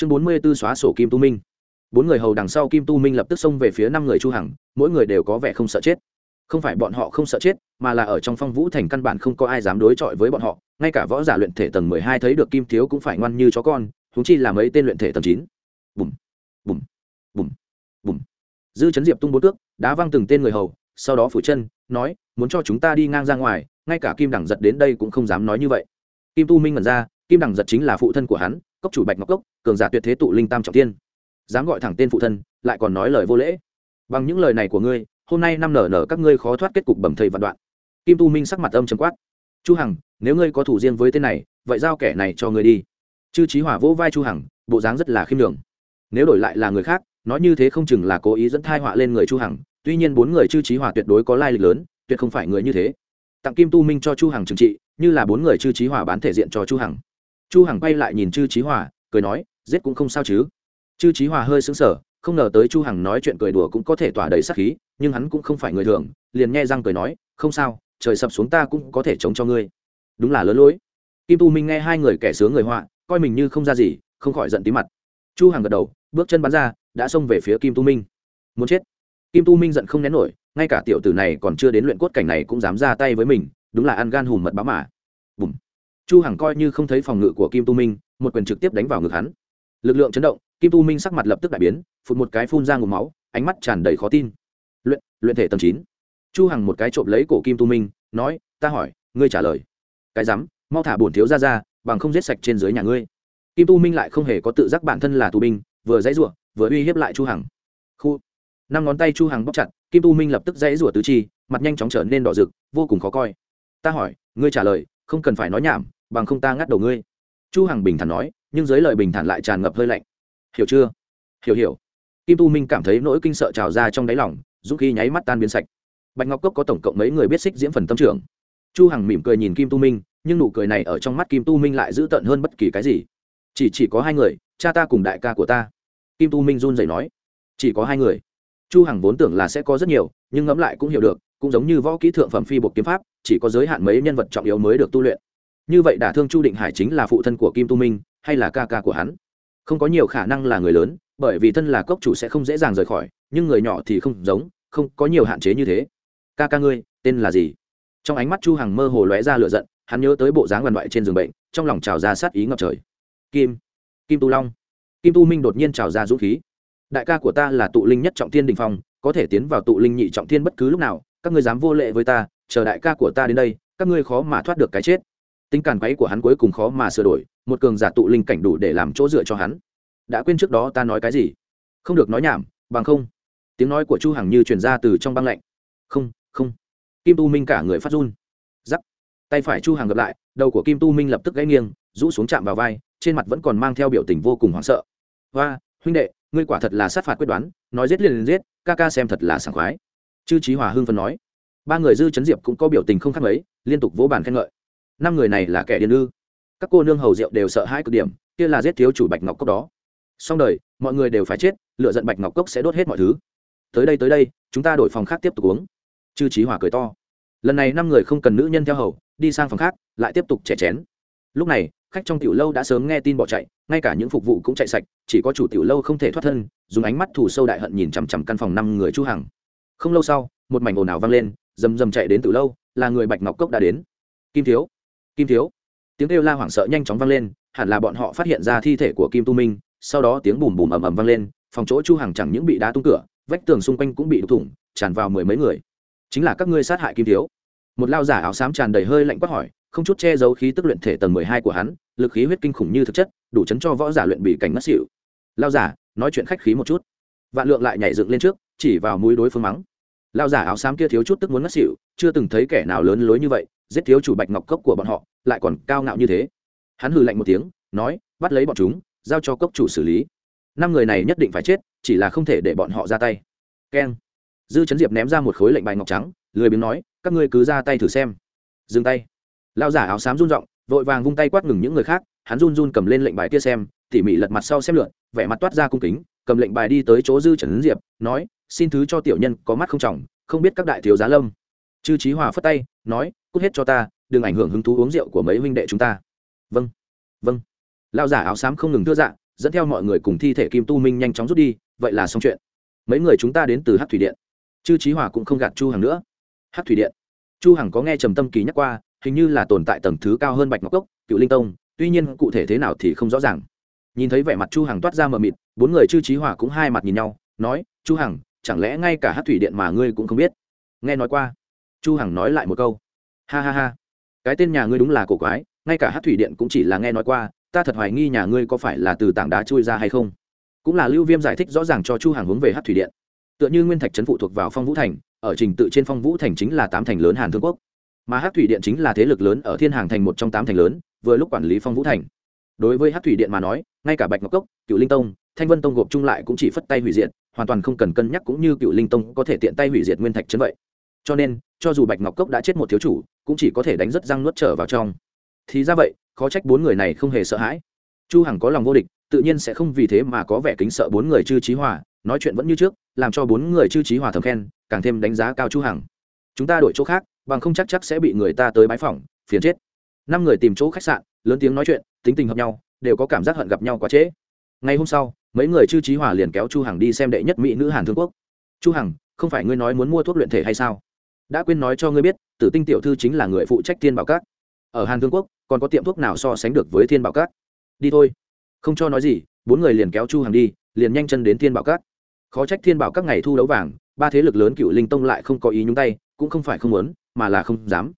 chương bốn mươi b ố xóa sổ kim tu minh. Bốn người hầu đằng sau kim tu minh lập tức xông về phía năm người chu hằng, mỗi người đều có vẻ không sợ chết. Không phải bọn họ không sợ chết, mà là ở trong phong vũ thành căn bản không có ai dám đối chọi với bọn họ, ngay cả võ giả luyện thể tầng mười hai thấy được kim thiếu cũng phải ngoan như chó con húng chi là mấy tên luyện thể tầng chín. Bùm bùm bùm bùm. Dư chấn diệp tung bốn cước, đá văng từng tên người hầu, sau đó phủ chân, nói, muốn cho chúng ta đi ngang ra ngoài, ngay cả kim đẳng giật đến đây cũng không dám nói như vậy. Kim tu minh ngẩn ra, kim đẳng giật chính là phụ thân của hắn cốc chủ bạch ngọc cốc, cường giả tuyệt thế tụ linh tam trọng tiên dám gọi thẳng tên phụ thân, lại còn nói lời vô lễ. Bằng những lời này của ngươi, hôm nay năm nở nở các ngươi khó thoát kết cục bẩm thầy vạn đoạn. Kim tu minh sắc mặt âm chấm quát. Chu hằng, nếu ngươi có thủ riêng với tên này, vậy giao kẻ này cho ngươi đi. Chư trí hỏa vỗ vai chu hằng, bộ dáng rất là khiêm đường nếu đổi lại là người khác, nói như thế không chừng là cố ý dẫn thai họa lên người chu hằng, tuy nhiên bốn người chư trí hỏa tuyệt đối có lai lịch lớn, tuyệt không phải người như thế. Tặng kim tu minh cho chu hằng trừng trị, như là bốn người chư trí hỏa bán thể diện cho chu hằng chu hằng quay lại nhìn chư trí Hòa, cười nói giết cũng không sao chứ. Chư trí Hòa hơi sững sờ không ngờ tới chu hằng nói chuyện cười đùa cũng có thể tỏa đầy sát khí nhưng hắn cũng không phải người thường liền nghe răng cười nói không sao trời sập xuống ta cũng có thể chống cho ngươi. Đúng là lớn lối. Kim tu minh nghe hai người kẻ sướng người họa coi mình như không ra gì không khỏi giận tí mặt. Chu hằng gật đầu bước chân bắn ra đã xông về phía kim tu minh. Muốn chết. Kim tu minh giận không nén nổi ngay cả tiểu tử này còn chưa đến luyện cốt cảnh này cũng dám ra tay với mình đúng là ăn gan hùm mật báo mà chu hằng coi như không thấy phòng ngự của kim tu minh, một quyền trực tiếp đánh vào ngực hắn. Lực lượng chấn động, kim tu minh sắc mặt lập tức đại biến, phụt một cái phun ra ngụm máu, ánh mắt tràn đầy khó tin. Luyện luyện thể tầng chín. Chu hằng một cái trộm lấy cổ kim tu minh, nói, ta hỏi, ngươi trả lời. Cái dám mau thả bổn thiếu ra ra, bằng không giết sạch trên dưới nhà ngươi. Kim tu minh lại không hề có tự giác bản thân là tù binh, vừa dãy rủa, vừa uy hiếp lại chu hằng. Khu, năm ngón tay chu hằng bóc chặt, kim tu minh lập tức dãy rủa tứ chi, mặt nhanh chóng trở nên đỏ rực, vô cùng khó coi. Ta hỏi, ngươi trả lời, không cần phải nói nhảm bằng không ta ngắt đầu ngươi. Chu hằng bình thản nói, nhưng dưới lời bình thản lại tràn ngập hơi lạnh. Hiểu chưa? Hiểu hiểu. Kim tu minh cảm thấy nỗi kinh sợ trào ra trong đáy lòng giúp khi nháy mắt tan biến sạch. Bạch ngọc cốc có tổng cộng mấy người biết xích diễm phần tâm trưởng? Chu hằng mỉm cười nhìn kim tu minh, nhưng nụ cười này ở trong mắt kim tu minh lại giữ tận hơn bất kỳ cái gì. Chỉ chỉ có hai người, cha ta cùng đại ca của ta. Kim tu minh run rẩy nói, chỉ có hai người. Chu hằng vốn tưởng là sẽ có rất nhiều, nhưng ngẫm lại cũng hiểu được, cũng giống như võ kỹ thượng phẩm phi bộ kiếm pháp, chỉ có giới hạn mấy nhân vật trọng yếu mới được tu luyện như vậy đả thương chu định hải chính là phụ thân của kim tu minh, hay là ca ca của hắn? Không có nhiều khả năng là người lớn, bởi vì thân là cốc chủ sẽ không dễ dàng rời khỏi, nhưng người nhỏ thì không giống, không có nhiều hạn chế như thế. Ca ca ngươi, tên là gì? Trong ánh mắt chu hằng mơ hồ lóe ra lửa giận, hắn nhớ tới bộ dáng đoàn loại trên giường bệnh, trong lòng trào ra sát ý ngập trời. Kim kim tu long. Kim tu minh đột nhiên trào ra dũng khí. Đại ca của ta là tụ linh nhất trọng thiên đình phong, có thể tiến vào tụ linh nhị trọng thiên bất cứ lúc nào, các ngươi dám vô lệ với ta, chờ đại ca của ta đến đây, các ngươi khó mà thoát được cái chết tính càn quấy của hắn cuối cùng khó mà sửa đổi, một cường giả tụ linh cảnh đủ để làm chỗ dựa cho hắn. Đã quên trước đó ta nói cái gì? Không được nói nhảm, bằng không. Tiếng nói của chu hằng như truyền ra từ trong băng lạnh. Không không. Kim tu minh cả người phát run. Giắc. Tay phải chu hằng gặp lại, đầu của kim tu minh lập tức gãy nghiêng, rũ xuống chạm vào vai, trên mặt vẫn còn mang theo biểu tình vô cùng hoảng sợ. Hoa, huynh đệ, ngươi quả thật là sát phạt quyết đoán, nói giết liền liền giết, ca ca xem thật là sảng khoái. Chư trí hòa hưng phân nói. Ba người dư chấn diệp cũng có biểu tình không khác mấy, liên tục vỗ bàn khen ngợi năm người này là kẻ điên ư? Các cô nương hầu rượu đều sợ hai cực điểm, kia là giết thiếu chủ bạch ngọc cốc đó. Xong đời, mọi người đều phải chết lựa giận bạch ngọc cốc sẽ đốt hết mọi thứ. Tới đây tới đây, chúng ta đổi phòng khác tiếp tục uống. Chư trí hòa cười to. Lần này năm người không cần nữ nhân theo hầu, đi sang phòng khác, lại tiếp tục chè chén. Lúc này, khách trong tiểu lâu đã sớm nghe tin bỏ chạy, ngay cả những phục vụ cũng chạy sạch, chỉ có chủ tiểu lâu không thể thoát thân, dùng ánh mắt thủ sâu đại hận nhìn chằm chằm căn phòng năm người chu hằng. Không lâu sau, một mảnh ồn ào vang lên, rầm rầm chạy đến tiểu lâu, là người bạch ngọc cốc đã đến. Kim thiếu kim thiếu. Tiếng kêu la hoảng sợ nhanh chóng vang lên, hẳn là bọn họ phát hiện ra thi thể của kim tu minh, sau đó tiếng bùm bùm ầm ầm vang lên, phòng chỗ chu hằng chẳng những bị đá tung cửa, vách tường xung quanh cũng bị đục thủng, tràn vào mười mấy người. Chính là các ngươi sát hại kim thiếu. Một lao giả áo xám tràn đầy hơi lạnh quát hỏi, không chút che giấu khí tức luyện thể tầng mười hai của hắn, lực khí huyết kinh khủng như thực chất, đủ chấn cho võ giả luyện bị cảnh ngất xỉu. Lao giả, nói chuyện khách khí một chút. Vạn lượng lại nhảy dựng lên trước, chỉ vào mũi đối phương mắng. Lao giả áo xám kia thiếu chút tức muốn ngất xỉu, chưa từng thấy kẻ nào lớn lối như vậy giết thiếu chủ bạch ngọc cốc của bọn họ, lại còn cao ngạo như thế. Hắn hừ lạnh một tiếng, nói, bắt lấy bọn chúng, giao cho cốc chủ xử lý. Năm người này nhất định phải chết, chỉ là không thể để bọn họ ra tay. Keng. Dư chấn diệp ném ra một khối lệnh bài ngọc trắng, lười biếng nói, các ngươi cứ ra tay thử xem. Dừng tay. Lao giả áo xám run r vội vàng vung tay quát ngừng những người khác, hắn run run cầm lên lệnh bài kia xem, tỉ mỉ lật mặt sau xem lượn, vẻ mặt toát ra cung kính, cầm lệnh bài đi tới chỗ dư chấn diệp, nói, xin thứ cho tiểu nhân có mắt không trỏng không biết các đại thiếu giá lâm chư trí hòa phất tay, nói, cút hết cho ta, đừng ảnh hưởng hứng thú uống rượu của mấy huynh đệ chúng ta. Vâng vâng. Lao giả áo xám không ngừng thưa dạ dẫn theo mọi người cùng thi thể kim tu minh nhanh chóng rút đi, vậy là xong chuyện. Mấy người chúng ta đến từ hát thủy điện. Chư trí hòa cũng không gạt chu hằng nữa. Hát thủy điện. Chu hằng có nghe trầm tâm kỳ nhắc qua, hình như là tồn tại tầng thứ cao hơn bạch ngọc cốc, cựu linh tông, tuy nhiên cụ thể thế nào thì không rõ ràng. Nhìn thấy vẻ mặt chu hằng toát ra mờ mịt, bốn người chư trí hòa cũng hai mặt nhìn nhau, nói, chu hằng, chẳng lẽ ngay cả hát thủy điện mà ngươi cũng không biết? Nghe nói qua chu hằng nói lại một câu. Ha ha ha. Cái tên nhà ngươi đúng là cổ quái, ngay cả hát thủy điện cũng chỉ là nghe nói qua, ta thật hoài nghi nhà ngươi có phải là từ tảng đá chui ra hay không? Cũng là lưu viêm giải thích rõ ràng cho chu hàng hướng về hát thủy điện. Tựa như nguyên thạch trấn phụ thuộc vào phong vũ thành, ở trình tự trên phong vũ thành chính là tám thành lớn hàn thương quốc. Mà hát thủy điện chính là thế lực lớn ở thiên hàng thành một trong tám thành lớn, vừa lúc quản lý phong vũ thành. Đối với hát thủy điện mà nói, ngay cả bạch ngọc cốc, cựu linh tông, thanh vân tông gộp chung lại cũng chỉ phất tay hủy diệt, hoàn toàn không cần cân nhắc cũng như cựu linh tông có thể tiện tay hủy diệt nguyên thạch trấn vậy cho nên, cho dù bạch ngọc cốc đã chết một thiếu chủ, cũng chỉ có thể đánh rất răng nuốt trở vào trong. Thì ra vậy, khó trách bốn người này không hề sợ hãi. Chu hằng có lòng vô địch, tự nhiên sẽ không vì thế mà có vẻ kính sợ bốn người chư trí hòa, nói chuyện vẫn như trước, làm cho bốn người chư trí hòa thầm khen, càng thêm đánh giá cao chu hằng. Chúng ta đổi chỗ khác, bằng không chắc chắc sẽ bị người ta tới bãi phỏng, phiền chết. Năm người tìm chỗ khách sạn, lớn tiếng nói chuyện, tính tình hợp nhau, đều có cảm giác hận gặp nhau quá trễ. Ngày hôm sau, mấy người chư trí hòa liền kéo chu hằng đi xem đệ nhất mỹ nữ hàn thương quốc. Chu hằng, không phải ngươi nói muốn mua thuốc luyện thể hay sao? Đã quên nói cho ngươi biết, tử tinh tiểu thư chính là người phụ trách thiên bảo các. Ở hàn thương quốc, còn có tiệm thuốc nào so sánh được với thiên bảo các? Đi thôi. Không cho nói gì, bốn người liền kéo chu Hằng đi, liền nhanh chân đến thiên bảo các. Khó trách thiên bảo các ngày thu đấu vàng, ba thế lực lớn cựu linh tông lại không có ý nhúng tay, cũng không phải không muốn, mà là không dám.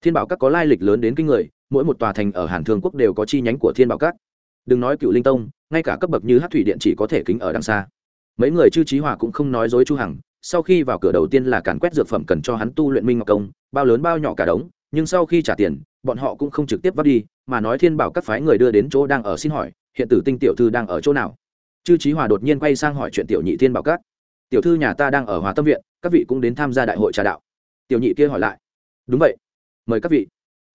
Thiên bảo các có lai lịch lớn đến kinh người, mỗi một tòa thành ở hàn thương quốc đều có chi nhánh của thiên bảo các. Đừng nói cựu linh tông, ngay cả cấp bậc như hát thủy điện chỉ có thể kính ở đằng xa mấy người chư trí hòa cũng không nói dối chu hằng, sau khi vào cửa đầu tiên là càn quét dược phẩm cần cho hắn tu luyện minh ngọc công, bao lớn bao nhỏ cả đống, nhưng sau khi trả tiền, bọn họ cũng không trực tiếp vắt đi, mà nói thiên bảo các phái người đưa đến chỗ đang ở xin hỏi, hiện tử tinh tiểu thư đang ở chỗ nào? Chư trí hòa đột nhiên quay sang hỏi chuyện tiểu nhị thiên bảo các. Tiểu thư nhà ta đang ở hòa tâm viện, các vị cũng đến tham gia đại hội trà đạo. Tiểu nhị kia hỏi lại. Đúng vậy. Mời các vị.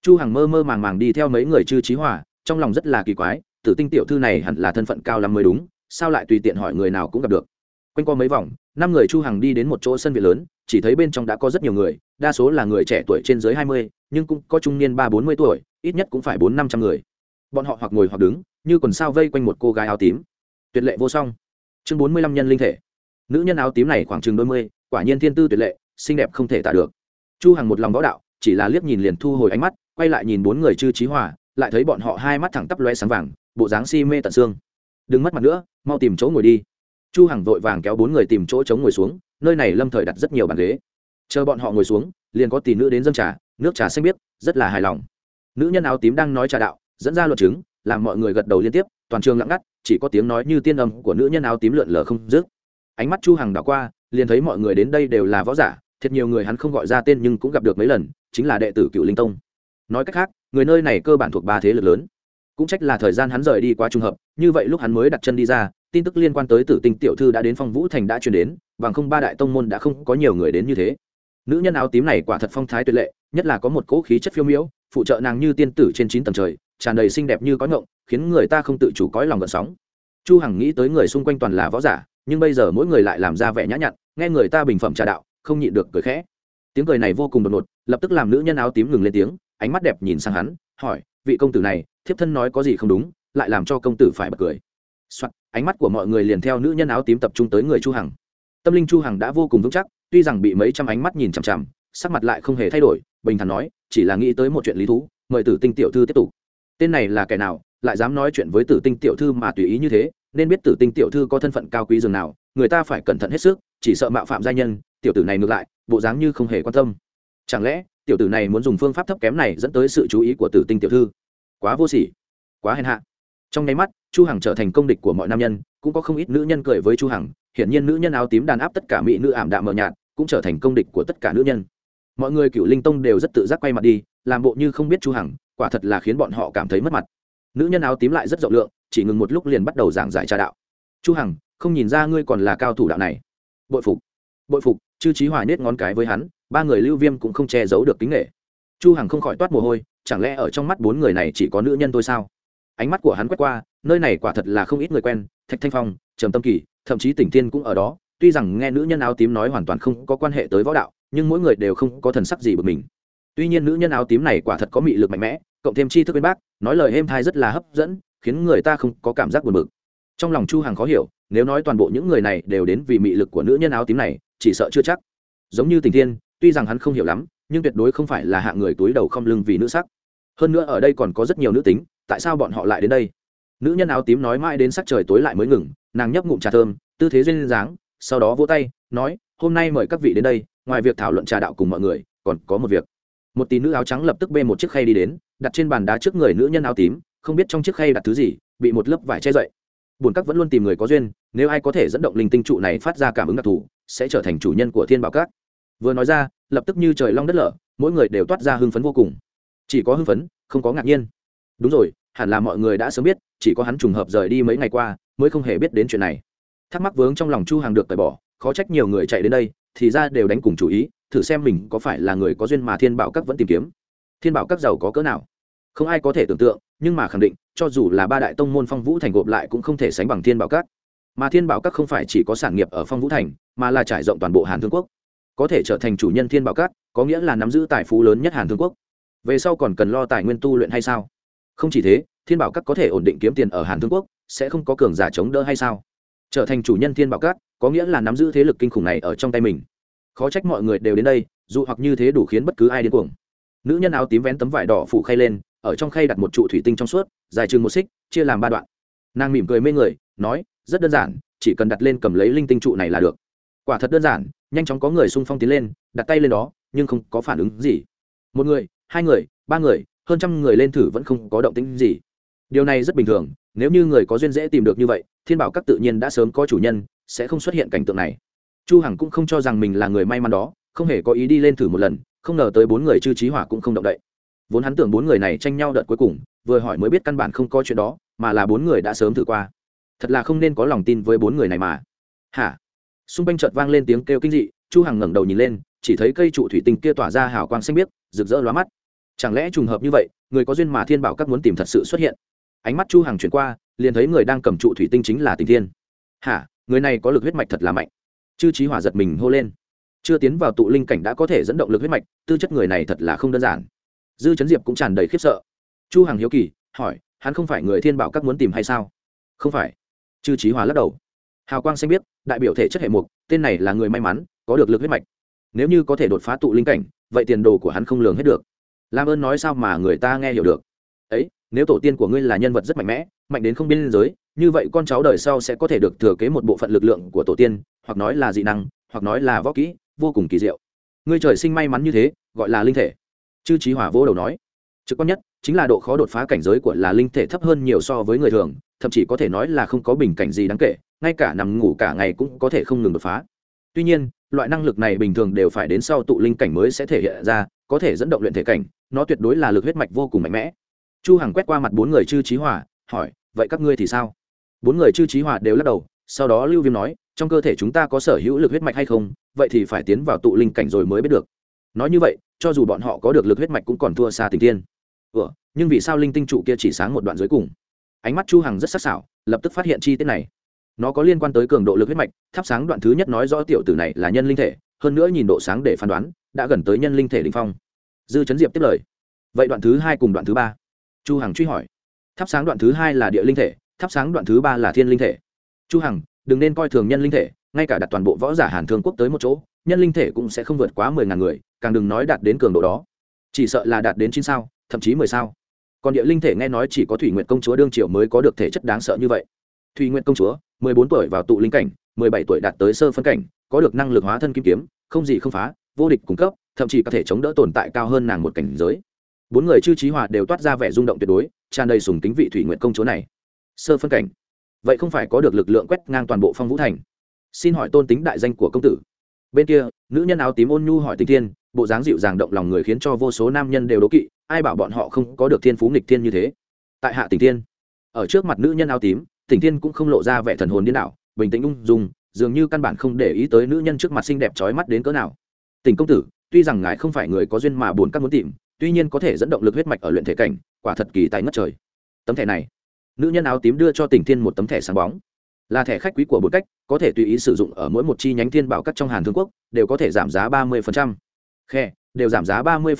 Chu hằng mơ mơ màng màng đi theo mấy người chư trí hòa, trong lòng rất là kỳ quái, tử tinh tiểu thư này hẳn là thân phận cao lắm mới đúng sao lại tùy tiện hỏi người nào cũng gặp được. Quanh qua mấy vòng năm người chu hằng đi đến một chỗ sân viện lớn chỉ thấy bên trong đã có rất nhiều người đa số là người trẻ tuổi trên dưới 20, nhưng cũng có trung niên ba bốn mươi tuổi ít nhất cũng phải bốn năm trăm người. Bọn họ hoặc ngồi hoặc đứng như quần sao vây quanh một cô gái áo tím. Tuyệt lệ vô song. Chương bốn mươi lăm nhân linh thể. Nữ nhân áo tím này khoảng chừng đôi mươi quả nhiên thiên tư tuyệt lệ xinh đẹp không thể tả được. Chu hằng một lòng võ đạo chỉ là liếc nhìn liền thu hồi ánh mắt quay lại nhìn bốn người chư trí hòa lại thấy bọn họ hai mắt thẳng tắp loe sáng vàng bộ dáng si mê tận xương. Đừng mất mặt nữa mau tìm chỗ ngồi đi. Chu hằng vội vàng kéo bốn người tìm chỗ chống ngồi xuống, nơi này lâm thời đặt rất nhiều bàn ghế. Chờ bọn họ ngồi xuống, liền có tỷ nữ đến dân trà, nước trà xanh biếc, rất là hài lòng. Nữ nhân áo tím đang nói trà đạo, dẫn ra luận chứng, làm mọi người gật đầu liên tiếp, toàn trường lặng ngắt, chỉ có tiếng nói như tiên âm của nữ nhân áo tím lượn lờ không dứt. Ánh mắt chu hằng đảo qua, liền thấy mọi người đến đây đều là võ giả thật nhiều người hắn không gọi ra tên nhưng cũng gặp được mấy lần, chính là đệ tử cựu linh tông. Nói cách khác, người nơi này cơ bản thuộc ba thế lực lớn cũng trách là thời gian hắn rời đi quá trùng hợp, như vậy lúc hắn mới đặt chân đi ra, tin tức liên quan tới tử tinh tiểu thư đã đến phong vũ thành đã truyền đến, bằng không ba đại tông môn đã không có nhiều người đến như thế. Nữ nhân áo tím này quả thật phong thái tuyệt lệ, nhất là có một cỗ khí chất phiêu miễu phụ trợ nàng như tiên tử trên chín tầng trời, tràn đầy xinh đẹp như có ngộng, khiến người ta không tự chủ cõi lòng gợn sóng. Chu hằng nghĩ tới người xung quanh toàn là võ giả, nhưng bây giờ mỗi người lại làm ra vẻ nhã nhặn, nghe người ta bình phẩm trà đạo, không nhịn được cười khẽ. Tiếng cười này vô cùng đột ngột, lập tức làm nữ nhân áo tím ngừng lên tiếng, ánh mắt đẹp nhìn sang hắn, hỏi, vị công tử này thiếp thân nói có gì không đúng lại làm cho công tử phải bật cười. Soạn, ánh mắt của mọi người liền theo nữ nhân áo tím tập trung tới người chu hằng. Tâm linh chu hằng đã vô cùng vững chắc tuy rằng bị mấy trăm ánh mắt nhìn chằm chằm sắc mặt lại không hề thay đổi bình thản nói chỉ là nghĩ tới một chuyện lý thú mời tử tinh tiểu thư tiếp tục. Tên này là kẻ nào lại dám nói chuyện với tử tinh tiểu thư mà tùy ý như thế nên biết tử tinh tiểu thư có thân phận cao quý dường nào người ta phải cẩn thận hết sức chỉ sợ mạo phạm gia nhân tiểu tử này ngược lại bộ dáng như không hề quan tâm. Chẳng lẽ tiểu tử này muốn dùng phương pháp thấp kém này dẫn tới sự chú ý của tử tinh tiểu thư? Quá vô sỉ, quá hèn hạ. Trong nháy mắt, chu hằng trở thành công địch của mọi nam nhân, cũng có không ít nữ nhân cười với chu hằng, hiển nhiên nữ nhân áo tím đàn áp tất cả mỹ nữ ảm đạm mờ nhạt, cũng trở thành công địch của tất cả nữ nhân. Mọi người cựu linh tông đều rất tự giác quay mặt đi, làm bộ như không biết chu hằng, quả thật là khiến bọn họ cảm thấy mất mặt. Nữ nhân áo tím lại rất rộng lượng, chỉ ngừng một lúc liền bắt đầu giảng giải trà đạo. Chu hằng, không nhìn ra ngươi còn là cao thủ đạo này. Bội phục bội phục, chư trí hòa nết ngón cái với hắn, ba người lưu viêm cũng không che giấu được kính nghệ chu hằng không khỏi toát mồ hôi, chẳng lẽ ở trong mắt bốn người này chỉ có nữ nhân thôi sao? Ánh mắt của hắn quét qua, nơi này quả thật là không ít người quen, thạch thanh phong, trầm tâm kỳ, thậm chí tỉnh thiên cũng ở đó, tuy rằng nghe nữ nhân áo tím nói hoàn toàn không có quan hệ tới võ đạo, nhưng mỗi người đều không có thần sắc gì bực mình. Tuy nhiên nữ nhân áo tím này quả thật có mị lực mạnh mẽ, cộng thêm tri thức bên bác, nói lời êm thai rất là hấp dẫn, khiến người ta không có cảm giác buồn bực. Trong lòng chu hằng khó hiểu, nếu nói toàn bộ những người này đều đến vì mị lực của nữ nhân áo tím này, chỉ sợ chưa chắc. Giống như tình thiên, tuy rằng hắn không hiểu lắm nhưng tuyệt đối không phải là hạng người túi đầu không lưng vì nữ sắc. Hơn nữa ở đây còn có rất nhiều nữ tính, tại sao bọn họ lại đến đây? Nữ nhân áo tím nói mãi đến sắc trời tối lại mới ngừng, nàng nhấp ngụm trà thơm, tư thế duyên dáng, sau đó vỗ tay, nói, hôm nay mời các vị đến đây, ngoài việc thảo luận trà đạo cùng mọi người, còn có một việc. Một tí nữ áo trắng lập tức bê một chiếc khay đi đến, đặt trên bàn đá trước người nữ nhân áo tím, không biết trong chiếc khay đặt thứ gì, bị một lớp vải che dậy. Bùn các vẫn luôn tìm người có duyên, nếu ai có thể dẫn động linh tinh trụ này phát ra cảm ứng đặc thù, sẽ trở thành chủ nhân của thiên bảo các vừa nói ra, lập tức như trời long đất lở, mỗi người đều toát ra hưng phấn vô cùng. Chỉ có hưng phấn, không có ngạc nhiên. Đúng rồi, hẳn là mọi người đã sớm biết, chỉ có hắn trùng hợp rời đi mấy ngày qua, mới không hề biết đến chuyện này. Thắc mắc vướng trong lòng chu hàng được tẩy bỏ, khó trách nhiều người chạy đến đây, thì ra đều đánh cùng chủ ý, thử xem mình có phải là người có duyên mà thiên bảo các vẫn tìm kiếm. Thiên bảo các giàu có cỡ nào? Không ai có thể tưởng tượng, nhưng mà khẳng định, cho dù là ba đại tông môn phong vũ thành gộp lại cũng không thể sánh bằng thiên bảo các. Mà thiên bảo các không phải chỉ có sản nghiệp ở phong vũ thành, mà là trải rộng toàn bộ hàn thương quốc có thể trở thành chủ nhân thiên bảo cát, có nghĩa là nắm giữ tài phú lớn nhất hàn thương quốc. Về sau còn cần lo tài nguyên tu luyện hay sao? Không chỉ thế, thiên bảo cát có thể ổn định kiếm tiền ở hàn thương quốc, sẽ không có cường giả chống đỡ hay sao? Trở thành chủ nhân thiên bảo cát, có nghĩa là nắm giữ thế lực kinh khủng này ở trong tay mình. Khó trách mọi người đều đến đây, dù hoặc như thế đủ khiến bất cứ ai đến cuồng. Nữ nhân áo tím vén tấm vải đỏ phủ khay lên, ở trong khay đặt một trụ thủy tinh trong suốt, dài chừng một xích, chia làm ba đoạn. Nàng mỉm cười mê người, nói, rất đơn giản, chỉ cần đặt lên cầm lấy linh tinh trụ này là được quả thật đơn giản, nhanh chóng có người xung phong tiến lên, đặt tay lên đó, nhưng không có phản ứng gì. Một người, hai người, ba người, hơn trăm người lên thử vẫn không có động tĩnh gì. Điều này rất bình thường, nếu như người có duyên dễ tìm được như vậy, thiên bảo các tự nhiên đã sớm có chủ nhân, sẽ không xuất hiện cảnh tượng này. Chu hằng cũng không cho rằng mình là người may mắn đó, không hề có ý đi lên thử một lần, không ngờ tới bốn người chư trí hỏa cũng không động đậy. Vốn hắn tưởng bốn người này tranh nhau đợt cuối cùng, vừa hỏi mới biết căn bản không có chuyện đó, mà là bốn người đã sớm thử qua. Thật là không nên có lòng tin với bốn người này mà. Hả? Xung quanh chợt vang lên tiếng kêu kinh dị, chu hằng ngẩng đầu nhìn lên, chỉ thấy cây trụ thủy tinh kia tỏa ra hào quang xanh biếc, rực rỡ lóa mắt. Chẳng lẽ trùng hợp như vậy, người có duyên mà thiên bảo các muốn tìm thật sự xuất hiện? Ánh mắt chu hằng chuyển qua, liền thấy người đang cầm trụ thủy tinh chính là tình thiên. Hả, người này có lực huyết mạch thật là mạnh. Chư trí hỏa giật mình hô lên. Chưa tiến vào tụ linh cảnh đã có thể dẫn động lực huyết mạch, tư chất người này thật là không đơn giản. Dư chấn diệp cũng tràn đầy khiếp sợ. Chu hằng hiếu kỳ, hỏi, hắn không phải người thiên bảo các muốn tìm hay sao? Không phải. Chư trí hòa lắc đầu hào quang xanh biết đại biểu thể chất hệ mục, tên này là người may mắn, có được lực huyết mạch. Nếu như có thể đột phá tụ linh cảnh, vậy tiền đồ của hắn không lường hết được. Làm ơn nói sao mà người ta nghe hiểu được? Ấy, nếu tổ tiên của ngươi là nhân vật rất mạnh mẽ, mạnh đến không biên giới, như vậy con cháu đời sau sẽ có thể được thừa kế một bộ phận lực lượng của tổ tiên, hoặc nói là dị năng, hoặc nói là võ kỹ, vô cùng kỳ diệu. Ngươi trời sinh may mắn như thế, gọi là linh thể. Chư trí hỏa vỗ đầu nói. Trực quan nhất chính là độ khó đột phá cảnh giới của là linh thể thấp hơn nhiều so với người thường, thậm chí có thể nói là không có bình cảnh gì đáng kể, ngay cả nằm ngủ cả ngày cũng có thể không ngừng đột phá. Tuy nhiên, loại năng lực này bình thường đều phải đến sau tụ linh cảnh mới sẽ thể hiện ra, có thể dẫn động luyện thể cảnh, nó tuyệt đối là lực huyết mạch vô cùng mạnh mẽ. Chu hằng quét qua mặt bốn người chư trí hòa, hỏi, vậy các ngươi thì sao? Bốn người chư trí hòa đều lắc đầu, sau đó lưu viêm nói, trong cơ thể chúng ta có sở hữu lực huyết mạch hay không? Vậy thì phải tiến vào tụ linh cảnh rồi mới biết được. Nói như vậy, cho dù bọn họ có được lực huyết mạch cũng còn thua xa tình tiên ừ, nhưng vì sao linh tinh trụ kia chỉ sáng một đoạn dưới cùng? Ánh mắt chu hằng rất sắc sảo lập tức phát hiện chi tiết này. Nó có liên quan tới cường độ lực huyết mạch thắp sáng đoạn thứ nhất nói rõ tiểu tử này là nhân linh thể hơn nữa nhìn độ sáng để phán đoán đã gần tới nhân linh thể đỉnh phong. Dư chấn diệp tiếp lời. Vậy đoạn thứ hai cùng đoạn thứ ba? Chu hằng truy hỏi. Thắp sáng đoạn thứ hai là địa linh thể thắp sáng đoạn thứ ba là thiên linh thể. Chu hằng đừng nên coi thường nhân linh thể ngay cả đặt toàn bộ võ giả hàn thương quốc tới một chỗ nhân linh thể cũng sẽ không vượt quá mười ngàn người càng đừng nói đạt đến cường độ đó. Chỉ sợ là đạt đến chín sao thậm chí mười sao. Còn địa linh thể nghe nói chỉ có thủy nguyện công chúa đương triều mới có được thể chất đáng sợ như vậy. Thủy nguyện công chúa, mười bốn tuổi vào tụ linh cảnh, mười bảy tuổi đạt tới sơ phân cảnh, có được năng lực hóa thân kim kiếm, không gì không phá, vô địch cung cấp, thậm chí có thể chống đỡ tồn tại cao hơn nàng một cảnh giới. Bốn người chư trí hòa đều toát ra vẻ rung động tuyệt đối, tràn đầy sùng tính vị thủy nguyện công chúa này. Sơ phân cảnh. Vậy không phải có được lực lượng quét ngang toàn bộ phong vũ thành? Xin hỏi tôn tính đại danh của công tử. Bên kia, nữ nhân áo tím ôn nhu hỏi tình thiên, bộ dáng dịu dàng động lòng người khiến cho vô số nam nhân đều đố kỵ ai bảo bọn họ không có được thiên phú nghịch thiên như thế? Tại hạ tình tiên. ở trước mặt nữ nhân áo tím tình tiên cũng không lộ ra vẻ thần hồn điên đảo, bình tĩnh ung dung, dường như căn bản không để ý tới nữ nhân trước mặt xinh đẹp trói mắt đến cỡ nào. Tỉnh công tử, tuy rằng ngài không phải người có duyên mà buồn các muốn tìm, tuy nhiên có thể dẫn động lực huyết mạch ở luyện thể cảnh, quả thật kỳ tài ngất trời. Tấm thẻ này, nữ nhân áo tím đưa cho tình thiên một tấm thẻ sáng bóng. Là thẻ khách quý của bốn cách, có thể tùy ý sử dụng ở mỗi một chi nhánh thiên bảo các trong hàn thương quốc, đều có thể giảm giá ba mươi khe, đều giảm giá ba mươi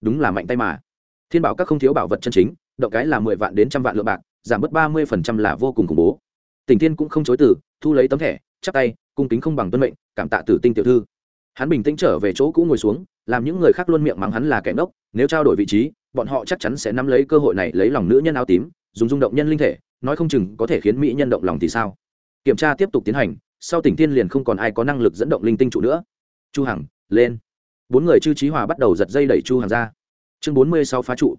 đúng là mạnh tay mà thiên bảo các không thiếu bảo vật chân chính, động cái là mười vạn đến trăm vạn lượng bạc, giảm bớt ba mươi phần trăm là vô cùng khủng bố. Tỉnh thiên cũng không chối từ, thu lấy tấm thẻ, chắp tay, cung kính không bằng tuân mệnh, cảm tạ tử tinh tiểu thư. Hắn bình tĩnh trở về chỗ cũ ngồi xuống, làm những người khác luôn miệng mắng hắn là kẻ ngốc, nếu trao đổi vị trí, bọn họ chắc chắn sẽ nắm lấy cơ hội này lấy lòng nữ nhân áo tím, dùng rung động nhân linh thể, nói không chừng có thể khiến mỹ nhân động lòng thì sao? Kiểm tra tiếp tục tiến hành, sau tỉnh tiên liền không còn ai có năng lực dẫn động linh tinh trụ nữa. Chu hằng, lên. Bốn người chư trí hòa bắt đầu giật dây đẩy chu hằng ra chương bốn mươi sáu phá trụ.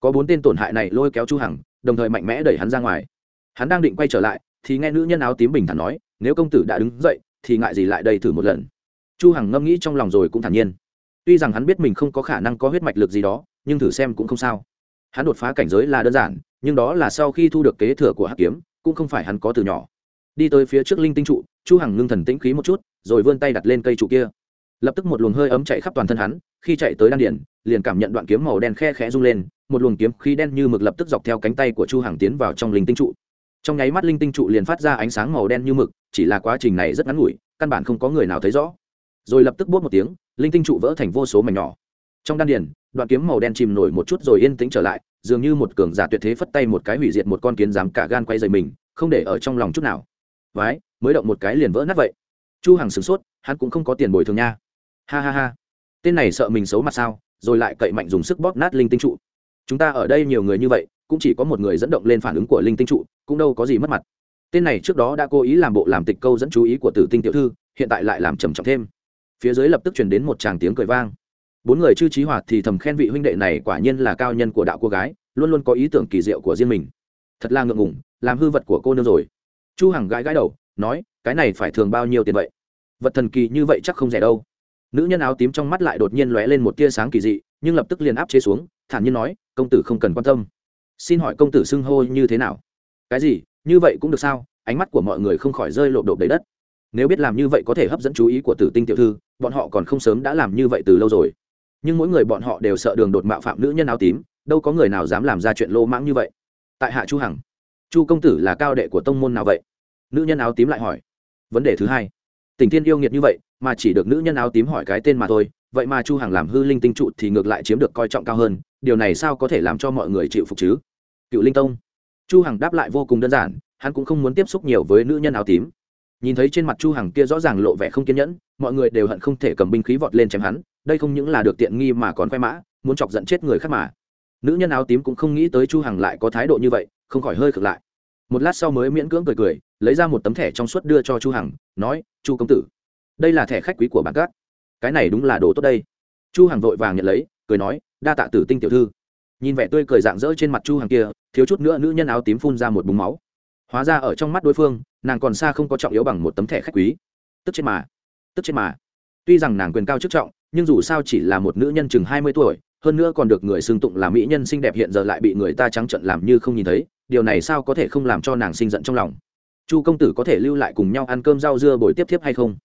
Có bốn tên tổn hại này lôi kéo chu hằng, đồng thời mạnh mẽ đẩy hắn ra ngoài. Hắn đang định quay trở lại, thì nghe nữ nhân áo tím bình thản nói, nếu công tử đã đứng dậy, thì ngại gì lại đây thử một lần. Chu hằng ngâm nghĩ trong lòng rồi cũng thản nhiên. Tuy rằng hắn biết mình không có khả năng có huyết mạch lực gì đó, nhưng thử xem cũng không sao. Hắn đột phá cảnh giới là đơn giản, nhưng đó là sau khi thu được kế thừa của hắc kiếm, cũng không phải hắn có từ nhỏ. Đi tới phía trước linh tinh trụ, chu hằng ngưng thần tĩnh khí một chút, rồi vươn tay đặt lên cây trụ kia lập tức một luồng hơi ấm chạy khắp toàn thân hắn khi chạy tới đan điển liền cảm nhận đoạn kiếm màu đen khe khẽ rung lên một luồng kiếm khí đen như mực lập tức dọc theo cánh tay của chu hằng tiến vào trong linh tinh trụ. Trong nháy mắt linh tinh trụ liền phát ra ánh sáng màu đen như mực chỉ là quá trình này rất ngắn ngủi căn bản không có người nào thấy rõ. Rồi lập tức bốt một tiếng linh tinh trụ vỡ thành vô số mảnh nhỏ. Trong đan điển, đoạn kiếm màu đen chìm nổi một chút rồi yên tĩnh trở lại dường như một cường giả tuyệt thế phất tay một cái hủy diệt một con kiến dám cả gan quay dày mình không để ở trong lòng chút nào. Vái mới động một cái liền vỡ nát vậy. Chu hằng sửng sốt hắn cũng không có tiền bồi thường nha ha ha ha. Tên này sợ mình xấu mặt sao, rồi lại cậy mạnh dùng sức bóp nát linh tinh trụ. Chúng ta ở đây nhiều người như vậy, cũng chỉ có một người dẫn động lên phản ứng của linh tinh trụ, cũng đâu có gì mất mặt. Tên này trước đó đã cố ý làm bộ làm tịch câu dẫn chú ý của tử tinh tiểu thư, hiện tại lại làm trầm trọng thêm. Phía dưới lập tức truyền đến một tràng tiếng cười vang. Bốn người chư trí hoạt thì thầm khen vị huynh đệ này quả nhiên là cao nhân của đạo cô gái, luôn luôn có ý tưởng kỳ diệu của riêng mình. Thật là ngượng ngùng, làm hư vật của cô nương rồi. Chu hằng gãi gãi đầu, nói, cái này phải thường bao nhiêu tiền vậy? Vật thần kỳ như vậy chắc không rẻ đâu nữ nhân áo tím trong mắt lại đột nhiên lóe lên một tia sáng kỳ dị, nhưng lập tức liền áp chế xuống, thản nhiên nói, công tử không cần quan tâm. Xin hỏi công tử xưng hô như thế nào? Cái gì? Như vậy cũng được sao? Ánh mắt của mọi người không khỏi rơi lộp độp đầy đất. Nếu biết làm như vậy có thể hấp dẫn chú ý của tử tinh tiểu thư, bọn họ còn không sớm đã làm như vậy từ lâu rồi. Nhưng mỗi người bọn họ đều sợ đường đột mạo phạm nữ nhân áo tím, đâu có người nào dám làm ra chuyện lô mãng như vậy. Tại hạ chu hằng, chu công tử là cao đệ của tông môn nào vậy? Nữ nhân áo tím lại hỏi. Vấn đề thứ hai tình tiên yêu nghiệt như vậy, mà chỉ được nữ nhân áo tím hỏi cái tên mà thôi, vậy mà chu hằng làm hư linh tinh trụ thì ngược lại chiếm được coi trọng cao hơn, điều này sao có thể làm cho mọi người chịu phục chứ? Cựu linh tông. Chu hằng đáp lại vô cùng đơn giản, hắn cũng không muốn tiếp xúc nhiều với nữ nhân áo tím. Nhìn thấy trên mặt chu hằng kia rõ ràng lộ vẻ không kiên nhẫn, mọi người đều hận không thể cầm binh khí vọt lên chém hắn, đây không những là được tiện nghi mà còn khoe mã, muốn chọc giận chết người khác mà. Nữ nhân áo tím cũng không nghĩ tới chu hằng lại có thái độ như vậy, không khỏi hơi cực lại. Một lát sau mới miễn cưỡng cười cười lấy ra một tấm thẻ trong suốt đưa cho chu hằng, nói, chu công tử, đây là thẻ khách quý của bản cát cái này đúng là đồ tốt đây. Chu hằng vội vàng nhận lấy, cười nói, đa tạ tử tinh tiểu thư. Nhìn vẻ tươi cười dạng dỡ trên mặt chu hằng kia, thiếu chút nữa nữ nhân áo tím phun ra một búng máu. Hóa ra ở trong mắt đối phương, nàng còn xa không có trọng yếu bằng một tấm thẻ khách quý. Tức chết mà, tức chết mà. Tuy rằng nàng quyền cao chức trọng, nhưng dù sao chỉ là một nữ nhân chừng hai mươi tuổi, hơn nữa còn được người xưng tụng là mỹ nhân xinh đẹp hiện giờ lại bị người ta trắng trợn làm như không nhìn thấy, điều này sao có thể không làm cho nàng sinh giận trong lòng? Chu công tử có thể lưu lại cùng nhau ăn cơm rau dưa bồi tiếp tiếp hay không?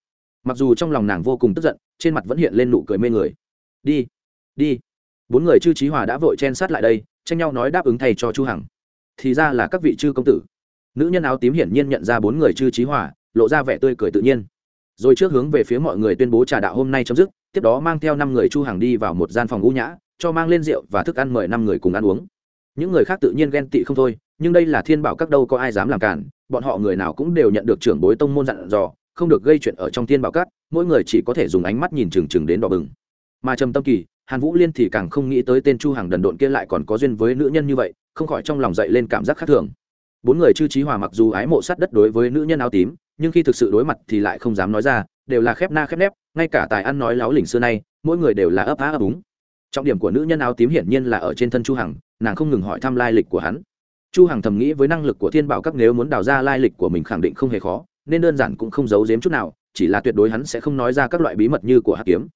Mặc dù trong lòng nàng vô cùng tức giận, trên mặt vẫn hiện lên nụ cười mê người. Đi đi. Bốn người chư trí hòa đã vội chen sát lại đây, tranh nhau nói đáp ứng thay cho chu hằng. Thì ra là các vị chư công tử. Nữ nhân áo tím hiển nhiên nhận ra bốn người chư trí hòa, lộ ra vẻ tươi cười tự nhiên. Rồi trước hướng về phía mọi người tuyên bố trà đạo hôm nay chấm dứt, tiếp đó mang theo năm người chu hàng đi vào một gian phòng ngũ nhã, cho mang lên rượu và thức ăn mời năm người cùng ăn uống. Những người khác tự nhiên ghen tị không thôi, nhưng đây là thiên bảo các đâu có ai dám làm cản bọn họ người nào cũng đều nhận được trưởng bối tông môn dặn dò, không được gây chuyện ở trong thiên bảo cát mỗi người chỉ có thể dùng ánh mắt nhìn chừng chừng đến đỏ bừng. Mà trầm tâm kỳ, hàn vũ liên thì càng không nghĩ tới tên chu hàng đần độn kia lại còn có duyên với nữ nhân như vậy, không khỏi trong lòng dậy lên cảm giác khác thường. Bốn người chư trí hòa mặc dù ái mộ sát đất đối với nữ nhân áo tím, nhưng khi thực sự đối mặt thì lại không dám nói ra, đều là khép na khép nép, ngay cả tài ăn nói láo lỉnh xưa nay, mỗi người đều là ấp á ấp úng. Trọng điểm của nữ nhân áo tím hiển nhiên là ở trên thân chu hằng, nàng không ngừng hỏi thăm lai lịch của hắn chu hằng thầm nghĩ với năng lực của thiên bảo các nếu muốn đào ra lai lịch của mình khẳng định không hề khó, nên đơn giản cũng không giấu giếm chút nào, chỉ là tuyệt đối hắn sẽ không nói ra các loại bí mật như của hắc kiếm.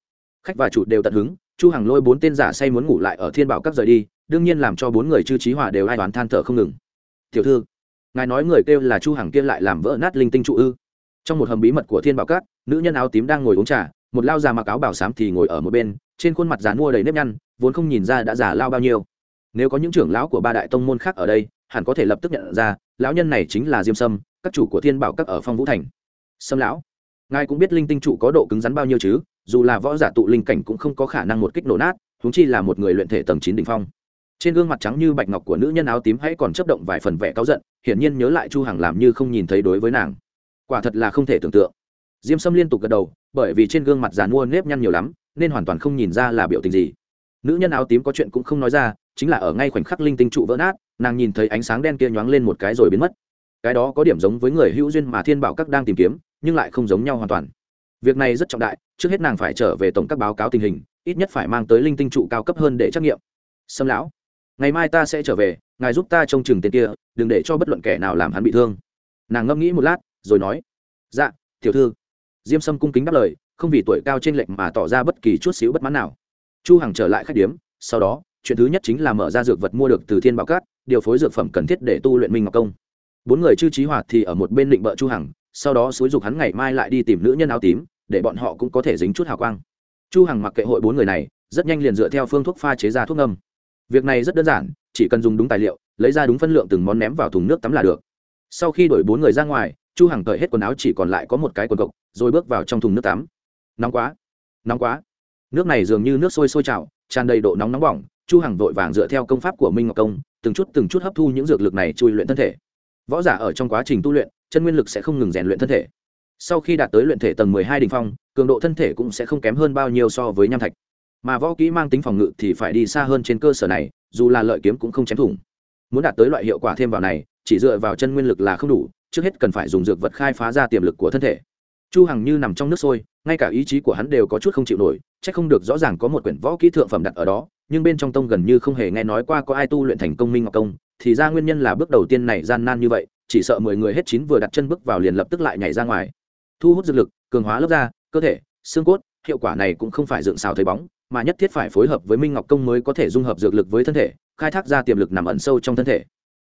Khách và chủ đều tận hứng, chu hằng lôi bốn tên giả say muốn ngủ lại ở thiên bảo các rời đi, đương nhiên làm cho bốn người chư trí hòa đều ai đoán than thở không ngừng. Tiểu thư, ngài nói người kêu là chu hằng kia lại làm vỡ nát linh tinh trụ ư? Trong một hầm bí mật của thiên bảo cát nữ nhân áo tím đang ngồi uống trà, một lao già mặc áo bảo xám thì ngồi ở một bên, trên khuôn mặt già mua đầy nếp nhăn, vốn không nhìn ra đã già lao bao nhiêu. Nếu có những trưởng lão của ba đại tông môn khác ở đây hẳn có thể lập tức nhận ra, lão nhân này chính là diêm sâm, các chủ của thiên bảo các ở phong vũ thành. Sâm lão, ngài cũng biết linh tinh trụ có độ cứng rắn bao nhiêu chứ? Dù là võ giả tụ linh cảnh cũng không có khả năng một kích nổ nát, huống chi là một người luyện thể tầng chín đỉnh phong. Trên gương mặt trắng như bạch ngọc của nữ nhân áo tím hãy còn chấp động vài phần vẻ cáu giận, hiển nhiên nhớ lại chu hằng làm như không nhìn thấy đối với nàng. Quả thật là không thể tưởng tượng. Diêm sâm liên tục gật đầu, bởi vì trên gương mặt giàn mua nếp nhăn nhiều lắm, nên hoàn toàn không nhìn ra là biểu tình gì. Nữ nhân áo tím có chuyện cũng không nói ra, chính là ở ngay khoảnh khắc linh tinh trụ vỡ nát nàng nhìn thấy ánh sáng đen kia nhoáng lên một cái rồi biến mất. Cái đó có điểm giống với người hữu duyên mà thiên bảo các đang tìm kiếm, nhưng lại không giống nhau hoàn toàn. Việc này rất trọng đại, trước hết nàng phải trở về tổng các báo cáo tình hình, ít nhất phải mang tới linh tinh trụ cao cấp hơn để trắc nghiệm. Sâm lão, ngày mai ta sẽ trở về, ngài giúp ta trông chừng tên kia, đừng để cho bất luận kẻ nào làm hắn bị thương. Nàng ngẫm nghĩ một lát, rồi nói dạ tiểu thư. Diêm sâm cung kính đáp lời, không vì tuổi cao trên lệnh mà tỏ ra bất kỳ chút xíu bất mãn nào. Chu hằng trở lại khách điếm, sau đó, chuyện thứ nhất chính là mở ra dược vật mua được từ thiên bảo cát điều phối dược phẩm cần thiết để tu luyện minh ngọc công. Bốn người chư trí hoạt thì ở một bên định bợ chu hằng, sau đó xúi dục hắn ngày mai lại đi tìm nữ nhân áo tím, để bọn họ cũng có thể dính chút hào quang. Chu hằng mặc kệ hội bốn người này, rất nhanh liền dựa theo phương thuốc pha chế ra thuốc ngâm. Việc này rất đơn giản, chỉ cần dùng đúng tài liệu, lấy ra đúng phân lượng từng món ném vào thùng nước tắm là được. Sau khi đổi bốn người ra ngoài, chu hằng cởi hết quần áo chỉ còn lại có một cái quần cộc, rồi bước vào trong thùng nước tắm. Nóng quá nóng quá. Nước này dường như nước sôi sôi trào, tràn đầy độ nóng nóng bỏng, chu hằng vội vàng dựa theo công pháp của minh ngọc công từng chút từng chút hấp thu những dược lực này chui luyện thân thể. Võ giả ở trong quá trình tu luyện, chân nguyên lực sẽ không ngừng rèn luyện thân thể. Sau khi đạt tới luyện thể tầng 12 đỉnh phong, cường độ thân thể cũng sẽ không kém hơn bao nhiêu so với nham thạch. Mà võ kỹ mang tính phòng ngự thì phải đi xa hơn trên cơ sở này, dù là lợi kiếm cũng không chém thủng. Muốn đạt tới loại hiệu quả thêm vào này, chỉ dựa vào chân nguyên lực là không đủ, trước hết cần phải dùng dược vật khai phá ra tiềm lực của thân thể. Chu hằng như nằm trong nước sôi, ngay cả ý chí của hắn đều có chút không chịu nổi, chắc không được rõ ràng có một quyển võ kỹ thượng phẩm đặt ở đó nhưng bên trong tông gần như không hề nghe nói qua có ai tu luyện thành công minh ngọc công thì ra nguyên nhân là bước đầu tiên này gian nan như vậy chỉ sợ mười người hết chín vừa đặt chân bước vào liền lập tức lại nhảy ra ngoài. Thu hút dược lực cường hóa lớp da cơ thể xương cốt hiệu quả này cũng không phải dựng xào thấy bóng mà nhất thiết phải phối hợp với minh ngọc công mới có thể dung hợp dược lực với thân thể khai thác ra tiềm lực nằm ẩn sâu trong thân thể.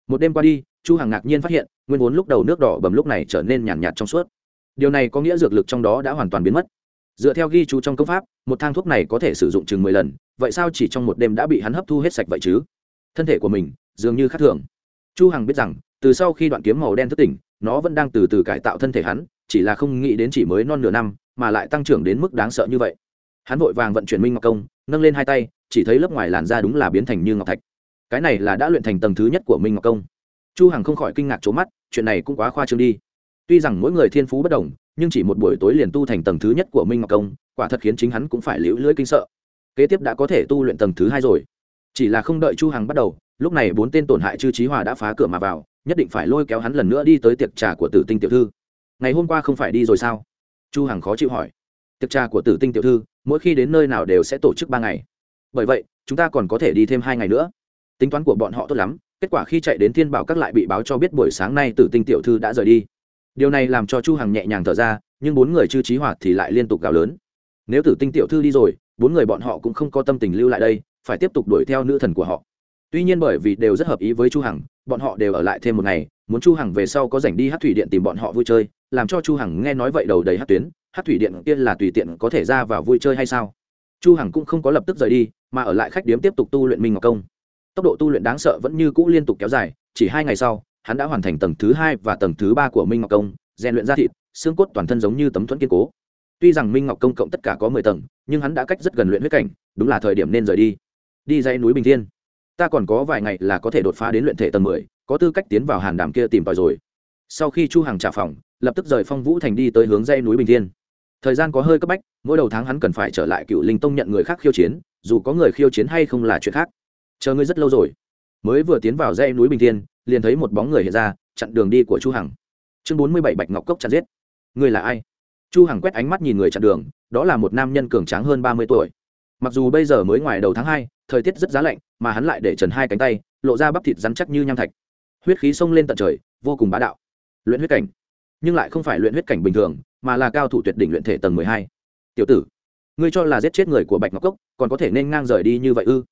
Một đêm qua đi chu hằng ngạc nhiên phát hiện nguyên vốn lúc đầu nước đỏ bầm lúc này trở nên nhàn nhạt, nhạt trong suốt. Điều này có nghĩa dược lực trong đó đã hoàn toàn biến mất dựa theo ghi chú trong công pháp, một thang thuốc này có thể sử dụng chừng mười lần, vậy sao chỉ trong một đêm đã bị hắn hấp thu hết sạch vậy chứ? Thân thể của mình, dường như khác thường. Chu hằng biết rằng, từ sau khi đoạn kiếm màu đen thức tỉnh, nó vẫn đang từ từ cải tạo thân thể hắn, chỉ là không nghĩ đến chỉ mới non nửa năm, mà lại tăng trưởng đến mức đáng sợ như vậy. Hắn vội vàng vận chuyển minh ngọc công, nâng lên hai tay, chỉ thấy lớp ngoài làn da đúng là biến thành như ngọc thạch. Cái này là đã luyện thành tầng thứ nhất của minh ngọc công. Chu hằng không khỏi kinh ngạc trố mắt, chuyện này cũng quá khoa trương đi tuy rằng mỗi người thiên phú bất đồng, nhưng chỉ một buổi tối liền tu thành tầng thứ nhất của minh ngọc công, quả thật khiến chính hắn cũng phải liễu lưỡi kinh sợ. Kế tiếp đã có thể tu luyện tầng thứ hai rồi. Chỉ là không đợi chu hằng bắt đầu, lúc này bốn tên tổn hại chư trí hòa đã phá cửa mà vào, nhất định phải lôi kéo hắn lần nữa đi tới tiệc trà của tử tinh tiểu thư. Ngày hôm qua không phải đi rồi sao? Chu hằng khó chịu hỏi. Tiệc trà của tử tinh tiểu thư, mỗi khi đến nơi nào đều sẽ tổ chức ba ngày. Bởi vậy, chúng ta còn có thể đi thêm hai ngày nữa. Tính toán của bọn họ tốt lắm, kết quả khi chạy đến thiên bảo các lại bị báo cho biết buổi sáng nay tử tinh tiểu thư đã rời đi điều này làm cho chu hằng nhẹ nhàng thở ra, nhưng bốn người chư trí hoạt thì lại liên tục gào lớn. Nếu tử tinh tiểu thư đi rồi, bốn người bọn họ cũng không có tâm tình lưu lại đây, phải tiếp tục đuổi theo nữ thần của họ. Tuy nhiên bởi vì đều rất hợp ý với chu hằng, bọn họ đều ở lại thêm một ngày, muốn chu hằng về sau có rảnh đi hát thủy điện tìm bọn họ vui chơi, làm cho chu hằng nghe nói vậy đầu đầy hát tuyến, hát thủy điện kia là tùy tiện có thể ra vào vui chơi hay sao? Chu hằng cũng không có lập tức rời đi, mà ở lại khách điếm tiếp tục tu luyện minh ngọc công. Tốc độ tu luyện đáng sợ vẫn như cũ liên tục kéo dài, chỉ hai ngày sau hắn đã hoàn thành tầng thứ hai và tầng thứ ba của minh ngọc công, rèn luyện ra thịt, xương cốt toàn thân giống như tấm thuẫn kiên cố. Tuy rằng minh ngọc công cộng tất cả có mười tầng, nhưng hắn đã cách rất gần luyện huyết cảnh, đúng là thời điểm nên rời đi. Đi dãy núi bình thiên. Ta còn có vài ngày là có thể đột phá đến luyện thể tầng mười, có tư cách tiến vào hàn đàm kia tìm tòi rồi. Sau khi chu hàng trả phòng, lập tức rời phong vũ thành đi tới hướng dãy núi bình thiên. Thời gian có hơi cấp bách, mỗi đầu tháng hắn cần phải trở lại cựu linh tông nhận người khác khiêu chiến, dù có người khiêu chiến hay không là chuyện khác. Chờ ngươi rất lâu rồi. Mới vừa tiến vào dãy núi bình thiên liền thấy một bóng người hiện ra, chặn đường đi của chu hằng. Chương bốn mươi bảy bạch ngọc cốc chặn giết. Người là ai? Chu hằng quét ánh mắt nhìn người chặn đường, đó là một nam nhân cường tráng hơn ba mươi tuổi. Mặc dù bây giờ mới ngoài đầu tháng hai, thời tiết rất giá lạnh, mà hắn lại để trần hai cánh tay, lộ ra bắp thịt rắn chắc như nham thạch. Huyết khí xông lên tận trời, vô cùng bá đạo. Luyện huyết cảnh. Nhưng lại không phải luyện huyết cảnh bình thường, mà là cao thủ tuyệt đỉnh luyện thể tầng mười hai. Tiểu tử, ngươi cho là giết chết người của bạch ngọc cốc, còn có thể nên ngang rời đi như vậy ư?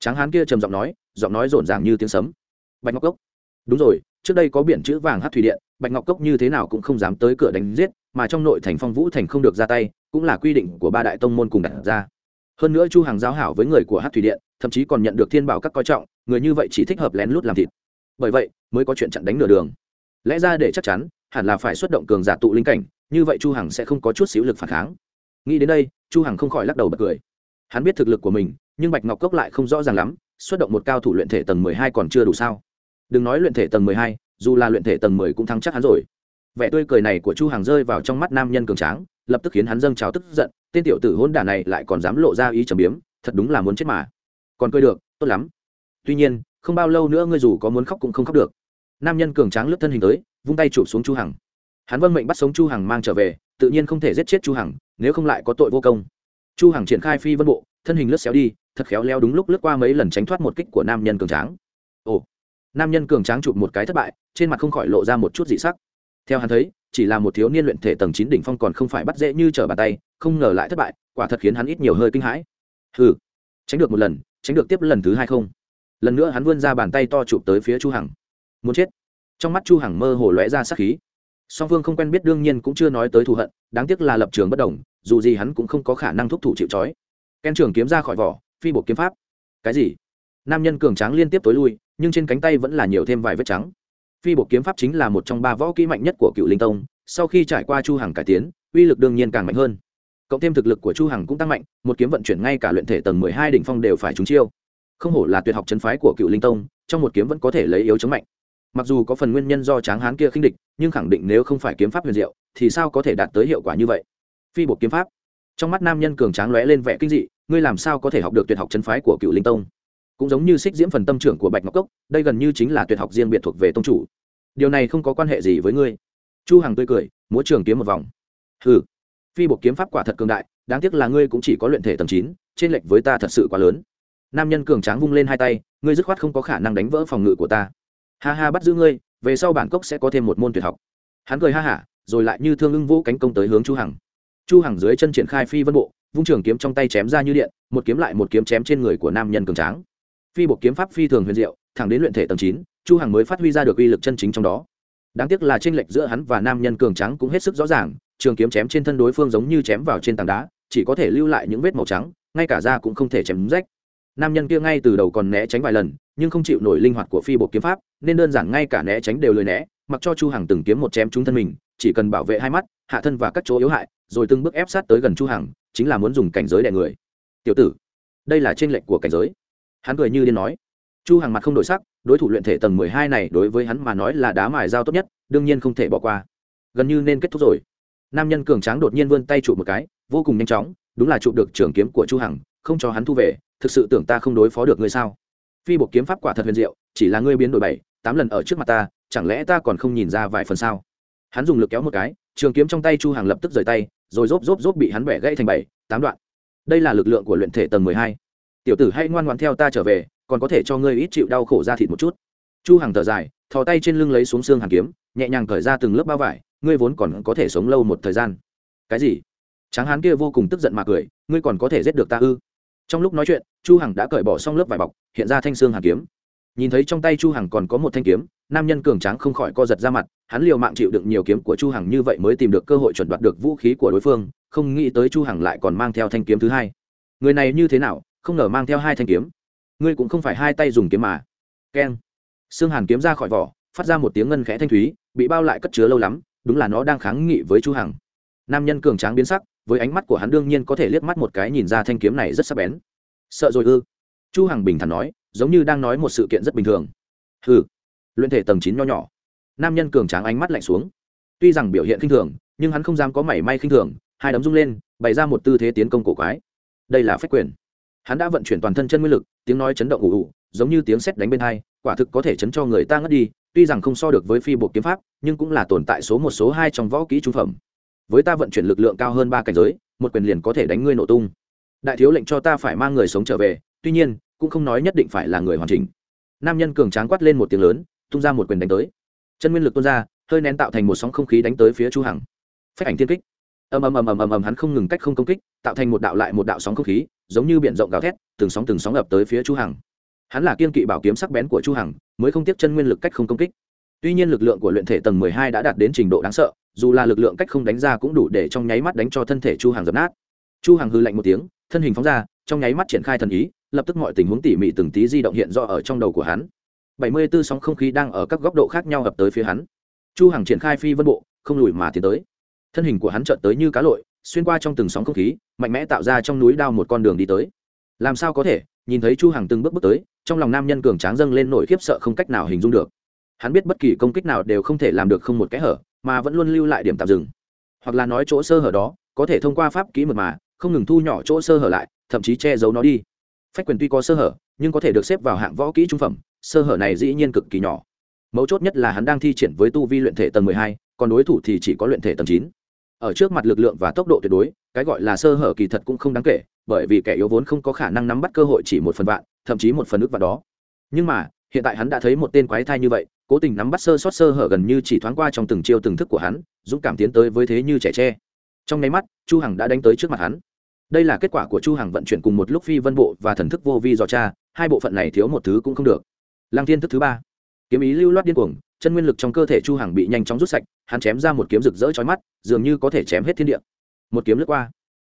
Tráng hán kia trầm giọng nói giọng nói rộn ràng như tiếng sấm. Bạch ngọc cốc đúng rồi, trước đây có biển chữ vàng hát thủy điện, bạch ngọc cốc như thế nào cũng không dám tới cửa đánh giết, mà trong nội thành phong vũ thành không được ra tay, cũng là quy định của ba đại tông môn cùng đặt ra. Hơn nữa chu hàng giao hảo với người của hát thủy điện, thậm chí còn nhận được thiên bảo các coi trọng, người như vậy chỉ thích hợp lén lút làm thịt. Bởi vậy, mới có chuyện chặn đánh nửa đường. Lẽ ra để chắc chắn, hẳn là phải xuất động cường giả tụ linh cảnh, như vậy chu hằng sẽ không có chút xíu lực phản kháng. Nghĩ đến đây, chu hằng không khỏi lắc đầu bật cười. Hắn biết thực lực của mình, nhưng bạch ngọc cốc lại không rõ ràng lắm, xuất động một cao thủ luyện thể tầng mười hai còn chưa đủ sao? Đừng nói luyện thể tầng mười hai, dù là luyện thể tầng mười cũng thắng chắc hắn rồi. Vẻ tươi cười này của chu hàng rơi vào trong mắt nam nhân cường tráng, lập tức khiến hắn dâng trào tức giận, tên tiểu tử hôn đả này lại còn dám lộ ra ý trầm biếm, thật đúng là muốn chết mà. Còn cười được, tốt lắm. Tuy nhiên, không bao lâu nữa ngươi dù có muốn khóc cũng không khóc được. Nam nhân cường tráng lướt thân hình tới, vung tay chụp xuống chu hằng. Hắn vâng mệnh bắt sống chu hằng mang trở về, tự nhiên không thể giết chết chu hằng, nếu không lại có tội vô công. Chu hằng triển khai phi vân bộ, thân hình lướt xéo đi, thật khéo léo đúng lúc lướt qua mấy lần tránh thoát một kích của nam nhân cường tráng. Ồ nam nhân cường tráng chụp một cái thất bại, trên mặt không khỏi lộ ra một chút dị sắc. Theo hắn thấy, chỉ là một thiếu niên luyện thể tầng chín đỉnh phong còn không phải bắt dễ như trở bàn tay, không ngờ lại thất bại, quả thật khiến hắn ít nhiều hơi kinh hãi. Hừ, tránh được một lần, tránh được tiếp lần thứ hai không? Lần nữa hắn vươn ra bàn tay to chụp tới phía chu hằng. Muốn chết. Trong mắt chu hằng mơ hồ lóe ra sát khí. Song phương không quen biết đương nhiên cũng chưa nói tới thù hận, đáng tiếc là lập trường bất đồng, dù gì hắn cũng không có khả năng thúc thủ chịu trói. Ken trường kiếm ra khỏi vỏ, phi bộ kiếm pháp. Cái gì? Nam nhân cường tráng liên tiếp tối lui nhưng trên cánh tay vẫn là nhiều thêm vài vết trắng. Phi bộ kiếm pháp chính là một trong ba võ kỹ mạnh nhất của cựu linh tông, sau khi trải qua chu hằng cải tiến, uy lực đương nhiên càng mạnh hơn. Cộng thêm thực lực của chu hằng cũng tăng mạnh, một kiếm vận chuyển ngay cả luyện thể tầng 12 đỉnh phong đều phải trúng chiêu. Không hổ là tuyệt học chân phái của cựu linh tông, trong một kiếm vẫn có thể lấy yếu chống mạnh. Mặc dù có phần nguyên nhân do tráng hán kia khinh địch, nhưng khẳng định nếu không phải kiếm pháp huyền diệu, thì sao có thể đạt tới hiệu quả như vậy? Phi bộ kiếm pháp. Trong mắt nam nhân cường tráng lóe lên vẻ kinh dị, ngươi làm sao có thể học được tuyệt học chân phái của cựu linh tông? Cũng giống như xích diễm phần tâm trưởng của bạch ngọc cốc, đây gần như chính là tuyệt học riêng biệt thuộc về tông chủ. Điều này không có quan hệ gì với ngươi. Chu hằng tươi cười, múa trường kiếm một vòng. Hừ, phi bộ kiếm pháp quả thật cường đại, đáng tiếc là ngươi cũng chỉ có luyện thể tầng chín, trên lệch với ta thật sự quá lớn. Nam nhân cường tráng vung lên hai tay, ngươi dứt khoát không có khả năng đánh vỡ phòng ngự của ta. Ha ha, bắt giữ ngươi, về sau bản cốc sẽ có thêm một môn tuyệt học. Hắn cười ha hả, rồi lại như thương ưng vũ cánh công tới hướng chu hằng. Chu hằng dưới chân triển khai phi vân bộ, vung trường kiếm trong tay chém ra như điện, một kiếm lại một kiếm chém trên người của nam nhân cường tráng phi bộ kiếm pháp phi thường huyền diệu, thẳng đến luyện thể tầng chín, chu hằng mới phát huy ra được uy lực chân chính trong đó. Đáng tiếc là tranh lệch giữa hắn và nam nhân cường Trắng cũng hết sức rõ ràng, trường kiếm chém trên thân đối phương giống như chém vào trên tảng đá, chỉ có thể lưu lại những vết màu trắng, ngay cả da cũng không thể chém rách. Nam nhân kia ngay từ đầu còn né tránh vài lần, nhưng không chịu nổi linh hoạt của phi bộ kiếm pháp, nên đơn giản ngay cả né tránh đều lười né, mặc cho chu hằng từng kiếm một chém trúng thân mình, chỉ cần bảo vệ hai mắt, hạ thân và các chỗ yếu hại, rồi từng bước ép sát tới gần chu hằng, chính là muốn dùng cảnh giới đè người. Tiểu tử, đây là trên lệnh của cảnh giới hắn cười như điên nói, chu hằng mặt không đổi sắc, đối thủ luyện thể tầng 12 này đối với hắn mà nói là đá mài dao tốt nhất, đương nhiên không thể bỏ qua. Gần như nên kết thúc rồi. Nam nhân cường tráng đột nhiên vươn tay chụp một cái, vô cùng nhanh chóng, đúng là chụp được trường kiếm của chu hằng, không cho hắn thu về, thực sự tưởng ta không đối phó được ngươi sao? Phi bộ kiếm pháp quả thật huyền diệu, chỉ là ngươi biến đổi bảy, tám lần ở trước mặt ta, chẳng lẽ ta còn không nhìn ra vài phần sao? Hắn dùng lực kéo một cái, trường kiếm trong tay chu Hằng lập tức rời tay, rồi rốp rốp rốp bị hắn bẻ gãy thành bảy, tám đoạn. Đây là lực lượng của luyện thể tầng mười hai tiểu tử hãy ngoan ngoan theo ta trở về, còn có thể cho ngươi ít chịu đau khổ ra thịt một chút. Chu Hằng thở dài, thò tay trên lưng lấy xuống xương hàn kiếm, nhẹ nhàng cởi ra từng lớp bao vải, ngươi vốn còn có thể sống lâu một thời gian. Cái gì? Tráng hán kia vô cùng tức giận mà cười, ngươi còn có thể giết được ta ư? Trong lúc nói chuyện, chu hằng đã cởi bỏ xong lớp vải bọc, hiện ra thanh xương hàn kiếm. Nhìn thấy trong tay chu hằng còn có một thanh kiếm, nam nhân cường tráng không khỏi co giật ra mặt, hắn liều mạng chịu đựng nhiều kiếm của chu hằng như vậy mới tìm được cơ hội chuẩn đoạt được vũ khí của đối phương, không nghĩ tới chu hằng lại còn mang theo thanh kiếm thứ hai. Người này như thế nào? Không ngờ mang theo hai thanh kiếm. Ngươi cũng không phải hai tay dùng kiếm mà. Keng. Xương hàn kiếm ra khỏi vỏ, phát ra một tiếng ngân khẽ thanh thúy, bị bao lại cất chứa lâu lắm, đúng là nó đang kháng nghị với chu hằng. Nam nhân cường tráng biến sắc, với ánh mắt của hắn đương nhiên có thể liếc mắt một cái nhìn ra thanh kiếm này rất sắc bén. Sợ rồi ư? Chu hằng bình thản nói, giống như đang nói một sự kiện rất bình thường. Hừ. Luyện thể tầng chín nho nhỏ. Nam nhân cường tráng ánh mắt lạnh xuống. Tuy rằng biểu hiện khinh thường, nhưng hắn không dám có mảy may khinh thường, hai đấm rung lên, bày ra một tư thế tiến công cổ quái. Đây là phách quyền hắn đã vận chuyển toàn thân chân nguyên lực, tiếng nói chấn động ủ ủ, giống như tiếng sét đánh bên hai, quả thực có thể chấn cho người ta ngất đi, tuy rằng không so được với phi bộ kiếm pháp, nhưng cũng là tồn tại số một, số hai trong võ kỹ trung phẩm. Với ta vận chuyển lực lượng cao hơn ba cảnh giới, một quyền liền có thể đánh ngươi nổ tung. Đại thiếu lệnh cho ta phải mang người sống trở về, tuy nhiên, cũng không nói nhất định phải là người hoàn chỉnh. Nam nhân cường tráng quát lên một tiếng lớn, tung ra một quyền đánh tới. Chân nguyên lực tuôn ra, hơi nén tạo thành một sóng không khí đánh tới phía chu hằng. Phách ảnh thiên kích ầm ầm ầm ầm ầm ầm hắn không ngừng cách không công kích, tạo thành một đạo lại một đạo sóng không khí, giống như biển rộng gào thét, từng sóng từng sóng ập tới phía chu hằng. Hắn là kiên kỵ bảo kiếm sắc bén của chu hằng, mới không tiếp chân nguyên lực cách không công kích. Tuy nhiên lực lượng của luyện thể tầng 12 đã đạt đến trình độ đáng sợ, dù là lực lượng cách không đánh ra cũng đủ để trong nháy mắt đánh cho thân thể chu Hằng dập nát. Chu Hằng hư lạnh một tiếng, thân hình phóng ra, trong nháy mắt triển khai thần ý, lập tức mọi tình huống tỉ mỉ từng tí di động hiện rõ ở trong đầu của hắn. Bảy mươi 74 sóng không khí đang ở các góc độ khác nhau ập tới phía hắn. Chu Hằng triển khai phi vân bộ, không lùi mà tiến tới thân hình của hắn chợt tới như cá lội, xuyên qua trong từng sóng không khí, mạnh mẽ tạo ra trong núi đao một con đường đi tới. Làm sao có thể? Nhìn thấy chu Hằng từng bước bước tới, trong lòng nam nhân cường tráng dâng lên nỗi khiếp sợ không cách nào hình dung được. Hắn biết bất kỳ công kích nào đều không thể làm được không một kẽ hở, mà vẫn luôn lưu lại điểm tạm dừng. Hoặc là nói chỗ sơ hở đó, có thể thông qua pháp kỹ mật mà, không ngừng thu nhỏ chỗ sơ hở lại, thậm chí che giấu nó đi. Phách quyền tuy có sơ hở, nhưng có thể được xếp vào hạng võ kỹ trung phẩm, sơ hở này dĩ nhiên cực kỳ nhỏ. Mấu chốt nhất là hắn đang thi triển với tu vi luyện thể tầng mười hai, còn đối thủ thì chỉ có luyện thể tầng chín ở trước mặt lực lượng và tốc độ tuyệt đối, cái gọi là sơ hở kỳ thật cũng không đáng kể, bởi vì kẻ yếu vốn không có khả năng nắm bắt cơ hội chỉ một phần vạn, thậm chí một phần ức vào đó. Nhưng mà, hiện tại hắn đã thấy một tên quái thai như vậy, cố tình nắm bắt sơ sót sơ hở gần như chỉ thoáng qua trong từng chiêu từng thức của hắn, dũng cảm tiến tới với thế như trẻ tre. Trong nháy mắt, chu hằng đã đánh tới trước mặt hắn. Đây là kết quả của chu hằng vận chuyển cùng một lúc phi vân bộ và thần thức vô vi dò cha hai bộ phận này thiếu một thứ cũng không được. Lăng thiên thức thứ ba. Kiếm ý lưu loát điên cuồng chân nguyên lực trong cơ thể chu hằng bị nhanh chóng rút sạch, hắn chém ra một kiếm rực rỡ chói mắt, dường như có thể chém hết thiên địa. Một kiếm lướt qua,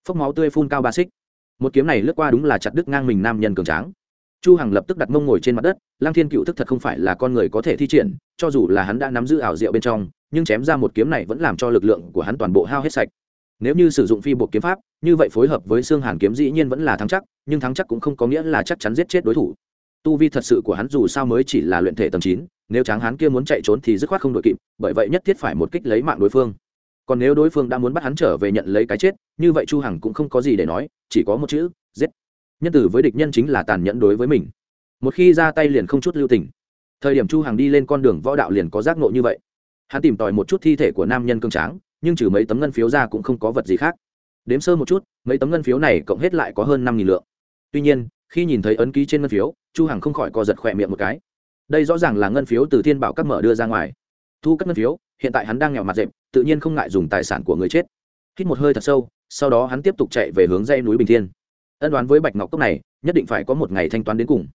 phốc máu tươi phun cao ba xích. Một kiếm này lướt qua đúng là chặt đứt ngang mình nam nhân cường tráng. Chu hằng lập tức đặt mông ngồi trên mặt đất lang thiên cựu thức thật không phải là con người có thể thi triển, cho dù là hắn đã nắm giữ ảo diệu bên trong, nhưng chém ra một kiếm này vẫn làm cho lực lượng của hắn toàn bộ hao hết sạch. Nếu như sử dụng phi bộ kiếm pháp, như vậy phối hợp với xương hàn kiếm dĩ nhiên vẫn là thắng chắc, nhưng thắng chắc cũng không có nghĩa là chắc chắn giết chết đối thủ tu vi thật sự của hắn dù sao mới chỉ là luyện thể tầng chín, nếu tráng hắn kia muốn chạy trốn thì dứt khoát không đội kịp, bởi vậy nhất thiết phải một kích lấy mạng đối phương. Còn nếu đối phương đã muốn bắt hắn trở về nhận lấy cái chết, như vậy chu hằng cũng không có gì để nói, chỉ có một chữ, giết. Nhân tử với địch nhân chính là tàn nhẫn đối với mình. Một khi ra tay liền không chút lưu tình. Thời điểm chu hằng đi lên con đường võ đạo liền có giác ngộ như vậy. Hắn tìm tòi một chút thi thể của nam nhân cương tráng, nhưng trừ mấy tấm ngân phiếu ra cũng không có vật gì khác. Đếm sơ một chút, mấy tấm ngân phiếu này cộng hết lại có hơn năm nghìn lượng. Tuy nhiên, khi nhìn thấy ấn ký trên ngân phiếu chu hằng không khỏi co giật khỏe miệng một cái. Đây rõ ràng là ngân phiếu từ thiên bảo các mở đưa ra ngoài. Thu các ngân phiếu, hiện tại hắn đang nghèo mặt dẹp tự nhiên không ngại dùng tài sản của người chết. Hít một hơi thật sâu, sau đó hắn tiếp tục chạy về hướng dây núi bình thiên. Ân đoán với bạch ngọc cốc này, nhất định phải có một ngày thanh toán đến cùng.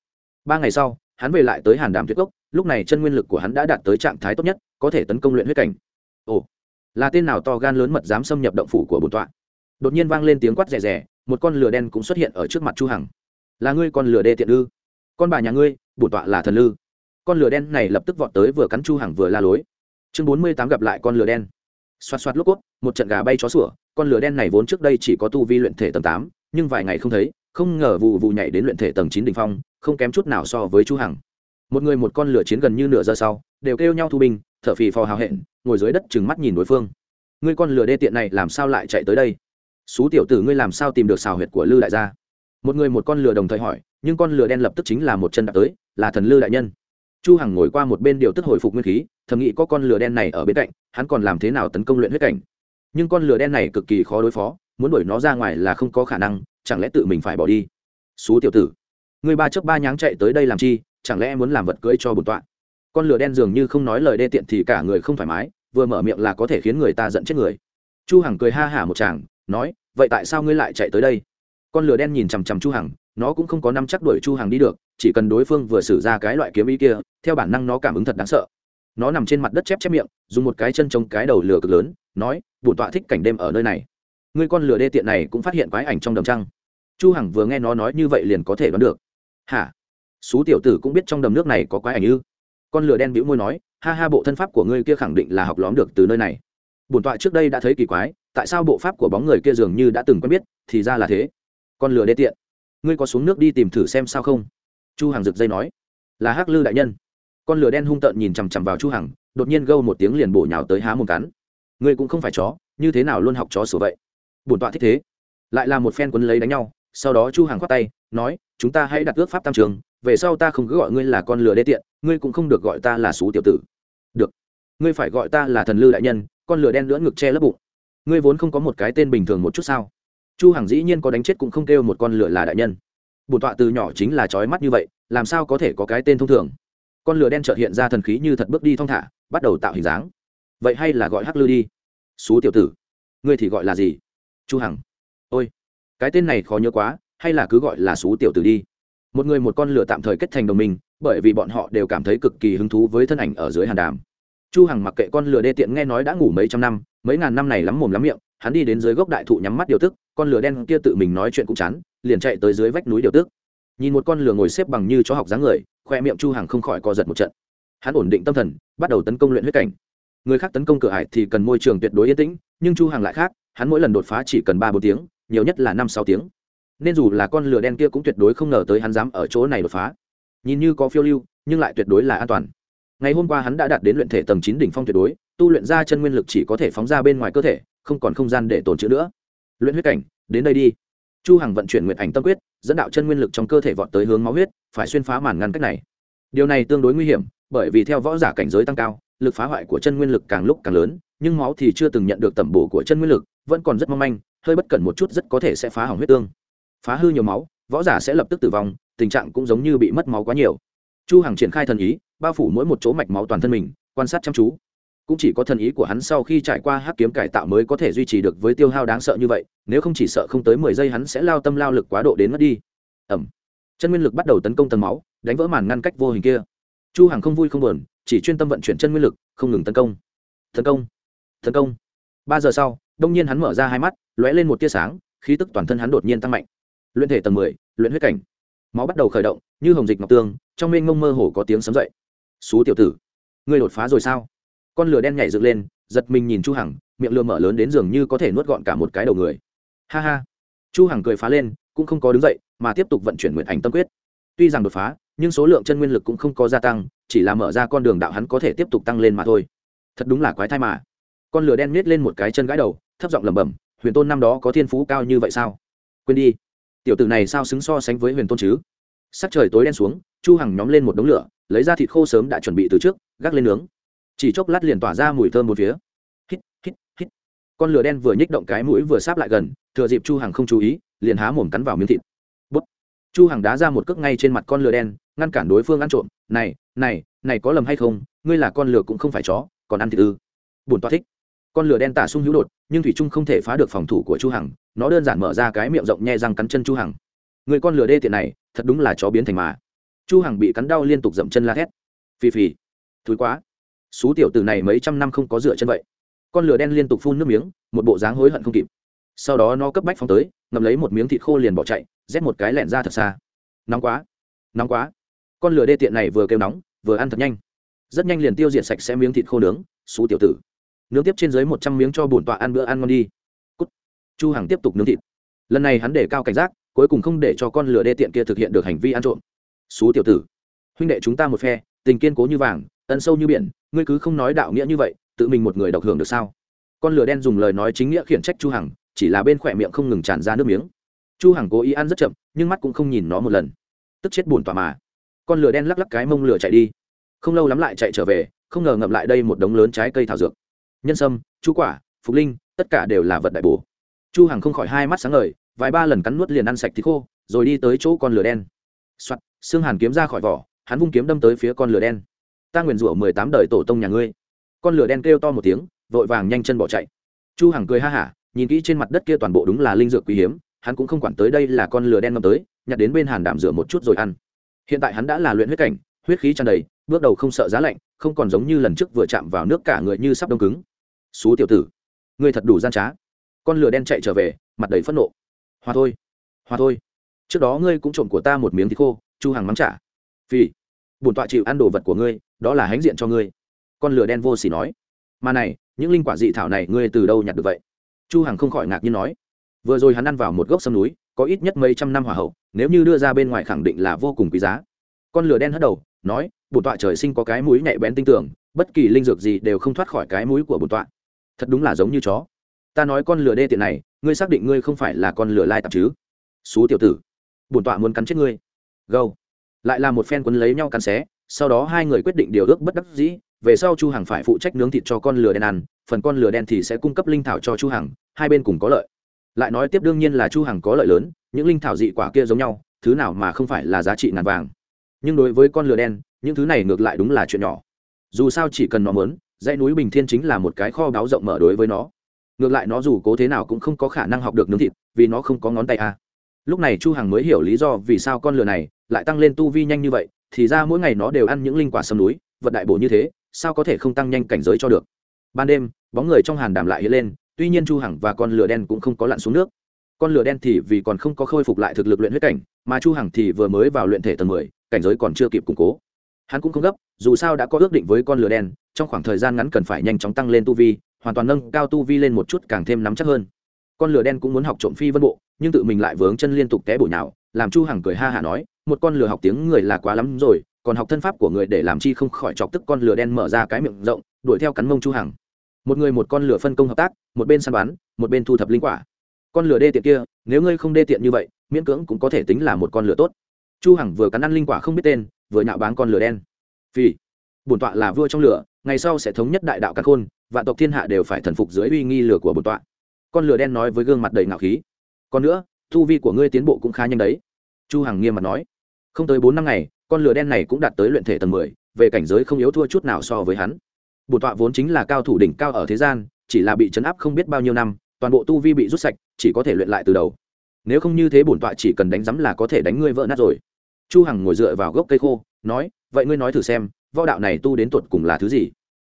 Ba ngày sau, hắn về lại tới hàn đàm tuyết cốc, lúc này chân nguyên lực của hắn đã đạt tới trạng thái tốt nhất, có thể tấn công luyện huyết cảnh. Ồ, là tên nào to gan lớn mật dám xâm nhập động phủ của bổn tọa? Đột nhiên vang lên tiếng quát rè rè, một con lửa đen cũng xuất hiện ở trước mặt chu hằng. Là ngươi con lửa đê tiện ư? Con bà nhà ngươi, bổn tọa là thần lư. Con lửa đen này lập tức vọt tới vừa cắn chu hằng vừa la lối. Chương bốn mươi tám gặp lại con lửa đen. Xoát xoát lúc cốt một trận gà bay chó sủa, con lửa đen này vốn trước đây chỉ có tu vi luyện thể tầng tám, nhưng vài ngày không thấy, không ngờ vụ vụ nhảy đến luyện thể tầng chín đỉnh phong, không kém chút nào so với chu hằng. Một người một con lửa chiến gần như nửa giờ sau, đều kêu nhau thu binh, thở phì phò hào hẹn, ngồi dưới đất chừng mắt nhìn đối phương. Ngươi con lửa đê tiện này làm sao lại chạy tới đây? Xú tiểu tử ngươi làm sao tìm được xào huyệt của lư đại gia? Một người một con lửa đồng thời hỏi nhưng con lửa đen lập tức chính là một chân đạp tới, là thần lư đại nhân. Chu hằng ngồi qua một bên điều tức hồi phục nguyên khí, thầm nghĩ có con lửa đen này ở bên cạnh, hắn còn làm thế nào tấn công luyện huyết cảnh. Nhưng con lửa đen này cực kỳ khó đối phó, muốn đuổi nó ra ngoài là không có khả năng, chẳng lẽ tự mình phải bỏ đi? Xú tiểu tử, người ba chớp ba nháng chạy tới đây làm chi, chẳng lẽ muốn làm vật cưới cho bổn tọa? Con lửa đen dường như không nói lời đê tiện thì cả người không thoải mái, vừa mở miệng là có thể khiến người ta giận chết người. Chu hằng cười ha hả một chàng nói, vậy tại sao ngươi lại chạy tới đây? Con lửa đen nhìn chằm chằm chu hằng nó cũng không có năm chắc đuổi chu hằng đi được, chỉ cần đối phương vừa sử ra cái loại kiếm ý kia, theo bản năng nó cảm ứng thật đáng sợ. Nó nằm trên mặt đất chép chép miệng, dùng một cái chân chống cái đầu lửa cực lớn, nói, bổn tọa thích cảnh đêm ở nơi này. Ngươi con lửa đê tiện này cũng phát hiện quái ảnh trong đầm trăng. Chu hằng vừa nghe nó nói như vậy liền có thể đoán được. Hả? Xú tiểu tử cũng biết trong đầm nước này có quái ảnh ư? Con lửa đen bĩu môi nói, ha ha, bộ thân pháp của ngươi kia khẳng định là học lóm được từ nơi này. Bổn tọa trước đây đã thấy kỳ quái, tại sao bộ pháp của bóng người kia dường như đã từng quen biết, thì ra là thế. Con lửa đê tiện ngươi có xuống nước đi tìm thử xem sao không? Chu hằng rực dây nói. Là hắc lư đại nhân. Con lửa đen hung tợn nhìn chằm chằm vào chu hằng, đột nhiên gâu một tiếng liền bổ nhào tới há mồm cắn. Ngươi cũng không phải chó, như thế nào luôn học chó sửa vậy? Bổn tọa thích thế. Lại là một phen quấn lấy đánh nhau, sau đó chu hằng khoát tay, nói, chúng ta hãy đặt ước pháp tam trường, về sau ta không cứ gọi ngươi là con lừa đê tiện, ngươi cũng không được gọi ta là xú tiểu tử. Được. Ngươi phải gọi ta là thần lư đại nhân, con lừa đen lưỡn ngực che lấp bụng. Ngươi vốn không có một cái tên bình thường một chút sao? Chu hằng dĩ nhiên có đánh chết cũng không kêu một con lừa là đại nhân. Bổn tọa từ nhỏ chính là chói mắt như vậy, làm sao có thể có cái tên thông thường? Con lừa đen chợt hiện ra thần khí như thật bước đi thong thả, bắt đầu tạo hình dáng. Vậy hay là gọi hắc lư đi? Xú tiểu tử, ngươi thì gọi là gì? Chu hằng, ôi, cái tên này khó nhớ quá, hay là cứ gọi là xú tiểu tử đi. Một người một con lửa tạm thời kết thành đồng minh, bởi vì bọn họ đều cảm thấy cực kỳ hứng thú với thân ảnh ở dưới hàn đàm. Chu hằng mặc kệ con lửa đê tiện nghe nói đã ngủ mấy trăm năm, mấy ngàn năm này lắm mồm lắm miệng hắn đi đến dưới gốc đại thụ nhắm mắt điều tức, con lửa đen kia tự mình nói chuyện cũng chán, liền chạy tới dưới vách núi điều tức. Nhìn một con lửa ngồi xếp bằng như chó học dáng người, khoe miệng chu hằng không khỏi co giật một trận. Hắn ổn định tâm thần, bắt đầu tấn công luyện huyết cảnh. Người khác tấn công cửa hải thì cần môi trường tuyệt đối yên tĩnh, nhưng chu hằng lại khác, hắn mỗi lần đột phá chỉ cần ba bốn tiếng, nhiều nhất là năm sáu tiếng. Nên dù là con lửa đen kia cũng tuyệt đối không ngờ tới hắn dám ở chỗ này đột phá. Nhìn như có phiêu lưu, nhưng lại tuyệt đối là an toàn. Ngày hôm qua hắn đã đạt đến luyện thể tầng chín đỉnh phong tuyệt đối, tu luyện ra chân nguyên lực chỉ có thể phóng ra bên ngoài cơ thể không còn không gian để tồn trữ nữa. Luyện huyết cảnh, đến đây đi. Chu hằng vận chuyển nguyện ảnh tâm quyết, dẫn đạo chân nguyên lực trong cơ thể vọt tới hướng máu huyết, phải xuyên phá màn ngăn cách này. Điều này tương đối nguy hiểm, bởi vì theo võ giả cảnh giới tăng cao, lực phá hoại của chân nguyên lực càng lúc càng lớn, nhưng máu thì chưa từng nhận được tẩm bổ của chân nguyên lực, vẫn còn rất mong manh, hơi bất cẩn một chút rất có thể sẽ phá hỏng huyết tương. Phá hư nhiều máu, võ giả sẽ lập tức tử vong, tình trạng cũng giống như bị mất máu quá nhiều. Chu hằng triển khai thần ý, bao phủ mỗi một chỗ mạch máu toàn thân mình, quan sát chăm chú cũng chỉ có thần ý của hắn sau khi trải qua hắc kiếm cải tạo mới có thể duy trì được với tiêu hao đáng sợ như vậy, nếu không chỉ sợ không tới mười giây hắn sẽ lao tâm lao lực quá độ đến mất đi. Ẩm chân nguyên lực bắt đầu tấn công tầng máu, đánh vỡ màn ngăn cách vô hình kia. Chu hằng không vui không buồn, chỉ chuyên tâm vận chuyển chân nguyên lực, không ngừng tấn công. Tấn công. Tấn công. Ba giờ sau, đông nhiên hắn mở ra hai mắt, lóe lên một tia sáng, khí tức toàn thân hắn đột nhiên tăng mạnh. Luyện thể tầng mười, luyện huyết cảnh. Máu bắt đầu khởi động, như hồng dịch ngọc tương, trong mênh ngông mơ hồ có tiếng sấm dậy. Xú tiểu tử, ngươi đột phá rồi sao? Con lửa đen nhảy dựng lên, giật mình nhìn chu hằng, miệng lừa mở lớn đến dường như có thể nuốt gọn cả một cái đầu người. Ha ha. Chu hằng cười phá lên, cũng không có đứng dậy, mà tiếp tục vận chuyển nguyện ảnh tâm quyết. Tuy rằng đột phá, nhưng số lượng chân nguyên lực cũng không có gia tăng, chỉ là mở ra con đường đạo hắn có thể tiếp tục tăng lên mà thôi. Thật đúng là quái thai mà. Con lửa đen miết lên một cái chân gãi đầu, thấp giọng lẩm bẩm, huyền tôn năm đó có thiên phú cao như vậy sao? Quên đi. Tiểu tử này sao xứng so sánh với huyền tôn chứ? Sắc trời tối đen xuống, chu hằng nhóm lên một đống lửa, lấy ra thịt khô sớm đã chuẩn bị từ trước, gác lên nướng chỉ chốc lát liền tỏa ra mùi thơm một phía. Hít hít hít. Con lửa đen vừa nhích động cái mũi vừa sáp lại gần, thừa dịp chu hằng không chú ý, liền há mồm cắn vào miếng thịt. Bút. Chu hằng đá ra một cước ngay trên mặt con lửa đen, ngăn cản đối phương ăn trộm. Này này này có lầm hay không? Ngươi là con lửa cũng không phải chó, còn ăn thịt ư? Buồn toa thích. Con lửa đen tả sung hữu đột, nhưng thủy trung không thể phá được phòng thủ của chu hằng, nó đơn giản mở ra cái miệng rộng nhe răng cắn chân chu hằng. Người con lửa đê tiện này, thật đúng là chó biến thành mà. Chu hằng bị cắn đau liên tục dậm chân la thét. Phì phì. Thúi quá xú tiểu tử này mấy trăm năm không có dựa chân vậy. Con lửa đen liên tục phun nước miếng, một bộ dáng hối hận không kịp. Sau đó nó cấp bách phóng tới, ngậm lấy một miếng thịt khô liền bỏ chạy, rét một cái lẹn ra thật xa. Nóng quá nóng quá. Con lửa đê tiện này vừa kêu nóng, vừa ăn thật nhanh. Rất nhanh liền tiêu diệt sạch sẽ miếng thịt khô nướng, xú tiểu tử. Nướng tiếp trên dưới một trăm miếng cho bổn tọa ăn bữa ăn ngon đi. Cút. chu hằng tiếp tục nướng thịt. Lần này hắn để cao cảnh giác, cuối cùng không để cho con lửa đê tiện kia thực hiện được hành vi ăn trộm. Xú tiểu tử. Huynh đệ chúng ta một phe, tình kiên cố như vàng ân sâu như biển, ngươi cứ không nói đạo nghĩa như vậy, tự mình một người độc hưởng được sao? Con lửa đen dùng lời nói chính nghĩa khiển trách chu hằng, chỉ là bên khỏe miệng không ngừng tràn ra nước miếng. Chu hằng cố ý ăn rất chậm, nhưng mắt cũng không nhìn nó một lần. Tức chết buồn tỏa mà. Con lửa đen lắc lắc cái mông lửa chạy đi. Không lâu lắm lại chạy trở về, không ngờ ngậm lại đây một đống lớn trái cây thảo dược. Nhân sâm, chu quả, phục linh, tất cả đều là vật đại bổ. Chu hằng không khỏi hai mắt sáng ngời, vài ba lần cắn nuốt liền ăn sạch thì khô, rồi đi tới chỗ con lửa đen. Soạt, xương hàn kiếm ra khỏi vỏ, hắn vung kiếm đâm tới phía con lửa đen ta nguyền rủa mười tám đời tổ tông nhà ngươi. Con lửa đen kêu to một tiếng, vội vàng nhanh chân bỏ chạy. Chu hằng cười ha hả, nhìn kỹ trên mặt đất kia toàn bộ đúng là linh dược quý hiếm, hắn cũng không quản tới đây là con lửa đen ngâm tới, nhặt đến bên hàn đảm rửa một chút rồi ăn. Hiện tại hắn đã là luyện huyết cảnh, huyết khí tràn đầy, bước đầu không sợ giá lạnh, không còn giống như lần trước vừa chạm vào nước cả người như sắp đông cứng. Xú tiểu tử, ngươi thật đủ gian trá. Con lửa đen chạy trở về, mặt đầy phẫn nộ. Hoa thôi hoa thôi. Trước đó ngươi cũng trộm của ta một miếng thịt khô, chu hằng mắng trả. Vì bổn tọa chịu ăn đồ vật của ngươi, đó là hãnh diện cho ngươi. Con lửa đen vô sỉ nói. Mà này, những linh quả dị thảo này ngươi từ đâu nhặt được vậy? Chu hằng không khỏi ngạc nhiên nói. Vừa rồi hắn ăn vào một gốc sâm núi, có ít nhất mấy trăm năm hỏa hậu, nếu như đưa ra bên ngoài khẳng định là vô cùng quý giá. Con lửa đen hất đầu, nói, bổn tọa trời sinh có cái mũi nhạy bén tinh tường, bất kỳ linh dược gì đều không thoát khỏi cái mũi của bổn tọa. Thật đúng là giống như chó. Ta nói con lửa đê tiện này, ngươi xác định ngươi không phải là con lửa lai tạp chứ? Xú tiểu tử, bổn tọa muốn cắn chết ngươi. Gâu lại là một phen quấn lấy nhau cắn xé, sau đó hai người quyết định điều ước bất đắc dĩ, về sau chu hằng phải phụ trách nướng thịt cho con lửa đen ăn, phần con lửa đen thì sẽ cung cấp linh thảo cho chu hằng, hai bên cùng có lợi. Lại nói tiếp đương nhiên là chu hằng có lợi lớn, những linh thảo dị quả kia giống nhau, thứ nào mà không phải là giá trị ngàn vàng. Nhưng đối với con lửa đen, những thứ này ngược lại đúng là chuyện nhỏ. Dù sao chỉ cần nó muốn, dãy núi bình thiên chính là một cái kho báu rộng mở đối với nó. Ngược lại nó dù cố thế nào cũng không có khả năng học được nướng thịt, vì nó không có ngón tay a. à lúc này chu hằng mới hiểu lý do vì sao con lừa này lại tăng lên tu vi nhanh như vậy thì ra mỗi ngày nó đều ăn những linh quả sâm núi vật đại bổ như thế sao có thể không tăng nhanh cảnh giới cho được? Ban đêm bóng người trong hàn đàm lại hiện lên tuy nhiên chu hằng và con lửa đen cũng không có lặn xuống nước. Con lửa đen thì vì còn không có khôi phục lại thực lực luyện huyết cảnh mà chu hằng thì vừa mới vào luyện thể tầng 10, cảnh giới còn chưa kịp củng cố. Hắn cũng không gấp dù sao đã có ước định với con lửa đen trong khoảng thời gian ngắn cần phải nhanh chóng tăng lên tu vi hoàn toàn nâng cao tu vi lên một chút càng thêm nắm chắc hơn con lửa đen cũng muốn học trộm phi vân bộ, nhưng tự mình lại vướng chân liên tục té bụi nào làm chu hằng cười ha hả nói, một con lửa học tiếng người là quá lắm rồi, còn học thân pháp của người để làm chi không khỏi chọc tức con lửa đen mở ra cái miệng rộng, đuổi theo cắn mông chu hằng. Một người một con lửa phân công hợp tác, một bên săn bắn, một bên thu thập linh quả. Con lửa đê tiện kia, nếu ngươi không đê tiện như vậy, miễn cưỡng cũng có thể tính là một con lửa tốt. Chu hằng vừa cắn ăn linh quả không biết tên, vừa nhạo báng con lửa đen. Vì bổn tọa là vua trong lửa, ngày sau sẽ thống nhất đại đạo cả khôn, vạn tộc thiên hạ đều phải thần phục dưới uy nghi lửa của bổn tọa con lửa đen nói với gương mặt đầy ngạo khí. Còn nữa, thu vi của ngươi tiến bộ cũng khá nhanh đấy. Chu hằng nghiêm mặt nói. Không tới bốn năm ngày, con lửa đen này cũng đạt tới luyện thể tầng mười, về cảnh giới không yếu thua chút nào so với hắn. Bổn tọa vốn chính là cao thủ đỉnh cao ở thế gian, chỉ là bị chấn áp không biết bao nhiêu năm, toàn bộ tu vi bị rút sạch, chỉ có thể luyện lại từ đầu. Nếu không như thế bổn tọa chỉ cần đánh giấm là có thể đánh ngươi vỡ nát rồi. Chu hằng ngồi dựa vào gốc cây khô, nói, vậy ngươi nói thử xem, võ đạo này tu đến tuột cùng là thứ gì?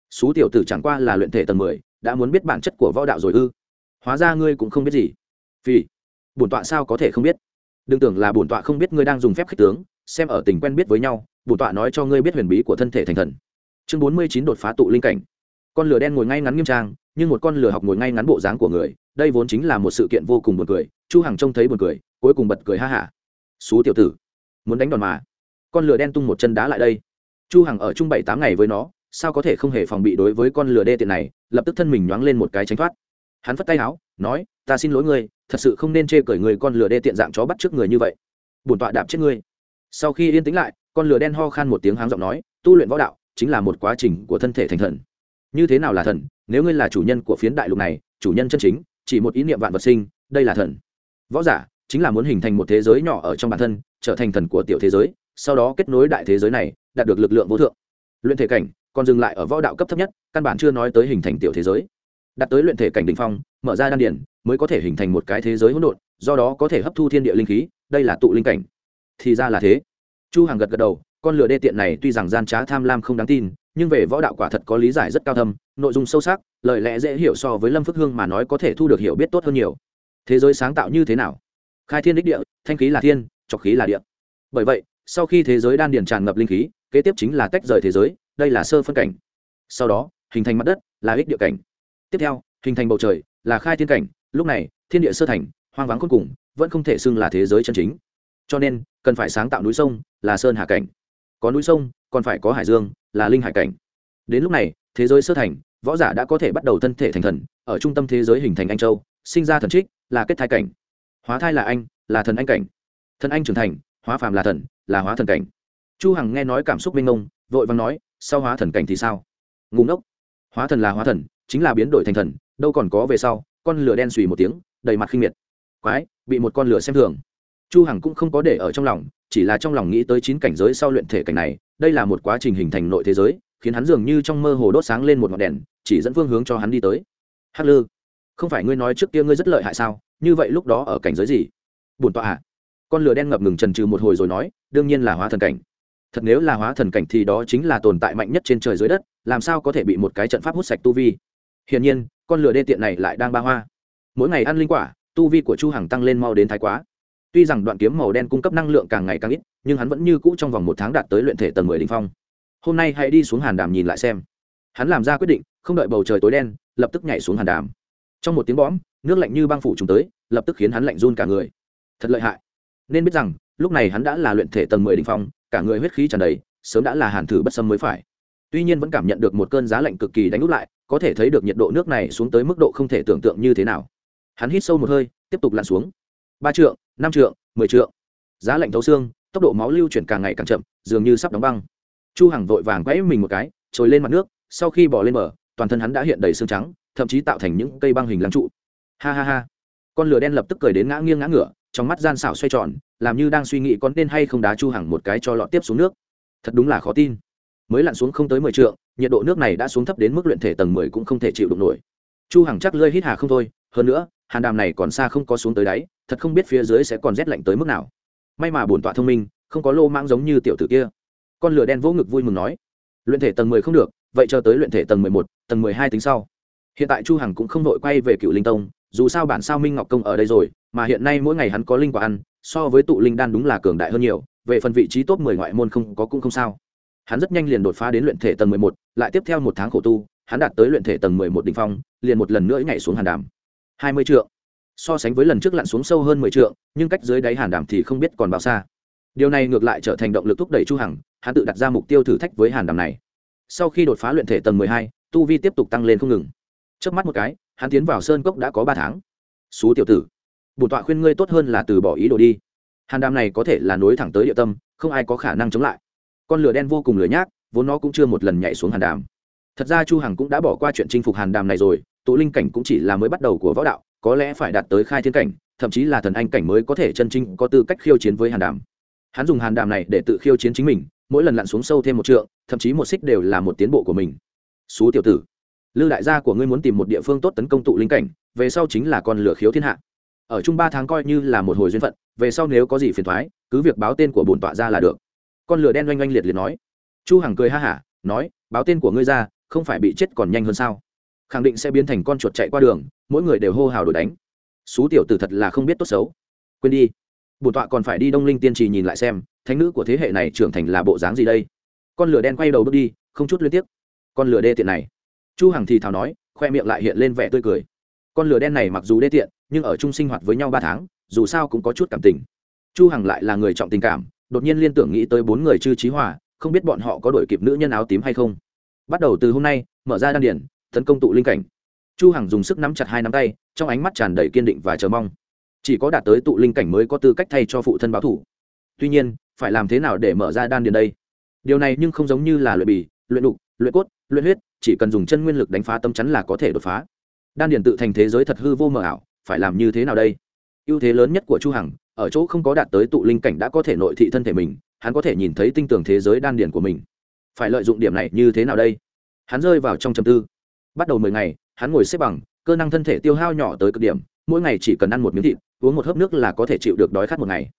Xú tiểu tử chẳng qua là luyện thể tầng mười, đã muốn biết bản chất của võ đạo rồi ư? Hóa ra ngươi cũng không biết gì. Vì bổn tọa sao có thể không biết? Đừng tưởng là bổn tọa không biết ngươi đang dùng phép khích tướng, xem ở tình quen biết với nhau, bổn tọa nói cho ngươi biết huyền bí của thân thể thành thần. Chương bốn mươi chín đột phá tụ linh cảnh. Con lửa đen ngồi ngay ngắn nghiêm trang, nhưng một con lửa học ngồi ngay ngắn bộ dáng của người, đây vốn chính là một sự kiện vô cùng buồn cười, chu hằng trông thấy buồn cười, cuối cùng bật cười ha hả. Xú tiểu tử, muốn đánh đòn mà. Con lửa đen tung một chân đá lại đây. Chu hằng ở chung bảy tám ngày với nó, sao có thể không hề phòng bị đối với con lửa đê tiện này, lập tức thân mình nhoáng lên một cái tránh thoát hắn phất tay áo, nói, ta xin lỗi ngươi, thật sự không nên chê cởi người con lửa đê tiện dạng chó bắt trước người như vậy. Bổn tọa đạp chết ngươi. Sau khi yên tĩnh lại, con lửa đen ho khan một tiếng háng giọng nói, tu luyện võ đạo chính là một quá trình của thân thể thành thần. Như thế nào là thần? Nếu ngươi là chủ nhân của phiến đại lục này, chủ nhân chân chính, chỉ một ý niệm vạn vật sinh, đây là thần. Võ giả chính là muốn hình thành một thế giới nhỏ ở trong bản thân, trở thành thần của tiểu thế giới, sau đó kết nối đại thế giới này, đạt được lực lượng vô thượng. Luyện thể cảnh, còn dừng lại ở võ đạo cấp thấp nhất, căn bản chưa nói tới hình thành tiểu thế giới đạt tới luyện thể cảnh đỉnh phong, mở ra đan điển mới có thể hình thành một cái thế giới hỗn độn, do đó có thể hấp thu thiên địa linh khí, đây là tụ linh cảnh. Thì ra là thế. Chu Hằng gật gật đầu, con lửa đê tiện này tuy rằng gian trá tham lam không đáng tin, nhưng về võ đạo quả thật có lý giải rất cao thâm, nội dung sâu sắc, lời lẽ dễ hiểu so với lâm phước hương mà nói có thể thu được hiểu biết tốt hơn nhiều. Thế giới sáng tạo như thế nào? Khai thiên đích địa, thanh khí là thiên trọc khí là địa. Bởi vậy, sau khi thế giới đan điền tràn ngập linh khí, kế tiếp chính là tách rời thế giới, đây là sơ phân cảnh. Sau đó, hình thành mặt đất, là ích địa cảnh tiếp theo, hình thành bầu trời, là khai thiên cảnh, lúc này, thiên địa sơ thành, hoang vắng cuối cùng, vẫn không thể xưng là thế giới chân chính. Cho nên, cần phải sáng tạo núi sông, là sơn hà cảnh. Có núi sông, còn phải có hải dương, là linh hải cảnh. Đến lúc này, thế giới sơ thành, võ giả đã có thể bắt đầu thân thể thành thần, ở trung tâm thế giới hình thành anh châu, sinh ra thần trích, là kết thai cảnh. Hóa thai là anh, là thần anh cảnh. Thần anh trưởng thành, hóa phàm là thần, là hóa thần cảnh. Chu hằng nghe nói cảm xúc minh ngông vội vàng nói, sau hóa thần cảnh thì sao? Ngu ngốc. Hóa thần là hóa thần chính là biến đổi thành thần, đâu còn có về sau, con lửa đen xùy một tiếng, đầy mặt khinh miệt. Quái, bị một con lửa xem thường. Chu hằng cũng không có để ở trong lòng, chỉ là trong lòng nghĩ tới chín cảnh giới sau luyện thể cảnh này, đây là một quá trình hình thành nội thế giới, khiến hắn dường như trong mơ hồ đốt sáng lên một ngọn đèn, chỉ dẫn phương hướng cho hắn đi tới. Hắc lư, không phải ngươi nói trước kia ngươi rất lợi hại sao? Như vậy lúc đó ở cảnh giới gì? Bổn tọa à con lửa đen ngập ngừng trần trừ một hồi rồi nói, đương nhiên là hóa thần cảnh. Thật nếu là hóa thần cảnh thì đó chính là tồn tại mạnh nhất trên trời dưới đất, làm sao có thể bị một cái trận pháp hút sạch tu vi? Hiển nhiên, con lửa đê tiện này lại đang ba hoa. Mỗi ngày ăn linh quả, tu vi của chu hằng tăng lên mau đến thái quá. Tuy rằng đoạn kiếm màu đen cung cấp năng lượng càng ngày càng ít, nhưng hắn vẫn như cũ trong vòng một tháng đạt tới luyện thể tầng mười đỉnh phong. Hôm nay hãy đi xuống hàn đàm nhìn lại xem. Hắn làm ra quyết định, không đợi bầu trời tối đen, lập tức nhảy xuống hàn đàm. Trong một tiếng bõm, nước lạnh như băng phủ trùng tới, lập tức khiến hắn lạnh run cả người. Thật lợi hại. Nên biết rằng, lúc này hắn đã là luyện thể tầng mười đỉnh phong, cả người huyết khí tràn đầy, sớm đã là hàn thử bất xâm mới phải tuy nhiên vẫn cảm nhận được một cơn giá lạnh cực kỳ đánh úp lại, có thể thấy được nhiệt độ nước này xuống tới mức độ không thể tưởng tượng như thế nào. Hắn hít sâu một hơi, tiếp tục lặn xuống. Ba trượng, năm trượng, mười trượng. Giá lạnh thấu xương, tốc độ máu lưu chuyển càng ngày càng chậm, dường như sắp đóng băng. Chu hằng vội vàng quẫy mình một cái, trồi lên mặt nước, sau khi bỏ lên bờ, toàn thân hắn đã hiện đầy xương trắng, thậm chí tạo thành những cây băng hình lăng trụ. Ha ha ha. Con lửa đen lập tức cười đến ngã nghiêng ngã ngửa, trong mắt gian xảo xoay tròn, làm như đang suy nghĩ con nên hay không đá chu hằng một cái cho lọt tiếp xuống nước. Thật đúng là khó tin mới lặn xuống không tới mười trượng, nhiệt độ nước này đã xuống thấp đến mức luyện thể tầng mười cũng không thể chịu đụng nổi. Chu hằng chắc lơi hít hà không thôi, hơn nữa, hàn đàm này còn xa không có xuống tới đáy, thật không biết phía dưới sẽ còn rét lạnh tới mức nào. May mà bổn tọa thông minh, không có lô mãng giống như tiểu tử kia. Con lửa đen vỗ ngực vui mừng nói, luyện thể tầng mười không được, vậy chờ tới luyện thể tầng mười một, tầng mười hai tính sau. Hiện tại chu hằng cũng không nội quay về cựu linh tông, dù sao bản sao minh ngọc công ở đây rồi, mà hiện nay mỗi ngày hắn có linh quả ăn, so với tụ linh đan đúng là cường đại hơn nhiều, về phần vị trí top mười ngoại môn không có cũng không sao hắn rất nhanh liền đột phá đến luyện thể tầng mười một lại tiếp theo một tháng khổ tu hắn đạt tới luyện thể tầng mười một đỉnh phong liền một lần nữa nhảy xuống hàn đàm. Hai mươi trượng. So sánh với lần trước lặn xuống sâu hơn mười trượng nhưng cách dưới đáy hàn đàm thì không biết còn bao xa. Điều này ngược lại trở thành động lực thúc đẩy chu hằng hắn tự đặt ra mục tiêu thử thách với hàn đàm này. Sau khi đột phá luyện thể tầng 12, tu vi tiếp tục tăng lên không ngừng. Trước mắt một cái hắn tiến vào sơn cốc đã có ba tháng. Xú tiểu tử bổn tọa khuyên ngươi tốt hơn là từ bỏ ý đồ đi. Hàn đàm này có thể là nối thẳng tới địa tâm không ai có khả năng chống lại con lửa đen vô cùng lửa nhác, vốn nó cũng chưa một lần nhảy xuống hàn đàm. Thật ra chu hằng cũng đã bỏ qua chuyện chinh phục hàn đàm này rồi, tụ linh cảnh cũng chỉ là mới bắt đầu của võ đạo, có lẽ phải đạt tới khai thiên cảnh, thậm chí là thần anh cảnh mới có thể chân chính có tư cách khiêu chiến với hàn đàm. Hắn dùng hàn đàm này để tự khiêu chiến chính mình, mỗi lần lặn xuống sâu thêm một trượng, thậm chí một xích đều là một tiến bộ của mình. Xú tiểu tử, lư đại gia của ngươi muốn tìm một địa phương tốt tấn công tụ linh cảnh, về sau chính là con lửa khiếu thiên hạ. Ở chung ba tháng coi như là một hồi duyên phận, về sau nếu có gì phiền thoái, cứ việc báo tên của bổn tọa ra là được con lửa đen oanh oanh liệt liệt nói. Chu hằng cười ha hả, nói, báo tên của ngươi ra, không phải bị chết còn nhanh hơn sao? Khẳng định sẽ biến thành con chuột chạy qua đường, mỗi người đều hô hào đổi đánh. Xú tiểu tử thật là không biết tốt xấu. Quên đi. Bổn tọa còn phải đi đông linh tiên trì nhìn lại xem, thánh nữ của thế hệ này trưởng thành là bộ dáng gì đây? Con lửa đen quay đầu bước đi, không chút liên tiếp con lửa đê tiện này. Chu hằng thì thào nói, khoe miệng lại hiện lên vẻ tươi cười. Con lửa đen này mặc dù đê tiện, nhưng ở chung sinh hoạt với nhau ba tháng, dù sao cũng có chút cảm tình. Chu hằng lại là người trọng tình cảm đột nhiên liên tưởng nghĩ tới bốn người chư trí hòa, không biết bọn họ có đổi kịp nữ nhân áo tím hay không. Bắt đầu từ hôm nay, mở ra đan điển, tấn công tụ linh cảnh. Chu hằng dùng sức nắm chặt hai nắm tay, trong ánh mắt tràn đầy kiên định và chờ mong. Chỉ có đạt tới tụ linh cảnh mới có tư cách thay cho phụ thân báo thủ. Tuy nhiên, phải làm thế nào để mở ra đan điền đây? Điều này nhưng không giống như là luyện bì, luyện đục, luyện cốt, luyện huyết, chỉ cần dùng chân nguyên lực đánh phá tâm chắn là có thể đột phá. Đan điền tự thành thế giới thật hư vô mờ ảo, phải làm như thế nào đây? Ưu thế lớn nhất của chu hằng ở chỗ không có đạt tới tụ linh cảnh đã có thể nội thị thân thể mình, hắn có thể nhìn thấy tinh tường thế giới đan điền của mình. Phải lợi dụng điểm này như thế nào đây? Hắn rơi vào trong trầm tư. Bắt đầu mười ngày, hắn ngồi xếp bằng, cơ năng thân thể tiêu hao nhỏ tới cực điểm, mỗi ngày chỉ cần ăn một miếng thịt, uống một hớp nước là có thể chịu được đói khát một ngày.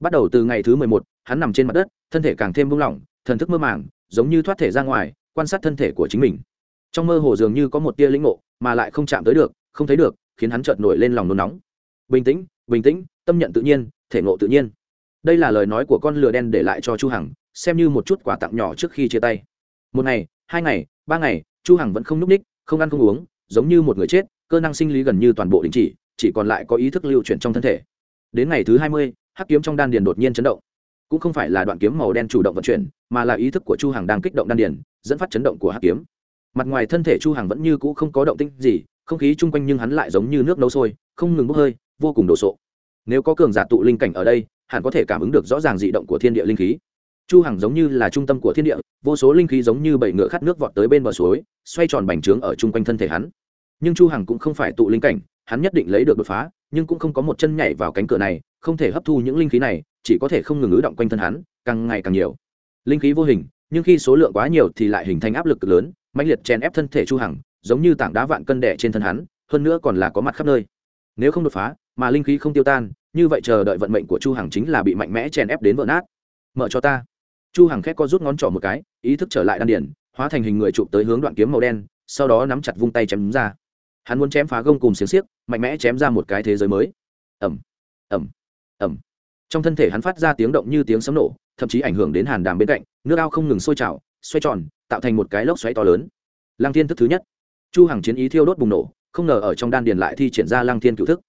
Bắt đầu từ ngày thứ mười một, hắn nằm trên mặt đất, thân thể càng thêm buông lỏng, thần thức mơ màng, giống như thoát thể ra ngoài, quan sát thân thể của chính mình. Trong mơ hồ dường như có một tia lĩnh ngộ, mà lại không chạm tới được, không thấy được, khiến hắn chợt nổi lên lòng nôn nóng. Bình tĩnh bình tĩnh tâm nhận tự nhiên thể ngộ tự nhiên. Đây là lời nói của con lừa đen để lại cho chu hằng xem như một chút quà tặng nhỏ trước khi chia tay. Một ngày hai ngày ba ngày chu hằng vẫn không núp ních không ăn không uống giống như một người chết cơ năng sinh lý gần như toàn bộ đình chỉ chỉ còn lại có ý thức lưu chuyển trong thân thể. Đến ngày thứ hai mươi, hắc kiếm trong đan điền đột nhiên chấn động. Cũng không phải là đoạn kiếm màu đen chủ động vận chuyển mà là ý thức của chu hằng đang kích động đan điền dẫn phát chấn động của hắc kiếm. Mặt ngoài thân thể chu hằng vẫn như cũ không có động tĩnh gì không khí chung quanh nhưng hắn lại giống như nước nấu sôi không ngừng bốc hơi vô cùng đồ sộ nếu có cường giả tụ linh cảnh ở đây, hẳn có thể cảm ứng được rõ ràng dị động của thiên địa linh khí. Chu hằng giống như là trung tâm của thiên địa, vô số linh khí giống như bảy ngựa khát nước vọt tới bên bờ suối, xoay tròn bành trướng ở chung quanh thân thể hắn. Nhưng chu hằng cũng không phải tụ linh cảnh, hắn nhất định lấy được đột phá, nhưng cũng không có một chân nhảy vào cánh cửa này, không thể hấp thu những linh khí này, chỉ có thể không ngừng ứ động quanh thân hắn, càng ngày càng nhiều. Linh khí vô hình, nhưng khi số lượng quá nhiều thì lại hình thành áp lực cực lớn, mãnh liệt chèn ép thân thể chu hằng, giống như tảng đá vạn cân đè trên thân hắn, hơn nữa còn là có mặt khắp nơi. Nếu không đột phá mà linh khí không tiêu tan, như vậy chờ đợi vận mệnh của chu hằng chính là bị mạnh mẽ chèn ép đến vỡ nát. Mở cho ta. Chu hằng khép co rút ngón trỏ một cái, ý thức trở lại đan điển hóa thành hình người chụp tới hướng đoạn kiếm màu đen, sau đó nắm chặt vung tay chém ra. Hắn muốn chém phá gông cùng xiềng xiếc, mạnh mẽ chém ra một cái thế giới mới. Ầm ầm ầm. Trong thân thể hắn phát ra tiếng động như tiếng sấm nổ, thậm chí ảnh hưởng đến hàn đàm bên cạnh, nước ao không ngừng sôi trào, xoay tròn, tạo thành một cái lốc xoáy to lớn. Lăng thiên thức thứ nhất. Chu hằng chiến ý thiêu đốt bùng nổ, không ngờ ở trong đan điền lại thi triển ra lăng thiên cựu thức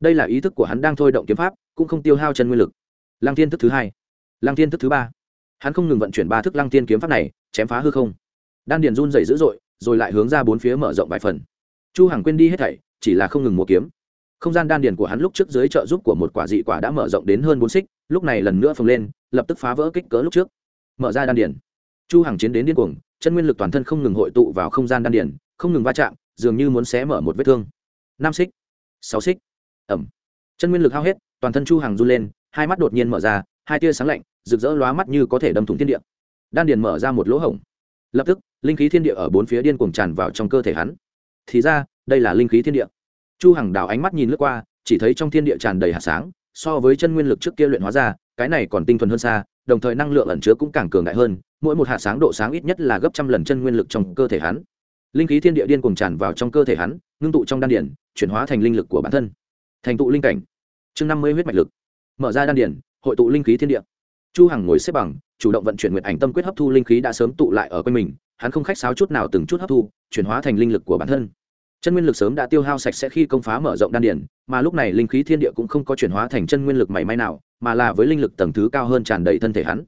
đây là ý thức của hắn đang thôi động kiếm pháp, cũng không tiêu hao chân nguyên lực. Lăng thiên thức thứ hai, lăng thiên thức thứ ba. Hắn không ngừng vận chuyển ba thức lăng thiên kiếm pháp này, chém phá hư không. Đan điền run dày dữ dội, rồi lại hướng ra bốn phía mở rộng vài phần. Chu hằng quên đi hết thảy, chỉ là không ngừng mua kiếm. Không gian đan điền của hắn lúc trước dưới trợ giúp của một quả dị quả đã mở rộng đến hơn bốn xích, lúc này lần nữa phồng lên, lập tức phá vỡ kích cỡ lúc trước. Mở ra đan điền. Chu hằng chiến đến điên cuồng, chân nguyên lực toàn thân không ngừng hội tụ vào không gian đan điền, không ngừng va chạm, dường như muốn xé mở một vết thương. Năm xích, sáu xích ẩm. Chân nguyên lực hao hết, toàn thân chu hằng run lên, hai mắt đột nhiên mở ra, hai tia sáng lạnh, rực rỡ lóa mắt như có thể đâm thủng thiên địa. Đan điền mở ra một lỗ hổng. Lập tức, linh khí thiên địa ở bốn phía điên cuồng tràn vào trong cơ thể hắn. Thì ra, đây là linh khí thiên địa. Chu hằng đảo ánh mắt nhìn lướt qua, chỉ thấy trong thiên địa tràn đầy hạt sáng, so với chân nguyên lực trước kia luyện hóa ra, cái này còn tinh thuần hơn xa, đồng thời năng lượng ẩn chứa cũng càng cường đại hơn, mỗi một hạt sáng độ sáng ít nhất là gấp trăm lần chân nguyên lực trong cơ thể hắn. Linh khí thiên địa điên cuồng tràn vào trong cơ thể hắn, ngưng tụ trong đan điển chuyển hóa thành linh lực của bản thân thành tụ linh cảnh. Chương năm mươi huyết mạch lực. Mở ra đan điển hội tụ linh khí thiên địa. Chu hằng ngồi xếp bằng, chủ động vận chuyển nguyện ảnh tâm quyết hấp thu linh khí đã sớm tụ lại ở quanh mình, hắn không khách sáo chút nào từng chút hấp thu, chuyển hóa thành linh lực của bản thân. Chân nguyên lực sớm đã tiêu hao sạch sẽ khi công phá mở rộng đan điển mà lúc này linh khí thiên địa cũng không có chuyển hóa thành chân nguyên lực mảy may nào, mà là với linh lực tầng thứ cao hơn tràn đầy thân thể hắn.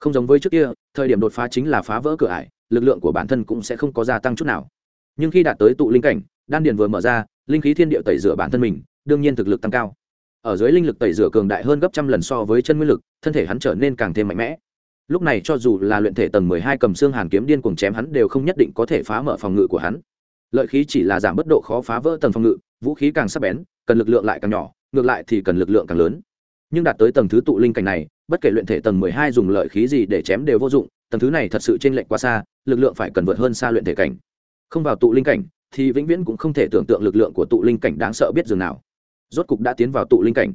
Không giống với trước kia, thời điểm đột phá chính là phá vỡ cửa ải, lực lượng của bản thân cũng sẽ không có gia tăng chút nào. Nhưng khi đạt tới tụ linh cảnh, đan điền vừa mở ra, linh khí thiên địa tẩy rửa bản thân mình đương nhiên thực lực tăng cao. Ở dưới linh lực tẩy rửa cường đại hơn gấp trăm lần so với chân nguyên lực, thân thể hắn trở nên càng thêm mạnh mẽ. Lúc này cho dù là luyện thể tầng mười hai cầm xương hàn kiếm điên cuồng chém hắn đều không nhất định có thể phá mở phòng ngự của hắn. Lợi khí chỉ là giảm bất độ khó phá vỡ tầng phòng ngự, vũ khí càng sắc bén, cần lực lượng lại càng nhỏ, ngược lại thì cần lực lượng càng lớn. Nhưng đạt tới tầng thứ tụ linh cảnh này, bất kể luyện thể tầng mười hai dùng lợi khí gì để chém đều vô dụng, tầng thứ này thật sự chênh lệch quá xa, lực lượng phải cần vượt hơn xa luyện thể cảnh. Không vào tụ linh cảnh, thì vĩnh viễn cũng không thể tưởng tượng lực lượng của tụ linh cảnh đáng sợ biết dường nào rốt cục đã tiến vào tụ linh cảnh.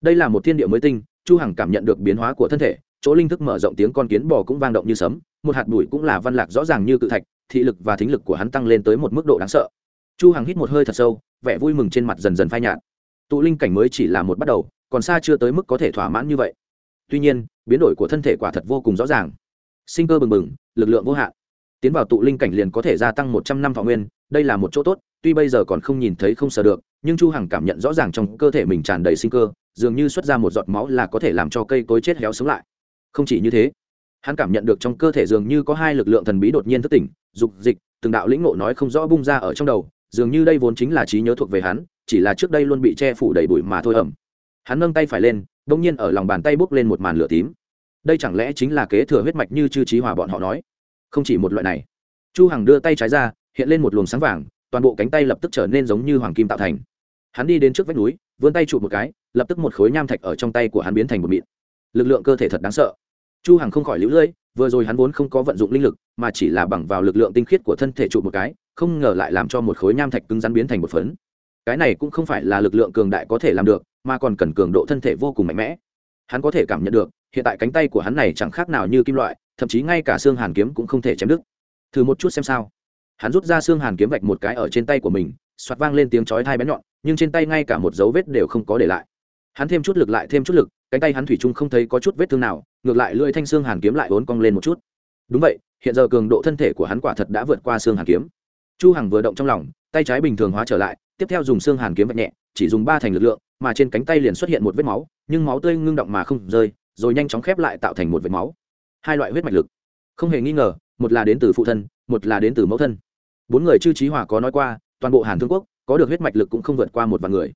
Đây là một thiên địa mới tinh, chu hằng cảm nhận được biến hóa của thân thể, chỗ linh thức mở rộng tiếng con kiến bò cũng vang động như sấm, một hạt bụi cũng là văn lạc rõ ràng như cự thạch, thị lực và thính lực của hắn tăng lên tới một mức độ đáng sợ. Chu hằng hít một hơi thật sâu, vẻ vui mừng trên mặt dần dần phai nhạt. Tụ linh cảnh mới chỉ là một bắt đầu, còn xa chưa tới mức có thể thỏa mãn như vậy. Tuy nhiên, biến đổi của thân thể quả thật vô cùng rõ ràng. Sinh cơ bừng bừng, lực lượng vô hạn. Tiến vào tụ linh cảnh liền có thể gia tăng một trăm năm thọ nguyên, đây là một chỗ tốt, tuy bây giờ còn không nhìn thấy không sờ được nhưng chu hằng cảm nhận rõ ràng trong cơ thể mình tràn đầy sinh cơ, dường như xuất ra một giọt máu là có thể làm cho cây cối chết héo sống lại. Không chỉ như thế, hắn cảm nhận được trong cơ thể dường như có hai lực lượng thần bí đột nhiên thức tỉnh, dục, dịch, từng đạo lĩnh ngộ nói không rõ bung ra ở trong đầu, dường như đây vốn chính là trí nhớ thuộc về hắn, chỉ là trước đây luôn bị che phủ đầy bụi mà thôi ẩm. Hắn nâng tay phải lên đông nhiên ở lòng bàn tay bốc lên một màn lửa tím. Đây chẳng lẽ chính là kế thừa huyết mạch như chư trí hòa bọn họ nói? Không chỉ một loại này. Chu hằng đưa tay trái ra, hiện lên một luồng sáng vàng, toàn bộ cánh tay lập tức trở nên giống như hoàng kim tạo thành hắn đi đến trước vách núi, vươn tay chụp một cái, lập tức một khối nham thạch ở trong tay của hắn biến thành một mịn. Lực lượng cơ thể thật đáng sợ. Chu hằng không khỏi lũ lưỡi vừa rồi hắn vốn không có vận dụng linh lực, mà chỉ là bằng vào lực lượng tinh khiết của thân thể chụp một cái, không ngờ lại làm cho một khối nham thạch cứng rắn biến thành một phấn. Cái này cũng không phải là lực lượng cường đại có thể làm được, mà còn cần cường độ thân thể vô cùng mạnh mẽ. Hắn có thể cảm nhận được, hiện tại cánh tay của hắn này chẳng khác nào như kim loại, thậm chí ngay cả xương hàn kiếm cũng không thể chém đứt. Thử một chút xem sao. Hắn rút ra xương hàn kiếm vạch một cái ở trên tay của mình soạt vang lên tiếng chói thai bén nhọn nhưng trên tay ngay cả một dấu vết đều không có để lại. Hắn thêm chút lực lại thêm chút lực, cánh tay hắn thủy chung không thấy có chút vết thương nào, ngược lại lưỡi thanh xương hàn kiếm lại vốn cong lên một chút. Đúng vậy, hiện giờ cường độ thân thể của hắn quả thật đã vượt qua xương hàn kiếm. Chu hằng vừa động trong lòng, tay trái bình thường hóa trở lại, tiếp theo dùng xương hàn kiếm vạch nhẹ, chỉ dùng ba thành lực lượng, mà trên cánh tay liền xuất hiện một vết máu, nhưng máu tươi ngưng động mà không rơi, rồi nhanh chóng khép lại tạo thành một vết máu. Hai loại huyết mạch lực. Không hề nghi ngờ, một là đến từ phụ thân, một là đến từ mẫu thân. Bốn người chư trí hòa có nói qua, toàn bộ hàn thương quốc có được huyết mạch lực cũng không vượt qua một vạn người.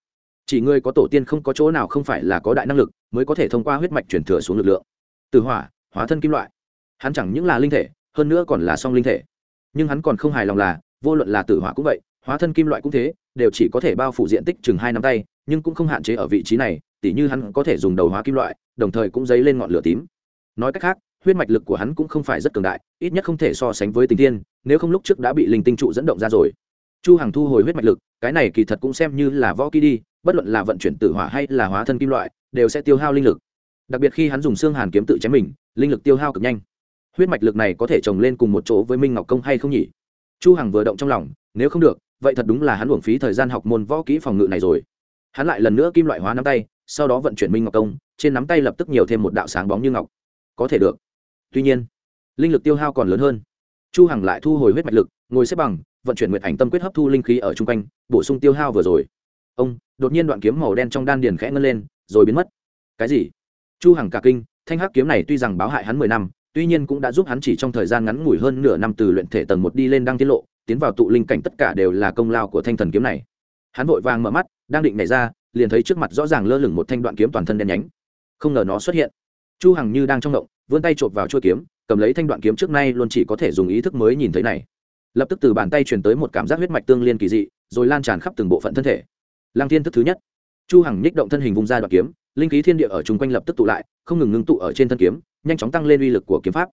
Chỉ người có tổ tiên không có chỗ nào không phải là có đại năng lực mới có thể thông qua huyết mạch chuyển thừa xuống lực lượng. Từ hỏa, hóa thân kim loại. Hắn chẳng những là linh thể, hơn nữa còn là song linh thể. Nhưng hắn còn không hài lòng là, vô luận là tử hỏa cũng vậy, hóa thân kim loại cũng thế, đều chỉ có thể bao phủ diện tích chừng hai năm tay, nhưng cũng không hạn chế ở vị trí này, tỉ như hắn có thể dùng đầu hóa kim loại, đồng thời cũng dấy lên ngọn lửa tím. Nói cách khác, huyết mạch lực của hắn cũng không phải rất cường đại, ít nhất không thể so sánh với tình tiên nếu không lúc trước đã bị linh tinh trụ dẫn động ra rồi chu hằng thu hồi huyết mạch lực, cái này kỳ thật cũng xem như là võ kỹ đi, bất luận là vận chuyển tử hỏa hay là hóa thân kim loại, đều sẽ tiêu hao linh lực. Đặc biệt khi hắn dùng xương hàn kiếm tự chém mình, linh lực tiêu hao cực nhanh. Huyết mạch lực này có thể trồng lên cùng một chỗ với minh ngọc công hay không nhỉ? Chu hằng vừa động trong lòng, nếu không được, vậy thật đúng là hắn uổng phí thời gian học môn võ kỹ phòng ngự này rồi. Hắn lại lần nữa kim loại hóa nắm tay, sau đó vận chuyển minh ngọc công, trên nắm tay lập tức nhiều thêm một đạo sáng bóng như ngọc. Có thể được. Tuy nhiên, linh lực tiêu hao còn lớn hơn. Chu hằng lại thu hồi huyết mạch lực, ngồi xếp bằng vận chuyển nguyệt ảnh tâm quyết hấp thu linh khí ở trung quanh, bổ sung tiêu hao vừa rồi. Ông, đột nhiên đoạn kiếm màu đen trong đan điền khẽ ngân lên, rồi biến mất. Cái gì? Chu hằng cả kinh, thanh hắc kiếm này tuy rằng báo hại hắn mười năm, tuy nhiên cũng đã giúp hắn chỉ trong thời gian ngắn ngủi hơn nửa năm từ luyện thể tầng một đi lên đăng tiết lộ, tiến vào tụ linh cảnh tất cả đều là công lao của thanh thần kiếm này. Hắn vội vàng mở mắt, đang định nhảy ra, liền thấy trước mặt rõ ràng lơ lửng một thanh đoạn kiếm toàn thân đen nhánh. Không ngờ nó xuất hiện. Chu hằng như đang trong động, vươn tay chộp vào chuôi kiếm, cầm lấy thanh đoạn kiếm trước nay luôn chỉ có thể dùng ý thức mới nhìn thấy này lập tức từ bàn tay truyền tới một cảm giác huyết mạch tương liên kỳ dị, rồi lan tràn khắp từng bộ phận thân thể. Lang thiên thức thứ nhất. Chu hằng nhích động thân hình vung ra đoạn kiếm, linh khí thiên địa ở chung quanh lập tức tụ lại, không ngừng ngưng tụ ở trên thân kiếm, nhanh chóng tăng lên uy lực của kiếm pháp.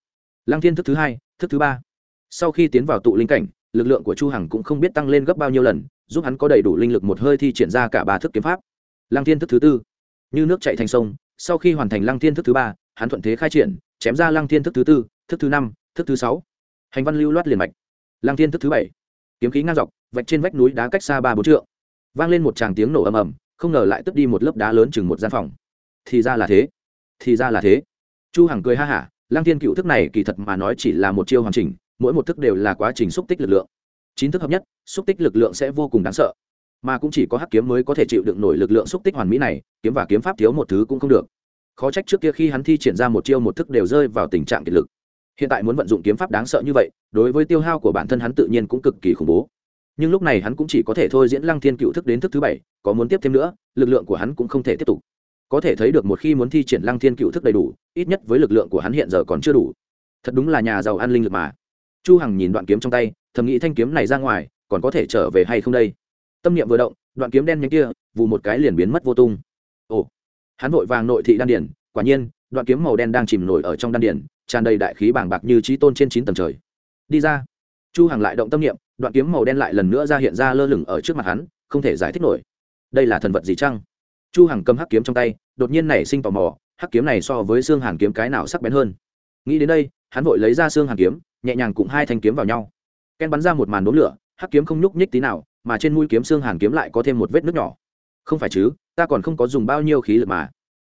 Lang thiên thức thứ hai, thức thứ ba. Sau khi tiến vào tụ linh cảnh, lực lượng của chu hằng cũng không biết tăng lên gấp bao nhiêu lần, giúp hắn có đầy đủ linh lực một hơi thi triển ra cả ba thức kiếm pháp. Lang thiên thức thứ tư. Như nước chảy thành sông, sau khi hoàn thành lang thiên thức thứ ba, hắn thuận thế khai triển, chém ra lang thiên thức thứ tư, thức thứ năm, thức thứ sáu. Hành văn lưu loát liền mạch lang thiên thức thứ bảy. Kiếm khí ngang dọc, vạch trên vách núi đá cách xa ba bốn trượng. Vang lên một tràng tiếng nổ ầm ầm, không ngờ lại tức đi một lớp đá lớn chừng một gian phòng. Thì ra là thế. Thì ra là thế. Chu hằng cười ha hả lang thiên cựu thức này kỳ thật mà nói chỉ là một chiêu hoàn chỉnh, mỗi một thức đều là quá trình xúc tích lực lượng. Chín thức hợp nhất, xúc tích lực lượng sẽ vô cùng đáng sợ. Mà cũng chỉ có hắc kiếm mới có thể chịu đựng nổi lực lượng xúc tích hoàn mỹ này, kiếm và kiếm pháp thiếu một thứ cũng không được. Khó trách trước kia khi hắn thi triển ra một chiêu một thức đều rơi vào tình trạng kiệt lực hiện tại muốn vận dụng kiếm pháp đáng sợ như vậy, đối với tiêu hao của bản thân hắn tự nhiên cũng cực kỳ khủng bố. Nhưng lúc này hắn cũng chỉ có thể thôi diễn lăng thiên cựu thức đến thức thứ bảy, có muốn tiếp thêm nữa, lực lượng của hắn cũng không thể tiếp tục. Có thể thấy được một khi muốn thi triển lăng thiên cựu thức đầy đủ, ít nhất với lực lượng của hắn hiện giờ còn chưa đủ. Thật đúng là nhà giàu an linh lực mà. Chu hằng nhìn đoạn kiếm trong tay, thầm nghĩ thanh kiếm này ra ngoài, còn có thể trở về hay không đây? Tâm niệm vừa động, đoạn kiếm đen nhánh kia vụ một cái liền biến mất vô tung. Ồ. Hắn vội vàng nội thị đan điển quả nhiên, đoạn kiếm màu đen đang chìm nổi ở trong đan điển tràn đầy đại khí bàng bạc như trí tôn trên chín tầng trời. Đi ra. Chu hằng lại động tâm niệm, đoạn kiếm màu đen lại lần nữa ra hiện ra lơ lửng ở trước mặt hắn, không thể giải thích nổi. Đây là thần vật gì chăng? Chu hằng cầm hắc kiếm trong tay, đột nhiên nảy sinh tò mò, hắc kiếm này so với xương hàn kiếm cái nào sắc bén hơn? Nghĩ đến đây, hắn vội lấy ra xương hàn kiếm, nhẹ nhàng cùng hai thanh kiếm vào nhau. Ken bắn ra một màn đốm lửa, hắc kiếm không nhúc nhích tí nào, mà trên mũi kiếm xương hàn kiếm lại có thêm một vết nước nhỏ. Không phải chứ, ta còn không có dùng bao nhiêu khí lực mà.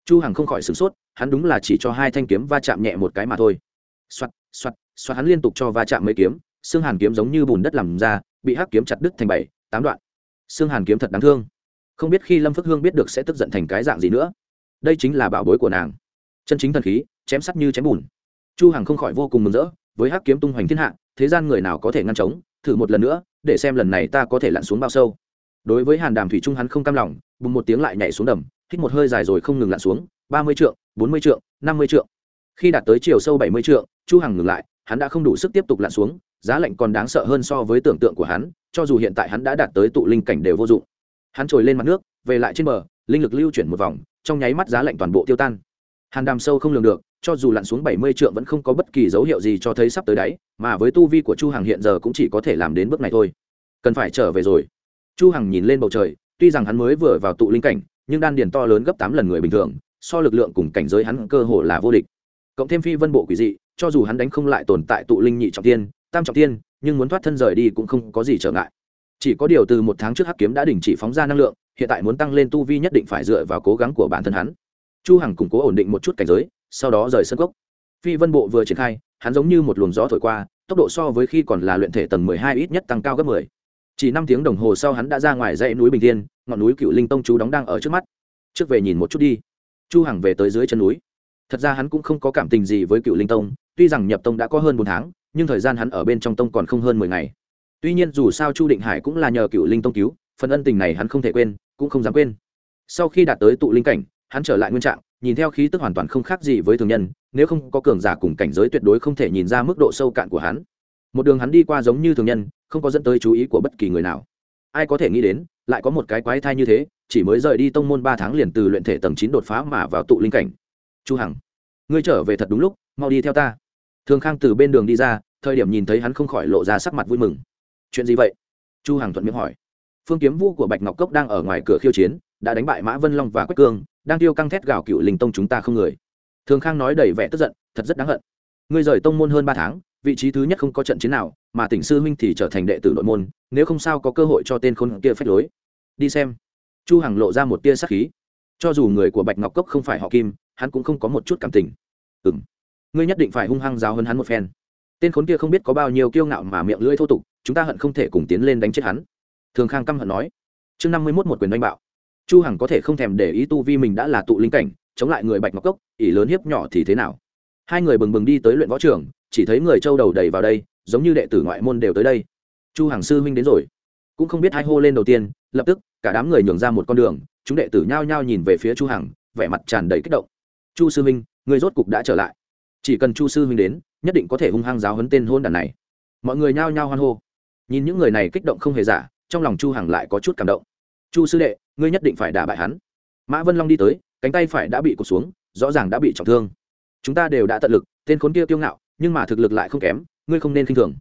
Chu hằng không khỏi sửng sốt hắn đúng là chỉ cho hai thanh kiếm va chạm nhẹ một cái mà thôi. Xoát xoát xoát hắn liên tục cho va chạm mấy kiếm, xương hàn kiếm giống như bùn đất làm ra, bị hắc kiếm chặt đứt thành bảy, tám đoạn. Xương hàn kiếm thật đáng thương. Không biết khi lâm phước hương biết được sẽ tức giận thành cái dạng gì nữa. Đây chính là bảo bối của nàng. Chân chính thần khí, chém sắt như chém bùn. Chu hằng không khỏi vô cùng mừng rỡ, với hắc kiếm tung hoành thiên hạ, thế gian người nào có thể ngăn chống, thử một lần nữa, để xem lần này ta có thể lặn xuống bao sâu. Đối với hàn đàm thủy trung hắn không cam lòng, bùng một tiếng lại nhảy xuống đầm, hít một hơi dài rồi không ngừng lặn xuống, ba mươi trượng bốn mươi trượng, năm mươi trượng. Khi đạt tới chiều sâu bảy mươi trượng, chu hằng ngừng lại, hắn đã không đủ sức tiếp tục lặn xuống, giá lạnh còn đáng sợ hơn so với tưởng tượng của hắn, cho dù hiện tại hắn đã đạt tới tụ linh cảnh đều vô dụng. Hắn trồi lên mặt nước, về lại trên bờ, linh lực lưu chuyển một vòng, trong nháy mắt giá lạnh toàn bộ tiêu tan. Hàn đàm sâu không lường được, cho dù lặn xuống bảy mươi trượng vẫn không có bất kỳ dấu hiệu gì cho thấy sắp tới đáy, mà với tu vi của chu hằng hiện giờ cũng chỉ có thể làm đến bước này thôi. Cần phải trở về rồi. Chu hằng nhìn lên bầu trời, tuy rằng hắn mới vừa vào tụ linh cảnh, nhưng đan điền to lớn gấp tám lần người bình thường so lực lượng cùng cảnh giới hắn cơ hồ là vô địch. Cộng thêm phi vân bộ quỷ dị, cho dù hắn đánh không lại tồn tại tụ linh nhị trọng tiên, tam trọng tiên, nhưng muốn thoát thân rời đi cũng không có gì trở ngại. Chỉ có điều từ một tháng trước hắc kiếm đã đình chỉ phóng ra năng lượng, hiện tại muốn tăng lên tu vi nhất định phải dựa vào cố gắng của bản thân hắn. Chu hằng củng cố ổn định một chút cảnh giới, sau đó rời sân cốc. Phi vân bộ vừa triển khai, hắn giống như một luồng gió thổi qua, tốc độ so với khi còn là luyện thể tầng 12 ít nhất tăng cao gấp 10. chỉ năm tiếng đồng hồ sau hắn đã ra ngoài dãy núi bình thiên, ngọn núi cựu linh tông chú đóng đang ở trước mắt. Trước về nhìn một chút đi chu hằng về tới dưới chân núi. Thật ra hắn cũng không có cảm tình gì với cựu linh tông, tuy rằng nhập tông đã có hơn bốn tháng, nhưng thời gian hắn ở bên trong tông còn không hơn mười ngày. Tuy nhiên dù sao chu định hải cũng là nhờ cựu linh tông cứu, phần ân tình này hắn không thể quên, cũng không dám quên. Sau khi đạt tới tụ linh cảnh, hắn trở lại nguyên trạng, nhìn theo khí tức hoàn toàn không khác gì với thường nhân, nếu không có cường giả cùng cảnh giới tuyệt đối không thể nhìn ra mức độ sâu cạn của hắn. Một đường hắn đi qua giống như thường nhân, không có dẫn tới chú ý của bất kỳ người nào ai có thể nghĩ đến, lại có một cái quái thai như thế, chỉ mới rời đi tông môn ba tháng liền từ luyện thể tầng chín đột phá mà vào tụ linh cảnh. Chu hằng, ngươi trở về thật đúng lúc, mau đi theo ta. Thường khang từ bên đường đi ra, thời điểm nhìn thấy hắn không khỏi lộ ra sắc mặt vui mừng. Chuyện gì vậy? Chu hằng thuận miệng hỏi. Phương kiếm vũ của bạch ngọc cốc đang ở ngoài cửa khiêu chiến, đã đánh bại mã vân long và quách cương, đang tiêu căng thét gào cựu linh tông chúng ta không người. Thường khang nói đầy vẻ tức giận, thật rất đáng hận. Ngươi rời tông môn hơn ba tháng vị trí thứ nhất không có trận chiến nào, mà tỉnh sư huynh thì trở thành đệ tử nội môn, nếu không sao có cơ hội cho tên khốn kia phép lối. Đi xem. Chu hằng lộ ra một tia sắc khí. Cho dù người của bạch ngọc cốc không phải họ kim, hắn cũng không có một chút cảm tình. Ừm. Ngươi nhất định phải hung hăng giáo hơn hắn một phen. Tên khốn kia không biết có bao nhiêu kiêu ngạo mà miệng lưỡi thô tục, chúng ta hận không thể cùng tiến lên đánh chết hắn. Thường khang căm hận nói. Chương năm mươi mốt một quyền đánh bạo. Chu hằng có thể không thèm để ý tu vi mình đã là tụ linh cảnh, chống lại người bạch ngọc cốc, ỷ lớn hiếp nhỏ thì thế nào? Hai người bừng bừng đi tới luyện võ trường chỉ thấy người châu đầu đầy vào đây, giống như đệ tử ngoại môn đều tới đây. Chu hằng sư huynh đến rồi. Cũng không biết hai hô lên đầu tiên, lập tức, cả đám người nhường ra một con đường, chúng đệ tử nhao nhao nhìn về phía chu hằng, vẻ mặt tràn đầy kích động. Chu sư huynh người rốt cục đã trở lại. Chỉ cần chu sư huynh đến, nhất định có thể hung hăng giáo huấn tên hôn đàn này. Mọi người nhao nhao hoan hô. Nhìn những người này kích động không hề giả, trong lòng chu hằng lại có chút cảm động. Chu sư đệ, ngươi nhất định phải đả bại hắn. Mã vân long đi tới, cánh tay phải đã bị cụt xuống, rõ ràng đã bị trọng thương. Chúng ta đều đã tận lực, tên khốn kia kiêu ngạo nhưng mà thực lực lại không kém, ngươi không nên khinh thường.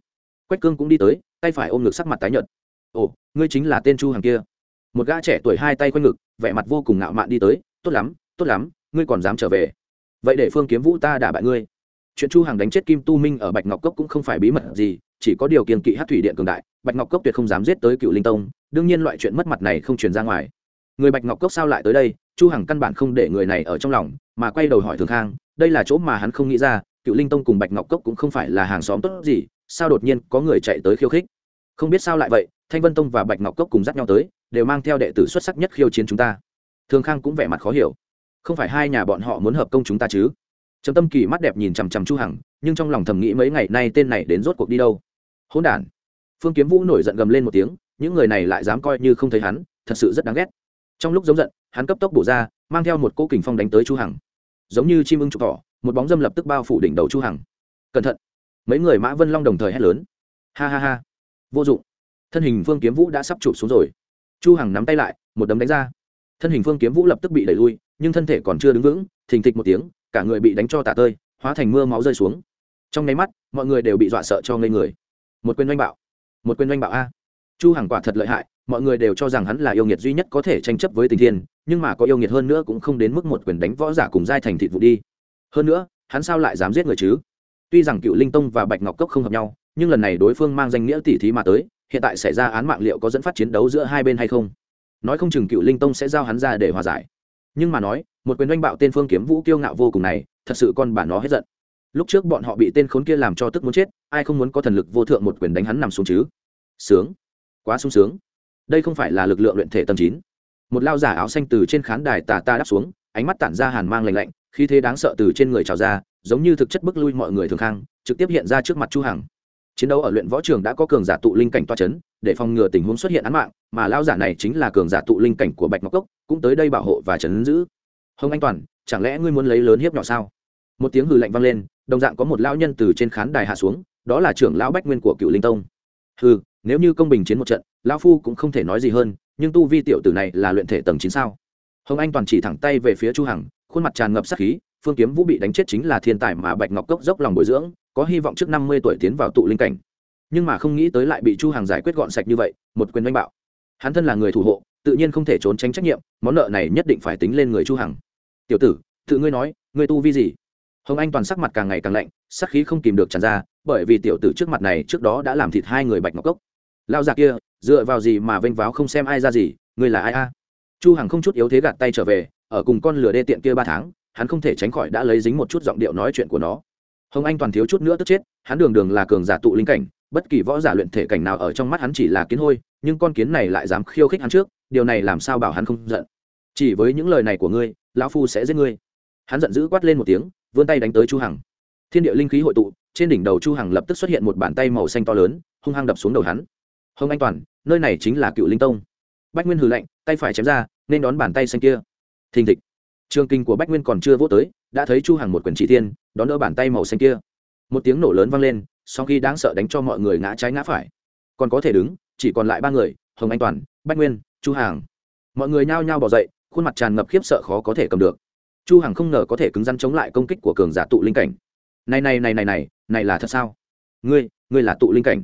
Quách cương cũng đi tới, tay phải ôm ngực sắc mặt tái nhợt. Ồ, ngươi chính là tên chu hàng kia. Một gã trẻ tuổi hai tay quanh ngực, vẻ mặt vô cùng ngạo mạn đi tới. Tốt lắm tốt lắm, ngươi còn dám trở về. Vậy để phương kiếm vũ ta đả bại ngươi. Chuyện chu hàng đánh chết kim tu minh ở bạch ngọc cốc cũng không phải bí mật gì, chỉ có điều kiên kỵ hát thủy điện cường đại, bạch ngọc cốc tuyệt không dám giết tới cựu linh tông, đương nhiên loại chuyện mất mặt này không truyền ra ngoài. Người bạch ngọc cốc sao lại tới đây? Chu hằng căn bản không để người này ở trong lòng, mà quay đầu hỏi thường khang, đây là chỗ mà hắn không nghĩ ra cựu linh tông cùng bạch ngọc cốc cũng không phải là hàng xóm tốt gì, sao đột nhiên có người chạy tới khiêu khích? Không biết sao lại vậy, thanh vân tông và bạch ngọc cốc cùng dắt nhau tới, đều mang theo đệ tử xuất sắc nhất khiêu chiến chúng ta. Thường khang cũng vẻ mặt khó hiểu. Không phải hai nhà bọn họ muốn hợp công chúng ta chứ? Trầm tâm kỳ mắt đẹp nhìn chằm chằm chu hằng, nhưng trong lòng thầm nghĩ mấy ngày nay tên này đến rốt cuộc đi đâu? Hỗn đản. Phương kiếm vũ nổi giận gầm lên một tiếng, những người này lại dám coi như không thấy hắn, thật sự rất đáng ghét. Trong lúc giống giận, hắn cấp tốc bổ ra, mang theo một cỗ kình phong đánh tới chu hằng. Giống như chim ưng trục thỏ một bóng dâm lập tức bao phủ đỉnh đầu chu hằng. Cẩn thận. Mấy người mã vân long đồng thời hét lớn. Ha ha ha, vô dụng. Thân hình phương kiếm vũ đã sắp chụp xuống rồi. Chu hằng nắm tay lại, một đấm đánh ra. Thân hình phương kiếm vũ lập tức bị đẩy lui, nhưng thân thể còn chưa đứng vững, thình thịch một tiếng, cả người bị đánh cho tả tơi, hóa thành mưa máu rơi xuống. Trong nháy mắt, mọi người đều bị dọa sợ cho ngây người. Một quyền oanh bạo, một quyền oanh bạo a. Chu hằng quả thật lợi hại, mọi người đều cho rằng hắn là yêu nghiệt duy nhất có thể tranh chấp với tình thiên, nhưng mà có yêu nghiệt hơn nữa cũng không đến mức một quyền đánh võ giả cùng giai thành thịt vụ đi hơn nữa, hắn sao lại dám giết người chứ? Tuy rằng cựu linh tông và bạch ngọc cốc không hợp nhau, nhưng lần này đối phương mang danh nghĩa tỷ thí mà tới, hiện tại xảy ra án mạng liệu có dẫn phát chiến đấu giữa hai bên hay không? Nói không chừng cựu linh tông sẽ giao hắn ra để hòa giải. Nhưng mà nói, một quyền oanh bạo tên phương kiếm vũ kiêu ngạo vô cùng này, thật sự con bản nó hết giận. Lúc trước bọn họ bị tên khốn kia làm cho tức muốn chết, ai không muốn có thần lực vô thượng một quyền đánh hắn nằm xuống chứ? Sướng. Quá sung sướng. Đây không phải là lực lượng luyện thể tầm chín. Một lao giả áo xanh từ trên khán đài tà ta đáp xuống, ánh mắt tản ra hàn mang lạnh lạnh khi thế đáng sợ từ trên người trào ra, giống như thực chất bức lui mọi người thường khang, trực tiếp hiện ra trước mặt chu hằng. Chiến đấu ở luyện võ trường đã có cường giả tụ linh cảnh toa chấn, để phòng ngừa tình huống xuất hiện án mạng, mà lao giả này chính là cường giả tụ linh cảnh của bạch ngọc cốc, cũng tới đây bảo hộ và chấn giữ. Hồng anh toàn, chẳng lẽ ngươi muốn lấy lớn hiếp nhỏ sao? Một tiếng hừ lạnh vang lên, đồng dạng có một lão nhân từ trên khán đài hạ xuống, đó là trưởng lão bách nguyên của cựu linh tông. Hừ, nếu như công bình chiến một trận, lão phu cũng không thể nói gì hơn, nhưng tu vi tiểu tử này là luyện thể tầng chín sao? Hồng anh toàn chỉ thẳng tay về phía chu hằng khuôn mặt tràn ngập sát khí, phương kiếm vũ bị đánh chết chính là thiên tài mà bạch ngọc cốc dốc lòng bồi dưỡng, có hy vọng trước năm mươi tuổi tiến vào tụ linh cảnh. Nhưng mà không nghĩ tới lại bị chu hàng giải quyết gọn sạch như vậy, một quyền đánh bạo. Hắn thân là người thủ hộ, tự nhiên không thể trốn tránh trách nhiệm, món nợ này nhất định phải tính lên người chu hằng. Tiểu tử, tự ngươi nói, ngươi tu vi gì? Hồng anh toàn sắc mặt càng ngày càng lạnh sắc khí không kìm được tràn ra, bởi vì tiểu tử trước mặt này trước đó đã làm thịt hai người bạch ngọc cốc. Lao già kia, dựa vào gì mà vênh váo không xem ai ra gì, ngươi là ai a? Chu hằng không chút yếu thế gạt tay trở về ở cùng con lửa đê tiện kia ba tháng, hắn không thể tránh khỏi đã lấy dính một chút giọng điệu nói chuyện của nó. Hồng anh toàn thiếu chút nữa tức chết, hắn đường đường là cường giả tụ linh cảnh, bất kỳ võ giả luyện thể cảnh nào ở trong mắt hắn chỉ là kiến hôi, nhưng con kiến này lại dám khiêu khích hắn trước, điều này làm sao bảo hắn không giận? Chỉ với những lời này của ngươi, lão phu sẽ giết ngươi. Hắn giận dữ quát lên một tiếng, vươn tay đánh tới chu hằng. Thiên địa linh khí hội tụ, trên đỉnh đầu chu hằng lập tức xuất hiện một bàn tay màu xanh to lớn, hung hăng đập xuống đầu hắn. Hồng anh toàn, nơi này chính là cựu linh tông. Bách nguyên hừ lạnh, tay phải chém ra, nên đón bàn tay xanh kia thình thịch. Trường kinh của bách nguyên còn chưa vô tới, đã thấy chu hằng một quyền chỉ thiên, đón đỡ bàn tay màu xanh kia. Một tiếng nổ lớn vang lên, sau khi đáng sợ đánh cho mọi người ngã trái ngã phải. Còn có thể đứng, chỉ còn lại ba người, hồng anh toàn, bách nguyên, chu Hằng. mọi người nhao nhao bỏ dậy, khuôn mặt tràn ngập khiếp sợ khó có thể cầm được. Chu hằng không ngờ có thể cứng rắn chống lại công kích của cường giả tụ linh cảnh. Này này này này này này là thật sao? Ngươi ngươi là tụ linh cảnh.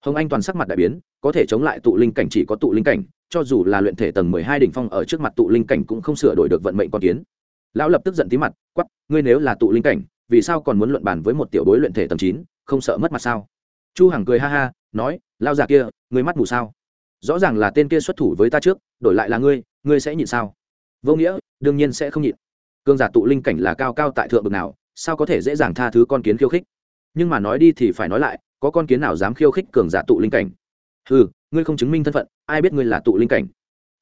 Hồng anh toàn sắc mặt đại biến, có thể chống lại tụ linh cảnh chỉ có tụ linh cảnh cho dù là luyện thể tầng mười hai đỉnh phong ở trước mặt tụ linh cảnh cũng không sửa đổi được vận mệnh con kiến. Lão lập tức giận tí mặt quắp ngươi nếu là tụ linh cảnh, vì sao còn muốn luận bàn với một tiểu bối luyện thể tầng chín, không sợ mất mặt sao? Chu hằng cười ha ha, nói lao già kia, ngươi mắt mù sao? Rõ ràng là tên kia xuất thủ với ta trước, đổi lại là ngươi ngươi sẽ nhịn sao? Vô nghĩa, đương nhiên sẽ không nhịn. Cương giả tụ linh cảnh là cao cao tại thượng bậc nào, sao có thể dễ dàng tha thứ con kiến khiêu khích? Nhưng mà nói đi thì phải nói lại, có con kiến nào dám khiêu khích cường giả tụ linh cảnh? Ừ ngươi không chứng minh thân phận ai biết ngươi là tụ linh cảnh?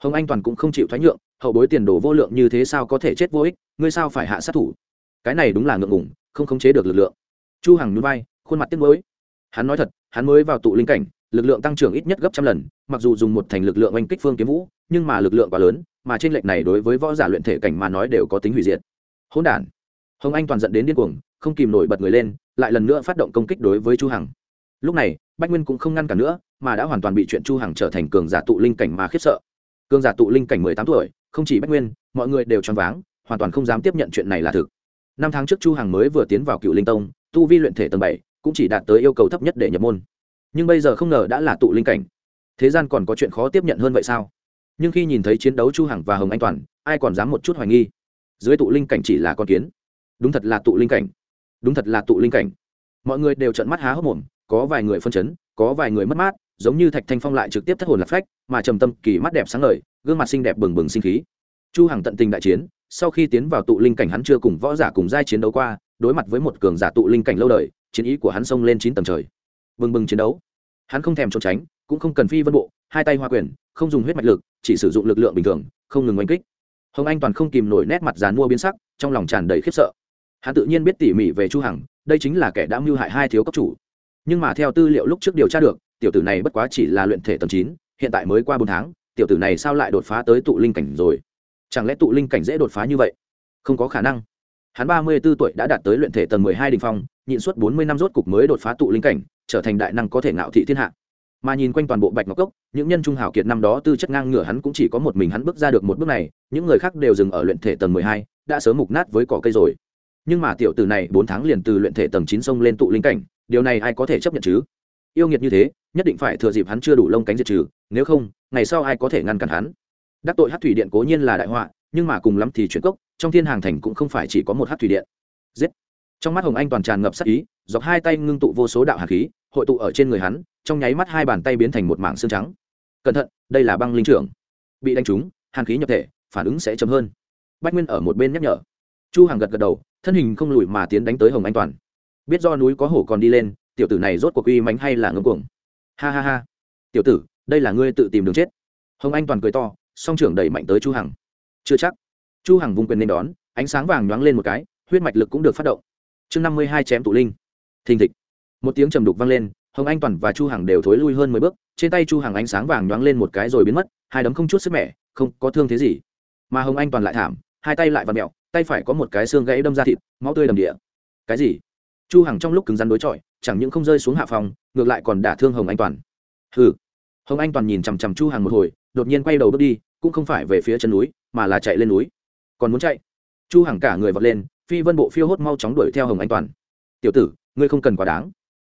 Hồng anh toàn cũng không chịu thoái nhượng hậu bối tiền đồ vô lượng như thế sao có thể chết vô ích ngươi sao phải hạ sát thủ? Cái này đúng là ngượng ngùng không khống chế được lực lượng. Chu hằng núi vai, khuôn mặt tiếc mới hắn nói thật hắn mới vào tụ linh cảnh lực lượng tăng trưởng ít nhất gấp trăm lần mặc dù dùng một thành lực lượng oanh kích phương kiếm vũ nhưng mà lực lượng quá lớn mà trên lệch này đối với võ giả luyện thể cảnh mà nói đều có tính hủy diệt. Hỗn đản. Hồng anh toàn giận đến điên cuồng không kìm nổi bật người lên lại lần nữa phát động công kích đối với chu hằng. Lúc này bách nguyên cũng không ngăn cản nữa mà đã hoàn toàn bị chuyện chu hằng trở thành cường giả tụ linh cảnh mà khiếp sợ. Cường giả tụ linh cảnh mười tám tuổi, không chỉ bách nguyên, mọi người đều choáng váng, hoàn toàn không dám tiếp nhận chuyện này là thực. Năm tháng trước chu hằng mới vừa tiến vào cựu linh tông, tu vi luyện thể tầng bảy, cũng chỉ đạt tới yêu cầu thấp nhất để nhập môn. Nhưng bây giờ không ngờ đã là tụ linh cảnh. Thế gian còn có chuyện khó tiếp nhận hơn vậy sao? Nhưng khi nhìn thấy chiến đấu chu hằng và hồng anh toàn, ai còn dám một chút hoài nghi? Dưới tụ linh cảnh chỉ là con kiến. Đúng thật là tụ linh cảnh. Đúng thật là tụ linh cảnh. Mọi người đều trợn mắt há hốc mồm, có vài người phân chấn, có vài người mất mát giống như thạch thanh phong lại trực tiếp thất hồn lạc phách, mà trầm tâm kỳ mắt đẹp sáng ngời, gương mặt xinh đẹp bừng bừng sinh khí. Chu hằng tận tình đại chiến, sau khi tiến vào tụ linh cảnh hắn chưa cùng võ giả cùng giai chiến đấu qua, đối mặt với một cường giả tụ linh cảnh lâu đời, chiến ý của hắn xông lên chín tầng trời. Bừng bừng chiến đấu. Hắn không thèm trốn tránh, cũng không cần phi vân bộ, hai tay hoa quyền, không dùng huyết mạch lực, chỉ sử dụng lực lượng bình thường, không ngừng oanh kích. Hồng anh toàn không kìm nổi nét mặt dàn mua biến sắc, trong lòng tràn đầy khiếp sợ. Hắn tự nhiên biết tỉ mỉ về chu hằng, đây chính là kẻ đã mưu hại hai thiếu cấp chủ. Nhưng mà theo tư liệu lúc trước điều tra được tiểu tử này bất quá chỉ là luyện thể tầng chín, hiện tại mới qua bốn tháng, tiểu tử này sao lại đột phá tới tụ linh cảnh rồi? Chẳng lẽ tụ linh cảnh dễ đột phá như vậy? Không có khả năng. Hắn ba mươi 34 tuổi đã đạt tới luyện thể tầng mười hai đỉnh phong, nhịn suốt bốn mươi năm rốt cục mới đột phá tụ linh cảnh, trở thành đại năng có thể ngạo thị thiên hạ. Mà nhìn quanh toàn bộ bạch ngọc cốc, những nhân trung hào kiệt năm đó tư chất ngang ngửa hắn cũng chỉ có một mình hắn bước ra được một bước này, những người khác đều dừng ở luyện thể tầng mười hai, đã sớm mục nát với cỏ cây rồi. Nhưng mà tiểu tử này bốn tháng liền từ luyện thể tầng chín sông lên tụ linh cảnh, điều này ai có thể chấp nhận chứ? Yêu nghiệt như thế, nhất định phải thừa dịp hắn chưa đủ lông cánh diệt trừ, nếu không, ngày sau ai có thể ngăn cản hắn? Đắc tội hát thủy điện cố nhiên là đại họa, nhưng mà cùng lắm thì chuyển cốc, trong thiên hàng thành cũng không phải chỉ có một hát thủy điện. Giết! Trong mắt hồng anh toàn tràn ngập sắc ý, dọc hai tay ngưng tụ vô số đạo hạt khí, hội tụ ở trên người hắn, trong nháy mắt hai bàn tay biến thành một mảng xương trắng. Cẩn thận, đây là băng linh trưởng. Bị đánh trúng, hàn khí nhập thể, phản ứng sẽ chấm hơn. Bách nguyên ở một bên nhắc nhở. Chu hàng gật gật đầu, thân hình không lùi mà tiến đánh tới hồng anh toàn. Biết do núi có hổ còn đi lên tiểu tử này rốt cuộc uy mánh hay là ngưng cuồng? Ha ha ha. Tiểu tử, đây là ngươi tự tìm đường chết. Hồng anh toàn cười to, song trưởng đẩy mạnh tới chu hằng. Chưa chắc. Chu hằng vùng quyền nên đón, ánh sáng vàng nhoáng lên một cái, huyết mạch lực cũng được phát động. Chương năm mươi hai chém tụ linh. Thình thịch. Một tiếng trầm đục vang lên, hồng anh toàn và chu hằng đều thối lui hơn mười bước, trên tay chu hằng ánh sáng vàng nhoáng lên một cái rồi biến mất, hai đấm không chút sức mẻ, không có thương thế gì. Mà hồng anh toàn lại thảm, hai tay lại vặn mẹo, tay phải có một cái xương gãy đâm ra thịt, máu tươi đầm địa. Cái gì? Chu hằng trong lúc cứng rắn đối chọi chẳng những không rơi xuống hạ phòng, ngược lại còn đả thương hồng anh toàn. Hừ. Hồng anh toàn nhìn chằm chằm chu hằng một hồi, đột nhiên quay đầu bước đi, cũng không phải về phía chân núi, mà là chạy lên núi. Còn muốn chạy? Chu hằng cả người vọt lên, phi vân bộ phiêu hốt mau chóng đuổi theo hồng anh toàn. Tiểu tử, ngươi không cần quá đáng.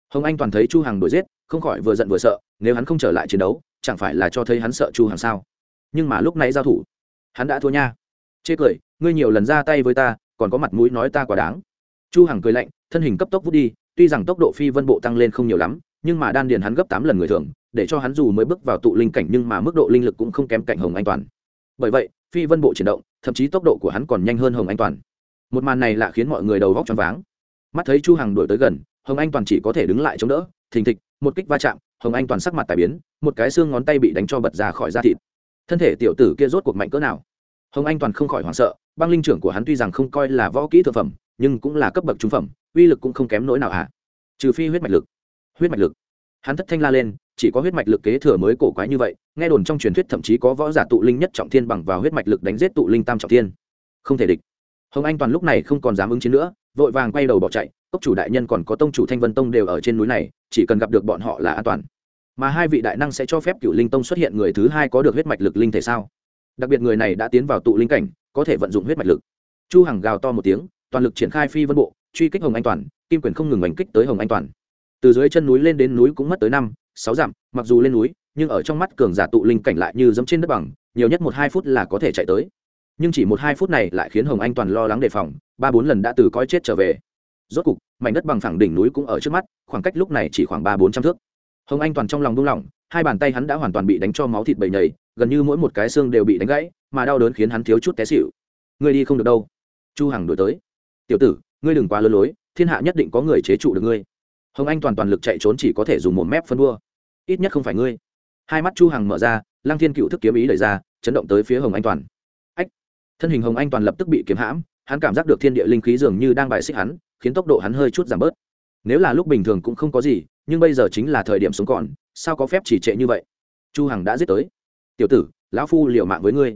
Hồng anh toàn thấy chu hằng đuổi giết, không khỏi vừa giận vừa sợ, nếu hắn không trở lại chiến đấu, chẳng phải là cho thấy hắn sợ chu hằng sao? Nhưng mà lúc này giao thủ, hắn đã thua nha. Chê cười, ngươi nhiều lần ra tay với ta, còn có mặt mũi nói ta quá đáng. Chu hằng cười lạnh, thân hình cấp tốc vút đi tuy rằng tốc độ phi vân bộ tăng lên không nhiều lắm, nhưng mà đan điền hắn gấp tám lần người thường, để cho hắn dù mới bước vào tụ linh cảnh nhưng mà mức độ linh lực cũng không kém cạnh hồng anh toàn. Bởi vậy, phi vân bộ chuyển động, thậm chí tốc độ của hắn còn nhanh hơn hồng anh toàn. Một màn này lạ khiến mọi người đầu vóc choáng váng. Mắt thấy chu hằng đuổi tới gần, hồng anh toàn chỉ có thể đứng lại chống đỡ, thình thịch, một kích va chạm, hồng anh toàn sắc mặt tài biến, một cái xương ngón tay bị đánh cho bật ra khỏi da thịt. Thân thể tiểu tử kia rốt cuộc mạnh cỡ nào? Hồng anh toàn không khỏi hoảng sợ, băng linh trưởng của hắn tuy rằng không coi là võ kỹ thực phẩm nhưng cũng là cấp bậc trung phẩm, uy lực cũng không kém nỗi nào hả trừ phi huyết mạch lực. Huyết mạch lực. Hắn thất thanh la lên, chỉ có huyết mạch lực kế thừa mới cổ quái như vậy, nghe đồn trong truyền thuyết thậm chí có võ giả tụ linh nhất trọng thiên bằng vào huyết mạch lực đánh giết tụ linh tam trọng thiên. Không thể địch. Hồng anh toàn lúc này không còn dám ứng chiến nữa, vội vàng quay đầu bỏ chạy, cốc chủ đại nhân còn có tông chủ thanh vân tông đều ở trên núi này, chỉ cần gặp được bọn họ là an toàn. Mà hai vị đại năng sẽ cho phép cựu linh tông xuất hiện người thứ hai có được huyết mạch lực linh thể sao? Đặc biệt người này đã tiến vào tụ linh cảnh, có thể vận dụng huyết mạch lực. Chu hằng gào to một tiếng toàn lực triển khai phi vân bộ, truy kích hồng anh toàn, kim quyền không ngừng oanh kích tới hồng anh toàn. Từ dưới chân núi lên đến núi cũng mất tới năm, sáu dặm, mặc dù lên núi, nhưng ở trong mắt cường giả tụ linh cảnh lại như dẫm trên đất bằng, nhiều nhất một hai phút là có thể chạy tới. Nhưng chỉ một hai phút này lại khiến hồng anh toàn lo lắng đề phòng, ba bốn lần đã từ coi chết trở về. Rốt cục, mảnh đất bằng phẳng đỉnh núi cũng ở trước mắt, khoảng cách lúc này chỉ khoảng ba bốn trăm thước. Hồng anh toàn trong lòng đung lòng hai bàn tay hắn đã hoàn toàn bị đánh cho máu thịt bầy nhầy, gần như mỗi một cái xương đều bị đánh gãy, mà đau đớn khiến hắn thiếu chút té xịu Người đi không được đâu. Chu hằng đổi tới tiểu tử, ngươi đừng quá lơ lối, thiên hạ nhất định có người chế trụ được ngươi. Hồng anh toàn toàn lực chạy trốn chỉ có thể dùng một mép phân đua ít nhất không phải ngươi. Hai mắt chu hằng mở ra, lăng thiên cựu thức kiếm ý đẩy ra, chấn động tới phía hồng anh toàn. Ách! Thân hình hồng anh toàn lập tức bị kiếm hãm, hắn cảm giác được thiên địa linh khí dường như đang bài xích hắn, khiến tốc độ hắn hơi chút giảm bớt. Nếu là lúc bình thường cũng không có gì, nhưng bây giờ chính là thời điểm sống còn, sao có phép chỉ trệ như vậy? Chu hằng đã giết tới. Tiểu tử, lão phu liều mạng với ngươi.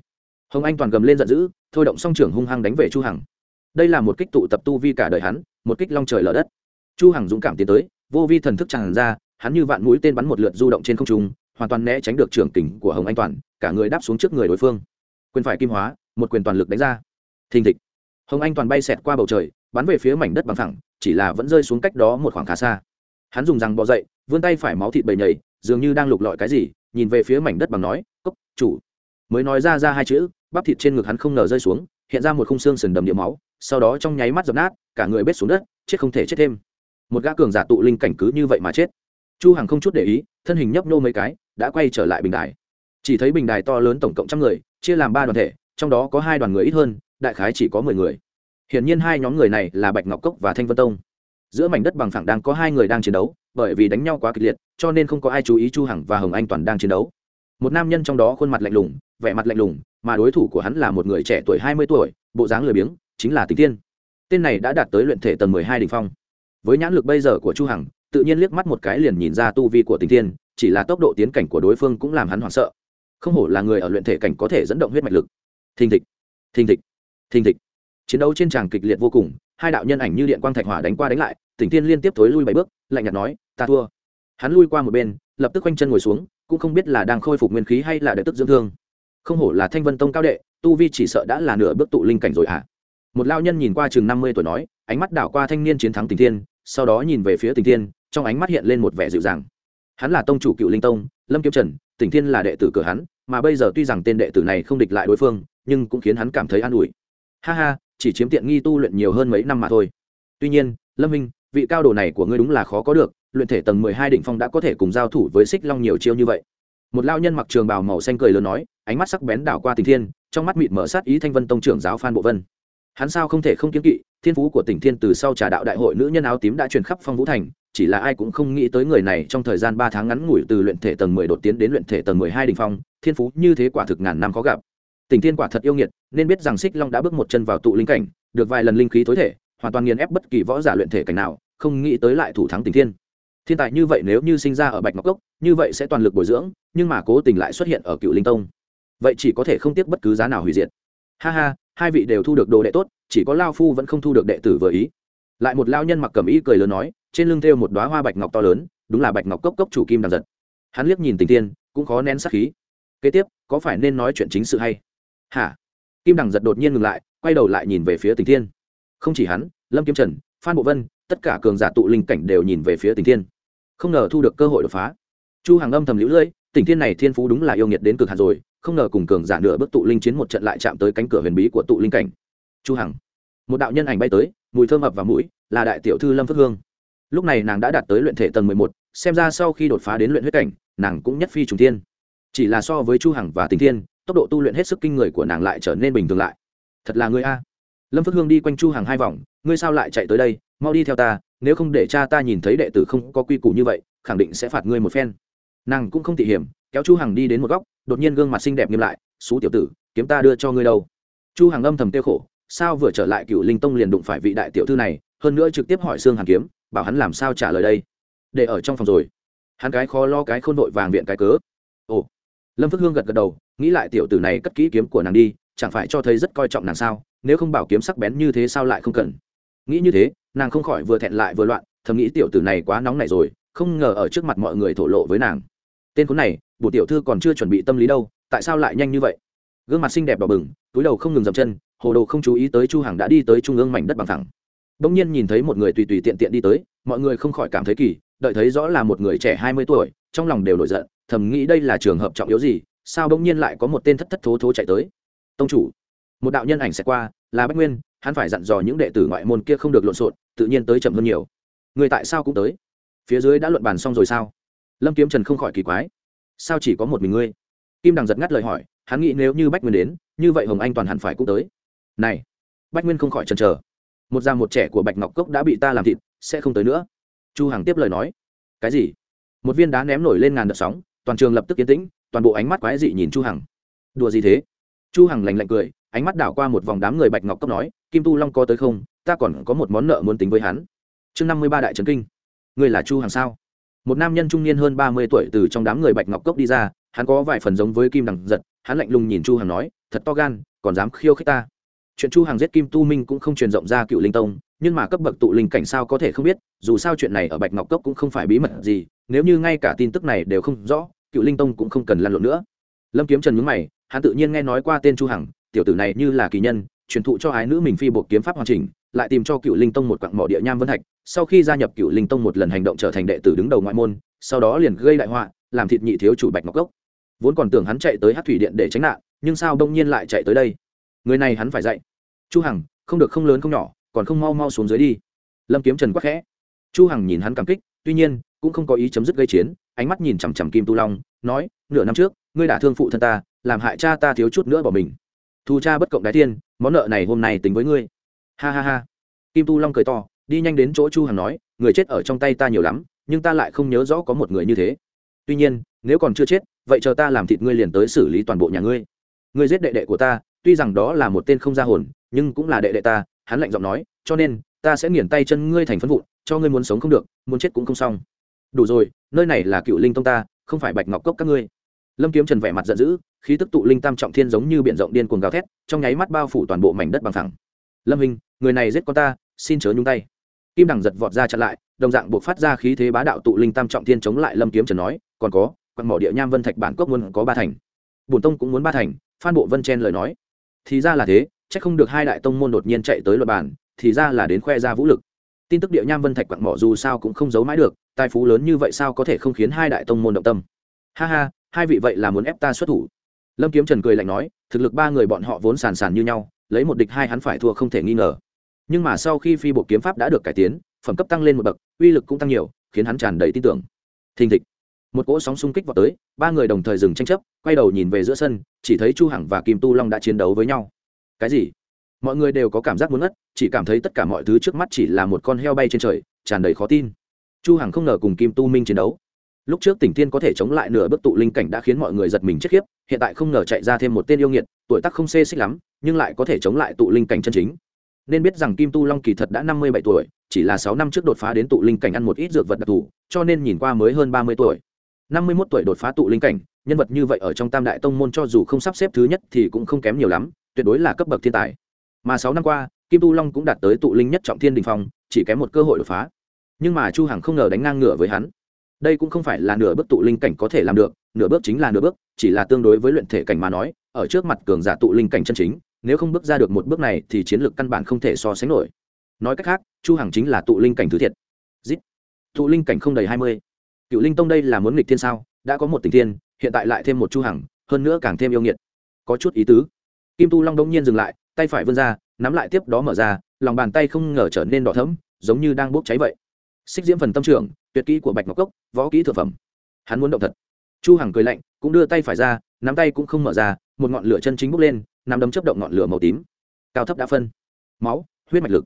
Hồng anh toàn gầm lên giận dữ, thôi động song trưởng hung hăng đánh về chu hằng đây là một kích tụ tập tu vi cả đời hắn, một kích long trời lở đất. Chu hằng dũng cảm tiến tới, vô vi thần thức tràn ra, hắn như vạn mũi tên bắn một lượt du động trên không trung, hoàn toàn né tránh được trường kình của hồng anh toàn, cả người đáp xuống trước người đối phương. Quyền phải kim hóa, một quyền toàn lực đánh ra. Thình thịch. Hồng anh toàn bay xẹt qua bầu trời, bắn về phía mảnh đất bằng thẳng chỉ là vẫn rơi xuống cách đó một khoảng khá xa. Hắn dùng răng bò dậy, vươn tay phải máu thịt bầy nhầy, dường như đang lục lọi cái gì, nhìn về phía mảnh đất bằng nói, cốc, chủ. Mới nói ra ra hai chữ, bắp thịt trên ngực hắn không ngờ rơi xuống hiện ra một khung xương sần đầm địa máu, sau đó trong nháy mắt dập nát, cả người bết xuống đất, chết không thể chết thêm. Một gã cường giả tụ linh cảnh cứ như vậy mà chết. Chu hằng không chút để ý, thân hình nhấp nô mấy cái, đã quay trở lại bình đài. Chỉ thấy bình đài to lớn tổng cộng trăm người, chia làm ba đoàn thể, trong đó có hai đoàn người ít hơn, đại khái chỉ có mười người. Hiển nhiên hai nhóm người này là bạch ngọc cốc và thanh vân tông. Giữa mảnh đất bằng phẳng đang có hai người đang chiến đấu, bởi vì đánh nhau quá kịch liệt, cho nên không có ai chú ý chu hằng và hồng anh toàn đang chiến đấu. Một nam nhân trong đó khuôn mặt lạnh lùng, vẻ mặt lạnh lùng mà đối thủ của hắn là một người trẻ tuổi 20 tuổi, bộ dáng lười biếng, chính là tịch tiên tên này đã đạt tới luyện thể tầng 12 đỉnh phong. Với nhãn lực bây giờ của chu hằng, tự nhiên liếc mắt một cái liền nhìn ra tu vi của tình tiên chỉ là tốc độ tiến cảnh của đối phương cũng làm hắn hoảng sợ. Không hổ là người ở luyện thể cảnh có thể dẫn động huyết mạch lực. Thình thịch thình thịch thình thịch. Chiến đấu trên tràng kịch liệt vô cùng, hai đạo nhân ảnh như điện quang thạch hỏa đánh qua đánh lại tỉnh tiên liên tiếp thối lui bảy bước, lạnh nhạt nói, ta thua. Hắn lui qua một bên, lập tức quanh chân ngồi xuống, cũng không biết là đang khôi phục nguyên khí hay là đệ tức dưỡng thương không hổ là thanh vân tông cao đệ, tu vi chỉ sợ đã là nửa bước tụ linh cảnh rồi hả à? một lao nhân nhìn qua chừng năm mươi tuổi nói, ánh mắt đảo qua thanh niên chiến thắng tình tiên sau đó nhìn về phía tình tiên trong ánh mắt hiện lên một vẻ dịu dàng. Hắn là tông chủ cựu linh tông, lâm kiếm trần, tình tiên là đệ tử cửa hắn, mà bây giờ tuy rằng tên đệ tử này không địch lại đối phương, nhưng cũng khiến hắn cảm thấy an ủi. Ha ha, chỉ chiếm tiện nghi tu luyện nhiều hơn mấy năm mà thôi. Tuy nhiên, lâm minh, vị cao đồ này của ngươi đúng là khó có được, luyện thể tầng mười hai đỉnh phong đã có thể cùng giao thủ với xích long nhiều chiêu như vậy một lao nhân mặc trường bào màu xanh cười lớn nói, ánh mắt sắc bén đảo qua tình thiên, trong mắt mịt mở sát ý thanh vân tông trưởng giáo phan bộ vân. Hắn sao không thể không kiếm kỵ, thiên phú của tỉnh thiên từ sau trà đạo đại hội nữ nhân áo tím đã truyền khắp phong vũ thành, chỉ là ai cũng không nghĩ tới người này trong thời gian ba tháng ngắn ngủi từ luyện thể tầng mười đột tiến đến luyện thể tầng mười hai đỉnh phong, thiên phú như thế quả thực ngàn năm khó gặp. Tỉnh thiên quả thật yêu nghiệt, nên biết rằng xích long đã bước một chân vào tụ linh cảnh, được vài lần linh khí tối thể, hoàn toàn nghiền ép bất kỳ võ giả luyện thể cảnh nào, không nghĩ tới lại thủ thắng tỉnh thiên thiên tài như vậy nếu như sinh ra ở bạch ngọc cốc, như vậy sẽ toàn lực bồi dưỡng, nhưng mà cố tình lại xuất hiện ở cựu linh tông. Vậy chỉ có thể không tiếc bất cứ giá nào hủy diệt. Ha ha, hai vị đều thu được đồ đệ tốt, chỉ có lao phu vẫn không thu được đệ tử vừa ý. Lại một lao nhân mặc cầm ý cười lớn nói, trên lưng thêu một đoá hoa bạch ngọc to lớn, đúng là bạch ngọc cốc cốc chủ kim đằng giật. Hắn liếc nhìn tình tiên cũng khó nén sắc khí. Kế tiếp, có phải nên nói chuyện chính sự hay? Hả? Kim đằng giật đột nhiên ngừng lại, quay đầu lại nhìn về phía tình tiên không chỉ hắn, lâm kiếm trần, phan bộ vân, tất cả cường giả tụ linh cảnh đều nhìn về phía tình tiên không ngờ thu được cơ hội đột phá. Chu hàng âm thầm lũ lưỡi, tỉnh thiên này thiên phú đúng là yêu nghiệt đến cực hạt rồi, không ngờ cùng cường giả nửa bước tụ linh chiến một trận lại chạm tới cánh cửa huyền bí của tụ linh cảnh. Chu hằng, một đạo nhân ảnh bay tới, mùi thơm ập vào mũi, là đại tiểu thư lâm phước hương. Lúc này nàng đã đạt tới luyện thể tầng mười một, xem ra sau khi đột phá đến luyện huyết cảnh, nàng cũng nhất phi trùng thiên. Chỉ là so với chu hằng và tình thiên, tốc độ tu luyện hết sức kinh người của nàng lại trở nên bình thường lại. Thật là người a. Lâm phước hương đi quanh chu hằng hai vòng, ngươi sao lại chạy tới đây? Mau đi theo ta nếu không để cha ta nhìn thấy đệ tử không có quy củ như vậy, khẳng định sẽ phạt ngươi một phen. Nàng cũng không tỉ hiểm, kéo chu hằng đi đến một góc, đột nhiên gương mặt xinh đẹp nghiêm lại xú tiểu tử, kiếm ta đưa cho ngươi đâu. Chu hằng âm thầm tiêu khổ, sao vừa trở lại cựu linh tông liền đụng phải vị đại tiểu thư này, hơn nữa trực tiếp hỏi xương hàn kiếm, bảo hắn làm sao trả lời đây? Để ở trong phòng rồi. Hắn cái khó lo cái khôn nội vàng viện cái cớ. Ồ. Lâm phước hương gật gật đầu, nghĩ lại tiểu tử này cất kỹ kiếm của nàng đi, chẳng phải cho thấy rất coi trọng nàng sao, nếu không bảo kiếm sắc bén như thế sao lại không cần? Nghĩ như thế nàng không khỏi vừa thẹn lại vừa loạn, thầm nghĩ tiểu tử này quá nóng này rồi, không ngờ ở trước mặt mọi người thổ lộ với nàng. Tên khốn này, bổ tiểu thư còn chưa chuẩn bị tâm lý đâu, tại sao lại nhanh như vậy? Gương mặt xinh đẹp đỏ bừng, túi đầu không ngừng dậm chân, hồ đồ không chú ý tới chu hằng đã đi tới trung ương mảnh đất bằng thẳng. Bỗng nhiên nhìn thấy một người tùy tùy tiện tiện đi tới, mọi người không khỏi cảm thấy kỳ, đợi thấy rõ là một người trẻ 20 tuổi, trong lòng đều nổi giận, thầm nghĩ đây là trường hợp trọng yếu gì, sao bỗng nhiên lại có một tên thất thất thố thố chạy tới? Tông chủ, một đạo nhân ảnh sẽ qua, là bách nguyên, hắn phải dặn dò những đệ tử ngoại môn kia không được lộn xộn tự nhiên tới chậm hơn nhiều. Người tại sao cũng tới? Phía dưới đã luận bàn xong rồi sao? Lâm kiếm trần không khỏi kỳ quái. Sao chỉ có một mình ngươi? Kim đằng giật ngắt lời hỏi, hắn nghĩ nếu như bách nguyên đến, như vậy hồng anh toàn hẳn phải cũng tới. Này, bách nguyên không khỏi chần chờ. Một già một trẻ của bạch ngọc cốc đã bị ta làm thịt, sẽ không tới nữa. Chu hằng tiếp lời nói. Cái gì? Một viên đá ném nổi lên ngàn đợt sóng, toàn trường lập tức yên tĩnh, toàn bộ ánh mắt quái dị nhìn chu hằng. Đùa gì thế? Chu hằng lạnh lạnh cười, ánh mắt đảo qua một vòng đám người bạch ngọc cốc nói, kim tu long có tới không? Ta còn có một món nợ muốn tính với hắn. Chương năm mươi ba đại trấn kinh. Người là chu hằng sao? Một nam nhân trung niên hơn ba mươi tuổi từ trong đám người bạch ngọc cốc đi ra, hắn có vài phần giống với kim đằng giật, hắn lạnh lùng nhìn chu hằng nói, thật to gan, còn dám khiêu khích ta? Chuyện chu hằng giết kim tu minh cũng không truyền rộng ra cựu linh tông, nhưng mà cấp bậc tụ linh cảnh sao có thể không biết, dù sao chuyện này ở bạch ngọc cốc cũng không phải bí mật gì, nếu như ngay cả tin tức này đều không rõ, cựu linh tông cũng không cần lăn lộn nữa. Lâm kiếm trần nhướng mày, hắn tự nhiên nghe nói qua tên chu hằng, tiểu tử này như là kỳ nhân, truyền thụ cho ái nữ mình phi bộ kiếm pháp hoàn chỉnh lại tìm cho cựu linh tông một quặng mỏ địa nham vân thạch, sau khi gia nhập cựu linh tông một lần hành động trở thành đệ tử đứng đầu ngoại môn, sau đó liền gây đại họa, làm thịt nhị thiếu chủ bạch ngọc cốc. Vốn còn tưởng hắn chạy tới hát thủy điện để tránh nạn, nhưng sao đông nhiên lại chạy tới đây? Người này hắn phải dạy. Chu hằng, không được không lớn không nhỏ, còn không mau mau xuống dưới đi. Lâm kiếm trần quắc khẽ. Chu hằng nhìn hắn cảm kích, tuy nhiên, cũng không có ý chấm dứt gây chiến, ánh mắt nhìn chằm chằm kim tu long, nói, nửa năm trước, ngươi đã thương phụ thân ta, làm hại cha ta thiếu chút nữa bỏ mình. Thu cha bất cộng đái thiên món nợ này hôm nay tính với ngươi ha ha ha. Kim tu long cười to, đi nhanh đến chỗ chu hằng nói, người chết ở trong tay ta nhiều lắm, nhưng ta lại không nhớ rõ có một người như thế. Tuy nhiên, nếu còn chưa chết, vậy chờ ta làm thịt ngươi liền tới xử lý toàn bộ nhà ngươi. Ngươi giết đệ đệ của ta, tuy rằng đó là một tên không ra hồn, nhưng cũng là đệ đệ ta, hắn lạnh giọng nói, cho nên, ta sẽ nghiền tay chân ngươi thành phân vụn, cho ngươi muốn sống không được, muốn chết cũng không xong. Đủ rồi, nơi này là cựu linh tông ta, không phải bạch ngọc cốc các ngươi. Lâm kiếm trần vẻ mặt giận dữ, khí tức tụ linh tam trọng thiên giống như b rộng điên cuồng gào thét, trong nháy mắt bao phủ toàn bộ mảnh đất bằng thẳng lâm hình người này giết con ta, xin chớ nhung tay. Kim đằng giật vọt ra chặn lại, đồng dạng buộc phát ra khí thế bá đạo tụ linh tam trọng thiên chống lại lâm kiếm trần nói, còn có quặng mỏ địa nham vân thạch bản cốc muốn có ba thành. Bổn tông cũng muốn ba thành, phan bộ vân chen lời nói. Thì ra là thế c h ắ c không được hai đại tông môn đột nhiên chạy tới luật bản, thì ra là đến khoe ra vũ lực. Tin tức địa nham vân thạch quặng mỏ dù sao cũng không giấu mãi được, tài phú lớn như vậy sao có thể không khiến hai đại tông môn động tâm? Ha ha, hai vị vậy là muốn ép ta xuất thủ. Lâm kiếm trần cười lạnh nói, thực lực ba người bọn họ vốn sàn sàn như nhau, lấy một địch hai hắn phải thua không thể nghi ngờ nhưng mà sau khi phi bộ kiếm pháp đã được cải tiến, phẩm cấp tăng lên một bậc, uy lực cũng tăng nhiều, khiến hắn tràn đầy tin tưởng. Thình thịch. Một cỗ sóng xung kích vào tới, ba người đồng thời dừng tranh chấp, quay đầu nhìn về giữa sân, chỉ thấy chu hằng và kim tu long đã chiến đấu với nhau. Cái gì? Mọi người đều có cảm giác muốn ngất, chỉ cảm thấy tất cả mọi thứ trước mắt chỉ là một con heo bay trên trời, tràn đầy khó tin. Chu hằng không ngờ cùng kim tu minh chiến đấu. Lúc trước tỉnh thiên có thể chống lại nửa bước tụ linh cảnh đã khiến mọi người giật mình chết khiếp, hiện tại không ngờ chạy ra thêm một tên yêu nghiệt, tuổi tác không xê xích lắm, nhưng lại có thể chống lại tụ linh cảnh chân chính nên biết rằng kim tu long kỳ thật đã năm mươi bảy tuổi, chỉ là sáu năm trước đột phá đến tụ linh cảnh ăn một ít dược vật đặc thù, cho nên nhìn qua mới hơn ba mươi tuổi. năm mươi mốt tuổi đột phá tụ linh cảnh, nhân vật như vậy ở trong tam đại tông môn cho dù không sắp xếp thứ nhất thì cũng không kém nhiều lắm, tuyệt đối là cấp bậc thiên tài. Mà sáu năm qua, kim tu long cũng đạt tới tụ linh nhất trọng thiên đình phong, chỉ kém một cơ hội đột phá. Nhưng mà chu hằng không ngờ đánh ngang ngửa với hắn. Đây cũng không phải là nửa bước tụ linh cảnh có thể làm được, nửa bước chính là nửa bước, chỉ là tương đối với luyện thể cảnh mà nói, ở trước mặt cường giả tụ linh cảnh chân chính nếu không bước ra được một bước này thì chiến lược căn bản không thể so sánh nổi. Nói cách khác, chu hằng chính là tụ linh cảnh thứ thiệt. Giết. tụ linh cảnh không đầy hai mươi. Cựu linh tông đây là muốn nghịch thiên sao? Đã có một tình thiên, hiện tại lại thêm một chu hằng, hơn nữa càng thêm yêu nghiệt. Có chút ý tứ. Kim tu long đông nhiên dừng lại, tay phải vươn ra, nắm lại tiếp đó mở ra, lòng bàn tay không ngờ trở nên đỏ thẫm, giống như đang bốc cháy vậy. Xích diễm phần tâm trưởng, tuyệt kỹ của bạch ngọc cốc, võ kỹ thượng phẩm. Hắn muốn động thật. Chu hằng cười lạnh, cũng đưa tay phải ra, nắm tay cũng không mở ra, một ngọn lửa chân chính bốc lên nằm đấm chấp động ngọn lửa màu tím. Cao thấp đã phân. Máu, huyết mạch lực.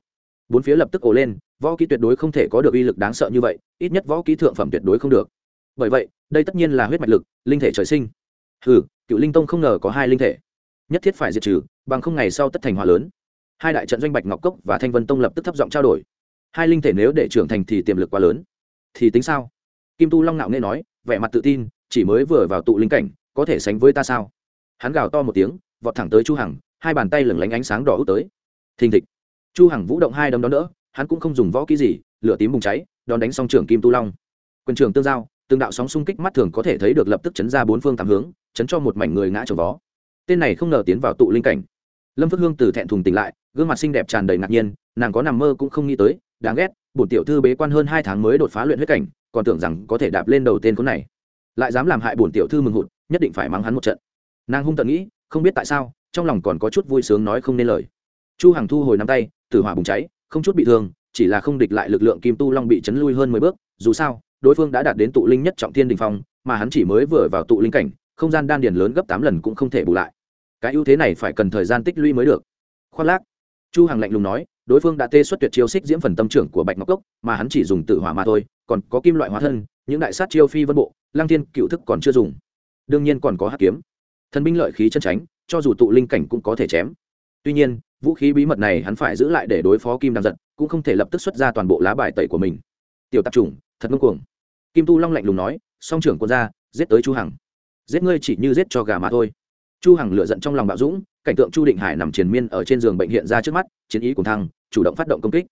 Bốn phía lập tức ồ lên, võ kỹ tuyệt đối không thể có được uy lực đáng sợ như vậy, ít nhất võ kỹ thượng phẩm tuyệt đối không được. Bởi vậy, đây tất nhiên là huyết mạch lực, linh thể trời sinh. Hừ, cựu linh tông không ngờ có hai linh thể. Nhất thiết phải diệt trừ, bằng không ngày sau tất thành hòa lớn. Hai đại trận doanh bạch ngọc cốc và thanh vân tông lập tức thấp giọng trao đổi. Hai linh thể nếu để trưởng thành thì tiềm lực quá lớn. Thì tính sao? Kim tu long nạo nghe nói, vẻ mặt tự tin, chỉ mới vừa vào tụ linh cảnh, có thể sánh với ta sao? Hắn gào to một tiếng vọt thẳng tới chu hằng, hai bàn tay lửng lánh ánh sáng đỏ út tới. Thình thịch. Chu hằng vũ động hai đấm đó nữa hắn cũng không dùng võ kỹ gì, lửa tím bùng cháy, đón đánh xong trưởng kim tu long. Quân trường tương giao, từng đạo sóng xung kích mắt thường có thể thấy được lập tức chấn ra bốn phương tám hướng, chấn cho một mảnh người ngã trồng vó. Tên này không ngờ tiến vào tụ linh cảnh. Lâm phước hương từ thẹn thùng tỉnh lại, gương mặt xinh đẹp tràn đầy ngạc nhiên, nàng có nằm mơ cũng không nghĩ tới, đáng ghét, bổn tiểu thư bế quan hơn hai tháng mới đột phá luyện huyết cảnh, còn tưởng rằng có thể đạp lên đầu tên con này. Lại dám làm hại bổn tiểu thư mừng hụt, nhất định phải mắng hắn một trận. Nàng hung tận nghĩ không biết tại sao, trong lòng còn có chút vui sướng nói không nên lời. Chu hằng thu hồi nắm tay, tử hỏa bùng cháy, không chút bị thương, chỉ là không địch lại lực lượng kim tu long bị chấn lui hơn mười bước, dù sao, đối phương đã đạt đến tụ linh nhất trọng thiên đình phong, mà hắn chỉ mới vừa vào tụ linh cảnh, không gian đan điền lớn gấp tám lần cũng không thể bù lại. Cái ưu thế này phải cần thời gian tích lũy mới được. Khoác lác, chu hằng lạnh lùng nói, đối phương đã tê xuất tuyệt chiêu xích diễm phần tâm trưởng của bạch ngọc cốc, mà hắn chỉ dùng tự hỏa mà thôi, còn có kim loại hóa thân, những đại sát chiêu phi vân bộ Lang thiên cựu thức còn chưa dùng. Đương nhiên còn có hắc kiếm thần binh lợi khí chân tránh, cho dù tụ linh cảnh cũng có thể chém. Tuy nhiên, vũ khí bí mật này hắn phải giữ lại để đối phó kim đang giật, cũng không thể lập tức xuất ra toàn bộ lá bài tẩy của mình. Tiểu tạp chủng, thật ngông cuồng. Kim tu long lạnh lùng nói, song trưởng quân ra giết tới chu hằng. Giết ngươi chỉ như giết cho gà mà thôi. Chu hằng lửa giận trong lòng bạo dũng, cảnh tượng chu định hải nằm triền miên ở trên giường bệnh hiện ra trước mắt, chiến ý cùng thăng, chủ động phát động công kích.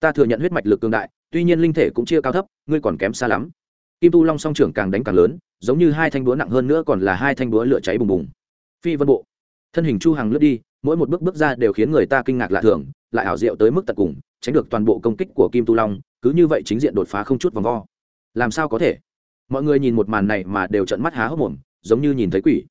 Ta thừa nhận huyết mạch lực cường đại, tuy nhiên linh thể cũng chia cao thấp, ngươi còn kém xa lắm. Kim tu long song trưởng càng đánh càng lớn giống như hai thanh búa nặng hơn nữa còn là hai thanh búa lửa cháy bùng bùng. Phi vân bộ. Thân hình chu hằng lướt đi, mỗi một bước bước ra đều khiến người ta kinh ngạc lạ thường, lại ảo diệu tới mức tận cùng, tránh được toàn bộ công kích của kim tu long, cứ như vậy chính diện đột phá không chút vòng vo. Làm sao có thể? Mọi người nhìn một màn này mà đều trợn mắt há hốc mồm, giống như nhìn thấy quỷ.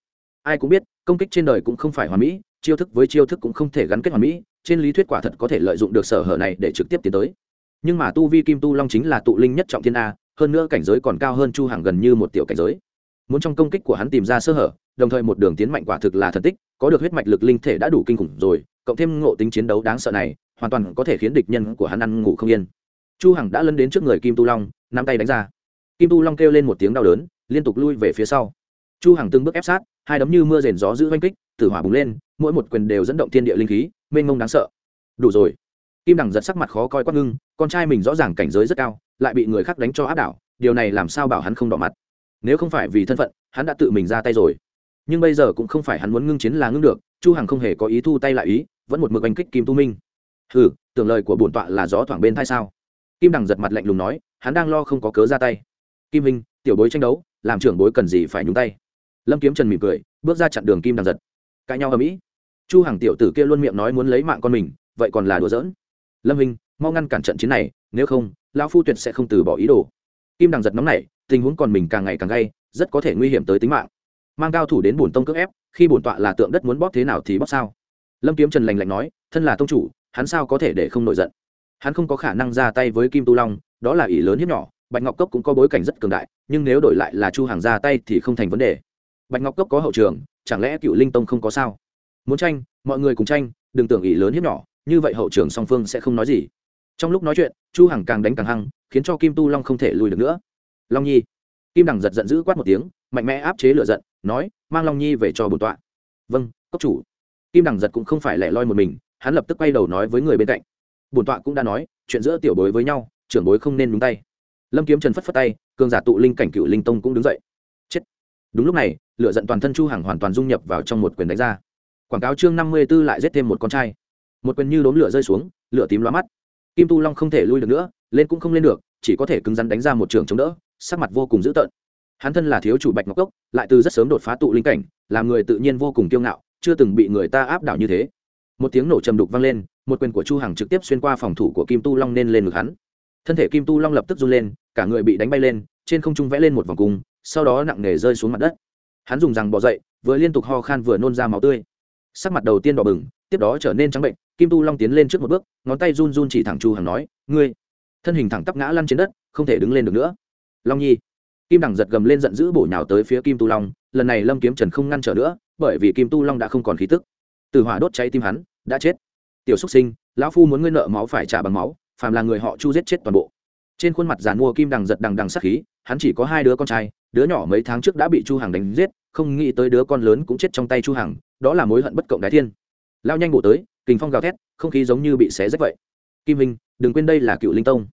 Ai cũng biết, công kích trên đời cũng không phải hoàn mỹ, chiêu thức với chiêu thức cũng không thể gắn kết hoàn mỹ, trên lý thuyết quả thật có thể lợi dụng được sở hở này để trực tiếp tiến tới. Nhưng mà tu vi kim tu long chính là tụ linh nhất trọng thiên a hơn nữa cảnh giới còn cao hơn chu hàng gần như một tiểu cảnh giới. Muốn trong công kích của hắn tìm ra sơ hở, đồng thời một đường tiến mạnh quả thực là thần tích, có được huyết mạch lực linh thể đã đủ kinh khủng rồi, cộng thêm ngộ tính chiến đấu đáng sợ này, hoàn toàn có thể khiến địch nhân của hắn ăn ngủ không yên. Chu hằng đã lấn đến trước người kim tu long, nắm tay đánh ra. Kim tu long kêu lên một tiếng đau đớn, liên tục lui về phía sau. Chu hằng từng bước ép sát, hai đấm như mưa rền gió giữ oanh kích, tử hỏa bùng lên, mỗi một quyền đều dẫn động thiên địa linh khí, mênh mông đáng sợ. Đủ rồi. Kim đằng giật sắc mặt khó coi quát ngưng, con trai mình rõ ràng cảnh giới rất cao lại bị người khác đánh cho áp đảo, điều này làm sao bảo hắn không đỏ mặt? Nếu không phải vì thân phận, hắn đã tự mình ra tay rồi. Nhưng bây giờ cũng không phải hắn muốn ngưng chiến là ngưng được, chu hằng không hề có ý thu tay lại ý, vẫn một mực anh kích kim tu minh. Hừ, tưởng lời của bổn tọa là gió thoảng bên thay sao? Kim đằng giật mặt lạnh lùng nói, hắn đang lo không có cớ ra tay. Kim minh, tiểu bối tranh đấu, làm trưởng bối cần gì phải nhúng tay? Lâm kiếm trần mỉm cười, bước ra chặn đường kim đằng giật. Cãi nhau ở mỹ. Chu Hằng tiểu tử kia luôn miệng nói muốn lấy mạng con mình, vậy còn là đùa giỡn. Lâm hình mau ngăn cản trận chiến này nếu không, lão phu tuyệt sẽ không từ bỏ ý đồ. Kim đằng giật nóng này tình huống còn mình càng ngày càng gay, rất có thể nguy hiểm tới tính mạng. Mang cao thủ đến bổn tông cướp ép, khi bổn tọa là tượng đất muốn bóp thế nào thì bóp sao? Lâm kiếm trần lành lạnh nói, thân là tông chủ, hắn sao có thể để không nổi giận? Hắn không có khả năng ra tay với kim tu long, đó là ỷ lớn hiếp nhỏ, bạch ngọc cốc cũng có bối cảnh rất cường đại, nhưng nếu đổi lại là chu hàng ra tay thì không thành vấn đề. Bạch ngọc cốc có hậu trường, chẳng lẽ cựu linh tông không có sao? Muốn tranh, mọi người cùng tranh, đừng tưởng ỷ lớn hiếp nhỏ, như vậy hậu trường song phương sẽ không nói gì trong lúc nói chuyện, chu hằng càng đánh càng hăng, khiến cho kim tu long không thể lùi được nữa. Long nhi. Kim đằng giật giận dữ quát một tiếng, mạnh mẽ áp chế lửa giận, nói, mang long nhi về cho bổn tọa. Vâng cốc chủ. Kim đằng giật cũng không phải lẻ loi một mình, hắn lập tức quay đầu nói với người bên cạnh. Bổn tọa cũng đã nói, chuyện giữa tiểu bối với nhau, trưởng bối không nên đúng tay. Lâm kiếm trần phất phất tay, cường giả tụ linh cảnh cựu linh tông cũng đứng dậy. Chết. Đúng lúc này, lửa giận toàn thân chu hằng hoàn toàn dung nhập vào trong một quyền đánh ra. Quảng cáo chương năm mươi 54 lại giết thêm một con trai. Một quyền như đốm lửa rơi xuống, lửa tím lóa mắt kim tu long không thể lui được nữa, lên cũng không lên được, chỉ có thể cứng rắn đánh ra một trường chống đỡ, sắc mặt vô cùng dữ tợn. Hắn thân là thiếu chủ bạch ngọc cốc, lại từ rất sớm đột phá tụ linh cảnh, làm người tự nhiên vô cùng kiêu ngạo, chưa từng bị người ta áp đảo như thế. Một tiếng nổ trầm đục vang lên, một quyền của chu hằng trực tiếp xuyên qua phòng thủ của kim tu long nên lên ngực hắn. Thân thể kim tu long lập tức run lên, cả người bị đánh bay lên, trên không trung vẽ lên một vòng cung, sau đó nặng nề rơi xuống mặt đất. Hắn dùng rằng bỏ dậy, vừa liên tục ho khan vừa nôn ra máu tươi. Sắc mặt đầu tiên đỏ bừng, tiếp đó trở nên trắng bệnh kim tu long tiến lên trước một bước, ngón tay run run chỉ thẳng chu hằng nói, ngươi, thân hình thẳng tắp ngã lăn trên đất, không thể đứng lên được nữa. Long nhi, kim đằng giật gầm lên giận dữ bổ nhào tới phía kim tu long, lần này lâm kiếm trần không ngăn trở nữa, bởi vì kim tu long đã không còn khí tức. Từ hỏa đốt cháy tim hắn, đã chết. Tiểu xúc sinh, lão phu muốn ngươi nợ máu phải trả bằng máu, phàm là người họ chu giết chết toàn bộ. Trên khuôn mặt giàn mua kim đằng giật đằng đằng sắc khí, hắn chỉ có hai đứa con trai, đứa nhỏ mấy tháng trước đã bị chu hằng đánh giết, không nghĩ tới đứa con lớn cũng chết trong tay chu hằng, đó là mối hận bất cộng đái thiên. Lao nhanh bộ tới kình phong gào thét, không khí giống như bị xé rách vậy. Kim hình, đừng quên đây là cựu linh tông.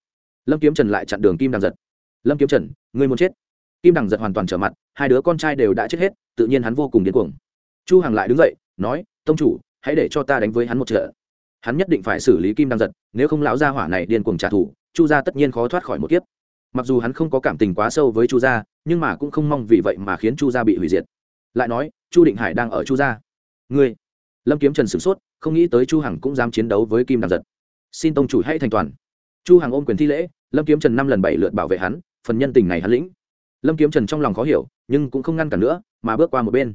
Lâm kiếm trần lại chặn đường kim đằng giật. Lâm kiếm trần, ngươi muốn chết? Kim đằng giật hoàn toàn trở mặt, hai đứa con trai đều đã chết hết, tự nhiên hắn vô cùng điên cuồng. Chu hằng lại đứng dậy, nói, tông chủ, hãy để cho ta đánh với hắn một trận. Hắn nhất định phải xử lý kim đăng giật, nếu không lão gia hỏa này điên cuồng trả thù, chu gia tất nhiên khó thoát khỏi một kiếp. Mặc dù hắn không có cảm tình quá sâu với chu gia, nhưng mà cũng không mong vì vậy mà khiến chu gia bị hủy diệt. Lại nói, chu định hải đang ở chu gia. Ngươi lâm kiếm trần sửng sốt, không nghĩ tới chu hằng cũng dám chiến đấu với kim Đằng giật. Xin tông chủ hãy thành toàn. Chu hằng ôm quyền thi lễ, lâm kiếm trần năm lần bảy lượt bảo vệ hắn, phần nhân tình này hắn lĩnh. Lâm kiếm trần trong lòng khó hiểu, nhưng cũng không ngăn cản nữa, mà bước qua một bên.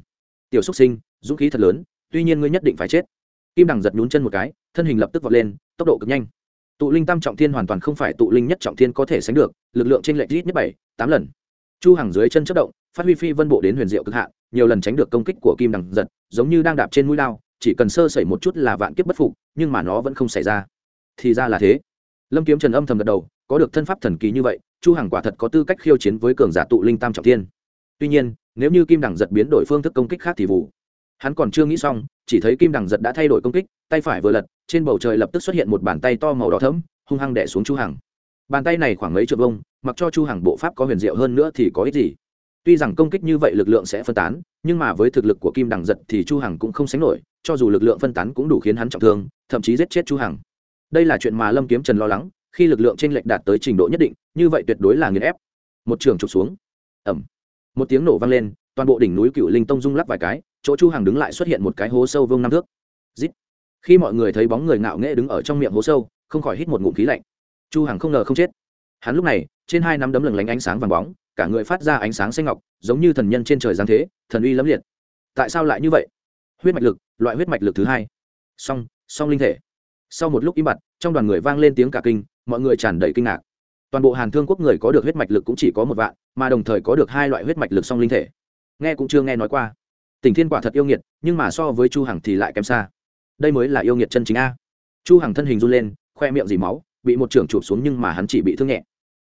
Tiểu xúc sinh, dũng khí thật lớn, tuy nhiên ngươi nhất định phải chết. Kim đằng giật nhún chân một cái, thân hình lập tức vọt lên, tốc độ cực nhanh. Tụ linh tam trọng thiên hoàn toàn không phải tụ linh nhất trọng thiên có thể sánh được, lực lượng trên lệch ít nhất bảy, tám lần. Chu Hằng dưới chân chất động, phát huy phi vân bộ đến huyền diệu cực hạn, nhiều lần tránh được công kích của kim đằng giật, giống như đang đạp trên mũi lao chỉ cần sơ sẩy một chút là vạn kiếp bất phục, nhưng mà nó vẫn không xảy ra. Thì ra là thế. Lâm kiếm trần âm thầm gật đầu, có được thân pháp thần kỳ như vậy, chu hằng quả thật có tư cách khiêu chiến với cường giả tụ linh tam trọng thiên. Tuy nhiên, nếu như kim đằng giật biến đổi phương thức công kích khác thì vụ. Hắn còn chưa nghĩ xong, chỉ thấy kim đằng giật đã thay đổi công kích, tay phải vừa lật, trên bầu trời lập tức xuất hiện một bàn tay to màu đỏ thẫm, hung hăng đẻ xuống chu hằng. Bàn tay này khoảng mấy trượng vông mặc cho chu hằng bộ pháp có huyền diệu hơn nữa thì có ích gì? Tuy rằng công kích như vậy lực lượng sẽ phân tán, nhưng mà với thực lực của kim đằng giật thì chu hằng cũng không sánh nổi, cho dù lực lượng phân tán cũng đủ khiến hắn trọng thương, thậm chí giết chết chu hằng. Đây là chuyện mà lâm kiếm trần lo lắng, khi lực lượng trên lệch đạt tới trình độ nhất định, như vậy tuyệt đối là nghiền ép. Một trường trục xuống. Ẩm một tiếng nổ vang lên, toàn bộ đỉnh núi cựu linh tông rung lắc vài cái, chỗ chu hằng đứng lại xuất hiện một cái hố sâu vương năm thước. Dít. khi mọi người thấy bóng người ngạo nghễ đứng ở trong miệng hố sâu, không khỏi hít một ngụm khí lạnh. Chu hằng không ngờ không chết. Hắn lúc này, trên hai nắm đấm lừng lánh ánh sáng vàng bóng cả người phát ra ánh sáng xanh ngọc, giống như thần nhân trên trời giáng thế, thần uy lẫm liệt. Tại sao lại như vậy? Huyết mạch lực, loại huyết mạch lực thứ hai. Song song linh thể. Sau một lúc im bặt, trong đoàn người vang lên tiếng cả kinh, mọi người tràn đầy kinh ngạc. Toàn bộ hàn thương quốc người có được huyết mạch lực cũng chỉ có một vạn, mà đồng thời có được hai loại huyết mạch lực song linh thể. Nghe cũng chưa nghe nói qua. Tỉnh thiên quả thật yêu nghiệt, nhưng mà so với chu hằng thì lại kém xa. Đây mới là yêu nghiệt chân chính a. Chu hằng thân hình run lên, khoe miệng dì máu, bị một trưởng chụp xuống nhưng mà hắn chỉ bị thương nhẹ.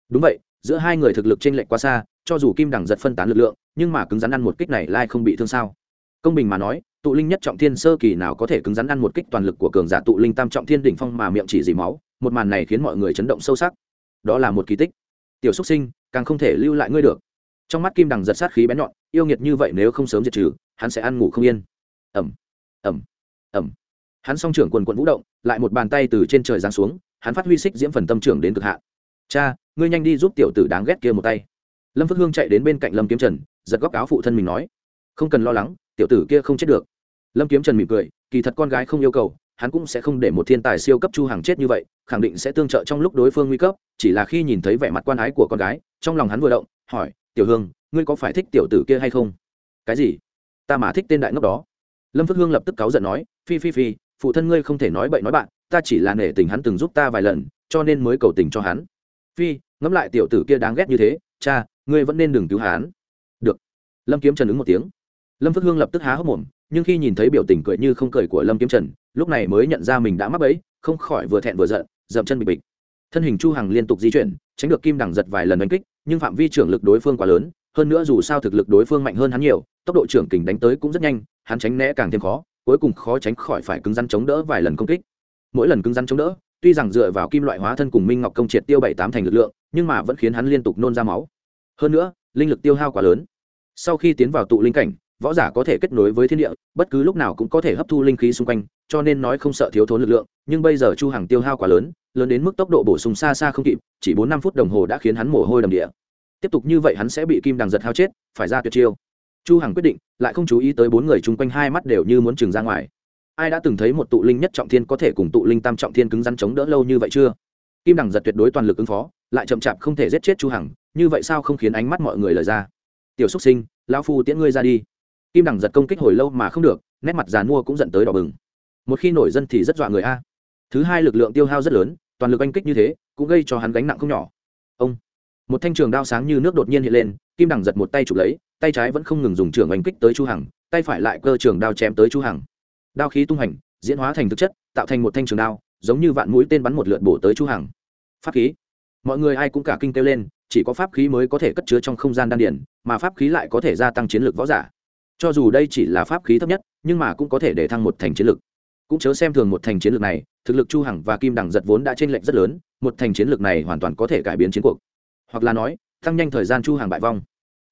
Đúng vậy giữa hai người thực lực trên lệch quá xa, cho dù kim đẳng giật phân tán lực lượng, nhưng mà cứng rắn ăn một kích này lai không bị thương sao. Công bình mà nói, tụ linh nhất trọng thiên sơ kỳ nào có thể cứng rắn ăn một kích toàn lực của cường giả tụ linh tam trọng thiên đỉnh phong mà miệng chỉ dì máu, một màn này khiến mọi người chấn động sâu sắc. Đó là một kỳ tích. Tiểu xúc sinh, càng không thể lưu lại ngươi được. Trong mắt kim đằng giật sát khí bén nhọn, yêu nghiệt như vậy nếu không sớm diệt trừ, hắn sẽ ăn ngủ không yên. Ẩm ẩm ẩm hắn song trưởng quần quận vũ động, lại một bàn tay từ trên trời giáng xuống, hắn phát huy xích diễm phần tâm trưởng đến cực hạn cha, ngươi nhanh đi giúp tiểu tử đáng ghét kia một tay. Lâm phước hương chạy đến bên cạnh lâm kiếm trần, giật góc áo phụ thân mình nói, không cần lo lắng, tiểu tử kia không chết được. Lâm kiếm trần mỉm cười, kỳ thật con gái không yêu cầu, hắn cũng sẽ không để một thiên tài siêu cấp chu hàng chết như vậy, khẳng định sẽ tương trợ trong lúc đối phương nguy cấp, chỉ là khi nhìn thấy vẻ mặt quan ái của con gái, trong lòng hắn vừa động, hỏi, tiểu hương, ngươi có phải thích tiểu tử kia hay không? Cái gì? Ta mà thích tên đại ngốc đó. Lâm phước hương lập tức cáu giận nói, phi phi phi, phụ thân ngươi không thể nói bậy nói bạn, ta chỉ là nể tình hắn từng giúp ta vài lần, cho nên mới cầu tình cho hắn phi, ngẫm lại tiểu tử kia đáng ghét như thế, cha, ngươi vẫn nên đừng cứu hắn. Được. Lâm kiếm trần ứng một tiếng. Lâm phước hương lập tức há hốc mồm, nhưng khi nhìn thấy biểu tình cười như không cười của lâm kiếm trần, lúc này mới nhận ra mình đã mắc bẫy, không khỏi vừa thẹn vừa giận, dậm chân bịch bịch. Thân hình chu hằng liên tục di chuyển, tránh được kim đằng giật vài lần đánh kích, nhưng phạm vi trưởng lực đối phương quá lớn, hơn nữa dù sao thực lực đối phương mạnh hơn hắn nhiều, tốc độ trưởng kình đánh tới cũng rất nhanh, hắn tránh né càng thêm khó, cuối cùng khó tránh khỏi phải cứng rắn chống đỡ vài lần công kích. Mỗi lần cứng rắn chống đỡ tuy rằng dựa vào kim loại hóa thân cùng minh ngọc công triệt tiêu bảy tám thành lực lượng, nhưng mà vẫn khiến hắn liên tục nôn ra máu. Hơn nữa, linh lực tiêu hao quá lớn. Sau khi tiến vào tụ linh cảnh, võ giả có thể kết nối với thiên địa, bất cứ lúc nào cũng có thể hấp thu linh khí xung quanh, cho nên nói không sợ thiếu thốn lực lượng, nhưng bây giờ chu hằng tiêu hao quá lớn lớn đến mức tốc độ bổ sung xa xa không kịp, chỉ bốn năm phút đồng hồ đã khiến hắn mồ hôi đầm địa. Tiếp tục như vậy hắn sẽ bị kim đằng giật hao chết, phải ra tuyệt chiêu. Chu hằng quyết định, lại không chú ý tới bốn người chung quanh hai mắt đều như muốn trừng ra ngoài ai đã từng thấy một tụ linh nhất trọng thiên có thể cùng tụ linh tam trọng thiên cứng rắn chống đỡ lâu như vậy chưa? Kim đằng giật tuyệt đối toàn lực ứng phó, lại chậm chạp không thể giết chết chu hằng, như vậy sao không khiến ánh mắt mọi người lời ra? Tiểu Súc sinh, lão phu tiễn ngươi ra đi. Kim đằng giật công kích hồi lâu mà không được, nét mặt giàn mua cũng giận tới đỏ bừng. Một khi nổi dân thì rất dọa người a. Thứ hai lực lượng tiêu hao rất lớn, toàn lực anh kích như thế, cũng gây cho hắn gánh nặng không nhỏ. Ông, một thanh trường đao sáng như nước đột nhiên hiện lên, kim đằng giật một tay chụp lấy, tay trái vẫn không ngừng dùng trường anh kích tới chu hằng, tay phải lại cơ trường đao chém tới chu hằng đao khí tung hành, diễn hóa thành thực chất, tạo thành một thanh trường đao, giống như vạn mũi tên bắn một lượt bổ tới chu hằng. Pháp khí. Mọi người ai cũng cả kinh kêu lên, chỉ có pháp khí mới có thể cất chứa trong không gian đan điển mà pháp khí lại có thể gia tăng chiến lược võ giả. Cho dù đây chỉ là pháp khí thấp nhất, nhưng mà cũng có thể để thăng một thành chiến lược cũng chớ xem thường một thành chiến lược này, thực lực chu hằng và kim đẳng giật vốn đã trên lệnh rất lớn, một thành chiến lược này hoàn toàn có thể cải biến chiến cuộc. Hoặc là nói, tăng nhanh thời gian chu hàng bại vong.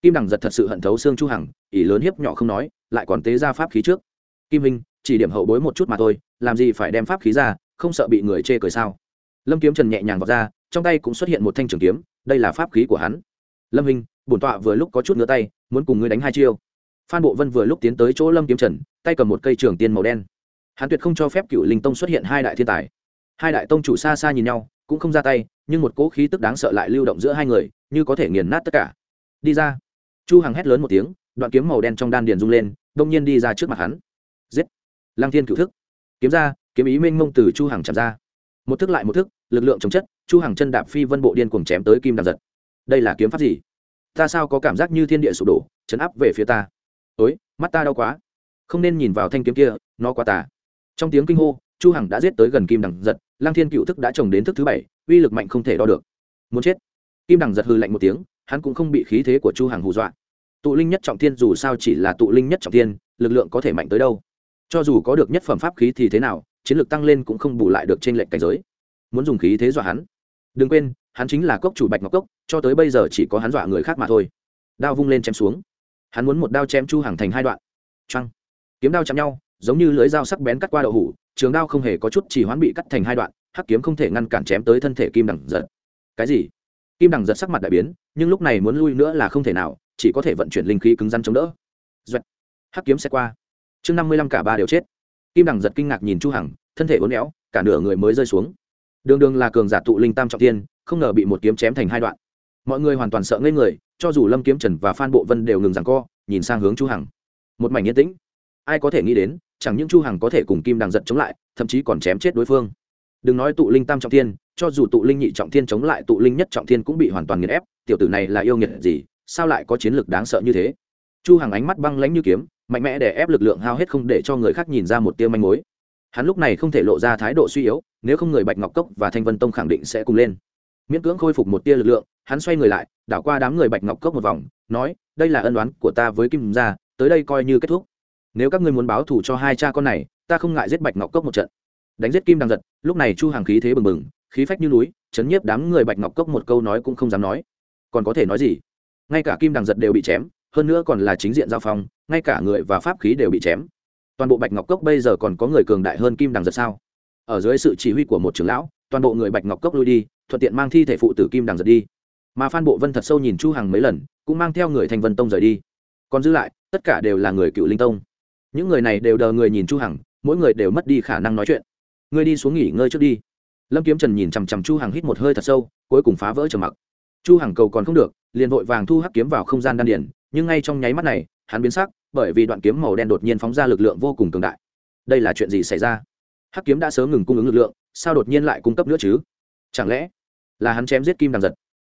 Kim đẳng giật thật sự hận thấu xương chu hằng, ỷ lớn hiếp nhỏ không nói, lại còn tế ra pháp khí trước. Kim minh chỉ điểm hậu bối một chút mà thôi, làm gì phải đem pháp khí ra, không sợ bị người chê cười sao? Lâm kiếm trần nhẹ nhàng vọt ra, trong tay cũng xuất hiện một thanh trường kiếm, đây là pháp khí của hắn. Lâm hình bổn tọa vừa lúc có chút ngứa tay, muốn cùng ngươi đánh hai chiêu. Phan bộ vân vừa lúc tiến tới chỗ lâm kiếm trần, tay cầm một cây trường tiên màu đen. Hắn tuyệt không cho phép cựu linh tông xuất hiện hai đại thiên tài. Hai đại tông chủ xa xa nhìn nhau, cũng không ra tay, nhưng một cỗ khí tức đáng sợ lại lưu động giữa hai người, như có thể nghiền nát tất cả. Đi ra. Chu hằng hét lớn một tiếng, đoạn kiếm màu đen trong đan điền rung lên, đông nhiên đi ra trước mặt hắn. Giết lang thiên cửu thức. Kiếm ra, kiếm ý minh mông từ chu hằng chạm ra. Một thức lại một thức, lực lượng chống chất, chu hằng chân đạp phi vân bộ điên cuồng chém tới kim đằng giật. Đây là kiếm pháp gì? Ta sao có cảm giác như thiên địa sụp đổ, chấn áp về phía ta? Ối mắt ta đau quá. Không nên nhìn vào thanh kiếm kia, nó quá tà. Trong tiếng kinh hô, chu hằng đã giết tới gần kim đằng giật lang thiên cựu thức đã trồng đến thức thứ bảy, uy lực mạnh không thể đo được. Muốn chết. Kim đằng giật hư lạnh một tiếng, hắn cũng không bị khí thế của chu hằng hù dọa. Tụ linh nhất trọng thiên dù sao chỉ là tụ linh nhất trọng thiên, lực lượng có thể mạnh tới đâu? Cho dù có được nhất phẩm pháp khí thì thế nào, chiến lược tăng lên cũng không bù lại được trên lệnh cảnh giới. Muốn dùng khí thế dọa hắn. Đừng quên, hắn chính là cốc chủ bạch ngọc cốc, cho tới bây giờ chỉ có hắn dọa người khác mà thôi. Đao vung lên chém xuống. Hắn muốn một đao chém chu hàng thành hai đoạn. Trăng kiếm đao chạm nhau, giống như lưới dao sắc bén cắt qua đậu hủ, trường đao không hề có chút chỉ hoán bị cắt thành hai đoạn, hắc kiếm không thể ngăn cản chém tới thân thể kim đằng giật. Cái gì? Kim đằng giật sắc mặt đại biến, nhưng lúc này muốn lui nữa là không thể nào, chỉ có thể vận chuyển linh khí cứng rắn chống đỡ. Duệt. hắc kiếm sẽ qua chương năm mươi lăm cả ba đều chết kim đằng giật kinh ngạc nhìn chu hằng thân thể uốn éo cả nửa người mới rơi xuống đường đường là cường giả tụ linh tam trọng tiên không ngờ bị một kiếm chém thành hai đoạn mọi người hoàn toàn sợ ngây người cho dù lâm kiếm trần và phan bộ vân đều ngừng rằng co nhìn sang hướng chu hằng một mảnh yên tĩnh ai có thể nghĩ đến chẳng những chu hằng có thể cùng kim đằng giật chống lại thậm chí còn chém chết đối phương đừng nói tụ linh tam trọng thiên cho dù tụ linh nhị trọng thiên chống lại tụ linh nhất trọng thiên cũng bị hoàn toàn nghiền ép tiểu tử này là yêu nghiệt gì sao lại có chiến lược đáng sợ như thế chu hằng ánh mắt băng lãnh như kiếm mạnh mẽ để ép lực lượng hao hết không để cho người khác nhìn ra một tia manh mối. Hắn lúc này không thể lộ ra thái độ suy yếu, nếu không người bạch ngọc cốc và thanh vân tông khẳng định sẽ cùng lên. Miễn cưỡng khôi phục một tia lực lượng, hắn xoay người lại, đảo qua đám người bạch ngọc cốc một vòng, nói, đây là ân đoán của ta với kim gia, tới đây coi như kết thúc. Nếu các ngươi muốn báo thù cho hai cha con này, ta không ngại giết bạch ngọc cốc một trận. Đánh giết kim đằng giật, lúc này chu hàng khí thế bừng bừng, khí phách như núi, chấn nhiếp đám người bạch ngọc cốc một câu nói cũng không dám nói. Còn có thể nói gì? Ngay cả kim đằng giật đều bị chém, hơn nữa còn là chính diện giao phong ngay cả người và pháp khí đều bị chém. Toàn bộ bạch ngọc cốc bây giờ còn có người cường đại hơn kim đằng giật sao? Ở dưới sự chỉ huy của một trưởng lão, toàn bộ người bạch ngọc cốc lui đi, thuận tiện mang thi thể phụ tử kim đằng giật đi. Mà phan bộ vân thật sâu nhìn chu hằng mấy lần, cũng mang theo người thành vân tông rời đi. Còn giữ lại, tất cả đều là người cựu linh tông. Những người này đều đờ người nhìn chu hằng, mỗi người đều mất đi khả năng nói chuyện. Ngươi đi xuống nghỉ ngơi trước đi. Lâm kiếm trần nhìn chằm chằm chu hằng hít một hơi thật sâu, cuối cùng phá vỡ trầm mặc. Chu hằng cầu còn không được, liền vội vàng thu hắc kiếm vào không gian đan điển nhưng ngay trong nháy mắt này, hắn biến sắc bởi vì đoạn kiếm màu đen đột nhiên phóng ra lực lượng vô cùng cường đại. Đây là chuyện gì xảy ra? Hắc kiếm đã sớm ngừng cung ứng lực lượng, sao đột nhiên lại cung cấp nữa chứ? Chẳng lẽ là hắn chém giết kim đằng giật?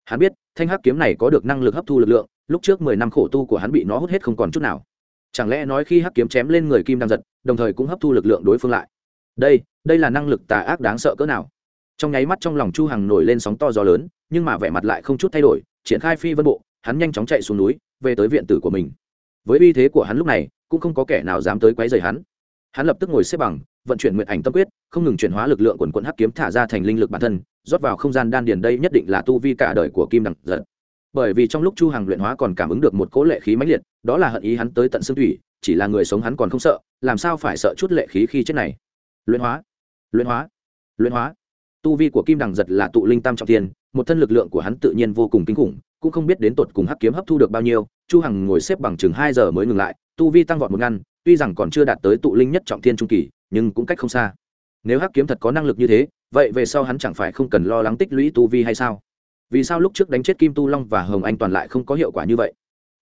Hắn biết, thanh hắc kiếm này có được năng lực hấp thu lực lượng, lúc trước mười năm khổ tu của hắn bị nó hút hết không còn chút nào. Chẳng lẽ nói khi hắc kiếm chém lên người kim đằng giật, đồng thời cũng hấp thu lực lượng đối phương lại? Đây đây là năng lực tà ác đáng sợ cỡ nào? Trong nháy mắt trong lòng chu hằng nổi lên sóng to gió lớn, nhưng mà vẻ mặt lại không chút thay đổi, triển khai phi vân bộ, hắn nhanh chóng chạy xuống núi, về tới viện tử của mình với uy thế của hắn lúc này, cũng không có kẻ nào dám tới quấy rầy hắn. Hắn lập tức ngồi xếp bằng, vận chuyển nguyện ảnh tâm quyết, không ngừng chuyển hóa lực lượng quần quận hắc kiếm thả ra thành linh lực bản thân, rót vào không gian đan điền đây nhất định là tu vi cả đời của kim đằng giật. Bởi vì trong lúc chu hằng luyện hóa còn cảm ứng được một cỗ lệ khí mãnh liệt, đó là hận ý hắn tới tận xương thủy, chỉ là người sống hắn còn không sợ, làm sao phải sợ chút lệ khí khi chết này? Luyện hóa luyện hóa luyện hóa. Tu vi của kim đằng giật là tụ linh tam trọng thiên, một thân lực lượng của hắn tự nhiên vô cùng kinh khủng cũng không biết đến tột cùng hắc kiếm hấp thu được bao nhiêu, chu hằng ngồi xếp bằng chừng hai giờ mới ngừng lại, tu vi tăng vọt một ngăn, tuy rằng còn chưa đạt tới tụ linh nhất trọng thiên trung kỳ, nhưng cũng cách không xa. Nếu hắc kiếm thật có năng lực như thế, vậy về sau hắn chẳng phải không cần lo lắng tích lũy tu vi hay sao? Vì sao lúc trước đánh chết kim tu long và hồng anh toàn lại không có hiệu quả như vậy?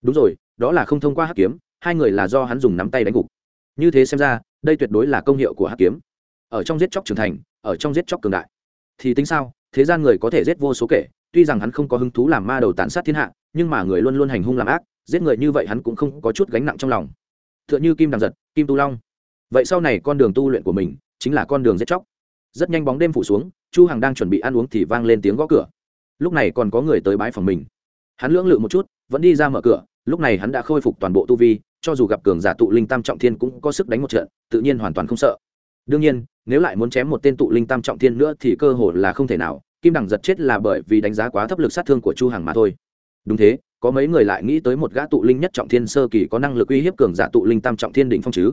Đúng rồi, đó là không thông qua hắc kiếm, hai người là do hắn dùng nắm tay đánh gục. Như thế xem ra, đây tuyệt đối là công hiệu của hắc kiếm. Ở trong giết chóc trưởng thành, ở trong giết chóc cường đại, thì tính sao? Thế gian người có thể giết vô số kể tuy rằng hắn không có hứng thú làm ma đầu tàn sát thiên hạ, nhưng mà người luôn luôn hành hung làm ác, giết người như vậy hắn cũng không có chút gánh nặng trong lòng. T h ư ợ n h ư kim đằng giật, kim tu long. Vậy sau này con đường tu luyện của mình chính là con đường giết chóc. Rất nhanh bóng đêm phủ xuống, chu hằng đang chuẩn bị ăn uống thì vang lên tiếng gõ cửa. Lúc này còn có người tới bái phòng mình. Hắn lưỡng lự một chút, vẫn đi ra mở cửa, lúc này hắn đã khôi phục toàn bộ tu vi, cho dù gặp cường giả tụ linh tam trọng thiên cũng có sức đánh một trận, tự nhiên hoàn toàn không sợ. Đương nhiên, nếu lại muốn chém một tên tụ linh tam trọng thiên nữa thì cơ hội là không thể nào kim đằng giật chết là bởi vì đánh giá quá thấp lực sát thương của chu hằng mà thôi. Đúng thế, có mấy người lại nghĩ tới một gã tụ linh nhất trọng thiên sơ kỳ có năng lực uy hiếp cường giả tụ linh tam trọng thiên đỉnh phong chứ?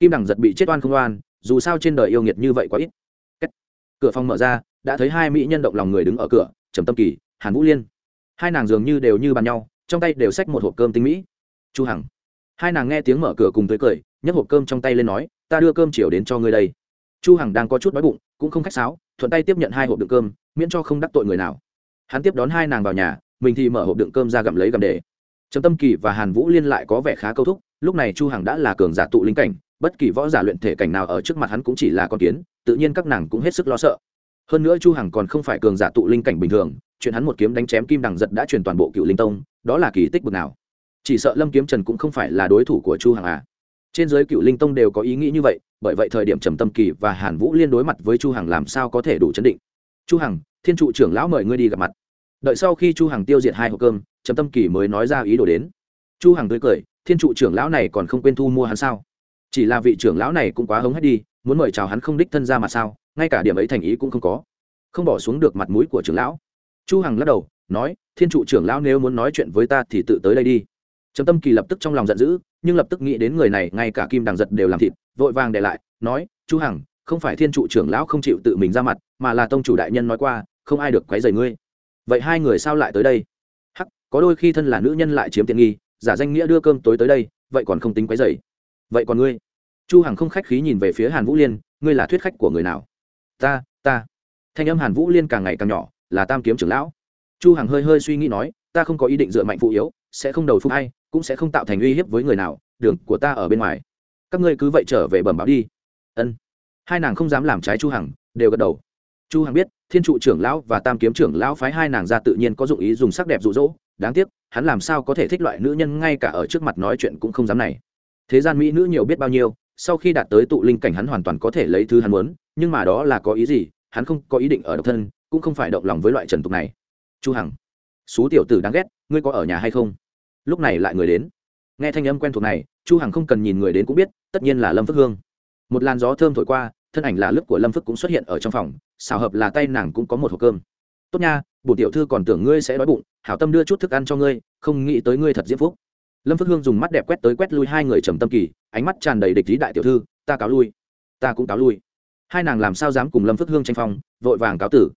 Kim đằng giật bị chết oan không oan, dù sao trên đời yêu nghiệt như vậy quá ít. Kết. cửa phòng mở ra, đã thấy hai mỹ nhân động lòng người đứng ở cửa, trầm tâm kỳ, hàn vũ liên. Hai nàng dường như đều như bàn nhau, trong tay đều xách một hộp cơm tinh mỹ. Chu hằng. Hai nàng nghe tiếng mở cửa cùng tới cười, nhấc hộp cơm trong tay lên nói, ta đưa cơm chiều đến cho ngươi đây chu hằng đang có chút đói bụng, cũng không khách sáo, thuận tay tiếp nhận hai hộp đựng cơm, miễn cho không đắc tội người nào. Hắn tiếp đón hai nàng vào nhà, mình thì mở hộp đựng cơm ra gặm lấy gặm để. Trầm tâm kỳ và hàn vũ liên lại có vẻ khá câu thúc, lúc này chu hằng đã là cường giả tụ linh cảnh, bất kỳ võ giả luyện thể cảnh nào ở trước mặt hắn cũng chỉ là con kiến, tự nhiên các nàng cũng hết sức lo sợ. Hơn nữa chu hằng còn không phải cường giả tụ linh cảnh bình thường, chuyện hắn một kiếm đánh chém kim đằng giật đã truyền toàn bộ cựu linh tông, đó là kỳ tích bực nào. Chỉ sợ lâm kiếm trần cũng không phải là đối thủ của chu hằng à trên giới cựu linh tông đều có ý nghĩ như vậy, bởi vậy thời điểm trầm tâm kỳ và hàn vũ liên đối mặt với chu hằng làm sao có thể đủ chấn định? Chu hằng, thiên trụ trưởng lão mời ngươi đi gặp mặt. Đợi sau khi chu hằng tiêu diệt hai hộp cơm, trầm tâm kỳ mới nói ra ý đồ đến. Chu hằng tươi cười, thiên trụ trưởng lão này còn không quên thu mua hắn sao? Chỉ là vị trưởng lão này cũng quá hống hết đi, muốn mời chào hắn không đích thân ra mà sao, ngay cả điểm ấy thành ý cũng không có. Không bỏ xuống được mặt mũi của trưởng lão. Chu hằng lắc đầu, nói, thiên trụ trưởng lão nếu muốn nói chuyện với ta thì tự tới đây đi trầm tâm kỳ lập tức trong lòng giận dữ, nhưng lập tức nghĩ đến người này, ngay cả kim đằng giật đều làm thịt, vội vàng để lại, nói, chu hằng, không phải thiên trụ trưởng lão không chịu tự mình ra mặt, mà là tông chủ đại nhân nói qua, không ai được quấy rầy ngươi. Vậy hai người sao lại tới đây? Hắc, có đôi khi thân là nữ nhân lại chiếm tiện nghi, giả danh nghĩa đưa cơm tối tới đây, vậy còn không tính quấy rầy. Vậy còn ngươi? Chu hằng không khách khí nhìn về phía hàn vũ liên, ngươi là thuyết khách của người nào? Ta ta. Thanh âm hàn vũ liên càng ngày càng nhỏ, là tam kiếm trưởng lão. Chu hằng hơi hơi suy nghĩ nói, ta không có ý định dựa mạnh phụ yếu, sẽ không đầu phục hay cũng sẽ không tạo thành uy hiếp với người nào, đường của ta ở bên ngoài. Các ngươi cứ vậy trở về bẩm báo đi. Ân. Hai nàng không dám làm trái chu hằng, đều gật đầu. Chu hằng biết, thiên trụ trưởng lão và tam kiếm trưởng lão phái hai nàng ra tự nhiên có dụng ý dùng sắc đẹp dụ dỗ, đáng tiếc, hắn làm sao có thể thích loại nữ nhân ngay cả ở trước mặt nói chuyện cũng không dám này. Thế gian mỹ nữ nhiều biết bao nhiêu, sau khi đạt tới tụ linh cảnh hắn hoàn toàn có thể lấy thứ hắn muốn, nhưng mà đó là có ý gì, hắn không có ý định ở độc thân, cũng không phải động lòng với loại trần tục này. Chu hằng, xú tiểu tử đáng ghét, ngươi có ở nhà hay không? Lúc này lại người đến. Nghe thanh âm quen thuộc này, chu hằng không cần nhìn người đến cũng biết, tất nhiên là lâm phước hương. Một làn gió thơm thổi qua, thân ảnh là lớp của lâm phước cũng xuất hiện ở trong phòng, xào hợp là tay nàng cũng có một hộp cơm. Tốt nha bổn tiểu thư còn tưởng ngươi sẽ đói bụng, hảo tâm đưa chút thức ăn cho ngươi, không nghĩ tới ngươi thật diễm phúc. Lâm phước hương dùng mắt đẹp quét tới quét lui hai người trầm tâm kỳ, ánh mắt tràn đầy địch lý đại tiểu thư, ta cáo lui, ta cũng cáo lui. Hai nàng làm sao dám cùng lâm phước hương tranh phong, vội vàng cáo tử.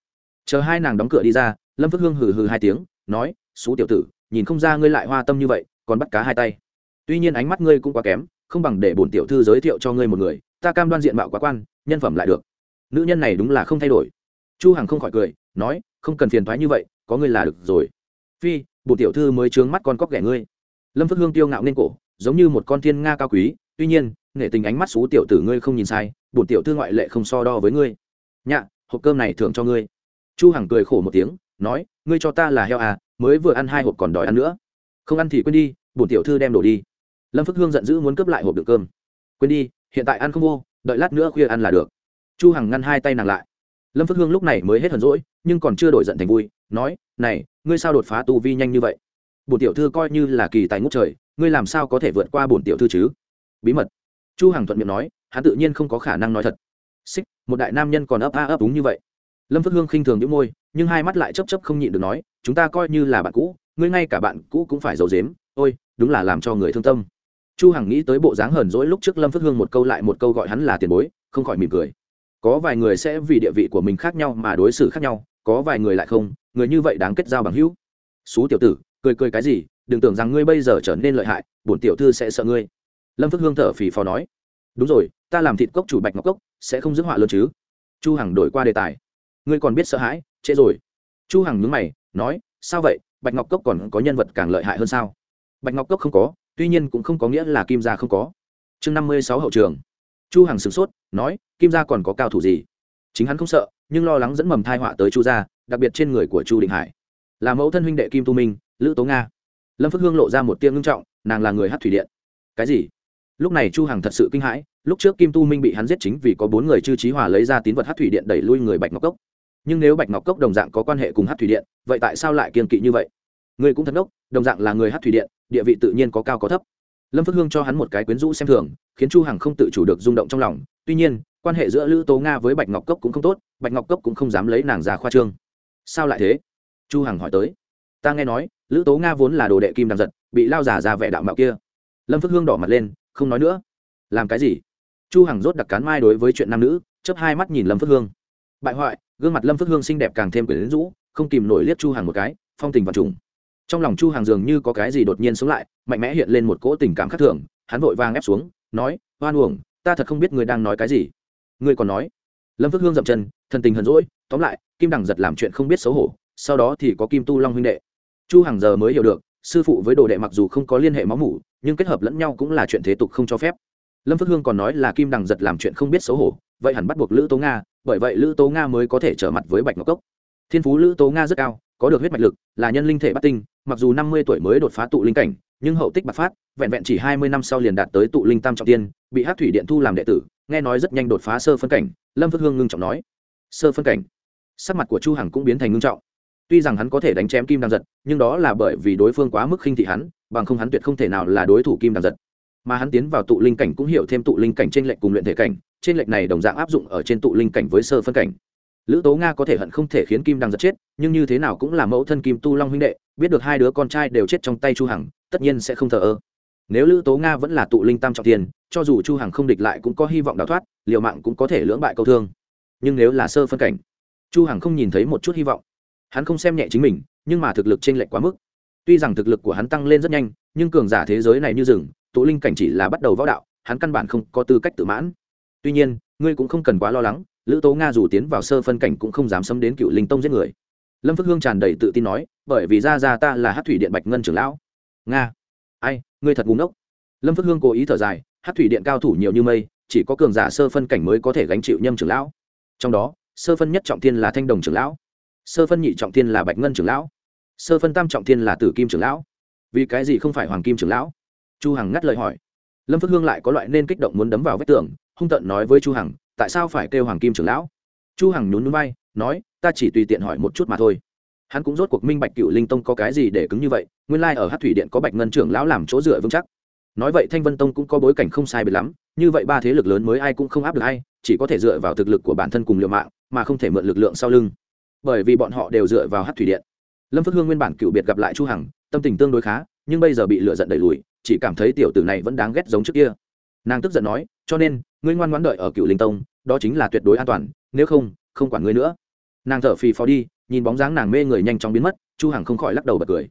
Chờ hai nàng đóng cửa đi ra, lâm phước hương hừ hừ hai tiếng, nói, xú tiểu tử nhìn không ra ngươi lại hoa tâm như vậy, còn bắt cá hai tay. Tuy nhiên ánh mắt ngươi cũng quá kém, không bằng để bổn tiểu thư giới thiệu cho ngươi một người, ta cam đoan diện mạo quá quan, nhân phẩm lại được. Nữ nhân này đúng là không thay đổi. Chu hằng không khỏi cười, nói, không cần phiền thoái như vậy, có ngươi là được rồi. Phi, bổn tiểu thư mới trướng mắt con cóc ghẻ ngươi. Lâm phước hương tiêu ngạo nên cổ, giống như một con thiên nga cao quý, tuy nhiên nghệ tình ánh mắt xú tiểu tử ngươi không nhìn sai, bổn tiểu thư ngoại lệ không so đo với ngươi. Nhạ, hộp cơm này thưởng cho ngươi. Chu hằng cười khổ một tiếng, nói, ngươi cho ta là heo à mới vừa ăn hai hộp còn đòi ăn nữa. Không ăn thì quên đi, bổn tiểu thư đem đổ đi. Lâm phước hương giận dữ muốn cướp lại hộp đựng cơm. Quên đi, hiện tại ăn không vô, đợi lát nữa khuya ăn là được. Chu hằng ngăn hai tay nàng lại. Lâm phước hương lúc này mới hết hờn rỗi nhưng còn chưa đổi giận thành vui, nói, này, ngươi sao đột phá tu vi nhanh như vậy? Bổn tiểu thư coi như là kỳ tài ngút trời, ngươi làm sao có thể vượt qua bổn tiểu thư chứ? Bí mật. Chu hằng thuận miệng nói, hắn tự nhiên không có khả năng nói thật. Xích, một đại nam nhân còn ấp a ấp đúng như vậy lâm phước hương khinh thường những môi, nhưng hai mắt lại chấp chấp không nhịn được nói, chúng ta coi như là bạn cũ, ngươi ngay cả bạn cũ cũng phải giấu dếm ôi, đúng là làm cho người thương tâm. Chu hằng nghĩ tới bộ dáng hờn dỗi lúc trước lâm phước hương một câu lại một câu gọi hắn là tiền bối, không khỏi mỉm cười. Có vài người sẽ vì địa vị của mình khác nhau mà đối xử khác nhau, có vài người lại không, người như vậy đáng kết giao bằng hữu. Xú tiểu tử, cười cười cái gì, đừng tưởng rằng ngươi bây giờ trở nên lợi hại, bổn tiểu thư sẽ sợ ngươi. Lâm phước hương thở phì phò nói. Đúng rồi, ta làm thịt cốc chủ bạch ngọc cốc, sẽ không dứt họa lớn chứ. Chu hằng đổi qua đề tài ngươi còn biết sợ hãi, trễ rồi. Chu hằng nhướng mày, nói, sao vậy? Bạch ngọc cốc còn có nhân vật càng lợi hại hơn sao? Bạch ngọc cốc không có, tuy nhiên cũng không có nghĩa là kim gia không có. Chương năm mươi sáu hậu trường. Chu hằng sửng sốt, nói, kim gia còn có cao thủ gì? Chính hắn không sợ, nhưng lo lắng dẫn mầm thai họa tới chu gia, đặc biệt trên người của chu đình hải. Là mẫu thân huynh đệ kim tu minh, lữ tố nga. Lâm phước hương lộ ra một tiếng ngưng trọng, nàng là người hát thủy điện. Cái gì? Lúc này chu hằng thật sự kinh hãi, lúc trước kim tu minh bị hắn giết chính vì có bốn người chư trí hòa lấy ra tín vật hát thủy điện đẩy lui người bạch ngọc cốc nhưng nếu bạch ngọc cốc đồng dạng có quan hệ cùng hát thủy điện, vậy tại sao lại kiên kỵ như vậy? Người cũng thật ngốc, đồng dạng là người hát thủy điện, địa vị tự nhiên có cao có thấp. Lâm phước hương cho hắn một cái quyến rũ xem thường, khiến chu hằng không tự chủ được rung động trong lòng. Tuy nhiên, quan hệ giữa lữ tố nga với bạch ngọc cốc cũng không tốt, bạch ngọc cốc cũng không dám lấy nàng ra khoa trương. Sao lại thế? Chu hằng hỏi tới. Ta nghe nói, lữ tố nga vốn là đồ đệ kim đằng giật, bị lao giả ra vẻ đạo mạo kia. Lâm phước hương đỏ mặt lên, không nói nữa. Làm cái gì? Chu hằng rốt đặc cán mai đối với chuyện nam nữ, chớp hai mắt nhìn lâm phước hương. Bại hoại gương mặt lâm phước hương xinh đẹp càng thêm quyến rũ, không kìm nổi liếc chu hằng một cái, phong tình và trùng. Trong lòng chu hằng dường như có cái gì đột nhiên sống lại, mạnh mẽ hiện lên một cỗ tình cảm khác thường, hắn vội vàng ép xuống, nói, oan uổng, ta thật không biết người đang nói cái gì. Người còn nói? Lâm phước hương dậm chân, thần tình hờn rỗi tóm lại, kim đằng giật làm chuyện không biết xấu hổ, sau đó thì có kim tu long huynh đệ. Chu hằng giờ mới hiểu được, sư phụ với đồ đệ mặc dù không có liên hệ máu mủ, nhưng kết hợp lẫn nhau cũng là chuyện thế tục không cho phép lâm phước hương còn nói là kim đằng giật làm chuyện không biết xấu hổ, vậy hẳn bắt buộc lữ tố nga, bởi vậy lữ tố nga mới có thể trở mặt với bạch ngọc cốc. Thiên phú lữ tố nga rất cao, có được huyết mạch lực, là nhân linh thể bắt tinh, mặc dù năm mươi tuổi mới đột phá tụ linh cảnh, nhưng hậu tích bạc phát, vẹn vẹn chỉ hai mươi năm sau liền đạt tới tụ linh tam trọng tiên, bị hát thủy điện thu làm đệ tử, nghe nói rất nhanh đột phá sơ phân cảnh, lâm phước hương ngưng trọng nói. Sơ phân cảnh? Sắc mặt của chu hằng cũng biến thành ngưng trọng. Tuy rằng hắn có thể đánh chém kim đằng giật, nhưng đó là bởi vì đối phương quá mức khinh thị hắn, bằng không hắn tuyệt không thể nào là đối thủ kim đằng giật mà hắn tiến vào tụ linh cảnh cũng hiểu thêm tụ linh cảnh trên lệnh cùng luyện thể cảnh, trên lệnh này đồng dạng áp dụng ở trên tụ linh cảnh với sơ phân cảnh. Lữ tố nga có thể hận không thể khiến kim đang giật chết, nhưng như thế nào cũng là mẫu thân kim tu long huynh đệ, biết được hai đứa con trai đều chết trong tay chu hằng, tất nhiên sẽ không thờ ơ. Nếu lữ tố nga vẫn là tụ linh tam trọng tiền, cho dù chu hằng không địch lại cũng có hy vọng đào thoát, liều mạng cũng có thể lưỡng bại câu thương. Nhưng nếu là sơ phân cảnh, chu hằng không nhìn thấy một chút hy vọng. Hắn không xem nhẹ chính mình, nhưng mà thực lực trên lệch quá mức. Tuy rằng thực lực của hắn tăng lên rất nhanh, nhưng cường giả thế giới này như rừng tụ linh cảnh chỉ là bắt đầu võ đạo, hắn căn bản không có tư cách tự mãn. Tuy nhiên, ngươi cũng không cần quá lo lắng, lữ tố nga dù tiến vào sơ phân cảnh cũng không dám xâm đến cựu linh tông giết người. Lâm phước hương tràn đầy tự tin nói, bởi vì ra ra ta là hát thủy điện bạch ngân trưởng lão. Nga, ai, ngươi thật búng ốc lâm phước hương cố ý thở dài hát thủy điện cao thủ nhiều như mây, chỉ có cường giả sơ phân cảnh mới có thể gánh chịu nhâm trưởng lão. Trong đó, sơ phân nhất trọng thiên là thanh đồng trưởng lão, sơ phân nhị trọng thiên là bạch ngân trưởng lão, sơ phân tam trọng thiên là tử kim trưởng lão. Vì cái gì không phải hoàng kim trưởng lão? Chu hằng ngắt lời hỏi. Lâm phước hương lại có loại nên kích động muốn đấm vào vách tường, hung tận nói với chu hằng, tại sao phải kêu hoàng kim trưởng lão? Chu hằng nhún nhún vai, nói, ta chỉ tùy tiện hỏi một chút mà thôi. Hắn cũng rốt cuộc minh bạch cựu linh tông có cái gì để cứng như vậy, nguyên lai ở hát thủy điện có bạch ngân trưởng lão làm chỗ dựa vững chắc. Nói vậy thanh vân tông cũng có bối cảnh không sai biệt lắm, như vậy ba thế lực lớn mới ai cũng không áp được ai, chỉ có thể dựa vào thực lực của bản thân cùng liều mạng, mà không thể mượn lực lượng sau lưng. Bởi vì bọn họ đều dựa vào hát thủy điện. Lâm phước hương nguyên bản cựu biệt gặp lại chu hằng, tâm tình tương đối khá, nhưng bây giờ bị lựa giận đẩy lùi chỉ cảm thấy tiểu tử này vẫn đáng ghét giống trước kia. Nàng tức giận nói, cho nên, ngươi ngoan ngoãn đợi ở cựu linh tông, đó chính là tuyệt đối an toàn, nếu không không quản ngươi nữa. Nàng thở phì phò đi, nhìn bóng dáng nàng mê người nhanh chóng biến mất, chu hằng không khỏi lắc đầu bật cười.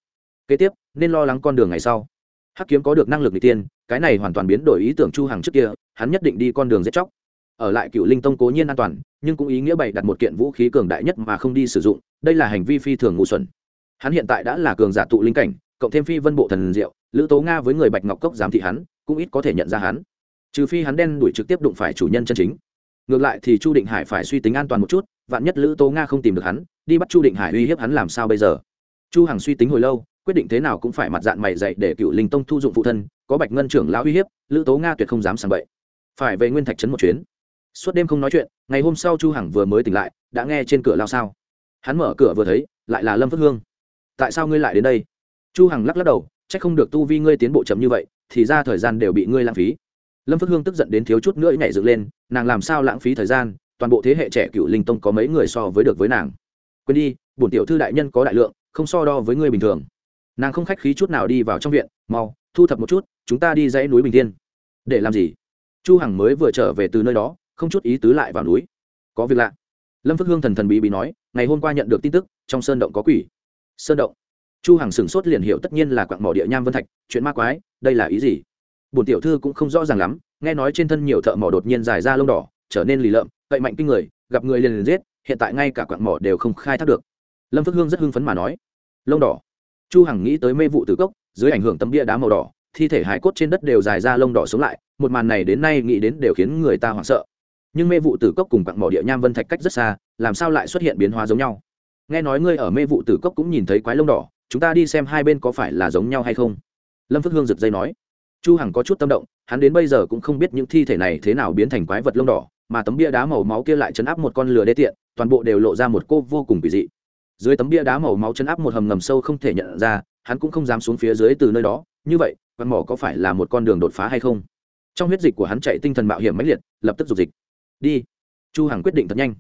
Kế tiếp, nên lo lắng con đường ngày sau. Hắc kiếm có được năng lực n tiên, cái này hoàn toàn biến đổi ý tưởng chu hằng trước kia, hắn nhất định đi con đường giết chóc. Ở lại cựu linh tông cố nhiên an toàn, nhưng cũng ý nghĩa bày đặt một kiện vũ khí cường đại nhất mà không đi sử dụng, đây là hành vi phi thường ngu xuẩn. Hắn hiện tại đã là cường giả tụ linh cảnh cộng thêm phi vân bộ thần diệu, lữ tố nga với người bạch ngọc cốc giám thị hắn, cũng ít có thể nhận ra hắn. Trừ phi hắn đen đuổi trực tiếp đụng phải chủ nhân chân chính. Ngược lại thì chu định hải phải suy tính an toàn một chút, vạn nhất lữ tố nga không tìm được hắn, đi bắt chu định hải uy hiếp hắn làm sao bây giờ? Chu hằng suy tính hồi lâu, quyết định thế nào cũng phải mặt dạng mày dạy để cựu linh tông thu dụng phụ thân, có bạch ngân trưởng lão uy hiếp, lữ tố nga tuyệt không dám sàng bậy. Phải về nguyên thạch trấn một chuyến. Suốt đêm không nói chuyện, ngày hôm sau chu hằng vừa mới tỉnh lại, đã nghe trên cửa lao sao. Hắn mở cửa vừa thấy, lại là lâm phước hương. Tại sao ngươi lại đến đây? Chu hằng lắc lắc đầu, chắc không được tu vi ngươi tiến bộ chậm như vậy, thì ra thời gian đều bị ngươi lãng phí. Lâm phước hương tức giận đến thiếu chút nữa nhảy dựng lên, nàng làm sao lãng phí thời gian? Toàn bộ thế hệ trẻ cựu linh tông có mấy người so với được với nàng? Quên đi, bổn tiểu thư đại nhân có đại lượng, không so đo với ngươi bình thường. Nàng không khách khí chút nào đi vào trong viện, mau, thu thập một chút, chúng ta đi dãy núi bình Thiên. để làm gì? Chu hằng mới vừa trở về từ nơi đó, không chút ý tứ lại vào núi. Có việc lạ. Lâm phước hương thần thần bí bí nói, ngày hôm qua nhận được tin tức, trong sơn động có quỷ. Sơn động? Chu hằng sửng sốt liền hiểu tất nhiên là quặng mỏ địa nham vân thạch, chuyện ma quái, đây là ý gì? Bổn tiểu thư cũng không rõ ràng lắm, nghe nói trên thân nhiều thợ mỏ đột nhiên dài ra lông đỏ, trở nên lì lợm, cậy mạnh kinh người, gặp người liền liền giết, hiện tại ngay cả quặng mỏ đều không khai thác được. Lâm phước hương rất hưng phấn mà nói, lông đỏ. Chu hằng nghĩ tới mê vụ tử cốc, dưới ảnh hưởng tấm bia đá màu đỏ, thi thể hải cốt trên đất đều dài ra lông đỏ xuống lại, một màn này đến nay nghĩ đến đều khiến người ta hoảng sợ. Nhưng mê vụ tử cốc cùng quặng mỏ địa nham vân thạch cách rất xa, làm sao lại xuất hiện biến hóa giống nhau? Nghe nói ngươi ở mê vụ tử cốc cũng nhìn thấy quái lông đỏ chúng ta đi xem hai bên có phải là giống nhau hay không. Lâm phước hương giật dây nói. Chu hằng có chút tâm động, hắn đến bây giờ cũng không biết những thi thể này thế nào biến thành quái vật lông đỏ, mà tấm bia đá màu máu kia lại chấn áp một con lừa đê tiện, toàn bộ đều lộ ra một cô vô cùng kỳ dị. Dưới tấm bia đá màu máu chấn áp một hầm ngầm sâu không thể nhận ra, hắn cũng không dám xuống phía dưới từ nơi đó. Như vậy văn mỏ có phải là một con đường đột phá hay không? Trong huyết dịch của hắn chạy tinh thần mạo hiểm mãnh liệt, lập tức dục dịch. Đi. Chu hằng quyết định thật nhanh.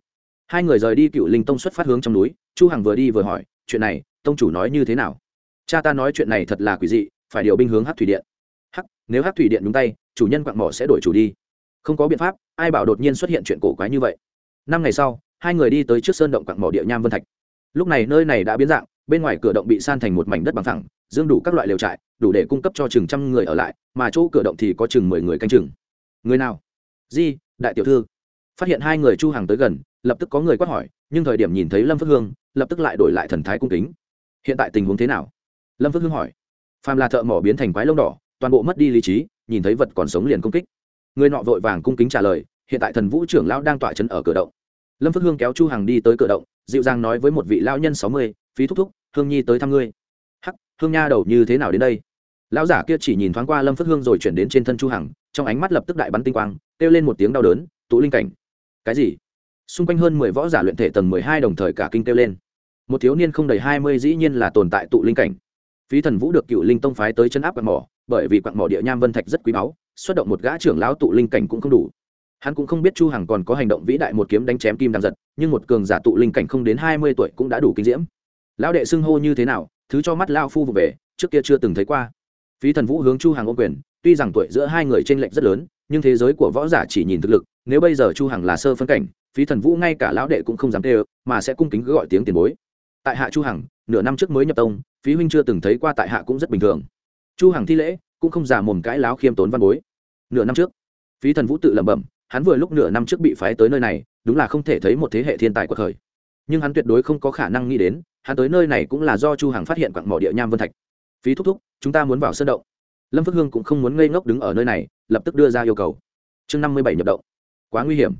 Hai người rời đi cựu linh tông xuất phát hướng trong núi, chu hằng vừa đi vừa hỏi chuyện này, tông chủ nói như thế nào? Cha ta nói chuyện này thật là quỷ dị, phải điều binh hướng hát thủy điện. Hắc, nếu hát thủy điện đúng tay, chủ nhân quặng mỏ sẽ đổi chủ đi. Không có biện pháp, ai bảo đột nhiên xuất hiện chuyện cổ quái như vậy? Năm ngày sau, hai người đi tới trước sơn động quặng mỏ địa nham vân thạch. Lúc này nơi này đã biến dạng, bên ngoài cửa động bị san thành một mảnh đất bằng thẳng dương đủ các loại lều trại, đủ để cung cấp cho chừng trăm người ở lại, mà chỗ cửa động thì có chừng mười người canh chừng. Người nào? Di, đại tiểu thư. Phát hiện hai người chu hàng tới gần, lập tức có người quát hỏi, nhưng thời điểm nhìn thấy lâm phước hương lập tức lại đổi lại thần thái cung kính. Hiện tại tình huống thế nào? Lâm phước hương hỏi. Phàm là thợ mỏ biến thành quái lông đỏ, toàn bộ mất đi lý trí, nhìn thấy vật còn sống liền công kích. Người nọ vội vàng cung kính trả lời, hiện tại thần vũ trưởng lão đang tọa chân ở cửa động. Lâm phước hương kéo chu hằng đi tới cửa động, dịu dàng nói với một vị lão nhân sáu mươi, phí thúc thúc, hương nhi tới thăm ngươi. Hắc, hương nha đầu như thế nào đến đây? Lão giả kia chỉ nhìn thoáng qua lâm phước hương rồi chuyển đến trên thân chu hằng, trong ánh mắt lập tức đại bắn tinh quang, kêu lên một tiếng đau đớn, tụ linh cảnh. Cái gì? Xung quanh hơn mười võ giả luyện thể tầng mười hai đồng thời cả kinh kêu lên một thiếu niên không đầy hai mươi dĩ nhiên là tồn tại tụ linh cảnh. Phí thần vũ được cựu linh tông phái tới chân áp quặng mỏ, bởi vì quặng mỏ địa nham vân thạch rất quý báu, xuất động một gã trưởng lão tụ linh cảnh cũng không đủ. Hắn cũng không biết chu hằng còn có hành động vĩ đại một kiếm đánh chém kim đang giật, nhưng một cường giả tụ linh cảnh không đến hai mươi tuổi cũng đã đủ kinh diễm. Lão đệ xưng hô như thế nào, thứ cho mắt lao phu vụ về, trước kia chưa từng thấy qua. Phí thần vũ hướng chu hằng ô quyền, tuy rằng tuổi giữa hai người trên lệnh rất lớn, nhưng thế giới của võ giả chỉ nhìn thực lực, nếu bây giờ chu hằng là sơ phân cảnh, phí thần vũ ngay cả lão đệ cũng không dám tê mà sẽ cung kính cứ gọi tiếng tiền bối tại hạ chu hằng nửa năm trước mới nhập tông phí huynh chưa từng thấy qua tại hạ cũng rất bình thường chu hằng thi lễ cũng không giả mồm cãi láo khiêm tốn văn bối nửa năm trước phí thần vũ tự lẩm bẩm hắn vừa lúc nửa năm trước bị phái tới nơi này đúng là không thể thấy một thế hệ thiên tài của thời nhưng hắn tuyệt đối không có khả năng nghĩ đến hắn tới nơi này cũng là do chu hằng phát hiện quặng mỏ địa nham vân thạch phí thúc thúc chúng ta muốn vào sân động lâm phước hương cũng không muốn ngây ngốc đứng ở nơi này lập tức đưa ra yêu cầu chương năm mươi bảy nhập động quá nguy hiểm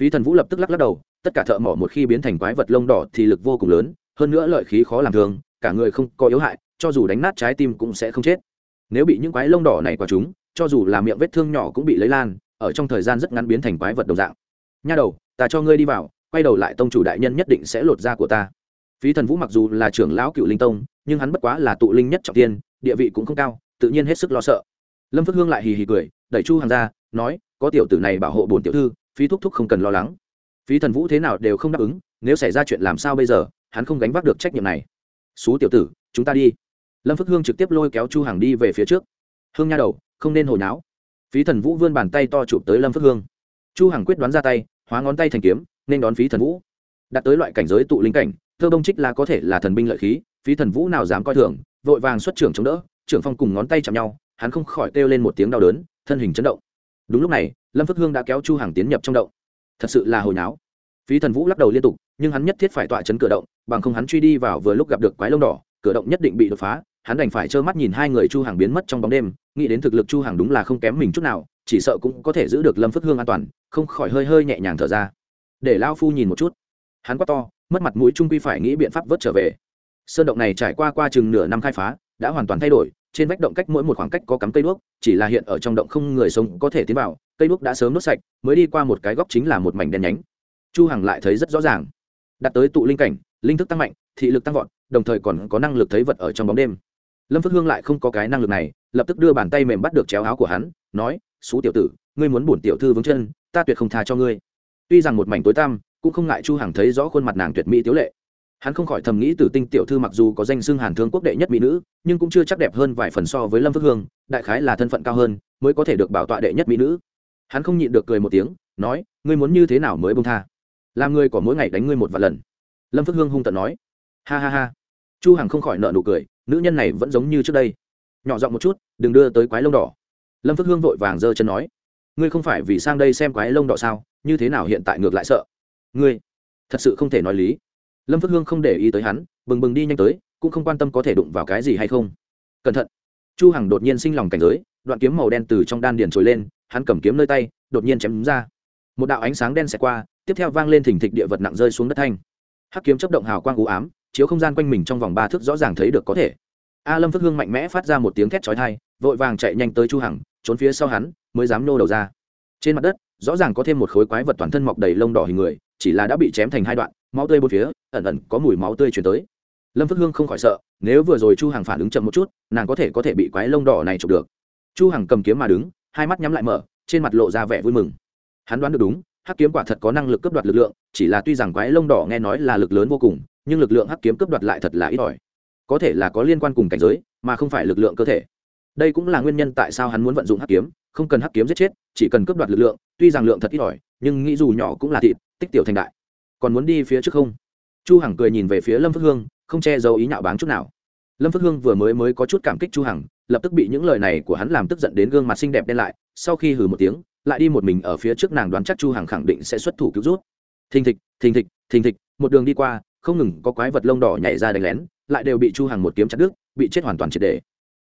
phí thần vũ lập tức lắc lắc đầu tất cả thợ mỏ một khi biến thành quái vật lông đỏ thì lực vô cùng lớn hơn nữa lợi khí khó làm thường, cả người không có yếu hại, cho dù đánh nát trái tim cũng sẽ không chết. Nếu bị những quái lông đỏ này qua chúng cho dù là miệng vết thương nhỏ cũng bị lấy lan, ở trong thời gian rất ngắn biến thành quái vật đồng dạng. Nha đầu, ta cho ngươi đi vào, quay đầu lại tông chủ đại nhân nhất định sẽ lột da của ta. Phí thần vũ mặc dù là trưởng lão cựu linh tông, nhưng hắn bất quá là tụ linh nhất trọng tiên, địa vị cũng không cao, tự nhiên hết sức lo sợ. Lâm phước hương lại hì hì cười, đẩy chu hàng ra, nói, có tiểu tử này bảo hộ bổn tiểu thư, phí thúc thúc không cần lo lắng. Phí thần vũ thế nào đều không đáp ứng, nếu xảy ra chuyện làm sao bây giờ? Hắn không gánh vác được trách nhiệm này. Xú tiểu tử, chúng ta đi. Lâm phước hương trực tiếp lôi kéo chu Hằng đi về phía trước. Hương nha đầu, không nên hồi náo. Phí thần vũ vươn bàn tay to chụp tới lâm phước hương. Chu hằng quyết đoán ra tay, hóa ngón tay thành kiếm, nên đón phí thần vũ. Đạt tới loại cảnh giới tụ linh cảnh, thơ bông trích là có thể là thần binh lợi khí, phí thần vũ nào dám coi thường, vội vàng xuất trưởng chống đỡ, trưởng phong cùng ngón tay chạm nhau, hắn không khỏi kêu lên một tiếng đau đớn, thân hình chấn động. Đúng lúc này, lâm phước hương đã kéo chu hằng tiến nhập trong động. Thật sự là hồi náo phí thần vũ lắc đầu liên tục, nhưng hắn nhất thiết phải tọa chấn cửa động, bằng không hắn truy đi vào vừa lúc gặp được quái lông đỏ, cửa động nhất định bị đột phá, hắn đành phải trơ mắt nhìn hai người chu hàng biến mất trong bóng đêm, nghĩ đến thực lực chu hàng đúng là không kém mình chút nào, chỉ sợ cũng có thể giữ được lâm phước hương an toàn, không khỏi hơi hơi nhẹ nhàng thở ra. Để lao phu nhìn một chút. Hắn quát to, mất mặt mũi trung quy phải nghĩ biện pháp vớt trở về. Sơn động này trải qua qua chừng nửa năm khai phá, đã hoàn toàn thay đổi, trên vách động cách mỗi một khoảng cách có cắm cây đuốc, chỉ là hiện ở trong động không người sống có thể tiến vào, cây đuốc đã sớm đốt sạch, mới đi qua một cái góc chính là một mảnh đen nhánh chu hằng lại thấy rất rõ ràng. Đạt tới tụ linh cảnh, linh thức tăng mạnh, thị lực tăng vọt, đồng thời còn có năng lực thấy vật ở trong bóng đêm. Lâm phước hương lại không có cái năng lực này, lập tức đưa bàn tay mềm bắt được chéo áo của hắn, nói xú tiểu tử, ngươi muốn bổn tiểu thư vững chân, ta tuyệt không tha cho ngươi. Tuy rằng một mảnh tối tăm, cũng không ngại chu hằng thấy rõ khuôn mặt nàng tuyệt mỹ tiếu lệ. Hắn không khỏi thầm nghĩ tử tinh tiểu thư mặc dù có danh xưng hàn thương quốc đệ nhất mỹ nữ, nhưng cũng chưa chắc đẹp hơn vài phần so với lâm phước hương, đại khái là thân phận cao hơn, mới có thể được bảo tọa đệ nhất mỹ nữ. Hắn không nhịn được cười một tiếng, nói, ngươi muốn như thế nào mới bông tha? Làm ngươi có mỗi ngày đánh ngươi một vài lần. Lâm phước hương hung tận nói. Ha ha ha. Chu hằng không khỏi nợ nụ cười, nữ nhân này vẫn giống như trước đây. Nhỏ giọng một chút, đừng đưa tới quái lông đỏ. Lâm phước hương vội vàng giơ chân nói. Ngươi không phải vì sang đây xem quái lông đỏ sao, như thế nào hiện tại ngược lại sợ? Ngươi, thật sự không thể nói lý. Lâm phước hương không để ý tới hắn, bừng bừng đi nhanh tới, cũng không quan tâm có thể đụng vào cái gì hay không. Cẩn thận. Chu hằng đột nhiên sinh lòng cảnh giới, đoạn kiếm màu đen từ trong đan điền trồi lên, hắn cầm kiếm nơi tay, đột nhiên chém ra. Một đạo ánh sáng đen xẹt qua tiếp theo vang lên thình thịch địa vật nặng rơi xuống đất thanh. Hắc kiếm chấp động hào quang u ám, chiếu không gian quanh mình trong vòng ba thước rõ ràng thấy được có thể. A lâm phước hương mạnh mẽ phát ra một tiếng thét chói tai, vội vàng chạy nhanh tới chu hằng, trốn phía sau hắn, mới dám nô đầu ra. Trên mặt đất, rõ ràng có thêm một khối quái vật toàn thân mọc đầy lông đỏ hình người, chỉ là đã bị chém thành hai đoạn, máu tươi bốn phía, ẩn ẩn có mùi máu tươi chuyển tới. Lâm phước hương không khỏi sợ, nếu vừa rồi chu hằng phản ứng chậm một chút, nàng có thể có thể bị quái lông đỏ này chụp được. Chu hằng cầm kiếm mà đứng, hai mắt nhắm lại mở, trên mặt lộ ra vẻ vui mừng. Hắn đoán được đúng hắc kiếm quả thật có năng lực cướp đoạt lực lượng, chỉ là tuy rằng quái lông đỏ nghe nói là lực lớn vô cùng, nhưng lực lượng hắc kiếm cướp đoạt lại thật là ít ỏi. Có thể là có liên quan cùng cảnh giới, mà không phải lực lượng cơ thể. Đây cũng là nguyên nhân tại sao hắn muốn vận dụng hắc kiếm, không cần hắc kiếm giết chết, chỉ cần cướp đoạt lực lượng, tuy rằng lượng thật ít ỏi, nhưng nghĩ dù nhỏ cũng là thịt, tích tiểu thành đại. Còn muốn đi phía trước không? Chu hằng cười nhìn về phía lâm phước hương, không che giấu ý nhạo báng chút nào. Lâm phước hương vừa mới mới có chút cảm kích chu hằng, lập tức bị những lời này của hắn làm tức giận đến gương mặt xinh đẹp đen lại, sau khi hừ một tiếng lại đi một mình ở phía trước nàng đoán chắc chu hằng khẳng định sẽ xuất thủ cứu rút thình thịch thình thịch thình thịch, một đường đi qua, không ngừng có quái vật lông đỏ nhảy ra đánh lén, lại đều bị chu hằng một kiếm chặt đứt, bị chết hoàn toàn triệt để.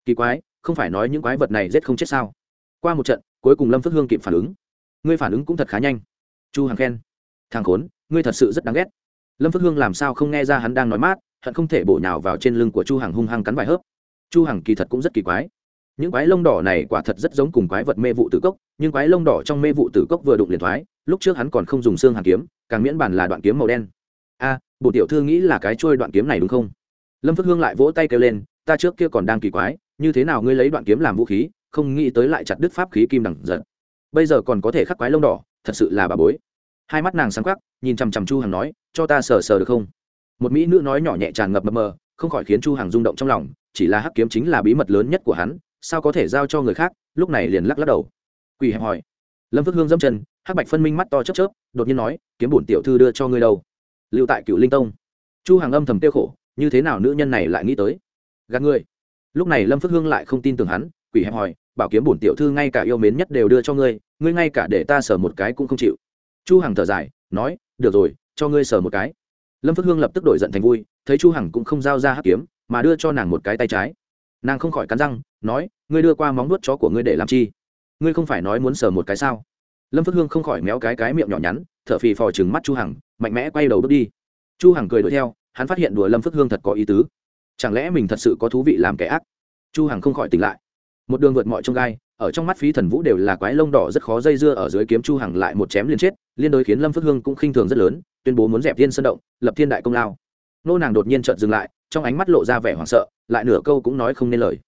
Kỳ quái, không phải nói những quái vật này giết không chết sao? Qua một trận, cuối cùng lâm phước hương kịp phản ứng. Ngươi phản ứng cũng thật khá nhanh. Chu hằng khen. Thằng khốn, ngươi thật sự rất đáng ghét. Lâm phước hương làm sao không nghe ra hắn đang nói mát, hận không thể bổ nhào vào trên lưng của chu hằng hung hăng cắn vài hớp. Chu hằng kỳ thật cũng rất kỳ quái những quái lông đỏ này quả thật rất giống cùng quái vật mê vụ tử cốc, nhưng quái lông đỏ trong mê vụ tử cốc vừa đụng liền thoái, lúc trước hắn còn không dùng xương hàn kiếm, càng miễn bản là đoạn kiếm màu đen. A bộ tiểu thư nghĩ là cái trôi đoạn kiếm này đúng không? Lâm phước hương lại vỗ tay kêu lên, ta trước kia còn đang kỳ quái, như thế nào ngươi lấy đoạn kiếm làm vũ khí, không nghĩ tới lại chặt đứt pháp khí kim đẳng giật. Bây giờ còn có thể khắc quái lông đỏ, thật sự là bà bối. Hai mắt nàng sáng khắc nhìn chằm chằm chu hằng nói, cho ta sờ sờ được không? Một mỹ nữ nói nhỏ nhẹ tràn ngập mờ mờ, không khỏi khiến chu hằng rung động trong lòng, chỉ là hắc kiếm chính là bí mật lớn nhất của hắn sao có thể giao cho người khác, lúc này liền lắc lắc đầu. Quỳ hẹp hỏi. Lâm phước hương dâm chân, hắc bạch phân minh mắt to chớp chớp, đột nhiên nói, kiếm bổn tiểu thư đưa cho ngươi đâu? Lưu tại cựu linh tông. Chu hàng âm thầm tiêu khổ, như thế nào nữ nhân này lại nghĩ tới? Gạt ngươi. Lúc này lâm phước hương lại không tin tưởng hắn quỷ hẹp hỏi, bảo kiếm bổn tiểu thư ngay cả yêu mến nhất đều đưa cho ngươi ngươi ngay cả để ta sờ một cái cũng không chịu. Chu hằng thở dài, nói, được rồi, cho ngươi sờ một cái. Lâm phước hương lập tức đổi giận thành vui, thấy chu hằng cũng không giao ra hắc kiếm, mà đưa cho nàng một cái tay trái. Nàng không khỏi cắn răng nói, ngươi đưa qua móng nuốt chó của ngươi để làm chi? Ngươi không phải nói muốn sờ một cái sao? Lâm phước hương không khỏi méo cái cái miệng nhỏ nhắn, thở phì phò chừng mắt chu hằng, mạnh mẽ quay đầu bước đi. Chu hằng cười đuổi theo, hắn phát hiện đùa lâm phước hương thật có ý tứ. Chẳng lẽ mình thật sự có thú vị làm kẻ ác? Chu hằng không khỏi tỉnh lại. Một đường vượt mọi trông gai, ở trong mắt phí thần vũ đều là quái lông đỏ rất khó dây dưa ở dưới kiếm chu hằng lại một chém liên chết, liên đối khiến lâm phước hương cũng khinh thường rất lớn, tuyên bố muốn dẹp thiên sân động, lập thiên đại công lao. Nô nàng đột nhiên chợt dừng lại, trong ánh mắt lộ ra vẻ hoảng sợ, lại nửa câu cũng nói không nên lời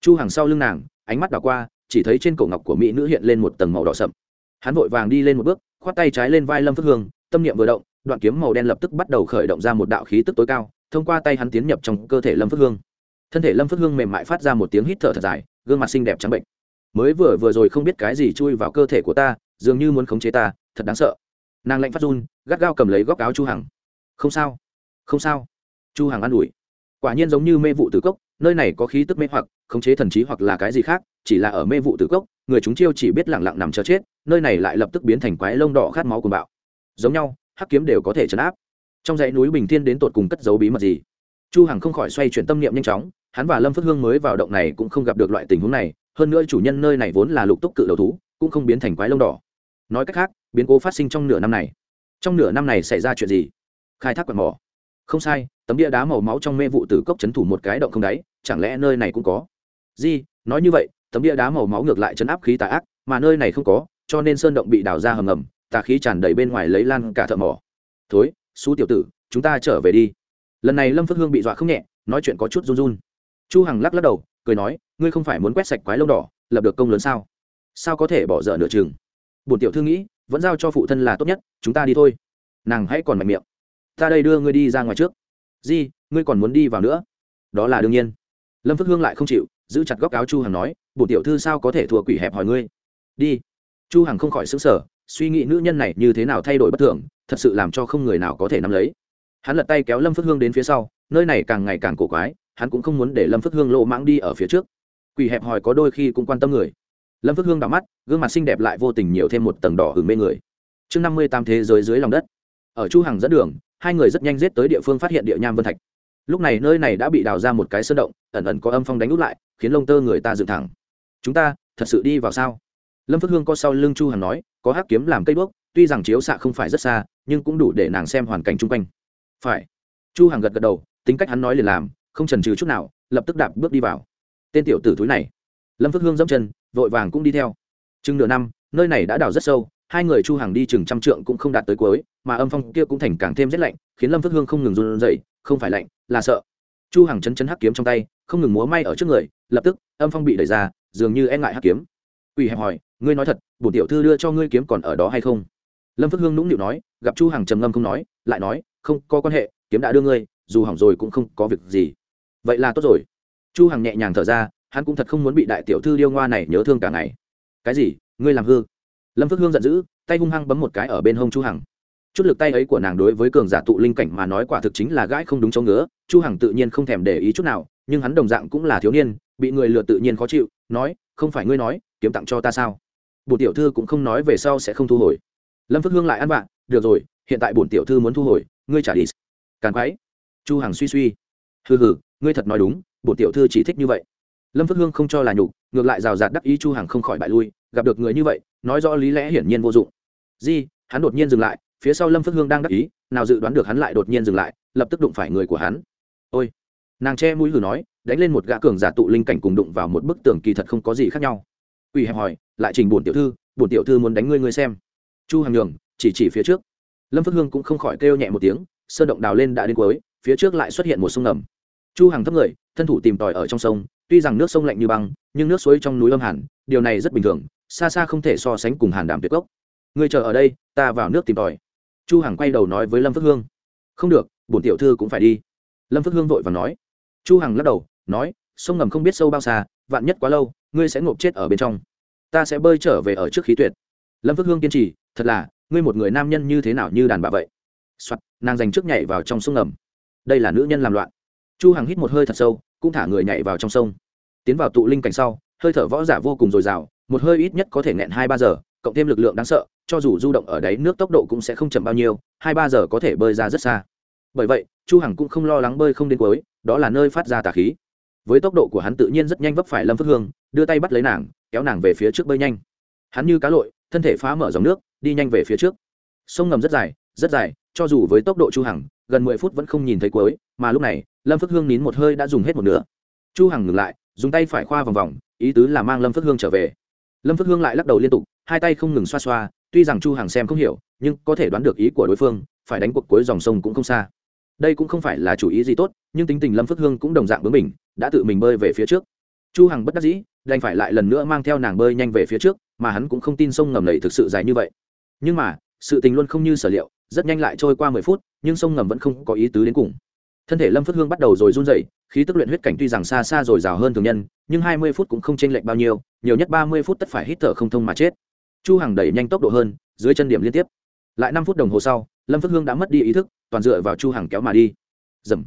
chu hằng sau lưng nàng, ánh mắt đảo qua, chỉ thấy trên cổ ngọc của mỹ nữ hiện lên một tầng màu đỏ sậm. Hắn vội vàng đi lên một bước, khoát tay trái lên vai lâm phước hương, tâm niệm vừa động, đoạn kiếm màu đen lập tức bắt đầu khởi động ra một đạo khí tức tối cao, thông qua tay hắn tiến nhập trong cơ thể lâm phước hương. Thân thể lâm phước hương mềm mại phát ra một tiếng hít thở thật dài, gương mặt xinh đẹp trắng bệnh mới vừa vừa rồi không biết cái gì chui vào cơ thể của ta, dường như muốn khống chế ta, thật đáng sợ. Nàng lạnh phát run, gắt gao cầm lấy góc áo chu hằng. Không sao không sao. Chu hằng an ủi. Quả nhiên giống như mê vụ từ cốc, nơi này có khí tức mê hoặc khống chế thần trí hoặc là cái gì khác, chỉ là ở mê vụ tử cốc, người chúng chiêu chỉ biết lặng lặng nằm chờ chết, nơi này lại lập tức biến thành quái lông đỏ khát máu cuồng bạo. Giống nhau, hắc kiếm đều có thể chấn áp. Trong dãy núi bình thiên đến tột cùng cất giấu bí mật gì? Chu hằng không khỏi xoay chuyển tâm niệm nhanh chóng, hắn và lâm phước hương mới vào động này cũng không gặp được loại tình huống này, hơn nữa chủ nhân nơi này vốn là lục túc cự đầu thú, cũng không biến thành quái lông đỏ. Nói cách khác, biến cố phát sinh trong nửa năm này. Trong nửa năm này xảy ra chuyện gì? Khai thác quạt mỏ. Không sai, tấm bia đá màu máu trong mê vụ tử cốc chấn thủ một cái động không đáy, chẳng lẽ nơi này cũng có? Di, nói như vậy, tấm bia đá màu máu ngược lại chấn áp khí tà ác, mà nơi này không có, cho nên sơn động bị đào ra hầm ngầm, tà khí tràn đầy bên ngoài lấy lan cả thợ mỏ. Thối, xú tiểu tử, chúng ta trở về đi. Lần này lâm phước hương bị dọa không nhẹ, nói chuyện có chút run run. Chu hằng lắc lắc đầu, cười nói, ngươi không phải muốn quét sạch quái lông đỏ, lập được công lớn sao? Sao có thể bỏ dở nửa chừng? Bổn tiểu thư nghĩ, vẫn giao cho phụ thân là tốt nhất, chúng ta đi thôi. Nàng hãy còn mạnh miệng. Ta đây đưa ngươi đi ra ngoài trước. Di, ngươi còn muốn đi vào nữa? Đó là đương nhiên. Lâm phước hương lại không chịu giữ chặt góc áo chu hằng nói, bổn tiểu thư sao có thể thua quỷ hẹp hỏi ngươi? Đi. Chu hằng không khỏi sững sờ, suy nghĩ nữ nhân này như thế nào thay đổi bất thường, thật sự làm cho không người nào có thể nắm lấy. Hắn lật tay kéo lâm phước hương đến phía sau, nơi này càng ngày càng cổ quái, hắn cũng không muốn để lâm phước hương lộ mãng đi ở phía trước. Quỷ hẹp hòi có đôi khi cũng quan tâm người. Lâm phước hương đỏ mắt, gương mặt xinh đẹp lại vô tình nhiều thêm một tầng đỏ hừng mê người. Chương năm mươi tám thế giới dưới lòng đất. Ở chu hằng dẫn đường, hai người rất nhanh giết tới địa phương phát hiện địa nham vân thạch lúc này nơi này đã bị đào ra một cái sơn động, ẩn ẩn có âm phong đánh út lại, khiến lông tơ người ta dựng thẳng. Chúng ta, thật sự đi vào sao? Lâm phước hương co sau lưng chu hằng nói, có hắc kiếm làm cây bước tuy rằng chiếu xạ không phải rất xa, nhưng cũng đủ để nàng xem hoàn cảnh chung quanh. Phải. Chu hằng gật gật đầu, tính cách hắn nói liền làm, không chần chừ chút nào, lập tức đạp bước đi vào. Tên tiểu tử thúi này. Lâm phước hương dẫm chân, vội vàng cũng đi theo. Chừng nửa năm, nơi này đã đào rất sâu hai người chu hàng đi chừng trăm trượng cũng không đạt tới cuối, mà âm phong kia cũng thành càng thêm rét lạnh, khiến lâm phước hương không ngừng run rẩy, không phải lạnh, là sợ. Chu hàng chấn chấn hắc kiếm trong tay, không ngừng múa may ở trước người, lập tức, âm phong bị đẩy ra, dường như e ngại hắc kiếm. Quỷ hẹp hỏi, ngươi nói thật, bổn tiểu thư đưa cho ngươi kiếm còn ở đó hay không? Lâm phước hương nũng nịu nói, gặp chu hàng trầm ngâm không nói, lại nói, không có quan hệ, kiếm đã đưa ngươi, dù hỏng rồi cũng không có việc gì. Vậy là tốt rồi. Chu hằng nhẹ nhàng thở ra, hắn cũng thật không muốn bị đại tiểu thư điêu ngoa này nhớ thương cả ngày. Cái gì? Ngươi làm hư? Lâm phước hương giận dữ, tay hung hăng bấm một cái ở bên hông chu hằng. Chút lực tay ấy của nàng đối với cường giả tụ linh cảnh mà nói quả thực chính là gãi không đúng chỗ ngứa, chu hằng tự nhiên không thèm để ý chút nào, nhưng hắn đồng dạng cũng là thiếu niên, bị người lừa tự nhiên khó chịu, nói, không phải ngươi nói, kiếm tặng cho ta sao? Bổn tiểu thư cũng không nói về sau sẽ không thu hồi. Lâm phước hương lại ăn bạn được rồi, hiện tại bổn tiểu thư muốn thu hồi, ngươi trả đi. Càn quái, chu hằng suy suy, hừ hừ, ngươi thật nói đúng, bổn tiểu thư chỉ thích như vậy. Lâm phước hương không cho là nhục, ngược lại rào rạt đắc ý chu hằng không khỏi bại lui gặp được người như vậy, nói rõ lý lẽ hiển nhiên vô dụng. Di, hắn đột nhiên dừng lại, phía sau lâm phước hương đang đắc ý, nào dự đoán được hắn lại đột nhiên dừng lại, lập tức đụng phải người của hắn. Ôi! Nàng che mũi hử nói, đánh lên một gã cường giả tụ linh cảnh cùng đụng vào một bức tường kỳ thật không có gì khác nhau. Ủy hẹp hỏi, lại trình bổn tiểu thư, bổn tiểu thư muốn đánh ngươi ngươi xem. Chu hằng nhường, chỉ chỉ phía trước. Lâm phước hương cũng không khỏi kêu nhẹ một tiếng, sơn động đào lên đã đến cuối, phía trước lại xuất hiện một sông ngầm. Chu hằng thấp người, thân thủ tìm tòi ở trong sông, tuy rằng nước sông lạnh như băng, nhưng nước suối trong núi âm hẳn, điều này rất bình thường xa xa không thể so sánh cùng hàn đảm tuyệt gốc. Người chờ ở đây, ta vào nước tìm tòi. Chu hằng quay đầu nói với lâm phước hương. Không được, bổn tiểu thư cũng phải đi. Lâm phước hương vội vàng nói. Chu hằng lắc đầu, nói, sông ngầm không biết sâu bao xa, vạn nhất quá lâu, ngươi sẽ ngộp chết ở bên trong. Ta sẽ bơi trở về ở trước khí tuyệt. Lâm phước hương kiên trì, thật là, ngươi một người nam nhân như thế nào như đàn bà vậy? Soạt, nàng dành trước nhảy vào trong sông ngầm. Đây là nữ nhân làm loạn. Chu hằng hít một hơi thật sâu, cũng thả người nhảy vào trong sông. Tiến vào tụ linh cảnh sau, hơi thở võ giả vô cùng dồi dào một hơi ít nhất có thể nghẹn hai ba giờ, cộng thêm lực lượng đáng sợ, cho dù du động ở đáy nước tốc độ cũng sẽ không chậm bao nhiêu, hai ba giờ có thể bơi ra rất xa. Bởi vậy, chu hằng cũng không lo lắng bơi không đến cuối, đó là nơi phát ra tà khí. Với tốc độ của hắn tự nhiên rất nhanh vấp phải lâm phước hương, đưa tay bắt lấy nàng, kéo nàng về phía trước bơi nhanh. Hắn như cá lội, thân thể phá mở dòng nước, đi nhanh về phía trước. Sông ngầm rất dài rất dài, cho dù với tốc độ chu hằng, gần mười phút vẫn không nhìn thấy cuối, mà lúc này, lâm phước hương nín một hơi đã dùng hết một nửa. Chu hằng ngừng lại, dùng tay phải khoa vòng vòng, ý tứ là mang lâm phước hương trở về lâm phước hương lại lắc đầu liên tục, hai tay không ngừng xoa xoa, tuy rằng chu hằng xem không hiểu, nhưng có thể đoán được ý của đối phương, phải đánh cuộc cuối dòng sông cũng không xa. Đây cũng không phải là chủ ý gì tốt, nhưng tính tình lâm phước hương cũng đồng dạng bướng mình đã tự mình bơi về phía trước. Chu hằng bất đắc dĩ, đành phải lại lần nữa mang theo nàng bơi nhanh về phía trước, mà hắn cũng không tin sông ngầm này thực sự dài như vậy. Nhưng mà, sự tình luôn không như sở liệu, rất nhanh lại trôi qua mười phút, nhưng sông ngầm vẫn không có ý tứ đến cùng thân thể lâm phước hương bắt đầu rồi run dậy khí tức luyện huyết cảnh tuy rằng xa xa rồi rào hơn thường nhân, nhưng hai mươi phút cũng không chênh lệch bao nhiêu, nhiều nhất ba mươi phút tất phải hít thở không thông mà chết. Chu hằng đẩy nhanh tốc độ hơn, dưới chân điểm liên tiếp. Lại năm phút đồng hồ sau, lâm phước hương đã mất đi ý thức, toàn dựa vào chu hằng kéo mà đi. Dầm.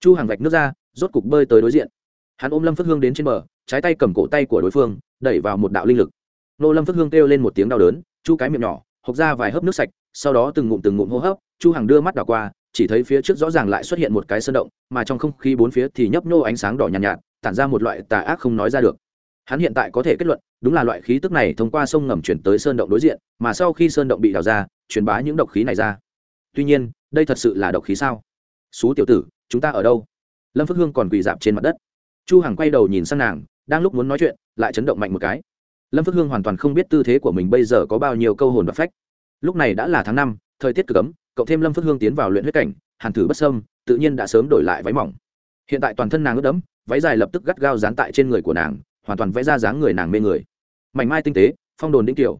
Chu hằng vạch nước ra, rốt cục bơi tới đối diện. Hắn ôm lâm phước hương đến trên bờ, trái tay cầm cổ tay của đối phương, đẩy vào một đạo linh lực. Nô lâm phước hương kêu lên một tiếng đau đớn, chu cái miệng nhỏ, hộc ra vài hớp nước sạch, sau đó từng ngụm từng ngụm hô hấp, chu hằng đưa mắt đảo qua chỉ thấy phía trước rõ ràng lại xuất hiện một cái sơn động mà trong không khí bốn phía thì nhấp nhô ánh sáng đỏ nhàn nhạt, nhạt tản ra một loại tà ác không nói ra được. Hắn hiện tại có thể kết luận đúng là loại khí tức này thông qua sông ngầm chuyển tới sơn động đối diện mà sau khi sơn động bị đào ra truyền bá những độc khí này ra. Tuy nhiên đây thật sự là độc khí sao? Xú tiểu tử chúng ta ở đâu? Lâm phước hương còn quỳ dạp trên mặt đất. Chu hằng quay đầu nhìn sang nàng đang lúc muốn nói chuyện lại chấn động mạnh một cái. Lâm phước hương hoàn toàn không biết tư thế của mình bây giờ có bao nhiêu câu hồn và phách. Lúc này đã là tháng năm thời tiết cực ấm cộng thêm lâm phước hương tiến vào luyện huyết cảnh, hàn thử bất sâm tự nhiên đã sớm đổi lại váy mỏng. Hiện tại toàn thân nàng ướt đẫm, váy dài lập tức gắt gao dán tại trên người của nàng, hoàn toàn vẽ ra dáng người nàng mê người. Mảnh mai tinh tế, phong đồn đĩnh kiểu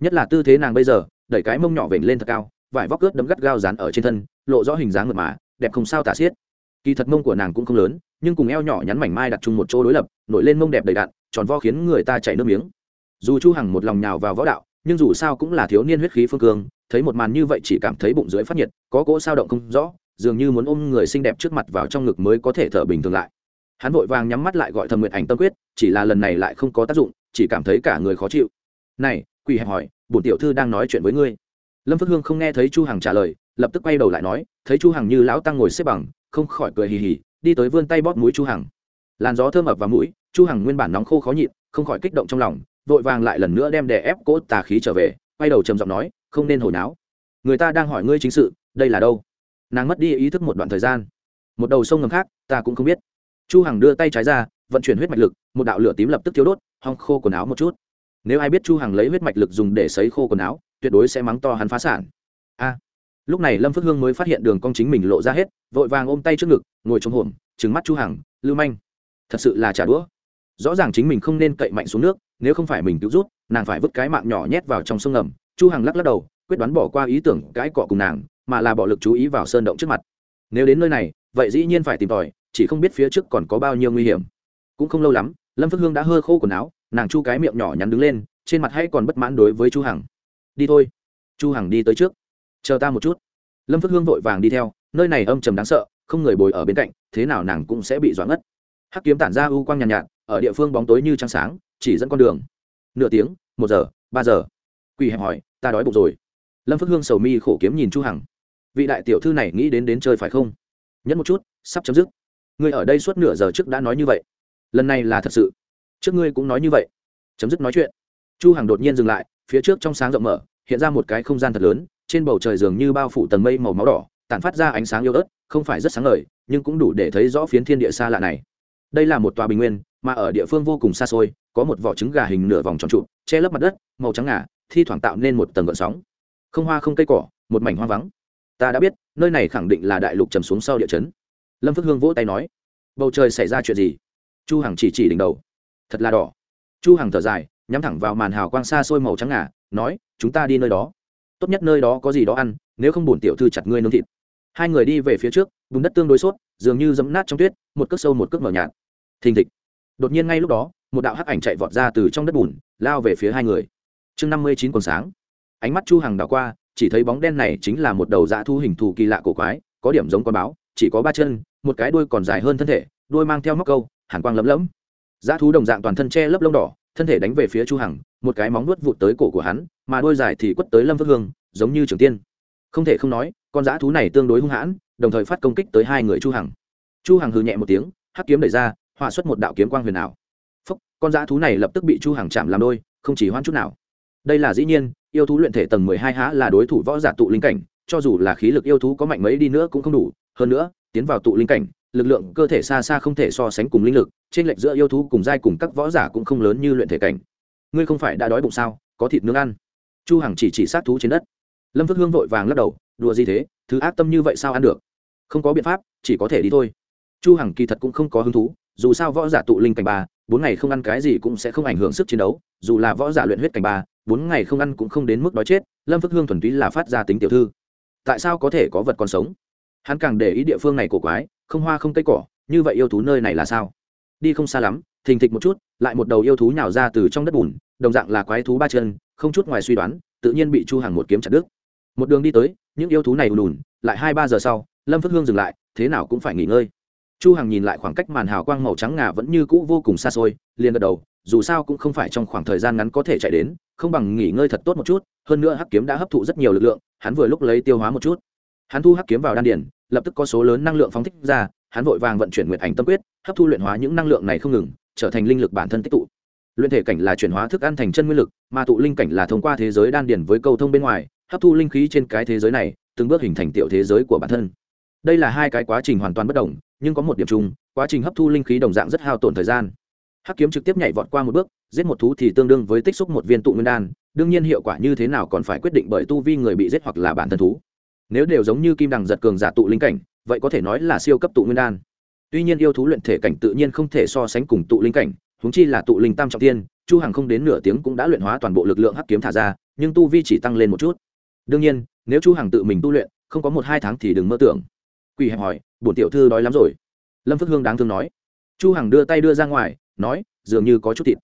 nhất là tư thế nàng bây giờ, đẩy cái mông nhỏ vểnh lên thật cao, vải vóc ướt đấm gắt gao dán ở trên thân, lộ rõ hình dáng mượt mà, đẹp không sao tả xiết. Kỳ thật mông của nàng cũng không lớn, nhưng cùng eo nhỏ nhắn mảnh mai đặt chung một chỗ đối lập, nổi lên mông đẹp đầy đạn tròn vo khiến người ta chảy nước miếng. Dù chu hằng một lòng nhào vào võ đạo, nhưng dù sao cũng là thiếu niên huyết khí phương cương thấy một màn như vậy chỉ cảm thấy bụng dưới phát nhiệt, có cỗ sao động không rõ, dường như muốn ôm người xinh đẹp trước mặt vào trong ngực mới có thể thở bình thường lại. Hắn vội vàng nhắm mắt lại gọi thầm nguyện ảnh tâm quyết, chỉ là lần này lại không có tác dụng, chỉ cảm thấy cả người khó chịu. Này quỳ hẹp hỏi, bổn tiểu thư đang nói chuyện với ngươi. Lâm phước hương không nghe thấy chu hằng trả lời, lập tức quay đầu lại nói, thấy chu hằng như lão tăng ngồi xếp bằng, không khỏi cười hì hì, đi tới vươn tay bóp mũi chu hằng. Làn gió thơm ập vào mũi, chu hằng nguyên bản nóng khô khó nhịn, không khỏi kích động trong lòng, vội vàng lại lần nữa đem đè ép cỗ tà khí trở về, quay đầu trầm giọng nói không nên hồi náo. Người ta đang hỏi ngươi chính sự, đây là đâu? Nàng mất đi ý thức một đoạn thời gian. Một đầu sông ngầm khác, ta cũng không biết. Chu hằng đưa tay trái ra, vận chuyển huyết mạch lực, một đạo lửa tím lập tức thiếu đốt, hong khô quần áo một chút. Nếu ai biết chu hằng lấy huyết mạch lực dùng để sấy khô quần áo, tuyệt đối sẽ mắng to hắn phá sản. A. Lúc này lâm phước hương mới phát hiện đường cong chính mình lộ ra hết, vội vàng ôm tay trước ngực, ngồi trong hổm, trừng mắt chu hằng, lưu manh, thật sự là trả đũa. Rõ ràng chính mình không nên cậy mạnh xuống nước, nếu không phải mình cứu rút nàng phải vứt cái mạng nhỏ nhét vào trong sông ngầm chu hằng lắc lắc đầu quyết đoán bỏ qua ý tưởng cãi cọ cùng nàng mà là bỏ lực chú ý vào sơn động trước mặt. Nếu đến nơi này vậy dĩ nhiên phải tìm tòi chỉ không biết phía trước còn có bao nhiêu nguy hiểm. Cũng không lâu lắm lâm phước hương đã hơ khô quần áo nàng chu cái miệng nhỏ nhắn đứng lên trên mặt hay còn bất mãn đối với chu hằng. Đi thôi. Chu hằng đi tới trước. Chờ ta một chút. Lâm phước hương vội vàng đi theo nơi này âm trầm đáng sợ không người bồi ở bên cạnh thế nào nàng cũng sẽ bị doãn ngất. Hắc kiếm tản ra u quang nhàn nhạt, nhạt ở địa phương bóng tối như trăng sáng chỉ dẫn con đường. Nửa tiếng một giờ ba giờ quỳ hẹp hỏi, ta đói bụng rồi. Lâm phước hương sầu mi khổ kiếm nhìn chu hằng. Vị đại tiểu thư này nghĩ đến đến chơi phải không? Nhẫn một chút, sắp chấm dứt. Ngươi ở đây suốt nửa giờ trước đã nói như vậy. Lần này là thật sự. Trước ngươi cũng nói như vậy. Chấm dứt nói chuyện. Chu hằng đột nhiên dừng lại, phía trước trong sáng rộng mở, hiện ra một cái không gian thật lớn, trên bầu trời dường như bao phủ tầng mây màu máu đỏ, tản phát ra ánh sáng yếu ớt, không phải rất sáng ngời, nhưng cũng đủ để thấy rõ phiến thiên địa xa lạ này. Đây là một tòa bình nguyên, mà ở địa phương vô cùng xa xôi, có một vỏ trứng gà hình nửa vòng tròn trụ, che lấp mặt đất, màu trắng ngà thi thoảng tạo nên một tầng gợn sóng. Không hoa không cây cỏ, một mảnh hoa vắng. Ta đã biết, nơi này khẳng định là đại lục trầm xuống sau địa chấn. Lâm phước hương vỗ tay nói, bầu trời xảy ra chuyện gì? Chu hằng chỉ chỉ đỉnh đầu. Thật là đỏ. Chu hằng thở dài, nhắm thẳng vào màn hào quang xa xôi màu trắng ngà, nói, chúng ta đi nơi đó. Tốt nhất nơi đó có gì đó ăn, nếu không bổn tiểu thư chặt ngươi nướng thịt. Hai người đi về phía trước, bùn đất tương đối sốt, dường như dẫm nát trong tuyết, một cước sâu một cước mở nhạt. Thình thịch. Đột nhiên ngay lúc đó, một đạo hắc ảnh chạy vọt ra từ trong đất bùn, lao về phía hai người chương năm mươi chín còn sáng. Ánh mắt chu hằng đảo qua, chỉ thấy bóng đen này chính là một đầu dã thu hình thù kỳ lạ cổ quái, có điểm giống con báo, chỉ có ba chân, một cái đuôi còn dài hơn thân thể, đuôi mang theo móc câu, hàn quang lấm lấm. Dã thú đồng dạng toàn thân che lấp lông đỏ, thân thể đánh về phía chu hằng, một cái móng nuốt vụt tới cổ của hắn, mà đuôi dài thì quất tới lâm phước hương, giống như trường tiên. Không thể không nói, con dã thú này tương đối hung hãn, đồng thời phát công kích tới hai người chu hằng. Chu hằng hừ nhẹ một tiếng, hắc kiếm đẩy ra hòa xuất một đạo kiếm quang huyền ảo. Phúc, con dã thú này lập tức bị chu hằng chạm làm đôi, không chỉ hoan chút nào đây là dĩ nhiên, yêu thú luyện thể tầng mười hai há là đối thủ võ giả tụ linh cảnh, cho dù là khí lực yêu thú có mạnh mấy đi nữa cũng không đủ. Hơn nữa, tiến vào tụ linh cảnh, lực lượng cơ thể xa xa không thể so sánh cùng linh lực trên lệch giữa yêu thú cùng giai cùng các võ giả cũng không lớn như luyện thể cảnh. Ngươi không phải đã đói bụng sao? Có thịt nướng ăn. Chu hằng chỉ chỉ sát thú trên đất. Lâm phước hương vội vàng lắc đầu, đùa gì thế? Thứ ác tâm như vậy sao ăn được? Không có biện pháp, chỉ có thể đi thôi. Chu hằng kỳ thật cũng không có hứng thú, dù sao võ giả tụ linh cảnh ba, bốn ngày không ăn cái gì cũng sẽ không ảnh hưởng sức chiến đấu, dù là võ giả luyện huyết cảnh ba bốn ngày không ăn cũng không đến mức đói chết, lâm phước hương thuần túy là phát ra tính tiểu thư. Tại sao có thể có vật còn sống? Hắn càng để ý địa phương này cổ quái, không hoa không cây cỏ, như vậy yêu thú nơi này là sao? Đi không xa lắm, thình thịch một chút, lại một đầu yêu thú nhào ra từ trong đất bùn, đồng dạng là quái thú ba chân, không chút ngoài suy đoán, tự nhiên bị chu hàng một kiếm chặt đứt. Một đường đi tới, những yêu thú này ùn ùn, lại hai ba giờ sau, lâm phước hương dừng lại, thế nào cũng phải nghỉ ngơi. Chu hằng nhìn lại khoảng cách màn hào quang màu trắng ngà vẫn như cũ vô cùng xa xôi, liền gật đầu, dù sao cũng không phải trong khoảng thời gian ngắn có thể chạy đến không bằng nghỉ ngơi thật tốt một chút, hơn nữa hắc kiếm đã hấp thụ rất nhiều lực lượng, hắn vừa lúc lấy tiêu hóa một chút. Hắn thu hắc kiếm vào đan điển lập tức có số lớn năng lượng phóng thích ra, hắn vội vàng vận chuyển nguyện ảnh tâm quyết, hấp thu luyện hóa những năng lượng này không ngừng, trở thành linh lực bản thân tích tụ. Luyện thể cảnh là chuyển hóa thức ăn thành chân nguyên lực, mà tụ linh cảnh là thông qua thế giới đan điển với cầu thông bên ngoài, hấp thu linh khí trên cái thế giới này, từng bước hình thành tiểu thế giới của bản thân. Đây là hai cái quá trình hoàn toàn bất đồng, nhưng có một điểm chung, quá trình hấp thu linh khí đồng dạng rất hao tổn thời gian hắc kiếm trực tiếp nhảy vọt qua một bước, giết một thú thì tương đương với tích xúc một viên tụ nguyên đan, đương nhiên hiệu quả như thế nào còn phải quyết định bởi tu vi người bị giết hoặc là bản thân thú. Nếu đều giống như kim đằng giật cường giả tụ linh cảnh, vậy có thể nói là siêu cấp tụ nguyên đan. Tuy nhiên yêu thú luyện thể cảnh tự nhiên không thể so sánh cùng tụ linh cảnh húng chi là tụ linh tam trọng tiên chu hằng không đến nửa tiếng cũng đã luyện hóa toàn bộ lực lượng hắc kiếm thả ra, nhưng tu vi chỉ tăng lên một chút. Đương nhiên, nếu chu hằng tự mình tu luyện, không có một hai tháng thì đừng mơ tưởng. Quỳ hẹp hỏi, bổn tiểu thư đói lắm rồi. Lâm phước hương đáng thương nói. Chu hằng đưa tay đưa ra ngoài nói, dường như có chút thịt.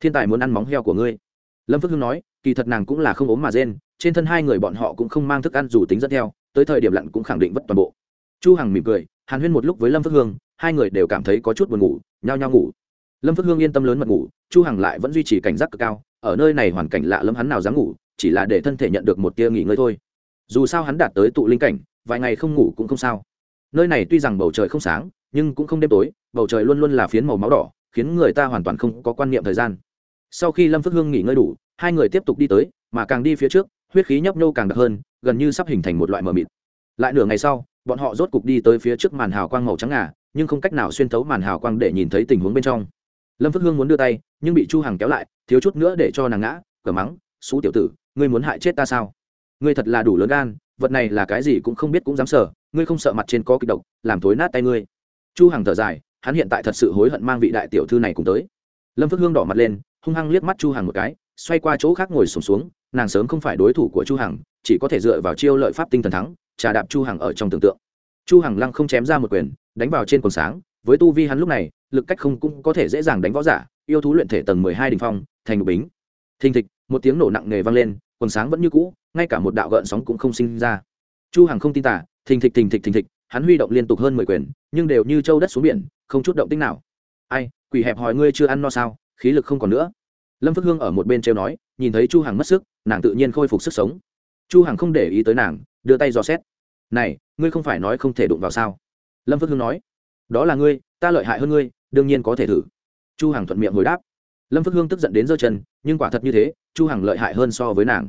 Thiên tài muốn ăn móng heo của ngươi. Lâm phước hương nói, kỳ thật nàng cũng là không ốm mà rên, trên thân hai người bọn họ cũng không mang thức ăn dù tính dẫn theo, tới thời điểm lặn cũng khẳng định vất toàn bộ. Chu hằng mỉm cười, hàn huyên một lúc với lâm phước hương hai người đều cảm thấy có chút buồn ngủ, nhao nhao ngủ. Lâm phước hương yên tâm lớn mật ngủ, chu hằng lại vẫn duy trì cảnh giác cực cao, ở nơi này hoàn cảnh lạ lẫm hắn nào dám ngủ, chỉ là để thân thể nhận được một tia nghỉ ngơi thôi. Dù sao hắn đạt tới tụ linh cảnh, vài ngày không ngủ cũng không sao. Nơi này tuy rằng bầu trời không sáng, nhưng cũng không đêm tối, bầu trời luôn luôn là phiến màu máu đỏ khiến người ta hoàn toàn không có quan niệm thời gian. Sau khi lâm phước hương nghỉ ngơi đủ, hai người tiếp tục đi tới, mà càng đi phía trước, huyết khí nhấp nhô càng đặc hơn, gần như sắp hình thành một loại mờ mịt. Lại nửa ngày sau, bọn họ rốt cục đi tới phía trước màn hào quang màu trắng ngà, nhưng không cách nào xuyên thấu màn hào quang để nhìn thấy tình huống bên trong. Lâm phước hương muốn đưa tay, nhưng bị chu hằng kéo lại, thiếu chút nữa để cho nàng ngã, cờ mắng xú tiểu tử, ngươi muốn hại chết ta sao? Ngươi thật là đủ lớn gan, vật này là cái gì cũng không biết cũng dám sợ ngươi không sợ mặt trên có kịch độc, làm thối nát tay ngươi. Chu hằng thở dài hắn hiện tại thật sự hối hận mang vị đại tiểu thư này cùng tới. Lâm phước hương đỏ mặt lên hung hăng liếc mắt chu hằng một cái xoay qua chỗ khác ngồi sùng xuống, xuống nàng sớm không phải đối thủ của chu hằng chỉ có thể dựa vào chiêu lợi pháp tinh thần thắng trà đạp chu hằng ở trong tưởng tượng. Chu hằng lăng không chém ra một quyền đánh vào trên quần sáng với tu vi hắn lúc này lực cách không cũng có thể dễ dàng đánh võ giả yêu thú luyện thể tầng 12 đỉnh phong thành bính. Thình thịch một tiếng nổ nặng nề vang lên quần sáng vẫn như cũ ngay cả một đạo gợn sóng cũng không sinh ra. Chu hằng không tin tả thình thịch thình thịch thình thịch hắn huy động liên tục hơn mười quyền, nhưng đều như châu đất xuống biển, không chút động tích nào. Ai, quỷ hẹp hỏi ngươi chưa ăn no sao, khí lực không còn nữa. Lâm phước hương ở một bên trêu nói, nhìn thấy chu hằng mất sức, nàng tự nhiên khôi phục sức sống. Chu hằng không để ý tới nàng, đưa tay dò xét. Này, ngươi không phải nói không thể đụng vào sao? Lâm phước hương nói. Đó là ngươi, ta lợi hại hơn ngươi, đương nhiên có thể thử. Chu hằng thuận miệng hồi đáp. Lâm phước hương tức giận đến giơ chân, nhưng quả thật như thế, chu hằng lợi hại hơn so với nàng.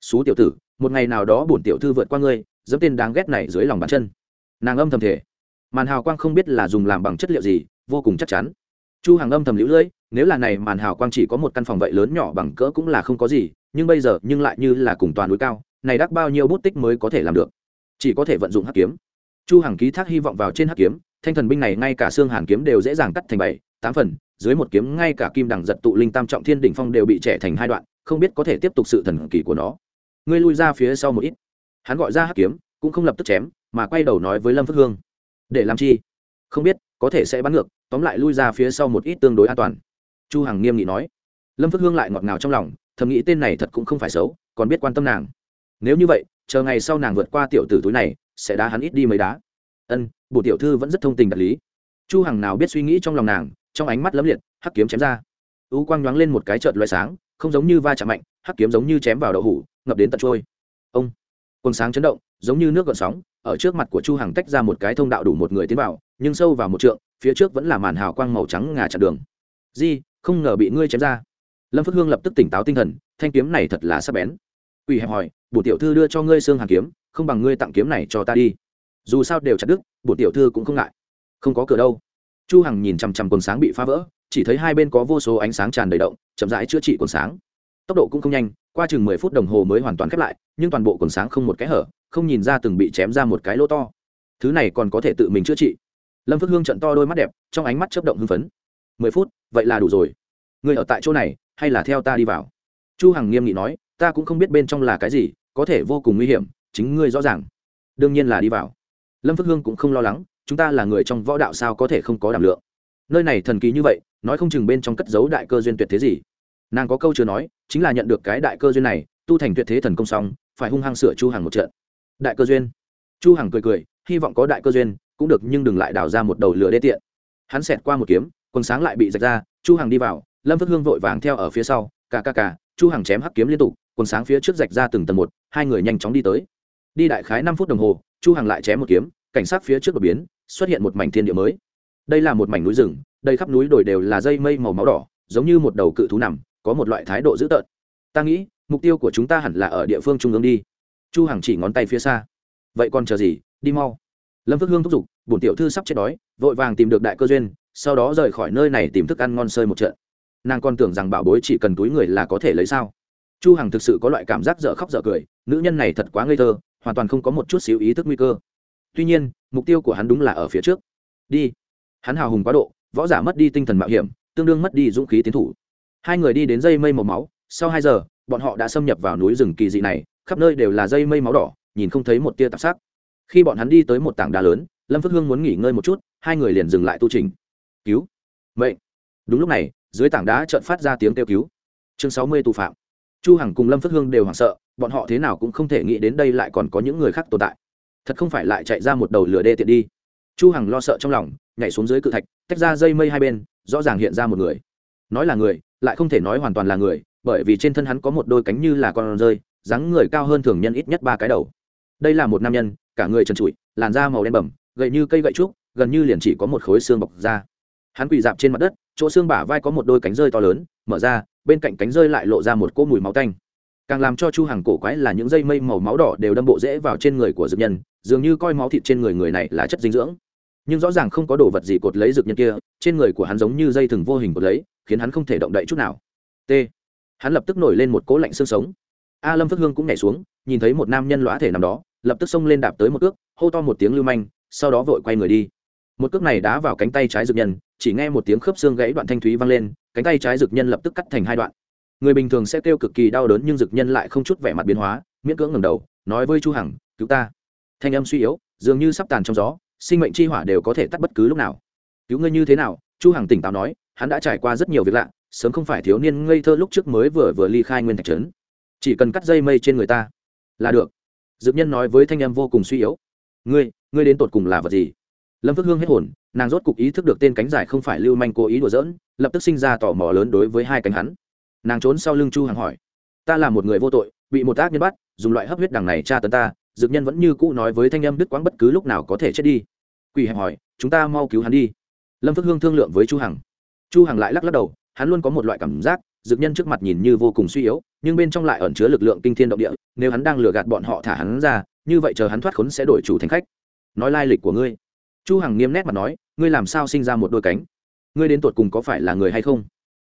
Xú tiểu tử, một ngày nào đó bổn tiểu thư vượt qua ngươi, dẫm tên đáng ghét này dưới lòng bàn chân nàng âm thầm thể. Màn hào quang không biết là dùng làm bằng chất liệu gì, vô cùng chắc chắn. Chu hàng âm thầm lũ lưỡi, nếu là này màn hào quang chỉ có một căn phòng vậy lớn nhỏ bằng cỡ cũng là không có gì, nhưng bây giờ, nhưng lại như là cùng toàn núi cao, này đắc bao nhiêu bút tích mới có thể làm được? Chỉ có thể vận dụng hắc kiếm. Chu hàng ký thác hy vọng vào trên hắc kiếm, thanh thần binh này ngay cả xương hàn kiếm đều dễ dàng cắt thành bảy, tám phần, dưới một kiếm ngay cả kim đẳng giật tụ linh tam trọng thiên đỉnh phong đều bị trẻ thành hai đoạn, không biết có thể tiếp tục sự thần kỳ của nó. Ngươi lui ra phía sau một ít. Hắn gọi ra hắc kiếm cũng không lập tức chém, mà quay đầu nói với lâm phước hương, để làm chi? Không biết, có thể sẽ bắn ngược, tóm lại lui ra phía sau một ít tương đối an toàn. Chu hằng nghiêm nghị nói. Lâm phước hương lại ngọt ngào trong lòng, thầm nghĩ tên này thật cũng không phải xấu, còn biết quan tâm nàng. Nếu như vậy, chờ ngày sau nàng vượt qua tiểu tử túi này, sẽ đá hắn ít đi mấy đá. Ân bộ tiểu thư vẫn rất thông tình đạt lý. Chu hằng nào biết suy nghĩ trong lòng nàng, trong ánh mắt lấm liệt, hắc kiếm chém ra. Ú quang nhoáng lên một cái chợt loé sáng, không giống như va chạm mạnh, hắc kiếm giống như chém vào đậu hủ, ngập đến tận trôi. Ông, quần sáng chấn động giống như nước gợn sóng, ở trước mặt của chu hằng tách ra một cái thông đạo đủ một người tiến vào, nhưng sâu vào một trượng, phía trước vẫn là màn hào quang màu trắng ngà chặn đường. Di, không ngờ bị ngươi chém ra. Lâm phước hương lập tức tỉnh táo tinh thần, thanh kiếm này thật là sắc bén. Quỷ hẹp hỏi bổ tiểu thư đưa cho ngươi xương hàng kiếm, không bằng ngươi tặng kiếm này cho ta đi. Dù sao đều chặt đứt bổ tiểu thư cũng không ngại. Không có cửa đâu. Chu hằng nhìn chằm chằm quần sáng bị phá vỡ, chỉ thấy hai bên có vô số ánh sáng tràn đầy động, chậm rãi chữa trị quần sáng. Tốc độ cũng không nhanh, qua chừng mười phút đồng hồ mới hoàn toàn khép lại, nhưng toàn bộ quần sáng không một cái hở không nhìn ra từng bị chém ra một cái lỗ to. Thứ này còn có thể tự mình chữa trị. Lâm phước hương trận to đôi mắt đẹp, trong ánh mắt chớp động hưng phấn. Mười phút, vậy là đủ rồi. Người ở tại chỗ này, hay là theo ta đi vào? Chu hằng nghiêm nghị nói, ta cũng không biết bên trong là cái gì, có thể vô cùng nguy hiểm, chính ngươi rõ ràng. Đương nhiên là đi vào. Lâm phước hương cũng không lo lắng, chúng ta là người trong võ đạo sao có thể không có đảm lượng? Nơi này thần kỳ như vậy, nói không chừng bên trong cất giấu đại cơ duyên tuyệt thế gì. Nàng có câu chưa nói, chính là nhận được cái đại cơ duyên này, tu thành tuyệt thế thần công xong, phải hung hăng sửa chu hằng một trận đại cơ duyên. Chu hằng cười cười hy vọng có đại cơ duyên cũng được nhưng đừng lại đào ra một đầu lửa đê tiện. Hắn xẹt qua một kiếm quần sáng lại bị rạch ra chu hằng đi vào lâm phước hương vội vàng theo ở phía sau Cà cà cà, chu hằng chém hắc kiếm liên tục quần sáng phía trước rạch ra từng tầng một hai người nhanh chóng đi tới. Đi đại khái năm phút đồng hồ chu hằng lại chém một kiếm cảnh sát phía trước đột biến xuất hiện một mảnh thiên địa mới. Đây là một mảnh núi rừng đây khắp núi đồi đều là dây mây màu máu đỏ giống như một đầu cự thú nằm có một loại thái độ dữ tợn. Ta nghĩ mục tiêu của chúng ta hẳn là ở địa phương trung ương đi chu hằng chỉ ngón tay phía xa. Vậy còn chờ gì? Đi mau. Lâm phước hương thúc giục, bổn tiểu thư sắp chết đói, vội vàng tìm được đại cơ duyên, sau đó rời khỏi nơi này tìm thức ăn ngon sơi một trận. Nàng còn tưởng rằng bảo bối chỉ cần túi người là có thể lấy sao? Chu hằng thực sự có loại cảm giác dở khóc dở cười, nữ nhân này thật quá ngây thơ, hoàn toàn không có một chút xíu ý thức nguy cơ. Tuy nhiên, mục tiêu của hắn đúng là ở phía trước. Đi. Hắn hào hùng quá độ, võ giả mất đi tinh thần mạo hiểm, tương đương mất đi dũng khí tiến thủ. Hai người đi đến dây mây màu máu, sau hai giờ, bọn họ đã xâm nhập vào núi rừng kỳ dị này khắp nơi đều là dây mây máu đỏ, nhìn không thấy một tia tạp sắc. Khi bọn hắn đi tới một tảng đá lớn, lâm phước hương muốn nghỉ ngơi một chút, hai người liền dừng lại tu trình. Cứu. Vậy đúng lúc này, dưới tảng đá trợn phát ra tiếng kêu cứu. Chương sáu mươi tù phạm. Chu hằng cùng lâm phước hương đều hoảng sợ, bọn họ thế nào cũng không thể nghĩ đến đây lại còn có những người khác tồn tại. Thật không phải lại chạy ra một đầu lửa đê tiện đi. Chu hằng lo sợ trong lòng, nhảy xuống dưới cự thạch, tách ra dây mây hai bên, rõ ràng hiện ra một người. Nói là người, lại không thể nói hoàn toàn là người, bởi vì trên thân hắn có một đôi cánh như là con rơi dáng người cao hơn thường nhân ít nhất ba cái đầu. Đây là một nam nhân, cả người trần trụi, làn da màu đen bẩm gậy như cây gậy trúc, gần như liền chỉ có một khối xương bọc da. Hắn quỳ dạp trên mặt đất, chỗ xương bả vai có một đôi cánh rơi to lớn, mở ra, bên cạnh cánh rơi lại lộ ra một cỗ mùi máu tanh. Càng làm cho chu hàng cổ quái là những dây mây màu máu đỏ đều đâm bộ rễ vào trên người của dược nhân, dường như coi máu thịt trên người người này là chất dinh dưỡng. Nhưng rõ ràng không có đồ vật gì cột lấy dược nhân kia, trên người của hắn giống như dây thừng vô hình cột lấy, khiến hắn không thể động đậy chút nào. T. Hắn lập tức nổi lên một cỗ lạnh xương sống a lâm phước hương cũng nhảy xuống, nhìn thấy một nam nhân lõa thể nằm đó, lập tức xông lên đạp tới một cước, hô to một tiếng lưu manh, sau đó vội quay người đi. Một cước này đá vào cánh tay trái dược nhân, chỉ nghe một tiếng khớp xương gãy đoạn thanh thúy vang lên, cánh tay trái dược nhân lập tức cắt thành hai đoạn. Người bình thường sẽ kêu cực kỳ đau đớn nhưng dược nhân lại không chút vẻ mặt biến hóa, miễn cưỡng ngầm đầu, nói với chu hằng, cứu ta. Thanh âm suy yếu, dường như sắp tàn trong gió, sinh mệnh chi hỏa đều có thể tắt bất cứ lúc nào. Cứu ngươi như thế nào? Chu hằng tỉnh táo nói, hắn đã trải qua rất nhiều việc lạ, sớm không phải thiếu niên ngây thơ lúc trước mới vừa vừa ly khai nguyên thạch trấn chỉ cần cắt dây mây trên người ta, là được. Dược nhân nói với thanh em vô cùng suy yếu. Ngươi ngươi đến tột cùng là vật gì? Lâm phước hương hết hồn, nàng rốt cục ý thức được tên cánh giải không phải lưu manh cố ý đùa giỡn, lập tức sinh ra tò mò lớn đối với hai cánh hắn. Nàng trốn sau lưng chu Hằng hỏi, ta là một người vô tội, bị một ác nhân bắt, dùng loại hấp huyết đằng này tra tấn ta, dược nhân vẫn như cũ nói với thanh em đứt quãng bất cứ lúc nào có thể chết đi. Quỷ hẹp hỏi, chúng ta mau cứu hắn đi. Lâm phước hương thương lượng với chu hằng. Chu hằng lại lắc lắc đầu, hắn luôn có một loại cảm giác dược nhân trước mặt nhìn như vô cùng suy yếu, nhưng bên trong lại ẩn chứa lực lượng kinh thiên động địa, nếu hắn đang lừa gạt bọn họ thả hắn ra, như vậy chờ hắn thoát khốn sẽ đổi chủ thành khách. Nói lai lịch của ngươi. Chu hằng nghiêm nét mà nói, ngươi làm sao sinh ra một đôi cánh? Ngươi đến tuột cùng có phải là người hay không?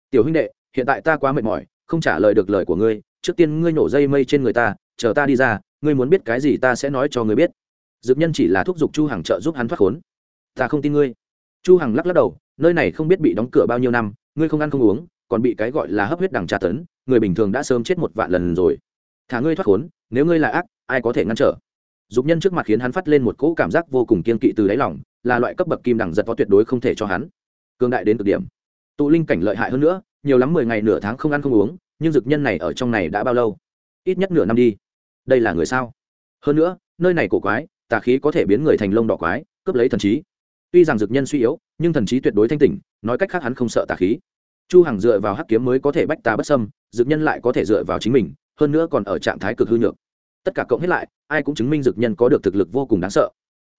Tiểu huynh đệ, hiện tại ta quá mệt mỏi, không trả lời được lời của ngươi, trước tiên ngươi nổ dây mây trên người ta, chờ ta đi ra, ngươi muốn biết cái gì ta sẽ nói cho ngươi biết. Dược nhân chỉ là thúc giục chu hằng trợ giúp hắn thoát khốn. Ta không tin ngươi. Chu hằng lắc lắc đầu, nơi này không biết bị đóng cửa bao nhiêu năm, ngươi không ăn không uống còn bị cái gọi là hấp huyết đằng tra tấn, người bình thường đã sớm chết một vạn lần rồi. Thả ngươi thoát khốn, nếu ngươi là ác, ai có thể ngăn trở? Dục nhân trước mặt khiến hắn phát lên một cỗ cảm giác vô cùng kiên kỵ từ đáy lòng, là loại cấp bậc kim đẳng giật có tuyệt đối không thể cho hắn. Cương đại đến cực điểm. Tụ linh cảnh lợi hại hơn nữa, nhiều lắm mười ngày nửa tháng không ăn không uống, nhưng dực nhân này ở trong này đã bao lâu? Ít nhất nửa năm đi. Đây là người sao? Hơn nữa, nơi này cổ quái, tà khí có thể biến người thành lông đỏ quái, cướp lấy thần trí. Tuy rằng dực nhân suy yếu, nhưng thần trí tuyệt đối thanh tỉnh, nói cách khác hắn không sợ tà khí chu hằng dựa vào hắc kiếm mới có thể bách tà bất sâm dực nhân lại có thể dựa vào chính mình, hơn nữa còn ở trạng thái cực hư nhược. Tất cả cộng hết lại, ai cũng chứng minh dực nhân có được thực lực vô cùng đáng sợ.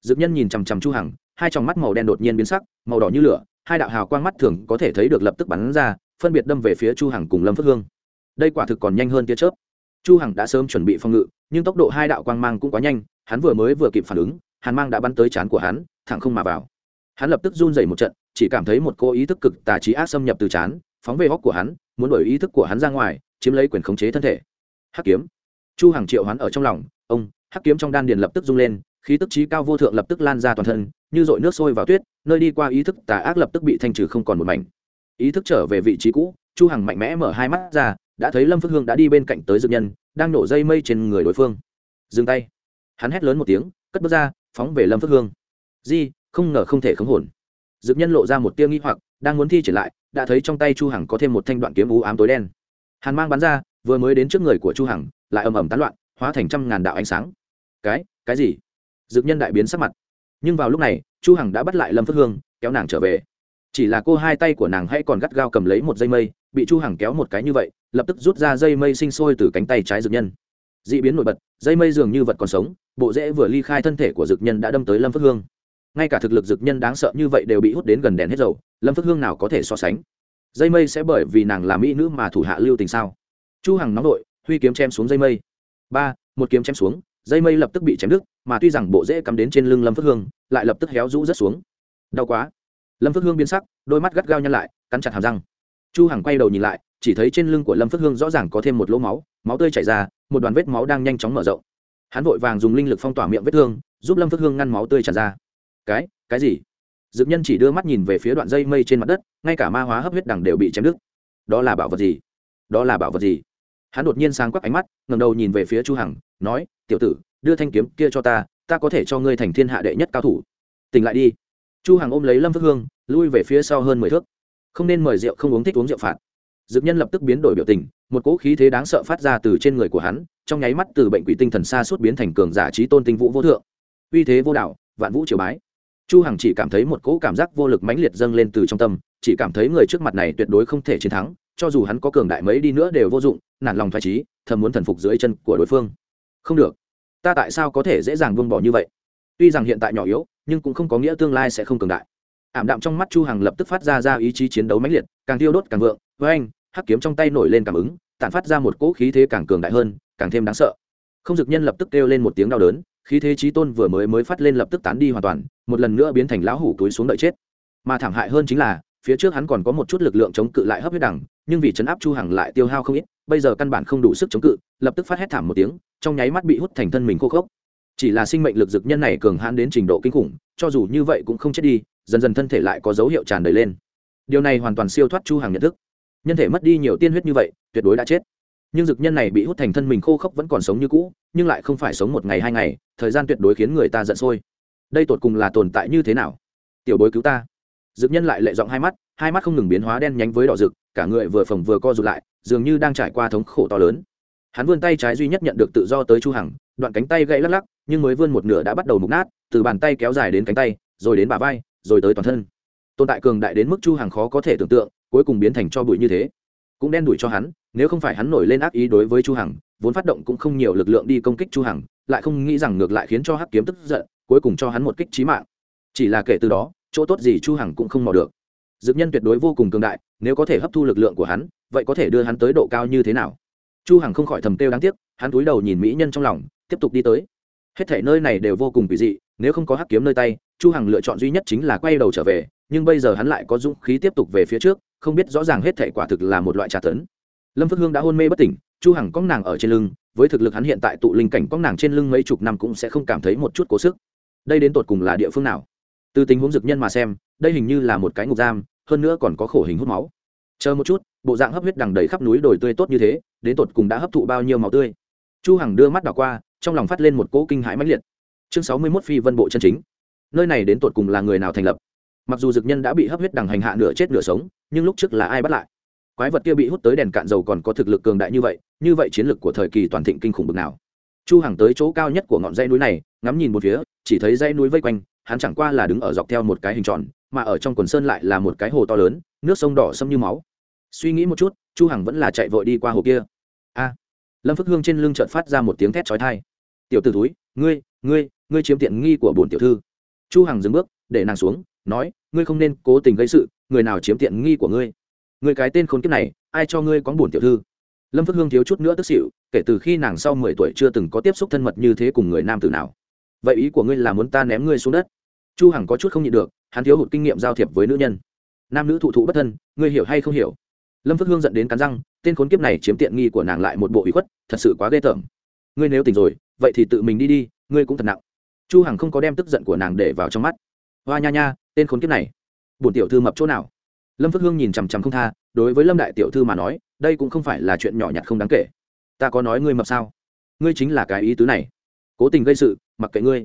Dực nhân nhìn chằm chằm chu hằng, hai tròng mắt màu đen đột nhiên biến sắc, màu đỏ như lửa, hai đạo hào quang mắt thường có thể thấy được lập tức bắn ra, phân biệt đâm về phía chu hằng cùng lâm phước hương. Đây quả thực còn nhanh hơn tia chớp. Chu hằng đã sớm chuẩn bị phòng ngự, nhưng tốc độ hai đạo quang mang cũng quá nhanh, hắn vừa mới vừa kịp phản ứng, hàn mang đã bắn tới chán của hắn, thẳng không mà vào. Hắn lập tức run rẩy một trận chỉ cảm thấy một cô ý thức cực tà trí ác xâm nhập từ chán, phóng về góc của hắn, muốn đổi ý thức của hắn ra ngoài, chiếm lấy quyền khống chế thân thể. Hắc kiếm. Chu hàng triệu hắn ở trong lòng, ông, hắc kiếm trong đan điền lập tức rung lên, khí tức trí cao vô thượng lập tức lan ra toàn thân, như dội nước sôi vào tuyết, nơi đi qua ý thức tà ác lập tức bị thanh trừ không còn một mảnh. Ý thức trở về vị trí cũ, chu hằng mạnh mẽ mở hai mắt ra, đã thấy lâm phước hương đã đi bên cạnh tới dược nhân, đang nổ dây mây trên người đối phương. Dừng tay. Hắn hét lớn một tiếng, cất bước ra, phóng về lâm phước hương. Di, không ngờ không thể khống hồn. Dực nhân lộ ra một tia nghi hoặc, đang muốn thi triển lại, đã thấy trong tay chu hằng có thêm một thanh đoạn kiếm u ám tối đen. Hàn mang bắn ra, vừa mới đến trước người của chu hằng, lại ầm ầm tán loạn, hóa thành trăm ngàn đạo ánh sáng. Cái cái gì? Dực nhân đại biến sắc mặt. Nhưng vào lúc này, chu hằng đã bắt lại lâm phước hương, kéo nàng trở về. Chỉ là cô hai tay của nàng hay còn gắt gao cầm lấy một dây mây, bị chu hằng kéo một cái như vậy, lập tức rút ra dây mây sinh sôi từ cánh tay trái Dực nhân. Dị biến nổi bật, dây mây dường như vật còn sống, bộ rễ vừa ly khai thân thể của Dực nhân đã đâm tới lâm phước hương ngay cả thực lực dực nhân đáng sợ như vậy đều bị hút đến gần đèn hết dầu, lâm phước hương nào có thể so sánh? Dây mây sẽ bởi vì nàng là mỹ nữ mà thủ hạ lưu tình sao? Chu hằng nóng nội, huy kiếm chém xuống dây mây. Ba, một kiếm chém xuống, dây mây lập tức bị chém đứt, mà tuy rằng bộ rễ cắm đến trên lưng lâm phước hương, lại lập tức héo rũ rất xuống. Đau quá. Lâm phước hương biến sắc, đôi mắt gắt gao nhăn lại, cắn chặt hàm răng. Chu hằng quay đầu nhìn lại, chỉ thấy trên lưng của lâm phước hương rõ ràng có thêm một lỗ máu máu tươi chảy ra, một đoàn vết máu đang nhanh chóng mở rộng. Hắn vội vàng dùng linh lực phong tỏa miệng vết thương, giúp lâm phước hương ngăn máu tươi tràn ra cái cái gì? Dực nhân chỉ đưa mắt nhìn về phía đoạn dây mây trên mặt đất, ngay cả ma hóa hấp huyết đằng đều bị chém đứt. Đó là bảo vật gì? Đó là bảo vật gì? Hắn đột nhiên sáng quắc ánh mắt ngầm đầu nhìn về phía chu hằng, nói, tiểu tử, đưa thanh kiếm kia cho ta ta có thể cho ngươi thành thiên hạ đệ nhất cao thủ. Tỉnh lại đi. Chu hằng ôm lấy lâm phước hương, lui về phía sau hơn mười thước. Không nên mời rượu, không uống thích uống rượu phạt. Dực nhân lập tức biến đổi biểu tình, một cỗ khí thế đáng sợ phát ra từ trên người của hắn, trong nháy mắt từ bệnh quỷ tinh thần xa suốt biến thành cường giả trí tôn tinh vũ vô thượng. Uy thế vô đạo, vạn vũ triều bái chu hằng chỉ cảm thấy một cỗ cảm giác vô lực mãnh liệt dâng lên từ trong tâm, chỉ cảm thấy người trước mặt này tuyệt đối không thể chiến thắng, cho dù hắn có cường đại mấy đi nữa đều vô dụng, nản lòng thoái trí thầm muốn thần phục dưới chân của đối phương. Không được. Ta tại sao có thể dễ dàng buông bỏ như vậy? Tuy rằng hiện tại nhỏ yếu, nhưng cũng không có nghĩa tương lai sẽ không cường đại. Ảm đạm trong mắt chu hằng lập tức phát ra ra ý chí chiến đấu mãnh liệt, càng tiêu đốt càng vượng với anh hắc kiếm trong tay nổi lên cảm ứng, tản phát ra một cỗ khí thế càng cường đại hơn, càng thêm đáng sợ. Không dực nhân lập tức kêu lên một tiếng đau đớn, khí thế trí tôn vừa mới mới phát lên lập tức tán đi hoàn toàn một lần nữa biến thành lão hủ túi xuống đợi chết. Mà thảm hại hơn chính là, phía trước hắn còn có một chút lực lượng chống cự lại hấp huyết đẳng nhưng vì chấn áp chu hằng lại tiêu hao không ít, bây giờ căn bản không đủ sức chống cự, lập tức phát hét thảm một tiếng, trong nháy mắt bị hút thành thân mình khô khốc. Chỉ là sinh mệnh lực dực nhân này cường hãn đến trình độ kinh khủng, cho dù như vậy cũng không chết đi, dần dần thân thể lại có dấu hiệu tràn đầy lên. Điều này hoàn toàn siêu thoát chu hàng nhận thức. Nhân thể mất đi nhiều tiên huyết như vậy, tuyệt đối đã chết. Nhưng dực nhân này bị hút thành thân mình khô khốc vẫn còn sống như cũ, nhưng lại không phải sống một ngày hai ngày, thời gian tuyệt đối khiến người ta giận sôi đây tột cùng là tồn tại như thế nào? Tiểu bối cứu ta. Dực nhân lại lệ giọng hai mắt hai mắt không ngừng biến hóa đen nhánh với đỏ rực, cả người vừa phồng vừa co rụt lại, dường như đang trải qua thống khổ to lớn. Hắn vươn tay trái duy nhất nhận được tự do tới chu hằng, đoạn cánh tay gãy lắc lắc, nhưng mới vươn một nửa đã bắt đầu mục nát, từ bàn tay kéo dài đến cánh tay, rồi đến bả vai, rồi tới toàn thân. Tồn tại cường đại đến mức chu hằng khó có thể tưởng tượng, cuối cùng biến thành cho bụi như thế. Cũng đen đuổi cho hắn nếu không phải hắn nổi lên ác ý đối với chu hằng, vốn phát động cũng không nhiều lực lượng đi công kích chu hằng, lại không nghĩ rằng ngược lại khiến cho hắc kiếm tức giận, cuối cùng cho hắn một kích chí mạng. Chỉ là kể từ đó, chỗ tốt gì chu hằng cũng không mò được. Dược nhân tuyệt đối vô cùng cường đại, nếu có thể hấp thu lực lượng của hắn, vậy có thể đưa hắn tới độ cao như thế nào? Chu hằng không khỏi thầm tiêu đáng tiếc, hắn cúi đầu nhìn mỹ nhân trong lòng, tiếp tục đi tới. Hết thảy nơi này đều vô cùng kỳ dị, nếu không có hắc kiếm nơi tay, chu hằng lựa chọn duy nhất chính là quay đầu trở về, nhưng bây giờ hắn lại có dũng khí tiếp tục về phía trước, không biết rõ ràng hết thảy quả thực là một loại trà tấn lâm phước hương đã hôn mê bất tỉnh, chu hằng có nàng ở trên lưng, với thực lực hắn hiện tại tụ linh cảnh có nàng trên lưng mấy chục năm cũng sẽ không cảm thấy một chút cố sức. Đây đến tột cùng là địa phương nào? Từ tình huống dực nhân mà xem, đây hình như là một cái ngục giam, hơn nữa còn có khổ hình hút máu. Chờ một chút, bộ dạng hấp huyết đằng đầy khắp núi đồi tươi tốt như thế, đến tột cùng đã hấp thụ bao nhiêu máu tươi? Chu hằng đưa mắt đảo qua, trong lòng phát lên một cỗ kinh hãi mãnh liệt. Chương sáu mươi 61 phi vân bộ chân chính. Nơi này đến tột cùng là người nào thành lập? Mặc dù dực nhân đã bị hấp huyết đằng hành hạ nửa chết nửa sống, nhưng lúc trước là ai bắt lại? Quái vật kia bị hút tới đèn cạn dầu còn có thực lực cường đại như vậy như vậy chiến lực của thời kỳ toàn thịnh kinh khủng bực nào. Chu hằng tới chỗ cao nhất của ngọn dãy núi này, ngắm nhìn một phía, chỉ thấy dãy núi vây quanh, hắn chẳng qua là đứng ở dọc theo một cái hình tròn, mà ở trong quần sơn lại là một cái hồ to lớn, nước sông đỏ sâm như máu. Suy nghĩ một chút, chu hằng vẫn là chạy vội đi qua hồ kia. A! Lâm phước hương trên lưng chợt phát ra một tiếng thét chói tai. Tiểu tử túi ngươi ngươi ngươi chiếm tiện nghi của bổn tiểu thư. Chu hằng dừng bước, để nàng xuống, nói, ngươi không nên cố tình gây sự, người nào chiếm tiện nghi của ngươi? Người cái tên khốn kiếp này, ai cho ngươi có bổn tiểu thư? Lâm phước hương thiếu chút nữa tức xịu kể từ khi nàng sau mười tuổi chưa từng có tiếp xúc thân mật như thế cùng người nam tử nào. Vậy ý của ngươi là muốn ta ném ngươi xuống đất? Chu hằng có chút không nhịn được, hắn thiếu hụt kinh nghiệm giao thiệp với nữ nhân. Nam nữ thụ thụ bất thân, ngươi hiểu hay không hiểu? Lâm phước hương dẫn đến cắn răng, tên khốn kiếp này chiếm tiện nghi của nàng lại một bộ ủy khuất, thật sự quá ghê tởm. Ngươi nếu tỉnh rồi, vậy thì tự mình đi đi, ngươi cũng thật nặng. Chu hằng không có đem tức giận của nàng để vào trong mắt. Hoa nha nha, tên khốn kiếp này, bổn tiểu thư mập chỗ nào? Lâm phước hương nhìn chằm chằm không tha, đối với lâm đại tiểu thư mà nói, đây cũng không phải là chuyện nhỏ nhặt không đáng kể. Ta có nói ngươi mập sao? Ngươi chính là cái ý tứ này. Cố tình gây sự, mặc kệ ngươi.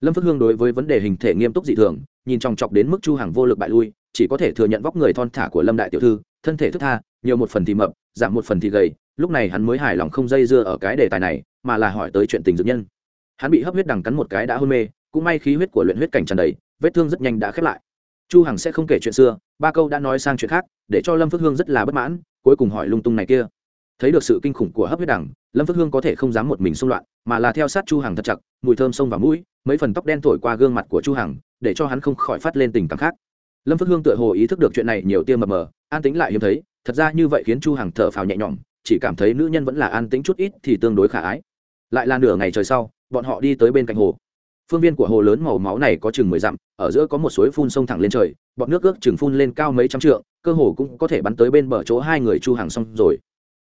Lâm phước hương đối với vấn đề hình thể nghiêm túc dị thường, nhìn chòng chọc đến mức chu hàng vô lực bại lui, chỉ có thể thừa nhận vóc người thon thả của lâm đại tiểu thư, thân thể thức tha, nhiều một phần thì mập, giảm một phần thì gầy, lúc này hắn mới hài lòng không dây dưa ở cái đề tài này, mà là hỏi tới chuyện tình dược nhân. Hắn bị hấp huyết đằng cắn một cái đã hôn mê, cũng may khí huyết của luyện huyết cảnh tràn đầy, vết thương rất nhanh đã khép lại. Chu hằng sẽ không kể chuyện xưa ba câu đã nói sang chuyện khác, để cho lâm phước hương rất là bất mãn, cuối cùng hỏi lung tung này kia. Thấy được sự kinh khủng của hấp huyết đằng, lâm phước hương có thể không dám một mình xung loạn, mà là theo sát chu hằng thật chặt, mùi thơm sông vào mũi, mấy phần tóc đen thổi qua gương mặt của chu hằng, để cho hắn không khỏi phát lên tình cảm khác. Lâm phước hương tựa hồ ý thức được chuyện này nhiều tia mờ mờ, an tĩnh lại hiếm thấy, thật ra như vậy khiến chu hằng thở phào nhẹ nhõm, chỉ cảm thấy nữ nhân vẫn là an tĩnh chút ít thì tương đối khả ái. Lại là nửa ngày trời sau, bọn họ đi tới bên cạnh hồ phương viên của hồ lớn màu máu này có chừng mười dặm, ở giữa có một suối phun sông thẳng lên trời, bọn nước ước chừng phun lên cao mấy trăm trượng, cơ hồ cũng có thể bắn tới bên bờ chỗ hai người chu hàng xong rồi.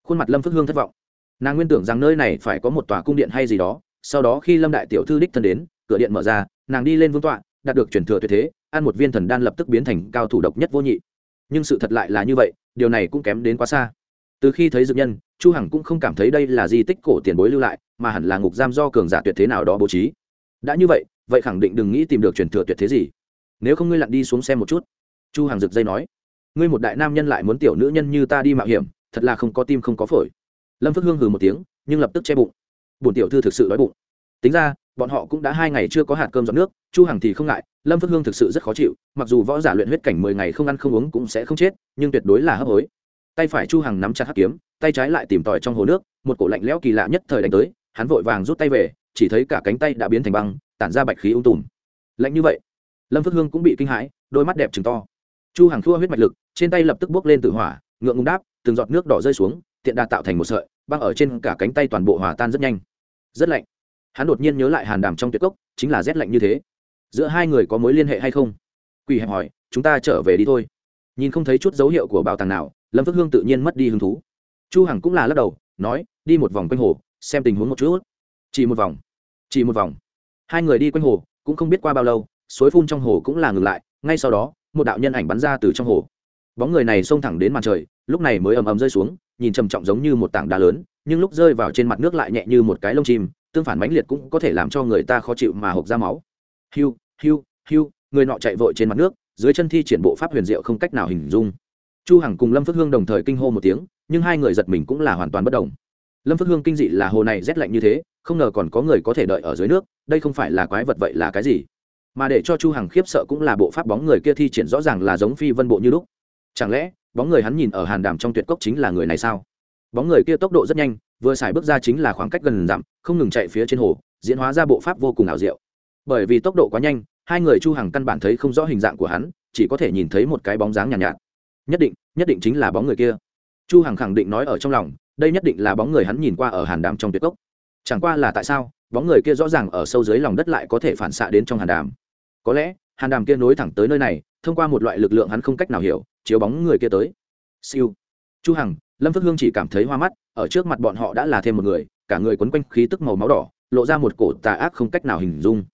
Khuôn mặt lâm phước hương thất vọng. Nàng nguyên tưởng rằng nơi này phải có một tòa cung điện hay gì đó, sau đó khi lâm đại tiểu thư đích thân đến, cửa điện mở ra, nàng đi lên vương tọa, đạt được truyền thừa tuyệt thế, ăn một viên thần đan lập tức biến thành cao thủ độc nhất vô nhị. Nhưng sự thật lại là như vậy, điều này cũng kém đến quá xa. Từ khi thấy dược nhân, chu hằng cũng không cảm thấy đây là di tích cổ tiền bối lưu lại, mà hẳn là ngục giam do cường giả tuyệt thế nào đó bố trí đã như vậy vậy khẳng định đừng nghĩ tìm được truyền thừa tuyệt thế gì. Nếu không ngươi lặn đi xuống xem một chút. Chu hàng rực dây nói. Ngươi một đại nam nhân lại muốn tiểu nữ nhân như ta đi mạo hiểm, thật là không có tim không có phổi. Lâm phước hương hừ một tiếng, nhưng lập tức che bụng. Bổn tiểu thư thực sự đói bụng. Tính ra, bọn họ cũng đã hai ngày chưa có hạt cơm giọt nước, chu hằng thì không ngại, lâm phước hương thực sự rất khó chịu, mặc dù võ giả luyện huyết cảnh mười ngày không ăn không uống cũng sẽ không chết, nhưng tuyệt đối là hấp hối. Tay phải chu hằng nắm chặt hắc kiếm, tay trái lại tìm tòi trong hồ nước, một cổ lạnh lẽo kỳ lạ nhất thời đánh tới, hắn vội vàng rút tay về chỉ thấy cả cánh tay đã biến thành băng, tản ra bạch khí ung tùm. Lạnh như vậy, lâm phước hương cũng bị kinh hãi, đôi mắt đẹp trừng to. Chu hằng thua huyết mạch lực, trên tay lập tức bước lên tự hỏa, ngượng ngùng đáp, từng giọt nước đỏ rơi xuống, tiện đà tạo thành một sợi, băng ở trên cả cánh tay toàn bộ hòa tan rất nhanh. Rất lạnh. Hắn đột nhiên nhớ lại hàn đàm trong tuyệt cốc, chính là rét lạnh như thế. Giữa hai người có mối liên hệ hay không? Quỳ hẹp hỏi, chúng ta trở về đi thôi. Nhìn không thấy chút dấu hiệu của bảo tàng nào, lâm phước hương tự nhiên mất đi hứng thú. Chu hằng cũng là lắc đầu, nói, đi một vòng quanh hồ, xem tình huống một chút chỉ một vòng. Chỉ một vòng. Hai người đi quanh hồ, cũng không biết qua bao lâu, suối phun trong hồ cũng là ngừng lại, ngay sau đó, một đạo nhân ảnh bắn ra từ trong hồ. Bóng người này xông thẳng đến màn trời, lúc này mới ầm ầm rơi xuống, nhìn trầm trọng giống như một tảng đá lớn, nhưng lúc rơi vào trên mặt nước lại nhẹ như một cái lông chim, tương phản mãnh liệt cũng có thể làm cho người ta khó chịu mà hộc ra máu. Hiu hiu hiu, người nọ chạy vội trên mặt nước, dưới chân thi triển bộ pháp huyền diệu không cách nào hình dung. Chu hằng cùng lâm phước hương đồng thời kinh hô một tiếng, nhưng hai người giật mình cũng là hoàn toàn bất đồng lâm phước hương kinh dị là hồ này rét lạnh như thế không ngờ còn có người có thể đợi ở dưới nước đây không phải là quái vật vậy là cái gì? Mà để cho chu hằng khiếp sợ cũng là bộ pháp bóng người kia thi triển rõ ràng là giống phi vân bộ như lúc. Chẳng lẽ bóng người hắn nhìn ở hàn đàm trong tuyệt cốc chính là người này sao? Bóng người kia tốc độ rất nhanh vừa xài bước ra chính là khoảng cách gần dặm không ngừng chạy phía trên hồ diễn hóa ra bộ pháp vô cùng ảo diệu. Bởi vì tốc độ quá nhanh hai người chu hằng căn bản thấy không rõ hình dạng của hắn chỉ có thể nhìn thấy một cái bóng dáng nhàn nhạt, nhạt. Nhất định nhất định chính là bóng người kia. Chu hằng khẳng định nói ở trong lòng đây nhất định là bóng người hắn nhìn qua ở hàn đàm trong tuyệt cốc. Chẳng qua là tại sao, bóng người kia rõ ràng ở sâu dưới lòng đất lại có thể phản xạ đến trong hàn đàm? Có lẽ, hàn đàm kia nối thẳng tới nơi này, thông qua một loại lực lượng hắn không cách nào hiểu, chiếu bóng người kia tới. Siêu. Chu hằng, lâm phước hương chỉ cảm thấy hoa mắt, ở trước mặt bọn họ đã là thêm một người, cả người quấn quanh khí tức màu máu đỏ, lộ ra một cổ tà ác không cách nào hình dung.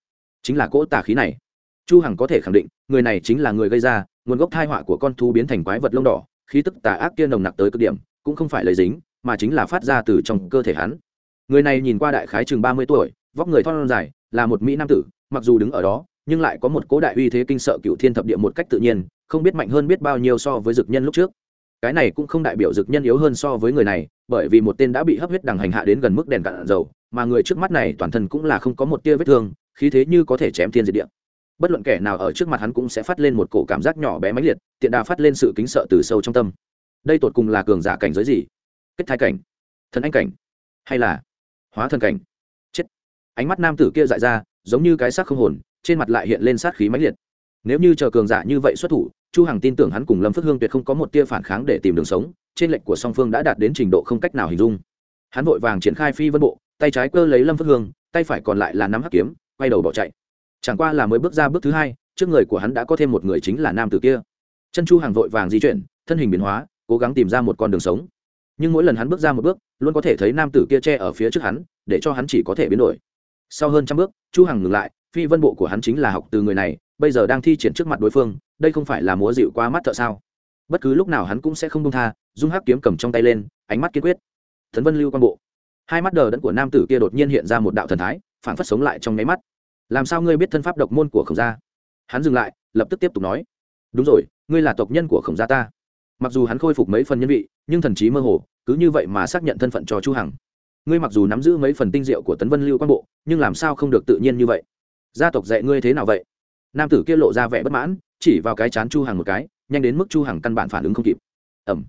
Chính là cỗ tà khí này. Chu hằng có thể khẳng định, người này chính là người gây ra, nguồn gốc thai họa của con thú biến thành quái vật lông đỏ, khí tức tà ác kia nồng nặc tới cực điểm, cũng không phải lấy dính mà chính là phát ra từ trong cơ thể hắn. Người này nhìn qua đại khái chừng ba mươi tuổi, vóc người thon dài, là một mỹ nam tử, mặc dù đứng ở đó, nhưng lại có một cố đại uy thế kinh sợ cựu thiên thập địa một cách tự nhiên, không biết mạnh hơn biết bao nhiêu so với dực nhân lúc trước. Cái này cũng không đại biểu dực nhân yếu hơn so với người này, bởi vì một tên đã bị hấp huyết đằng hành hạ đến gần mức đèn cạn dầu, mà người trước mắt này toàn thân cũng là không có một tia vết thương, khí thế như có thể chém thiên diệt địa. Bất luận kẻ nào ở trước mặt hắn cũng sẽ phát lên một cổ cảm giác nhỏ bé mãnh liệt, tiện đà phát lên sự kính sợ từ sâu trong tâm. Đây tột cùng là cường giả cảnh giới gì? Kết thai cảnh, thần anh cảnh, hay là hóa thần cảnh? Chết. Ánh mắt nam tử kia dại ra, giống như cái xác không hồn, trên mặt lại hiện lên sát khí mãnh liệt. Nếu như chờ cường giả như vậy xuất thủ, chu hằng tin tưởng hắn cùng lâm phước hương tuyệt không có một tia phản kháng để tìm đường sống, trên lệnh của song phương đã đạt đến trình độ không cách nào hình dung. Hắn vội vàng triển khai phi vân bộ, tay trái cơ lấy lâm phước hương, tay phải còn lại là nắm hắc kiếm, quay đầu bỏ chạy. Chẳng qua là mới bước ra bước thứ hai, trước người của hắn đã có thêm một người chính là nam tử kia. Chân chu hàng vội vàng di chuyển, thân hình biến hóa, cố gắng tìm ra một con đường sống nhưng mỗi lần hắn bước ra một bước, luôn có thể thấy nam tử kia che ở phía trước hắn, để cho hắn chỉ có thể biến đổi. Sau hơn trăm bước, chu hằng ngừng lại, phi vân bộ của hắn chính là học từ người này, bây giờ đang thi triển trước mặt đối phương, đây không phải là múa dịu qua mắt thợ sao? Bất cứ lúc nào hắn cũng sẽ không công tha, dung hắc kiếm cầm trong tay lên, ánh mắt kiên quyết. Thần vân lưu quan bộ. Hai mắt đờ đẫn của nam tử kia đột nhiên hiện ra một đạo thần thái phản phất sống lại trong nháy mắt. Làm sao ngươi biết thân pháp độc môn của khổng gia? Hắn dừng lại, lập tức tiếp tục nói. Đúng rồi, ngươi là tộc nhân của khổng gia ta mặc dù hắn khôi phục mấy phần nhân vị, nhưng thần trí mơ hồ, cứ như vậy mà xác nhận thân phận cho chu hằng. Ngươi mặc dù nắm giữ mấy phần tinh diệu của tấn vân lưu quan bộ, nhưng làm sao không được tự nhiên như vậy? Gia tộc dạy ngươi thế nào vậy? Nam tử kia lộ ra vẻ bất mãn, chỉ vào cái chán chu hằng một cái, nhanh đến mức chu hằng căn bản phản ứng không kịp. Ẩm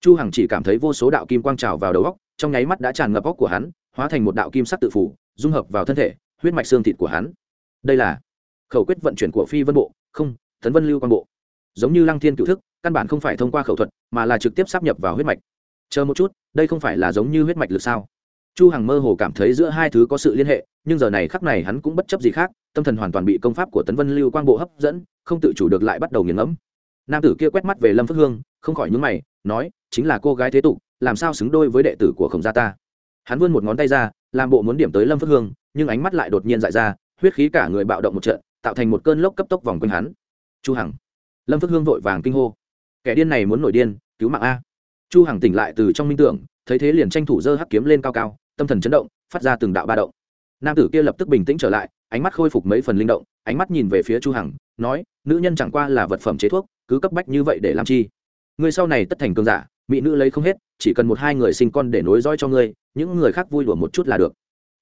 chu hằng chỉ cảm thấy vô số đạo kim quang trào vào đầu óc, trong nháy mắt đã tràn ngập óc của hắn, hóa thành một đạo kim sắc tự phủ, dung hợp vào thân thể, huyết mạch xương thịt của hắn. Đây là khẩu quyết vận chuyển của phi vân bộ, không, tấn vân lưu quan bộ. Giống như lăng thiên cựu thức căn bản không phải thông qua khẩu thuật, mà là trực tiếp sắp nhập vào huyết mạch. Chờ một chút, đây không phải là giống như huyết mạch lực sao? Chu hằng mơ hồ cảm thấy giữa hai thứ có sự liên hệ, nhưng giờ này khắc này hắn cũng bất chấp gì khác, tâm thần hoàn toàn bị công pháp của tấn vân lưu quang bộ hấp dẫn, không tự chủ được lại bắt đầu nghiền ngẫm. Nam tử kia quét mắt về lâm phước hương, không khỏi nhướng mày, nói, chính là cô gái thế tục, làm sao xứng đôi với đệ tử của khổng gia ta? Hắn vươn một ngón tay ra, làm bộ muốn điểm tới lâm phước hương, nhưng ánh mắt lại đột nhiên dại ra, huyết khí cả người bạo động một trận, tạo thành một cơn lốc cấp tốc vòng quanh hắn. Chu hằng. Lâm phước hương vội vàng kinh hô kẻ điên này muốn nổi điên, cứu mạng a. Chu hằng tỉnh lại từ trong minh tưởng, thấy thế liền tranh thủ dơ hắc kiếm lên cao cao, tâm thần chấn động, phát ra từng đạo ba động. Nam tử kia lập tức bình tĩnh trở lại, ánh mắt khôi phục mấy phần linh động, ánh mắt nhìn về phía chu hằng, nói, nữ nhân chẳng qua là vật phẩm chế thuốc, cứ cấp bách như vậy để làm chi? Người sau này tất thành cường giả, mỹ nữ lấy không hết, chỉ cần một hai người sinh con để nối dõi cho ngươi, những người khác vui đùa một chút là được.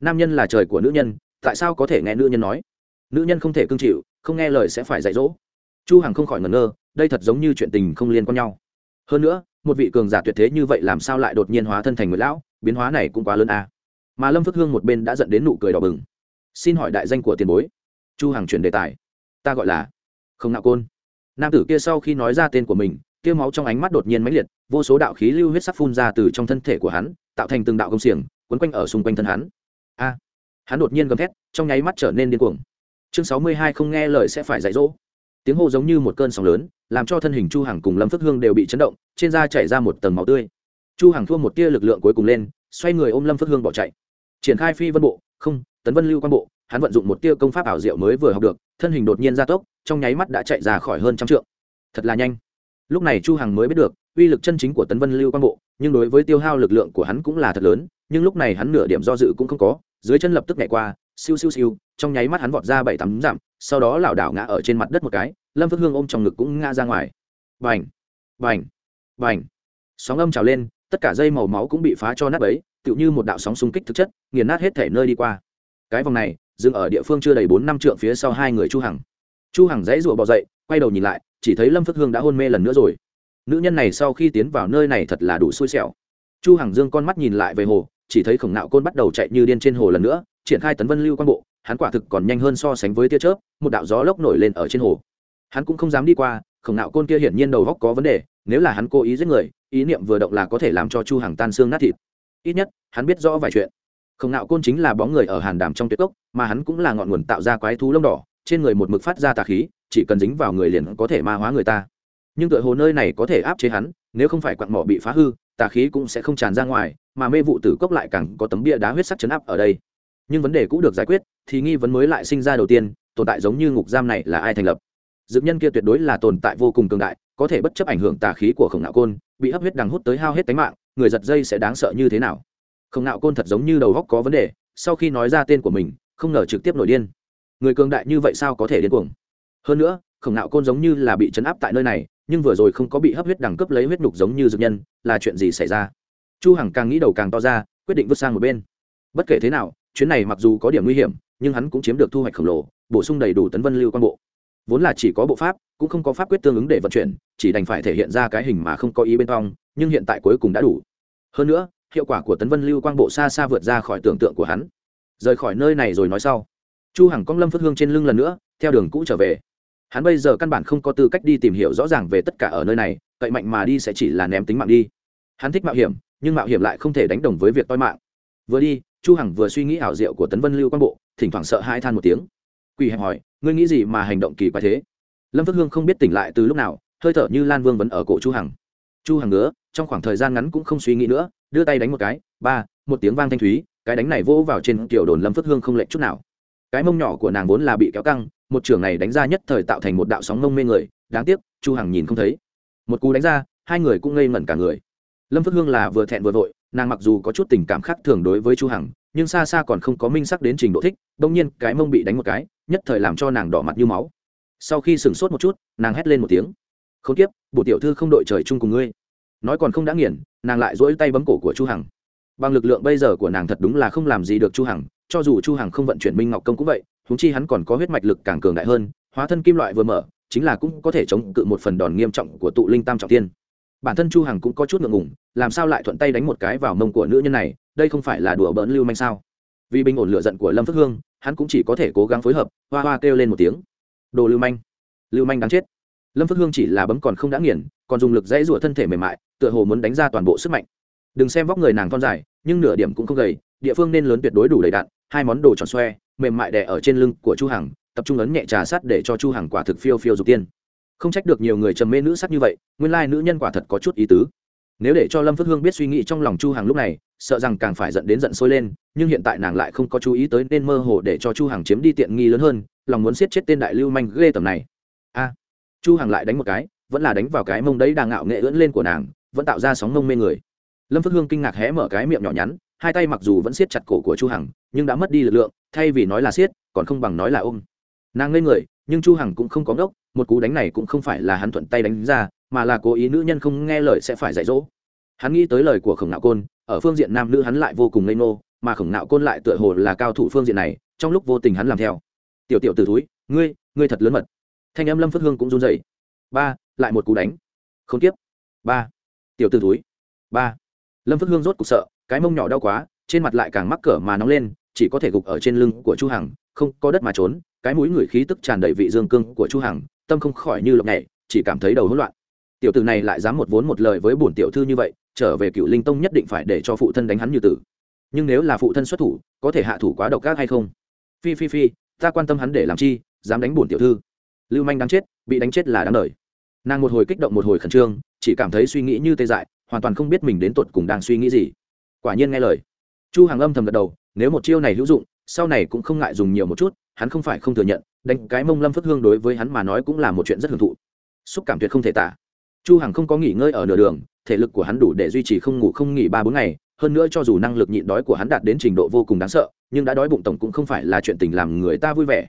Nam nhân là trời của nữ nhân, tại sao có thể nghe nữ nhân nói? Nữ nhân không thể cương chịu, không nghe lời sẽ phải dạy dỗ. Chu hằng không khỏi ngẩn ngơ đây thật giống như chuyện tình không liên quan nhau. Hơn nữa, một vị cường giả tuyệt thế như vậy làm sao lại đột nhiên hóa thân thành người lão, biến hóa này cũng quá lớn a mà lâm phước hương một bên đã dẫn đến nụ cười đỏ bừng. Xin hỏi đại danh của tiền bối. Chu hằng chuyển đề tài. Ta gọi là không nạo côn. Nam tử kia sau khi nói ra tên của mình kia máu trong ánh mắt đột nhiên mãnh liệt, vô số đạo khí lưu huyết sắc phun ra từ trong thân thể của hắn, tạo thành từng đạo công xiềng, quấn quanh ở xung quanh thân hắn. A! Hắn đột nhiên gầm thét, trong nháy mắt trở nên điên cuồng. Chương sáu mươi hai không nghe lời sẽ phải dạy dỗ. Tiếng hô giống như một cơn sóng lớn làm cho thân hình chu hằng cùng lâm phước hương đều bị chấn động, trên da chảy ra một tầng máu tươi. Chu hằng thua một tia lực lượng cuối cùng lên, xoay người ôm lâm phước hương bỏ chạy. Triển khai phi vân bộ, không, tấn vân lưu quan bộ, hắn vận dụng một tia công pháp ảo diệu mới vừa học được, thân hình đột nhiên gia tốc, trong nháy mắt đã chạy ra khỏi hơn trăm trượng. Thật là nhanh. Lúc này chu hằng mới biết được, uy lực chân chính của tấn vân lưu quan bộ, nhưng đối với tiêu hao lực lượng của hắn cũng là thật lớn, nhưng lúc này hắn nửa điểm do dự cũng không có, dưới chân lập tức nhảy qua, siêu siêu siêu, trong nháy mắt hắn vọt ra bảy tám giảm sau đó lảo đảo ngã ở trên mặt đất một cái lâm phước hương ôm trong ngực cũng ngã ra ngoài. Vành vành vành sóng âm trào lên, tất cả dây màu máu cũng bị phá cho nát ấy tựu như một đạo sóng xung kích thực chất, nghiền nát hết thể nơi đi qua. Cái vòng này, dừng ở địa phương chưa đầy bốn năm trượng phía sau hai người chu hằng. Chu hằng dãy rụa bò dậy, quay đầu nhìn lại, chỉ thấy lâm phước hương đã hôn mê lần nữa rồi. Nữ nhân này sau khi tiến vào nơi này thật là đủ xui xẻo. Chu hằng dương con mắt nhìn lại về hồ, chỉ thấy khổng nạo côn bắt đầu chạy như điên trên hồ lần nữa, triển khai tấn vân lưu quan bộ, hắn quả thực còn nhanh hơn so sánh với tia chớp, một đạo gió lốc nổi lên ở trên hồ hắn cũng không dám đi qua, khổng nạo côn kia hiển nhiên đầu góc có vấn đề, nếu là hắn cố ý giết người, ý niệm vừa động là có thể làm cho chu hằng tan xương nát thịt. Ít nhất, hắn biết rõ vài chuyện. Khổng nạo côn chính là bóng người ở hàn đàm trong tuyệt cốc, mà hắn cũng là ngọn nguồn tạo ra quái thú lông đỏ, trên người một mực phát ra tà khí, chỉ cần dính vào người liền có thể ma hóa người ta. Nhưng tựa hồ nơi này có thể áp chế hắn, nếu không phải quặng mỏ bị phá hư, tà khí cũng sẽ không tràn ra ngoài, mà mê vụ tử cốc lại càng có tấm bia đá huyết sắc chấn áp ở đây. Nhưng vấn đề cũng được giải quyết, thì nghi vấn mới lại sinh ra đầu tiên, tồn tại giống như ngục giam này là ai thành lập? Dược nhân kia tuyệt đối là tồn tại vô cùng cường đại, có thể bất chấp ảnh hưởng tà khí của khổng nạo côn, bị hấp huyết đằng hút tới hao hết tính mạng, người giật dây sẽ đáng sợ như thế nào? Khổng nạo côn thật giống như đầu góc có vấn đề, sau khi nói ra tên của mình, không ngờ trực tiếp nổi điên. Người cường đại như vậy sao có thể điên cuồng? Hơn nữa, khổng nạo côn giống như là bị chấn áp tại nơi này, nhưng vừa rồi không có bị hấp huyết đằng cấp lấy huyết nhục giống như dược nhân, là chuyện gì xảy ra? Chu hằng càng nghĩ đầu càng to ra, quyết định vứt sang một bên. Bất kể thế nào, chuyến này mặc dù có điểm nguy hiểm, nhưng hắn cũng chiếm được thu hoạch khổng lồ, bổ sung đầy đủ tấn vân lưu quan bộ vốn là chỉ có bộ pháp, cũng không có pháp quyết tương ứng để vận chuyển, chỉ đành phải thể hiện ra cái hình mà không có ý bên trong, nhưng hiện tại cuối cùng đã đủ. Hơn nữa, hiệu quả của tấn vân lưu quang bộ xa xa vượt ra khỏi tưởng tượng của hắn. Rời khỏi nơi này rồi nói sau. Chu hằng cong lâm phước hương trên lưng lần nữa, theo đường cũ trở về. Hắn bây giờ căn bản không có tư cách đi tìm hiểu rõ ràng về tất cả ở nơi này, cậy mạnh mà đi sẽ chỉ là ném tính mạng đi. Hắn thích mạo hiểm, nhưng mạo hiểm lại không thể đánh đồng với việc toi mạng. Vừa đi, chu hằng vừa suy nghĩ ảo diệu của tấn vân lưu quang bộ, thỉnh thoảng sợ hai than một tiếng quỳ hẹp hỏi, ngươi nghĩ gì mà hành động kỳ quái thế? Lâm phước hương không biết tỉnh lại từ lúc nào, hơi thở như lan vương vẫn ở cổ chu hằng. Chu hằng nữa trong khoảng thời gian ngắn cũng không suy nghĩ nữa, đưa tay đánh một cái, ba, một tiếng vang thanh thúy, cái đánh này vỗ vào trên tiểu đồn lâm phước hương không lệch chút nào. Cái mông nhỏ của nàng vốn là bị kéo căng, một trường này đánh ra nhất thời tạo thành một đạo sóng mông mê người, đáng tiếc, chu hằng nhìn không thấy. Một cú đánh ra, hai người cũng ngây ngẩn cả người. Lâm phước hương là vừa thẹn vừa vội, nàng mặc dù có chút tình cảm khác thường đối với chu hằng, nhưng xa xa còn không có minh sắc đến trình độ thích, đông nhiên cái mông bị đánh một cái nhất thời làm cho nàng đỏ mặt như máu. Sau khi sửng sốt một chút, nàng hét lên một tiếng. Không tiếp bộ tiểu thư không đội trời chung cùng ngươi. Nói còn không đã nghiền, nàng lại dỗi tay bấm cổ của chu hằng. Bằng lực lượng bây giờ của nàng thật đúng là không làm gì được chu hằng, cho dù chu hằng không vận chuyển minh ngọc công cũng vậy, huống chi hắn còn có huyết mạch lực càng cường đại hơn, hóa thân kim loại vừa mở, chính là cũng có thể chống cự một phần đòn nghiêm trọng của tụ linh tam trọng tiên bản thân chu hằng cũng có chút ngượng ngùng, làm sao lại thuận tay đánh một cái vào mông của nữ nhân này, đây không phải là đùa bỡn lưu manh sao? Vì bình ổn lửa giận của lâm phước hương hắn cũng chỉ có thể cố gắng phối hợp, hoa hoa kêu lên một tiếng. Đồ lưu manh. Lưu manh đáng chết. Lâm phước hương chỉ là bấm còn không đã nghiền, còn dùng lực dãy rủa thân thể mềm mại, tựa hồ muốn đánh ra toàn bộ sức mạnh. Đừng xem vóc người nàng thon dài, nhưng nửa điểm cũng không gầy, địa phương nên lớn tuyệt đối đủ đầy đạn hai món đồ tròn xoe, mềm mại đè ở trên lưng của chu hằng, tập trung ấn nhẹ trà sát để cho chu hằng quả thực phiêu phiêu dục tiên. Không trách được nhiều người trầm mê nữ sắc như vậy, nguyên lai nữ nhân quả thật có chút ý tứ nếu để cho lâm phước hương biết suy nghĩ trong lòng chu hằng lúc này, sợ rằng càng phải giận đến giận sôi lên, nhưng hiện tại nàng lại không có chú ý tới nên mơ hồ để cho chu hằng chiếm đi tiện nghi lớn hơn, lòng muốn siết chết tên đại lưu manh ghê tầm này. A! Chu hằng lại đánh một cái, vẫn là đánh vào cái mông đấy đang ngạo nghệ ưỡn lên của nàng, vẫn tạo ra sóng mông mê người. Lâm phước hương kinh ngạc hé mở cái miệng nhỏ nhắn, hai tay mặc dù vẫn siết chặt cổ của chu hằng, nhưng đã mất đi lực lượng, thay vì nói là siết, còn không bằng nói là ôm. Nàng lên người nhưng chu hằng cũng không có ngốc, một cú đánh này cũng không phải là hắn thuận tay đánh ra, mà là cố ý nữ nhân không nghe lời sẽ phải dạy dỗ. Hắn nghĩ tới lời của khổng nạo côn, ở phương diện nam nữ hắn lại vô cùng ngây ngô, mà khổng nạo côn lại tựa hồ là cao thủ phương diện này, trong lúc vô tình hắn làm theo. Tiểu tiểu từ túi ngươi ngươi thật lớn mật. Thanh âm lâm Phất hương cũng run rẩy. Ba, lại một cú đánh. Không tiếp. Ba. Tiểu từ túi ba. Lâm Phất hương rốt cục sợ, cái mông nhỏ đau quá, trên mặt lại càng mắc cỡ mà nóng lên, chỉ có thể gục ở trên lưng của chu hằng, không có đất mà trốn cái mũi người khí tức tràn đầy vị dương cương của chu hằng, tâm không khỏi như lộng nhảy chỉ cảm thấy đầu hỗn loạn. Tiểu tử này lại dám một vốn một lời với bổn tiểu thư như vậy, trở về cựu linh tông nhất định phải để cho phụ thân đánh hắn như tử. Nhưng nếu là phụ thân xuất thủ, có thể hạ thủ quá độc ác hay không? Phi phi phi, ta quan tâm hắn để làm chi, dám đánh bổn tiểu thư. Lưu manh đáng chết, bị đánh chết là đáng đời. Nàng một hồi kích động một hồi khẩn trương, chỉ cảm thấy suy nghĩ như tê dại, hoàn toàn không biết mình đến tột cùng đang suy nghĩ gì. Quả nhiên nghe lời. Chu hàng âm thầm gật đầu, nếu một chiêu này hữu dụng, sau này cũng không ngại dùng nhiều một chút hắn không phải không thừa nhận, đánh cái mông lâm phất hương đối với hắn mà nói cũng là một chuyện rất hưởng thụ. Xúc cảm tuyệt không thể tả. Chu hằng không có nghỉ ngơi ở nửa đường, thể lực của hắn đủ để duy trì không ngủ không nghỉ ba bốn ngày, hơn nữa cho dù năng lực nhịn đói của hắn đạt đến trình độ vô cùng đáng sợ, nhưng đã đói bụng tổng cũng không phải là chuyện tình làm người ta vui vẻ.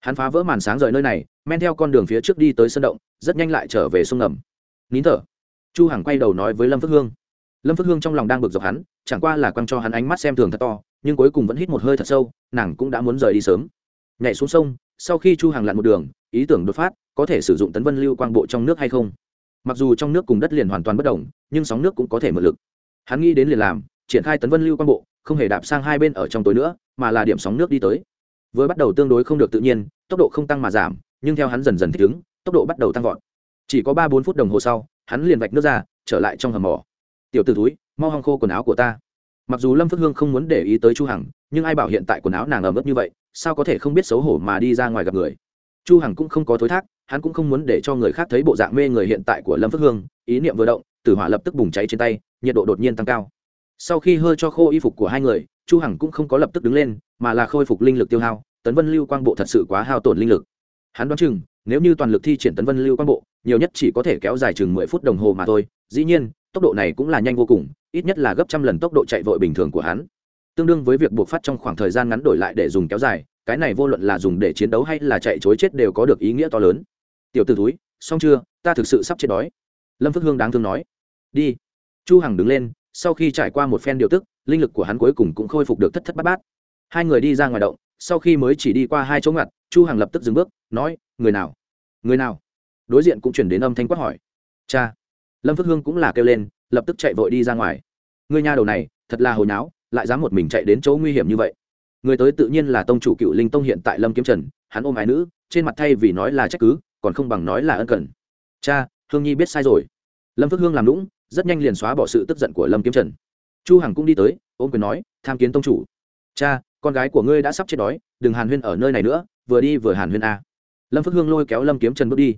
Hắn phá vỡ màn sáng rời nơi này, men theo con đường phía trước đi tới sân động, rất nhanh lại trở về sông ngầm. Nín thở. Chu hằng quay đầu nói với lâm phước hương. Lâm phước hương trong lòng đang bực dọc hắn, chẳng qua là quăng cho hắn ánh mắt xem thường thật to, nhưng cuối cùng vẫn hít một hơi thật sâu, nàng cũng đã muốn rời đi sớm nhảy xuống sông, sau khi chu hàng lặn một đường, ý tưởng đột phát, có thể sử dụng tấn vân lưu quang bộ trong nước hay không? Mặc dù trong nước cùng đất liền hoàn toàn bất đồng, nhưng sóng nước cũng có thể mượn lực. Hắn nghĩ đến liền làm, triển khai tấn vân lưu quang bộ, không hề đạp sang hai bên ở trong tối nữa, mà là điểm sóng nước đi tới. Với bắt đầu tương đối không được tự nhiên, tốc độ không tăng mà giảm, nhưng theo hắn dần dần thích ứng, tốc độ bắt đầu tăng vọt. Chỉ có ba bốn phút đồng hồ sau, hắn liền vạch nước ra, trở lại trong hầm mỏ. Tiểu t ử túi mau hong khô quần áo của ta mặc dù lâm phước hương không muốn để ý tới chu hằng, nhưng ai bảo hiện tại quần áo nàng ẩm ướt như vậy, sao có thể không biết xấu hổ mà đi ra ngoài gặp người? Chu hằng cũng không có thối thác, hắn cũng không muốn để cho người khác thấy bộ dạng mê người hiện tại của lâm phước hương, ý niệm vừa động, tử hỏa lập tức bùng cháy trên tay, nhiệt độ đột nhiên tăng cao. Sau khi hơi cho khô y phục của hai người, chu hằng cũng không có lập tức đứng lên, mà là khôi phục linh lực tiêu hao, tấn vân lưu quang bộ thật sự quá hao tổn linh lực. Hắn đoán chừng, nếu như toàn lực thi triển tấn vân lưu quang bộ, nhiều nhất chỉ có thể kéo dài chừng mười phút đồng hồ mà thôi, dĩ nhiên tốc độ này cũng là nhanh vô cùng, ít nhất là gấp trăm lần tốc độ chạy vội bình thường của hắn. Tương đương với việc buộc phát trong khoảng thời gian ngắn đổi lại để dùng kéo dài, cái này vô luận là dùng để chiến đấu hay là chạy chối chết đều có được ý nghĩa to lớn. Tiểu t ử túi xong chưa? Ta thực sự sắp chết đói. Lâm phước hương đáng thương nói. Đi. Chu hằng đứng lên, sau khi trải qua một phen điều tức, linh lực của hắn cuối cùng cũng khôi phục được thất thất bát bát. Hai người đi ra ngoài động, sau khi mới chỉ đi qua hai chỗ ngặt, chu hằng lập tức dừng bước, nói, người nào? Người nào? Đối diện cũng chuyển đến âm thanh quát hỏi. Cha lâm phước hương cũng là kêu lên, lập tức chạy vội đi ra ngoài. Người nhà đầu này, thật là hồi nháo, lại dám một mình chạy đến chỗ nguy hiểm như vậy. Người tới tự nhiên là tông chủ cựu linh tông hiện tại lâm kiếm trần, hắn ôm ái nữ, trên mặt thay vì nói là trách cứ, còn không bằng nói là ân cần. Cha, hương nhi biết sai rồi. Lâm phước hương làm lũng rất nhanh liền xóa bỏ sự tức giận của lâm kiếm trần. Chu hằng cũng đi tới, ôm quyền nói, tham kiến tông chủ. Cha, con gái của ngươi đã sắp chết đói, đừng hàn huyên ở nơi này nữa, vừa đi vừa hàn huyên a. Lâm phước hương lôi kéo lâm kiếm trần bước đi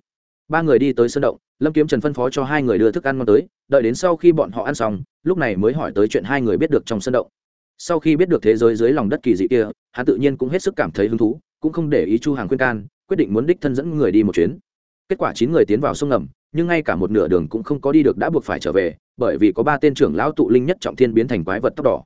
ba người đi tới sân động, lâm kiếm trần phân phó cho hai người đưa thức ăn ngon tới, đợi đến sau khi bọn họ ăn xong, lúc này mới hỏi tới chuyện hai người biết được trong sân động. Sau khi biết được thế giới dưới lòng đất kỳ dị kia, hắn tự nhiên cũng hết sức cảm thấy hứng thú, cũng không để ý chu hàng khuyên can, quyết định muốn đích thân dẫn người đi một chuyến. Kết quả chín người tiến vào sông ngầm, nhưng ngay cả một nửa đường cũng không có đi được đã buộc phải trở về, bởi vì có ba tên trưởng lão tụ linh nhất trọng thiên biến thành quái vật tóc đỏ.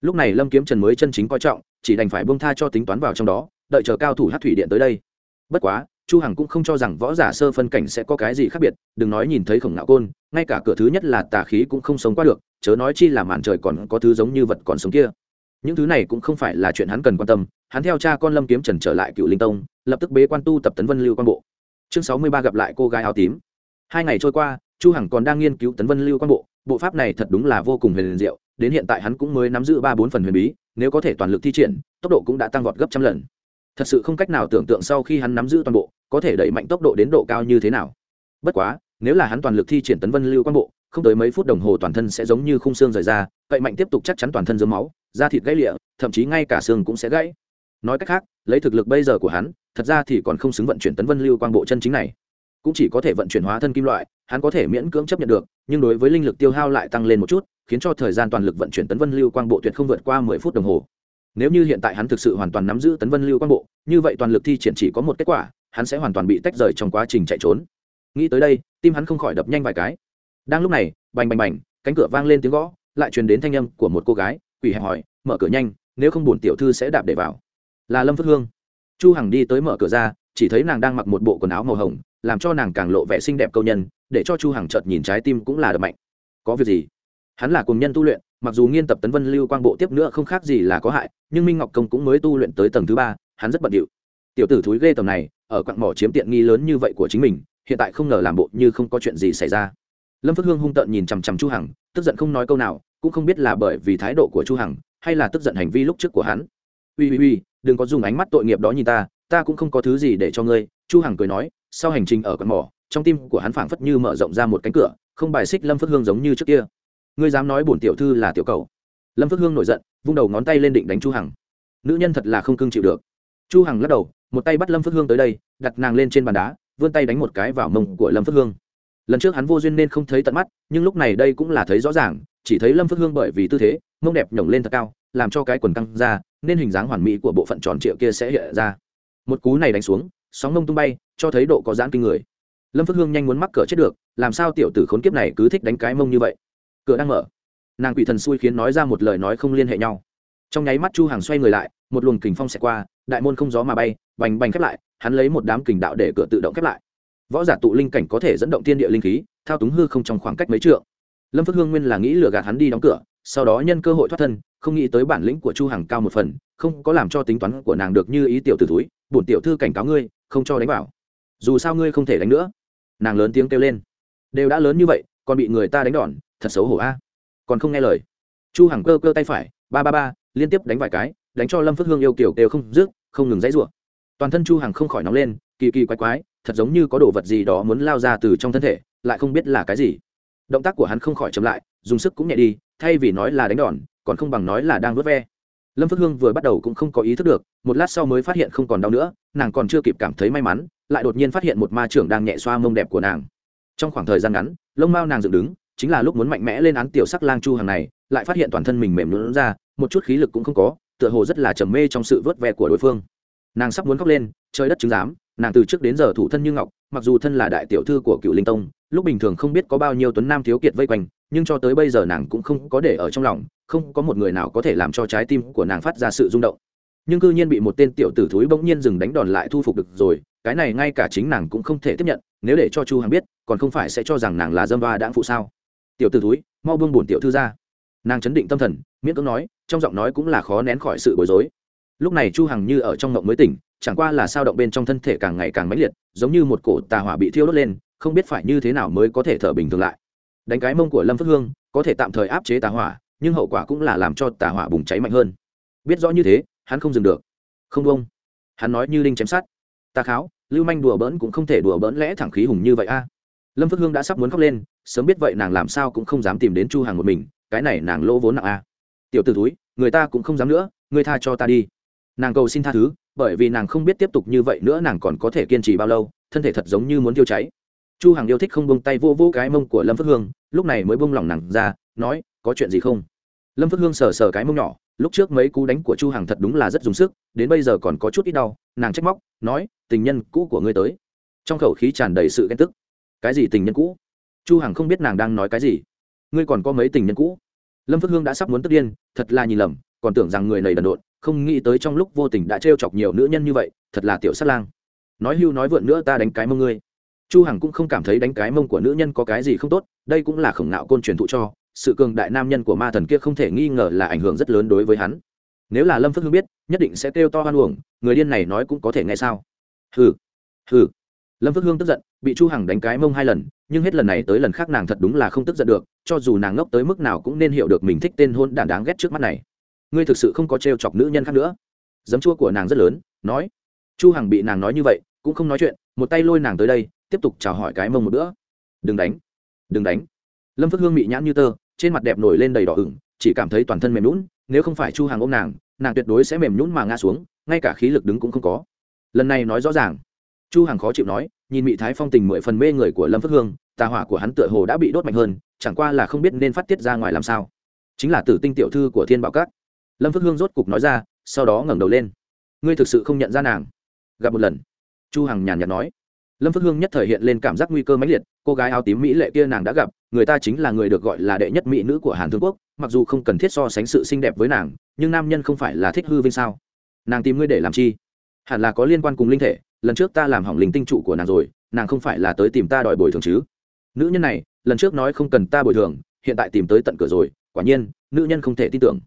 Lúc này lâm kiếm trần mới chân chính coi trọng, chỉ đành phải bông tha cho tính toán vào trong đó, đợi chờ cao thủ hát thủy điện tới đây. Bất quá chu hằng cũng không cho rằng võ giả sơ phân cảnh sẽ có cái gì khác biệt, đừng nói nhìn thấy khổng ngạo côn, ngay cả cửa thứ nhất là tà khí cũng không sống qua được, chớ nói chi là màn trời còn có thứ giống như vật còn sống kia. Những thứ này cũng không phải là chuyện hắn cần quan tâm, hắn theo cha con lâm kiếm trần trở lại cựu linh tông, lập tức bế quan tu tập tấn vân lưu quan bộ. Chương sáu mươi ba gặp lại cô gái áo tím. Hai ngày trôi qua, chu hằng còn đang nghiên cứu tấn vân lưu quan bộ bộ pháp này thật đúng là vô cùng huyền diệu, đến hiện tại hắn cũng mới nắm giữ ba bốn phần huyền bí, nếu có thể toàn lực thi triển, tốc độ cũng đã tăng vọt gấp trăm lần thật sự không cách nào tưởng tượng sau khi hắn nắm giữ toàn bộ, có thể đẩy mạnh tốc độ đến độ cao như thế nào. Bất quá, nếu là hắn toàn lực thi triển tấn vân lưu quang bộ, không tới mấy phút đồng hồ toàn thân sẽ giống như khung xương rời ra cậy mạnh tiếp tục chắc chắn toàn thân dưới máu, da thịt gãy lịa, thậm chí ngay cả xương cũng sẽ gãy. Nói cách khác, lấy thực lực bây giờ của hắn, thật ra thì còn không xứng vận chuyển tấn vân lưu quang bộ chân chính này. Cũng chỉ có thể vận chuyển hóa thân kim loại, hắn có thể miễn cưỡng chấp nhận được, nhưng đối với linh lực tiêu hao lại tăng lên một chút, khiến cho thời gian toàn lực vận chuyển tấn vân lưu quang bộ tuyệt không vượt qua mười phút đồng hồ nếu như hiện tại hắn thực sự hoàn toàn nắm giữ tấn vân lưu quang bộ, như vậy toàn lực thi triển chỉ có một kết quả, hắn sẽ hoàn toàn bị tách rời trong quá trình chạy trốn. Nghĩ tới đây, tim hắn không khỏi đập nhanh vài cái. Đang lúc này, bành bành bành, cánh cửa vang lên tiếng gõ, lại truyền đến thanh âm của một cô gái, quỷ hẹp hỏi, mở cửa nhanh, nếu không buồn tiểu thư sẽ đạp để vào. Là lâm phước hương. Chu hằng đi tới mở cửa ra, chỉ thấy nàng đang mặc một bộ quần áo màu hồng, làm cho nàng càng lộ vẻ xinh đẹp câu nhân, để cho chu hằng chợt nhìn trái tim cũng là đập mạnh. Có việc gì? Hắn là cùng nhân tu luyện mặc dù nghiên tập tấn vân lưu quang bộ tiếp nữa không khác gì là có hại, nhưng minh ngọc công cũng mới tu luyện tới tầng thứ ba, hắn rất bận điệu. Tiểu tử thúi ghê tầm này, ở quặng mỏ chiếm tiện nghi lớn như vậy của chính mình, hiện tại không ngờ làm bộ như không có chuyện gì xảy ra. Lâm phước hương hung tợn nhìn chằm chằm chu hằng, tức giận không nói câu nào, cũng không biết là bởi vì thái độ của chu hằng, hay là tức giận hành vi lúc trước của hắn. Uy uy uy, đừng có dùng ánh mắt tội nghiệp đó nhìn ta ta cũng không có thứ gì để cho ngươi. Chu hằng cười nói, sau hành trình ở quặng mỏ, trong tim của hắn phảng phất như mở rộng ra một cánh cửa, không bài xích lâm phước hương giống như trước kia ngươi dám nói bổn tiểu thư là tiểu cầu. Lâm phước hương nổi giận, vung đầu ngón tay lên định đánh chu hằng. Nữ nhân thật là không cưng chịu được. Chu hằng lắc đầu, một tay bắt lâm phước hương tới đây, đặt nàng lên trên bàn đá, vươn tay đánh một cái vào mông của lâm phước hương. Lần trước hắn vô duyên nên không thấy tận mắt, nhưng lúc này đây cũng là thấy rõ ràng, chỉ thấy lâm phước hương bởi vì tư thế, mông đẹp nhổng lên thật cao, làm cho cái quần căng ra, nên hình dáng hoàn mỹ của bộ phận tròn trịa kia sẽ hiện ra. Một cú này đánh xuống, sóng mông tung bay, cho thấy độ có giãn kinh người. Lâm phước hương nhanh muốn mắc cỡ chết được, làm sao tiểu tử khốn kiếp này cứ thích đánh cái mông như vậy? Cửa đang mở. Nàng quỷ thần xui khiến nói ra một lời nói không liên hệ nhau. Trong nháy mắt chu hàng xoay người lại, một luồng kình phong xẹt qua, đại môn không gió mà bay, bành bành khép lại, hắn lấy một đám kình đạo để cửa tự động khép lại. Võ giả tụ linh cảnh có thể dẫn động tiên địa linh khí, thao túng hư không trong khoảng cách mấy trượng. Lâm phước hương nguyên là nghĩ lừa gạt hắn đi đóng cửa, sau đó nhân cơ hội thoát thân, không nghĩ tới bản lĩnh của chu hằng cao một phần, không có làm cho tính toán của nàng được như ý tiểu tử túi bổn tiểu thư cảnh cáo ngươi, không cho đánh vào. Dù sao ngươi không thể đánh nữa. Nàng lớn tiếng kêu lên. Đều đã lớn như vậy, còn bị người ta đánh đòn thật xấu hổ a. Còn không nghe lời. Chu hằng cơ cơ tay phải, ba ba ba, liên tiếp đánh vài cái, đánh cho lâm phước hương yêu kiểu đều không dứt, không ngừng dãy rủa. Toàn thân chu hằng không khỏi nóng lên, kỳ kỳ quái quái, thật giống như có đồ vật gì đó muốn lao ra từ trong thân thể, lại không biết là cái gì. Động tác của hắn không khỏi chậm lại, dùng sức cũng nhẹ đi, thay vì nói là đánh đòn, còn không bằng nói là đang vớt ve. Lâm phước hương vừa bắt đầu cũng không có ý thức được, một lát sau mới phát hiện không còn đau nữa, nàng còn chưa kịp cảm thấy may mắn, lại đột nhiên phát hiện một ma trưởng đang nhẹ xoa mông đẹp của nàng. Trong khoảng thời gian ngắn, lông mao nàng dựng đứng chính là lúc muốn mạnh mẽ lên án tiểu sắc lang chu hàng này, lại phát hiện toàn thân mình mềm nhũn ra, một chút khí lực cũng không có, tựa hồ rất là trầm mê trong sự vớt ve của đối phương. Nàng sắp muốn khóc lên, trời đất chứng giám, nàng từ trước đến giờ thủ thân như ngọc, mặc dù thân là đại tiểu thư của cựu linh tông, lúc bình thường không biết có bao nhiêu tuấn nam thiếu kiệt vây quanh, nhưng cho tới bây giờ nàng cũng không có để ở trong lòng, không có một người nào có thể làm cho trái tim của nàng phát ra sự rung động. Nhưng cư nhiên bị một tên tiểu tử thúi bỗng nhiên dừng đánh đòn lại thu phục được rồi, cái này ngay cả chính nàng cũng không thể tiếp nhận, nếu để cho chu hằng biết, còn không phải sẽ cho rằng nàng là dâm va đãng phụ sao? Tiểu tử thúi, mau buông bổn tiểu thư ra. Nàng chấn định tâm thần, miễn cưỡng nói, trong giọng nói cũng là khó nén khỏi sự bối rối. Lúc này chu hằng như ở trong ngộng mới tỉnh, chẳng qua là sao động bên trong thân thể càng ngày càng mãnh liệt, giống như một cổ tà hỏa bị thiêu đốt lên, không biết phải như thế nào mới có thể thở bình thường lại. Đánh cái mông của lâm phước hương, có thể tạm thời áp chế tà hỏa, nhưng hậu quả cũng là làm cho tà hỏa bùng cháy mạnh hơn. Biết rõ như thế, hắn không dừng được. Không đông hắn nói như linh chém sát ta kháo, lưu manh đùa bỡn cũng không thể đùa bỡn lẽ thẳng khí hùng như vậy a. Lâm phước hương đã sắp muốn khóc lên sớm biết vậy nàng làm sao cũng không dám tìm đến chu hàng một mình, cái này nàng lỗ vốn nặng a tiểu t ử túi người ta cũng không dám nữa, người tha cho ta đi. Nàng cầu xin tha thứ, bởi vì nàng không biết tiếp tục như vậy nữa nàng còn có thể kiên trì bao lâu, thân thể thật giống như muốn tiêu cháy. Chu hằng yêu thích không buông tay vô vô cái mông của lâm phước hương, lúc này mới buông lỏng nặng ra, nói, có chuyện gì không? Lâm phước hương sờ sờ cái mông nhỏ, lúc trước mấy cú đánh của chu hằng thật đúng là rất dùng sức, đến bây giờ còn có chút ít đau, nàng trách móc, nói, tình nhân cũ của ngươi tới. Trong khẩu khí tràn đầy sự ghen tức. Cái gì tình nhân cũ? Chu hằng không biết nàng đang nói cái gì. Ngươi còn có mấy tình nhân cũ? Lâm phước hương đã sắp muốn tức điên, thật là nhìn lầm, còn tưởng rằng người này đần độn, không nghĩ tới trong lúc vô tình đã trêu chọc nhiều nữ nhân như vậy, thật là tiểu sát lang. Nói hưu nói vượn nữa ta đánh cái mông ngươi. Chu hằng cũng không cảm thấy đánh cái mông của nữ nhân có cái gì không tốt, đây cũng là khổng nạo côn truyền thụ cho, sự cường đại nam nhân của ma thần kia không thể nghi ngờ là ảnh hưởng rất lớn đối với hắn. Nếu là lâm phước hương biết, nhất định sẽ kêu to hoan uổng, người điên này nói cũng có thể nghe sao? Hừ hừ lâm phước hương tức giận, bị chu hằng đánh cái mông hai lần, nhưng hết lần này tới lần khác nàng thật đúng là không tức giận được, cho dù nàng ngốc tới mức nào cũng nên hiểu được mình thích tên hôn đản đáng ghét trước mắt này. Ngươi thực sự không có trêu chọc nữ nhân khác nữa. Dấm chua của nàng rất lớn, nói. Chu hằng bị nàng nói như vậy, cũng không nói chuyện, một tay lôi nàng tới đây, tiếp tục chào hỏi cái mông một bữa. Đừng đánh. Đừng đánh. Lâm phước hương bị nhãn như tơ, trên mặt đẹp nổi lên đầy đỏ ửng, chỉ cảm thấy toàn thân mềm nhũn, nếu không phải chu hàng ôm nàng nàng tuyệt đối sẽ mềm nhũn mà ngã xuống, ngay cả khí lực đứng cũng không có. Lần này nói rõ ràng chu Hằng khó chịu nói, nhìn mỹ thái phong tình mười phần mê người của lâm phước hương, tà hỏa của hắn tựa hồ đã bị đốt mạnh hơn, chẳng qua là không biết nên phát tiết ra ngoài làm sao. Chính là tử tinh tiểu thư của thiên bảo cát lâm phước hương rốt cục nói ra, sau đó ngẩng đầu lên. Ngươi thực sự không nhận ra nàng? Gặp một lần. Chu hằng nhàn nhạt nói. Lâm phước hương nhất thời hiện lên cảm giác nguy cơ mãnh liệt, cô gái áo tím mỹ lệ kia nàng đã gặp, người ta chính là người được gọi là đệ nhất mỹ nữ của hàn thương quốc, mặc dù không cần thiết so sánh sự xinh đẹp với nàng, nhưng nam nhân không phải là thích hư vinh sao? Nàng tìm ngươi để làm chi? Hẳn là có liên quan cùng linh thể lần trước ta làm hỏng linh tinh trụ của nàng rồi, nàng không phải là tới tìm ta đòi bồi thường chứ? Nữ nhân này, lần trước nói không cần ta bồi thường, hiện tại tìm tới tận cửa rồi, quả nhiên, nữ nhân không thể tin tưởng.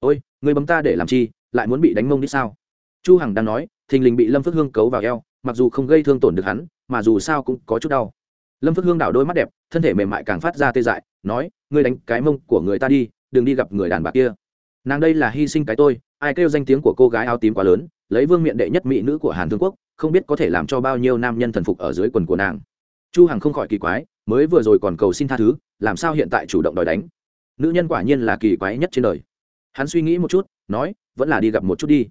Ôi, người bấm ta để làm chi, lại muốn bị đánh mông đi sao? Chu hằng đang nói, thình lình bị lâm phước hương cấu vào eo, mặc dù không gây thương tổn được hắn, mà dù sao cũng có chút đau. Lâm phước hương đảo đôi mắt đẹp, thân thể mềm mại càng phát ra tê dại, nói, ngươi đánh cái mông của người ta đi, đừng đi gặp người đàn bà kia. Nàng đây là hy sinh cái tôi, ai kêu danh tiếng của cô gái áo tím quá lớn, lấy vương miện đệ nhất mỹ nữ của hàn thương quốc không biết có thể làm cho bao nhiêu nam nhân thần phục ở dưới quần của nàng. Chu hằng không khỏi kỳ quái, mới vừa rồi còn cầu xin tha thứ, làm sao hiện tại chủ động đòi đánh? Nữ nhân quả nhiên là kỳ quái nhất trên đời. Hắn suy nghĩ một chút, nói, vẫn là đi gặp một chút đi.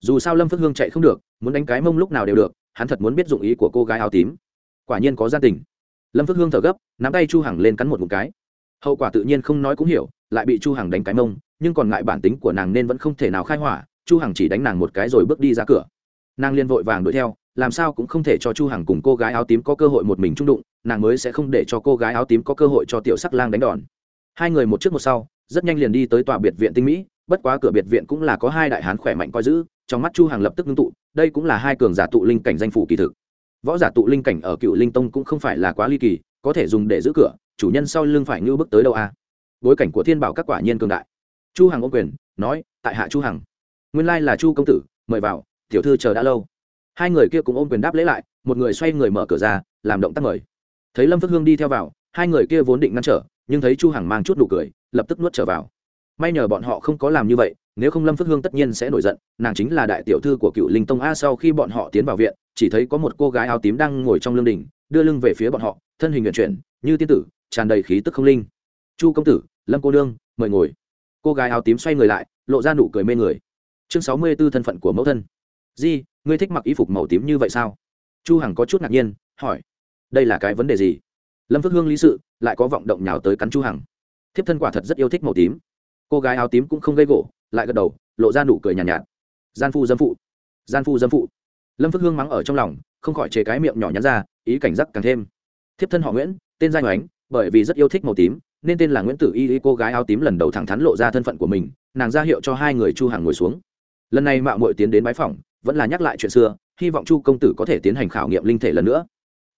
Dù sao lâm phước hương chạy không được, muốn đánh cái mông lúc nào đều được, hắn thật muốn biết dụng ý của cô gái áo tím. Quả nhiên có gia tình. Lâm phước hương thở gấp, nắm tay chu hằng lên cắn một một cái. Hậu quả tự nhiên không nói cũng hiểu, lại bị chu hằng đánh cái mông, nhưng còn ngại bản tính của nàng nên vẫn không thể nào khai hỏa, chu hằng chỉ đánh nàng một cái rồi bước đi ra cửa nàng liên vội vàng đuổi theo, làm sao cũng không thể cho chu hằng cùng cô gái áo tím có cơ hội một mình trung đụng, nàng mới sẽ không để cho cô gái áo tím có cơ hội cho tiểu sắc lang đánh đòn. Hai người một trước một sau, rất nhanh liền đi tới tòa biệt viện tinh mỹ, bất quá cửa biệt viện cũng là có hai đại hán khỏe mạnh coi giữ, trong mắt chu hằng lập tức ngưng tụ, đây cũng là hai cường giả tụ linh cảnh danh phủ kỳ thực. Võ giả tụ linh cảnh ở cựu linh tông cũng không phải là quá ly kỳ, có thể dùng để giữ cửa, chủ nhân sau lưng phải ngưu bước tới đâu a? À? bối cảnh của thiên bảo các quả nhiên cường đại. Chu hằng ô quyền, nói, tại hạ chu hằng. Nguyên lai là chu công tử, mời vào tiểu thư chờ đã lâu. Hai người kia cũng ôm quyền đáp lễ lại, một người xoay người mở cửa ra, làm động tác mời. Thấy lâm phước hương đi theo vào, hai người kia vốn định ngăn trở, nhưng thấy chu hằng mang chút nụ cười, lập tức nuốt trở vào. May nhờ bọn họ không có làm như vậy, nếu không lâm phước hương tất nhiên sẽ nổi giận, nàng chính là đại tiểu thư của cựu linh tông a sau khi bọn họ tiến vào viện, chỉ thấy có một cô gái áo tím đang ngồi trong lương đình, đưa lưng về phía bọn họ, thân hình nguyện chuyển, như tiên tử, tràn đầy khí tức không linh. Chu công tử, lâm cô đương mời ngồi. Cô gái áo tím xoay người lại, lộ ra nụ cười mê người. Chương sáu mươi b ố thân phận của mẫu thân di ngươi thích mặc y phục màu tím như vậy sao? Chu hằng có chút ngạc nhiên hỏi. Đây là cái vấn đề gì? Lâm phước hương lý sự lại có vọng động nhào tới cắn chu hằng. Thiếp thân quả thật rất yêu thích màu tím. Cô gái áo tím cũng không gây gỗ lại gật đầu lộ ra nụ cười nhàn nhạt, nhạt. Gian phu dâm phụ. Gian phu dâm phụ. Lâm phước hương mắng ở trong lòng không khỏi chế cái miệng nhỏ nhắn ra ý cảnh giác càng thêm. Thiếp thân họ nguyễn tên danh oánh bởi vì rất yêu thích màu tím nên tên là nguyễn tử y y cô gái áo tím lần đầu thẳng thắn lộ ra thân phận của mình nàng ra hiệu cho hai người chu hàng ngồi xuống. Lần này mạo muội tiến đến bái phòng vẫn là nhắc lại chuyện xưa, hy vọng chu công tử có thể tiến hành khảo nghiệm linh thể lần nữa.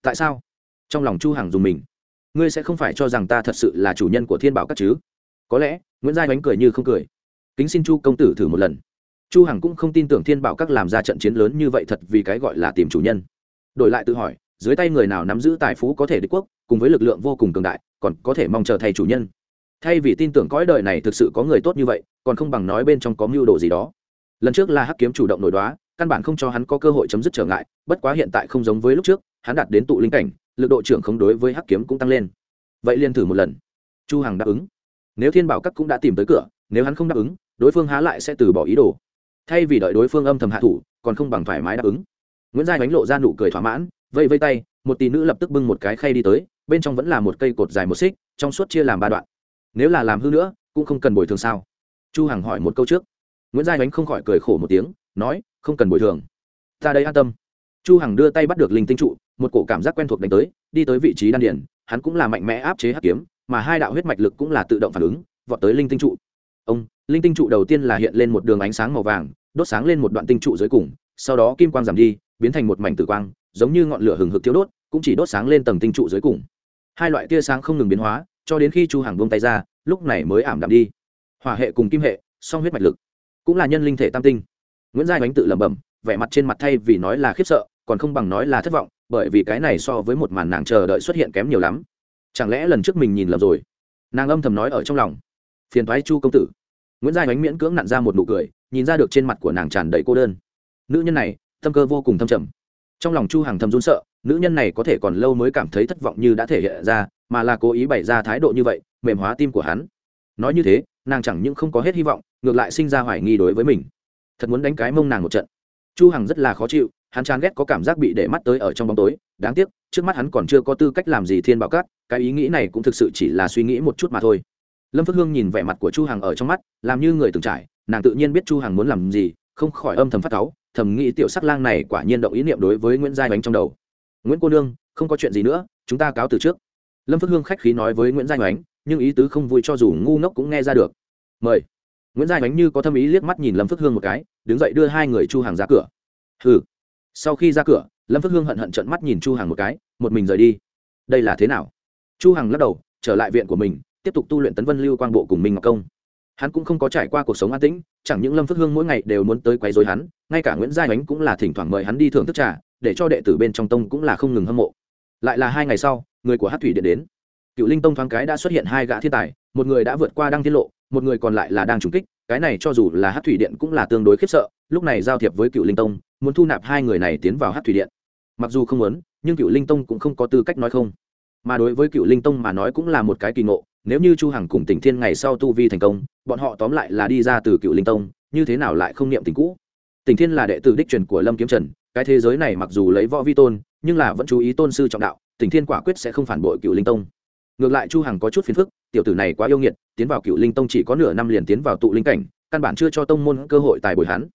Tại sao? Trong lòng chu hằng dùng mình. Ngươi sẽ không phải cho rằng ta thật sự là chủ nhân của thiên bảo các chứ? Có lẽ, nguyễn giai bánh cười như không cười. Kính xin chu công tử thử một lần. Chu hằng cũng không tin tưởng thiên bảo các làm ra trận chiến lớn như vậy thật vì cái gọi là tìm chủ nhân. Đổi lại tự hỏi, dưới tay người nào nắm giữ tài phú có thể địch quốc, cùng với lực lượng vô cùng cường đại, còn có thể mong chờ thay chủ nhân? Thay vì tin tưởng cõi đời này thực sự có người tốt như vậy, còn không bằng nói bên trong có mưu đồ gì đó. Lần trước là hắc kiếm chủ động nổi đoá căn bản không cho hắn có cơ hội chấm dứt trở ngại, bất quá hiện tại không giống với lúc trước, hắn đạt đến tụ linh cảnh, lực độ trưởng không đối với hắc kiếm cũng tăng lên. Vậy liền thử một lần. Chu hằng đáp ứng. Nếu thiên bảo các cũng đã tìm tới cửa, nếu hắn không đáp ứng, đối phương há lại sẽ từ bỏ ý đồ. Thay vì đợi đối phương âm thầm hạ thủ, còn không bằng thoải mái đáp ứng. Nguyễn giai đánh lộ ra nụ cười thỏa mãn vây vây tay, một tỷ nữ lập tức bưng một cái khay đi tới, bên trong vẫn là một cây cột dài một xích, trong suốt chia làm ba đoạn. Nếu là làm hư nữa, cũng không cần bồi thường sao? Chu hằng hỏi một câu trước. Nguyễn giai đánh không khỏi cười khổ một tiếng nói, không cần bồi thường. Ta đây an tâm. Chu hằng đưa tay bắt được linh tinh trụ, một cổ cảm giác quen thuộc đánh tới, đi tới vị trí đan điển hắn cũng là mạnh mẽ áp chế hắc kiếm, mà hai đạo huyết mạch lực cũng là tự động phản ứng, vọt tới linh tinh trụ. Ông, linh tinh trụ đầu tiên là hiện lên một đường ánh sáng màu vàng, đốt sáng lên một đoạn tinh trụ dưới cùng, sau đó kim quang giảm đi, biến thành một mảnh tử quang, giống như ngọn lửa hừng hực thiếu đốt, cũng chỉ đốt sáng lên tầng tinh trụ dưới cùng. Hai loại tia sáng không ngừng biến hóa, cho đến khi chu hàng buông tay ra, lúc này mới ảm đạm đi. Hỏa hệ cùng kim hệ, song huyết mạch lực, cũng là nhân linh thể tam tinh nguyễn giai Ánh tự lẩm bẩm, vẻ mặt trên mặt thay vì nói là khiếp sợ, còn không bằng nói là thất vọng, bởi vì cái này so với một màn nàng chờ đợi xuất hiện kém nhiều lắm. Chẳng lẽ lần trước mình nhìn lầm rồi? Nàng âm thầm nói ở trong lòng. Phiền thoái chu công tử. Nguyễn giai Ánh miễn cưỡng nặn ra một nụ cười, nhìn ra được trên mặt của nàng tràn đầy cô đơn. Nữ nhân này, tâm cơ vô cùng thâm trầm. Trong lòng chu hàng thầm run sợ, nữ nhân này có thể còn lâu mới cảm thấy thất vọng như đã thể hiện ra, mà là cố ý bày ra thái độ như vậy, mềm hóa tim của hắn. Nói như thế, nàng chẳng những không có hết hy vọng, ngược lại sinh ra hoài nghi đối với mình thật muốn đánh cái mông nàng một trận. Chu hằng rất là khó chịu, hắn chán ghét có cảm giác bị để mắt tới ở trong bóng tối, đáng tiếc, trước mắt hắn còn chưa có tư cách làm gì thiên bảo cát, cái ý nghĩ này cũng thực sự chỉ là suy nghĩ một chút mà thôi. Lâm phước hương nhìn vẻ mặt của chu hằng ở trong mắt, làm như người từng trải, nàng tự nhiên biết chu hằng muốn làm gì, không khỏi âm thầm phát cáu, thầm nghĩ tiểu sắc lang này quả nhiên động ý niệm đối với nguyễn giai bánh trong đầu. Nguyễn cô nương, không có chuyện gì nữa, chúng ta cáo từ trước. Lâm phước hương khách khí nói với nguyễn giai bánh nhưng ý tứ không vui cho dù ngu ngốc cũng nghe ra được. Mời nguyễn giai bánh như có tâm ý liếc mắt nhìn lâm phước hương một cái đứng dậy đưa hai người chu hàng ra cửa hừ sau khi ra cửa lâm phước hương hận hận trận mắt nhìn chu hàng một cái một mình rời đi đây là thế nào chu hằng lắc đầu trở lại viện của mình tiếp tục tu luyện tấn vân lưu quang bộ cùng minh ngọc công hắn cũng không có trải qua cuộc sống an tĩnh chẳng những lâm phước hương mỗi ngày đều muốn tới quấy rối hắn ngay cả nguyễn giai ánh cũng là thỉnh thoảng mời hắn đi thưởng thức trà để cho đệ tử bên trong tông cũng là không ngừng hâm mộ lại là hai ngày sau người của hát thủy điện đến cựu linh tông thoáng cái đã xuất hiện hai gã thiên tài một người đã vượt qua đăng tiết lộ, một người còn lại là đang trùng kích, cái này cho dù là hát thủy điện cũng là tương đối khiếp sợ, lúc này giao thiệp với cựu linh tông, muốn thu nạp hai người này tiến vào hát thủy điện. Mặc dù không muốn, nhưng cựu linh tông cũng không có tư cách nói không. Mà đối với cựu linh tông mà nói cũng là một cái kỳ ngộ, nếu như chu hằng cùng tỉnh thiên ngày sau tu vi thành công, bọn họ tóm lại là đi ra từ cựu linh tông, như thế nào lại không niệm tình cũ? Tỉnh thiên là đệ tử đích truyền của lâm kiếm trần, cái thế giới này mặc dù lấy võ vi tôn, nhưng là vẫn chú ý tôn sư trọng đạo, tỉnh thiên quả quyết sẽ không phản bội cựu linh tông ngược lại chu hằng có chút phiền phức, tiểu tử này quá yêu nghiệt, tiến vào cựu linh tông chỉ có nửa năm liền tiến vào tụ linh cảnh, căn bản chưa cho tông môn cơ hội tài bồi hắn.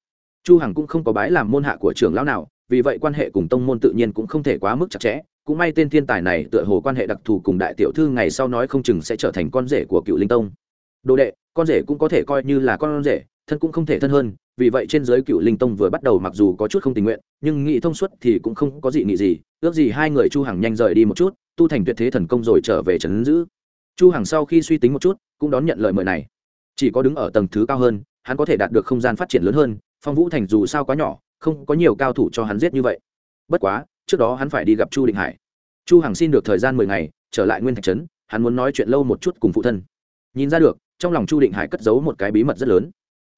Chu hằng cũng không có bái làm môn hạ của trưởng lão nào, vì vậy quan hệ cùng tông môn tự nhiên cũng không thể quá mức chặt chẽ. Cũng may tên thiên tài này tựa hồ quan hệ đặc thù cùng đại tiểu thư ngày sau nói không chừng sẽ trở thành con rể của cựu linh tông. Đồ đệ, con rể cũng có thể coi như là con rể, thân cũng không thể thân hơn vì vậy trên giới cựu linh tông vừa bắt đầu mặc dù có chút không tình nguyện, nhưng nghị thông suốt thì cũng không có gì nghị gì, ước gì hai người chu hằng nhanh rời đi một chút, tu thành tuyệt thế thần công rồi trở về trấn giữ. Chu hằng sau khi suy tính một chút, cũng đón nhận lời mời này. Chỉ có đứng ở tầng thứ cao hơn, hắn có thể đạt được không gian phát triển lớn hơn, phong vũ thành dù sao quá nhỏ, không có nhiều cao thủ cho hắn giết như vậy. Bất quá, trước đó hắn phải đi gặp chu định hải. Chu hằng xin được thời gian mười ngày, trở lại nguyên thạch trấn, hắn muốn nói chuyện lâu một chút cùng phụ thân. Nhìn ra được, trong lòng chu định hải cất giấu một cái bí mật rất lớn.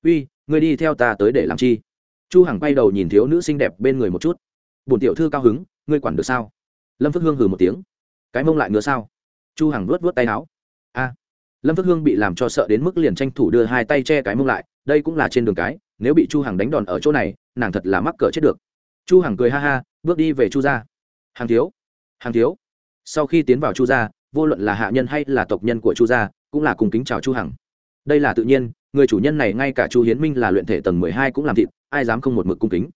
Uy Ngươi đi theo ta tới để làm chi? Chu hằng quay đầu nhìn thiếu nữ xinh đẹp bên người một chút. Bổn tiểu thư cao hứng, ngươi quản được sao? Lâm phước hương hừ một tiếng. Cái mông lại ngứa sao? Chu hằng vuốt vuốt tay áo. A. Lâm phước hương bị làm cho sợ đến mức liền tranh thủ đưa hai tay che cái mông lại, đây cũng là trên đường cái, nếu bị chu hằng đánh đòn ở chỗ này, nàng thật là mắc cỡ chết được. Chu hằng cười ha ha, bước đi về chu gia. Hàng thiếu hàng thiếu. Sau khi tiến vào chu gia, vô luận là hạ nhân hay là tộc nhân của chu gia, cũng là cùng kính chào chu hằng. Đây là tự nhiên người chủ nhân này ngay cả chu hiến minh là luyện thể tầng mười hai cũng làm thịt, ai dám không một mực cung kính.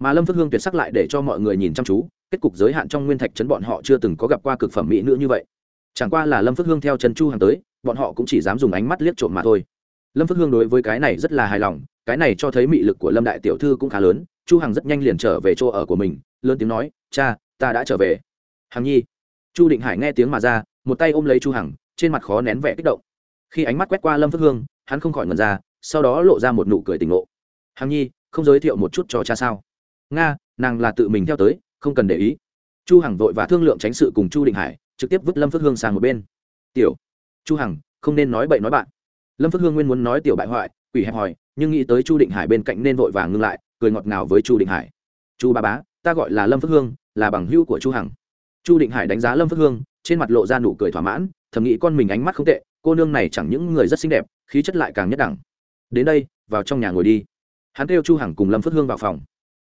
Mà lâm phước hương tuyệt sắc lại để cho mọi người nhìn chăm chú, kết cục giới hạn trong nguyên thạch chấn bọn họ chưa từng có gặp qua cực phẩm mỹ nữ như vậy. Chẳng qua là lâm phước hương theo trần chu hàng tới, bọn họ cũng chỉ dám dùng ánh mắt liếc trộm mà thôi. Lâm phước hương đối với cái này rất là hài lòng, cái này cho thấy mị lực của lâm đại tiểu thư cũng khá lớn, chu hằng rất nhanh liền trở về chỗ ở của mình, lớn tiếng nói, cha, ta đã trở về. Hằng nhi. Chu định hải nghe tiếng mà ra, một tay ôm lấy chu hằng, trên mặt khó nén vẻ kích động. Khi ánh mắt quét qua lâm phước hương hắn không khỏi ngần ra, sau đó lộ ra một nụ cười tỉnh ngộ. Hằng nhi, không giới thiệu một chút cho cha sao? Nga, nàng là tự mình theo tới, không cần để ý. Chu hằng vội và thương lượng tránh sự cùng chu định hải, trực tiếp vứt lâm phước hương sang một bên. Tiểu, chu hằng, không nên nói bậy nói bạn. Lâm phước hương nguyên muốn nói tiểu bại hoại, quỷ hẹp hòi, nhưng nghĩ tới chu định hải bên cạnh nên vội vàng ngưng lại, cười ngọt ngào với chu định hải. Chu ba bá, ta gọi là lâm phước hương, là bằng hữu của chu hằng. Chu định hải đánh giá lâm phước hương, trên mặt lộ ra nụ cười thỏa mãn, thầm nghĩ con mình ánh mắt không tệ cô nương này chẳng những người rất xinh đẹp, khí chất lại càng nhất đẳng. Đến đây, vào trong nhà ngồi đi. Hắn kêu chu hằng cùng lâm phước hương vào phòng.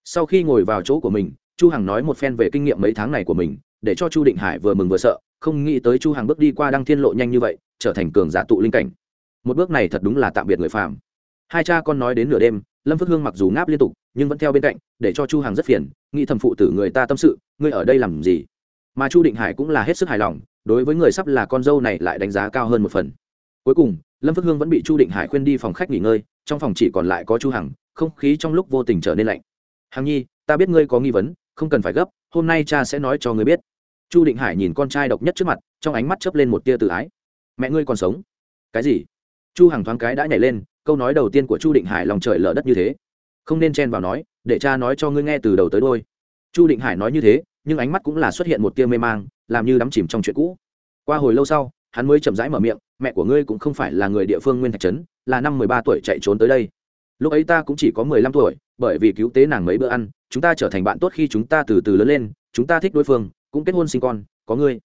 Sau khi ngồi vào chỗ của mình, chu hằng nói một phen về kinh nghiệm mấy tháng này của mình, để cho chu định hải vừa mừng vừa sợ, không nghĩ tới chu Hằng bước đi qua đăng thiên lộ nhanh như vậy, trở thành cường giả tụ linh cảnh. Một bước này thật đúng là tạm biệt người phàm. Hai cha con nói đến nửa đêm, lâm phước hương mặc dù ngáp liên tục, nhưng vẫn theo bên cạnh, để cho chu Hằng rất phiền, nghĩ thầm phụ tử người ta tâm sự, ngươi ở đây làm gì? Mà chu định hải cũng là hết sức hài lòng, đối với người sắp là con dâu này lại đánh giá cao hơn một phần. Cuối cùng, lâm phước hương vẫn bị chu định hải khuyên đi phòng khách nghỉ ngơi, trong phòng chỉ còn lại có chu hằng, không khí trong lúc vô tình trở nên lạnh. Hằng nhi, ta biết ngươi có nghi vấn, không cần phải gấp, hôm nay cha sẽ nói cho ngươi biết. Chu định hải nhìn con trai độc nhất trước mặt, trong ánh mắt chớp lên một tia tự ái. Mẹ ngươi còn sống? Cái gì? Chu hằng thoáng cái đã nhảy lên, câu nói đầu tiên của chu định hải lòng trời lở đất như thế. Không nên chen vào nói, để cha nói cho ngươi nghe từ đầu tới đôi chu định hải nói như thế nhưng ánh mắt cũng là xuất hiện một tia mê mang, làm như đắm chìm trong chuyện cũ. Qua hồi lâu sau, hắn mới chậm rãi mở miệng, mẹ của ngươi cũng không phải là người địa phương nguyên thạch trấn, là năm mười ba tuổi chạy trốn tới đây. Lúc ấy ta cũng chỉ có mười lăm tuổi, bởi vì cứu tế nàng mấy bữa ăn, chúng ta trở thành bạn tốt khi chúng ta từ từ lớn lên, chúng ta thích đối phương, cũng kết hôn sinh con, có ngươi.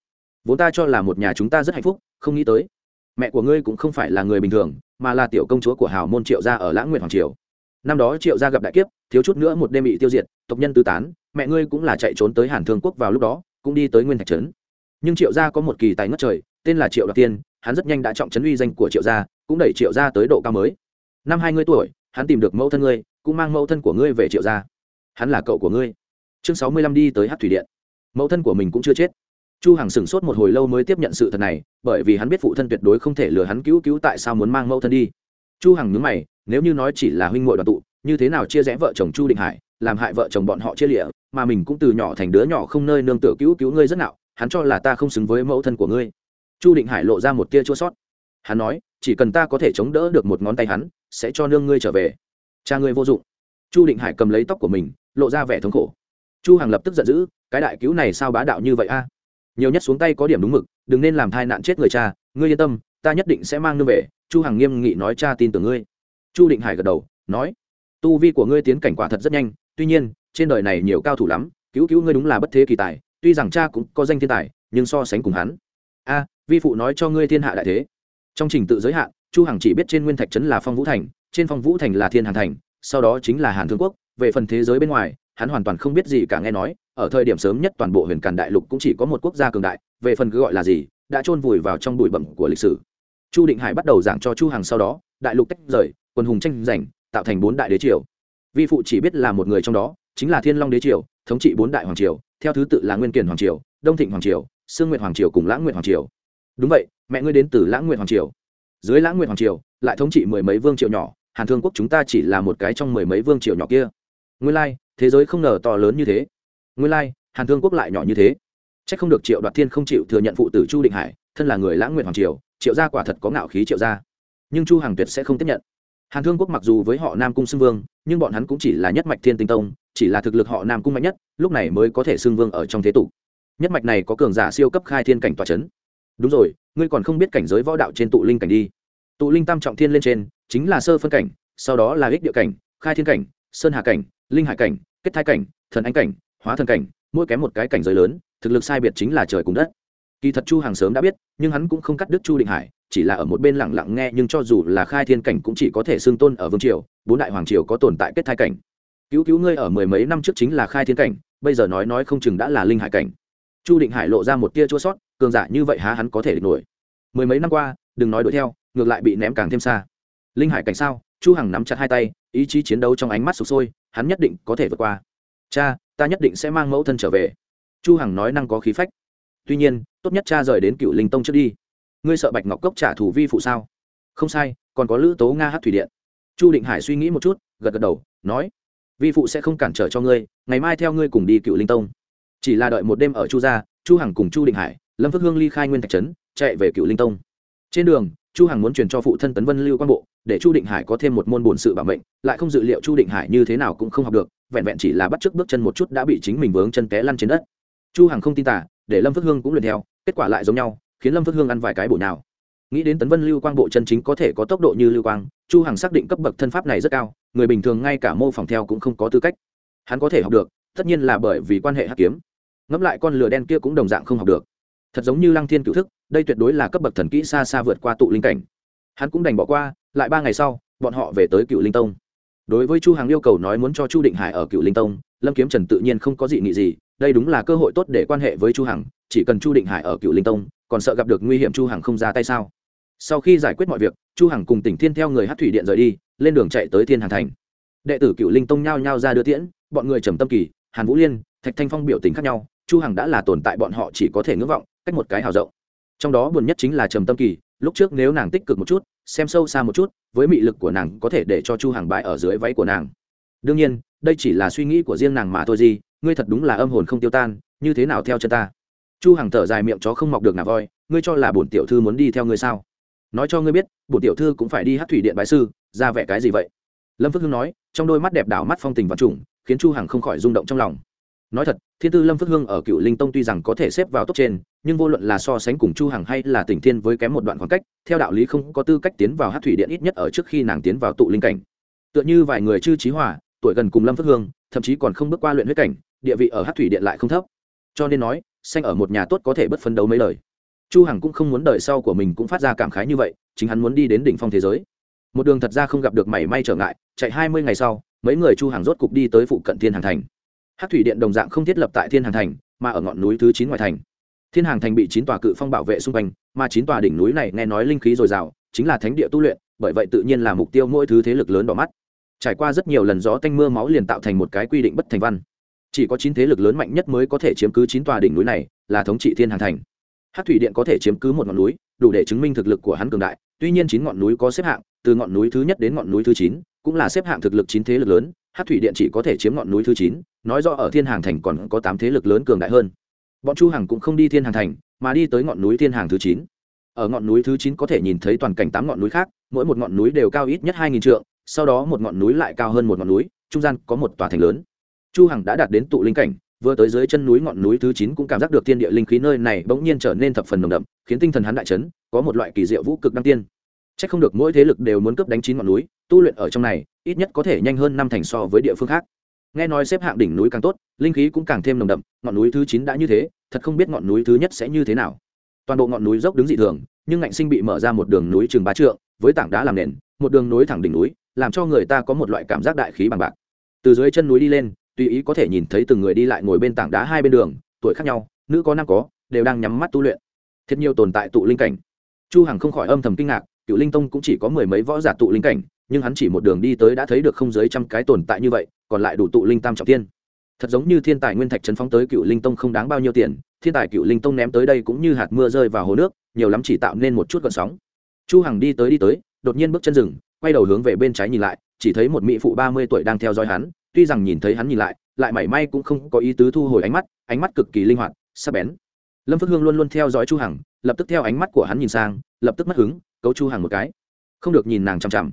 Vốn ta cho là một nhà chúng ta rất hạnh phúc, không nghĩ tới. Mẹ của ngươi cũng không phải là người bình thường, mà là tiểu công chúa của hào môn triệu gia ở lãng nguyện hoàng triều năm đó triệu gia gặp đại kiếp, thiếu chút nữa một đêm bị tiêu diệt, tộc nhân tứ tán, mẹ ngươi cũng là chạy trốn tới hàn thương quốc vào lúc đó, cũng đi tới nguyên thạch trấn. Nhưng triệu gia có một kỳ tài ngất trời, tên là triệu đoạt tiên, hắn rất nhanh đã trọng trấn uy danh của triệu gia, cũng đẩy triệu gia tới độ cao mới. Năm hai mươi tuổi, hắn tìm được mẫu thân ngươi, cũng mang mẫu thân của ngươi về triệu gia. Hắn là cậu của ngươi. Chương sáu mươi lăm đi tới hát thủy điện. Mẫu thân của mình cũng chưa chết. Chu hằng sửng sốt một hồi lâu mới tiếp nhận sự thật này, bởi vì hắn biết phụ thân tuyệt đối không thể lừa hắn cứu cứu tại sao muốn mang mẫu thân đi. Chu hằng nhướng mày nếu như nói chỉ là huynh muội đoàn tụ, như thế nào chia rẽ vợ chồng chu định hải, làm hại vợ chồng bọn họ chia lịa, mà mình cũng từ nhỏ thành đứa nhỏ không nơi nương tựa cứu cứu ngươi rất nạo, hắn cho là ta không xứng với mẫu thân của ngươi. Chu định hải lộ ra một tia chua sót. Hắn nói, chỉ cần ta có thể chống đỡ được một ngón tay hắn, sẽ cho nương ngươi trở về. Cha ngươi vô dụng. Chu định hải cầm lấy tóc của mình, lộ ra vẻ thống khổ. Chu hằng lập tức giận dữ, cái đại cứu này sao bá đạo như vậy a? Nhiều nhất xuống tay có điểm đúng mực, đừng nên làm thai nạn chết người cha, ngươi yên tâm, ta nhất định sẽ mang nương về, chu hằng nghiêm nghị nói cha tin tưởng ngươi chu định hải gật đầu, nói, tu vi của ngươi tiến cảnh quả thật rất nhanh, tuy nhiên, trên đời này nhiều cao thủ lắm, cứu cứu ngươi đúng là bất thế kỳ tài, tuy rằng cha cũng có danh thiên tài, nhưng so sánh cùng hắn. A, vi phụ nói cho ngươi thiên hạ đại thế. Trong trình tự giới hạn, chu hằng chỉ biết trên nguyên thạch trấn là phong vũ thành, trên phong vũ thành là thiên hàn thành, sau đó chính là hàn thương quốc. Về phần thế giới bên ngoài, hắn hoàn toàn không biết gì cả nghe nói, ở thời điểm sớm nhất toàn bộ huyền càn đại lục cũng chỉ có một quốc gia cường đại, về phần cứ gọi là gì, đã chôn vùi vào trong bụi bẩm của lịch sử. Chu định hải bắt đầu giảng cho chu hằng sau đó, đại lục tách rời quân hùng tranh giành, tạo thành bốn đại đế triều. Vi phụ chỉ biết là một người trong đó, chính là thiên long đế triều, thống trị bốn đại hoàng triều, theo thứ tự là nguyên kiền hoàng triều, đông thịnh hoàng triều, sương nguyệt hoàng triều cùng lãng nguyệt hoàng triều. Đúng vậy, mẹ ngươi đến từ lãng nguyệt hoàng triều. Dưới lãng nguyệt hoàng triều, lại thống trị mười mấy vương triều nhỏ, hàn thương quốc chúng ta chỉ là một cái trong mười mấy vương triều nhỏ kia. Nguyên lai, thế giới không ngờ to lớn như thế. Nguyên lai, hàn thương quốc lại nhỏ như thế. C h ắ c không được triệu đoạt thiên không chịu thừa nhận phụ tử chu định hải, thân là người lãng nguyện hoàng triều, triệu gia quả thật có ngạo khí triệu gia. Nhưng chu hàng tuyệt sẽ không tiếp nhận hàn thương quốc mặc dù với họ nam cung xưng vương, nhưng bọn hắn cũng chỉ là nhất mạch thiên tinh tông, chỉ là thực lực họ nam cung mạnh nhất, lúc này mới có thể xưng vương ở trong thế tục. Nhất mạch này có cường giả siêu cấp khai thiên cảnh tòa c h ấ n đúng rồi, ngươi còn không biết cảnh giới võ đạo trên tụ linh cảnh đi. Tụ linh tam trọng thiên lên trên, chính là sơ phân cảnh, sau đó là ích địa cảnh, khai thiên cảnh, sơn hà cảnh, linh hải cảnh, kết thai cảnh, thần anh cảnh, hóa thần cảnh, mỗi kém một cái cảnh giới lớn, thực lực sai biệt chính là trời cùng đất. Kỳ thật chu hàng sớm đã biết, nhưng hắn cũng không cắt đứt chu định hải chỉ là ở một bên lặng lặng nghe, nhưng cho dù là khai thiên cảnh cũng chỉ có thể xưng tôn ở vương triều, bốn đại hoàng triều có tồn tại kết thai cảnh. Cứu cứu ngươi ở mười mấy năm trước chính là khai thiên cảnh, bây giờ nói nói không chừng đã là linh hải cảnh. Chu định hải lộ ra một tia chua sót, cường giả như vậy há hắn có thể địch nổi. Mười mấy năm qua, đừng nói đuổi theo, ngược lại bị ném càng thêm xa. Linh hải cảnh sao? Chu hằng nắm chặt hai tay, ý chí chiến đấu trong ánh mắt sụp sôi, hắn nhất định có thể vượt qua. Cha, ta nhất định sẽ mang mẫu thân trở về. Chu hằng nói năng có khí phách. Tuy nhiên, tốt nhất cha rời đến cựu linh tông trước đi ngươi sợ bạch ngọc cốc trả thù vi phụ sao? Không sai, còn có lữ tố nga hát thủy điện. Chu định hải suy nghĩ một chút, gật gật đầu, nói, vi phụ sẽ không cản trở cho ngươi, ngày mai theo ngươi cùng đi cựu linh tông. Chỉ là đợi một đêm ở chu gia, chu hằng cùng chu định hải, lâm phước hương ly khai nguyên thạch trấn, chạy về cựu linh tông. Trên đường, chu hằng muốn truyền cho phụ thân tấn vân lưu quan bộ, để chu định hải có thêm một môn bổn sự bảo mệnh, lại không dự liệu chu định hải như thế nào cũng không học được, vẹn vẹn chỉ là bắt chước bước chân một chút đã bị chính mình vướng chân té lăn trên đất. Chu hằng không tin tả để lâm phước hương cũng luyện theo, kết quả lại giống nhau khiến lâm phước hương ăn vài cái bổ nào nghĩ đến tấn vân lưu quang bộ chân chính có thể có tốc độ như lưu quang, chu hằng xác định cấp bậc thân pháp này rất cao, người bình thường ngay cả mô phỏng theo cũng không có tư cách. Hắn có thể học được, tất nhiên là bởi vì quan hệ hắc kiếm. Ngẫm lại con lửa đen kia cũng đồng dạng không học được. Thật giống như lăng thiên cựu thức, đây tuyệt đối là cấp bậc thần kỹ xa xa vượt qua tụ linh cảnh. Hắn cũng đành bỏ qua, lại ba ngày sau, bọn họ về tới cựu linh tông. Đối với chu hằng yêu cầu nói muốn cho chu định hải ở cựu linh tông, lâm kiếm trần tự nhiên không có dị nghị gì, đây đúng là cơ hội tốt để quan hệ với chu hằng, chỉ cần chu định hải ở cựu linh tông còn sợ gặp được nguy hiểm chu hằng không ra tay sao? Sau khi giải quyết mọi việc, chu hằng cùng tỉnh thiên theo người hát thủy điện rời đi, lên đường chạy tới thiên hàn thành. Đệ tử cựu linh tông nhao nhao ra đưa tiễn, bọn người trầm tâm kỳ, hàn vũ liên, thạch thanh phong biểu tình khác nhau, chu hằng đã là tồn tại bọn họ chỉ có thể ngưỡng vọng, cách một cái hào rộng. Trong đó buồn nhất chính là trầm tâm kỳ, lúc trước nếu nàng tích cực một chút, xem sâu xa một chút, với mị lực của nàng có thể để cho chu hằng bại ở dưới váy của nàng. Đương nhiên, đây chỉ là suy nghĩ của riêng nàng mà thôi gì, ngươi thật đúng là âm hồn không tiêu tan, như thế nào theo chân ta? Chu hằng thở dài miệng chó không mọc được nà voi, ngươi cho là bổn tiểu thư muốn đi theo ngươi sao? Nói cho ngươi biết, bổn tiểu thư cũng phải đi hát thủy điện bái sư, ra vẻ cái gì vậy? Lâm phước hưng nói, trong đôi mắt đẹp đảo mắt phong tình và trùng, khiến chu hằng không khỏi rung động trong lòng. Nói thật, thiên tư lâm phước hương ở cựu linh tông tuy rằng có thể xếp vào top trên, nhưng vô luận là so sánh cùng chu hằng hay là tỉnh thiên với kém một đoạn khoảng cách, theo đạo lý không có tư cách tiến vào hát thủy điện ít nhất ở trước khi nàng tiến vào tụ linh cảnh. Tựa như vài người chư trí hòa, tuổi gần cùng lâm phước hương thậm chí còn không bước qua luyện huyết cảnh, địa vị ở hát thủy điện lại không thấp. Cho nên nói xanh ở một nhà tốt có thể bất phấn đấu mấy lời. Chu hằng cũng không muốn đời sau của mình cũng phát ra cảm khái như vậy, chính hắn muốn đi đến đỉnh phong thế giới. Một đường thật ra không gặp được mảy may trở ngại, chạy hai mươi ngày sau, mấy người chu Hằng rốt cục đi tới phụ cận thiên hàng thành. Hát thủy điện đồng dạng không thiết lập tại thiên hàng thành, mà ở ngọn núi thứ chín ngoài thành. Thiên hàng thành bị chín tòa cự phong bảo vệ xung quanh, mà chín tòa đỉnh núi này nghe nói linh khí dồi dào, chính là thánh địa tu luyện, bởi vậy tự nhiên là mục tiêu mỗi thứ thế lực lớn đỏ mắt. Trải qua rất nhiều lần gió tanh mưa máu liền tạo thành một cái quy định bất thành văn chỉ có chín thế lực lớn mạnh nhất mới có thể chiếm cứ chín tòa đỉnh núi này, là thống trị thiên hàng thành. Hát thủy điện có thể chiếm cứ một ngọn núi, đủ để chứng minh thực lực của hắn cường đại. Tuy nhiên chín ngọn núi có xếp hạng, từ ngọn núi thứ nhất đến ngọn núi thứ chín, cũng là xếp hạng thực lực chín thế lực lớn. Hát thủy điện chỉ có thể chiếm ngọn núi thứ chín, nói rõ ở thiên hàng thành còn có tám thế lực lớn cường đại hơn. Bọn chu hằng cũng không đi thiên hàng thành, mà đi tới ngọn núi thiên hàng thứ chín. Ở ngọn núi thứ chín có thể nhìn thấy toàn cảnh tám ngọn núi khác, mỗi một ngọn núi đều cao ít nhất hai nghìn trượng, sau đó một ngọn núi lại cao hơn một ngọn núi, trung gian có một tòa thành lớn chu hằng đã đạt đến tụ linh cảnh vừa tới dưới chân núi ngọn núi thứ chín cũng cảm giác được thiên địa linh khí nơi này bỗng nhiên trở nên thập phần nồng đậm khiến tinh thần hắn đại chấn có một loại kỳ diệu vũ cực đăng tiên Chắc không được mỗi thế lực đều muốn cướp đánh chín ngọn núi, tu luyện ở trong này, ít nhất có thể nhanh hơn năm thành so với địa phương khác. Nghe nói xếp hạng đỉnh núi càng tốt, linh khí cũng càng thêm nồng đậm, ngọn núi thứ chín đã như thế, thật không biết ngọn núi thứ nhất sẽ như thế nào. Toàn bộ ngọn núi dốc đứng dị thường, nhưng ngạnh sinh bị mở ra một đường núi trường ba trượng, với tảng đá làm nền, một đường núi thẳng đỉnh núi, làm cho người ta có một loại cảm giác đại khí bằng bạc. Từ dưới chân núi đi lên, tùy ý có thể nhìn thấy từng người đi lại ngồi bên tảng đá hai bên đường, tuổi khác nhau, nữ có nam có, đều đang nhắm mắt tu luyện. Thật nhiều tồn tại tụ linh cảnh. Chu Hằng không khỏi âm thầm kinh ngạc, cựu linh tông cũng chỉ có mười mấy võ giả tụ linh cảnh nhưng hắn chỉ một đường đi tới đã thấy được không dưới trăm cái tồn tại như vậy còn lại đủ tụ linh tam trọng tiên thật giống như thiên tài nguyên thạch trấn phóng tới cựu linh tông không đáng bao nhiêu tiền thiên tài cựu linh tông ném tới đây cũng như hạt mưa rơi vào hồ nước nhiều lắm chỉ tạo nên một chút gợn sóng chu hằng đi tới đi tới đột nhiên bước chân rừng quay đầu hướng về bên trái nhìn lại chỉ thấy một mỹ phụ ba mươi tuổi đang theo dõi hắn tuy rằng nhìn thấy hắn nhìn lại lại mảy may cũng không có ý tứ thu hồi ánh mắt ánh mắt cực kỳ linh hoạt, sắc bén. Lâm phước hương luôn luôn theo dõi chu hằng, lập tức theo ánh mắt của hắn nhìn sang, lập tức mất hứng, cấu chu hằng một cái. Không được nhìn nàng chằm chằm.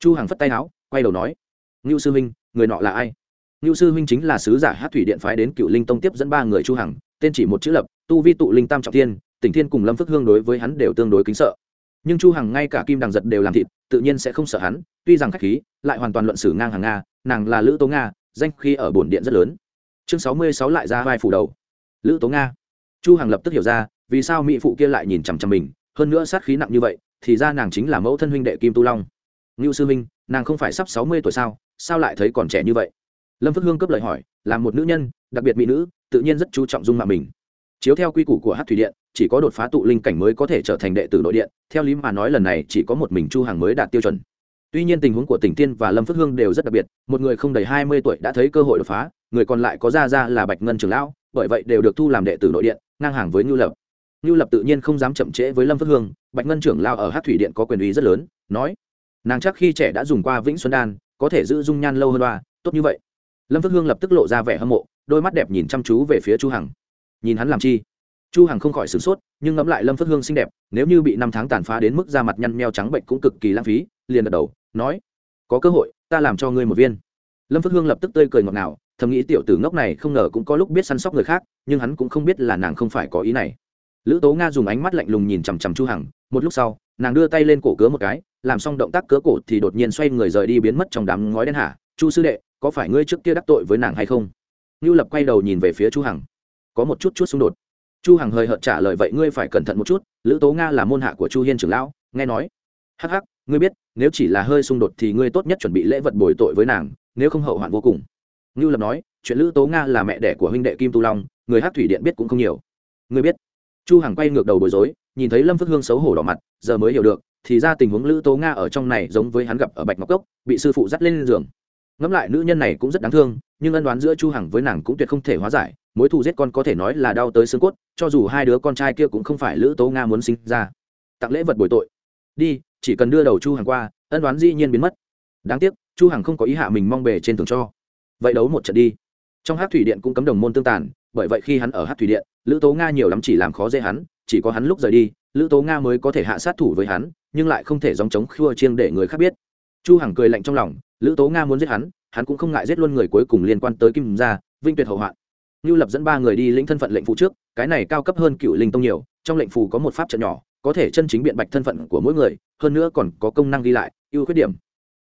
Chu hằng phất tay áo, quay đầu nói, ngưu sư huynh, người nọ là ai? Ngưu sư huynh chính là sứ giả hát thủy điện phái đến cựu linh tông tiếp dẫn ba người chu hằng, tên chỉ một chữ lập, tu vi tụ linh tam trọng thiên, tỉnh thiên cùng lâm phước hương đối với hắn đều tương đối kính sợ. Nhưng chu hằng ngay cả kim đằng giật đều làm thịt tự nhiên sẽ không sợ hắn, tuy rằng khách khí, lại hoàn toàn luận xử ngang hàng nga, nàng là lữ tố nga, danh khi ở bổn điện rất lớn. Chương 66 lại ra vai phủ đầu. Lữ tố nga. Chu hằng lập tức hiểu ra, vì sao mỹ phụ kia lại nhìn chằm chằm mình, hơn nữa sát khí nặng như vậy, thì ra nàng chính là mẫu thân huynh đệ kim tu long. Ngưu sư huynh, nàng không phải sắp sáu mươi tuổi sao sao lại thấy còn trẻ như vậy? Lâm phước hương cấp lời hỏi, là một nữ nhân, đặc biệt mỹ nữ, tự nhiên rất chú trọng dung mạo mình chiếu theo quy củ của hát thủy điện, chỉ có đột phá tụ linh cảnh mới có thể trở thành đệ tử nội điện. Theo lý mà nói lần này chỉ có một mình chu hàng mới đạt tiêu chuẩn. Tuy nhiên tình huống của tỉnh tiên và lâm phước hương đều rất đặc biệt, một người không đầy hai mươi tuổi đã thấy cơ hội đột phá, người còn lại có ra ra là bạch ngân trường lão, bởi vậy đều được thu làm đệ tử nội điện, ngang hàng với ngưu lập. Ngưu lập tự nhiên không dám chậm trễ với lâm phước hương, bạch ngân trưởng lao ở hát thủy điện có quyền uy rất lớn, nói nàng chắc khi trẻ đã dùng qua vĩnh xuân đan, có thể giữ dung nhan lâu hơn ba tốt như vậy. Lâm phước hương lập tức lộ ra vẻ hâm mộ, đôi mắt đẹp nhìn chăm chú về phía chu hằng nhìn hắn làm chi. Chu hằng không khỏi sửng sốt, nhưng ngẫm lại lâm phước hương xinh đẹp, nếu như bị năm tháng tàn phá đến mức da mặt nhăn meo trắng bệnh cũng cực kỳ lãng phí, liền gật đầu, nói, có cơ hội, ta làm cho ngươi một viên. Lâm phước hương lập tức tươi cười ngọt ngào, thầm nghĩ tiểu tử ngốc này không ngờ cũng có lúc biết săn sóc người khác, nhưng hắn cũng không biết là nàng không phải có ý này. Lữ tố nga dùng ánh mắt lạnh lùng nhìn chằm chằm chu hằng, một lúc sau, nàng đưa tay lên cổ cứa một cái, làm xong động tác cứa cổ thì đột nhiên xoay người rời đi biến mất trong đám ngói đen hả chu sư đệ, có phải ngươi trước kia đắc tội với nàng hay không? Ngưu lập quay đầu nhìn về phía chu hằng có một chút chút xung đột. Chu hằng hơi hợt trả lời, vậy ngươi phải cẩn thận một chút, lữ tố nga là môn hạ của chu hiên trưởng lão, nghe nói. Hắc hắc, ngươi biết, nếu chỉ là hơi xung đột thì ngươi tốt nhất chuẩn bị lễ vật bồi tội với nàng, nếu không hậu hoạn vô cùng. Ngưu lập nói, chuyện lữ tố nga là mẹ đẻ của huynh đệ kim tu long, người hát thủy điện biết cũng không nhiều. Ngươi biết. Chu hằng quay ngược đầu bối rối, nhìn thấy lâm phước hương xấu hổ đỏ mặt, giờ mới hiểu được, thì ra tình huống lữ tố nga ở trong này giống với hắn gặp ở bạch ngọc cốc, bị sư phụ dắt lên giường. Ngẫm lại, nữ nhân này cũng rất đáng thương, nhưng ân đoán giữa chu hằng với nàng cũng tuyệt không thể hóa giải mối thù giết con có thể nói là đau tới xương cốt, cho dù hai đứa con trai kia cũng không phải lữ tố nga muốn sinh ra. Tặng lễ vật bồi tội. Đi, chỉ cần đưa đầu chu hằng qua, ân đoán dĩ nhiên biến mất. Đáng tiếc, chu hằng không có ý hạ mình mong bề trên tường cho. Vậy đấu một trận đi. Trong hát thủy điện cũng cấm đồng môn tương tàn, bởi vậy khi hắn ở hát thủy điện, lữ tố nga nhiều lắm chỉ làm khó dễ hắn, chỉ có hắn lúc rời đi, lữ tố nga mới có thể hạ sát thủ với hắn, nhưng lại không thể dòng chống khua chiêng để người khác biết. Chu hằng cười lạnh trong lòng, lữ tố nga muốn giết hắn hắn cũng không ngại giết luôn người cuối cùng liên quan tới kim gia, vinh tuyệt hậu hoạn. Nưu Lập dẫn ba người đi lĩnh thân phận lệnh phù trước, cái này cao cấp hơn Cựu Linh Tông nhiều, trong lệnh phù có một pháp trận nhỏ, có thể chân chính biện bạch thân phận của mỗi người, hơn nữa còn có công năng ghi lại, ưu khuyết điểm.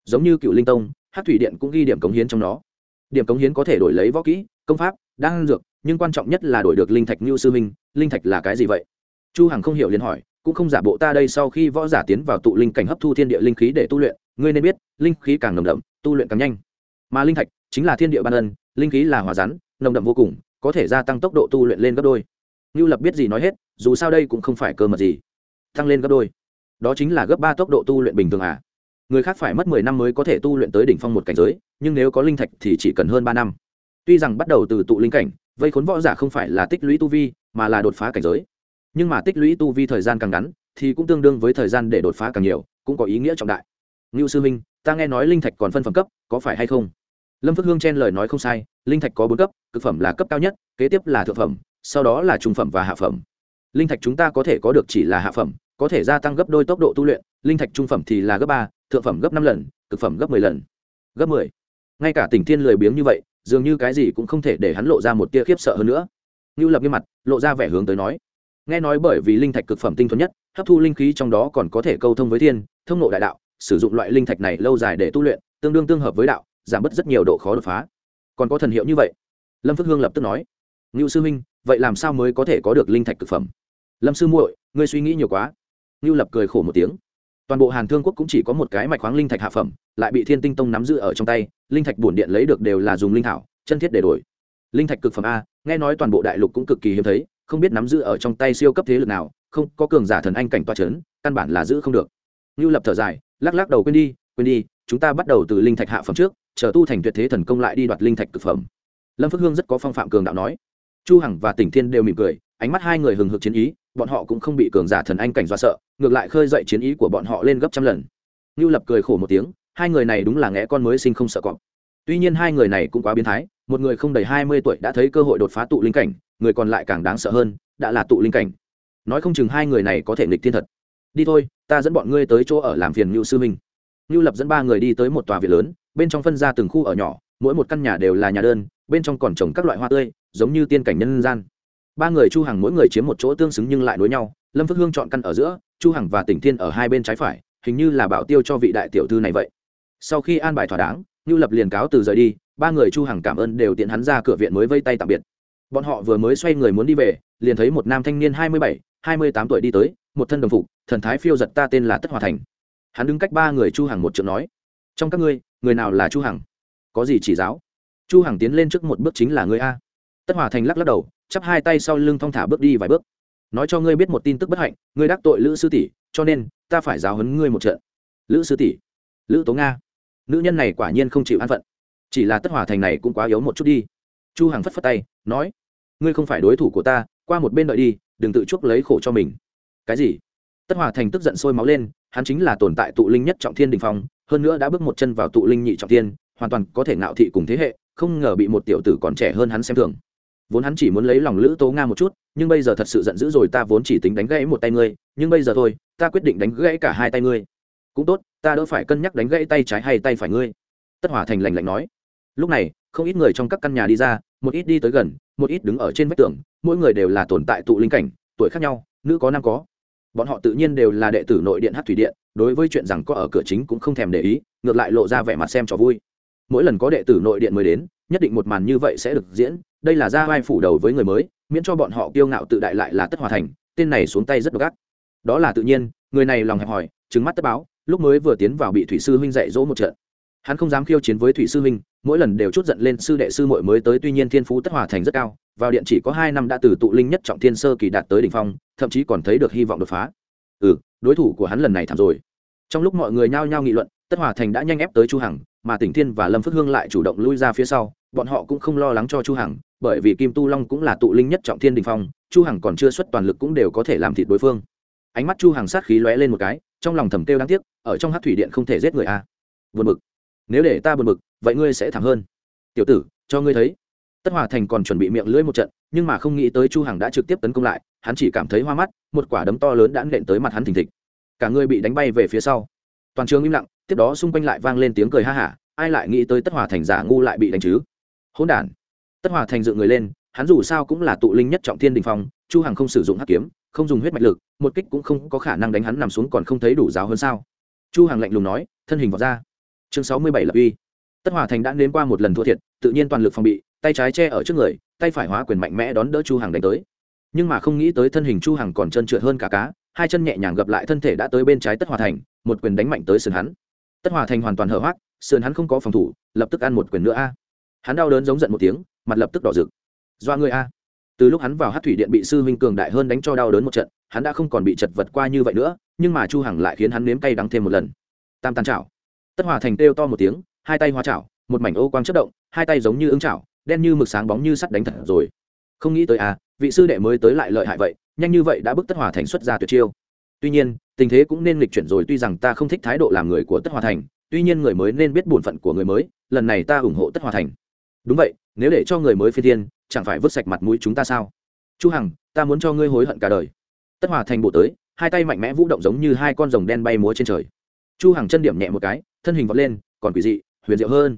Giống như Cựu Linh Tông, Hắc Thủy Điện cũng ghi điểm cống hiến trong nó. Điểm cống hiến có thể đổi lấy võ kỹ, công pháp, đan dược, nhưng quan trọng nhất là đổi được linh thạch Nưu sư minh, linh thạch là cái gì vậy? Chu Hằng không hiểu liền hỏi, cũng không giả bộ ta đây sau khi võ giả tiến vào tụ linh cảnh hấp thu thiên địa linh khí để tu luyện, ngươi nên biết, linh khí càng nồng đậm, tu luyện càng nhanh. Mà linh thạch chính là thiên địa ban ân, linh khí là hòa rắn, nồng đậm vô cùng, có thể gia tăng tốc độ tu luyện lên gấp đôi. Ngưu lập biết gì nói hết, dù sao đây cũng không phải cơ mật gì. Tăng lên gấp đôi. Đó chính là gấp ba tốc độ tu luyện bình thường à? Người khác phải mất mười năm mới có thể tu luyện tới đỉnh phong một cảnh giới, nhưng nếu có linh thạch thì chỉ cần hơn ba năm. Tuy rằng bắt đầu từ tụ linh cảnh, vây khốn võ giả không phải là tích lũy tu vi, mà là đột phá cảnh giới. Nhưng mà tích lũy tu vi thời gian càng ngắn, thì cũng tương đương với thời gian để đột phá càng nhiều, cũng có ý nghĩa trọng đại. Ngưu sư minh, ta nghe nói linh thạch còn phân phẩm cấp, có phải hay không? Lâm phước hương chen lời nói không sai, linh thạch có bốn cấp, cực phẩm là cấp cao nhất, kế tiếp là thượng phẩm, sau đó là trung phẩm và hạ phẩm. Linh thạch chúng ta có thể có được chỉ là hạ phẩm, có thể gia tăng gấp đôi tốc độ tu luyện, linh thạch trung phẩm thì là gấp ba, thượng phẩm gấp năm lần, cực phẩm gấp m ộ ư ơ i lần. Gấp mười. Ngay cả tỉnh thiên lười biếng như vậy, dường như cái gì cũng không thể để hắn lộ ra một tia khiếp sợ hơn nữa. Ngưu lập nghiêm mặt, lộ ra vẻ hướng tới nói. Nghe nói bởi vì linh thạch cực phẩm tinh thuần nhất, hấp thu linh khí trong đó còn có thể câu thông với thiên, thông nộ đại đạo, sử dụng loại linh thạch này lâu dài để tu luyện, tương đương tương hợp với đạo giảm bớt rất nhiều độ khó đột phá. Còn có thần hiệu như vậy? Lâm phước hương lập tức nói. Ngưu sư huynh vậy làm sao mới có thể có được linh thạch thực phẩm? Lâm sư muội, ngươi suy nghĩ nhiều quá. Ngưu lập cười khổ một tiếng. Toàn bộ hàn thương quốc cũng chỉ có một cái mạch khoáng linh thạch hạ phẩm, lại bị thiên tinh tông nắm giữ ở trong tay, linh thạch bổn điện lấy được đều là dùng linh thảo, chân thiết để đổi. Linh thạch cực phẩm a, nghe nói toàn bộ đại lục cũng cực kỳ hiếm thấy, không biết nắm giữ ở trong tay siêu cấp thế lực nào, không, có cường giả thần anh cảnh toa c h ấ n căn bản là giữ không được. Ngưu lập thở dài, lắc lắc đầu quên đi quên đi, chúng ta bắt đầu từ linh thạch hạ phẩm trước chờ tu thành tuyệt thế thần công lại đi đoạt linh thạch cực phẩm lâm phước hương rất có phong phạm cường đạo nói chu hằng và tỉnh thiên đều mỉm cười ánh mắt hai người hừng hực chiến ý bọn họ cũng không bị cường giả thần anh cảnh do sợ ngược lại khơi dậy chiến ý của bọn họ lên gấp trăm lần lưu Lập cười khổ một tiếng, hai người này đúng là ngẽ con mới sinh không sợ cọp. Tuy nhiên hai người này cũng quá biến thái, một người không đầy hai mươi tuổi đã thấy cơ hội đột phá tụ linh cảnh, người còn lại càng đáng sợ hơn, đã là tụ linh cảnh. Nói không chừng hai người này có thể nghịch thiên thật. Đi thôi, ta dẫn bọn ngươi tới chỗ ở làm phiền lưu sư minh. lưu Lập dẫn ba người đi tới một tòa viện lớn, bên trong phân ra từng khu ở nhỏ mỗi một căn nhà đều là nhà đơn bên trong còn trồng các loại hoa tươi giống như tiên cảnh nhân gian. Ba người chu hằng mỗi người chiếm một chỗ tương xứng nhưng lại đối nhau lâm phước hương chọn căn ở giữa chu hằng và tỉnh thiên ở hai bên trái phải hình như là bảo tiêu cho vị đại tiểu thư này vậy. Sau khi an bài thỏa đáng như lập liền cáo từ rời đi ba người chu hằng cảm ơn đều tiện hắn ra cửa viện mới vây tay tạm biệt. Bọn họ vừa mới xoay người muốn đi về liền thấy một nam thanh niên hai mươi bảy, hai mươi tám tuổi đi tới một thân đồng phục thần thái phiêu giật ta tên là tất hòa thành. Hắn đứng cách ba người chu hằng một trượng nói trong các ngươi người nào là chu hằng? Có gì chỉ giáo? Chu hằng tiến lên trước một bước chính là người a. Tất hòa thành lắc lắc đầu, chắp hai tay sau lưng thong thả bước đi vài bước. Nói cho ngươi biết một tin tức bất hạnh, ngươi đắc tội lữ sư tỷ, cho nên ta phải giáo huấn ngươi một trận. Lữ sư tỷ, lữ tố nga. Nữ nhân này quả nhiên không chịu an phận. Chỉ là tất hòa thành này cũng quá yếu một chút đi. Chu hằng phất phất tay, nói, ngươi không phải đối thủ của ta, qua một bên đợi đi, đừng tự chuốc lấy khổ cho mình. Cái gì? Tất hòa thành tức giận sôi máu lên, hắn chính là tồn tại tụ linh nhất trọng thiên đình phong hơn nữa đã bước một chân vào tụ linh nhị trọng tiên, hoàn toàn có thể ngạo thị cùng thế hệ, không ngờ bị một tiểu tử còn trẻ hơn hắn xem thường. Vốn hắn chỉ muốn lấy lòng lữ tố nga một chút, nhưng bây giờ thật sự giận dữ rồi, ta vốn chỉ tính đánh gãy một tay ngươi, nhưng bây giờ thôi, ta quyết định đánh gãy cả hai tay ngươi. Cũng tốt, ta đỡ phải cân nhắc đánh gãy tay trái hay tay phải ngươi. Tất hỏa thành lành lạnh nói. Lúc này, không ít người trong các căn nhà đi ra, một ít đi tới gần, một ít đứng ở trên vách tường, mỗi người đều là tồn tại tụ linh cảnh, tuổi khác nhau, nữ có nam có bọn họ tự nhiên đều là đệ tử nội điện hát thủy điện, đối với chuyện rằng có ở cửa chính cũng không thèm để ý, ngược lại lộ ra vẻ mặt xem cho vui. Mỗi lần có đệ tử nội điện mới đến, nhất định một màn như vậy sẽ được diễn, đây là ra vai phủ đầu với người mới, miễn cho bọn họ kiêu ngạo tự đại lại là tất hòa thành, tên này xuống tay rất gắt đó là tự nhiên, người này lòng hẹp hòi trứng mắt tất báo, lúc mới vừa tiến vào bị thủy sư huynh dạy dỗ một trận hắn không dám khiêu chiến với thủy sư Minh, mỗi lần đều chút giận lên sư đệ sư muội mới tới tuy nhiên thiên phú tất hòa thành rất cao vào điện chỉ có hai năm đã từ tụ linh nhất trọng thiên sơ kỳ đạt tới đỉnh phong thậm chí còn thấy được hy vọng đột phá. Ừ đối thủ của hắn lần này thảm rồi. Trong lúc mọi người nhao nhao nghị luận tất hòa thành đã nhanh ép tới chu hằng mà tỉnh thiên và lâm phước hương lại chủ động lui ra phía sau bọn họ cũng không lo lắng cho chu hằng bởi vì kim tu long cũng là tụ linh nhất trọng thiên đình phong chu hằng còn chưa xuất toàn lực cũng đều có thể làm thịt đối phương. Ánh mắt chu hằng sát khí lóe lên một cái trong lòng thầm kêu đáng tiếc ở trong hát thủy điện không thể giết người a. À. buồn bực nếu để ta buồn bực, vậy ngươi sẽ thẳng hơn. Tiểu tử, cho ngươi thấy. Tất hòa thành còn chuẩn bị miệng lưỡi một trận, nhưng mà không nghĩ tới chu hằng đã trực tiếp tấn công lại, hắn chỉ cảm thấy hoa mắt, một quả đấm to lớn đã nện tới mặt hắn thình thịch. Cả người bị đánh bay về phía sau. Toàn trường im lặng, tiếp đó xung quanh lại vang lên tiếng cười ha hả, ai lại nghĩ tới tất hòa thành giả ngu lại bị đánh chứ? Hỗn đản. Tất hòa thành dựng người lên, hắn dù sao cũng là tụ linh nhất trọng thiên đình phong, chu hằng không sử dụng hắc kiếm, không dùng huyết mạch lực, một kích cũng không có khả năng đánh hắn nằm xuống còn không thấy đủ giáo hơn sao? Chu hằng lạnh lùng nói, thân hình vọt ra chương 67 lập uy. Tất hòa thành đã đến qua một lần thua thiệt, tự nhiên toàn lực phòng bị, tay trái che ở trước người, tay phải hóa quyền mạnh mẽ đón đỡ chu hằng đánh tới. Nhưng mà không nghĩ tới thân hình chu hằng còn trơn trượt hơn cả cá, hai chân nhẹ nhàng gập lại thân thể đã tới bên trái tất hòa thành, một quyền đánh mạnh tới sườn hắn. Tất hòa thành hoàn toàn hở hoác, sườn hắn không có phòng thủ, lập tức ăn một quyền nữa a. Hắn đau đớn giống giận một tiếng, mặt lập tức đỏ rực. Do người a. Từ lúc hắn vào hát thủy điện bị sư huynh cường đại hơn đánh cho đau đớn một trận, hắn đã không còn bị chật vật qua như vậy nữa, nhưng mà chu hằng lại khiến hắn nếm cay đắng thêm một lần. Tam tàn chảo tất hòa thành kêu to một tiếng, hai tay hoa chảo, một mảnh ô quang chất động, hai tay giống như ứng chảo, đen như mực sáng bóng như sắt đánh thật rồi. Không nghĩ tới à vị sư đệ mới tới lại lợi hại vậy, nhanh như vậy đã bức tất hòa thành xuất ra tuyệt chiêu. Tuy nhiên, tình thế cũng nên lịch chuyển rồi, tuy rằng ta không thích thái độ làm người của tất hòa thành, tuy nhiên người mới nên biết bổn phận của người mới, lần này ta ủng hộ tất hòa thành. Đúng vậy, nếu để cho người mới phi thiên, chẳng phải vứt sạch mặt mũi chúng ta sao? Chu hằng, ta muốn cho ngươi hối hận cả đời. Tất hòa thành bộ tới, hai tay mạnh mẽ vũ động giống như hai con rồng đen bay múa trên trời. Chu hằng chân điểm nhẹ một cái thân hình vọt lên, còn quỷ dị, huyền diệu hơn.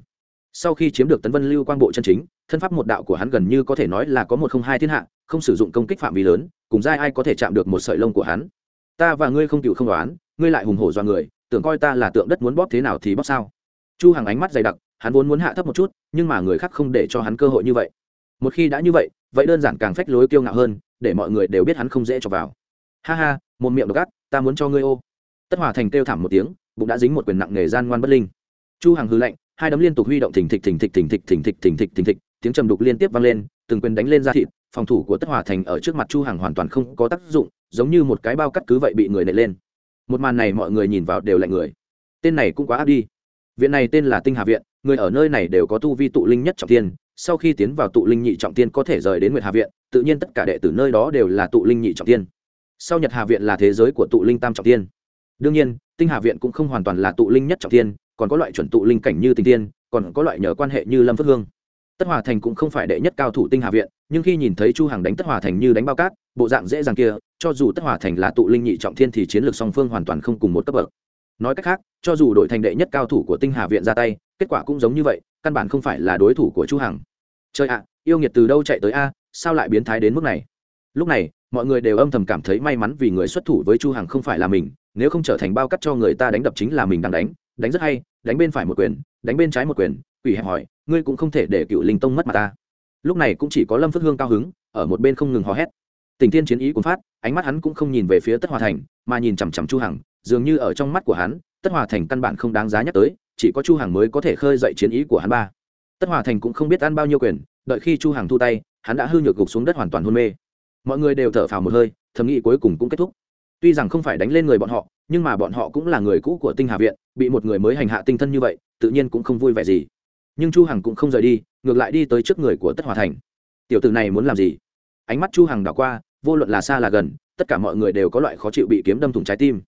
Sau khi chiếm được tấn vân lưu quang bộ chân chính, thân pháp một đạo của hắn gần như có thể nói là có một không hai thiên hạ, không sử dụng công kích phạm vi lớn, cùng giai ai có thể chạm được một sợi lông của hắn. Ta và ngươi không cựu không đoán, ngươi lại hùng hổ do người, tưởng coi ta là tượng đất muốn bóp thế nào thì bóp sao? Chu Hằng ánh mắt dày đặc, hắn vốn muốn hạ thấp một chút, nhưng mà người khác không để cho hắn cơ hội như vậy. Một khi đã như vậy vậy đơn giản càng phách lối kiêu ngạo hơn, để mọi người đều biết hắn không dễ cho vào. Ha ha, một miệng độc ác, ta muốn cho ngươi ô. Tất hòa thành kêu thảm một tiếng bụng đã dính một quyền nặng nề gian ngoan bất linh. Chu hằng hư lạnh, hai đấm liên tục huy động thình thịch thình thịch thình thịch thình thịch thình thịch thình thịch, tiếng trầm đục liên tiếp vang lên, từng quyền đánh lên ra thịt, phòng thủ của tất hòa thành ở trước mặt chu hằng hoàn toàn không có tác dụng, giống như một cái bao cắt cứ vậy bị người nện lên. Một màn này mọi người nhìn vào đều lạnh người. Tên này cũng quá áp đi. Viện này tên là tinh hà viện, người ở nơi này đều có tu vi tụ linh nhất trọng thiên, sau khi tiến vào tụ linh nhị trọng thiên có thể rời đến nguyệt hà viện, tự nhiên tất cả đệ tử nơi đó đều là tụ linh nhị trọng thiên. Sau nhật hà viện là thế giới của tụ linh tam trọng thiên. Đương nhiên tinh hà viện cũng không hoàn toàn là tụ linh nhất trọng tiên còn có loại chuẩn tụ linh cảnh như tình tiên còn có loại nhờ quan hệ như lâm phước hương. Tất hòa thành cũng không phải đệ nhất cao thủ tinh hà viện, nhưng khi nhìn thấy chu hằng đánh tất hòa thành như đánh bao cát, bộ dạng dễ dàng kia, cho dù tất hòa thành là tụ linh nhị trọng thiên thì chiến lược song phương hoàn toàn không cùng một cấp bậc. Nói cách khác, cho dù đội thành đệ nhất cao thủ của tinh hà viện ra tay, kết quả cũng giống như vậy, căn bản không phải là đối thủ của chu hằng. Trời ạ, yêu nghiệt từ đâu chạy tới a, sao lại biến thái đến mức này? Lúc này, mọi người đều âm thầm cảm thấy may mắn vì người xuất thủ với chu hằng không phải là mình nếu không trở thành bao cắt cho người ta đánh đập chính là mình đang đánh đánh rất hay, đánh bên phải một quyền, đánh bên trái một quyền, quỷ hẹp hỏi, ngươi cũng không thể để cựu linh tông mất mặt ta. Lúc này cũng chỉ có lâm phước hương cao hứng, ở một bên không ngừng hò hét. Tình thiên chiến ý cuốn phát, ánh mắt hắn cũng không nhìn về phía tất hòa thành, mà nhìn chằm chằm chu hằng, dường như ở trong mắt của hắn, tất hòa thành căn bản không đáng giá nhắc tới, chỉ có chu hằng mới có thể khơi dậy chiến ý của hắn ba. Tất hòa thành cũng không biết ăn bao nhiêu quyền, đợi khi chu hằng thu tay, hắn đã hư nhược gục xuống đất hoàn toàn hôn mê. Mọi người đều thở phào một hơi, thầm nghĩ cuối cùng cũng kết thúc tuy rằng không phải đánh lên người bọn họ, nhưng mà bọn họ cũng là người cũ của tinh hà viện, bị một người mới hành hạ tinh thân như vậy, tự nhiên cũng không vui vẻ gì. Nhưng chu hằng cũng không rời đi, ngược lại đi tới trước người của tất hòa thành. Tiểu tử này muốn làm gì? Ánh mắt chu hằng đảo qua, vô luận là xa là gần, tất cả mọi người đều có loại khó chịu bị kiếm đâm thủng trái tim.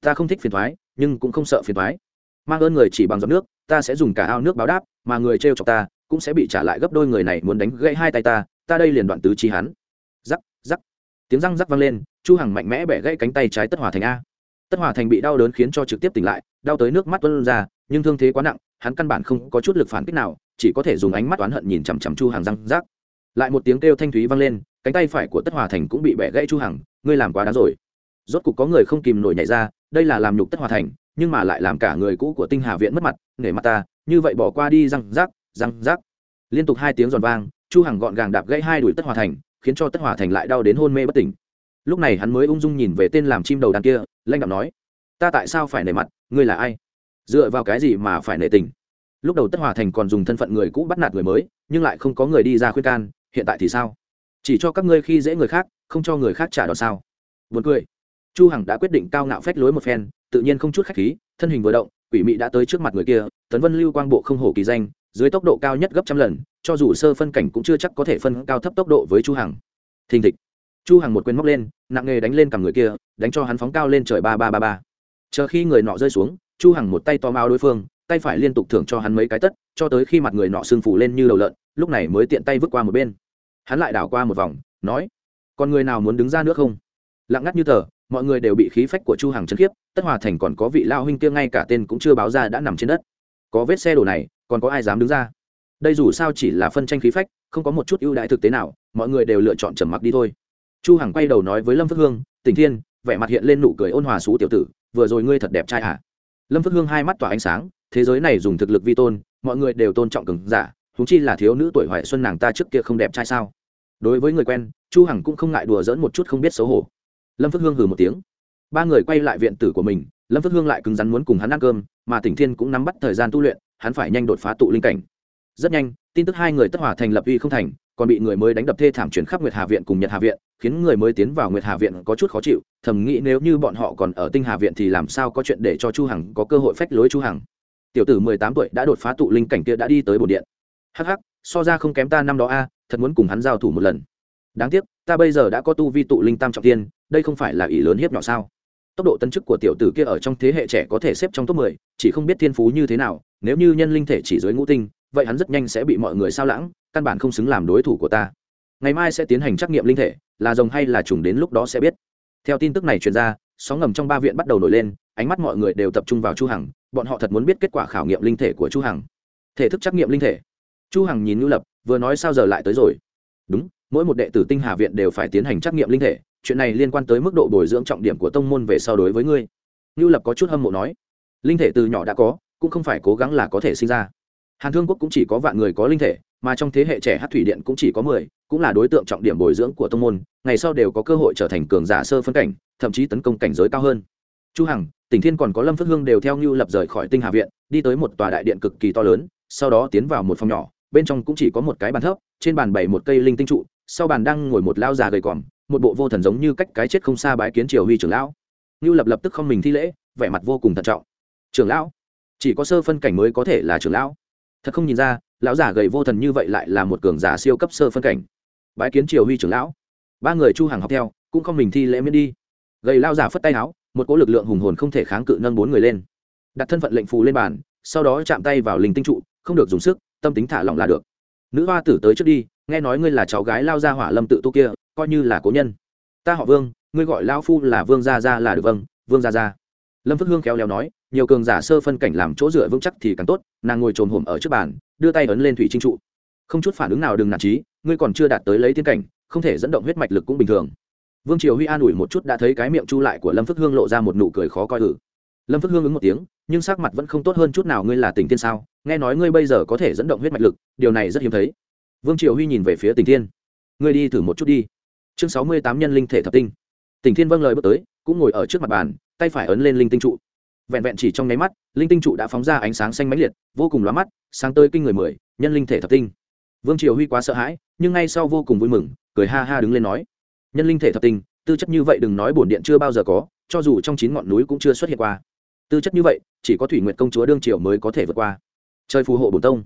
Ta không thích phiền thoái nhưng cũng không sợ phiền thoái mang ơn người chỉ bằng giọt nước, ta sẽ dùng cả ao nước báo đáp, mà người trêu chọc ta cũng sẽ bị trả lại gấp đôi người này muốn đánh gãy hai tay ta ta đây liền đoạn tứ chi hắn. Rắc rắc. Tiếng răng rắc vang lên chu hằng mạnh mẽ bẻ gãy cánh tay trái tất hòa thành a. Tất hòa thành bị đau đớn khiến cho trực tiếp tỉnh lại, đau tới nước mắt tuôn ra, nhưng thương thế quá nặng, hắn căn bản không có chút lực phản kích nào, chỉ có thể dùng ánh mắt oán hận nhìn chằm chằm chu Hằng răng rác. Lại một tiếng kêu thanh thúy vang lên, cánh tay phải của tất hòa thành cũng bị bẻ gãy chu hằng, ngươi làm quá đáng rồi. Rốt cục có người không kìm nổi nhảy ra, đây là làm nhục tất hòa thành, nhưng mà lại làm cả người cũ của tinh hà viện mất mặt, nể mặt ta, như vậy bỏ qua đi, răng rác răng rác. Liên tục hai tiếng giòn vang, chu hằng gọn gàng đạp gãy hai đuổi tất hòa thành, khiến cho tất hòa thành lại đau đến hôn mê bất tỉnh lúc này hắn mới ung dung nhìn về tên làm chim đầu đàn kia lanh đạm nói ta tại sao phải nể mặt ngươi là ai dựa vào cái gì mà phải nể tình lúc đầu tất hòa thành còn dùng thân phận người cũ bắt nạt người mới nhưng lại không có người đi ra khuyên can hiện tại thì sao chỉ cho các ngươi khi dễ người khác không cho người khác trả đòn sao Buồn cười. Chu Hằng đã quyết định cao ngạo phách lối một phen, tự nhiên không chút khách khí, thân hình vừa động, quỷ mị đã tới trước mặt người kia, tấn vân lưu quang bộ không hổ kỳ danh, dưới tốc độ cao nhất gấp trăm lần, cho dù sơ phân cảnh cũng chưa chắc có thể phân cao thấp tốc độ với Chu Hằng. Thình thịch. Chu Hằng một quyền móc lên, nặng nghề đánh lên cả người kia, đánh cho hắn phóng cao lên trời ba ba ba ba. Chờ khi người nọ rơi xuống, Chu Hằng một tay to mao đối phương, tay phải liên tục thưởng cho hắn mấy cái tất, cho tới khi mặt người nọ sưng phủ lên như đầu lợn, lúc này mới tiện tay vứt qua một bên. Hắn lại đảo qua một vòng, nói: "Còn người nào muốn đứng ra nữa không?" lặng ngắt như tờ mọi người đều bị khí phách của chu hằng chấn khiếp tất hòa thành còn có vị lao huynh kia ngay cả tên cũng chưa báo ra đã nằm trên đất có vết xe đổ này còn có ai dám đứng ra đây dù sao chỉ là phân tranh khí phách không có một chút ưu đãi thực tế nào mọi người đều lựa chọn trầm mặc đi thôi chu hằng quay đầu nói với lâm phước hương, Tỉnh thiên, vẻ mặt hiện lên nụ cười ôn hòa xú tiểu tử, vừa rồi ngươi thật đẹp trai hả? Lâm phước hương hai mắt tỏa ánh sáng, thế giới này dùng thực lực vi tôn, mọi người đều tôn trọng cường giả chúng chi là thiếu nữ tuổi hoài xuân nàng ta trước kia không đẹp trai sao? Đối với người quen, chu hằng cũng không ngại đùa dỡn một chút không biết xấu hổ. Lâm phước hương hừ một tiếng. Ba người quay lại viện tử của mình, lâm phước hương lại cứng rắn muốn cùng hắn ăn cơm, mà tỉnh thiên cũng nắm bắt thời gian tu luyện, hắn phải nhanh đột phá tụ linh cảnh rất nhanh tin tức hai người tất hòa thành lập uy không thành còn bị người mới đánh đập thê thảm chuyển khắp nguyệt hà viện cùng nhật hà viện khiến người mới tiến vào nguyệt hà viện có chút khó chịu thầm nghĩ nếu như bọn họ còn ở tinh hà viện thì làm sao có chuyện để cho chu hằng có cơ hội phách lối chu hằng. Tiểu tử mười tám tuổi đã đột phá tụ linh cảnh kia đã đi tới bồn điện. Hắc hắc so ra không kém ta năm đó a thật muốn cùng hắn giao thủ một lần. Đáng tiếc ta bây giờ đã có tu vi tụ linh tam trọng tiên đây không phải là ỷ lớn hiếp nhỏ sao? Tốc độ tân chức của tiểu tử kia ở trong thế hệ trẻ có thể xếp trong top 10, chỉ không biết thiên phú như thế nào nếu như nhân linh thể chỉ dưới ngũ tinh vậy hắn rất nhanh sẽ bị mọi người sao lãng, căn bản không xứng làm đối thủ của ta. Ngày mai sẽ tiến hành trắc nghiệm linh thể, là rồng hay là trùng đến lúc đó sẽ biết. Theo tin tức này truyền ra, sóng ngầm trong ba viện bắt đầu nổi lên, ánh mắt mọi người đều tập trung vào chu hằng, bọn họ thật muốn biết kết quả khảo nghiệm linh thể của chu hằng. Thể thức trắc nghiệm linh thể. Chu hằng nhìn ngưu lập, vừa nói sao giờ lại tới rồi? Đúng, mỗi một đệ tử tinh hà viện đều phải tiến hành trắc nghiệm linh thể, chuyện này liên quan tới mức độ bồi dưỡng trọng điểm của tông môn về so đối với ngươi. Ngưu lập có chút hâm mộ nói, linh thể từ nhỏ đã có, cũng không phải cố gắng là có thể sinh ra hàn thương quốc cũng chỉ có vạn người có linh thể, mà trong thế hệ trẻ hát thủy điện cũng chỉ có mười, cũng là đối tượng trọng điểm bồi dưỡng của tông môn, ngày sau đều có cơ hội trở thành cường giả sơ phân cảnh, thậm chí tấn công cảnh giới cao hơn. Chu hằng, tỉnh thiên còn có lâm phước hương đều theo ngưu lập rời khỏi tinh hà viện, đi tới một tòa đại điện cực kỳ to lớn, sau đó tiến vào một phòng nhỏ, bên trong cũng chỉ có một cái bàn thấp, trên bàn bày một cây linh tinh trụ, sau bàn đang ngồi một lao già gầy còm, một bộ vô thần giống như cách cái chết không xa bái kiến triều huy trưởng lão. Ngưu lập lập tức không mình thi lễ, vẻ mặt vô cùng thận trọng. Trưởng lão, chỉ có sơ phân cảnh mới có thể là trưởng lão thật không nhìn ra, lão giả gầy vô thần như vậy lại là một cường giả siêu cấp sơ phân cảnh. Bái kiến triều huy trưởng lão. Ba người chu hàng học theo, cũng không mình thi lễ miễn đi. Gầy lao giả phất tay áo, một cỗ lực lượng hùng hồn không thể kháng cự nâng bốn người lên. Đặt thân phận lệnh phù lên bàn, sau đó chạm tay vào linh tinh trụ, không được dùng sức, tâm tính thả lỏng là được. Nữ hoa tử tới trước đi, nghe nói ngươi là cháu gái lao gia hỏa lâm tự tu kia, coi như là cố nhân. Ta họ vương, ngươi gọi lao phu là vương gia gia là được vâng vương gia gia. Lâm phước hương khéo léo nói nhiều cường giả sơ phân cảnh làm chỗ dựa vững chắc thì càng tốt, nàng ngồi trồm hổm ở trước bàn, đưa tay ấn lên thủy trinh trụ. Không chút phản ứng nào đừng nản trí ngươi còn chưa đạt tới lấy tiến cảnh, không thể dẫn động huyết mạch lực cũng bình thường. Vương triều huy an ủi một chút đã thấy cái miệng chu lại của lâm phước hương lộ ra một nụ cười khó coi ử. Lâm phước hương ứng một tiếng, nhưng sắc mặt vẫn không tốt hơn chút nào, ngươi là tình tiên sao? Nghe nói ngươi bây giờ có thể dẫn động huyết mạch lực, điều này rất hiếm thấy. Vương triều huy nhìn về phía tình thiên. Ngươi đi thử một chút đi. Chương sáu mươi tám nhân linh thể thập tinh. Tình thiên vâng lời bước tới, cũng ngồi ở trước mặt bàn, tay phải ấn lên linh tinh trụ vẹn vẹn chỉ trong nháy mắt, linh tinh trụ đã phóng ra ánh sáng xanh mãnh liệt, vô cùng lóa mắt, sáng tới kinh người mười, nhân linh thể thập tinh. Vương triều huy quá sợ hãi, nhưng ngay sau vô cùng vui mừng, cười ha ha đứng lên nói, nhân linh thể thập tinh, tư chất như vậy đừng nói bổn điện chưa bao giờ có, cho dù trong chín ngọn núi cũng chưa xuất hiện qua. Tư chất như vậy, chỉ có thủy nguyện công chúa đương triều mới có thể vượt qua. Chơi phù hộ bổn tông.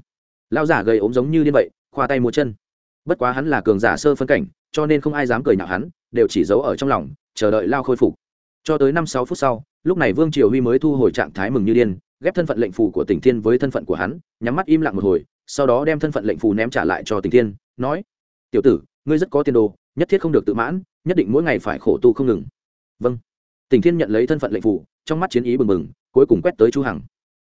Lao giả gầy ốm giống như điên vậy, khoa tay múa chân. Bất quá hắn là cường giả sơ phân cảnh, cho nên không ai dám cười nhạo hắn, đều chỉ giấu ở trong lòng, chờ đợi lao khôi phục cho tới năm sáu phút sau, lúc này vương triều huy mới thu hồi trạng thái mừng như điên, ghép thân phận lệnh phù của tỉnh thiên với thân phận của hắn, nhắm mắt im lặng một hồi, sau đó đem thân phận lệnh phù ném trả lại cho tỉnh thiên, nói, tiểu tử, ngươi rất có tiền đồ, nhất thiết không được tự mãn, nhất định mỗi ngày phải khổ tu không ngừng. Vâng. Tỉnh thiên nhận lấy thân phận lệnh phù, trong mắt chiến ý bừng bừng, cuối cùng quét tới chu hằng.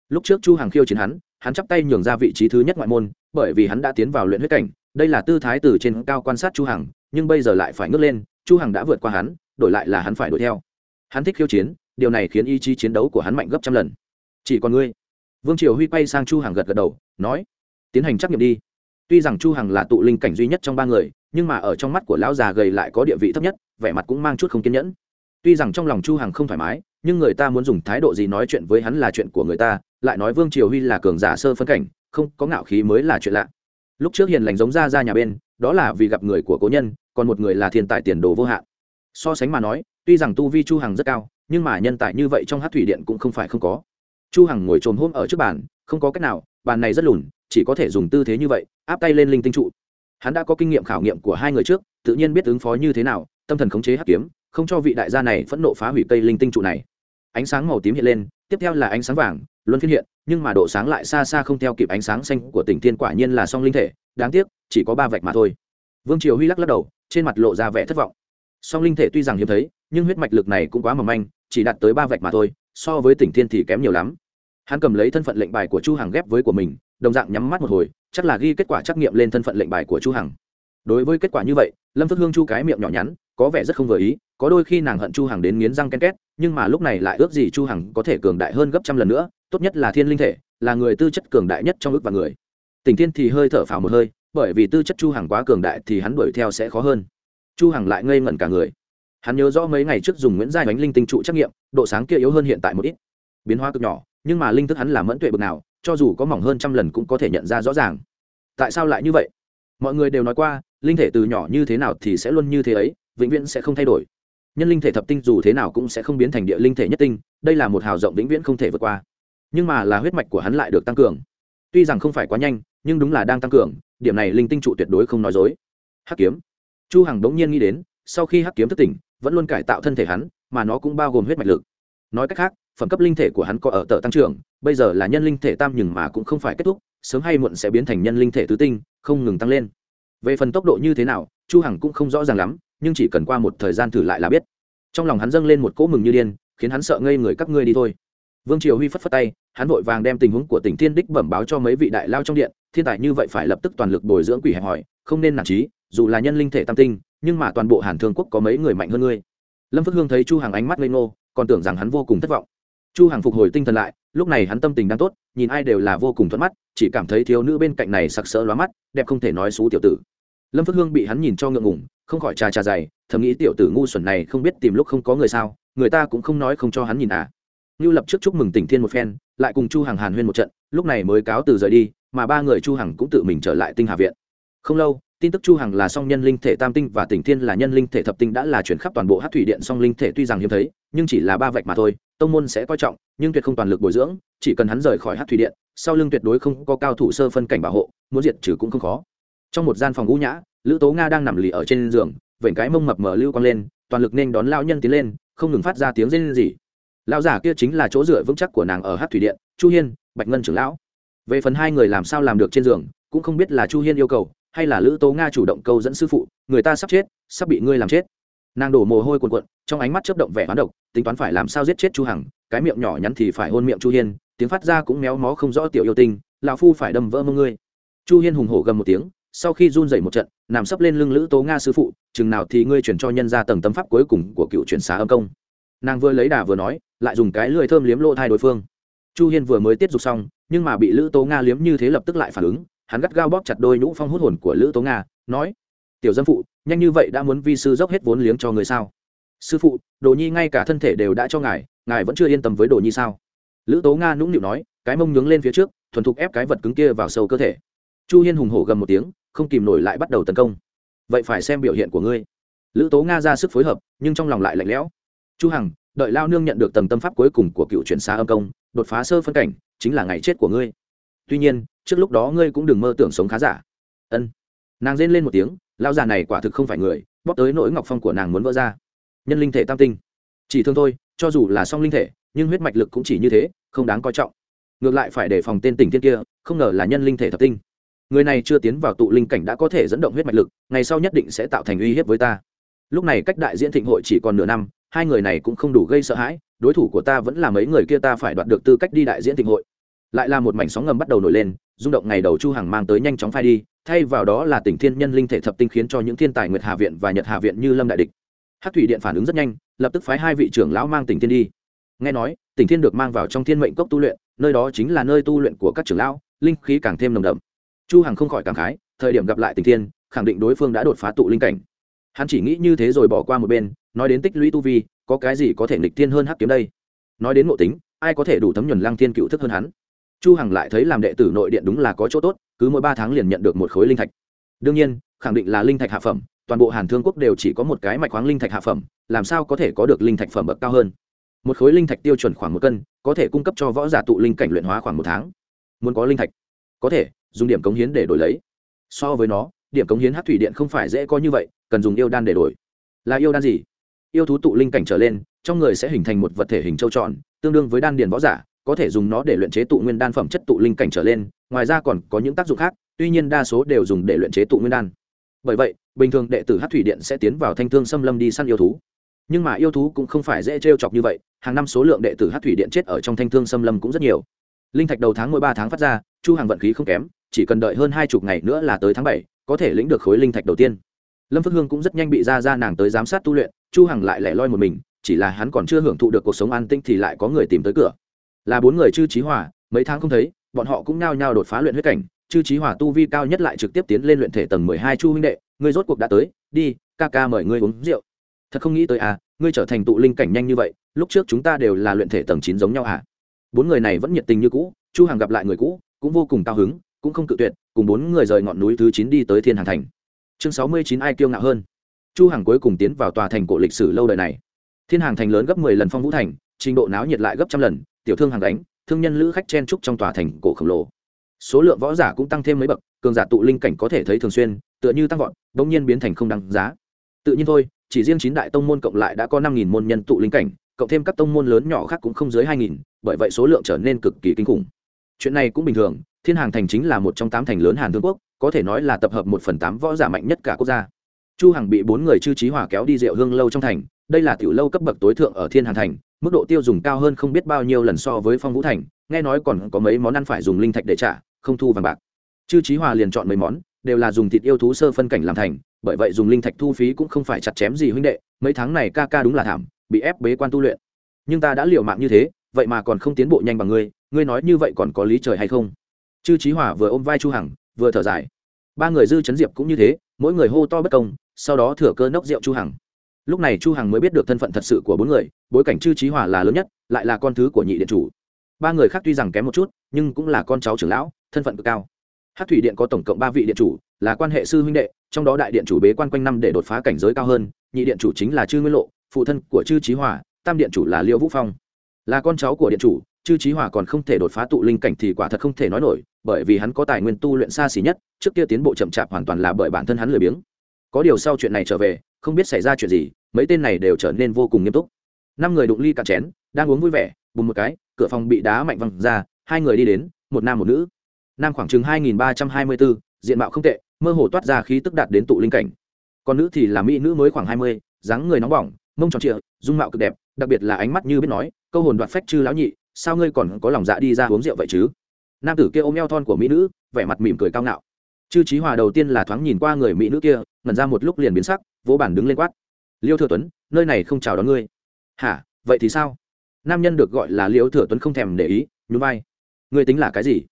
Lúc trước chu hằng khiêu chiến hắn hắn chắp tay nhường ra vị trí thứ nhất ngoại môn, bởi vì hắn đã tiến vào luyện huyết cảnh, đây là tư thái từ trên cao quan sát chu hằng, nhưng bây giờ lại phải ngước lên, chu hằng đã vượt qua hắn, đổi lại là hắn phải đuổi theo hắn thích khiêu chiến, điều này khiến ý chí chiến đấu của hắn mạnh gấp trăm lần. Chỉ còn ngươi. Vương triều huy quay sang chu hằng gật gật đầu, nói, tiến hành trắc nghiệm đi. Tuy rằng chu hằng là tụ linh cảnh duy nhất trong ba người, nhưng mà ở trong mắt của lão già gầy lại có địa vị thấp nhất, vẻ mặt cũng mang chút không kiên nhẫn. Tuy rằng trong lòng chu hằng không thoải mái, nhưng người ta muốn dùng thái độ gì nói chuyện với hắn là chuyện của người ta, lại nói vương triều huy là cường giả sơ phân cảnh, không, có ngạo khí mới là chuyện lạ. Lúc trước hiền lành giống ra ra nhà bên, đó là vì gặp người của cố nhân, còn một người là thiên tài tiền đồ vô hạn. So sánh mà nói tuy rằng tu vi chu hằng rất cao, nhưng mà nhân tài như vậy trong hát thủy điện cũng không phải không có. Chu hằng ngồi trồm hôm ở trước bàn, không có cách nào, bàn này rất lùn, chỉ có thể dùng tư thế như vậy, áp tay lên linh tinh trụ. Hắn đã có kinh nghiệm khảo nghiệm của hai người trước, tự nhiên biết ứng phó như thế nào, tâm thần khống chế hắc kiếm, không cho vị đại gia này phẫn nộ phá hủy cây linh tinh trụ này. Ánh sáng màu tím hiện lên, tiếp theo là ánh sáng vàng, luân phiên hiện, nhưng mà độ sáng lại xa xa không theo kịp ánh sáng xanh của tỉnh thiên quả nhiên là song linh thể, đáng tiếc, chỉ có ba vạch mà thôi. Vương triều huy lắc lắc đầu, trên mặt lộ ra vẻ thất vọng. Song linh thể tuy rằng hiếm thấy nhưng huyết mạch lực này cũng quá mỏng manh, chỉ đạt tới ba vạch mà thôi, so với tỉnh thiên thì kém nhiều lắm. Hắn cầm lấy thân phận lệnh bài của chu hằng ghép với của mình, đồng dạng nhắm mắt một hồi, chắc là ghi kết quả trắc nghiệm lên thân phận lệnh bài của chu hằng. Đối với kết quả như vậy, lâm phước hương chu cái miệng nhỏ nhắn, có vẻ rất không vừa ý, có đôi khi nàng hận chu hằng đến nghiến răng ken két, nhưng mà lúc này lại ước gì chu hằng có thể cường đại hơn gấp trăm lần nữa, tốt nhất là thiên linh thể, là người tư chất cường đại nhất trong ước và người. Tình thiên thì hơi thở phào một hơi, bởi vì tư chất chu hằng quá cường đại thì hắn đuổi theo sẽ khó hơn. Chu hằng lại ngây ngẩn cả người hắn nhớ rõ mấy ngày trước dùng nguyễn giai bánh linh tinh trụ trắc nghiệm, độ sáng kia yếu hơn hiện tại một ít. Biến hóa cực nhỏ, nhưng mà linh thức hắn là mẫn tuệ bực nào, cho dù có mỏng hơn trăm lần cũng có thể nhận ra rõ ràng. Tại sao lại như vậy? Mọi người đều nói qua, linh thể từ nhỏ như thế nào thì sẽ luôn như thế ấy, vĩnh viễn sẽ không thay đổi. Nhân linh thể thập tinh dù thế nào cũng sẽ không biến thành địa linh thể nhất tinh, đây là một hào rộng vĩnh viễn không thể vượt qua. Nhưng mà là huyết mạch của hắn lại được tăng cường. Tuy rằng không phải quá nhanh, nhưng đúng là đang tăng cường, điểm này linh tinh trụ tuyệt đối không nói dối. Hắc kiếm. Chu hằng đống nhiên nghĩ đến, sau khi hắc kiếm thức tỉnh vẫn luôn cải tạo thân thể hắn, mà nó cũng bao gồm huyết mạch lực. Nói cách khác, phẩm cấp linh thể của hắn có ở tờ tăng trưởng, bây giờ là nhân linh thể tam nhưng mà cũng không phải kết thúc, sớm hay muộn sẽ biến thành nhân linh thể tứ tinh, không ngừng tăng lên. Về phần tốc độ như thế nào, chu hằng cũng không rõ ràng lắm, nhưng chỉ cần qua một thời gian thử lại là biết. Trong lòng hắn dâng lên một cỗ mừng như điên, khiến hắn sợ ngây người các ngươi đi thôi. Vương triều huy phất phất tay, hắn vội vàng đem tình huống của tỉnh thiên đích bẩm báo cho mấy vị đại lao trong điện, thiên tài như vậy phải lập tức toàn lực bồi dưỡng quỷ hẹp hỏi, không nên nản trí dù là nhân linh thể tam tinh nhưng mà toàn bộ hàn thương quốc có mấy người mạnh hơn ngươi? Lâm phước hương thấy chu Hằng ánh mắt ngây ngô còn tưởng rằng hắn vô cùng thất vọng. Chu Hằng phục hồi tinh thần lại lúc này hắn tâm tình đang tốt nhìn ai đều là vô cùng thuận mắt chỉ cảm thấy thiếu nữ bên cạnh này sặc sỡ lóa mắt đẹp không thể nói xú tiểu tử. Lâm phước hương bị hắn nhìn cho ngượng ngùng không khỏi trà trà dày thầm nghĩ tiểu tử ngu xuẩn này không biết tìm lúc không có người sao người ta cũng không nói không cho hắn nhìn à. Nưu lập trước chúc mừng Tỉnh Thiên một phen, lại cùng Chu Hằng Hàn huyên một trận, lúc này mới cáo từ rời đi, mà ba người Chu Hằng cũng tự mình trở lại Tinh Hà viện. Không lâu, tin tức Chu Hằng là song nhân linh thể tam tinh và Tỉnh Thiên là nhân linh thể thập tinh đã là chuyển khắp toàn bộ Hắc thủy điện song linh thể tuy rằng hiếm thấy, nhưng chỉ là ba vạch mà thôi, tông môn sẽ coi trọng, nhưng tuyệt không toàn lực bồi dưỡng, chỉ cần hắn rời khỏi Hắc thủy điện, sau lưng tuyệt đối không có cao thủ sơ phân cảnh bảo hộ, muốn diệt trừ cũng không khó. Trong một gian phòng ngũ nhã, Lữ Tố Nga đang nằm lì ở trên giường, vểnh cái mông mập mờ lưu quang lên, toàn lực nên đón lão nhân tiến lên, không ngừng phát ra tiếng rên rỉ lão giả kia chính là chỗ dựa vững chắc của nàng ở hát thủy điện chu hiên bạch ngân trưởng lão về phần hai người làm sao làm được trên giường cũng không biết là chu hiên yêu cầu hay là lữ tố nga chủ động câu dẫn sư phụ, người ta sắp chết, sắp bị ngươi làm chết. Nàng đổ mồ hôi cuồn cuộn, trong ánh mắt chấp động vẻ hoán độc, tính toán phải làm sao giết chết chu hằng, cái miệng nhỏ nhắn thì phải hôn miệng chu hiên, tiếng phát ra cũng méo mó không rõ tiểu yêu tinh, lão phu phải đâm vỡ mông ngươi. Chu hiên hùng hổ gầm một tiếng, sau khi run rẩy một trận, nằm sấp lên lưng lữ tố nga sư phụ, chừng nào thì ngươi chuyển cho nhân ra tầng tâm pháp cuối cùng của cựu chuyển xá âm công. Nàng vừa lấy đà vừa nói, lại dùng cái lưỡi thơm liếm lỗ thai đối phương. Chu hiên vừa mới tiết dục xong, nhưng mà bị lữ tố nga liếm như thế lập tức lại phản ứng hắn gắt gao bóp chặt đôi nhũ phong hút hồn của lữ tố nga, nói, tiểu dân phụ, nhanh như vậy đã muốn vi sư dốc hết vốn liếng cho người sao? Sư phụ, đồ nhi ngay cả thân thể đều đã cho ngài ngài vẫn chưa yên tâm với đồ nhi sao? Lữ tố nga nũng nịu nói, cái mông nhướng lên phía trước, thuần thục ép cái vật cứng kia vào sâu cơ thể. Chu hiên hùng hổ gầm một tiếng, không kìm nổi lại bắt đầu tấn công. Vậy phải xem biểu hiện của ngươi. Lữ tố nga ra sức phối hợp, nhưng trong lòng lại lạnh lẽo. Chu hằng, đợi lao nương nhận được tầng tâm pháp cuối cùng của cựu chuyển xa âm công, đột phá sơ phân cảnh, chính là ngày chết của ngươi. Tuy nhiên trước lúc đó ngươi cũng đừng mơ tưởng sống khá giả. Ân. Nàng rên lên một tiếng lao già này quả thực không phải người, bóp tới nỗi ngọc phong của nàng muốn vỡ ra. Nhân linh thể tam tinh. Chỉ thương thôi, cho dù là song linh thể, nhưng huyết mạch lực cũng chỉ như thế, không đáng coi trọng. Ngược lại phải đề phòng tên tình thiên kia, không ngờ là nhân linh thể thập tinh. Người này chưa tiến vào tụ linh cảnh đã có thể dẫn động huyết mạch lực, ngày sau nhất định sẽ tạo thành uy hiếp với ta. Lúc này cách đại diễn thịnh hội chỉ còn nửa năm, hai người này cũng không đủ gây sợ hãi, đối thủ của ta vẫn là mấy người kia ta phải đoạt được tư cách đi đại diễn thịnh hội. Lại là một mảnh sóng ngầm bắt đầu nổi lên rung động ngày đầu chu hằng mang tới nhanh chóng phai đi, thay vào đó là tỉnh thiên nhân linh thể thập tinh khiến cho những thiên tài nguyệt hà viện và nhật hà viện như lâm đại địch. Hát thủy điện phản ứng rất nhanh, lập tức phái hai vị trưởng lão mang tỉnh thiên đi. Nghe nói, tỉnh thiên được mang vào trong thiên mệnh cốc tu luyện, nơi đó chính là nơi tu luyện của các trưởng lão, linh khí càng thêm nồng đậm. Chu hằng không khỏi cảm khái, thời điểm gặp lại tỉnh thiên, khẳng định đối phương đã đột phá tụ linh cảnh. Hắn chỉ nghĩ như thế rồi bỏ qua một bên, nói đến tích lũy tu vi, có cái gì có thể nghịch thiên hơn hắc kiếm đây? Nói đến ngộ tính, ai có thể đủ thấm nhuần lăng thiên cựu thức hơn hắn? Chu hằng lại thấy làm đệ tử nội điện đúng là có chỗ tốt, cứ mỗi ba tháng liền nhận được một khối linh thạch. Đương nhiên, khẳng định là linh thạch hạ phẩm, toàn bộ hàn thương quốc đều chỉ có một cái mạch khoáng linh thạch hạ phẩm, làm sao có thể có được linh thạch phẩm bậc cao hơn? Một khối linh thạch tiêu chuẩn khoảng một cân, có thể cung cấp cho võ giả tụ linh cảnh luyện hóa khoảng một tháng. Muốn có linh thạch? Có thể, dùng điểm cống hiến để đổi lấy. So với nó, điểm cống hiến hát thủy điện không phải dễ có như vậy, cần dùng yêu đan để đổi. Là yêu đan gì? Yêu thú tụ linh cảnh trở lên, trong người sẽ hình thành một vật thể hình trâu tròn, tương đương với đan điền võ giả có thể dùng nó để luyện chế tụ nguyên đan phẩm chất tụ linh cảnh trở lên, ngoài ra còn có những tác dụng khác, tuy nhiên đa số đều dùng để luyện chế tụ nguyên đan. Bởi vậy, bình thường đệ tử hát thủy điện sẽ tiến vào thanh thương xâm lâm đi săn yêu thú. Nhưng mà yêu thú cũng không phải dễ trêu chọc như vậy, hàng năm số lượng đệ tử hát thủy điện chết ở trong thanh thương xâm lâm cũng rất nhiều. Linh thạch đầu tháng mỗi ba tháng phát ra, chu hàng vận khí không kém, chỉ cần đợi hơn hai chục ngày nữa là tới tháng bảy, có thể lĩnh được khối linh thạch đầu tiên. Lâm phước hương cũng rất nhanh bị ra ra nàng tới giám sát tu luyện, chu hằng lại lẻ loi một mình, chỉ là hắn còn chưa hưởng thụ được cuộc sống an tinh thì lại có người tìm tới cửa là bốn người chư trí hòa, mấy tháng không thấy, bọn họ cũng nao nhao đột phá luyện huyết cảnh. Chư trí hòa tu vi cao nhất lại trực tiếp tiến lên luyện thể tầng mười hai chu huynh đệ. Ngươi rốt cuộc đã tới, đi, ca ca mời ngươi uống rượu. Thật không nghĩ tới à ngươi trở thành tụ linh cảnh nhanh như vậy, lúc trước chúng ta đều là luyện thể tầng chín giống nhau à. Bốn người này vẫn nhiệt tình như cũ, chu hàng gặp lại người cũ, cũng vô cùng cao hứng, cũng không cự tuyệt, cùng bốn người rời ngọn núi thứ chín đi tới thiên hàng thành. Chương sáu mươi chín ai kiêu ngạo hơn. Chu hàng cuối cùng tiến vào tòa thành cổ lịch sử lâu đời này. Thiên hàng thành lớn gấp mười lần phong vũ thành, trình độ náo nhiệt lại gấp trăm lần tiểu thương hàng đánh thương nhân lữ khách chen trúc trong tòa thành cổ khổng lồ. Số lượng võ giả cũng tăng thêm mấy bậc, cường giả tụ linh cảnh có thể thấy thường xuyên, tựa như tăng vọt, bỗng nhiên biến thành không đăng giá. Tự nhiên thôi, chỉ riêng chín đại tông môn cộng lại đã có năm nghìn môn nhân tụ linh cảnh, cộng thêm các tông môn lớn nhỏ khác cũng không dưới hai nghìn, bởi vậy số lượng trở nên cực kỳ kinh khủng. Chuyện này cũng bình thường, thiên hàng thành chính là một trong tám thành lớn hàn thương quốc, có thể nói là tập hợp một phần tám võ giả mạnh nhất cả quốc gia. Chu hằng bị bốn người chư trí hòa kéo đi rượu hương lâu trong thành, đây là tiểu lâu cấp bậc tối thượng ở thiên Hàn thành mức độ tiêu dùng cao hơn không biết bao nhiêu lần so với phong vũ thành, nghe nói còn có mấy món ăn phải dùng linh thạch để trả, không thu vàng bạc. Chư trí hòa liền chọn mấy món, đều là dùng thịt yêu thú sơ phân cảnh làm thành, bởi vậy dùng linh thạch thu phí cũng không phải chặt chém gì huynh đệ, mấy tháng này ca ca đúng là thảm, bị ép bế quan tu luyện. Nhưng ta đã liều mạng như thế, vậy mà còn không tiến bộ nhanh bằng ngươi ngươi nói như vậy còn có lý trời hay không? Chư trí hòa vừa ôm vai chu hằng, vừa thở dài. Ba người dư chấn diệp cũng như thế, mỗi người hô to bất công, sau đó thừa cơ nốc rượu chu hằng lúc này chu hằng mới biết được thân phận thật sự của bốn người, bối cảnh chư trí hòa là lớn nhất, lại là con thứ của nhị điện chủ. Ba người khác tuy rằng kém một chút, nhưng cũng là con cháu trưởng lão, thân phận cực cao. Hát thủy điện có tổng cộng ba vị điện chủ, là quan hệ sư huynh đệ, trong đó đại điện chủ bế quan quanh năm để đột phá cảnh giới cao hơn, nhị điện chủ chính là chư nguyên lộ, phụ thân của chư trí hòa, tam điện chủ là liêu vũ phong. Là con cháu của điện chủ, chư trí hòa còn không thể đột phá tụ linh cảnh thì quả thật không thể nói nổi, bởi vì hắn có tài nguyên tu luyện xa xỉ nhất, trước kia tiến bộ chậm chạp hoàn toàn là bởi bản thân hắn lười biếng. Có điều sau chuyện này trở về không biết xảy ra chuyện gì, mấy tên này đều trở nên vô cùng nghiêm túc. Năm người đụng ly cạn chén, đang uống vui vẻ, bùng một cái, cửa phòng bị đá mạnh văng ra, hai người đi đến, một nam một nữ. Nam khoảng chừng hai nghìn ba trăm hai mươi bốn diện mạo không tệ, mơ hồ toát ra khí tức đạt đến tụ linh cảnh. Còn nữ thì là mỹ nữ mới khoảng hai mươi, dáng người nóng bỏng, mông tròn trịa, dung mạo cực đẹp, đặc biệt là ánh mắt như biết nói, câu hồn đoạt phách chư lão nhị, sao ngươi còn có lòng dạ đi ra uống rượu vậy chứ? Nam tử kia ôm eo thon của mỹ nữ, vẻ mặt mỉm cười cao ngạo chư trí hòa đầu tiên là thoáng nhìn qua người mỹ nữ kia, ngẩn ra một lúc liền biến sắc, vỗ bản đứng lên quát. Liêu thừa tuấn, nơi này không chào đón ngươi. Hả? Vậy thì sao? Nam nhân được gọi là liêu thừa tuấn không thèm để ý, nhún vai. Ngươi tính là cái gì?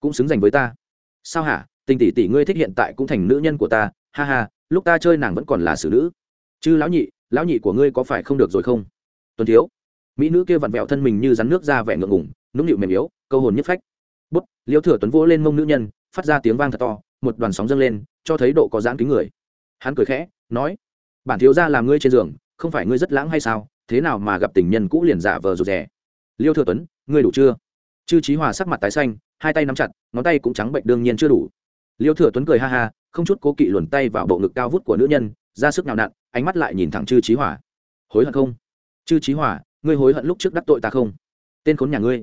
Cũng xứng dành với ta. Sao hả? Tình tỷ tỷ ngươi thích hiện tại cũng thành nữ nhân của ta. Ha ha, lúc ta chơi nàng vẫn còn là xử nữ. Chứ lão nhị lão nhị của ngươi có phải không được rồi không? Tuần thiếu. Mỹ nữ kia vặn vẹo thân mình như rắn nước ra vẻ ngượng ngủng nũng nịu mềm yếu, câu hồn nhất phách. Bút, liêu thừa tuấn vỗ lên mông nữ nhân, phát ra tiếng vang thật to một đoàn sóng dâng lên, cho thấy độ có giãn kính người. Hắn cười khẽ, nói, bản thiếu ra làm ngươi trên giường, không phải ngươi rất lãng hay sao? Thế nào mà gặp tình nhân cũ liền giả vờ rụt rè? Liêu thừa tuấn, ngươi đủ chưa? Chư trí hòa sắc mặt tái xanh, hai tay nắm chặt, ngón tay cũng trắng bệnh đương nhiên chưa đủ. Liêu thừa tuấn cười ha ha, không chút cố kỵ luồn tay vào bộ ngực cao vút của nữ nhân, ra sức nào nặn, ánh mắt lại nhìn thẳng chư trí hòa. Hối hận không? Chư trí hòa, ngươi hối hận lúc trước đắc tội ta không? Tên khốn nhà ngươi.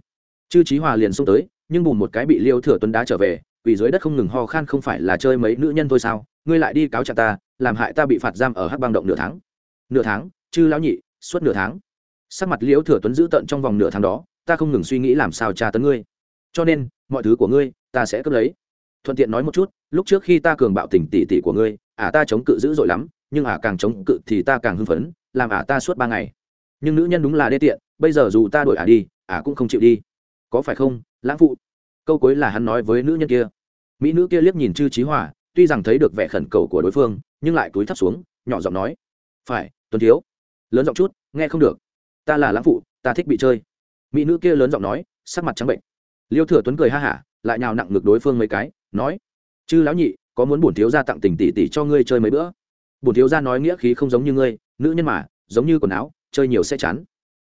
Chư trí hòa liền xông tới, nhưng bùn một cái bị liêu thừa tuấn đá trở về vì dưới đất không ngừng ho khan không phải là chơi mấy nữ nhân thôi sao? Ngươi lại đi cáo trạng ta, làm hại ta bị phạt giam ở hắc băng động nửa tháng. Nửa tháng? Chư lão nhị, suốt nửa tháng. Sắc mặt liễu thừa tuấn giữ tận trong vòng nửa tháng đó, ta không ngừng suy nghĩ làm sao tra tấn ngươi. Cho nên, mọi thứ của ngươi, ta sẽ cướp lấy. Thuận tiện nói một chút, lúc trước khi ta cường bạo tình tỷ tỷ của ngươi, ả ta chống cự dữ dội lắm, nhưng ả càng chống cự thì ta càng hưng phấn, làm ả ta suốt ba ngày. Nhưng nữ nhân đúng là đê tiện, bây giờ dù ta đuổi ả đi, ả cũng không chịu đi. Có phải không, lãng phụ? Câu cuối là hắn nói với nữ nhân kia mỹ nữ kia liếc nhìn chư trí hòa, tuy rằng thấy được vẻ khẩn cầu của đối phương, nhưng lại cúi thấp xuống, nhỏ giọng nói, phải, tuấn thiếu. Lớn giọng chút, nghe không được. Ta là lãng phụ, ta thích bị chơi. Mỹ nữ kia lớn giọng nói, sắc mặt trắng bệnh. Liêu thừa tuấn cười ha hả, lại nhào nặng ngược đối phương mấy cái, nói, chư lão nhị, có muốn bổn thiếu gia tặng tình tỷ tỷ cho ngươi chơi mấy bữa? Bổn thiếu gia nói nghĩa khí không giống như ngươi, nữ nhân mà, giống như quần áo, chơi nhiều sẽ chán.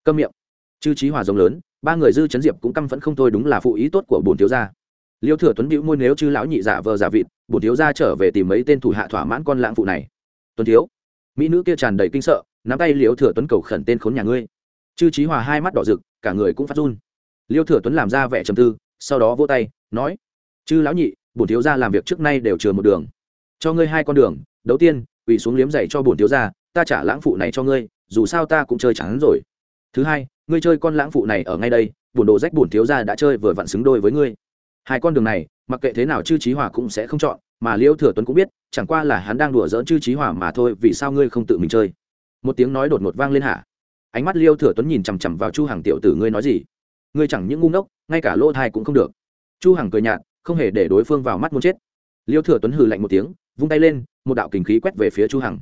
Câm miệng. Chư trí hòa giống lớn, ba người dư chấn diệp cũng căm phẫn không thôi đúng là phụ ý tốt của bổn thiếu gia liêu thừa tuấn bĩu môi nếu chư lão nhị giả vờ giả vịt, bổn thiếu gia trở về tìm mấy tên thủ hạ thỏa mãn con lãng phụ này. Tuấn thiếu, mỹ nữ kia tràn đầy kinh sợ, nắm tay liêu thừa tuấn cầu khẩn tên khốn nhà ngươi. Chư trí hòa hai mắt đỏ rực, cả người cũng phát run. Liêu thừa tuấn làm ra vẻ trầm tư, sau đó vỗ tay, nói, chư lão nhị, bổn thiếu gia làm việc trước nay đều chừa một đường. Cho ngươi hai con đường, đầu tiên ủy xuống liếm giày cho bổn thiếu gia, ta trả lãng phụ này cho ngươi, dù sao ta cũng chơi chán rồi. Thứ hai, ngươi chơi con lãng phụ này ở ngay đây, bổn đồ rách bổn thiếu gia đã chơi vừa vặn xứng đôi với ngươi hai con đường này, mặc kệ thế nào chư trí hòa cũng sẽ không chọn, mà liêu thừa tuấn cũng biết, chẳng qua là hắn đang đùa dỡn chư trí hòa mà thôi, vì sao ngươi không tự mình chơi? Một tiếng nói đột ngột vang lên hả? Ánh mắt liêu thừa tuấn nhìn chằm chằm vào chu hàng tiểu tử, ngươi nói gì? Ngươi chẳng những ngu ngốc, ngay cả lỗ thai cũng không được. Chu hằng cười nhạt, không hề để đối phương vào mắt muốn chết. Liêu thừa tuấn hừ lạnh một tiếng, vung tay lên, một đạo kình khí quét về phía chu hằng.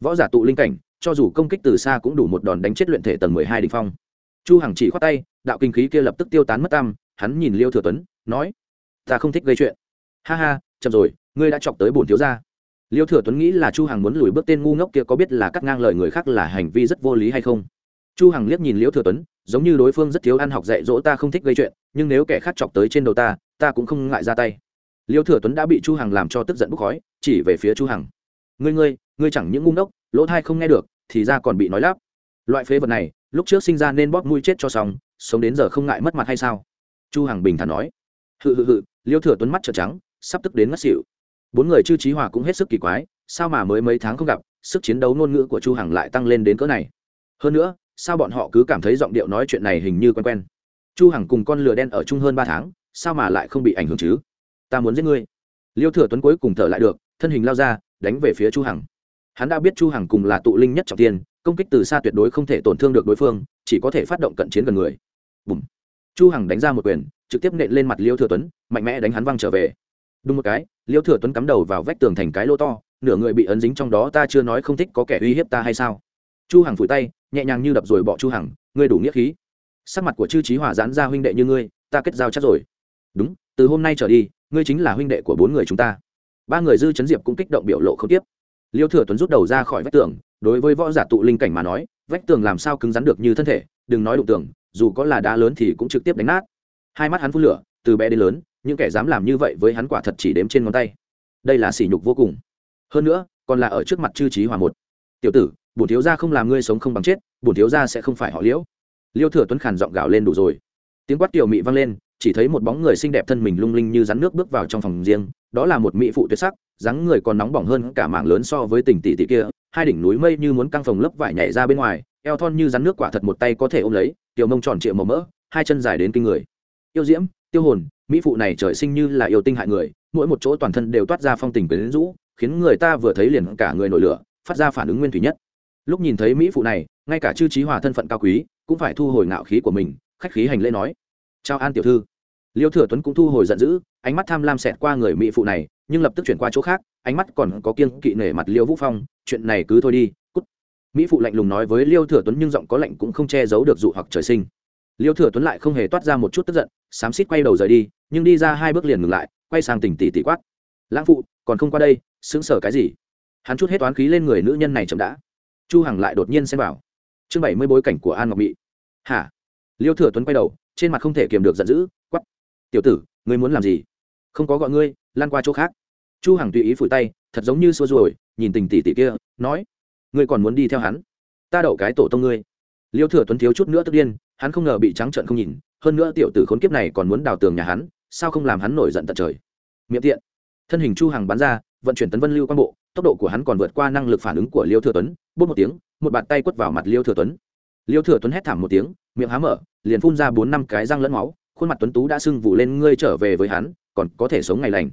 Võ giả tụ linh cảnh, cho dù công kích từ xa cũng đủ một đòn đánh chết luyện thể tầng mười hai đỉnh phong. Chu hằng chỉ khoát tay, đạo kình khí kia lập tức tiêu tán mất tăm, hắn nhìn liêu thừa tuấn, nói ta không thích gây chuyện. Ha ha, chậm rồi, ngươi đã chọc tới bổn thiếu gia. Liêu thừa tuấn nghĩ là chu hằng muốn lùi bước tên ngu ngốc kia có biết là cắt ngang lời người khác là hành vi rất vô lý hay không? Chu hằng liếc nhìn liêu thừa tuấn, giống như đối phương rất thiếu ăn học dạy dỗ ta không thích gây chuyện, nhưng nếu kẻ khác chọc tới trên đầu ta ta cũng không ngại ra tay. Liêu thừa tuấn đã bị chu hằng làm cho tức giận bốc khói, chỉ về phía chu hằng. Ngươi ngươi ngươi chẳng những ngu ngốc, lỗ thai không nghe được, thì ra còn bị nói lắp. Loại phế vật này, lúc trước sinh ra nên bóp mũi chết cho xong, sống đến giờ không ngại mất mặt hay sao? Chu hằng bình thản nói. Hự hự hự liêu thừa tuấn mắt trợn trắng, sắp tức đến ngất xỉu. Bốn người chư trí hòa cũng hết sức kỳ quái, sao mà mới mấy tháng không gặp, sức chiến đấu ngôn ngữ của chu hằng lại tăng lên đến cỡ này? Hơn nữa, sao bọn họ cứ cảm thấy giọng điệu nói chuyện này hình như quen quen? Chu hằng cùng con lừa đen ở chung hơn ba tháng, sao mà lại không bị ảnh hưởng chứ? Ta muốn giết ngươi. Liêu thừa tuấn cuối cùng thở lại được, thân hình lao ra, đánh về phía chu hằng. Hắn đã biết chu hằng cùng là tụ linh nhất trọng tiên, công kích từ xa tuyệt đối không thể tổn thương được đối phương, chỉ có thể phát động cận chiến gần người. Bùm chu hằng đánh ra một quyền, trực tiếp nện lên mặt liêu thừa tuấn, mạnh mẽ đánh hắn văng trở về. Đúng một cái, liêu thừa tuấn cắm đầu vào vách tường thành cái lỗ to, nửa người bị ấn dính trong đó ta chưa nói không thích có kẻ uy hiếp ta hay sao? Chu hằng phủi tay, nhẹ nhàng như đập rồi bỏ chu hằng, ngươi đủ nghĩa khí. Sắc mặt của chư trí hòa giãn ra huynh đệ như ngươi, ta kết giao chắc rồi. Đúng, từ hôm nay trở đi, ngươi chính là huynh đệ của bốn người chúng ta. Ba người dư chấn diệp cũng kích động biểu lộ không tiếp. Liêu thừa tuấn rút đầu ra khỏi vách tường, đối với võ giả tụ linh cảnh mà nói, vách tường làm sao cứng rắn được như thân thể, đừng nói đụng tường dù có là đá lớn thì cũng trực tiếp đánh nát. Hai mắt hắn phun lửa, từ bé đến lớn, những kẻ dám làm như vậy với hắn quả thật chỉ đếm trên ngón tay. Đây là sỉ nhục vô cùng. Hơn nữa, còn là ở trước mặt chư trí hòa một. Tiểu tử, bổn thiếu gia không làm ngươi sống không bằng chết, bổn thiếu gia sẽ không phải họ liễu. Liêu thừa tuấn khàn giọng gào lên đủ rồi. Tiếng quát tiểu mị vang lên, chỉ thấy một bóng người xinh đẹp thân mình lung linh như rắn nước bước vào trong phòng riêng, đó là một mỹ phụ tuyệt sắc, dáng người còn nóng bỏng hơn cả mảng lớn so với tình tỷ tỷ kia, hai đỉnh núi mây như muốn căng phòng lấp vải nhảy ra bên ngoài eo thon như rắn nước quả thật một tay có thể ôm lấy, tiểu mông tròn triệu màu mỡ, hai chân dài đến kinh người. Yêu diễm, tiêu hồn, mỹ phụ này trời sinh như là yêu tinh hại người, mỗi một chỗ toàn thân đều toát ra phong tình quyến rũ, khiến người ta vừa thấy liền cả người nổi lửa, phát ra phản ứng nguyên thủy nhất. Lúc nhìn thấy mỹ phụ này, ngay cả chư trí hòa thân phận cao quý, cũng phải thu hồi ngạo khí của mình, khách khí hành lễ nói. Chào an tiểu thư. Liêu thừa tuấn cũng thu hồi giận dữ, ánh mắt tham lam xẹt qua người mỹ phụ này, nhưng lập tức chuyển qua chỗ khác, ánh mắt còn có kiêng kỵ nể mặt liêu vũ phong, chuyện này cứ thôi đi, cút mỹ phụ lạnh lùng nói với liêu thừa tuấn nhưng giọng có lạnh cũng không che giấu được dụ hoặc trời sinh. Liêu thừa tuấn lại không hề toát ra một chút tức giận, xám xít quay đầu rời đi, nhưng đi ra hai bước liền ngừng lại, quay sang tỉnh tỷ tỷ quát. Lãng phụ, còn không qua đây xứng sở cái gì? Hắn chút hết toán khí lên người nữ nhân này chậm đã. Chu hằng lại đột nhiên xem vào. Chương bảy mươi bối cảnh của an ngọc mỹ hả? Liêu thừa tuấn quay đầu, trên mặt không thể kiềm được giận dữ quắp tiểu tử, ngươi muốn làm gì? Không có gọi ngươi lan qua chỗ khác. Chu hằng tùy ý phủi tay, thật giống như xua ruồi, nhìn tình tỷ tỷ kia, nói ngươi còn muốn đi theo hắn? Ta đậu cái tổ tông ngươi. Liêu thừa tuấn thiếu chút nữa tức điên, hắn không ngờ bị trắng trợn không nhìn, hơn nữa tiểu tử khốn kiếp này còn muốn đào tường nhà hắn, sao không làm hắn nổi giận tận trời? Miệng tiện. Thân hình chu hằng bắn ra, vận chuyển tấn vân lưu quan bộ, tốc độ của hắn còn vượt qua năng lực phản ứng của liêu thừa tuấn, bút một tiếng, một bàn tay quất vào mặt liêu thừa tuấn. Liêu thừa tuấn hét thảm một tiếng, miệng há mở, liền phun ra bốn năm cái răng lẫn máu, khuôn mặt tuấn tú đã sưng vụ lên, ngươi trở về với hắn, còn có thể sống ngày lành.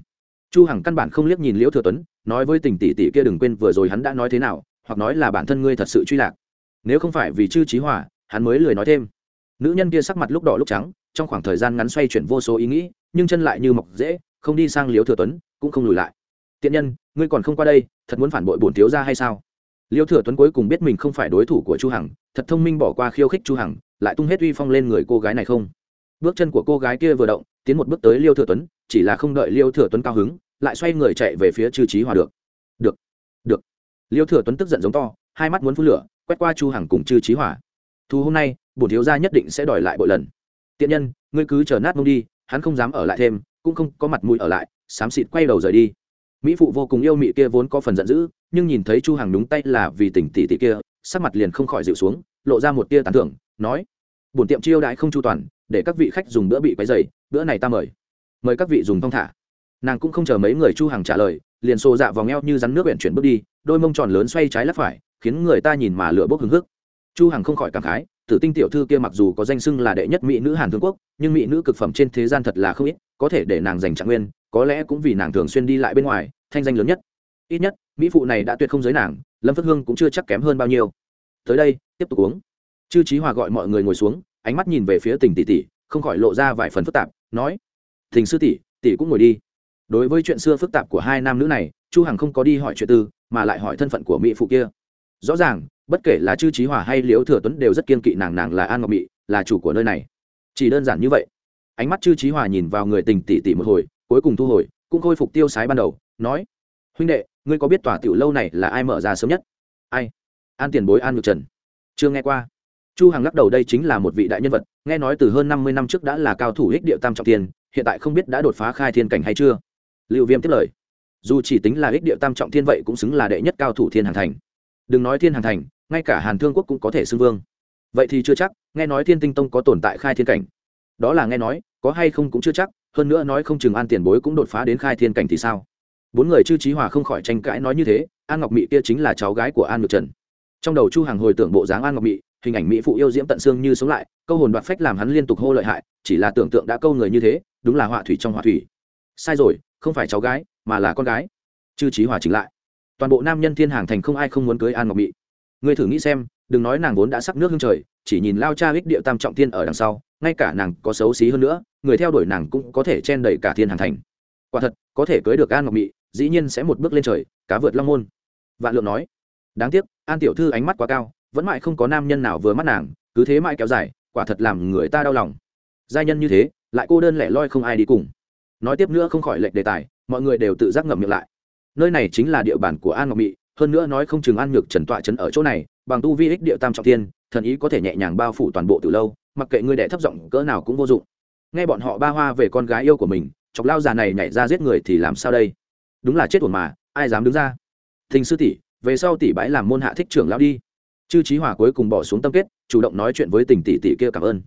Chu hằng căn bản không liếc nhìn liêu thừa tuấn, nói với tình tỷ tỷ kia đừng quên, vừa rồi hắn đã nói thế nào hoặc nói là bản thân ngươi thật sự truy lạc. Nếu không phải vì chư trí hỏa, hắn mới lười nói thêm. Nữ nhân kia sắc mặt lúc đỏ lúc trắng, trong khoảng thời gian ngắn xoay chuyển vô số ý nghĩ, nhưng chân lại như mọc dễ, không đi sang liêu thừa tuấn, cũng không lùi lại. Tiện nhân, ngươi còn không qua đây, thật muốn phản bội bổn thiếu ra hay sao? Liêu thừa tuấn cuối cùng biết mình không phải đối thủ của chu hằng, thật thông minh bỏ qua khiêu khích chu hằng, lại tung hết uy phong lên người cô gái này không? Bước chân của cô gái kia vừa động, tiến một bước tới liêu thừa tuấn, chỉ là không đợi liêu thừa tuấn cao hứng, lại xoay người chạy về phía chư trí hòa được liêu thừa tuấn tức giận giống to, hai mắt muốn phun lửa, quét qua chu hằng cùng chư trí hòa thu hôm nay, bổn thiếu gia nhất định sẽ đòi lại bội lần. Tiện nhân, ngươi cứ chờ nát mông đi, hắn không dám ở lại thêm, cũng không có mặt mũi ở lại, xám xịt quay đầu rời đi. Mỹ phụ vô cùng yêu mị kia vốn có phần giận dữ, nhưng nhìn thấy chu hằng đúng tay là vì tình tỷ tỷ kia, sắc mặt liền không khỏi dịu xuống, lộ ra một tia tán thưởng, nói, bổn tiệm chiêu đãi không chu toàn, để các vị khách dùng bữa bị quấy dày bữa này ta mời. Mời các vị dùng thong thả. Nàng cũng không chờ mấy người chu hằng trả lời liền xô dạ vòng eo như rắn nước biển chuyển bước đi, đôi mông tròn lớn xoay trái lắc phải, khiến người ta nhìn mà lửa bốc hứng hức chu hằng không khỏi cảm khái, tử tinh tiểu thư kia mặc dù có danh xưng là đệ nhất mỹ nữ hàn thương quốc, nhưng mỹ nữ cực phẩm trên thế gian thật là không ít, có thể để nàng giành trạng nguyên, có lẽ cũng vì nàng thường xuyên đi lại bên ngoài, thanh danh lớn nhất. Ít nhất, mỹ phụ này đã tuyệt không giới nàng, lâm phất hương cũng chưa chắc kém hơn bao nhiêu. Tới đây, tiếp tục uống. Chư trí hòa gọi mọi người ngồi xuống, ánh mắt nhìn về phía tình tỷ tỷ, không khỏi lộ ra vài phần phức tạp, nói thình sư tỷ tỷ cũng ngồi đi đối với chuyện xưa phức tạp của hai nam nữ này chu hằng không có đi hỏi chuyện tư mà lại hỏi thân phận của mỹ phụ kia. Rõ ràng bất kể là chư trí hòa hay liễu thừa tuấn đều rất kiên kỵ nàng nàng là an ngọc mỹ là chủ của nơi này. Chỉ đơn giản như vậy. Ánh mắt chư trí hòa nhìn vào người tình tỷ tỷ một hồi cuối cùng thu hồi cũng khôi phục tiêu sái ban đầu nói huynh đệ ngươi có biết tòa tiểu lâu này là ai mở ra sớm nhất? Ai? An tiền bối an ngược trần. Chưa nghe qua. Chu hằng lắc đầu đây chính là một vị đại nhân vật nghe nói từ hơn 50 năm trước đã là cao thủ hích địa tam trọng tiền, hiện tại không biết đã đột phá khai thiên cảnh hay chưa? Lưu viêm tiếp lời. Dù chỉ tính là ích địa tam trọng thiên vậy cũng xứng là đệ nhất cao thủ thiên hàng thành. Đừng nói thiên hàng thành, ngay cả hàn thương quốc cũng có thể xưng vương. Vậy thì chưa chắc, nghe nói thiên tinh tông có tồn tại khai thiên cảnh. Đó là nghe nói, có hay không cũng chưa chắc, hơn nữa nói không chừng an tiền bối cũng đột phá đến khai thiên cảnh thì sao? Bốn người chư trí hòa không khỏi tranh cãi nói như thế, an ngọc mỹ kia chính là cháu gái của an ngược trần. Trong đầu chu hàng hồi tưởng bộ dáng an ngọc mỹ hình ảnh mỹ phụ yêu diễm tận xương như sống lại, câu hồn đoạt phách làm hắn liên tục hô lợi hại, chỉ là tưởng tượng đã câu người như thế, đúng là họa thủy trong họa thủy. Sai rồi không phải cháu gái, mà là con gái. Chư trí hòa chỉnh lại. Toàn bộ nam nhân thiên hàng thành không ai không muốn cưới an ngọc mỹ ngươi thử nghĩ xem, đừng nói nàng vốn đã sắc nước hương trời, chỉ nhìn lao cha ích địa tam trọng thiên ở đằng sau, ngay cả nàng có xấu xí hơn nữa, người theo đuổi nàng cũng có thể chen đẩy cả thiên hàng thành. Quả thật, có thể cưới được an ngọc mỹ dĩ nhiên sẽ một bước lên trời, cá vượt long môn. Vạn lượng nói. Đáng tiếc, an tiểu thư ánh mắt quá cao, vẫn mãi không có nam nhân nào vừa mắt nàng, cứ thế mãi kéo dài, quả thật làm người ta đau lòng. Giai nhân như thế, lại cô đơn lẻ loi không ai đi cùng nói tiếp nữa không khỏi lệch đề tài, mọi người đều tự giác ngậm miệng lại. Nơi này chính là địa bàn của an ngọc mỹ hơn nữa nói không chừng an nhược trần tọa trấn ở chỗ này, bằng tu vi ích địa tam trọng thiên, thần ý có thể nhẹ nhàng bao phủ toàn bộ từ lâu, mặc kệ ngươi đẻ thấp giọng cỡ nào cũng vô dụng. Nghe bọn họ ba hoa về con gái yêu của mình, chọc lao già này nhảy ra giết người thì làm sao đây? Đúng là chết tuồn mà, ai dám đứng ra? Thình sư tỷ, về sau tỷ bãi làm môn hạ thích trưởng lao đi. Chư trí hòa cuối cùng bỏ xuống tâm kết, chủ động nói chuyện với tình tỷ tỷ kia cảm ơn.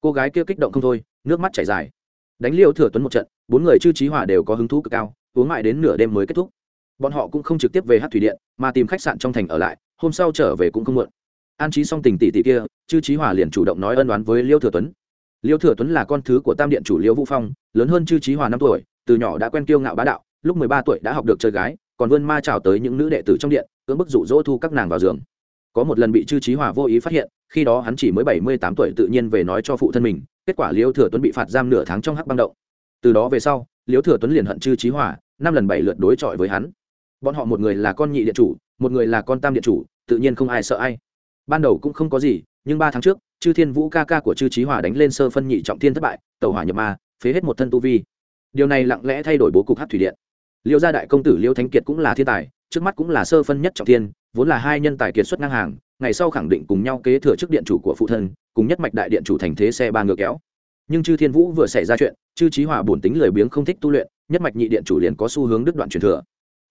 Cô gái kia kích động không thôi, nước mắt chảy dài đánh liêu thừa tuấn một trận, bốn người chư trí hòa đều có hứng thú cực cao, uống mãi đến nửa đêm mới kết thúc. Bọn họ cũng không trực tiếp về hát thủy điện, mà tìm khách sạn trong thành ở lại, hôm sau trở về cũng không muộn. An trí xong tình tỷ tỷ kia, chư trí hòa liền chủ động nói ân đoán với liêu thừa tuấn. Liêu thừa tuấn là con thứ của tam điện chủ liêu vũ phong, lớn hơn chư trí hòa năm tuổi, từ nhỏ đã quen kiêu ngạo bá đạo, lúc mười ba tuổi đã học được chơi gái, còn vươn ma trào tới những nữ đệ tử trong điện, cưỡng bức dụ dỗ thu các nàng vào giường có một lần bị chư trí hòa vô ý phát hiện, khi đó hắn chỉ mới bảy mươi tám tuổi tự nhiên về nói cho phụ thân mình, kết quả liêu thừa tuấn bị phạt giam nửa tháng trong hắc băng động. Từ đó về sau liêu thừa tuấn liền hận chư trí hòa, năm lần bảy lượt đối chọi với hắn. Bọn họ một người là con nhị điện chủ, một người là con tam điện chủ, tự nhiên không ai sợ ai. Ban đầu cũng không có gì, nhưng ba tháng trước, chư thiên vũ ca ca của chư trí hòa đánh lên sơ phân nhị trọng thiên thất bại tàu hỏa nhập ma, phế hết một thân tu vi. Điều này lặng lẽ thay đổi bố cục hát thủy điện. Liêu gia đại công tử liêu thánh kiệt cũng là thiên tài trước mắt cũng là sơ phân nhất trọng thiên, vốn là hai nhân tài kiệt xuất ngang hàng, ngày sau khẳng định cùng nhau kế thừa chức điện chủ của phụ thân, cùng nhất mạch đại điện chủ thành thế xe ba ngựa kéo. Nhưng chư thiên vũ vừa xảy ra chuyện, chư trí hòa bổn tính lười biếng không thích tu luyện, nhất mạch nhị điện chủ liền có xu hướng đứt đoạn truyền thừa.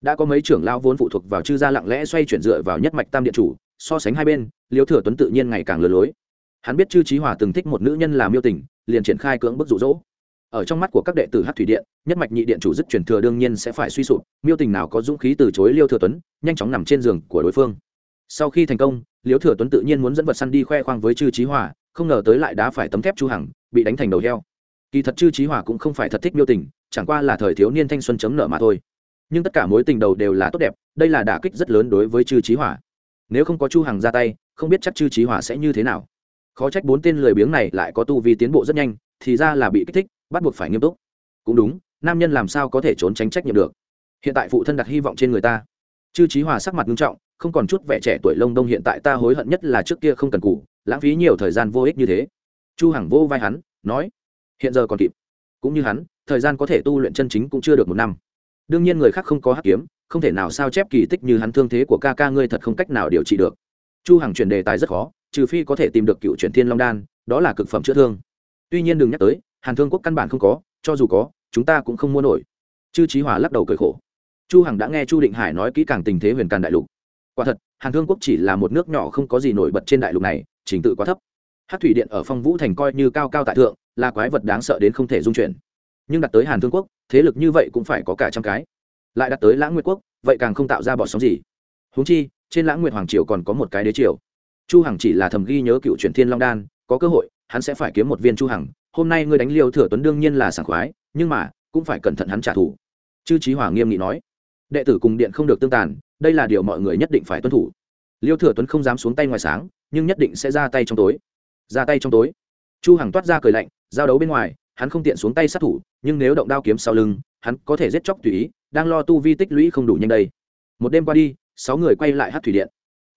Đã có mấy trưởng lao vốn phụ thuộc vào chư gia lặng lẽ xoay chuyển dựa vào nhất mạch tam điện chủ, so sánh hai bên liếu thừa tuấn tự nhiên ngày càng lừa lối. Hắn biết chư trí hòa từng thích một nữ nhân làm miêu tình, liền triển khai cưỡng bức rụ rỗ ở trong mắt của các đệ tử hát thủy điện, nhất mạch nhị điện chủ dứt truyền thừa đương nhiên sẽ phải suy sụp, miêu tình nào có dũng khí từ chối liêu thừa tuấn, nhanh chóng nằm trên giường của đối phương. Sau khi thành công, liêu thừa tuấn tự nhiên muốn dẫn vật săn đi khoe khoang với chư trí hòa, không ngờ tới lại đã phải tấm thép chu hằng, bị đánh thành đầu heo. Kỳ thật chư trí hòa cũng không phải thật thích miêu tình, chẳng qua là thời thiếu niên thanh xuân chấm nợ mà thôi. Nhưng tất cả mối tình đầu đều là tốt đẹp, đây là đả kích rất lớn đối với chư trí hỏa nếu không có chu hằng ra tay, không biết chắc chư trí hỏa sẽ như thế nào. Khó trách bốn tên lười biếng này lại có tu vi tiến bộ rất nhanh, thì ra là bị kích thích bắt buộc phải nghiêm túc. Cũng đúng, nam nhân làm sao có thể trốn tránh trách nhiệm được? Hiện tại phụ thân đặt hy vọng trên người ta. Chư trí hòa sắc mặt nghiêm trọng, không còn chút vẻ trẻ tuổi lông đông hiện tại ta hối hận nhất là trước kia không cần cụ lãng phí nhiều thời gian vô ích như thế. Chu hằng vô vai hắn, nói, hiện giờ còn kịp. Cũng như hắn, thời gian có thể tu luyện chân chính cũng chưa được một năm. Đương nhiên người khác không có hắc kiếm, không thể nào sao chép kỳ tích như hắn thương thế của ca ca ngươi thật không cách nào điều trị được. Chu hằng chuyển đề tài rất khó, trừ phi có thể tìm được cựu chuyển thiên long đan, đó là cực phẩm chữa thương. Tuy nhiên đừng nhắc tới hàn thương quốc căn bản không có, cho dù có, chúng ta cũng không mua nổi. Chư trí hòa lắc đầu cười khổ. Chu hằng đã nghe chu định hải nói kỹ càng tình thế huyền càn đại lục. Quả thật, hàn thương quốc chỉ là một nước nhỏ không có gì nổi bật trên đại lục này, trình tự quá thấp. Hát thủy điện ở phong vũ thành coi như cao cao tại thượng, là quái vật đáng sợ đến không thể dung chuyển. Nhưng đặt tới hàn thương quốc, thế lực như vậy cũng phải có cả trăm cái. Lại đặt tới lãng nguyệt quốc, vậy càng không tạo ra bỏ sóng gì. Húng chi, trên lãng nguyệt hoàng triều còn có một cái đế triều. Chu hằng chỉ là thầm ghi nhớ cựu truyền thiên long đan, có cơ hội, hắn sẽ phải kiếm một viên chu hằng hôm nay ngươi đánh liêu thừa tuấn đương nhiên là sảng khoái, nhưng mà, cũng phải cẩn thận hắn trả thù. Chư trí hòa nghiêm nghị nói. Đệ tử cùng điện không được tương tàn, đây là điều mọi người nhất định phải tuân thủ. Liêu thừa tuấn không dám xuống tay ngoài sáng, nhưng nhất định sẽ ra tay trong tối. Ra tay trong tối? Chu hằng toát ra cười lạnh, giao đấu bên ngoài, hắn không tiện xuống tay sát thủ, nhưng nếu động đao kiếm sau lưng, hắn có thể giết chóc tùy ý, đang lo tu vi tích lũy không đủ nhanh đây. Một đêm qua đi, sáu người quay lại hát thủy điện.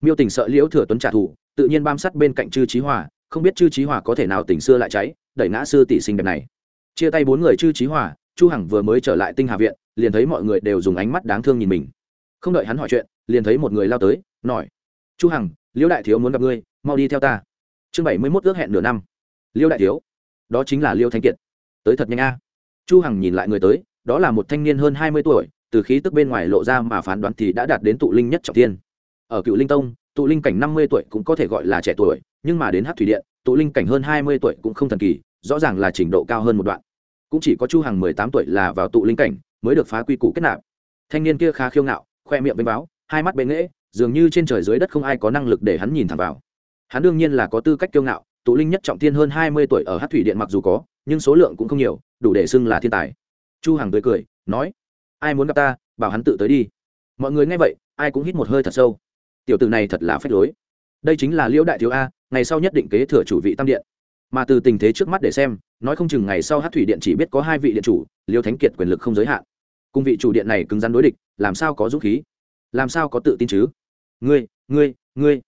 Miêu tình sợ liễu thừa tuấn trả thù, tự nhiên bám sát bên cạnh chư trí hòa, không biết chư trí hòa có thể nào tỉnh xưa lại cháy đẩy ngã sư tỷ sinh đẹp này. Chia tay bốn người chư trí hòa, chu hằng vừa mới trở lại tinh hà viện, liền thấy mọi người đều dùng ánh mắt đáng thương nhìn mình. Không đợi hắn hỏi chuyện, liền thấy một người lao tới, nói, chu hằng liễu đại thiếu muốn gặp ngươi, mau đi theo ta. Chương bảy mươi 71 ước hẹn nửa năm. Liễu đại thiếu, đó chính là liễu thanh kiệt. Tới thật nhanh a. Chu hằng nhìn lại người tới, đó là một thanh niên hơn hai mươi tuổi, từ khí tức bên ngoài lộ ra mà phán đoán thì đã đạt đến tụ linh nhất trọng thiên. Ở cựu linh tông, tụ linh cảnh năm mươi tuổi cũng có thể gọi là trẻ tuổi, nhưng mà đến hát thủy điện, tụ linh cảnh hơn hai mươi tuổi cũng không thần kỳ rõ ràng là trình độ cao hơn một đoạn. Cũng chỉ có chu Hằng mười tám tuổi là vào tụ linh cảnh, mới được phá quy củ kết nạp. Thanh niên kia khá khiêu ngạo, khoe miệng bên báo hai mắt bệ nghễ, dường như trên trời dưới đất không ai có năng lực để hắn nhìn thẳng vào. Hắn đương nhiên là có tư cách kiêu ngạo, tụ linh nhất trọng thiên hơn hai mươi tuổi ở hát thủy điện mặc dù có, nhưng số lượng cũng không nhiều, đủ để xưng là thiên tài. Chu hằng tươi cười, nói, ai muốn gặp ta, bảo hắn tự tới đi. Mọi người nghe vậy, ai cũng hít một hơi thật sâu. Tiểu tử này thật là phách lối. Đây chính là liễu đại thiếu a, ngày sau nhất định kế thừa chủ vị tam điện mà từ tình thế trước mắt để xem, nói không chừng ngày sau hát thủy điện chỉ biết có hai vị điện chủ, liêu thánh kiệt quyền lực không giới hạn. Cùng vị chủ điện này cứng rắn đối địch, làm sao có dũng khí? Làm sao có tự tin chứ? Ngươi ngươi ngươi.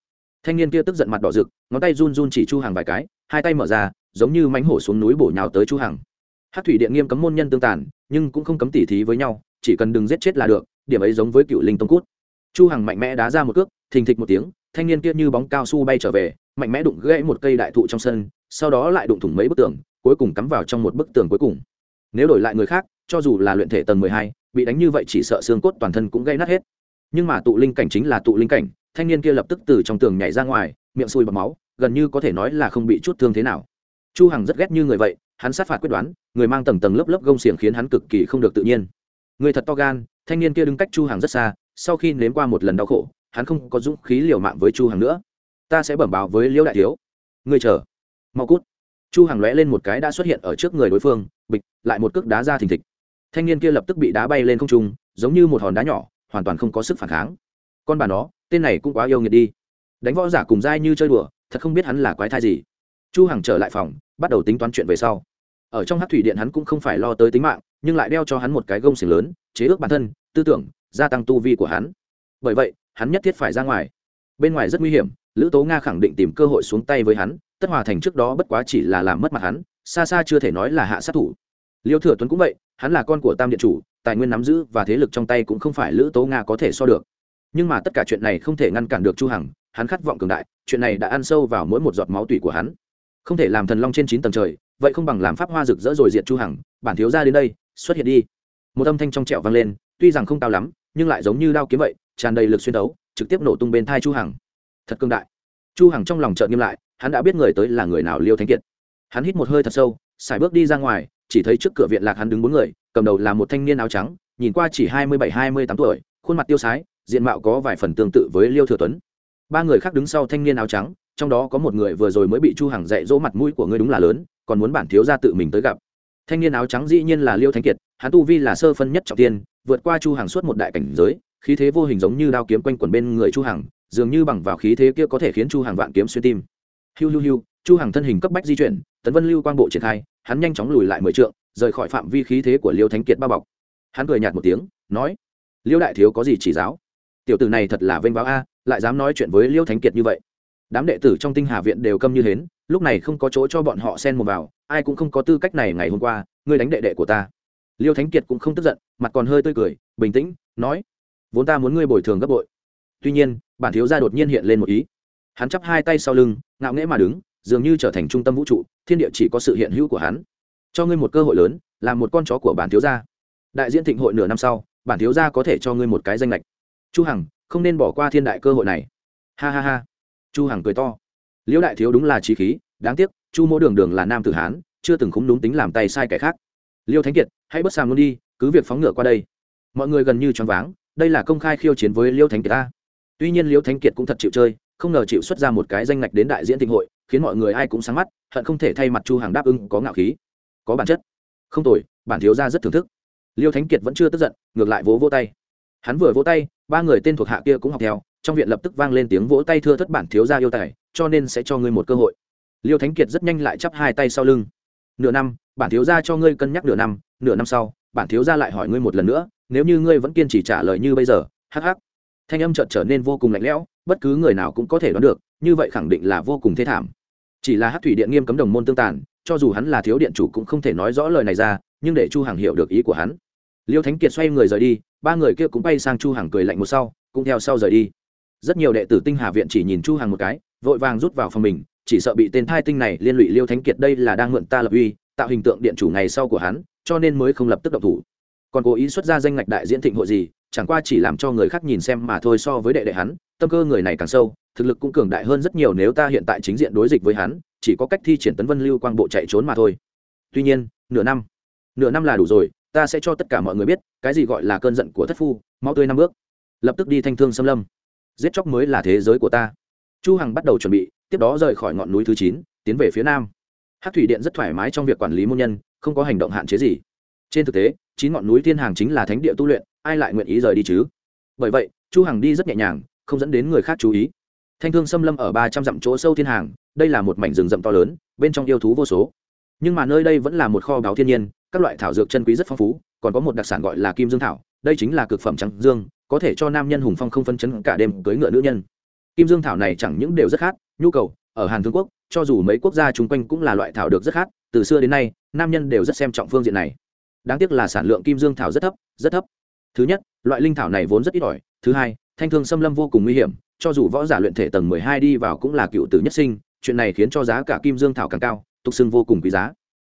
Thanh niên kia tức giận mặt đỏ rực, ngón tay run run chỉ chu hàng vài cái, hai tay mở ra, giống như mánh hổ xuống núi bổ nhào tới chu hàng hát thủy điện nghiêm cấm môn nhân tương tàn, nhưng cũng không cấm tỉ thí với nhau, chỉ cần đừng giết chết là được, điểm ấy giống với cựu linh tông cút. Chu hằng mạnh mẽ đá ra một cước, thình thịch một tiếng, thanh niên kia như bóng cao su bay trở về, mạnh mẽ đụng gãy một cây đại thụ trong sân sau đó lại đụng thủng mấy bức tường cuối cùng cắm vào trong một bức tường cuối cùng. Nếu đổi lại người khác cho dù là luyện thể tầng mười hai, bị đánh như vậy chỉ sợ xương cốt toàn thân cũng gãy nát hết. Nhưng mà tụ linh cảnh chính là tụ linh cảnh thanh niên kia lập tức từ trong tường nhảy ra ngoài miệng sùi bọt máu gần như có thể nói là không bị chút thương thế nào. Chu hằng rất ghét như người vậy hắn sát phạt quyết đoán người mang tầng tầng lớp lớp gông xiềng khiến hắn cực kỳ không được tự nhiên. Người thật to gan thanh niên kia đứng cách chu hằng rất xa sau khi nếm qua một lần đau khổ hắn không có dũng khí liều mạng với chu hằng nữa. Ta sẽ bẩm báo với liễu đại thiếu. Người chờ mau cút. Chu hằng lóe lên một cái đã xuất hiện ở trước người đối phương, bịch, lại một cước đá ra thình thịch. Thanh niên kia lập tức bị đá bay lên không trung, giống như một hòn đá nhỏ, hoàn toàn không có sức phản kháng. Con bà nó, tên này cũng quá yêu nghiệt đi. Đánh võ giả cùng dai như chơi đùa, thật không biết hắn là quái thai gì. Chu hằng trở lại phòng, bắt đầu tính toán chuyện về sau. Ở trong hát thủy điện hắn cũng không phải lo tới tính mạng, nhưng lại đeo cho hắn một cái gông xiềng lớn, chế ước bản thân, tư tưởng, gia tăng tu vi của hắn. Bởi vậy, hắn nhất thiết phải ra ngoài. Bên ngoài rất nguy hiểm, lữ tố nga khẳng định tìm cơ hội xuống tay với hắn tất hòa thành trước đó bất quá chỉ là làm mất mặt hắn, xa xa chưa thể nói là hạ sát thủ. Liêu thừa tuấn cũng vậy, hắn là con của tam điện chủ, tài nguyên nắm giữ và thế lực trong tay cũng không phải lữ tố nga có thể so được. Nhưng mà tất cả chuyện này không thể ngăn cản được chu hằng, hắn khát vọng cường đại, chuyện này đã ăn sâu vào mỗi một giọt máu tủy của hắn. Không thể làm thần long trên chín tầng trời, vậy không bằng làm pháp hoa rực rỡ rồi diệt chu hằng, bản thiếu gia đến đây, xuất hiện đi. Một âm thanh trong trẻo vang lên, tuy rằng không cao lắm, nhưng lại giống như đao kiếm vậy, tràn đầy lực xuyên đấu, trực tiếp nổ tung bên thai chu hằng. Thật cường đại chu hằng trong lòng chợt nghiêm lại, hắn đã biết người tới là người nào liêu thánh kiệt. Hắn hít một hơi thật sâu, xài bước đi ra ngoài, chỉ thấy trước cửa viện lạc hắn đứng bốn người, cầm đầu là một thanh niên áo trắng, nhìn qua chỉ hai mươi bảy, hai mươi tám tuổi, khuôn mặt tiêu sái, diện mạo có vài phần tương tự với liêu thừa tuấn. Ba người khác đứng sau thanh niên áo trắng, trong đó có một người vừa rồi mới bị chu hằng dạy dỗ mặt mũi của ngươi đúng là lớn, còn muốn bản thiếu gia tự mình tới gặp. Thanh niên áo trắng dĩ nhiên là liêu thanh kiệt, hắn tu vi là sơ phân nhất trọng tiên, vượt qua chu hằng suốt một đại cảnh giới, khí thế vô hình giống như đao kiếm quanh quẩn bên người chu hằng dường như bằng vào khí thế kia có thể khiến chu hàng vạn kiếm xuyên tim. Hiu hiu hiu, chu hằng thân hình cấp bách di chuyển, tấn vân lưu quang bộ triển khai, hắn nhanh chóng lùi lại mười trượng, rời khỏi phạm vi khí thế của liêu thánh kiệt bao bọc. Hắn cười nhạt một tiếng, nói, liêu đại thiếu có gì chỉ giáo? Tiểu tử này thật là vênh báo a, lại dám nói chuyện với liêu thánh kiệt như vậy. Đám đệ tử trong tinh hà viện đều câm như hến, lúc này không có chỗ cho bọn họ xen một vào, ai cũng không có tư cách này ngày hôm qua, ngươi đánh đệ đệ của ta. Liêu thánh kiệt cũng không tức giận, mặt còn hơi tươi cười, bình tĩnh, nói, vốn ta muốn ngươi bồi thường gấp bội. Tuy nhiên bản thiếu gia đột nhiên hiện lên một ý. Hắn chắp hai tay sau lưng, ngạo nghễ mà đứng, dường như trở thành trung tâm vũ trụ, thiên địa chỉ có sự hiện hữu của hắn. Cho ngươi một cơ hội lớn, làm một con chó của bản thiếu gia. Đại diện thịnh hội nửa năm sau, bản thiếu gia có thể cho ngươi một cái danh lệch. Chu hằng, không nên bỏ qua thiên đại cơ hội này. Ha ha ha. Chu hằng cười to. Liễu đại thiếu đúng là trí khí, đáng tiếc, chu mỗ đường đường là nam tử hán, chưa từng khúng đúng tính làm tay sai kẻ khác. Liêu thánh kiệt, hãy bất sàm luôn đi, cứ việc phóng ngựa qua đây. Mọi người gần như choáng váng, đây là công khai khiêu chiến với liêu thánh kiệt ta tuy nhiên liêu thánh kiệt cũng thật chịu chơi, không ngờ chịu xuất ra một cái danh ngạch đến đại diễn thịnh hội, khiến mọi người ai cũng sáng mắt, hận không thể thay mặt chu hàng đáp ưng có ngạo khí. Có bản chất. Không tồi, bản thiếu gia rất thưởng thức. Liêu thánh kiệt vẫn chưa tức giận, ngược lại vỗ vỗ tay. Hắn vừa vỗ tay, ba người tên thuộc hạ kia cũng học theo, trong viện lập tức vang lên tiếng vỗ tay thưa thất bản thiếu gia yêu tài, cho nên sẽ cho ngươi một cơ hội. Liêu thánh kiệt rất nhanh lại chắp hai tay sau lưng. Nửa năm, bản thiếu gia cho ngươi cân nhắc nửa năm nửa năm sau, bản thiếu gia lại hỏi ngươi một lần nữa, nếu như ngươi vẫn kiên trì trả lời như bây giờ, hắc hắc thanh âm chợt trở nên vô cùng lạnh lẽo, bất cứ người nào cũng có thể đoán được, như vậy khẳng định là vô cùng thê thảm. Chỉ là hát thủy điện nghiêm cấm đồng môn tương tàn, cho dù hắn là thiếu điện chủ cũng không thể nói rõ lời này ra, nhưng để chu hằng hiểu được ý của hắn. Liêu thánh kiệt xoay người rời đi, ba người kia cũng bay sang chu hằng cười lạnh một sau, cũng theo sau rời đi. Rất nhiều đệ tử tinh hà viện chỉ nhìn chu hằng một cái, vội vàng rút vào phòng mình, chỉ sợ bị tên thai tinh này liên lụy liêu thánh kiệt đây là đang mượn ta lập uy, tạo hình tượng điện chủ ngày sau của hắn, cho nên mới không lập tức động thủ còn cố ý xuất ra danh ngạch đại diễn thịnh hội gì, chẳng qua chỉ làm cho người khác nhìn xem mà thôi so với đệ đệ hắn, tâm cơ người này càng sâu, thực lực cũng cường đại hơn rất nhiều nếu ta hiện tại chính diện đối dịch với hắn, chỉ có cách thi triển tấn vân lưu quang bộ chạy trốn mà thôi. Tuy nhiên, nửa năm nửa năm là đủ rồi, ta sẽ cho tất cả mọi người biết, cái gì gọi là cơn giận của thất phu, mau tươi năm bước. Lập tức đi thanh thương xâm lâm. Giết chóc mới là thế giới của ta. Chu hằng bắt đầu chuẩn bị, tiếp đó rời khỏi ngọn núi thứ chín, tiến về phía nam. Hát thủy điện rất thoải mái trong việc quản lý môn nhân, không có hành động hạn chế gì trên thực tế, chín ngọn núi thiên hàng chính là thánh địa tu luyện, ai lại nguyện ý rời đi chứ? Bởi vậy, chu hằng đi rất nhẹ nhàng, không dẫn đến người khác chú ý. Thanh thương xâm lâm ở ba trăm dặm chỗ sâu thiên hàng, đây là một mảnh rừng rậm to lớn, bên trong yêu thú vô số. Nhưng mà nơi đây vẫn là một kho báu thiên nhiên, các loại thảo dược chân quý rất phong phú, còn có một đặc sản gọi là kim dương thảo, đây chính là cực phẩm trắng dương, có thể cho nam nhân hùng phong không phân chấn cả đêm cưới ngựa nữ nhân. Kim dương thảo này chẳng những đều rất khát, nhu cầu, ở hàn thương quốc, cho dù mấy quốc gia chung quanh cũng là loại thảo được rất khát, từ xưa đến nay, nam nhân đều rất xem trọng phương diện này đáng tiếc là sản lượng kim dương thảo rất thấp rất thấp. Thứ nhất, loại linh thảo này vốn rất ít ỏi. Thứ hai, thanh thương xâm lâm vô cùng nguy hiểm, cho dù võ giả luyện thể tầng mười hai đi vào cũng là cựu tử nhất sinh, chuyện này khiến cho giá cả kim dương thảo càng cao, tục xưng vô cùng quý giá.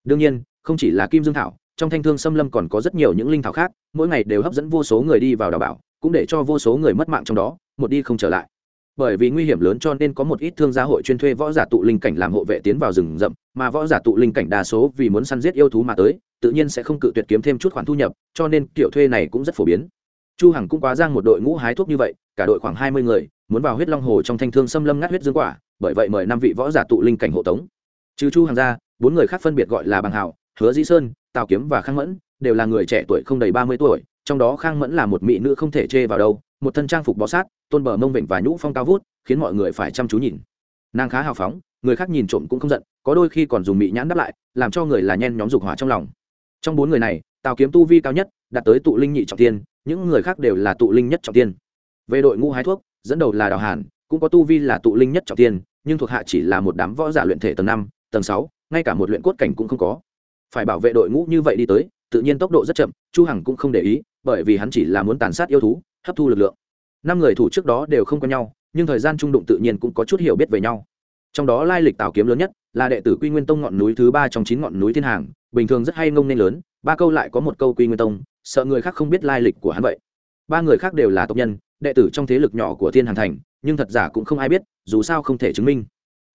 Đương nhiên, không chỉ là kim dương thảo, trong thanh thương xâm lâm còn có rất nhiều những linh thảo khác, mỗi ngày đều hấp dẫn vô số người đi vào đào bảo, cũng để cho vô số người mất mạng trong đó, một đi không trở lại. Bởi vì nguy hiểm lớn cho nên có một ít thương gia hội chuyên thuê võ giả tụ linh cảnh làm hộ vệ tiến vào rừng rậm, mà võ giả tụ linh cảnh đa số vì muốn săn giết yêu thú mà tới tự nhiên sẽ không cự tuyệt kiếm thêm chút khoản thu nhập, cho nên kiểu thuê này cũng rất phổ biến. Chu hằng cũng quá giang một đội ngũ hái thuốc như vậy, cả đội khoảng 20 người, muốn vào huyết long hồ trong thanh thương xâm lâm ngắt huyết dương quả, bởi vậy mời năm vị võ giả tụ linh cảnh hộ tống. Trừ chu hằng ra, bốn người khác phân biệt gọi là bằng hảo hứa dĩ sơn, tào kiếm và khang mẫn, đều là người trẻ tuổi không đầy 30 tuổi, trong đó khang mẫn là một mỹ nữ không thể chê vào đâu, một thân trang phục bó sát, tôn bờ mông vịnh và nhũ phong cao vút, khiến mọi người phải chăm chú nhìn. Nàng khá hào phóng, người khác nhìn trộm cũng không giận, có đôi khi còn dùng mị nhãn đáp lại, làm cho người là nhen nhóm dục hỏa trong lòng trong bốn người này, tào kiếm tu vi cao nhất, đạt tới tụ linh nhị trọng tiên những người khác đều là tụ linh nhất trọng tiên về đội ngũ hái thuốc, dẫn đầu là đào hàn, cũng có tu vi là tụ linh nhất trọng tiên nhưng thuộc hạ chỉ là một đám võ giả luyện thể tầng năm, tầng sáu, ngay cả một luyện cốt cảnh cũng không có. Phải bảo vệ đội ngũ như vậy đi tới, tự nhiên tốc độ rất chậm, chu hằng cũng không để ý, bởi vì hắn chỉ là muốn tàn sát yêu thú, hấp thu lực lượng. Năm người thủ trước đó đều không có nhau, nhưng thời gian trung đụng tự nhiên cũng có chút hiểu biết về nhau. Trong đó lai lịch tào kiếm lớn nhất, là đệ tử quy nguyên tông ngọn núi thứ ba trong chín ngọn núi thiên hàng bình thường rất hay ngông nên lớn, ba câu lại có một câu quy nguyên tông, sợ người khác không biết lai lịch của hắn vậy. Ba người khác đều là tộc nhân, đệ tử trong thế lực nhỏ của thiên hàn thành, nhưng thật giả cũng không ai biết, dù sao không thể chứng minh.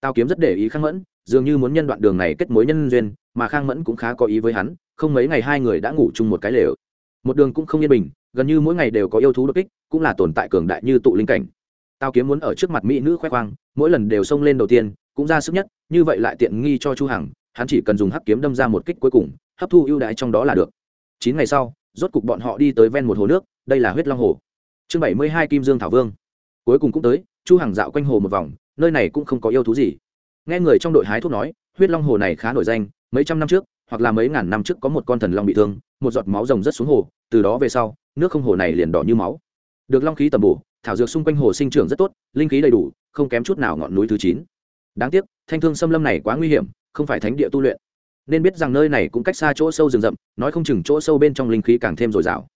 Tao kiếm rất để ý khang mẫn, dường như muốn nhân đoạn đường này kết mối nhân duyên, mà khang mẫn cũng khá có ý với hắn, không mấy ngày hai người đã ngủ chung một cái lều. Một đường cũng không yên bình, gần như mỗi ngày đều có yêu thú đột kích, cũng là tồn tại cường đại như tụ linh cảnh. Tao kiếm muốn ở trước mặt mỹ nữ khoe khoang, mỗi lần đều xông lên đầu tiên, cũng ra sức nhất, như vậy lại tiện nghi cho chu hằng hắn chỉ cần dùng hắc kiếm đâm ra một kích cuối cùng, hấp thu ưu đãi trong đó là được. Chín ngày sau, rốt cục bọn họ đi tới ven một hồ nước, đây là huyết long hồ. Chương bảy mươi hai kim dương thảo vương. Cuối cùng cũng tới, chu hằng dạo quanh hồ một vòng, nơi này cũng không có yêu thú gì. Nghe người trong đội hái thuốc nói, huyết long hồ này khá nổi danh, mấy trăm năm trước, hoặc là mấy ngàn năm trước có một con thần long bị thương, một giọt máu rồng rất xuống hồ, từ đó về sau, nước không hồ này liền đỏ như máu. Được long khí tầm bổ, thảo dược xung quanh hồ sinh trưởng rất tốt, linh khí đầy đủ, không kém chút nào ngọn núi thứ chín. Đáng tiếc, thanh thương xâm lâm này quá nguy hiểm không phải thánh địa tu luyện. Nên biết rằng nơi này cũng cách xa chỗ sâu rừng rậm, nói không chừng chỗ sâu bên trong linh khí càng thêm dồi dào.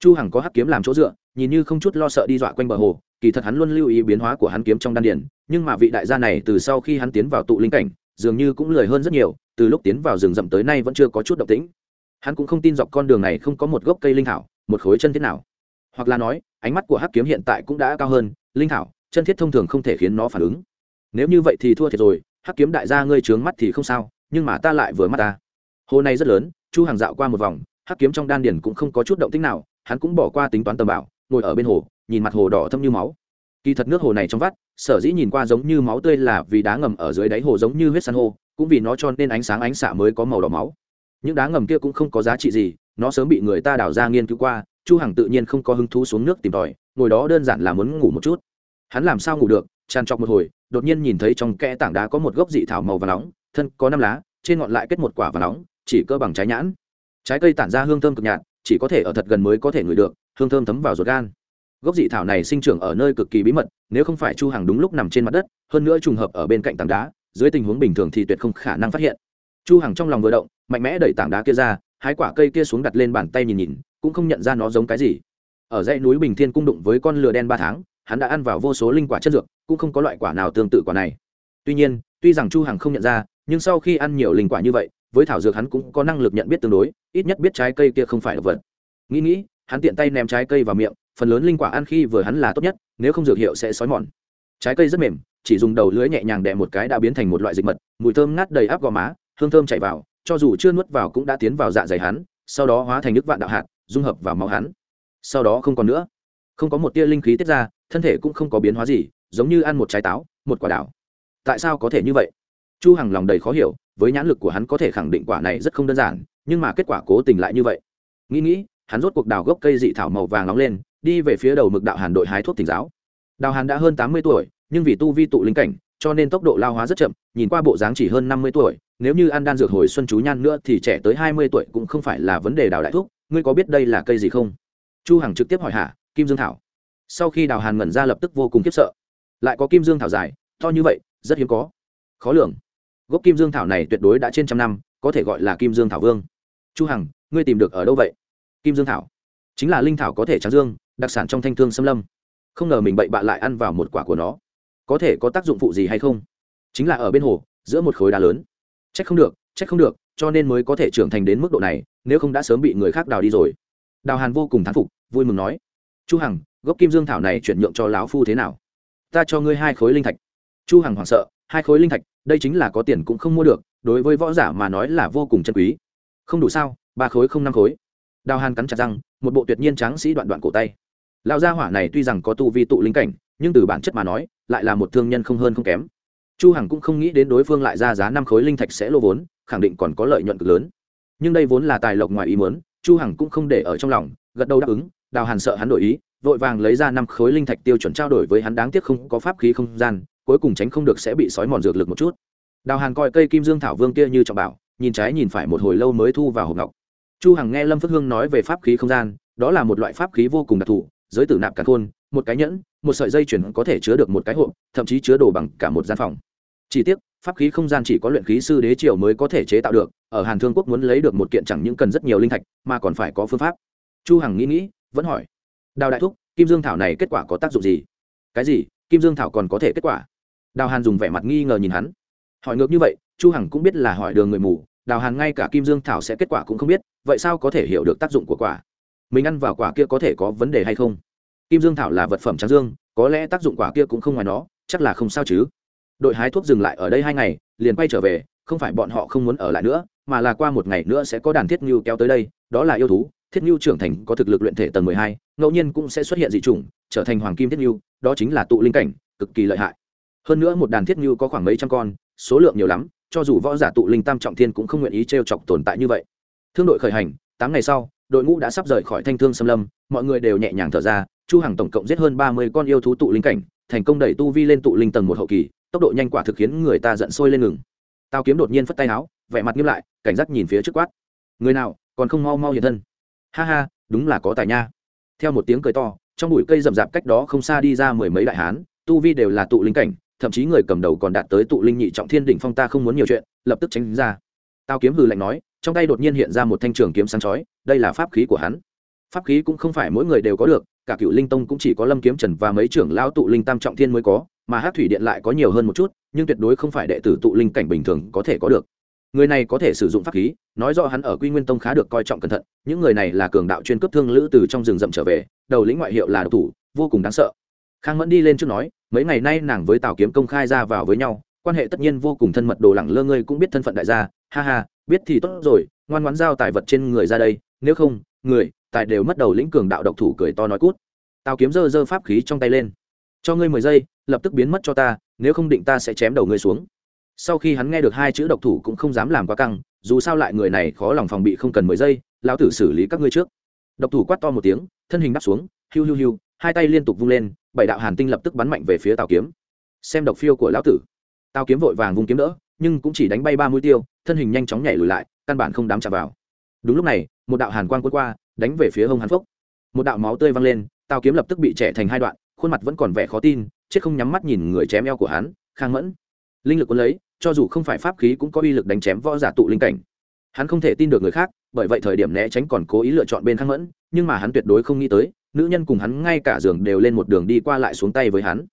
Chu hằng có hắc kiếm làm chỗ dựa, nhìn như không chút lo sợ đi dọa quanh bờ hồ, kỳ thật hắn luôn lưu ý biến hóa của hắn kiếm trong đan điển nhưng mà vị đại gia này từ sau khi hắn tiến vào tụ linh cảnh, dường như cũng lười hơn rất nhiều, từ lúc tiến vào rừng rậm tới nay vẫn chưa có chút động tĩnh. Hắn cũng không tin dọc con đường này không có một gốc cây linh thảo, một khối chân thiết nào. Hoặc là nói, ánh mắt của hắc kiếm hiện tại cũng đã cao hơn, linh thảo, chân thiết thông thường không thể khiến nó phản ứng. Nếu như vậy thì thua thiệt rồi hắc kiếm đại gia ngươi trướng mắt thì không sao, nhưng mà ta lại vừa mắt ta. Hồ này rất lớn, chu hàng dạo qua một vòng, hắc kiếm trong đan điển cũng không có chút động tích nào, hắn cũng bỏ qua tính toán tầm bảo, ngồi ở bên hồ, nhìn mặt hồ đỏ thâm như máu. Kỳ thật nước hồ này trong vắt, sở dĩ nhìn qua giống như máu tươi là vì đá ngầm ở dưới đáy hồ giống như huyết san hô, cũng vì nó cho nên ánh sáng ánh xạ mới có màu đỏ máu. Những đá ngầm kia cũng không có giá trị gì, nó sớm bị người ta đào ra nghiên cứu qua, chu hằng tự nhiên không có hứng thú xuống nước tìm tòi, ngồi đó đơn giản là muốn ngủ một chút. Hắn làm sao ngủ được tràn trọc một hồi, đột nhiên nhìn thấy trong kẽ tảng đá có một gốc dị thảo màu và nóng, thân có năm lá, trên ngọn lại kết một quả và nóng, chỉ cơ bằng trái nhãn. Trái cây tản ra hương thơm cực nhạt, chỉ có thể ở thật gần mới có thể ngửi được, hương thơm thấm vào ruột gan. Gốc dị thảo này sinh trưởng ở nơi cực kỳ bí mật, nếu không phải chu hàng đúng lúc nằm trên mặt đất, hơn nữa trùng hợp ở bên cạnh tảng đá, dưới tình huống bình thường thì tuyệt không khả năng phát hiện. Chu hàng trong lòng vừa động, mạnh mẽ đẩy tảng đá kia ra, hái quả cây kia xuống đặt lên bàn tay nhìn nhìn, cũng không nhận ra nó giống cái gì. Ở dãy núi bình thiên cung đụng với con lừa đen ba tháng, hắn đã ăn vào vô số linh quả chất dược cũng không có loại quả nào tương tự quả này. Tuy nhiên, tuy rằng chu hằng không nhận ra, nhưng sau khi ăn nhiều linh quả như vậy, với thảo dược hắn cũng có năng lực nhận biết tương đối, ít nhất biết trái cây kia không phải là vật. Nghĩ nghĩ, hắn tiện tay ném trái cây vào miệng, phần lớn linh quả ăn khi vừa hắn là tốt nhất, nếu không dược hiệu sẽ sói mòn. Trái cây rất mềm, chỉ dùng đầu lưới nhẹ nhàng đè một cái đã biến thành một loại dịch mật, mùi thơm ngát đầy áp gò má, hương thơm chảy vào, cho dù chưa nuốt vào cũng đã tiến vào dạ dày hắn, sau đó hóa thành nước vạn đạo hạt, dung hợp vào máu hắn. Sau đó không còn nữa. Không có một tia linh khí tiết ra, thân thể cũng không có biến hóa gì giống như ăn một trái táo, một quả đảo. Tại sao có thể như vậy? Chu hằng lòng đầy khó hiểu, với nhãn lực của hắn có thể khẳng định quả này rất không đơn giản, nhưng mà kết quả cố tình lại như vậy. Nghĩ nghĩ, hắn rốt cuộc đào gốc cây dị thảo màu vàng nóng lên, đi về phía đầu mực đạo hàn đội hái thuốc tỉnh giáo. Đào hàn đã hơn tám mươi tuổi, nhưng vì tu vi tụ linh cảnh, cho nên tốc độ lao hóa rất chậm, nhìn qua bộ dáng chỉ hơn năm mươi tuổi, nếu như ăn đan dược hồi xuân chú nhan nữa thì trẻ tới hai mươi tuổi cũng không phải là vấn đề đào đại thuốc ngươi có biết đây là cây gì không? Chu hằng trực tiếp hỏi hạ, kim dương thảo. Sau khi đào hàn ngẩn ra lập tức vô cùng khiếp sợ lại có kim dương thảo dài, to như vậy, rất hiếm có. Khó lường. Gốc kim dương thảo này tuyệt đối đã trên trăm năm, có thể gọi là kim dương thảo vương. Chu hằng, ngươi tìm được ở đâu vậy? Kim dương thảo. Chính là linh thảo có thể trắng dương, đặc sản trong thanh thương xâm lâm. Không ngờ mình bậy bạ lại ăn vào một quả của nó. Có thể có tác dụng phụ gì hay không? Chính là ở bên hồ, giữa một khối đá lớn. Trách không được, trách không được, cho nên mới có thể trưởng thành đến mức độ này, nếu không đã sớm bị người khác đào đi rồi. Đào hàn vô cùng thán phục, vui mừng nói. Chu hằng, gốc kim dương thảo này chuyển nhượng cho lão phu thế nào? Ta cho ngươi hai khối linh thạch. Chu hằng hoảng sợ, hai khối linh thạch, đây chính là có tiền cũng không mua được, đối với võ giả mà nói là vô cùng chân quý. Không đủ sao, ba khối không năm khối. Đào hàn cắn chặt răng, một bộ tuyệt nhiên tráng sĩ đoạn đoạn cổ tay. Lão gia hỏa này tuy rằng có tu vi tụ linh cảnh, nhưng từ bản chất mà nói, lại là một thương nhân không hơn không kém. Chu hằng cũng không nghĩ đến đối phương lại ra giá năm khối linh thạch sẽ lô vốn, khẳng định còn có lợi nhuận cực lớn. Nhưng đây vốn là tài lộc ngoài ý muốn, chu hằng cũng không để ở trong lòng, gật đầu đáp ứng, đào hàn sợ hắn đổi ý vội vàng lấy ra năm khối linh thạch tiêu chuẩn trao đổi với hắn đáng tiếc không có pháp khí không gian, cuối cùng tránh không được sẽ bị sói mòn dược lực một chút. Đào hàn coi cây kim dương thảo vương kia như trọng bảo, nhìn trái nhìn phải một hồi lâu mới thu vào hộp ngọc. Chu hằng nghe lâm phước hương nói về pháp khí không gian, đó là một loại pháp khí vô cùng đặc thù, giới tử nạp cả khôn, một cái nhẫn, một sợi dây chuyển có thể chứa được một cái hộp, thậm chí chứa đồ bằng cả một gian phòng. Chỉ tiếc, pháp khí không gian chỉ có luyện khí sư đế triều mới có thể chế tạo được, ở hàn thương quốc muốn lấy được một kiện chẳng những cần rất nhiều linh thạch, mà còn phải có phương pháp. Chu hằng nghĩ nghĩ, vẫn hỏi đào đại thúc, kim dương thảo này kết quả có tác dụng gì? Cái gì? Kim dương thảo còn có thể kết quả? Đào hàn dùng vẻ mặt nghi ngờ nhìn hắn. Hỏi ngược như vậy, chu hằng cũng biết là hỏi đường người mù, đào hàn ngay cả kim dương thảo sẽ kết quả cũng không biết, vậy sao có thể hiểu được tác dụng của quả? Mình ăn vào quả kia có thể có vấn đề hay không? Kim dương thảo là vật phẩm trắng dương, có lẽ tác dụng quả kia cũng không ngoài nó, chắc là không sao chứ. Đội hái thuốc dừng lại ở đây hai ngày, liền quay trở về, không phải bọn họ không muốn ở lại nữa, mà là qua một ngày nữa sẽ có đàn thiết như kéo tới đây, đó là yêu thú thiết nhu trưởng thành có thực lực luyện thể tầng mười hai, ngẫu nhiên cũng sẽ xuất hiện dị chủng, trở thành hoàng kim thiết nhu, đó chính là tụ linh cảnh, cực kỳ lợi hại. Hơn nữa một đàn thiết nhu có khoảng mấy trăm con, số lượng nhiều lắm, cho dù võ giả tụ linh tam trọng thiên cũng không nguyện ý t r e o chọc tồn tại như vậy. Thương đội khởi hành, tám ngày sau, đội ngũ đã sắp rời khỏi thanh thương xâm lâm, mọi người đều nhẹ nhàng thở ra, chu hằng tổng cộng giết hơn ba mươi con yêu thú tụ linh cảnh, thành công đẩy tu vi lên tụ linh tầng một hậu kỳ, tốc độ nhanh quả thực khiến người ta giận sôi lên ngừng. Tao kiếm đột nhiên phất tay áo vẻ mặt nghiêm lại, cảnh giác nhìn phía trước quát. Người nào, còn không mau mau hiện thân? Ha ha, đúng là có tài nha. Theo một tiếng cười to, trong bụi cây rậm rạp cách đó không xa đi ra mười mấy đại hán, tu vi đều là tụ linh cảnh, thậm chí người cầm đầu còn đạt tới tụ linh nhị trọng thiên đỉnh phong ta không muốn nhiều chuyện, lập tức tránh ra. Tao kiếm hừ lạnh nói, trong tay đột nhiên hiện ra một thanh trường kiếm sáng chói, đây là pháp khí của hắn. Pháp khí cũng không phải mỗi người đều có được, cả cựu linh tông cũng chỉ có lâm kiếm trần và mấy trưởng lao tụ linh tam trọng thiên mới có, mà hát thủy điện lại có nhiều hơn một chút, nhưng tuyệt đối không phải đệ tử tụ linh cảnh bình thường có thể có được người này có thể sử dụng pháp khí, nói rõ hắn ở quy nguyên tông khá được coi trọng cẩn thận, những người này là cường đạo chuyên cấp thương lữ từ trong rừng rậm trở về, đầu lĩnh ngoại hiệu là độc thủ, vô cùng đáng sợ. Khang mẫn đi lên trước nói, mấy ngày nay nàng với tào kiếm công khai ra vào với nhau, quan hệ tất nhiên vô cùng thân mật, đồ lẳng lơ ngươi cũng biết thân phận đại gia, ha ha, biết thì tốt rồi, ngoan ngoãn giao tài vật trên người ra đây, nếu không, người, tài đều mất đầu lĩnh cường đạo độc thủ cười to nói cút. Tào kiếm giơ giơ pháp khí trong tay lên. Cho ngươi mười giây, lập tức biến mất cho ta, nếu không định ta sẽ chém đầu ngươi xuống sau khi hắn nghe được hai chữ độc thủ cũng không dám làm quá căng, dù sao lại người này khó lòng phòng bị không cần mười giây, lão tử xử lý các ngươi trước. Độc thủ quát to một tiếng, thân hình đáp xuống, hiu hiu hiu, hai tay liên tục vung lên, bảy đạo hàn tinh lập tức bắn mạnh về phía tào kiếm. Xem độc phiêu của lão tử. Tào kiếm vội vàng vung kiếm đỡ, nhưng cũng chỉ đánh bay ba mũi tiêu, thân hình nhanh chóng nhảy lùi lại, căn bản không dám chạm vào. Đúng lúc này, một đạo hàn quang quân qua, đánh về phía hông hàn phúc. Một đạo máu tươi văng lên, tào kiếm lập tức bị trẻ thành hai đoạn, khuôn mặt vẫn còn vẻ khó tin, chết không nhắm mắt nhìn người chém eo của hắn, khang mẫn linh lực cuốn lấy, cho dù không phải pháp khí cũng có uy lực đánh chém võ giả tụ linh cảnh. Hắn không thể tin được người khác, bởi vậy thời điểm né tránh còn cố ý lựa chọn bên khang mẫn, nhưng mà hắn tuyệt đối không nghĩ tới, nữ nhân cùng hắn ngay cả giường đều lên một đường đi qua lại xuống tay với hắn.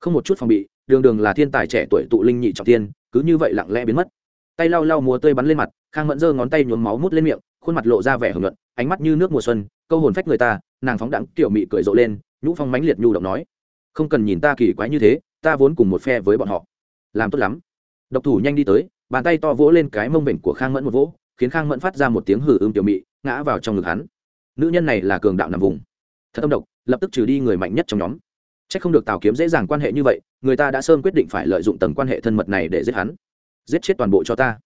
Không một chút phòng bị, đường đường là thiên tài trẻ tuổi tụ linh nhị trọng tiên, cứ như vậy lặng lẽ biến mất. Tay lau lau múa tươi bắn lên mặt, khang mẫn giơ ngón tay nhuốm máu mút lên miệng, khuôn mặt lộ ra vẻ hưởng luận ánh mắt như nước mùa xuân, câu hồn phách người ta, nàng phóng đẳng kiểu mị cười rộ lên, nhũ phong mãnh liệt nhu động nói, không cần nhìn ta kỳ quái như thế, ta vốn cùng một phe với bọn họ làm tốt lắm. Độc thủ nhanh đi tới, bàn tay to vỗ lên cái mông bệnh của khang mẫn một vỗ, khiến khang mẫn phát ra một tiếng hử ưng tiểu mị, ngã vào trong ngực hắn. Nữ nhân này là cường đạo nằm vùng. Thật âm độc, lập tức trừ đi người mạnh nhất trong nhóm. C h ắ c không được tào kiếm dễ dàng quan hệ như vậy, người ta đã sơn quyết định phải lợi dụng tầng quan hệ thân mật này để giết hắn. Giết chết toàn bộ cho ta.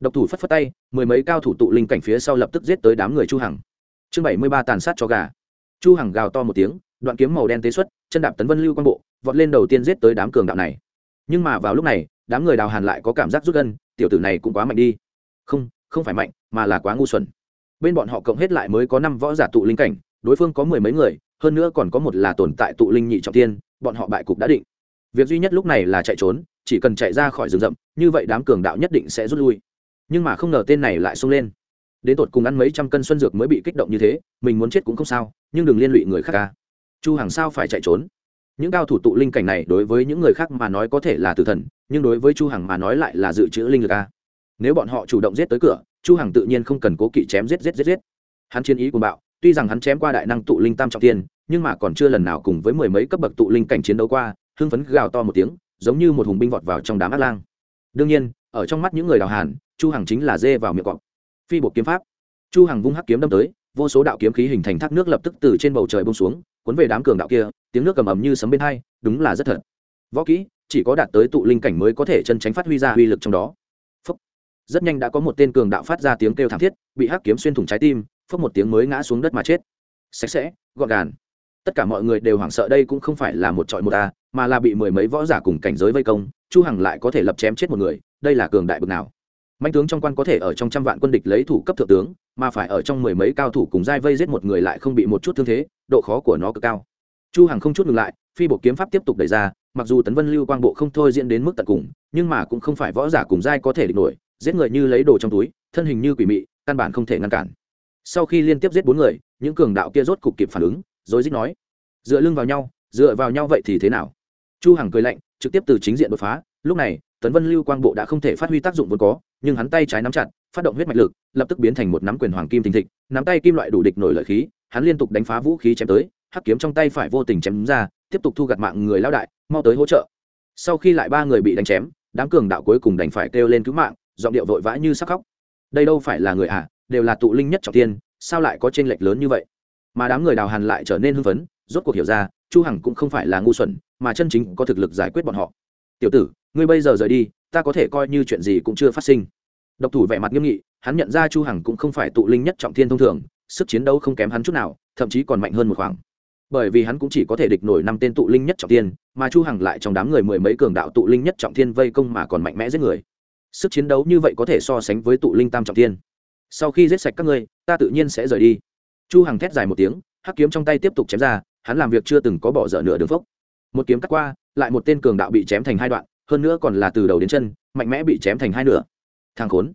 Độc thủ phất phất tay, mười mấy cao thủ tụ linh cảnh phía sau lập tức giết tới đám người chu hằng. Chương bảy mươi ba tàn sát cho gà. Chu hằng gào to một tiếng, đoạn kiếm màu đen tế xuất, chân đạp tấn vân lưu quang bộ, vọt lên đầu tiên giết tới đám cường đạo này nhưng mà vào lúc này, đám người đào hàn lại có cảm giác rút gân, tiểu tử này cũng quá mạnh đi. Không không phải mạnh, mà là quá ngu xuẩn. Bên bọn họ cộng hết lại mới có năm võ giả tụ linh cảnh, đối phương có mười mấy người, hơn nữa còn có một là tồn tại tụ linh nhị trọng tiên bọn họ bại cục đã định. Việc duy nhất lúc này là chạy trốn, chỉ cần chạy ra khỏi rừng rậm, như vậy đám cường đạo nhất định sẽ rút lui. Nhưng mà không ngờ tên này lại xông lên. Đến tột cùng ăn mấy trăm cân xuân dược mới bị kích động như thế, mình muốn chết cũng không sao, nhưng đừng liên lụy người khác ca chu hàng sao phải chạy trốn? Những cao thủ tụ linh cảnh này đối với những người khác mà nói có thể là tử thần, nhưng đối với chu hằng mà nói lại là dự trữ linh lực a. Nếu bọn họ chủ động giết tới cửa, chu hằng tự nhiên không cần cố kỵ chém giết giết giết giết. Hắn chiến ý của bạo, tuy rằng hắn chém qua đại năng tụ linh tam trọng tiên nhưng mà còn chưa lần nào cùng với mười mấy cấp bậc tụ linh cảnh chiến đấu qua, hưng phấn gào to một tiếng, giống như một hùng binh vọt vào trong đám ác lang. Đương nhiên, ở trong mắt những người đào hàn, chu hằng chính là dê vào miệng cọp. Phi bộ kiếm pháp. Chu hằng vung hắc kiếm đâm tới, vô số đạo kiếm khí hình thành thác nước lập tức từ trên bầu trời bông xuống cuốn về đám cường đạo kia, tiếng nước cầm ầm như sấm bên hai, đúng là rất thật. Võ kỹ, chỉ có đạt tới tụ linh cảnh mới có thể chân tránh phát huy ra uy lực trong đó. Phúc. rất nhanh đã có một tên cường đạo phát ra tiếng kêu thảm thiết, bị hắc kiếm xuyên thủng trái tim, phốc một tiếng mới ngã xuống đất mà chết. Sạch sẽ, gọn gàng. Tất cả mọi người đều hoảng sợ đây cũng không phải là một trọi một a mà là bị mười mấy võ giả cùng cảnh giới vây công, chu hằng lại có thể lập chém chết một người, đây là cường đại bực nào? Mạnh tướng trong quan có thể ở trong trăm vạn quân địch lấy thủ cấp thượng tướng, mà phải ở trong mười mấy cao thủ cùng giai vây giết một người lại không bị một chút thương thế, độ khó của nó cực cao. Chu hằng không chút ngừng lại, phi bộ kiếm pháp tiếp tục đẩy ra, mặc dù tấn vân lưu quang bộ không thôi diễn đến mức tận cùng, nhưng mà cũng không phải võ giả cùng giai có thể địch nổi, giết người như lấy đồ trong túi, thân hình như quỷ mị, căn bản không thể ngăn cản. Sau khi liên tiếp giết bốn người, những cường đạo kia rốt cục kịp phản ứng rồi dứt nói, dựa lưng vào nhau, dựa vào nhau vậy thì thế nào? Chu hằng cười lạnh, trực tiếp từ chính diện đột phá, lúc này tấn vân lưu quang bộ đã không thể phát huy tác dụng vốn có, nhưng hắn tay trái nắm chặt, phát động huyết mạch lực, lập tức biến thành một nắm quyền hoàng kim thình thịch, nắm tay kim loại đủ địch nổi lợi khí, hắn liên tục đánh phá vũ khí chém tới, hắc kiếm trong tay phải vô tình chém ra, tiếp tục thu gặt mạng người lao đại, mau tới hỗ trợ. Sau khi lại ba người bị đánh chém, đám cường đạo cuối cùng đành phải kêu lên cứu mạng, giọng điệu vội vã như sắc khóc. Đây đâu phải là người à đều là tụ linh nhất trọng tiên, sao lại có tranh lệch lớn như vậy? Mà đám người đào hàn lại trở nên hưng phấn, rốt cuộc hiểu ra, chu hằng cũng không phải là ngu xuẩn, mà chân chính có thực lực giải quyết bọn họ. Tiểu tử ngươi bây giờ rời đi, ta có thể coi như chuyện gì cũng chưa phát sinh. Độc thủ vẻ mặt nghiêm nghị, hắn nhận ra chu hằng cũng không phải tụ linh nhất trọng thiên thông thường, sức chiến đấu không kém hắn chút nào, thậm chí còn mạnh hơn một khoảng. Bởi vì hắn cũng chỉ có thể địch nổi năm tên tụ linh nhất trọng thiên, mà chu hằng lại trong đám người mười mấy cường đạo tụ linh nhất trọng thiên vây công mà còn mạnh mẽ giết người. Sức chiến đấu như vậy có thể so sánh với tụ linh tam trọng thiên. Sau khi giết sạch các ngươi, ta tự nhiên sẽ rời đi. Chu hằng thét dài một tiếng, hắc kiếm trong tay tiếp tục chém ra, hắn làm việc chưa từng có bỏ dở nửa đường phốc. Một kiếm cắt qua, lại một tên cường đạo bị chém thành hai đoạn hơn nữa còn là từ đầu đến chân, mạnh mẽ bị chém thành hai nửa. Thang khốn.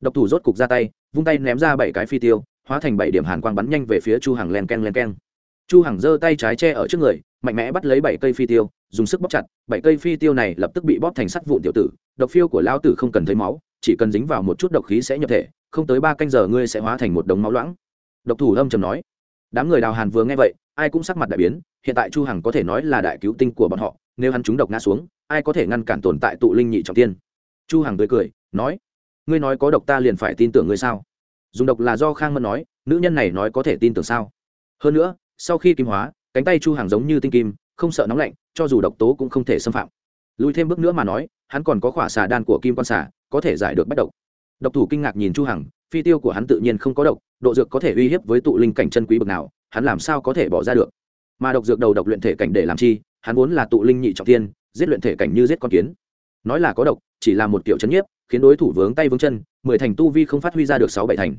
Độc thủ rốt cục ra tay, vung tay ném ra bảy cái phi tiêu, hóa thành bảy điểm hàn quang bắn nhanh về phía chu hằng len keng len keng. Chu hằng giơ tay trái che ở trước người, mạnh mẽ bắt lấy bảy cây phi tiêu, dùng sức bóp chặt, bảy cây phi tiêu này lập tức bị bóp thành sắt vụn tiểu tử, độc phiêu của lão tử không cần thấy máu, chỉ cần dính vào một chút độc khí sẽ nhập thể, không tới ba canh giờ ngươi sẽ hóa thành một đống máu loãng. Độc thủ âm trầm nói. Đám người đào hàn vừa nghe vậy, ai cũng sắc mặt đại biến, hiện tại chu hằng có thể nói là đại cứu tinh của bọn họ, nếu hắn trúng độc ngã xuống ai có thể ngăn cản tồn tại tụ linh nhị trọng tiên? Chu hằng tươi cười, nói, ngươi nói có độc ta liền phải tin tưởng ngươi sao? Dùng độc là do khang mẫn nói, nữ nhân này nói có thể tin tưởng sao? Hơn nữa, sau khi kim hóa, cánh tay chu hằng giống như tinh kim, không sợ nóng lạnh, cho dù độc tố cũng không thể xâm phạm. Lùi thêm bước nữa mà nói, hắn còn có khỏa xà đan của kim quan xà, có thể giải được bất độc. Độc thủ kinh ngạc nhìn chu hằng, phi tiêu của hắn tự nhiên không có độc, độ dược có thể uy hiếp với tụ linh cảnh chân quý bậc nào, hắn làm sao có thể bỏ ra được? Mà độc dược đầu độc luyện thể cảnh để làm chi, hắn vốn là tụ linh nhị trọng tiên giết luyện thể cảnh như giết con kiến. Nói là có độc, chỉ là một kiểu chấn nhiếp, khiến đối thủ vướng tay vướng chân, mười thành tu vi không phát huy ra được sáu bảy thành.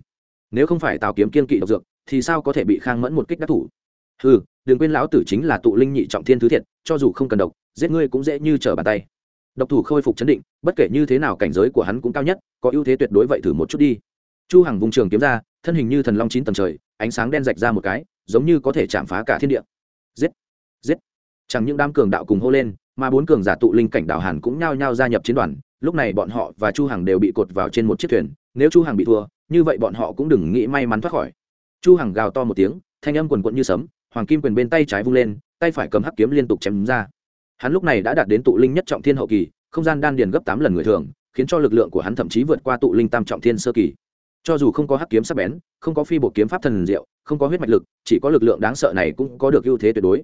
Nếu không phải tào kiếm kiên kỵ độc dược, thì sao có thể bị khang mẫn một kích đắc thủ? Ừ đừng quên lão tử chính là tụ linh nhị trọng thiên thứ thiệt, cho dù không cần độc, giết ngươi cũng dễ như trở bàn tay. Độc thủ khôi phục chấn định, bất kể như thế nào cảnh giới của hắn cũng cao nhất, có ưu thế tuyệt đối vậy thử một chút đi. Chu hằng vùng trường kiếm ra, thân hình như thần long chín tầng trời, ánh sáng đen rạch ra một cái, giống như có thể chạm phá cả thiên địa. Giết giết. Chẳng những đám cường đạo cùng hô lên mà bốn cường giả tụ linh cảnh đảo hàn cũng nhao nhao gia nhập chiến đoàn. Lúc này bọn họ và chu hằng đều bị cột vào trên một chiếc thuyền. Nếu chu hằng bị thua, như vậy bọn họ cũng đừng nghĩ may mắn thoát khỏi. Chu hằng gào to một tiếng, thanh âm quần quận như sấm, hoàng kim quyền bên tay trái vung lên, tay phải cầm hắc kiếm liên tục chém ra. Hắn lúc này đã đạt đến tụ linh nhất trọng thiên hậu kỳ, không gian đan điền gấp tám lần người thường, khiến cho lực lượng của hắn thậm chí vượt qua tụ linh tam trọng thiên sơ kỳ. Cho dù không có hắc kiếm sắc bén, không có phi bộ kiếm pháp thần diệu, không có huyết mạch lực, chỉ có lực lượng đáng sợ này cũng có được ưu thế tuyệt đối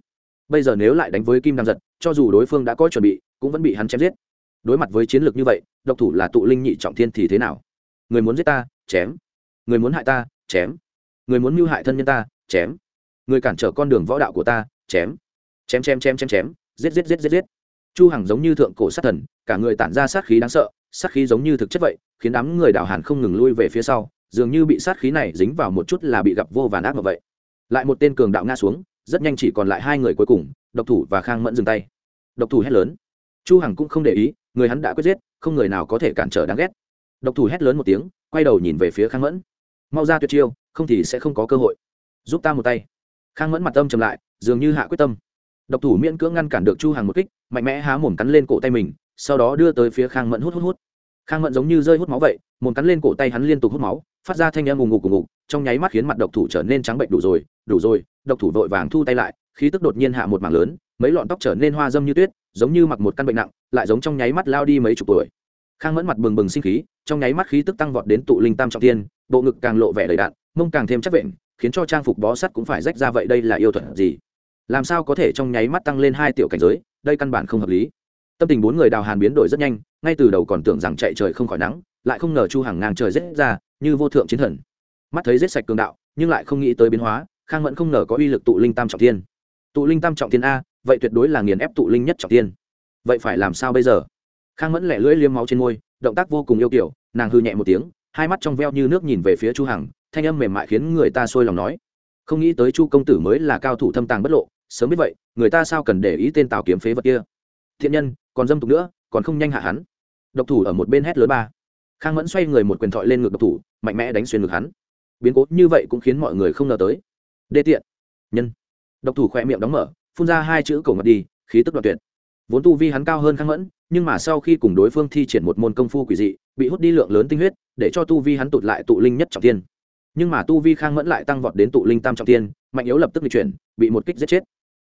bây giờ nếu lại đánh với kim đăng giật, cho dù đối phương đã có chuẩn bị, cũng vẫn bị hắn chém giết. Đối mặt với chiến lược như vậy, độc thủ là tụ linh nhị trọng thiên thì thế nào? Người muốn giết ta, chém. Người muốn hại ta, chém. Người muốn mưu hại thân nhân ta, chém. Người cản trở con đường võ đạo của ta, chém. Chém chém chém chém chém. Giết giết giết giết giết. Chu hằng giống như thượng cổ sát thần, cả người tản ra sát khí đáng sợ, sát khí giống như thực chất vậy, khiến đám người đảo hàn không ngừng lui về phía sau, dường như bị sát khí này dính vào một chút là bị gặp vô vàn ác mà vậy. Lại một tên cường đạo ngã xuống rất nhanh chỉ còn lại hai người cuối cùng, độc thủ và khang mẫn dừng tay. Độc thủ hét lớn. Chu hằng cũng không để ý, người hắn đã quyết giết, không người nào có thể cản trở đáng ghét. Độc thủ hét lớn một tiếng, quay đầu nhìn về phía khang mẫn. Mau ra tuyệt chiêu, không thì sẽ không có cơ hội. Giúp ta một tay. Khang mẫn mặt âm trầm lại, dường như hạ quyết tâm. Độc thủ miễn cưỡng ngăn cản được chu hằng một kích, mạnh mẽ há mồm cắn lên cổ tay mình, sau đó đưa tới phía khang mẫn hút hút hút. Khang mẫn giống như rơi hút máu vậy, mồm cắn lên cổ tay hắn liên tục hút máu, phát ra thanh âm ù ngục ù ngục, trong nháy mắt khiến mặt độc thủ trở nên trắng bệnh đủ rồi đủ rồi, độc thủ vội vàng thu tay lại, khí tức đột nhiên hạ một mảng lớn, mấy lọn tóc trở nên hoa dâm như tuyết, giống như mặc một căn bệnh nặng, lại giống trong nháy mắt lao đi mấy chục tuổi. Khang mẫn mặt bừng bừng sinh khí, trong nháy mắt khí tức tăng vọt đến tụ linh tam trọng tiên bộ ngực càng lộ vẻ đầy đạn mông càng thêm chắc vện, khiến cho trang phục bó sắt cũng phải rách ra vậy đây là yêu thuật gì? Làm sao có thể trong nháy mắt tăng lên hai tiểu cảnh giới, đây căn bản không hợp lý. Tâm tình bốn người đào hàn biến đổi rất nhanh, ngay từ đầu còn tưởng rằng chạy trời không khỏi nắng, lại không ngờ chu hàng ngang trời rết ra, như vô thượng chiến thần. Mắt thấy rết sạch cường đạo, nhưng lại không nghĩ tới biến hóa khang mẫn không ngờ có uy lực tụ linh tam trọng thiên. Tụ linh tam trọng thiên a, vậy tuyệt đối là nghiền ép tụ linh nhất trọng thiên. Vậy phải làm sao bây giờ? Khang mẫn lẻ lưỡi liếm máu trên môi, động tác vô cùng yêu kiểu nàng hư nhẹ một tiếng, hai mắt trong veo như nước nhìn về phía chu hằng, thanh âm mềm mại khiến người ta sôi lòng nói. Không nghĩ tới chu công tử mới là cao thủ thâm tàng bất lộ, sớm biết vậy, người ta sao cần để ý tên tào kiếm phế vật kia? Thiện nhân, còn dâm tục nữa, còn không nhanh hạ hắn. Độc thủ ở một bên hét lớn ba. Khang mẫn xoay người một quyền thọi lên ngực độc thủ, mạnh mẽ đánh xuyên ngực hắn. Biến cố như vậy cũng khiến mọi người không ngờ tới đê tiện. Nhân. Độc thủ khỏe miệng đóng mở, phun ra hai chữ cổ ngật đi, khí tức đoạt tuyệt. Vốn tu vi hắn cao hơn khang mẫn, nhưng mà sau khi cùng đối phương thi triển một môn công phu quỷ dị, bị hút đi lượng lớn tinh huyết, để cho tu vi hắn tụt lại tụ linh nhất trọng tiên nhưng mà tu vi khang mẫn lại tăng vọt đến tụ linh tam trọng tiên mạnh yếu lập tức bị chuyển, bị một kích giết chết.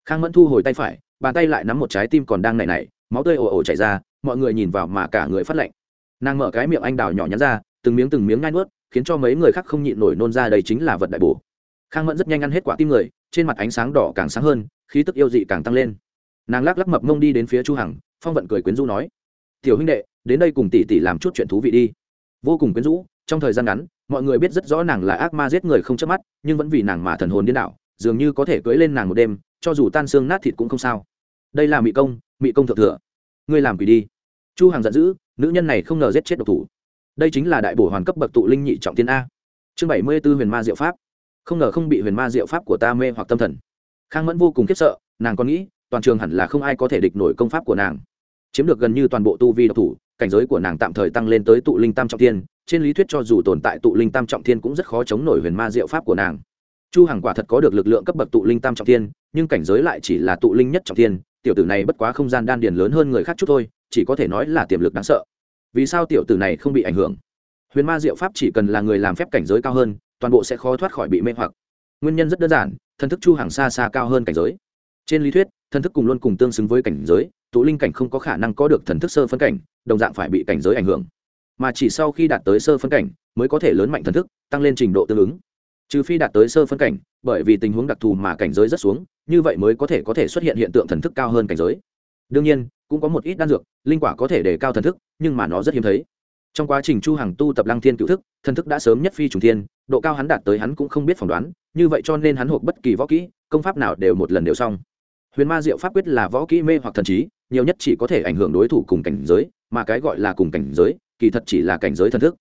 Khang mẫn thu hồi tay phải, bàn tay lại nắm một trái tim còn đang nảy nảy, máu tươi ồ ồ chảy ra, mọi người nhìn vào mà cả người phát lạnh. Nàng mở cái miệng anh đào nhỏ nhắn ra, từng miếng từng miếng ngai nuốt, khiến cho mấy người khác không nhịn nổi nôn ra đây chính là vật đại bổ khang mẫn rất nhanh ăn hết quả tim người, trên mặt ánh sáng đỏ càng sáng hơn, khí tức yêu dị càng tăng lên. Nàng lắc lắc mập mông đi đến phía chu hằng, phong vận cười quyến rũ nói, tiểu huynh đệ, đến đây cùng tỷ tỷ làm chút chuyện thú vị đi. Vô cùng quyến rũ, trong thời gian ngắn, mọi người biết rất rõ nàng là ác ma giết người không chớp mắt, nhưng vẫn vì nàng mà thần hồn điên đảo, dường như có thể cưỡi lên nàng một đêm, cho dù tan xương nát thịt cũng không sao. Đây là mị công mị công thượng thừa. Ngươi làm quỷ đi. Chu hằng giận dữ, nữ nhân này không ngờ giết chết độc thủ. Đây chính là đại bổ hoàn cấp bậc tụ linh nhị trọng tiên a. Chương bảy mươi 74 huyền ma diệu pháp không ngờ không bị huyền ma diệu pháp của ta mê hoặc tâm thần. Khang mẫn vô cùng khiếp sợ, nàng còn nghĩ, toàn trường hẳn là không ai có thể địch nổi công pháp của nàng. Chiếm được gần như toàn bộ tu vi độc thủ, cảnh giới của nàng tạm thời tăng lên tới tụ linh tam trọng thiên. trên lý thuyết cho dù tồn tại tụ linh tam trọng thiên cũng rất khó chống nổi huyền ma diệu pháp của nàng. Chu hằng quả thật có được lực lượng cấp bậc tụ linh tam trọng thiên, nhưng cảnh giới lại chỉ là tụ linh nhất trọng thiên, tiểu tử này bất quá không gian đan điền lớn hơn người khác chút thôi, chỉ có thể nói là tiềm lực đáng sợ. Vì sao tiểu tử này không bị ảnh hưởng? Huyền ma diệu pháp chỉ cần là người làm phép cảnh giới cao hơn toàn bộ sẽ khó thoát khỏi bị mê hoặc. Nguyên nhân rất đơn giản, thần thức chu hàng xa xa cao hơn cảnh giới. Trên lý thuyết, thần thức cùng luôn cùng tương xứng với cảnh giới, tụ linh cảnh không có khả năng có được thần thức sơ phân cảnh, đồng dạng phải bị cảnh giới ảnh hưởng. Mà chỉ sau khi đạt tới sơ phân cảnh, mới có thể lớn mạnh thần thức, tăng lên trình độ tương ứng. Trừ phi đạt tới sơ phân cảnh, bởi vì tình huống đặc thù mà cảnh giới rất xuống, như vậy mới có thể có thể xuất hiện hiện tượng thần thức cao hơn cảnh giới. Đương nhiên, cũng có một ít đan dược, linh quả có thể đề cao thần thức, nhưng mà nó rất hiếm thấy trong quá trình chu hằng tu tập lăng thiên cựu thức thần thức đã sớm nhất phi trùng thiên, độ cao hắn đạt tới hắn cũng không biết phỏng đoán, như vậy cho nên hắn hộp bất kỳ võ kỹ, công pháp nào đều một lần đều xong. Huyền ma diệu pháp quyết là võ kỹ mê hoặc thần trí, nhiều nhất chỉ có thể ảnh hưởng đối thủ cùng cảnh giới, mà cái gọi là cùng cảnh giới, kỳ thật chỉ là cảnh giới thần thức.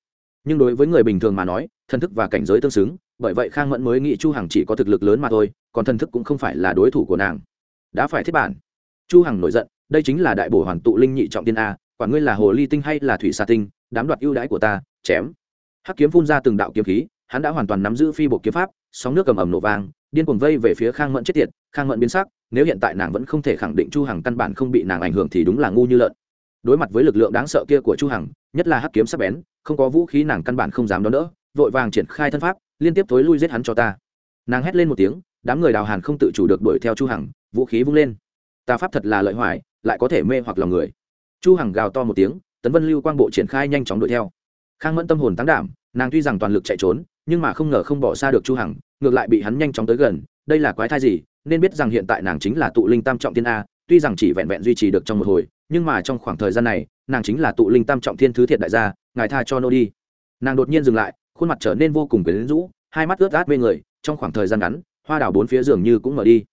Nhưng đối với người bình thường mà nói, thần thức và cảnh giới tương xứng, bởi vậy khang mẫn mới nghĩ chu hằng chỉ có thực lực lớn mà thôi, còn thần thức cũng không phải là đối thủ của nàng. Đã phải thiết bản. Chu hằng nổi giận, đây chính là đại bổ hoàn tụ linh nhị trọng tiên a, quả ngươi là hồ ly tinh hay là thủy sa tinh đám đoạt ưu đãi của ta, chém. Hắc kiếm phun ra từng đạo kiếm khí, hắn đã hoàn toàn nắm giữ phi bộ kiếm pháp, sóng nước cầm ẩm nổ vang, điên cuồng vây về phía khang mẫn chết tiệt, khang mẫn biến sắc, nếu hiện tại nàng vẫn không thể khẳng định chu hằng căn bản không bị nàng ảnh hưởng thì đúng là ngu như lợn. Đối mặt với lực lượng đáng sợ kia của chu hằng, nhất là hắc kiếm sắc bén, không có vũ khí nàng căn bản không dám đón đỡ, vội vàng triển khai thân pháp, liên tiếp thối lui giết hắn cho ta. Nàng hét lên một tiếng, đám người đào hàn không tự chủ được đuổi theo chu hằng, vũ khí vung lên. Ta pháp thật là lợi hoại lại có thể mê hoặc lòng người. Chu hằng gào to một tiếng tấn vân lưu quang bộ triển khai nhanh chóng đuổi theo. Khang mẫn tâm hồn tăng đảm, nàng tuy rằng toàn lực chạy trốn, nhưng mà không ngờ không bỏ xa được chu hằng, ngược lại bị hắn nhanh chóng tới gần, đây là quái thai gì, nên biết rằng hiện tại nàng chính là tụ linh tam trọng thiên a, tuy rằng chỉ vẹn vẹn duy trì được trong một hồi, nhưng mà trong khoảng thời gian này, nàng chính là tụ linh tam trọng thiên thứ thiệt đại gia, ngài tha cho nô đi. Nàng đột nhiên dừng lại, khuôn mặt trở nên vô cùng quyến rũ, hai mắt ướt át mê người, trong khoảng thời gian ngắn, hoa đào bốn phía giường như cũng mở đi.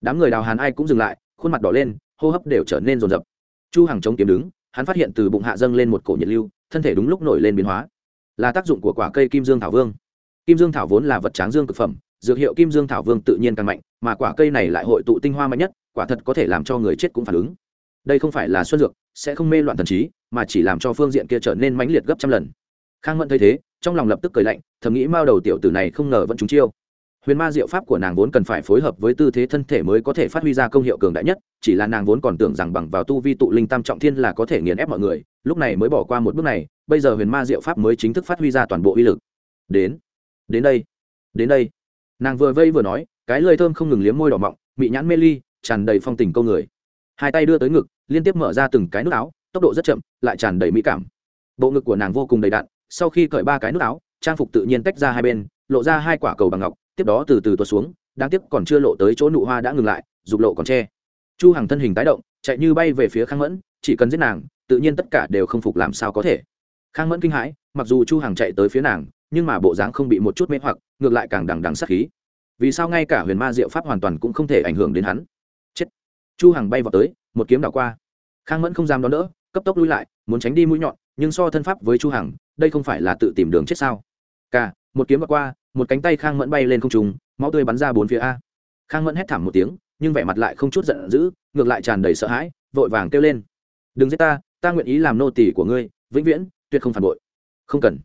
Đám người đào hàn ai cũng dừng lại, khuôn mặt đỏ lên, hô hấp đều trở nên rồn rập. Chu hằng chống kiếm đứng hắn phát hiện từ bụng hạ dâng lên một cổ nhiệt lưu, thân thể đúng lúc nổi lên biến hóa. Là tác dụng của quả cây kim dương thảo vương. Kim dương thảo vốn là vật tráng dương cực phẩm, dược hiệu kim dương thảo vương tự nhiên càng mạnh, mà quả cây này lại hội tụ tinh hoa mạnh nhất, quả thật có thể làm cho người chết cũng phản ứng. Đây không phải là xuân dược, sẽ không mê loạn thần trí, mà chỉ làm cho phương diện kia trở nên mãnh liệt gấp trăm lần. Khang mẫn thấy thế, trong lòng lập tức cười lạnh, thầm nghĩ mao đầu tiểu tử này không ngờ vẫn trúng chiêu huyền ma diệu pháp của nàng vốn cần phải phối hợp với tư thế thân thể mới có thể phát huy ra công hiệu cường đại nhất, chỉ là nàng vốn còn tưởng rằng bằng vào tu vi tụ linh tam trọng thiên là có thể nghiền ép mọi người, lúc này mới bỏ qua một bước này, bây giờ huyền ma diệu pháp mới chính thức phát huy ra toàn bộ uy lực. Đến đến đây đến đây. Nàng vừa vây vừa nói, cái lơi thơm không ngừng liếm môi đỏ mọng, mị nhãn mê ly, tràn đầy phong tình câu người. Hai tay đưa tới ngực, liên tiếp mở ra từng cái nút áo, tốc độ rất chậm, lại tràn đầy mỹ cảm. Bộ ngực của nàng vô cùng đầy đặn, sau khi cởi ba cái nút áo, trang phục tự nhiên tách ra hai bên, lộ ra hai quả cầu bằng ngọc tiếp đó từ từ tuột xuống, đáng tiếc còn chưa lộ tới chỗ nụ hoa đã ngừng lại, dục lộ còn che. Chu hằng thân hình tái động, chạy như bay về phía khang mẫn, chỉ cần giết nàng, tự nhiên tất cả đều không phục làm sao có thể. Khang mẫn kinh hãi, mặc dù chu hằng chạy tới phía nàng, nhưng mà bộ dáng không bị một chút mê hoặc, ngược lại càng đằng đằng sát khí. Vì sao ngay cả huyền ma diệu pháp hoàn toàn cũng không thể ảnh hưởng đến hắn? Chết! Chu hằng bay vào tới, một kiếm đảo qua. Khang mẫn không dám đón đỡ, cấp tốc lui lại, muốn tránh đi mũi nhọn, nhưng so thân pháp với chu hằng, đây không phải là tự tìm đường chết sao? Cả một kiếm đảo qua một cánh tay khang mẫn bay lên không trung, máu tươi bắn ra bốn phía a. Khang mẫn hét thảm một tiếng, nhưng vẻ mặt lại không chút giận dữ, ngược lại tràn đầy sợ hãi, vội vàng kêu lên. Đừng giết ta ta nguyện ý làm nô tỳ của ngươi, vĩnh viễn, tuyệt không phản bội. Không cần.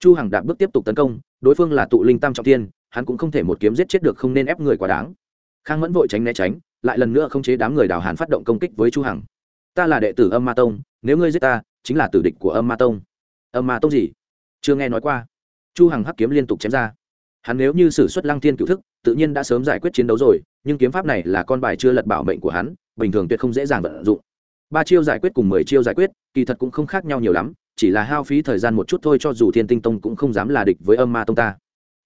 Chu hằng đạp bước tiếp tục tấn công, đối phương là tụ linh tam trọng thiên, hắn cũng không thể một kiếm giết chết được không nên ép người quá đáng. Khang mẫn vội tránh né tránh, lại lần nữa không chế đám người đào hàn phát động công kích với chu hằng. Ta là đệ tử âm ma tông, nếu ngươi giết ta, chính là tử địch của âm ma tông. Âm ma tông gì? Chưa nghe nói qua. Chu hằng hắc kiếm liên tục chém ra hắn nếu như sử xuất lăng thiên cựu thức, tự nhiên đã sớm giải quyết chiến đấu rồi, nhưng kiếm pháp này là con bài chưa lật bảo mệnh của hắn, bình thường tuyệt không dễ dàng vận dụng. Ba chiêu giải quyết cùng mười chiêu giải quyết, kỳ thật cũng không khác nhau nhiều lắm, chỉ là hao phí thời gian một chút thôi cho dù thiên tinh tông cũng không dám là địch với âm ma tông ta.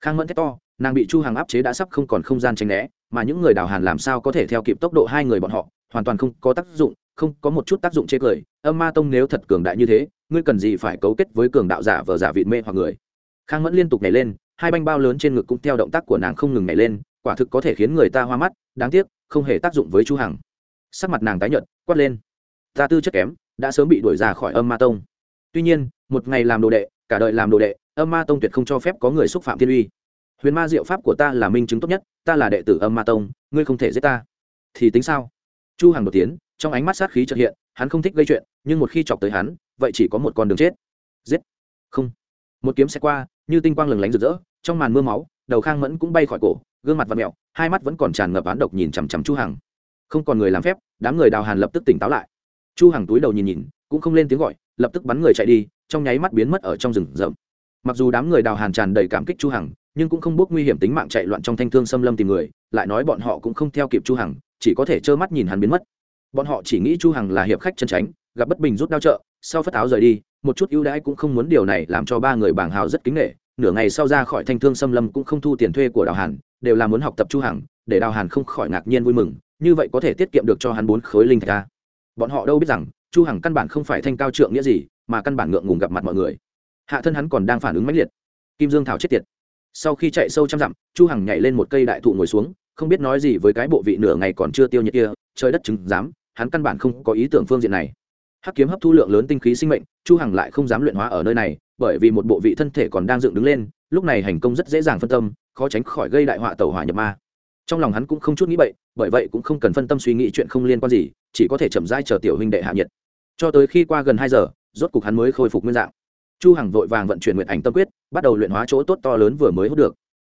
Khang mẫn thét to, nàng bị chu hàng áp chế đã sắp không còn không gian tranh né, mà những người đào hàn làm sao có thể theo kịp tốc độ hai người bọn họ, hoàn toàn không có tác dụng, không có một chút tác dụng chê cười. Âm ma tông nếu thật cường đại như thế, ngươi cần gì phải cấu kết với cường đạo giả vờ giả vịt mê hoặc người? Khang mẫn liên tục nhảy lên hai banh bao lớn trên ngực cũng theo động tác của nàng không ngừng nhảy lên, quả thực có thể khiến người ta hoa mắt, đáng tiếc, không hề tác dụng với chu hằng. Sắc mặt nàng tái nhợt, quát lên. Ta tư chất kém, đã sớm bị đuổi ra khỏi âm ma tông. Tuy nhiên, một ngày làm đồ đệ, cả đời làm đồ đệ, âm ma tông tuyệt không cho phép có người xúc phạm thiên uy. Huyền ma diệu pháp của ta là minh chứng tốt nhất, ta là đệ tử âm ma tông, ngươi không thể giết ta. Thì tính sao? Chu hằng đột tiến, trong ánh mắt sát khí chợt hiện, hắn không thích gây chuyện, nhưng một khi chọc tới hắn, vậy chỉ có một con đường chết. Giết. Không. Một kiếm sẽ qua như tinh quang lừng lánh rực rỡ, trong màn mưa máu, đầu khang mẫn cũng bay khỏi cổ, gương mặt và mẹo hai mắt vẫn còn tràn ngập án độc nhìn chằm chằm chu hằng. Không còn người làm phép, đám người đào hàn lập tức tỉnh táo lại. Chu hằng túi đầu nhìn nhìn, cũng không lên tiếng gọi, lập tức bắn người chạy đi, trong nháy mắt biến mất ở trong rừng rậm. Mặc dù đám người đào hàn tràn đầy cảm kích chu hằng, nhưng cũng không bước nguy hiểm tính mạng chạy loạn trong thanh thương xâm lâm tìm người, lại nói bọn họ cũng không theo kịp chu hằng, chỉ có thể trơ mắt nhìn hắn biến mất. Bọn họ chỉ nghĩ chu hằng là hiệp khách chân tránh, gặp bất bình rút đao trợ, sau phất áo rời đi một chút ưu đãi cũng không muốn điều này làm cho ba người bảng hào rất kính nghệ. Nửa ngày sau ra khỏi thanh thương xâm lâm cũng không thu tiền thuê của đào hàn, đều là muốn học tập chu hằng, để đào hàn không khỏi ngạc nhiên vui mừng, như vậy có thể tiết kiệm được cho hắn bốn khối linh thạch ca bọn họ đâu biết rằng, chu hằng căn bản không phải thanh cao trượng nghĩa gì, mà căn bản ngượng ngùng gặp mặt mọi người. Hạ thân hắn còn đang phản ứng mãnh liệt. Kim dương thảo chết tiệt. Sau khi chạy sâu trăm dặm, chu hằng nhảy lên một cây đại thụ ngồi xuống, không biết nói gì với cái bộ vị nửa ngày còn chưa tiêu nhiệt kia, trời đất chứng dám hắn căn bản không có ý tưởng phương diện này hắc kiếm hấp thu lượng lớn tinh khí sinh mệnh, chu hằng lại không dám luyện hóa ở nơi này, bởi vì một bộ vị thân thể còn đang dựng đứng lên, lúc này hành công rất dễ dàng phân tâm, khó tránh khỏi gây đại họa tẩu hỏa nhập ma. Trong lòng hắn cũng không chút nghĩ vậy bởi vậy cũng không cần phân tâm suy nghĩ chuyện không liên quan gì, chỉ có thể chậm rãi chờ tiểu huynh đệ hạ nhiệt. Cho tới khi qua gần hai giờ, rốt cục hắn mới khôi phục nguyên dạng. Chu hằng vội vàng vận chuyển nguyện ảnh tâm quyết, bắt đầu luyện hóa chỗ tốt to lớn vừa mới hút được.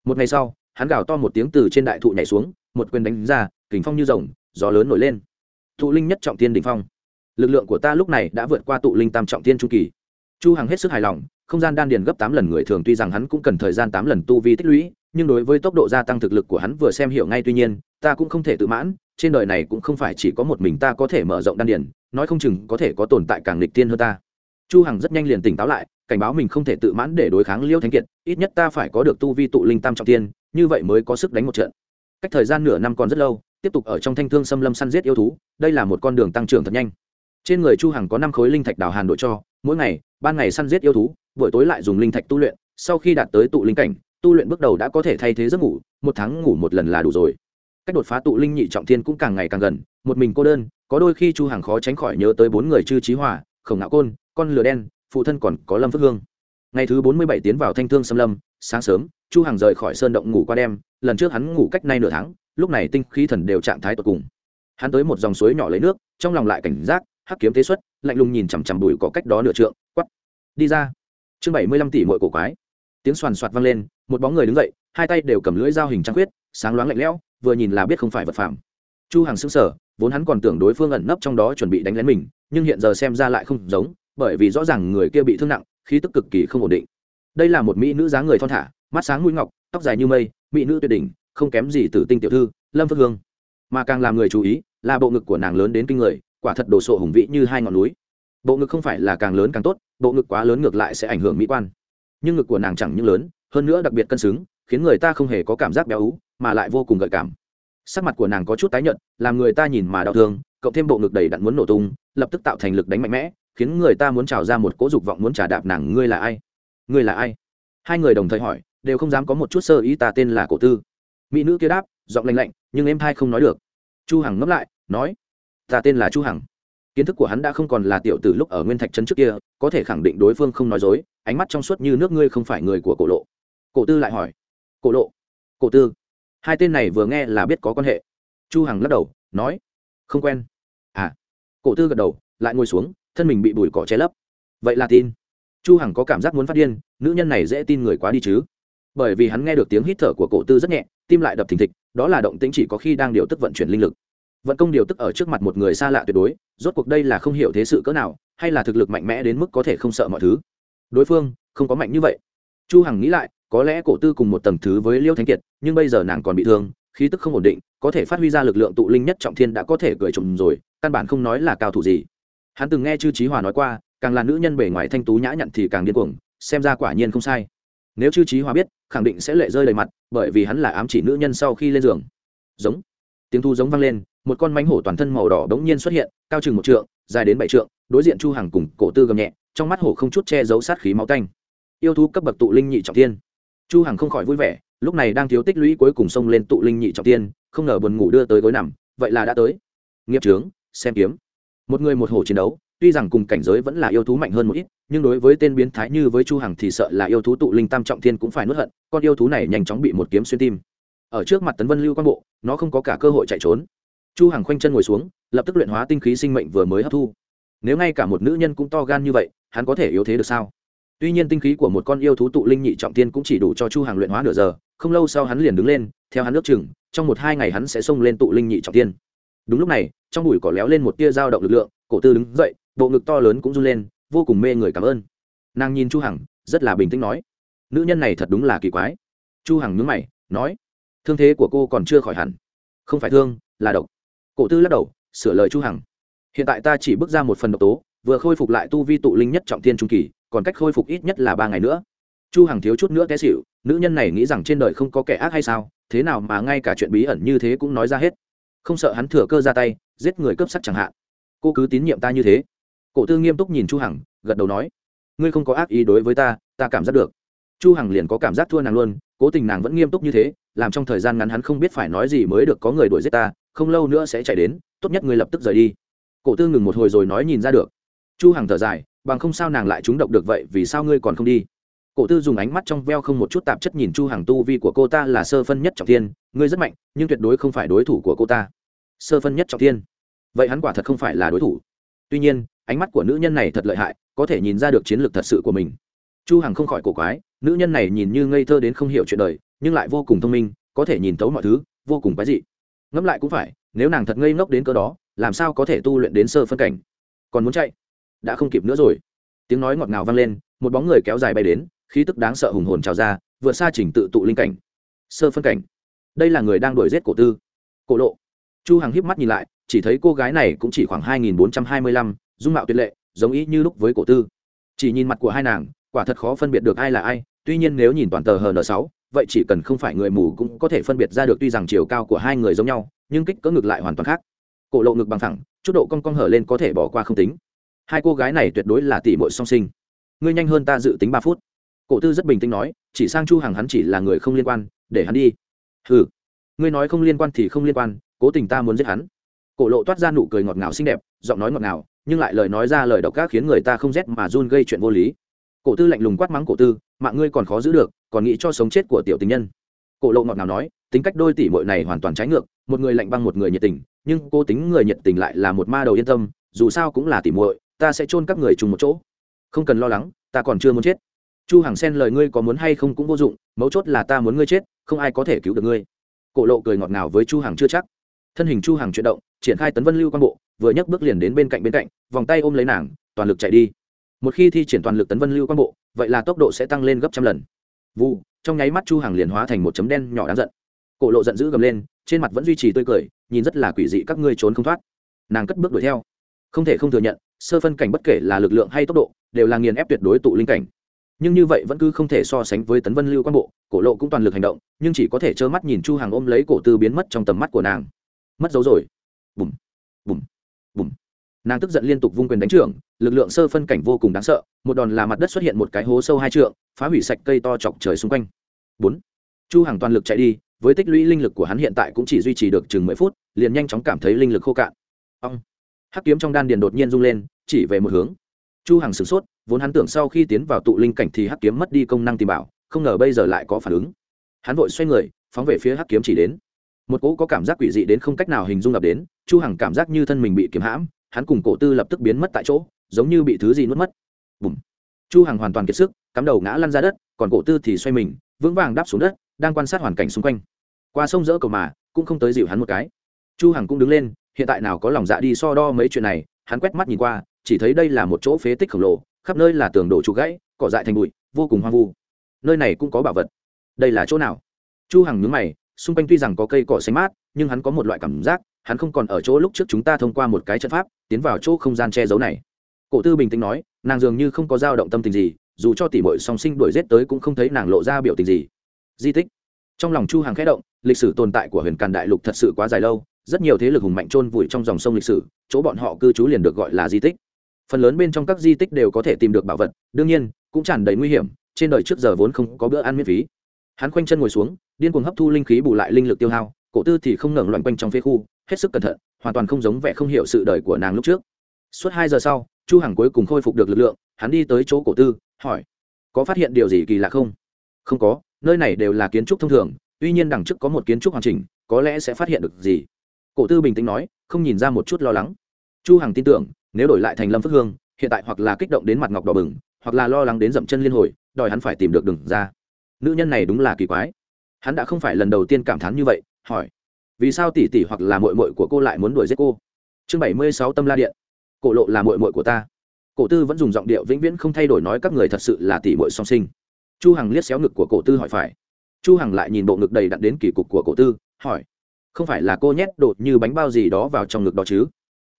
Một ngày sau, hắn gào to một tiếng từ trên đại thụ nhảy xuống, một quyền đánh ra, kình phong như rồng, gió lớn nổi lên. Thụ linh nhất trọng tiên đỉnh phong lực lượng của ta lúc này đã vượt qua tụ linh tam trọng tiên chu kỳ. Chu hằng hết sức hài lòng, không gian đan điền gấp tám lần người thường tuy rằng hắn cũng cần thời gian tám lần tu vi tích lũy, nhưng đối với tốc độ gia tăng thực lực của hắn vừa xem hiểu ngay tuy nhiên, ta cũng không thể tự mãn, trên đời này cũng không phải chỉ có một mình ta có thể mở rộng đan điền, nói không chừng có thể có tồn tại càng lịch tiên hơn ta. Chu hằng rất nhanh liền tỉnh táo lại, cảnh báo mình không thể tự mãn để đối kháng liêu thánh kiệt, ít nhất ta phải có được tu vi tụ linh tam trọng tiên như vậy mới có sức đánh một trận. Cách thời gian nửa năm còn rất lâu, tiếp tục ở trong thanh thương xâm lâm săn giết yêu thú, đây là một con đường tăng trưởng thật nhanh trên người chu hằng có năm khối linh thạch đào hàn đội cho, mỗi ngày, ban ngày săn giết yêu thú, buổi tối lại dùng linh thạch tu luyện, sau khi đạt tới tụ linh cảnh, tu luyện bước đầu đã có thể thay thế giấc ngủ, một tháng ngủ một lần là đủ rồi. Cách đột phá tụ linh nhị trọng thiên cũng càng ngày càng gần, một mình cô đơn, có đôi khi chu hằng khó tránh khỏi nhớ tới bốn người chư trí hòa, khổng ngạo côn, con lửa đen, phụ thân còn có lâm phước hương. Ngày thứ bốn mươi bảy tiến vào thanh thương xâm lâm, sáng sớm, chu hằng rời khỏi sơn động ngủ qua đêm, lần trước hắn ngủ cách nay nửa tháng, lúc này tinh khí thần đều trạng thái tột cùng. Hắn tới một dòng suối nhỏ lấy nước, trong lòng lại cảnh giác hắc kiếm thế xuất, lạnh lùng nhìn chằm chằm bụi có cách đó nửa trượng quắp đi ra. Chương bảy mươi lăm tỷ mỗi cổ quái. Tiếng soàn soạt vang lên, một bóng người đứng dậy, hai tay đều cầm lưỡi dao hình trăng khuyết, sáng loáng lạnh lẽo, vừa nhìn là biết không phải vật phạm chu hằng sững sờ, vốn hắn còn tưởng đối phương ẩn nấp trong đó chuẩn bị đánh lén mình, nhưng hiện giờ xem ra lại không giống, bởi vì rõ ràng người kia bị thương nặng, khí tức cực kỳ không ổn định. Đây là một mỹ nữ dáng người thon thả, mắt sáng mũi ngọc, tóc dài như mây, mỹ nữ tuyệt đỉnh, không kém gì từ tinh tiểu thư, lâm phước hương. Mà càng làm người chú ý, là bộ ngực của nàng lớn đến kinh người quả thật đồ sộ hùng vĩ như hai ngọn núi. Bộ ngực không phải là càng lớn càng tốt, bộ ngực quá lớn ngược lại sẽ ảnh hưởng mỹ quan. Nhưng ngực của nàng chẳng những lớn, hơn nữa đặc biệt cân xứng, khiến người ta không hề có cảm giác béo ú, mà lại vô cùng gợi cảm. Sắc mặt của nàng có chút tái nhợt, làm người ta nhìn mà đau thương, cộng thêm bộ ngực đầy đặn muốn nổ tung, lập tức tạo thành lực đánh mạnh mẽ, khiến người ta muốn trào ra một cỗ dục vọng muốn trả đạp nàng, ngươi là ai? Ngươi là ai? Hai người đồng thời hỏi, đều không dám có một chút sơ ý, ta tên là cổ tư. Mỹ nữ kia đáp, giọng lạnh lạnh, nhưng em thai không nói được. Chu hằng ngấp lại, nói ta tên là chu hằng. Kiến thức của hắn đã không còn là tiểu tử lúc ở nguyên thạch trấn trước kia, có thể khẳng định đối phương không nói dối, ánh mắt trong suốt như nước ngươi không phải người của cổ lộ. Cổ tư lại hỏi. Cổ lộ? Cổ tư. Hai tên này vừa nghe là biết có quan hệ. Chu hằng lắc đầu, nói. Không quen. À. Cổ tư gật đầu, lại ngồi xuống, thân mình bị bụi cỏ che lấp. Vậy là tin. Chu hằng có cảm giác muốn phát điên, nữ nhân này dễ tin người quá đi chứ. Bởi vì hắn nghe được tiếng hít thở của cổ tư rất nhẹ, tim lại đập thình thịch, đó là động tĩnh chỉ có khi đang điều tức vận chuyển linh lực vận công điều tức ở trước mặt một người xa lạ tuyệt đối, rốt cuộc đây là không hiểu thế sự cỡ nào, hay là thực lực mạnh mẽ đến mức có thể không sợ mọi thứ? Đối phương, không có mạnh như vậy. Chu hằng nghĩ lại, có lẽ cổ tư cùng một tầng thứ với liêu thánh kiệt, nhưng bây giờ nàng còn bị thương, khí tức không ổn định, có thể phát huy ra lực lượng tụ linh nhất trọng thiên đã có thể cười trộm rồi, căn bản không nói là cao thủ gì. Hắn từng nghe chư trí hòa nói qua, càng là nữ nhân bề ngoài thanh tú nhã nhặn thì càng điên cuồng, xem ra quả nhiên không sai. Nếu chư trí hòa biết, khẳng định sẽ lệ rơi đầy mặt, bởi vì hắn là ám chỉ nữ nhân sau khi lên giường. Giống. Tiếng thu giống vang lên một con mánh hổ toàn thân màu đỏ đống nhiên xuất hiện, cao chừng một trượng, dài đến bảy trượng, đối diện chu hằng cùng cổ tư gầm nhẹ, trong mắt hổ không chút che giấu sát khí máu tanh. Yêu thú cấp bậc tụ linh nhị trọng tiên chu hằng không khỏi vui vẻ, lúc này đang thiếu tích lũy cuối cùng xông lên tụ linh nhị trọng tiên không ngờ buồn ngủ đưa tới gối nằm, vậy là đã tới. Nghiệp trướng xem kiếm. Một người một hổ chiến đấu, tuy rằng cùng cảnh giới vẫn là yêu thú mạnh hơn một ít, nhưng đối với tên biến thái như với chu hằng thì sợ là yêu thú tụ linh tam trọng thiên cũng phải nuốt hận, con yêu thú này nhanh chóng bị một kiếm xuyên tim. Ở trước mặt tấn vân lưu quan bộ, nó không có cả cơ hội chạy trốn chu hằng khoanh chân ngồi xuống, lập tức luyện hóa tinh khí sinh mệnh vừa mới hấp thu. Nếu ngay cả một nữ nhân cũng to gan như vậy, hắn có thể yếu thế được sao? Tuy nhiên tinh khí của một con yêu thú tụ linh nhị trọng tiên cũng chỉ đủ cho chu Hằng luyện hóa nửa giờ, không lâu sau hắn liền đứng lên, theo hắn ước chừng, trong một hai ngày hắn sẽ xông lên tụ linh nhị trọng tiên đúng lúc này, trong bụi cỏ léo lên một tia dao động lực lượng, cổ tư đứng dậy, bộ ngực to lớn cũng run lên, vô cùng mê người cảm ơn. Nàng nhìn chu hằng, rất là bình tĩnh nói, nữ nhân này thật đúng là kỳ quái. Chu hằng nhướng mày, nói, thương thế của cô còn chưa khỏi hẳn. Không phải thương, là độc cổ tư lắc đầu, sửa lời chu hằng. Hiện tại ta chỉ bước ra một phần độc tố, vừa khôi phục lại tu vi tụ linh nhất trọng thiên trung kỳ, còn cách khôi phục ít nhất là ba ngày nữa. Chu hằng thiếu chút nữa té xỉu, nữ nhân này nghĩ rằng trên đời không có kẻ ác hay sao, thế nào mà ngay cả chuyện bí ẩn như thế cũng nói ra hết. Không sợ hắn thừa cơ ra tay, giết người cướp sắc chẳng hạn. Cô cứ tín nhiệm ta như thế. Cổ tư nghiêm túc nhìn chu hằng, gật đầu nói, ngươi không có ác ý đối với ta ta cảm giác được. Chu hằng liền có cảm giác thua nàng luôn, cố tình nàng vẫn nghiêm túc như thế, làm trong thời gian ngắn hắn không biết phải nói gì mới được có người đuổi giết ta không lâu nữa sẽ chạy đến, tốt nhất ngươi lập tức rời đi. Cổ tư ngừng một hồi rồi nói nhìn ra được. Chu hằng thở dài, bằng không sao nàng lại trúng độc được vậy, vì sao ngươi còn không đi? Cổ tư dùng ánh mắt trong veo không một chút tạp chất nhìn chu hằng tu vi của cô ta là sơ phân nhất trọng thiên, ngươi rất mạnh, nhưng tuyệt đối không phải đối thủ của cô ta. Sơ phân nhất trọng thiên. Vậy hắn quả thật không phải là đối thủ. Tuy nhiên, ánh mắt của nữ nhân này thật lợi hại, có thể nhìn ra được chiến lược thật sự của mình. Chu hằng không khỏi cổ quái, nữ nhân này nhìn như ngây thơ đến không hiểu chuyện đời, nhưng lại vô cùng thông minh, có thể nhìn thấu mọi thứ, vô cùng quái dị ngẫm lại cũng phải nếu nàng thật ngây ngốc đến cỡ đó làm sao có thể tu luyện đến sơ phân cảnh? Còn muốn chạy? Đã không kịp nữa rồi. Tiếng nói ngọt ngào vang lên một bóng người kéo dài bay đến khí tức đáng sợ hùng hồn trào ra vượt xa trình tự tụ linh cảnh. Sơ phân cảnh. Đây là người đang đuổi giết cổ tư. Cổ lộ. Chu hằng híp mắt nhìn lại chỉ thấy cô gái này cũng chỉ khoảng 2425, dung mạo tuyệt lệ giống ý như lúc với cổ tư. Chỉ nhìn mặt của hai nàng quả thật khó phân biệt được ai là ai tuy nhiên nếu nhìn toàn tờ hn sáu vậy chỉ cần không phải người mù cũng có thể phân biệt ra được tuy rằng chiều cao của hai người giống nhau, nhưng kích cỡ ngược lại hoàn toàn khác. Cổ lộ ngực bằng thẳng chút độ cong cong hở lên có thể bỏ qua không tính. Hai cô gái này tuyệt đối là tỷ muội song sinh. Ngươi nhanh hơn ta dự tính ba phút. Cổ tư rất bình tĩnh nói, chỉ sang chu hàng hắn chỉ là người không liên quan, để hắn đi. Ừ ngươi nói không liên quan thì không liên quan, cố tình ta muốn giết hắn. Cổ lộ toát ra nụ cười ngọt ngào xinh đẹp, giọng nói ngọt ngào, nhưng lại lời nói ra lời độc ác khiến người ta không rét mà run gây chuyện vô lý. Cổ tư lạnh lùng quát mắng cổ tư, mạng ngươi còn khó giữ được còn nghĩ cho sống chết của tiểu tình nhân. Cổ lộ ngọt ngào nói, tính cách đôi tỷ muội này hoàn toàn trái ngược, một người lạnh băng một người nhiệt tình, nhưng cô tính người nhiệt tình lại là một ma đầu yên tâm, dù sao cũng là tỷ muội, ta sẽ chôn các người chung một chỗ. Không cần lo lắng, ta còn chưa muốn chết. Chu hằng xen lời ngươi có muốn hay không cũng vô dụng, mấu chốt là ta muốn ngươi chết, không ai có thể cứu được ngươi. Cổ lộ cười ngọt ngào với chu hằng chưa chắc. Thân hình chu hằng chuyển động, triển khai tấn vân lưu quan bộ, vừa nhấc bước liền đến bên cạnh bên cạnh, vòng tay ôm lấy nàng, toàn lực chạy đi. Một khi thi triển toàn lực tấn vân lưu quan bộ, vậy là tốc độ sẽ tăng lên gấp trăm lần vụ, trong nháy mắt chu hằng liền hóa thành một chấm đen nhỏ đáng giận. Cổ lộ giận dữ gầm lên, trên mặt vẫn duy trì tươi cười, nhìn rất là quỷ dị các ngươi trốn không thoát. Nàng cất bước đuổi theo. Không thể không thừa nhận, sơ phân cảnh bất kể là lực lượng hay tốc độ, đều là nghiền ép tuyệt đối tụ linh cảnh. Nhưng như vậy vẫn cứ không thể so sánh với tấn vân lưu quan bộ, cổ lộ cũng toàn lực hành động, nhưng chỉ có thể trơ mắt nhìn chu hàng ôm lấy cổ tư biến mất trong tầm mắt của nàng. Mất dấu rồi. Bùm bùm nàng tức giận liên tục vung quyền đánh trưởng, lực lượng sơ phân cảnh vô cùng đáng sợ, một đòn là mặt đất xuất hiện một cái hố sâu hai trượng, phá hủy sạch cây to chọc trời xung quanh. Bốn, chu hàng toàn lực chạy đi, với tích lũy linh lực của hắn hiện tại cũng chỉ duy trì được chừng mười phút, liền nhanh chóng cảm thấy linh lực khô cạn. Ông hắc kiếm trong đan điền đột nhiên rung lên, chỉ về một hướng. Chu hằng sửng sốt, vốn hắn tưởng sau khi tiến vào tụ linh cảnh thì hắc kiếm mất đi công năng tìm bảo, không ngờ bây giờ lại có phản ứng. Hắn vội xoay người, phóng về phía hắc kiếm chỉ đến. Một cỗ có cảm giác quỷ dị đến không cách nào hình dung ập đến, chu hằng cảm giác như thân mình bị kiếm hãm hắn cùng cổ tư lập tức biến mất tại chỗ, giống như bị thứ gì nuốt mất. Bùm. Chu hằng hoàn toàn kiệt sức, cắm đầu ngã lăn ra đất, còn cổ tư thì xoay mình, vững vàng đáp xuống đất, đang quan sát hoàn cảnh xung quanh. Qua sông dỡ cầu mà, cũng không tới dịu hắn một cái. Chu hằng cũng đứng lên, hiện tại nào có lòng dạ đi so đo mấy chuyện này, hắn quét mắt nhìn qua, chỉ thấy đây là một chỗ phế tích khổng lồ, khắp nơi là tường đổ trụ gãy, cỏ dại thành bụi, vô cùng hoang vu. Nơi này cũng có bảo vật. Đây là chỗ nào? Chu hằng nhướng mày, xung quanh tuy rằng có cây cỏ xanh mát, nhưng hắn có một loại cảm giác hắn không còn ở chỗ lúc trước chúng ta thông qua một cái trận pháp, tiến vào chỗ không gian che giấu này. Cổ tư bình tĩnh nói, nàng dường như không có dao động tâm tình gì, dù cho tỷ muội song sinh đuổi giết tới cũng không thấy nàng lộ ra biểu tình gì. Di tích. Trong lòng chu hàng khẽ động, lịch sử tồn tại của huyền càn đại lục thật sự quá dài lâu, rất nhiều thế lực hùng mạnh trôn vùi trong dòng sông lịch sử, chỗ bọn họ cư trú liền được gọi là di tích. Phần lớn bên trong các di tích đều có thể tìm được bảo vật, đương nhiên, cũng tràn đầy nguy hiểm, trên đời trước giờ vốn không có bữa ăn miễn phí. Hắn khoanh chân ngồi xuống, điên cuồng hấp thu linh khí bù lại linh lực tiêu hao, cổ tư thì không ngẩng loạn quanh trong phế khu hết sức cẩn thận, hoàn toàn không giống vẻ không hiểu sự đời của nàng lúc trước. Suốt hai giờ sau, chu hằng cuối cùng khôi phục được lực lượng, hắn đi tới chỗ cổ tư, hỏi, có phát hiện điều gì kỳ lạ không? Không có, nơi này đều là kiến trúc thông thường, tuy nhiên đằng trước có một kiến trúc hoàn chỉnh, có lẽ sẽ phát hiện được gì. Cổ tư bình tĩnh nói, không nhìn ra một chút lo lắng. Chu hằng tin tưởng, nếu đổi lại thành lâm phước hương, hiện tại hoặc là kích động đến mặt ngọc đỏ bừng, hoặc là lo lắng đến dậm chân liên hồi, đòi hắn phải tìm được đường ra. Nữ nhân này đúng là kỳ quái. Hắn đã không phải lần đầu tiên cảm thán như vậy, hỏi vì sao tỷ tỷ hoặc là mội mội của cô lại muốn đuổi giết cô? Chương bảy mươi sáu tâm la điện. Cổ lộ là mội mội của ta. Cổ tư vẫn dùng giọng điệu vĩnh viễn không thay đổi nói các người thật sự là tỷ mội song sinh. Chu hằng liếc xéo ngực của cổ tư hỏi phải. Chu hằng lại nhìn bộ ngực đầy đặn đến kỳ cục của cổ tư, hỏi, không phải là cô nhét đột như bánh bao gì đó vào trong ngực đó chứ?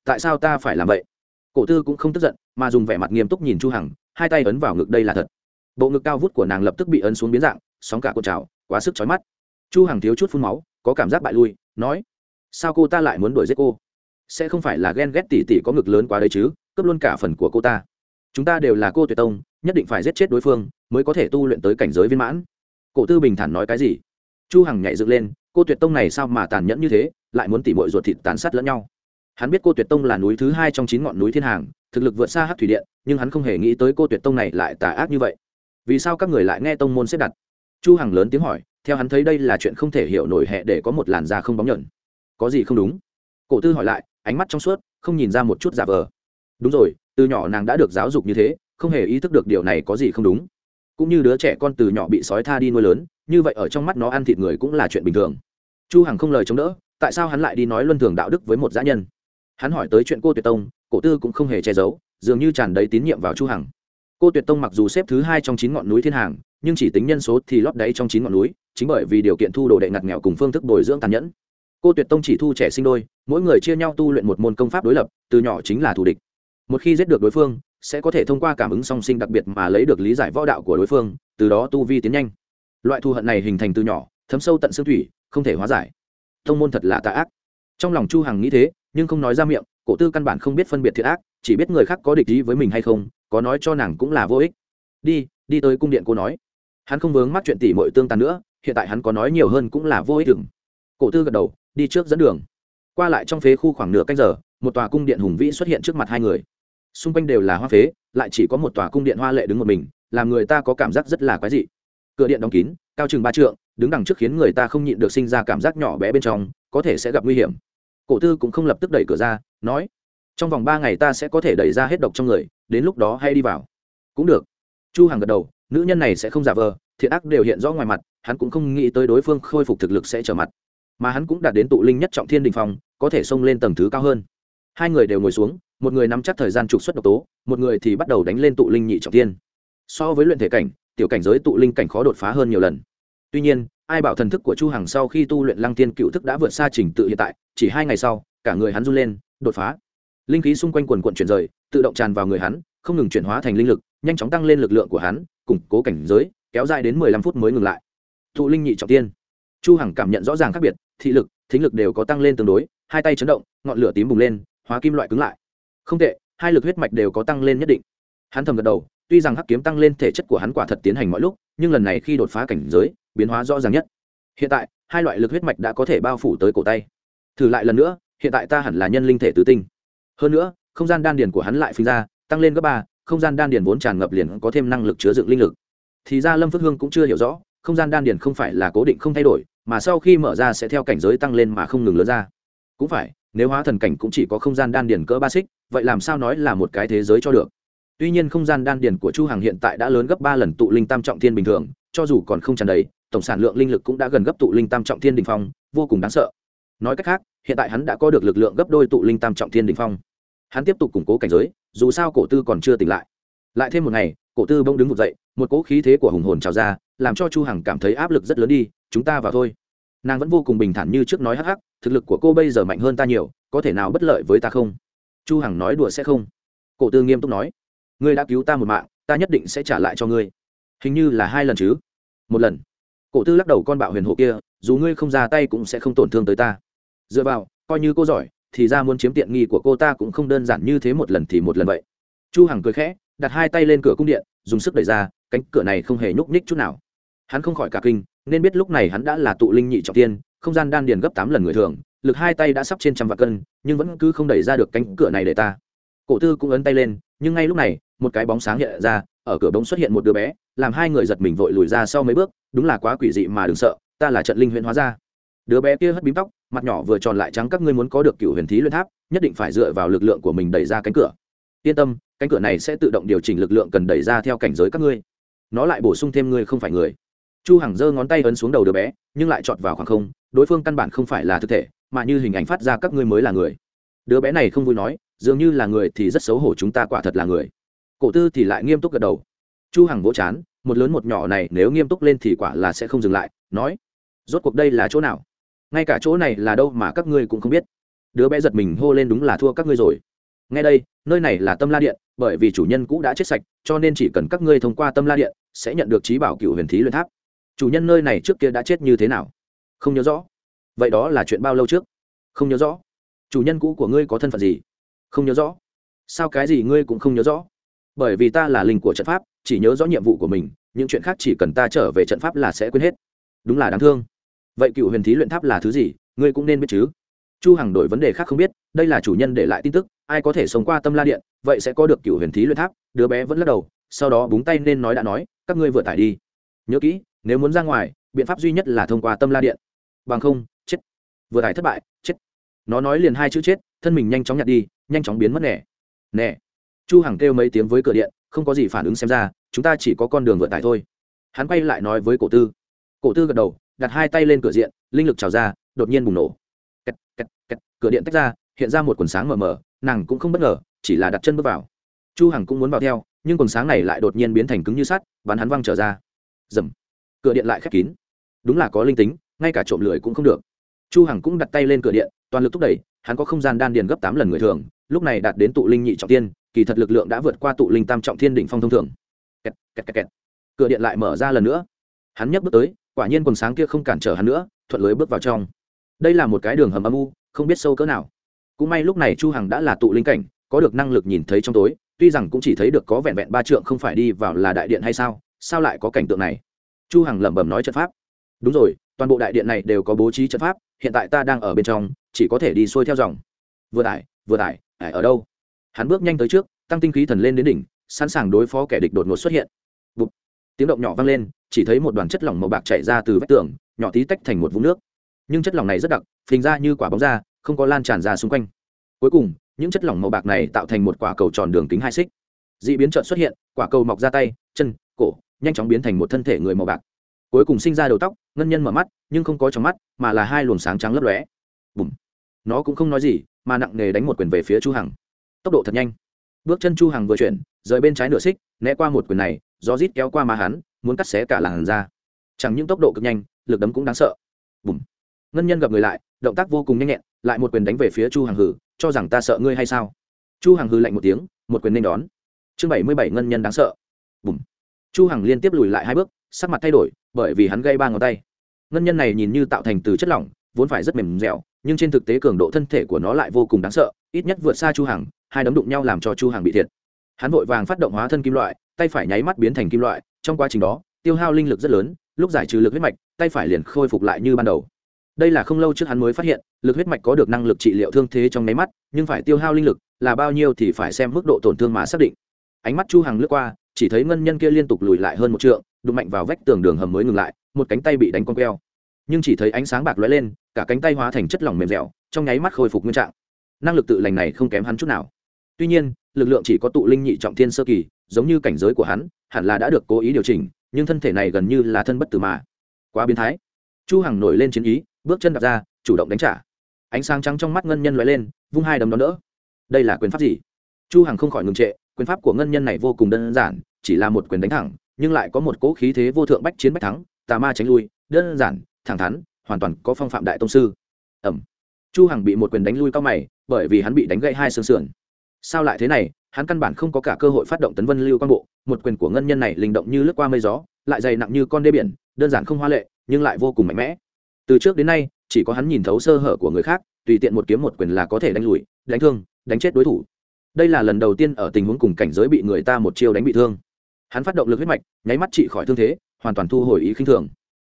Tại sao ta phải làm vậy? Cổ tư cũng không tức giận, mà dùng vẻ mặt nghiêm túc nhìn chu hằng, hai tay ấn vào ngực đây là thật. Bộ ngực cao vút của nàng lập tức bị ấn xuống biến dạng, sóng cả cột trào, quá sức chói mắt. Chu hằng thiếu chút phun máu có cảm giác bại lui, nói, sao cô ta lại muốn đuổi giết cô? Sẽ không phải là ghen ghét tỷ tỷ có ngực lớn quá đấy chứ, cướp luôn cả phần của cô ta. Chúng ta đều là cô tuyệt tông, nhất định phải giết chết đối phương mới có thể tu luyện tới cảnh giới viên mãn. Cổ tư bình thản nói cái gì? Chu hằng nhảy dựng lên, cô tuyệt tông này sao mà tàn nhẫn như thế, lại muốn tỉ mội ruột thịt tàn sát lẫn nhau. Hắn biết cô tuyệt tông là núi thứ hai trong chín ngọn núi thiên hàng, thực lực vượt xa hát thủy điện, nhưng hắn không hề nghĩ tới cô tuyệt tông này lại tà ác như vậy. Vì sao các người lại nghe tông môn xếp đặt? Chu hằng lớn tiếng hỏi theo hắn thấy đây là chuyện không thể hiểu nổi hệ để có một làn da không bóng nhợn. Có gì không đúng? Cổ tư hỏi lại, ánh mắt trong suốt, không nhìn ra một chút giả vờ. Đúng rồi, từ nhỏ nàng đã được giáo dục như thế, không hề ý thức được điều này có gì không đúng. Cũng như đứa trẻ con từ nhỏ bị sói tha đi nuôi lớn, như vậy ở trong mắt nó ăn thịt người cũng là chuyện bình thường. Chu hằng không lời chống đỡ, tại sao hắn lại đi nói luân thường đạo đức với một dã nhân? Hắn hỏi tới chuyện cô tuyệt tông, cổ tư cũng không hề che giấu, dường như tràn đầy tín nhiệm vào chu hằng. Cô tuyệt tông mặc dù xếp thứ hai trong chín ngọn núi thiên hàng, nhưng chỉ tính nhân số thì lót đáy trong chín ngọn núi chính bởi vì điều kiện thu đồ đệ ngặt nghèo cùng phương thức bồi dưỡng tàn nhẫn. Cô tuyệt tông chỉ thu trẻ sinh đôi, mỗi người chia nhau tu luyện một môn công pháp đối lập, từ nhỏ chính là thù địch. Một khi giết được đối phương, sẽ có thể thông qua cảm ứng song sinh đặc biệt mà lấy được lý giải võ đạo của đối phương, từ đó tu vi tiến nhanh. Loại thù hận này hình thành từ nhỏ, thấm sâu tận xương thủy, không thể hóa giải. Thông môn thật là tà ác. Trong lòng chu hằng nghĩ thế, nhưng không nói ra miệng, cổ tư căn bản không biết phân biệt thiệt ác, chỉ biết người khác có địch ý với mình hay không, có nói cho nàng cũng là vô ích. Đi đi tới cung điện, cô nói. Hắn không vướng mắc chuyện tỉ mọi tương tàn nữa hiện tại hắn có nói nhiều hơn cũng là vô ích đừng ờ cổ tư gật đầu đi trước dẫn đường qua lại trong phế khu khoảng nửa canh giờ một tòa cung điện hùng vĩ xuất hiện trước mặt hai người xung quanh đều là hoa phế lại chỉ có một tòa cung điện hoa lệ đứng một mình làm người ta có cảm giác rất là quái dị cửa điện đóng kín cao chừng ba trượng đứng đằng trước khiến người ta không nhịn được sinh ra cảm giác nhỏ bé bên trong có thể sẽ gặp nguy hiểm cổ tư cũng không lập tức đẩy cửa ra nói trong vòng ba ngày ta sẽ có thể đẩy ra hết độc trong người đến lúc đó hay đi vào cũng được chu hằng gật đầu nữ nhân này sẽ không giả vờ thiện ác đều hiện rõ ngoài mặt, hắn cũng không nghĩ tới đối phương khôi phục thực lực sẽ trở mặt. Mà hắn cũng đạt đến tụ linh nhất trọng thiên đình phong, có thể xông lên tầng thứ cao hơn. Hai người đều ngồi xuống, một người nắm chắc thời gian trục xuất độc tố, một người thì bắt đầu đánh lên tụ linh nhị trọng thiên. So với luyện thể cảnh, tiểu cảnh giới tụ linh cảnh khó đột phá hơn nhiều lần. Tuy nhiên, ai bảo thần thức của chu hằng sau khi tu luyện lăng tiên cựu thức đã vượt xa trình tự hiện tại, chỉ hai ngày sau, cả người hắn run lên, đột phá. Linh khí xung quanh quần quận chuyển rời, tự động tràn vào người hắn, không ngừng chuyển hóa thành linh lực, nhanh chóng tăng lên lực lượng của hắn, củng cố cảnh giới kéo dài đến mười lăm phút mới ngừng lại. Thụ linh nhị trọng tiên. Chu hằng cảm nhận rõ ràng khác biệt, thị lực, thính lực đều có tăng lên tương đối, hai tay chấn động, ngọn lửa tím bùng lên, hóa kim loại cứng lại. Không tệ, hai lực huyết mạch đều có tăng lên nhất định. Hắn thầm gật đầu, tuy rằng hắc kiếm tăng lên thể chất của hắn quả thật tiến hành mọi lúc, nhưng lần này khi đột phá cảnh giới, biến hóa rõ ràng nhất. Hiện tại, hai loại lực huyết mạch đã có thể bao phủ tới cổ tay. Thử lại lần nữa, hiện tại ta hẳn là nhân linh thể tứ tinh. Hơn nữa, không gian đan điền của hắn lại phình ra, tăng lên gấp ba, không gian đan điền vốn tràn ngập liền có thêm năng lực chứa đựng linh lực thì ra lâm phước hương cũng chưa hiểu rõ, không gian đan điền không phải là cố định không thay đổi, mà sau khi mở ra sẽ theo cảnh giới tăng lên mà không ngừng lớn ra. Cũng phải, nếu hóa thần cảnh cũng chỉ có không gian đan điền cỡ ba xích, vậy làm sao nói là một cái thế giới cho được? Tuy nhiên không gian đan điền của chu hằng hiện tại đã lớn gấp ba lần tụ linh tam trọng thiên bình thường, cho dù còn không tràn đầy, tổng sản lượng linh lực cũng đã gần gấp tụ linh tam trọng thiên đỉnh phong, vô cùng đáng sợ. Nói cách khác, hiện tại hắn đã có được lực lượng gấp đôi tụ linh tam trọng thiên đỉnh phong. Hắn tiếp tục củng cố cảnh giới, dù sao cổ tư còn chưa tỉnh lại. Lại thêm một ngày, cổ tư bỗng đứng một dậy một cỗ khí thế của hùng hồn trào ra, làm cho chu hằng cảm thấy áp lực rất lớn đi, chúng ta vào thôi. Nàng vẫn vô cùng bình thản như trước nói hắc hắc, thực lực của cô bây giờ mạnh hơn ta nhiều, có thể nào bất lợi với ta không? Chu hằng nói đùa sẽ không. Cổ tư nghiêm túc nói, ngươi đã cứu ta một mạng, ta nhất định sẽ trả lại cho ngươi. Hình như là hai lần chứ? Một lần. Cổ tư lắc đầu con bạo huyền hộ kia, dù ngươi không ra tay cũng sẽ không tổn thương tới ta. Dựa vào, coi như cô giỏi, thì ra muốn chiếm tiện nghi của cô ta cũng không đơn giản như thế một lần thì một lần vậy. Chu hằng cười khẽ, đặt hai tay lên cửa cung điện, dùng sức đẩy ra cánh cửa này không hề nhúc nhích chút nào. Hắn không khỏi cả kinh, nên biết lúc này hắn đã là tụ linh nhị trọng tiên, không gian đan điền gấp tám lần người thường, lực hai tay đã sắp trên trăm vạn cân, nhưng vẫn cứ không đẩy ra được cánh cửa này để ta. Cổ tư cũng ấn tay lên, nhưng ngay lúc này, một cái bóng sáng hiện ra, ở cửa bóng xuất hiện một đứa bé, làm hai người giật mình vội lùi ra sau mấy bước, đúng là quá quỷ dị mà đừng sợ, ta là trận linh huyễn hóa ra đứa bé kia hất bím tóc, mặt nhỏ vừa tròn lại trắng, các ngươi muốn có được cựu huyền thí luyện tháp, nhất định phải dựa vào lực lượng của mình đẩy ra cánh cửa. Yên tâm, cánh cửa này sẽ tự động điều chỉnh lực lượng cần đẩy ra theo cảnh giới các ngươi nó lại bổ sung thêm ngươi không phải người. Chu hằng giơ ngón tay ấn xuống đầu đứa bé, nhưng lại chọt vào khoảng không, đối phương căn bản không phải là thực thể, mà như hình ảnh phát ra các ngươi mới là người. Đứa bé này không vui nói, dường như là người thì rất xấu hổ chúng ta quả thật là người. Cổ tư thì lại nghiêm túc gật đầu. Chu hằng vỗ chán, một lớn một nhỏ này nếu nghiêm túc lên thì quả là sẽ không dừng lại, nói, rốt cuộc đây là chỗ nào? Ngay cả chỗ này là đâu mà các ngươi cũng không biết. Đứa bé giật mình hô lên, đúng là thua các ngươi rồi. Ngay đây, nơi này là tâm la điện, bởi vì chủ nhân cũ đã chết sạch, cho nên chỉ cần các ngươi thông qua tâm la điện sẽ nhận được trí bảo cựu huyền thí luyện tháp. Chủ nhân nơi này trước kia đã chết như thế nào? Không nhớ rõ. Vậy đó là chuyện bao lâu trước? Không nhớ rõ. Chủ nhân cũ của ngươi có thân phận gì? Không nhớ rõ. Sao cái gì ngươi cũng không nhớ rõ? Bởi vì ta là linh của trận pháp, chỉ nhớ rõ nhiệm vụ của mình, những chuyện khác chỉ cần ta trở về trận pháp là sẽ quên hết. Đúng là đáng thương. Vậy cựu huyền thí luyện tháp là thứ gì? Ngươi cũng nên biết chứ. Chu hằng đổi vấn đề khác không biết, đây là chủ nhân để lại tin tức, ai có thể sống qua tâm la điện, vậy sẽ có được cựu huyền thí luyện tháp, đứa bé vẫn lắc đầu sau đó búng tay nên nói đã nói các ngươi vừa tải đi. Nhớ kỹ nếu muốn ra ngoài biện pháp duy nhất là thông qua tâm la điện. Bằng không chết. Vừa tải thất bại chết. Nó nói liền hai chữ chết thân mình nhanh chóng nhặt đi nhanh chóng biến mất nẻ nẻ chu hằng kêu mấy tiếng với cửa điện không có gì phản ứng xem ra chúng ta chỉ có con đường vừa tải thôi. Hắn quay lại nói với cổ tư. Cổ tư gật đầu đặt hai tay lên cửa diện linh lực trào ra đột nhiên bùng nổ. Kẹt, kẹt, kẹt, cửa điện tách ra hiện ra một quần sáng mờ mờ nàng cũng không bất ngờ chỉ là đặt chân bước vào. Chu hằng cũng muốn vào theo nhưng quần sáng này lại đột nhiên biến thành cứng như sắt bắn hắn văng trở ra. Dầm. Cửa điện lại khép kín. Đúng là có linh tính ngay cả trộm lưỡi cũng không được. Chu hằng cũng đặt tay lên cửa điện toàn lực thúc đẩy hắn có không gian đan điền gấp tám lần người thường lúc này đạt đến tụ linh nhị trọng thiên, kỳ thật lực lượng đã vượt qua tụ linh tam trọng thiên đỉnh phong thông thường. Kẹt, kẹt, kẹt, kẹt. cửa điện lại mở ra lần nữa. Hắn nhấc bước tới quả nhiên quần sáng kia không cản trở hắn nữa thuận lưới bước vào trong. Đây là một cái đường hầm âm u không biết sâu cỡ nào. Cũng may lúc này chu hằng đã là tụ linh cảnh có được năng lực nhìn thấy trong tối, tuy rằng cũng chỉ thấy được có vẹn vẹn ba trượng không phải đi vào là đại điện hay sao sao lại có cảnh tượng này? Chu hằng lẩm bẩm nói trận pháp. Đúng rồi, toàn bộ đại điện này đều có bố trí trận pháp, hiện tại ta đang ở bên trong, chỉ có thể đi xuôi theo dòng. Vừa tải vừa tải ải ở đâu? Hắn bước nhanh tới trước, tăng tinh khí thần lên đến đỉnh, sẵn sàng đối phó kẻ địch đột ngột xuất hiện. Bụt. tiếng động nhỏ vang lên, chỉ thấy một đoàn chất lỏng màu bạc chảy ra từ vách tường, nhỏ tí tách thành một vũng nước. Nhưng chất lỏng này rất đặc, phình ra như quả bóng ra không có lan tràn ra xung quanh. Cuối cùng những chất lỏng màu bạc này tạo thành một quả cầu tròn đường kính hai xích. D ị biến trợn xuất hiện, quả cầu mọc ra tay, chân, cổ, nhanh chóng biến thành một thân thể người màu bạc. Cuối cùng sinh ra đầu tóc, ngân nhân mở mắt, nhưng không có trong mắt, mà là hai luồng sáng trắng lấp lóe. Bùm! Nó cũng không nói gì, mà nặng nề đánh một quyền về phía chu hằng. Tốc độ thật nhanh. Bước chân chu hằng vừa chuyển, rời bên trái nửa xích, né qua một quyền này, gió rít kéo qua má hắn, muốn cắt xé cả làn da. Chẳng những tốc độ cực nhanh, lực đấm cũng đáng sợ. Bùm! Ngân nhân gặp người lại, động tác vô cùng nhanh nhẹn lại một quyền đánh về phía chu hằng hử cho rằng ta sợ ngươi hay sao? Chu hằng Hư lạnh một tiếng, một quyền nên đón. Chương bảy mươi bảy ngân nhân đáng sợ. Bùm. Chu hằng liên tiếp lùi lại hai bước, sắc mặt thay đổi, bởi vì hắn gây ba ngón tay. Ngân nhân này nhìn như tạo thành từ chất lỏng, vốn phải rất mềm dẻo, nhưng trên thực tế cường độ thân thể của nó lại vô cùng đáng sợ, ít nhất vượt xa chu hằng, hai đấm đụng nhau làm cho chu hằng bị thiệt. Hắn vội vàng phát động hóa thân kim loại, tay phải nháy mắt biến thành kim loại, trong quá trình đó, tiêu hao linh lực rất lớn, lúc giải trừ lực huyết mạch, tay phải liền khôi phục lại như ban đầu đây là không lâu trước hắn mới phát hiện, lực huyết mạch có được năng lực trị liệu thương thế trong nháy mắt, nhưng phải tiêu hao linh lực, là bao nhiêu thì phải xem mức độ tổn thương mà xác định. Ánh mắt chu hằng lướt qua, chỉ thấy ngân nhân kia liên tục lùi lại hơn một trượng, đụng mạnh vào vách tường đường hầm mới ngừng lại, một cánh tay bị đánh con queo. Nhưng chỉ thấy ánh sáng bạc lóe lên, cả cánh tay hóa thành chất lỏng mềm dẻo, trong nháy mắt khôi phục nguyên trạng. Năng lực tự lành này không kém hắn chút nào. Tuy nhiên, lực lượng chỉ có tụ linh nhị trọng thiên sơ kỳ, giống như cảnh giới của hắn, hẳn là đã được cố ý điều chỉnh, nhưng thân thể này gần như là thân bất tử mà. Quá biến thái. Chu hằng nổi lên chiến ý bước chân đặt ra, chủ động đánh trả. Ánh sáng trắng trong mắt ngân nhân lóe lên, vung hai đấm đón đỡ. Đây là quyền pháp gì? Chu hằng không khỏi ngừng trệ, quyền pháp của ngân nhân này vô cùng đơn giản, chỉ là một quyền đánh thẳng, nhưng lại có một cỗ khí thế vô thượng bách chiến bách thắng, tà ma tránh lui, đơn giản, thẳng thắn, hoàn toàn có phong phạm đại tông sư. Ẩm chu hằng bị một quyền đánh lui cao mày, bởi vì hắn bị đánh gãy hai xương sườn. Sao lại thế này? Hắn căn bản không có cả cơ hội phát động tấn vân lưu quan bộ, một quyền của ngân nhân này linh động như lướt qua mây gió, lại dày nặng như con đê biển, đơn giản không hoa lệ, nhưng lại vô cùng mạnh mẽ từ trước đến nay, chỉ có hắn nhìn thấu sơ hở của người khác, tùy tiện một kiếm một quyền là có thể đánh lùi, đánh thương, đánh chết đối thủ. Đây là lần đầu tiên ở tình huống cùng cảnh giới bị người ta một chiêu đánh bị thương. Hắn phát động lực huyết mạch, nháy mắt trị khỏi thương thế, hoàn toàn thu hồi ý khinh thường.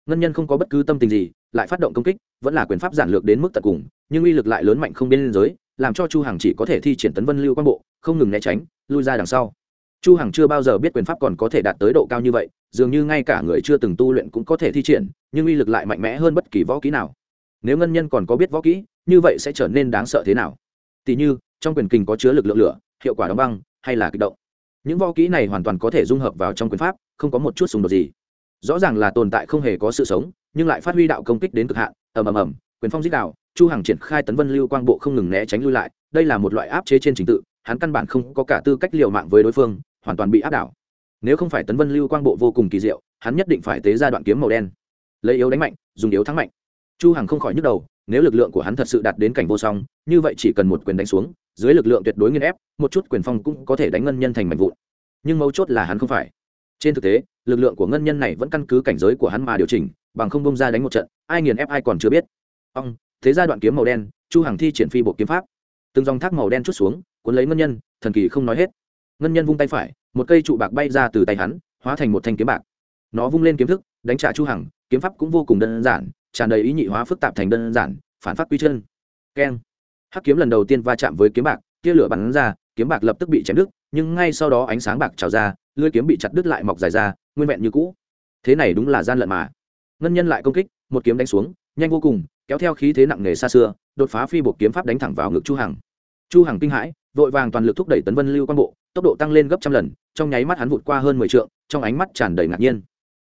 Ngân nhân không có bất cứ tâm tình gì, lại phát động công kích, vẫn là quyền pháp giản lược đến mức tận cùng, nhưng uy lực lại lớn mạnh không biên giới, làm cho chu hằng chỉ có thể thi triển tấn vân lưu quan bộ, không ngừng né tránh, lui ra đằng sau chu hằng chưa bao giờ biết quyền pháp còn có thể đạt tới độ cao như vậy, dường như ngay cả người chưa từng tu luyện cũng có thể thi triển, nhưng uy lực lại mạnh mẽ hơn bất kỳ võ kỹ nào. Nếu ngân nhân còn có biết võ kỹ, như vậy sẽ trở nên đáng sợ thế nào? Tỷ như, trong quyền kình có chứa lực lượng lửa, hiệu quả đóng băng, hay là kích động. Những võ kỹ này hoàn toàn có thể dung hợp vào trong quyền pháp, không có một chút xung đột gì. Rõ ràng là tồn tại không hề có sự sống, nhưng lại phát huy đạo công kích đến cực hạn. Ầm ầm ầm, quyền phong dích đạo, chu hằng triển khai tấn vân lưu quang bộ không ngừng né tránh lui lại. Đây là một loại áp chế trên trình tự, hắn căn bản không có cả tư cách liều mạng với đối phương hoàn toàn bị áp đảo. Nếu không phải tấn vân lưu quang bộ vô cùng kỳ diệu, hắn nhất định phải tế ra đoạn kiếm màu đen. Lấy yếu đánh mạnh, dùng yếu thắng mạnh. Chu hằng không khỏi nhức đầu, nếu lực lượng của hắn thật sự đạt đến cảnh vô song, như vậy chỉ cần một quyền đánh xuống, dưới lực lượng tuyệt đối nghiên ép, một chút quyền phong cũng có thể đánh ngân nhân thành mảnh vụn. Nhưng mấu chốt là hắn không phải. Trên thực tế, lực lượng của ngân nhân này vẫn căn cứ cảnh giới của hắn mà điều chỉnh, bằng không bông ra đánh một trận, ai nghiền ép ai còn chưa biết. Ông, thế ra đoạn kiếm màu đen, chu hằng thi triển phi bộ kiếm pháp. Từng dòng thác màu đen chút xuống, cuốn lấy ngân nhân, thần kỳ không nói hết ngân nhân vung tay phải, một cây trụ bạc bay ra từ tay hắn, hóa thành một thanh kiếm bạc. Nó vung lên kiếm thức, đánh trả chu hằng, kiếm pháp cũng vô cùng đơn giản, tràn đầy ý nhị hóa phức tạp thành đơn giản, phản phát quy chân. Keng. Hắc kiếm lần đầu tiên va chạm với kiếm bạc, tia lửa bắn ra, kiếm bạc lập tức bị chém đứt, nhưng ngay sau đó ánh sáng bạc trào ra lưỡi kiếm bị chặt đứt lại mọc dài ra, nguyên vẹn như cũ. Thế này đúng là gian lận mà. Ngân nhân lại công kích, một kiếm đánh xuống, nhanh vô cùng, kéo theo khí thế nặng nề xa xưa, đột phá phi buộc kiếm pháp đánh thẳng vào ngực chu hằng. Chu hằng kinh hãi vội vàng toàn lực thúc đẩy tấn vân lưu quan bộ, tốc độ tăng lên gấp trăm lần, trong nháy mắt hắn vụt qua hơn mười trượng, trong ánh mắt tràn đầy ngạc nhiên.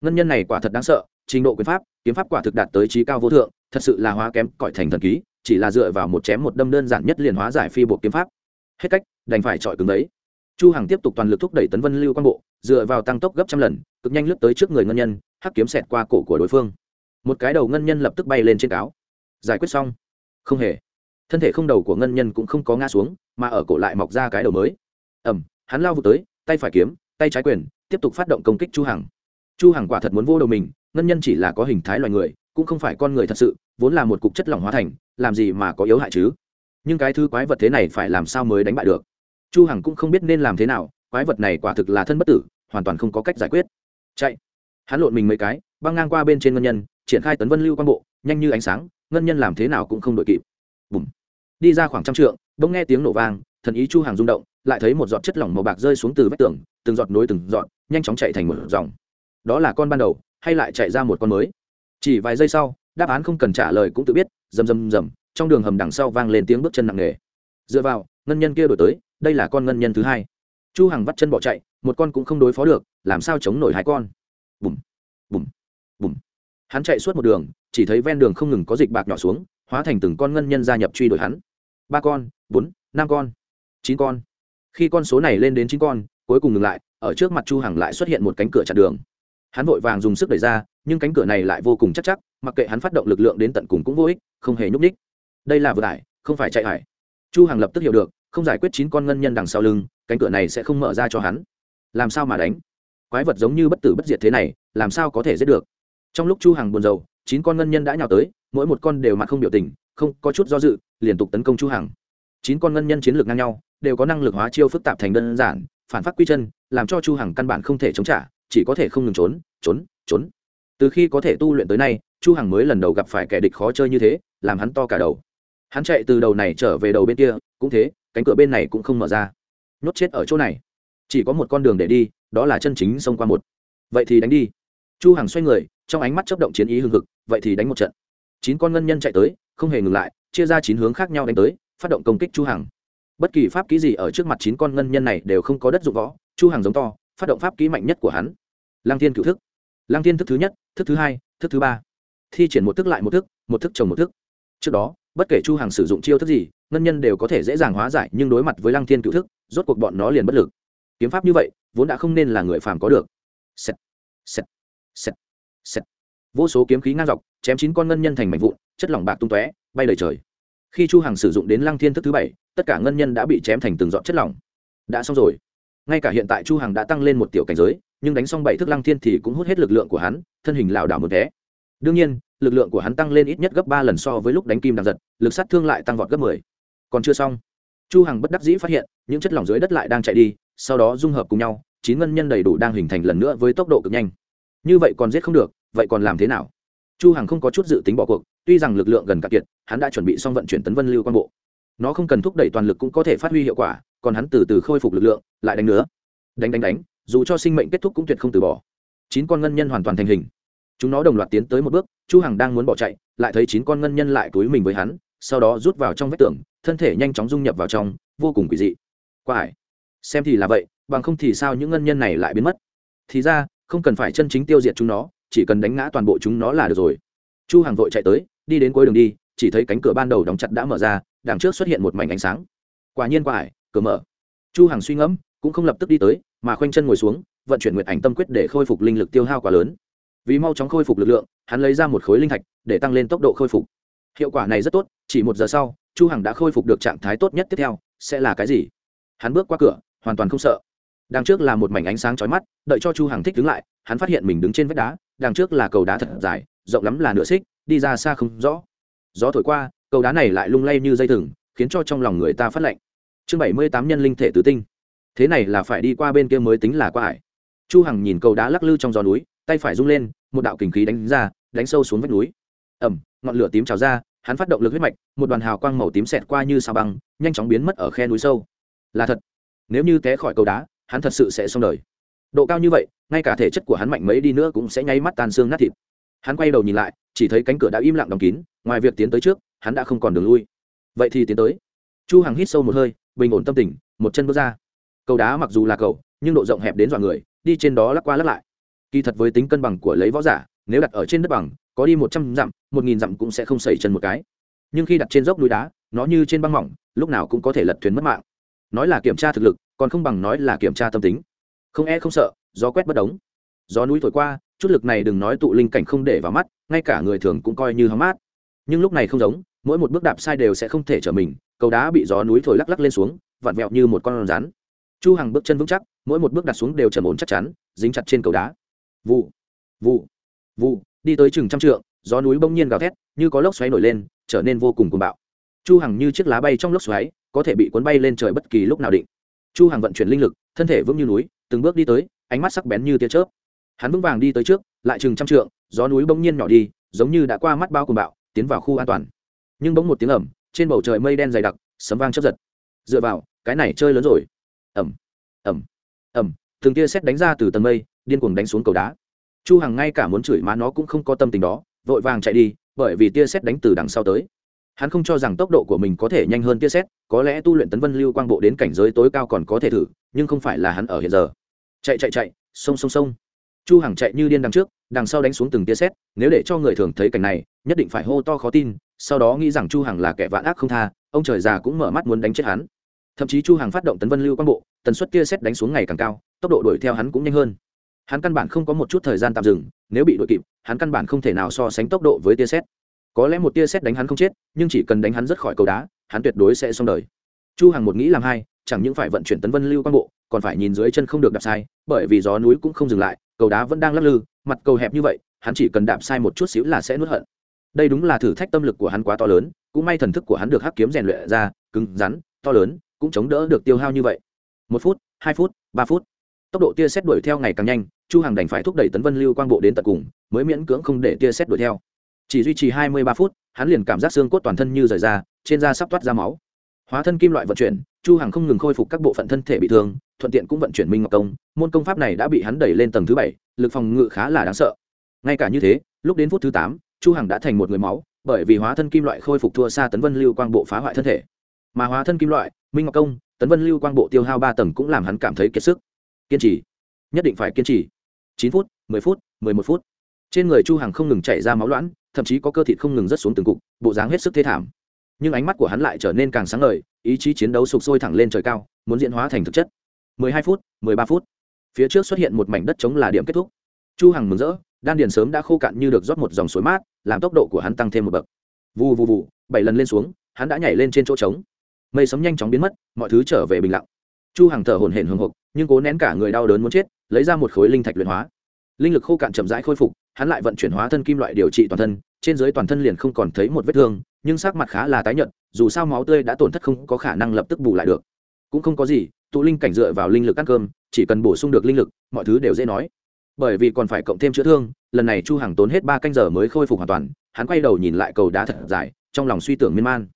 Ngân nhân này quả thật đáng sợ, trình độ quyền pháp, kiếm pháp quả thực đạt tới trí cao vô thượng, thật sự là hóa kém cõi thành thần ký, chỉ là dựa vào một chém một đâm đơn giản nhất liền hóa giải phi buộc kiếm pháp. Hết cách, đành phải chọi cứng đấy. Chu hằng tiếp tục toàn lực thúc đẩy tấn vân lưu quan bộ, dựa vào tăng tốc gấp trăm lần, cực nhanh lướt tới trước người ngân nhân, hắc kiếm xẹt qua cổ của đối phương. Một cái đầu ngân nhân lập tức bay lên trên cáo. Giải quyết xong. Không hề. Thân thể không đầu của ngân nhân cũng không có ngã xuống mà ở cổ lại mọc ra cái đầu mới. Ẩm hắn lao vụ tới, tay phải kiếm, tay trái quyền, tiếp tục phát động công kích chu hằng. Chu hằng quả thật muốn vô đầu mình, ngân nhân chỉ là có hình thái loài người, cũng không phải con người thật sự, vốn là một cục chất lỏng hóa thành, làm gì mà có yếu hại chứ? Nhưng cái thứ quái vật thế này phải làm sao mới đánh bại được? Chu hằng cũng không biết nên làm thế nào, quái vật này quả thực là thân bất tử, hoàn toàn không có cách giải quyết. Chạy. Hắn lộn mình mấy cái, băng ngang qua bên trên ngân nhân, triển khai tấn vân lưu quan bộ, nhanh như ánh sáng, ngân nhân làm thế nào cũng không đội kịp. Bùm. Đi ra khoảng trăm trượng bỗng nghe tiếng nổ vang, thần ý chu hàng rung động, lại thấy một giọt chất lỏng màu bạc rơi xuống từ vách tường, từng giọt nối từng giọt, nhanh chóng chạy thành một dòng. Đó là con ban đầu, hay lại chạy ra một con mới? Chỉ vài giây sau, đáp án không cần trả lời cũng tự biết, rầm rầm rầm, trong đường hầm đằng sau vang lên tiếng bước chân nặng nề. Dựa vào, ngân nhân kia đổi tới, đây là con ngân nhân thứ hai. Chu hằng vắt chân bỏ chạy, một con cũng không đối phó được, làm sao chống nổi hai con? Bùm bùm bùm. Hắn chạy suốt một đường, chỉ thấy ven đường không ngừng có dịch bạc nhỏ xuống, hóa thành từng con ngân nhân gia nhập truy đuổi hắn ba con, bốn, năm con, chín con. Khi con số này lên đến chín con, cuối cùng ngừng lại, ở trước mặt chu hằng lại xuất hiện một cánh cửa chặn đường. Hắn vội vàng dùng sức đẩy ra, nhưng cánh cửa này lại vô cùng chắc chắc, mặc kệ hắn phát động lực lượng đến tận cùng cũng vô ích, không hề nhúc ních đây là vừa tải không phải chạy hải chu hằng lập tức hiểu được, không giải quyết chín con ngân nhân đằng sau lưng, cánh cửa này sẽ không mở ra cho hắn. Làm sao mà đánh? Quái vật giống như bất tử bất diệt thế này, làm sao có thể giết được? Trong lúc chu hằng buồn rầu, chín con ngân nhân đã nhào tới, mỗi một con đều mặt không biểu tình, không có chút do dự liên tục tấn công chu hằng. Chín con ngân nhân chiến lược ngang nhau, đều có năng lực hóa chiêu phức tạp thành đơn giản, phản phát quy chân, làm cho chu hằng căn bản không thể chống trả, chỉ có thể không ngừng trốn trốn trốn. Từ khi có thể tu luyện tới nay, chu hằng mới lần đầu gặp phải kẻ địch khó chơi như thế, làm hắn to cả đầu. Hắn chạy từ đầu này trở về đầu bên kia, cũng thế, cánh cửa bên này cũng không mở ra. Nhốt chết ở chỗ này. Chỉ có một con đường để đi, đó là chân chính xông qua một. Vậy thì đánh đi. Chu hằng xoay người, trong ánh mắt chớp động chiến ý hưng hực, vậy thì đánh một trận. Chín con ngân nhân chạy tới, không hề ngừng lại chia ra chín hướng khác nhau đánh tới phát động công kích chu hằng. Bất kỳ pháp kỹ gì ở trước mặt chín con ngân nhân này đều không có đất dụng võ chu hằng giống to phát động pháp kỹ mạnh nhất của hắn. Lang thiên cửu thức. Lang thiên thức thứ nhất thức thứ hai thức thứ ba. Thi triển một thức lại một thức một thức chồng một thức. Trước đó bất kể chu hằng sử dụng chiêu thức gì ngân nhân đều có thể dễ dàng hóa giải nhưng đối mặt với lăng thiên cựu thức rốt cuộc bọn nó liền bất lực. Kiếm pháp như vậy vốn đã không nên là người phàm có được. Sẹt, sẹt, sẹt, sẹt. vô số kiếm khí ngang dọc chém chín con ngân nhân thành mảnh vụn chất lỏng bạc tung tóe bay lời trời. Khi chu hằng sử dụng đến lăng thiên thức thứ bảy, tất cả ngân nhân đã bị chém thành từng dọn chất lỏng. Đã xong rồi. Ngay cả hiện tại chu hằng đã tăng lên một tiểu cảnh giới, nhưng đánh xong bảy thức lăng thiên thì cũng hút hết lực lượng của hắn, thân hình lảo đảo một té. Đương nhiên, lực lượng của hắn tăng lên ít nhất gấp ba lần so với lúc đánh kim đằng giật, lực sát thương lại tăng vọt gấp mười. Còn chưa xong. Chu hằng bất đắc dĩ phát hiện, những chất lỏng dưới đất lại đang chạy đi, sau đó dung hợp cùng nhau, chín ngân nhân đầy đủ đang hình thành lần nữa với tốc độ cực nhanh. Như vậy còn giết không được, vậy còn làm thế nào? Chu hằng không có chút dự tính bỏ cuộc tuy rằng lực lượng gần cạn kiệt, hắn đã chuẩn bị xong vận chuyển tấn vân lưu quan bộ. Nó không cần thúc đẩy toàn lực cũng có thể phát huy hiệu quả, còn hắn từ từ khôi phục lực lượng, lại đánh nữa. Đánh đánh đánh, dù cho sinh mệnh kết thúc cũng tuyệt không từ bỏ. Chín con ngân nhân hoàn toàn thành hình. Chúng nó đồng loạt tiến tới một bước, chu hằng đang muốn bỏ chạy, lại thấy chín con ngân nhân lại túi mình với hắn, sau đó rút vào trong vách tường, thân thể nhanh chóng dung nhập vào trong, vô cùng quỷ dị. Qua xem thì là vậy, bằng không thì sao những ngân nhân này lại biến mất? Thì ra, không cần phải chân chính tiêu diệt chúng nó, chỉ cần đánh ngã toàn bộ chúng nó là được rồi. Chu Hằng vội chạy tới đi đến cuối đường đi, chỉ thấy cánh cửa ban đầu đóng chặt đã mở ra, đằng trước xuất hiện một mảnh ánh sáng. Quả nhiên quả ải cửa mở. Chu Hằng suy ngẫm, cũng không lập tức đi tới, mà khoanh chân ngồi xuống, vận chuyển nguyện ảnh tâm quyết để khôi phục linh lực tiêu hao quá lớn. Vì mau chóng khôi phục lực lượng, hắn lấy ra một khối linh thạch để tăng lên tốc độ khôi phục. Hiệu quả này rất tốt, chỉ một giờ sau, chu hằng đã khôi phục được trạng thái tốt nhất tiếp theo, sẽ là cái gì? Hắn bước qua cửa, hoàn toàn không sợ. Đằng trước là một mảnh ánh sáng chói mắt, đợi cho chu hằng thích đứng lại, hắn phát hiện mình đứng trên vách đá, đằng trước là cầu đá thật dài, rộng lắm là nửa xích đi ra xa không rõ. Gió thổi qua, cầu đá này lại lung lay như dây thừng, khiến cho trong lòng người ta phát lạnh. Chương bảy mươi tám nhân linh thể tứ tinh. Thế này là phải đi qua bên kia mới tính là qua hải chu hằng nhìn cầu đá lắc lư trong gió núi, tay phải rung lên, một đạo kình khí đánh ra, đánh sâu xuống vách núi. Ẩm ngọn lửa tím trào ra, hắn phát động lực huyết mạch, một đoàn hào quang màu tím xẹt qua như sao băng, nhanh chóng biến mất ở khe núi sâu. Là thật. Nếu như té khỏi cầu đá, hắn thật sự sẽ xong đời. Độ cao như vậy, ngay cả thể chất của hắn mạnh mấy đi nữa cũng sẽ nháy mắt tan xương nát thịt hắn quay đầu nhìn lại, chỉ thấy cánh cửa đã im lặng đóng kín, ngoài việc tiến tới trước, hắn đã không còn đường lui. Vậy thì tiến tới. Chu hằng hít sâu một hơi, bình ổn tâm tình, một chân bước ra. Cầu đá mặc dù là cầu, nhưng độ rộng hẹp đến dọa người, đi trên đó lắc qua lắc lại. Kỳ thật với tính cân bằng của lấy võ giả, nếu đặt ở trên đất bằng, có đi một trăm dặm, một nghìn dặm cũng sẽ không sẩy chân một cái. Nhưng khi đặt trên dốc núi đá, nó như trên băng mỏng, lúc nào cũng có thể lật thuyền mất mạng. Nói là kiểm tra thực lực, còn không bằng nói là kiểm tra tâm tính. Không e không sợ, gió quét bất đống. Gió núi thổi qua chút lực này đừng nói tụ linh cảnh không để vào mắt, ngay cả người thường cũng coi như hóng mát. Nhưng lúc này không giống, mỗi một bước đạp sai đều sẽ không thể trở mình, cầu đá bị gió núi thổi lắc lắc lên xuống, vặn vẹo như một con rắn. Chu hằng bước chân vững chắc, mỗi một bước đặt xuống đều trầm ổn chắc chắn, dính chặt trên cầu đá. Vụ vụ vụ, đi tới chừng trăm trượng, gió núi bỗng nhiên gào thét, như có lốc xoáy nổi lên, trở nên vô cùng cuồng bạo. Chu hằng như chiếc lá bay trong lốc xoáy, có thể bị cuốn bay lên trời bất kỳ lúc nào định. Chu hằng vận chuyển linh lực, thân thể vững như núi, từng bước đi tới, ánh mắt sắc bén như tia chớp hắn vững vàng đi tới trước, lại chừng trăm trượng, gió núi bỗng nhiên nhỏ đi, giống như đã qua mắt bao cùng bạo, tiến vào khu an toàn. Nhưng bỗng một tiếng ầm, trên bầu trời mây đen dày đặc, sấm vang chấp giật. Dựa vào, cái này chơi lớn rồi. Ầm ầm ầm Thường tia sét đánh ra từ tầng mây, điên cuồng đánh xuống cầu đá. Chu hằng ngay cả muốn chửi má nó cũng không có tâm tình đó, vội vàng chạy đi, bởi vì tia sét đánh từ đằng sau tới. Hắn không cho rằng tốc độ của mình có thể nhanh hơn tia sét, có lẽ tu luyện tấn vân lưu quang bộ đến cảnh giới tối cao còn có thể thử, nhưng không phải là hắn ở hiện giờ. Chạy chạy chạy, sông sông sông chu hằng chạy như điên đằng trước, đằng sau đánh xuống từng tia sét, nếu để cho người thường thấy cảnh này, nhất định phải hô to khó tin, sau đó nghĩ rằng chu hằng là kẻ vạn ác không tha, ông trời già cũng mở mắt muốn đánh chết hắn. Thậm chí chu hằng phát động tấn vân lưu quang bộ, tần suất tia sét đánh xuống ngày càng cao, tốc độ đuổi theo hắn cũng nhanh hơn. Hắn căn bản không có một chút thời gian tạm dừng, nếu bị đuổi kịp, hắn căn bản không thể nào so sánh tốc độ với tia sét. Có lẽ một tia sét đánh hắn không chết, nhưng chỉ cần đánh hắn rất khỏi cầu đá, hắn tuyệt đối sẽ xong đời. Chu hằng một nghĩ làm hai, chẳng những phải vận chuyển tấn vân lưu quang bộ, còn phải nhìn dưới chân không được đạp sai, bởi vì gió núi cũng không dừng lại cầu đá vẫn đang lắc lư, mặt cầu hẹp như vậy, hắn chỉ cần đạp sai một chút xíu là sẽ nuốt hận. Đây đúng là thử thách tâm lực của hắn quá to lớn, cũng may thần thức của hắn được hắc kiếm rèn luyện ra, cứng rắn, to lớn, cũng chống đỡ được tiêu hao như vậy. Một phút, hai phút, ba phút. Tốc độ tia xét đuổi theo ngày càng nhanh, chu hằng đành phải thúc đẩy tấn vân lưu quang bộ đến tận cùng, mới miễn cưỡng không để tia xét đuổi theo. Chỉ duy trì hai mươi ba phút, hắn liền cảm giác xương cốt toàn thân như rời ra, trên da sắp toát ra máu hóa thân kim loại vận chuyển, chu hằng không ngừng khôi phục các bộ phận thân thể bị thương, thuận tiện cũng vận chuyển minh ngọc công môn công pháp này đã bị hắn đẩy lên tầng thứ bảy, lực phòng ngự khá là đáng sợ. Ngay cả như thế, lúc đến phút thứ tám, chu hằng đã thành một người máu, bởi vì hóa thân kim loại khôi phục thua xa tấn vân lưu quang bộ phá hoại thân thể. Mà hóa thân kim loại, minh ngọc công tấn vân lưu quang bộ tiêu hao ba tầng cũng làm hắn cảm thấy kiệt sức. Kiên trì. Nhất định phải kiên trì. Chín phút, mười phút, mười một phút. Trên người chu hằng không ngừng chảy ra máu loãng, thậm chí có cơ thịt không ngừng rớt xuống từng cục, bộ dáng hết sức thê thảm nhưng ánh mắt của hắn lại trở nên càng sáng ngời, ý chí chiến đấu sục sôi thẳng lên trời cao, muốn diễn hóa thành thực chất. Mười hai phút, mười ba phút. Phía trước xuất hiện một mảnh đất trống là điểm kết thúc. Chu hằng mừng rỡ, đan điền sớm đã khô cạn như được rót một dòng suối mát, làm tốc độ của hắn tăng thêm một bậc. Vù vù vù, bảy lần lên xuống, hắn đã nhảy lên trên chỗ trống. Mây sấm nhanh chóng biến mất, mọi thứ trở về bình lặng. Chu hằng thở hổn hển hưng hục nhưng cố nén cả người đau đớn muốn chết, lấy ra một khối linh thạch luyện hóa. Linh lực khô cạn chậm rãi khôi phục hắn lại vận chuyển hóa thân kim loại điều trị toàn thân, trên dưới toàn thân liền không còn thấy một vết thương, nhưng sắc mặt khá là tái nhợt, dù sao máu tươi đã tổn thất không có khả năng lập tức bù lại được. Cũng không có gì, tụ linh cảnh dựa vào linh lực ăn cơm, chỉ cần bổ sung được linh lực, mọi thứ đều dễ nói. Bởi vì còn phải cộng thêm chữa thương, lần này chu hằng tốn hết ba canh giờ mới khôi phục hoàn toàn, hắn quay đầu nhìn lại cầu đá thật dài, trong lòng suy tưởng miên man.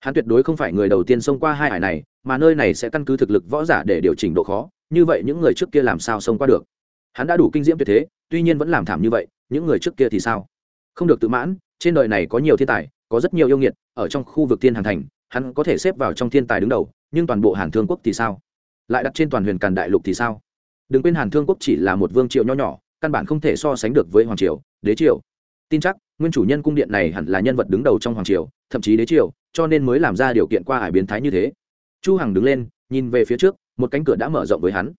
Hắn tuyệt đối không phải người đầu tiên xông qua hai hải này, mà nơi này sẽ căn cứ thực lực võ giả để điều chỉnh độ khó, như vậy những người trước kia làm sao xông qua được? Hắn đã đủ kinh diễm tuyệt thế, tuy nhiên vẫn làm thảm như vậy những người trước kia thì sao? Không được tự mãn, trên đời này có nhiều thiên tài, có rất nhiều yêu nghiệt, ở trong khu vực thiên hàn thành, hắn có thể xếp vào trong thiên tài đứng đầu, nhưng toàn bộ hàn thương quốc thì sao? Lại đặt trên toàn huyền càn đại lục thì sao? Đừng quên hàn thương quốc chỉ là một vương triều nho nhỏ, căn bản không thể so sánh được với hoàng triều, đế triều. Tin chắc, nguyên chủ nhân cung điện này hẳn là nhân vật đứng đầu trong hoàng triều, thậm chí đế triều, cho nên mới làm ra điều kiện qua hải biến thái như thế. Chu hằng đứng lên, nhìn về phía trước, một cánh cửa đã mở rộng với hắn.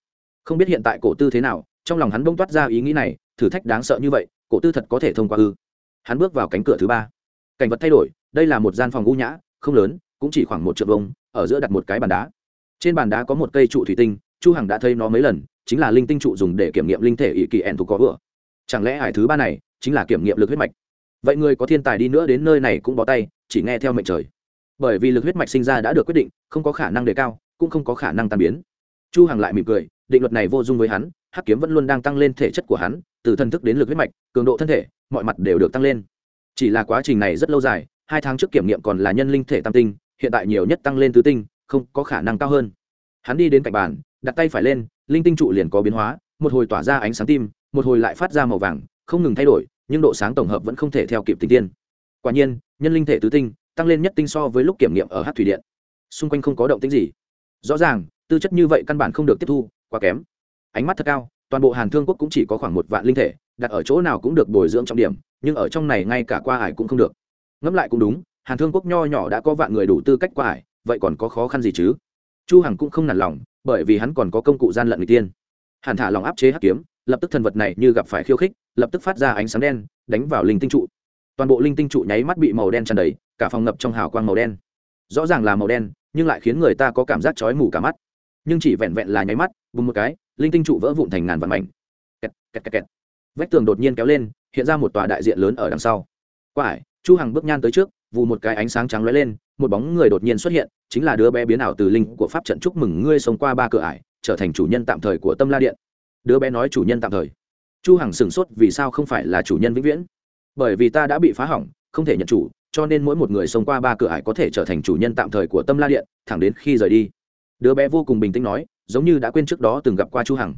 Không biết hiện tại cổ tư thế nào, trong lòng hắn bông toát ra ý nghĩ này thử thách đáng sợ như vậy, cổ tư thật có thể thông qua ư. Hắn bước vào cánh cửa thứ ba. Cảnh vật thay đổi, đây là một gian phòng u nhã, không lớn, cũng chỉ khoảng một triệu vông ở giữa đặt một cái bàn đá. Trên bàn đá có một cây trụ thủy tinh, chu hằng đã thấy nó mấy lần, chính là linh tinh trụ dùng để kiểm nghiệm linh thể ỷ kỳ ẻn thuộc có vừa. Chẳng lẽ hải thứ ba này chính là kiểm nghiệm lực huyết mạch? Vậy người có thiên tài đi nữa đến nơi này cũng bó tay, chỉ nghe theo mệnh trời. Bởi vì lực huyết mạch sinh ra đã được quyết định, không có khả năng đề cao, cũng không có khả năng tan biến. Chu hằng lại mỉm cười, định luật này vô dung với hắn hắc kiếm vẫn luôn đang tăng lên thể chất của hắn, từ thân thức đến lực huyết mạch, cường độ thân thể, mọi mặt đều được tăng lên. Chỉ là quá trình này rất lâu dài, hai tháng trước kiểm nghiệm còn là nhân linh thể tam tinh, hiện tại nhiều nhất tăng lên tứ tinh, không có khả năng cao hơn. Hắn đi đến cạnh bàn, đặt tay phải lên, linh tinh trụ liền có biến hóa, một hồi tỏa ra ánh sáng tim, một hồi lại phát ra màu vàng, không ngừng thay đổi, nhưng độ sáng tổng hợp vẫn không thể theo kịp tinh tiên. Quả nhiên, nhân linh thể tứ tinh, tăng lên nhất tinh so với lúc kiểm nghiệm ở hát thủy điện. Xung quanh không có động tính gì. Rõ ràng, tư chất như vậy căn bản không được tiếp thu, quá kém ánh mắt thật cao, toàn bộ hàn thương quốc cũng chỉ có khoảng một vạn linh thể, đặt ở chỗ nào cũng được bồi dưỡng trọng điểm, nhưng ở trong này ngay cả qua ải cũng không được. Ngẫm lại cũng đúng, hàn thương quốc nho nhỏ đã có vạn người đủ tư cách qua ải, vậy còn có khó khăn gì chứ? Chu hằng cũng không nản lòng, bởi vì hắn còn có công cụ gian lận người tiên. Hàn thả lòng áp chế hắc kiếm, lập tức thần vật này như gặp phải khiêu khích, lập tức phát ra ánh sáng đen, đánh vào linh tinh trụ. Toàn bộ linh tinh trụ nháy mắt bị màu đen tràn đầy, cả phòng ngập trong hào quang màu đen. Rõ ràng là màu đen, nhưng lại khiến người ta có cảm giác chói mù cả mắt. Nhưng chỉ vẹn vẹn là nháy mắt, bùng một cái linh tinh trụ vỡ vụn thành ngàn vạn mảnh. Kẹt, kẹt, kẹt, kẹt. vách tường đột nhiên kéo lên hiện ra một tòa đại diện lớn ở đằng sau. Qua ải chu hằng bước nhan tới trước vụ một cái ánh sáng trắng lóe lên một bóng người đột nhiên xuất hiện chính là đứa bé biến ảo từ linh của pháp trận chúc mừng ngươi sống qua ba cửa ải trở thành chủ nhân tạm thời của tâm la điện. Đứa bé nói chủ nhân tạm thời. Chu hằng sửng sốt vì sao không phải là chủ nhân vĩnh viễn. Bởi vì ta đã bị phá hỏng không thể nhận chủ cho nên mỗi một người sống qua ba cửa ải có thể trở thành chủ nhân tạm thời của tâm la điện thẳng đến khi rời đi. Đứa bé vô cùng bình tĩnh nói giống như đã quên trước đó từng gặp qua chu hằng.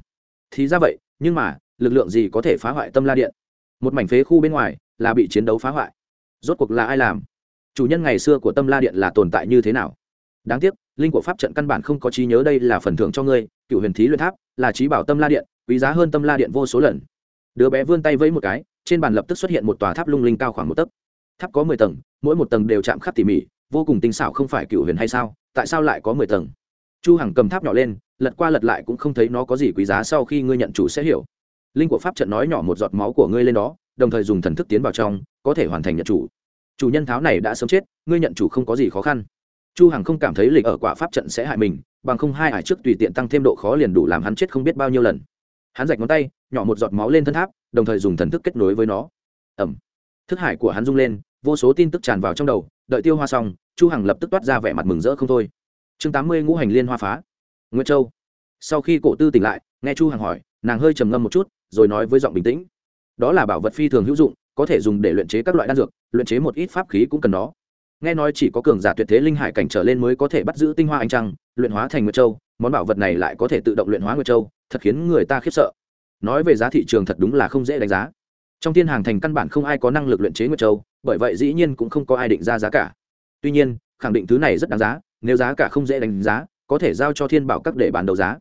Thì ra vậy, nhưng mà, lực lượng gì có thể phá hoại tâm la điện? Một mảnh phế khu bên ngoài là bị chiến đấu phá hoại. Rốt cuộc là ai làm? Chủ nhân ngày xưa của tâm la điện là tồn tại như thế nào? Đáng tiếc, linh của pháp trận căn bản không có trí nhớ đây là phần thưởng cho ngươi cựu huyền thí luyện tháp là trí bảo tâm la điện, quý giá hơn tâm la điện vô số lần. Đứa bé vươn tay vẫy một cái, trên bàn lập tức xuất hiện một tòa tháp lung linh cao khoảng một tấc. Tháp có mười tầng, mỗi một tầng đều chạm khắc tỉ mỉ, vô cùng tinh xảo không phải cựu huyền hay sao? Tại sao lại có mười tầng? Chu hằng cầm tháp nhỏ lên lật qua lật lại cũng không thấy nó có gì quý giá sau khi ngươi nhận chủ sẽ hiểu. Linh của pháp trận nói nhỏ một giọt máu của ngươi lên đó, đồng thời dùng thần thức tiến vào trong, có thể hoàn thành nhận chủ. Chủ nhân tháo này đã sớm chết, ngươi nhận chủ không có gì khó khăn. Chu hằng không cảm thấy lịch ở quả pháp trận sẽ hại mình, bằng không hai hải trước tùy tiện tăng thêm độ khó liền đủ làm hắn chết không biết bao nhiêu lần. Hắn rạch ngón tay, nhỏ một giọt máu lên thân tháp, đồng thời dùng thần thức kết nối với nó. Ẩm. Thức hải của hắn rung lên, vô số tin tức tràn vào trong đầu, đợi tiêu hoa xong, chu hằng lập tức toát ra vẻ mặt mừng rỡ không thôi. Chương 80 ngũ hành liên hoa phá nguyệt châu. Sau khi cổ tư tỉnh lại, nghe chu hằng hỏi, nàng hơi trầm ngâm một chút, rồi nói với giọng bình tĩnh. Đó là bảo vật phi thường hữu dụng, có thể dùng để luyện chế các loại đan dược, luyện chế một ít pháp khí cũng cần nó nghe nói chỉ có cường giả tuyệt thế linh hải cảnh trở lên mới có thể bắt giữ tinh hoa ánh trăng, luyện hóa thành nguyệt châu, món bảo vật này lại có thể tự động luyện hóa nguyệt châu, thật khiến người ta khiếp sợ. Nói về giá thị trường thật đúng là không dễ đánh giá. Trong thiên hàng thành căn bản không ai có năng lực luyện chế nguyệt châu, bởi vậy dĩ nhiên cũng không có ai định ra giá cả. Tuy nhiên, khẳng định thứ này rất đáng giá, nếu giá cả không dễ đánh giá có thể giao cho thiên bảo các để bán đấu giá.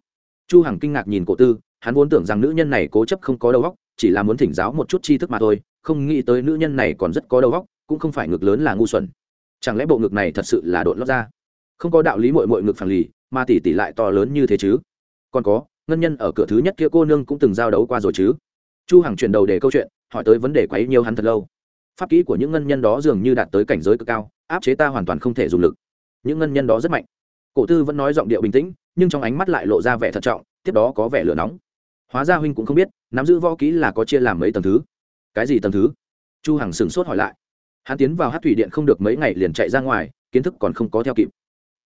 Chu hằng kinh ngạc nhìn cổ tư, hắn vốn tưởng rằng nữ nhân này cố chấp không có đầu óc, chỉ là muốn thỉnh giáo một chút tri thức mà thôi, không nghĩ tới nữ nhân này còn rất có đầu óc, cũng không phải ngực lớn là ngu xuẩn. Chẳng lẽ bộ ngực này thật sự là đột lót ra? Không có đạo lý mội mội ngực phản lì, mà tỷ tỷ lại to lớn như thế chứ? Còn có, ngân nhân ở cửa thứ nhất kia cô nương cũng từng giao đấu qua rồi chứ? Chu hằng chuyển đầu để câu chuyện, hỏi tới vấn đề quấy nhiều hắn thật lâu. Pháp kỹ của những ngân nhân đó dường như đạt tới cảnh giới cực cao, áp chế ta hoàn toàn không thể dùng lực. Những ngân nhân đó rất mạnh cổ tư vẫn nói giọng điệu bình tĩnh, nhưng trong ánh mắt lại lộ ra vẻ thận trọng, tiếp đó có vẻ lửa nóng. Hóa ra huynh cũng không biết, nắm giữ võ kỹ là có chia làm mấy tầng thứ. Cái gì tầng thứ? Chu hằng sửng sốt hỏi lại. Hắn tiến vào hát thủy điện không được mấy ngày liền chạy ra ngoài, kiến thức còn không có theo kịp.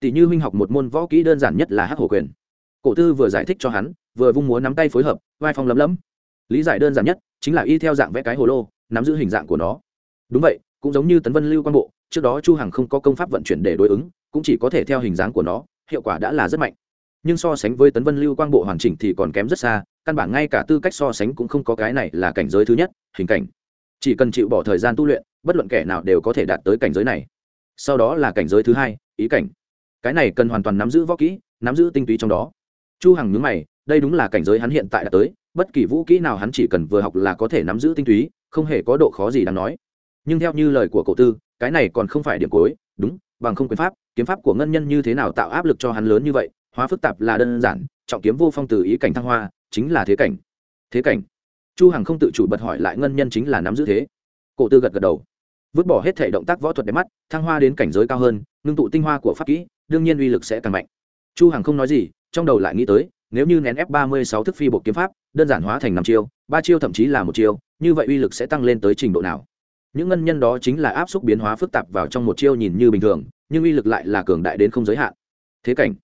Tỷ như huynh học một môn võ kỹ đơn giản nhất là hát hổ quyền. Cổ tư vừa giải thích cho hắn, vừa vung múa nắm tay phối hợp, vai phong lấm lấm. Lý giải đơn giản nhất chính là y theo dạng vẽ cái hồ lô, nắm giữ hình dạng của nó. Đúng vậy, cũng giống như tấn vân lưu quan bộ, trước đó chu hằng không có công pháp vận chuyển để đối ứng cũng chỉ có thể theo hình dáng của nó, hiệu quả đã là rất mạnh. Nhưng so sánh với tấn vân lưu quang bộ hoàn chỉnh thì còn kém rất xa, căn bản ngay cả tư cách so sánh cũng không có cái này là cảnh giới thứ nhất, hình cảnh. Chỉ cần chịu bỏ thời gian tu luyện, bất luận kẻ nào đều có thể đạt tới cảnh giới này. Sau đó là cảnh giới thứ hai, ý cảnh. Cái này cần hoàn toàn nắm giữ võ kỹ, nắm giữ tinh túy trong đó. Chu hằng nhướng mày, đây đúng là cảnh giới hắn hiện tại đã tới, bất kỳ vũ kỹ nào hắn chỉ cần vừa học là có thể nắm giữ tinh túy, không hề có độ khó gì đáng nói. Nhưng theo như lời của cổ tư, cái này còn không phải điểm cuối, đúng, bằng không quyền pháp kiếm pháp của ngân nhân như thế nào tạo áp lực cho hắn lớn như vậy, hóa phức tạp là đơn giản, trọng kiếm vô phong từ ý cảnh thăng hoa, chính là thế cảnh. Thế cảnh. Chu hằng không tự chủ bật hỏi lại ngân nhân chính là nắm giữ thế. Cổ tư gật gật đầu. Vứt bỏ hết thể động tác võ thuật đẹp mắt, thăng hoa đến cảnh giới cao hơn, ngưng tụ tinh hoa của pháp kỹ, đương nhiên uy lực sẽ càng mạnh. Chu hằng không nói gì, trong đầu lại nghĩ tới, nếu như nén ép 36 thức phi bộ kiếm pháp, đơn giản hóa thành năm chiêu, ba chiêu thậm chí là một chiêu, như vậy uy lực sẽ tăng lên tới trình độ nào? Những ngân nhân đó chính là áp suất biến hóa phức tạp vào trong một chiêu nhìn như bình thường, nhưng uy lực lại là cường đại đến không giới hạn. Thế cảnh.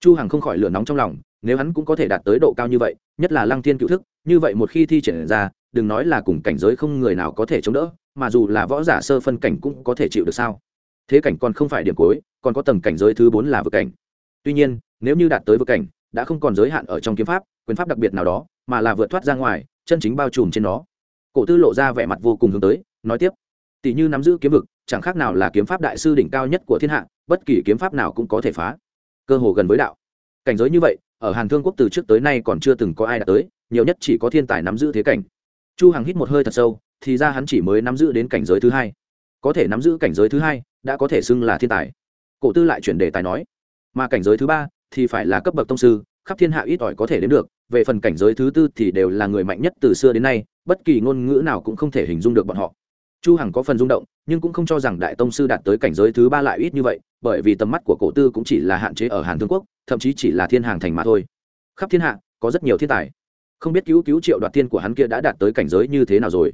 Chu hằng không khỏi lửa nóng trong lòng, nếu hắn cũng có thể đạt tới độ cao như vậy, nhất là lăng thiên cựu thức, như vậy một khi thi triển ra, đừng nói là cùng cảnh giới không người nào có thể chống đỡ, mà dù là võ giả sơ phân cảnh cũng có thể chịu được sao? Thế cảnh còn không phải điểm cuối, còn có tầng cảnh giới thứ bốn là vực cảnh. Tuy nhiên, nếu như đạt tới vực cảnh, đã không còn giới hạn ở trong kiếm pháp, quyền pháp đặc biệt nào đó, mà là vượt thoát ra ngoài, chân chính bao trùm trên nó. Cổ tư lộ ra vẻ mặt vô cùng hướng tới nói tiếp, tỷ như nắm giữ kiếm vực, chẳng khác nào là kiếm pháp đại sư đỉnh cao nhất của thiên hạ, bất kỳ kiếm pháp nào cũng có thể phá. Cơ hồ gần với đạo. Cảnh giới như vậy, ở hàn thương quốc từ trước tới nay còn chưa từng có ai đạt tới, nhiều nhất chỉ có thiên tài nắm giữ thế cảnh. Chu hằng hít một hơi thật sâu, thì ra hắn chỉ mới nắm giữ đến cảnh giới thứ hai. Có thể nắm giữ cảnh giới thứ hai, đã có thể xưng là thiên tài. Cổ tư lại chuyển đề tài nói, mà cảnh giới thứ ba thì phải là cấp bậc tông sư, khắp thiên hạ ít ỏi có thể đến được, về phần cảnh giới thứ tư thì đều là người mạnh nhất từ xưa đến nay, bất kỳ ngôn ngữ nào cũng không thể hình dung được bọn họ chu hằng có phần rung động, nhưng cũng không cho rằng đại tông sư đạt tới cảnh giới thứ ba lại ít như vậy, bởi vì tầm mắt của cổ tư cũng chỉ là hạn chế ở hàn thương quốc, thậm chí chỉ là thiên hàng thành mà thôi. Khắp thiên hạ, có rất nhiều thiên tài. Không biết cứu cứu triệu đoạt tiên của hắn kia đã đạt tới cảnh giới như thế nào rồi.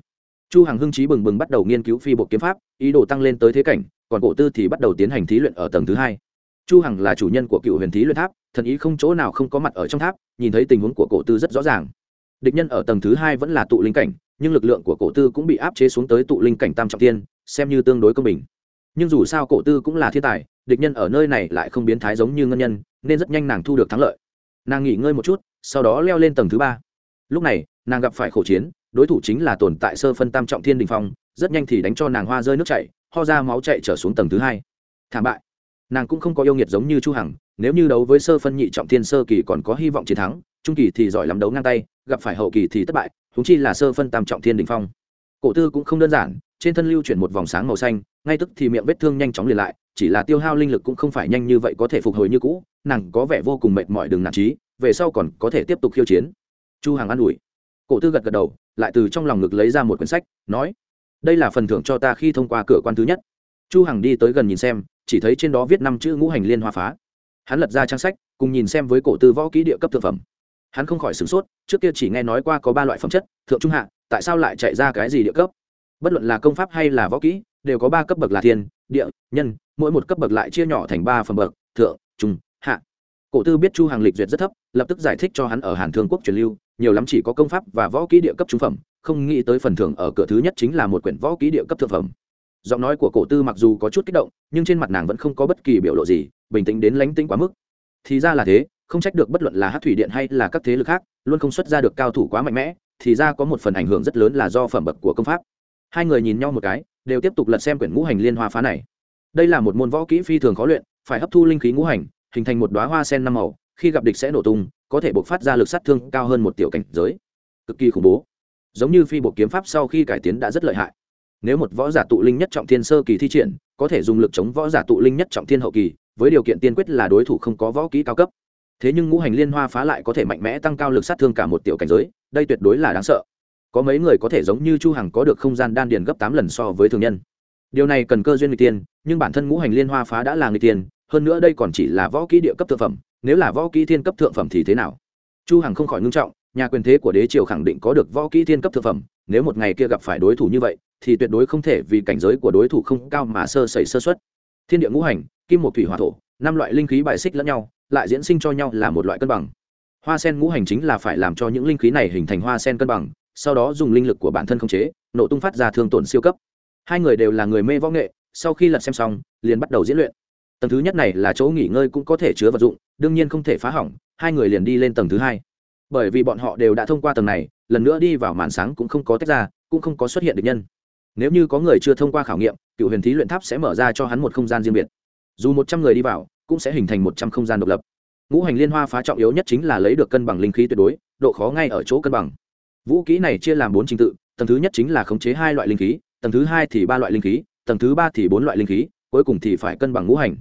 Chu hằng hưng trí bừng bừng bắt đầu nghiên cứu phi bộ kiếm pháp, ý đồ tăng lên tới thế cảnh, còn cổ tư thì bắt đầu tiến hành thí luyện ở tầng thứ hai. Chu hằng là chủ nhân của cựu huyền thí luyện tháp, thần ý không chỗ nào không có mặt ở trong tháp, nhìn thấy tình huống của cổ tư rất rõ ràng. Địch nhân ở tầng thứ hai vẫn là tụ linh cảnh nhưng lực lượng của cổ tư cũng bị áp chế xuống tới tụ linh cảnh tam trọng tiên xem như tương đối công bình. Nhưng dù sao cổ tư cũng là thiên tài, địch nhân ở nơi này lại không biến thái giống như ngân nhân, nên rất nhanh nàng thu được thắng lợi. Nàng nghỉ ngơi một chút, sau đó leo lên tầng thứ ba. Lúc này, nàng gặp phải khổ chiến, đối thủ chính là tồn tại sơ phân tam trọng thiên đình phong, rất nhanh thì đánh cho nàng hoa rơi nước chảy, ho ra máu chạy trở xuống tầng thứ hai. Thảm bại. Nàng cũng không có yêu nghiệt giống như chu hằng, nếu như đấu với sơ phân nhị trọng thiên sơ kỳ còn có hy vọng chiến thắng, trung kỳ thì giỏi lắm đấu ngang tay, gặp phải hậu kỳ thì thất bại húng chi là sơ phân tam trọng thiên đình phong. Cổ tư cũng không đơn giản, trên thân lưu chuyển một vòng sáng màu xanh, ngay tức thì miệng vết thương nhanh chóng liền lại, chỉ là tiêu hao linh lực cũng không phải nhanh như vậy có thể phục hồi như cũ, nàng có vẻ vô cùng mệt mỏi đừng nản trí, về sau còn có thể tiếp tục khiêu chiến. Chu hằng an ủi. Cổ tư gật gật đầu, lại từ trong lòng ngực lấy ra một quyển sách, nói, đây là phần thưởng cho ta khi thông qua cửa quan thứ nhất. Chu hằng đi tới gần nhìn xem, chỉ thấy trên đó viết năm chữ ngũ hành liên hoa phá. Hắn lật ra trang sách, cùng nhìn xem với cổ tư võ kỹ địa cấp thượng phẩm hắn không khỏi sửng sốt, trước kia chỉ nghe nói qua có ba loại phẩm chất, thượng trung hạ, tại sao lại chạy ra cái gì địa cấp? Bất luận là công pháp hay là võ kỹ, đều có ba cấp bậc là thiên, địa, nhân, mỗi một cấp bậc lại chia nhỏ thành ba phẩm bậc, thượng, trung, hạ. Cổ tư biết chu hàng lịch duyệt rất thấp, lập tức giải thích cho hắn ở hàn thương quốc truyền lưu, nhiều lắm chỉ có công pháp và võ kỹ địa cấp trung phẩm, không nghĩ tới phần thưởng ở cửa thứ nhất chính là một quyển võ kỹ địa cấp thượng phẩm. Giọng nói của cổ tư mặc dù có chút kích động, nhưng trên mặt nàng vẫn không có bất kỳ biểu lộ gì, bình tĩnh đến lánh tĩnh quá mức. Thì ra là thế không trách được bất luận là hát thủy điện hay là các thế lực khác, luôn không xuất ra được cao thủ quá mạnh mẽ, thì ra có một phần ảnh hưởng rất lớn là do phẩm bậc của công pháp. Hai người nhìn nhau một cái, đều tiếp tục lật xem quyển ngũ hành liên hoa phá này. Đây là một môn võ kỹ phi thường khó luyện, phải hấp thu linh khí ngũ hành, hình thành một đoá hoa sen năm màu, khi gặp địch sẽ nổ tung, có thể bộc phát ra lực sát thương cao hơn một tiểu cảnh giới. Cực kỳ khủng bố. Giống như phi bộ kiếm pháp sau khi cải tiến đã rất lợi hại. Nếu một võ giả tụ linh nhất trọng thiên sơ kỳ thi triển, có thể dùng lực chống võ giả tụ linh nhất trọng thiên hậu kỳ, với điều kiện tiên quyết là đối thủ không có võ kỹ cao cấp thế nhưng ngũ hành liên hoa phá lại có thể mạnh mẽ tăng cao lực sát thương cả một tiểu cảnh giới, đây tuyệt đối là đáng sợ. Có mấy người có thể giống như chu hằng có được không gian đan điền gấp tám lần so với thường nhân. Điều này cần cơ duyên người tiên, nhưng bản thân ngũ hành liên hoa phá đã là người tiên, hơn nữa đây còn chỉ là võ kỹ địa cấp thượng phẩm, nếu là võ kỹ thiên cấp thượng phẩm thì thế nào? Chu hằng không khỏi ngưng trọng, nhà quyền thế của đế triều khẳng định có được võ kỹ thiên cấp thượng phẩm, nếu một ngày kia gặp phải đối thủ như vậy, thì tuyệt đối không thể vì cảnh giới của đối thủ không cao mà sơ sẩy sơ suất. Thiên địa ngũ hành, kim một thủy hỏa thổ, năm loại linh khí bài xích lẫn nhau lại diễn sinh cho nhau là một loại cân bằng. Hoa sen ngũ hành chính là phải làm cho những linh khí này hình thành hoa sen cân bằng, sau đó dùng linh lực của bản thân khống chế, nổ tung phát ra thương tổn siêu cấp. Hai người đều là người mê võ nghệ, sau khi lật xem xong, liền bắt đầu diễn luyện. Tầng thứ nhất này là chỗ nghỉ ngơi cũng có thể chứa vật dụng, đương nhiên không thể phá hỏng, hai người liền đi lên tầng thứ hai. Bởi vì bọn họ đều đã thông qua tầng này, lần nữa đi vào màn sáng cũng không có tách ra, cũng không có xuất hiện được nhân. Nếu như có người chưa thông qua khảo nghiệm, cựu huyền thí luyện tháp sẽ mở ra cho hắn một không gian riêng biệt. Dù một trăm người đi vào cũng sẽ hình thành một trăm không gian độc lập. Ngũ hành liên hoa phá trọng yếu nhất chính là lấy được cân bằng linh khí tuyệt đối, độ khó ngay ở chỗ cân bằng. Vũ kỹ này chia làm bốn trình tự, tầng thứ nhất chính là khống chế hai loại linh khí, tầng thứ hai thì ba loại linh khí, tầng thứ ba thì bốn loại linh khí, cuối cùng thì phải cân bằng ngũ hành.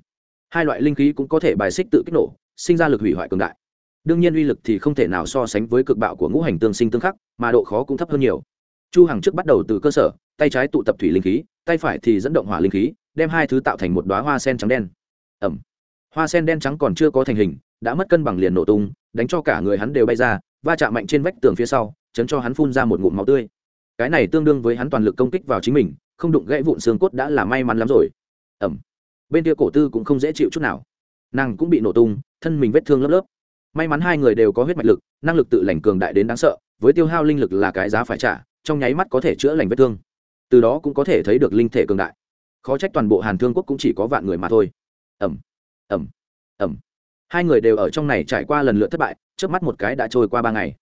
Hai loại linh khí cũng có thể bài xích tự kích nổ, sinh ra lực hủy hoại cường đại. Đương nhiên uy lực thì không thể nào so sánh với cực bạo của ngũ hành tương sinh tương khắc, mà độ khó cũng thấp hơn nhiều. Chu hằng trước bắt đầu từ cơ sở, tay trái tụ tập thủy linh khí, tay phải thì dẫn động hỏa linh khí, đem hai thứ tạo thành một đóa hoa sen trắng đen. Ẩm hoa sen đen trắng còn chưa có thành hình, đã mất cân bằng liền nổ tung, đánh cho cả người hắn đều bay ra, va chạm mạnh trên vách tường phía sau, chấn cho hắn phun ra một ngụm máu tươi. Cái này tương đương với hắn toàn lực công kích vào chính mình, không đụng gãy vụn xương cốt đã là may mắn lắm rồi. Ẩm. Bên kia cổ tư cũng không dễ chịu chút nào. Nàng cũng bị nổ tung, thân mình vết thương lớp lớp. May mắn hai người đều có huyết mạch lực, năng lực tự lành cường đại đến đáng sợ, với tiêu hao linh lực là cái giá phải trả, trong nháy mắt có thể chữa lành vết thương. Từ đó cũng có thể thấy được linh thể cường đại. Khó trách toàn bộ hàn thương quốc cũng chỉ có vạn người mà thôi. Ẩm ẩm. Ẩm. Hai người đều ở trong này trải qua lần lượt thất bại, trước mắt một cái đã trôi qua ba ngày.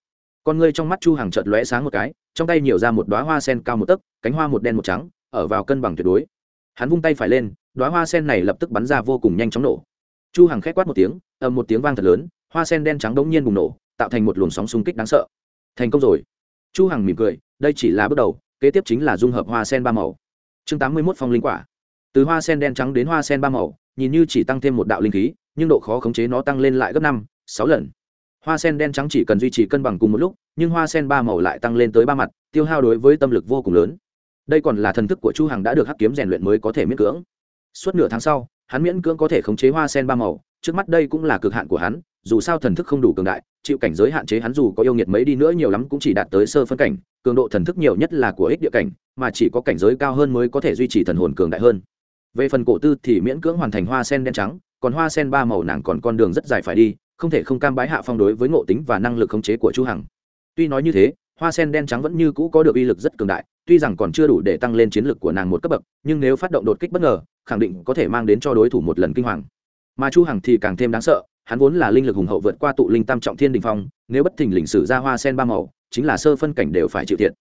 Con ngươi trong mắt chu hàng chợt lóe sáng một cái, trong tay nhiều ra một đoá hoa sen cao một tấc, cánh hoa một đen một trắng, ở vào cân bằng tuyệt đối. Hắn vung tay phải lên đoá hoa sen này lập tức bắn ra vô cùng nhanh chóng nổ. Chu hàng khét quát một tiếng, ầm một tiếng vang thật lớn, hoa sen đen trắng đống nhiên bùng nổ, tạo thành một luồng sóng xung kích đáng sợ. Thành công rồi. Chu hằng mỉm cười, đây chỉ là bước đầu, kế tiếp chính là dung hợp hoa sen ba màu. Chương tám mươi 81 phong linh quả. Từ hoa sen đen trắng đến hoa sen ba màu nhìn như chỉ tăng thêm một đạo linh khí, nhưng độ khó khống chế nó tăng lên lại gấp năm, sáu lần. Hoa sen đen trắng chỉ cần duy trì cân bằng cùng một lúc, nhưng hoa sen ba màu lại tăng lên tới ba mặt, tiêu hao đối với tâm lực vô cùng lớn. Đây còn là thần thức của chu hằng đã được hắc kiếm rèn luyện mới có thể miễn cưỡng. Suốt nửa tháng sau, hắn miễn cưỡng có thể khống chế hoa sen ba màu, trước mắt đây cũng là cực hạn của hắn, dù sao thần thức không đủ cường đại, chịu cảnh giới hạn chế hắn dù có yêu nghiệt mấy đi nữa nhiều lắm cũng chỉ đạt tới sơ phân cảnh, cường độ thần thức nhiều nhất là của ích địa cảnh, mà chỉ có cảnh giới cao hơn mới có thể duy trì thần hồn cường đại hơn về phần cổ tư thì miễn cưỡng hoàn thành hoa sen đen trắng, còn hoa sen ba màu nàng còn con đường rất dài phải đi, không thể không cam bái hạ phong đối với ngộ tính và năng lực khống chế của chu hằng. Tuy nói như thế, hoa sen đen trắng vẫn như cũ có được uy lực rất cường đại, tuy rằng còn chưa đủ để tăng lên chiến lực của nàng một cấp bậc, nhưng nếu phát động đột kích bất ngờ, khẳng định có thể mang đến cho đối thủ một lần kinh hoàng. Mà chu hằng thì càng thêm đáng sợ, hắn vốn là linh lực hùng hậu vượt qua tụ linh tam trọng thiên đình phong, nếu bất thình lình sử ra hoa sen ba màu, chính là sơ phân cảnh đều phải chịu thiệt.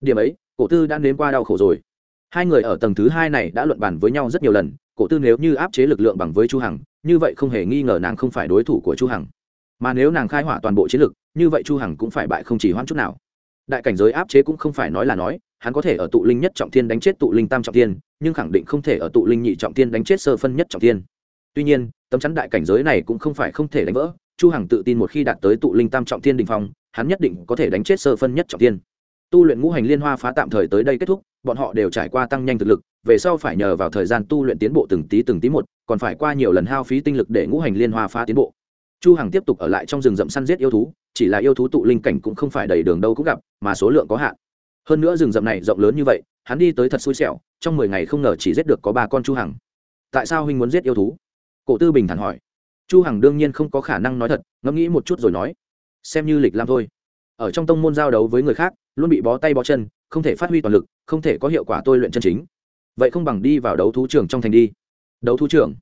Điểm ấy, cổ tư đã nếm qua đau khổ rồi hai người ở tầng thứ hai này đã luận bàn với nhau rất nhiều lần, cổ tư nếu như áp chế lực lượng bằng với chu hằng, như vậy không hề nghi ngờ nàng không phải đối thủ của chu hằng. Mà nếu nàng khai hỏa toàn bộ chiến lực, như vậy chu hằng cũng phải bại không chỉ hoãn chút nào. Đại cảnh giới áp chế cũng không phải nói là nói, hắn có thể ở tụ linh nhất trọng thiên đánh chết tụ linh tam trọng thiên, nhưng khẳng định không thể ở tụ linh nhị trọng thiên đánh chết sơ phân nhất trọng thiên. Tuy nhiên, tấm chắn đại cảnh giới này cũng không phải không thể đánh vỡ, chu hằng tự tin một khi đạt tới tụ linh tam trọng thiên đỉnh phong, hắn nhất định có thể đánh chết sơ phân nhất trọng thiên tu luyện ngũ hành liên hoa phá tạm thời tới đây kết thúc, bọn họ đều trải qua tăng nhanh thực lực, về sau phải nhờ vào thời gian tu luyện tiến bộ từng tí từng tí một, còn phải qua nhiều lần hao phí tinh lực để ngũ hành liên hoa phá tiến bộ. Chu hằng tiếp tục ở lại trong rừng rậm săn giết yêu thú, chỉ là yêu thú tụ linh cảnh cũng không phải đầy đường đâu cũng gặp, mà số lượng có hạn. Hơn nữa rừng rậm này rộng lớn như vậy, hắn đi tới thật xui xẻo, trong mười ngày không ngờ chỉ giết được có ba con chu hằng. Tại sao huynh muốn giết yêu thú? Cổ tư bình thản hỏi. Chu hằng đương nhiên không có khả năng nói thật, ngẫm nghĩ một chút rồi nói. Xem như lịch làm thôi. Ở trong tông môn giao đấu với người khác luôn bị bó tay bó chân, không thể phát huy toàn lực, không thể có hiệu quả tôi luyện chân chính. Vậy không bằng đi vào đấu thú trường trong thành đi. Đấu thú trường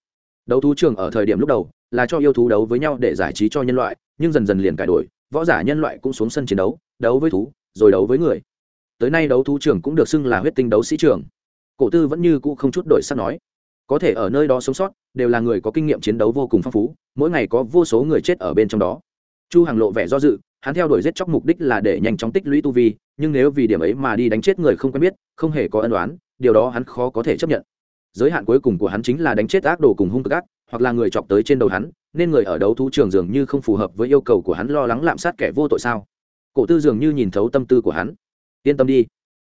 đấu thú trường ở thời điểm lúc đầu, là cho yêu thú đấu với nhau để giải trí cho nhân loại, nhưng dần dần liền cải đổi, võ giả nhân loại cũng xuống sân chiến đấu đấu với thú, rồi đấu với người. Tới nay đấu thú trường cũng được xưng là huyết tinh đấu sĩ trường cổ tư vẫn như cũ không chút đổi sắc nói. Có thể ở nơi đó sống sót, đều là người có kinh nghiệm chiến đấu vô cùng phong phú, mỗi ngày có vô số người chết ở bên trong đó. Chu hàng lộ vẻ do dự, hắn theo đuổi giết chóc mục đích là để nhanh chóng tích lũy tu vi nhưng nếu vì điểm ấy mà đi đánh chết người không quen biết, không hề có ân đoán điều đó hắn khó có thể chấp nhận. Giới hạn cuối cùng của hắn chính là đánh chết ác đồ cùng hung cực ác, hoặc là người chọc tới trên đầu hắn, nên người ở đấu thú trường dường như không phù hợp với yêu cầu của hắn lo lắng lạm sát kẻ vô tội sao? Cổ tư dường như nhìn thấu tâm tư của hắn. Yên tâm đi.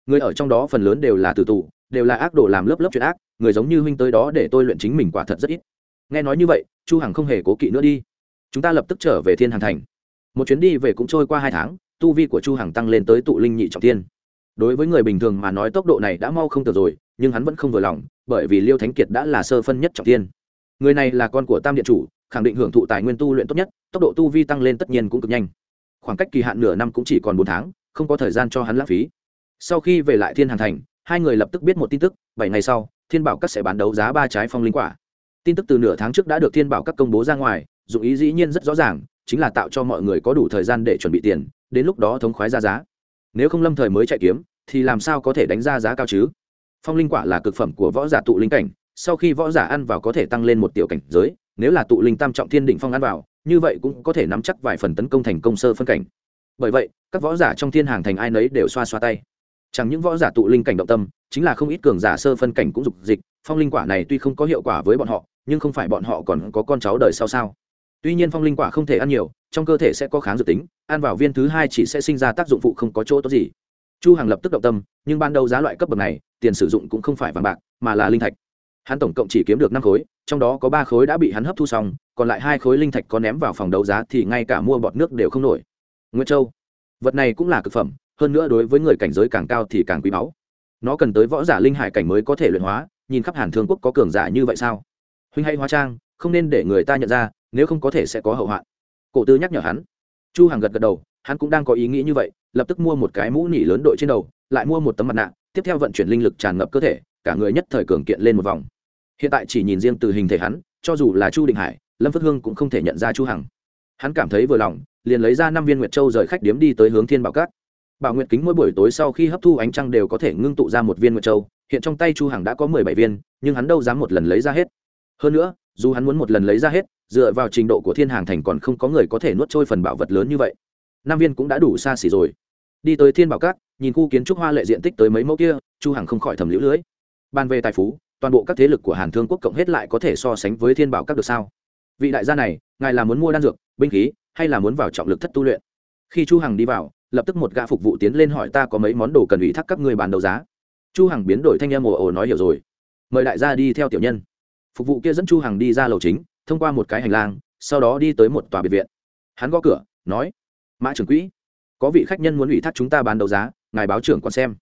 Người ở trong đó phần lớn đều là tử tù, đều là ác đồ làm lớp lớp chuyện ác, người giống như huynh tới đó để tôi luyện chính mình quả thật rất ít. Nghe nói như vậy, chu hằng không hề cố kỵ nữa đi. Chúng ta lập tức trở về thiên hàn thành. Một chuyến đi về cũng trôi qua hai tháng tu vi của chu hằng tăng lên tới tụ linh nhị trọng thiên. Đối với người bình thường mà nói tốc độ này đã mau không từ rồi, nhưng hắn vẫn không vừa lòng, bởi vì liêu thánh kiệt đã là sơ phân nhất trọng thiên. Người này là con của tam điện chủ, khẳng định hưởng thụ tài nguyên tu luyện tốt nhất, tốc độ tu vi tăng lên tất nhiên cũng cực nhanh. Khoảng cách kỳ hạn nửa năm cũng chỉ còn bốn tháng, không có thời gian cho hắn lãng phí. Sau khi về lại thiên hàn thành, hai người lập tức biết một tin tức, bảy ngày sau, thiên bảo các sẽ bán đấu giá ba trái phong linh quả. Tin tức từ nửa tháng trước đã được thiên bảo các công bố ra ngoài, dụng ý dĩ nhiên rất rõ ràng, chính là tạo cho mọi người có đủ thời gian để chuẩn bị tiền đến lúc đó thống khoái ra giá. Nếu không lâm thời mới chạy kiếm, thì làm sao có thể đánh ra giá cao chứ? Phong linh quả là cực phẩm của võ giả tụ linh cảnh, sau khi võ giả ăn vào có thể tăng lên một tiểu cảnh giới, nếu là tụ linh tam trọng thiên đỉnh phong ăn vào, như vậy cũng có thể nắm chắc vài phần tấn công thành công sơ phân cảnh. Bởi vậy, các võ giả trong thiên hàng thành ai nấy đều xoa xoa tay. Chẳng những võ giả tụ linh cảnh động tâm, chính là không ít cường giả sơ phân cảnh cũng dục dịch, phong linh quả này tuy không có hiệu quả với bọn họ, nhưng không phải bọn họ còn có con cháu đời sau sao? Tuy nhiên phong linh quả không thể ăn nhiều, trong cơ thể sẽ có kháng dược tính, ăn vào viên thứ hai chỉ sẽ sinh ra tác dụng phụ không có chỗ tốt gì. Chu hằng lập tức động tâm, nhưng ban đầu giá loại cấp bậc này, tiền sử dụng cũng không phải vàng bạc, mà là linh thạch. Hắn tổng cộng chỉ kiếm được năm khối, trong đó có ba khối đã bị hắn hấp thu xong, còn lại hai khối linh thạch có ném vào phòng đấu giá thì ngay cả mua bọt nước đều không nổi. Nguyễn châu, vật này cũng là cực phẩm, hơn nữa đối với người cảnh giới càng cao thì càng quý báu. Nó cần tới võ giả linh hải cảnh mới có thể luyện hóa, nhìn khắp hàn thương quốc có cường giả như vậy sao? Huynh hay hóa trang, không nên để người ta nhận ra nếu không có thể sẽ có hậu hoạn. Cổ tư nhắc nhở hắn. Chu hằng gật gật đầu, hắn cũng đang có ý nghĩ như vậy, lập tức mua một cái mũ nỉ lớn đội trên đầu, lại mua một tấm mặt nạ, tiếp theo vận chuyển linh lực tràn ngập cơ thể, cả người nhất thời cường kiện lên một vòng. Hiện tại chỉ nhìn riêng từ hình thể hắn, cho dù là chu Đình hải, lâm phất hương cũng không thể nhận ra chu hằng. Hắn cảm thấy vừa lòng, liền lấy ra năm viên nguyệt châu rời khách điếm đi tới hướng thiên bảo cát. Bảo nguyệt kính mỗi buổi tối sau khi hấp thu ánh trăng đều có thể ngưng tụ ra một viên nguyệt châu, hiện trong tay chu hằng đã có mười bảy viên, nhưng hắn đâu dám một lần lấy ra hết. Hơn nữa, dù hắn muốn một lần lấy ra hết dựa vào trình độ của thiên hàng thành còn không có người có thể nuốt trôi phần bảo vật lớn như vậy. Nam viên cũng đã đủ xa xỉ rồi. Đi tới thiên bảo cát nhìn khu kiến trúc hoa lệ diện tích tới mấy mẫu kia, chu hằng không khỏi thầm lũ lưới. Ban về tài phú, toàn bộ các thế lực của hàn thương quốc cộng hết lại có thể so sánh với thiên bảo các được sao? Vị đại gia này, ngài là muốn mua đan dược, binh khí, hay là muốn vào trọng lực thất tu luyện? Khi chu hằng đi vào, lập tức một gã phục vụ tiến lên hỏi ta có mấy món đồ cần ủy thác các người bàn đấu giá. Chu hằng biến đổi thanh em ồ ồ nói hiểu rồi. Mời đại gia đi theo tiểu nhân. Phục vụ kia dẫn chu hằng đi ra lầu chính thông qua một cái hành lang, sau đó đi tới một tòa biệt viện. Hắn gõ cửa, nói, mã trưởng quỹ, có vị khách nhân muốn ủy thác chúng ta bán đấu giá, ngài báo trưởng còn xem.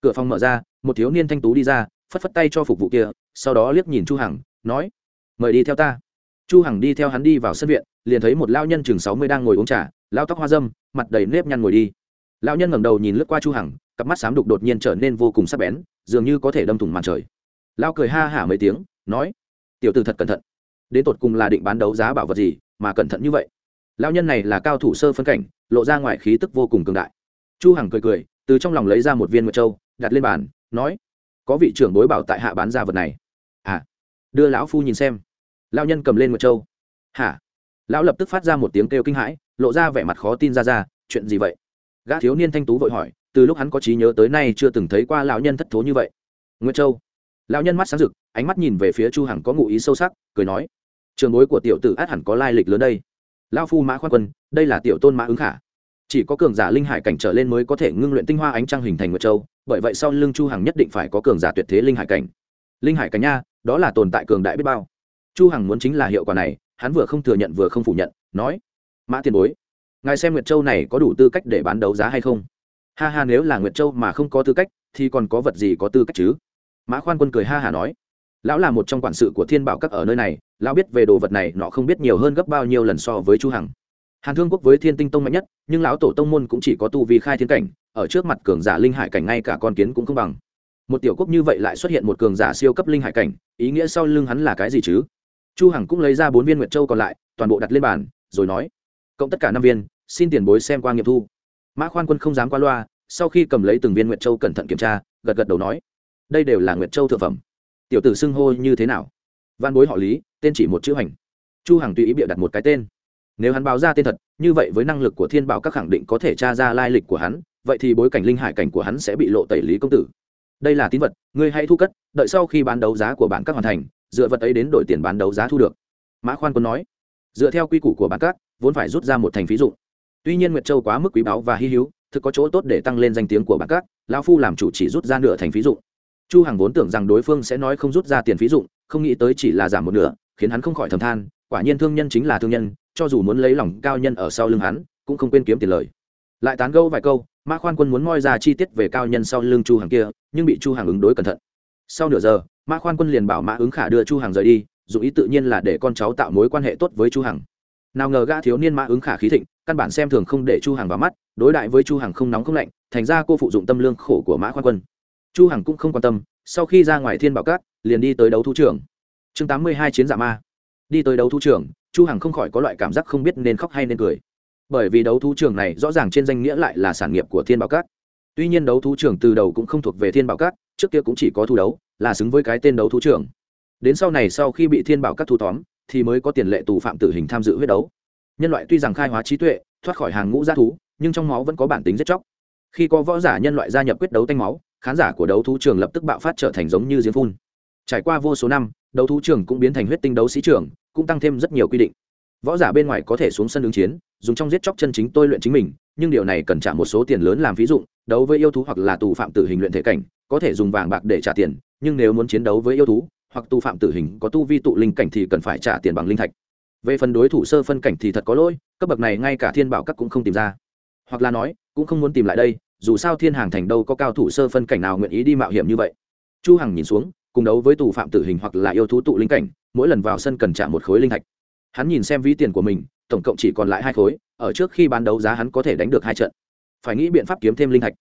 Cửa phòng mở ra, một thiếu niên thanh tú đi ra, phất phất tay cho phục vụ kia, sau đó liếc nhìn chu hằng, nói, mời đi theo ta. Chu hằng đi theo hắn đi vào sân viện, liền thấy một lao nhân chừng sáu mươi đang ngồi uống trà, lao tóc hoa dâm, mặt đầy nếp nhăn ngồi đi. Lão nhân ngẩng đầu nhìn lướt qua chu hằng, cặp mắt xám đục đột nhiên trở nên vô cùng sắc bén, dường như có thể đâm thủng màn trời. Lao cười ha hả mấy tiếng, nói, tiểu tử thật cẩn thận đến tột cùng là định bán đấu giá bảo vật gì mà cẩn thận như vậy. Lão nhân này là cao thủ sơ phân cảnh, lộ ra ngoài khí tức vô cùng cường đại. Chu hằng cười cười, từ trong lòng lấy ra một viên nguyệt châu, đặt lên bàn, nói, có vị trưởng bối bảo tại hạ bán ra vật này. À. Đưa lão phu nhìn xem. Lão nhân cầm lên nguyệt châu. Hả? Lão lập tức phát ra một tiếng kêu kinh hãi, lộ ra vẻ mặt khó tin ra ra, chuyện gì vậy? Gã thiếu niên thanh tú vội hỏi, từ lúc hắn có trí nhớ tới nay chưa từng thấy qua lão nhân thất thố như vậy. Nguyệt châu. Lão nhân mắt sáng rực, ánh mắt nhìn về phía chu hằng có ngụ ý sâu sắc, cười nói trường bối của tiểu tử át hẳn có lai lịch lớn đây. Lão phu mã khoan quân, đây là tiểu tôn mã ứng khả. Chỉ có cường giả linh hải cảnh trở lên mới có thể ngưng luyện tinh hoa ánh trăng hình thành nguyệt châu, bởi vậy sau lưng chu hằng nhất định phải có cường giả tuyệt thế linh hải cảnh. Linh hải cảnh nha, đó là tồn tại cường đại biết bao. Chu hằng muốn chính là hiệu quả này, hắn vừa không thừa nhận vừa không phủ nhận, nói, mã tiền bối, ngài xem nguyệt châu này có đủ tư cách để bán đấu giá hay không? Ha ha, nếu là nguyệt châu mà không có tư cách, thì còn có vật gì có tư cách chứ? Mã khoan quân cười ha hà nói, lão là một trong quản sự của thiên bảo các ở nơi này lão biết về đồ vật này, nọ không biết nhiều hơn gấp bao nhiêu lần so với chu hằng. Hàn thương quốc với thiên tinh tông mạnh nhất, nhưng lão tổ tông môn cũng chỉ có tu vi khai thiên cảnh, ở trước mặt cường giả linh hải cảnh ngay cả con kiến cũng không bằng. Một tiểu quốc như vậy lại xuất hiện một cường giả siêu cấp linh hải cảnh, ý nghĩa sau lưng hắn là cái gì chứ? Chu hằng cũng lấy ra bốn viên nguyệt châu còn lại, toàn bộ đặt lên bàn, rồi nói, cộng tất cả năm viên, xin tiền bối xem qua nghiệm thu. Mã khoan quân không dám qua loa, sau khi cầm lấy từng viên nguyệt châu cẩn thận kiểm tra, gật gật đầu nói, đây đều là nguyệt châu thượng phẩm. Tiểu tử xưng hô như thế nào? Văn bối họ lý tên chỉ một chữ hành chu hằng tùy ý bịa đặt một cái tên. Nếu hắn báo ra tên thật, như vậy với năng lực của thiên bảo các khẳng định có thể tra ra lai lịch của hắn, vậy thì bối cảnh linh hải cảnh của hắn sẽ bị lộ tẩy lý công tử. Đây là tín vật, ngươi hãy thu cất, đợi sau khi bán đấu giá của bản các hoàn thành, dựa vật ấy đến đổi tiền bán đấu giá thu được. Mã khoan quân nói. Dựa theo quy củ của bản các, vốn phải rút ra một thành phí dụng. Tuy nhiên nguyệt châu quá mức quý báu và hy hữu, thực có chỗ tốt để tăng lên danh tiếng của bản các, lão phu làm chủ chỉ rút ra nửa thành phí dụng. Chu hằng vốn tưởng rằng đối phương sẽ nói không rút ra tiền phí dụng, không nghĩ tới chỉ là giảm một nửa khiến hắn không khỏi thầm than, quả nhiên thương nhân chính là thương nhân, cho dù muốn lấy lòng cao nhân ở sau lưng hắn, cũng không quên kiếm tiền lời. Lại tán gẫu vài câu mã khoan quân muốn moi ra chi tiết về cao nhân sau lưng chu hàng kia, nhưng bị chu hàng ứng đối cẩn thận. Sau nửa giờ mã khoan quân liền bảo mã ứng khả đưa chu hàng rời đi dù ý tự nhiên là để con cháu tạo mối quan hệ tốt với chu hằng. Nào ngờ gã thiếu niên mã ứng khả khí thịnh, căn bản xem thường không để chu hằng vào mắt, đối đại với chu hằng không nóng không lạnh, thành ra cô phụ dụng tâm lương khổ của mã khoan quân. Chu hằng cũng không quan tâm, sau khi ra ngoài thiên bảo cát, liền đi tới đấu thu trưởng chương 82 chiến giả ma. Đi tới đấu thu trưởng chu hằng không khỏi có loại cảm giác không biết nên khóc hay nên cười. Bởi vì đấu thú trường này rõ ràng trên danh nghĩa lại là sản nghiệp của thiên bảo cát tuy nhiên đấu thú trường từ đầu cũng không thuộc về thiên bảo cát trước kia cũng chỉ có thu đấu, là xứng với cái tên đấu thú trường. Đến sau này sau khi bị thiên bảo cát thu tóm, thì mới có tiền lệ tù phạm tử hình tham dự huyết đấu. Nhân loại tuy rằng khai hóa trí tuệ, thoát khỏi hàng ngũ g thú, nhưng trong máu vẫn có bản tính giết chóc. Khi có võ giả nhân loại gia nhập quyết đấu tanh máu, khán giả của đấu thú trường lập tức bạo phát trở thành giống như giếng phun. Trải qua vô số năm đấu thú trường cũng biến thành huyết tinh đấu sĩ trường cũng tăng thêm rất nhiều quy định. Võ giả bên ngoài có thể xuống sân ứng chiến, dùng trong giết chóc chân chính tôi luyện chính mình, nhưng điều này cần trả một số tiền lớn làm ví dụ, đấu với yêu thú hoặc là tù phạm tử hình luyện thể cảnh, có thể dùng vàng bạc để trả tiền, nhưng nếu muốn chiến đấu với yêu thú, hoặc tù phạm tử hình có tu vi tụ linh cảnh thì cần phải trả tiền bằng linh thạch. Về phần đối thủ sơ phân cảnh thì thật có lỗi, cấp bậc này ngay cả thiên bảo các cũng không tìm ra. Hoặc là nói, cũng không muốn tìm lại đây, dù sao thiên hàng thành đâu có cao thủ sơ phân cảnh nào nguyện ý đi mạo hiểm như vậy. Chu hằng nhìn xuống cùng đấu với tù phạm tử hình hoặc là yêu thú tụ linh cảnh, mỗi lần vào sân cần trả một khối linh thạch. Hắn nhìn xem ví tiền của mình, tổng cộng chỉ còn lại hai khối, ở trước khi bán đấu giá hắn có thể đánh được hai trận. Phải nghĩ biện pháp kiếm thêm linh thạch.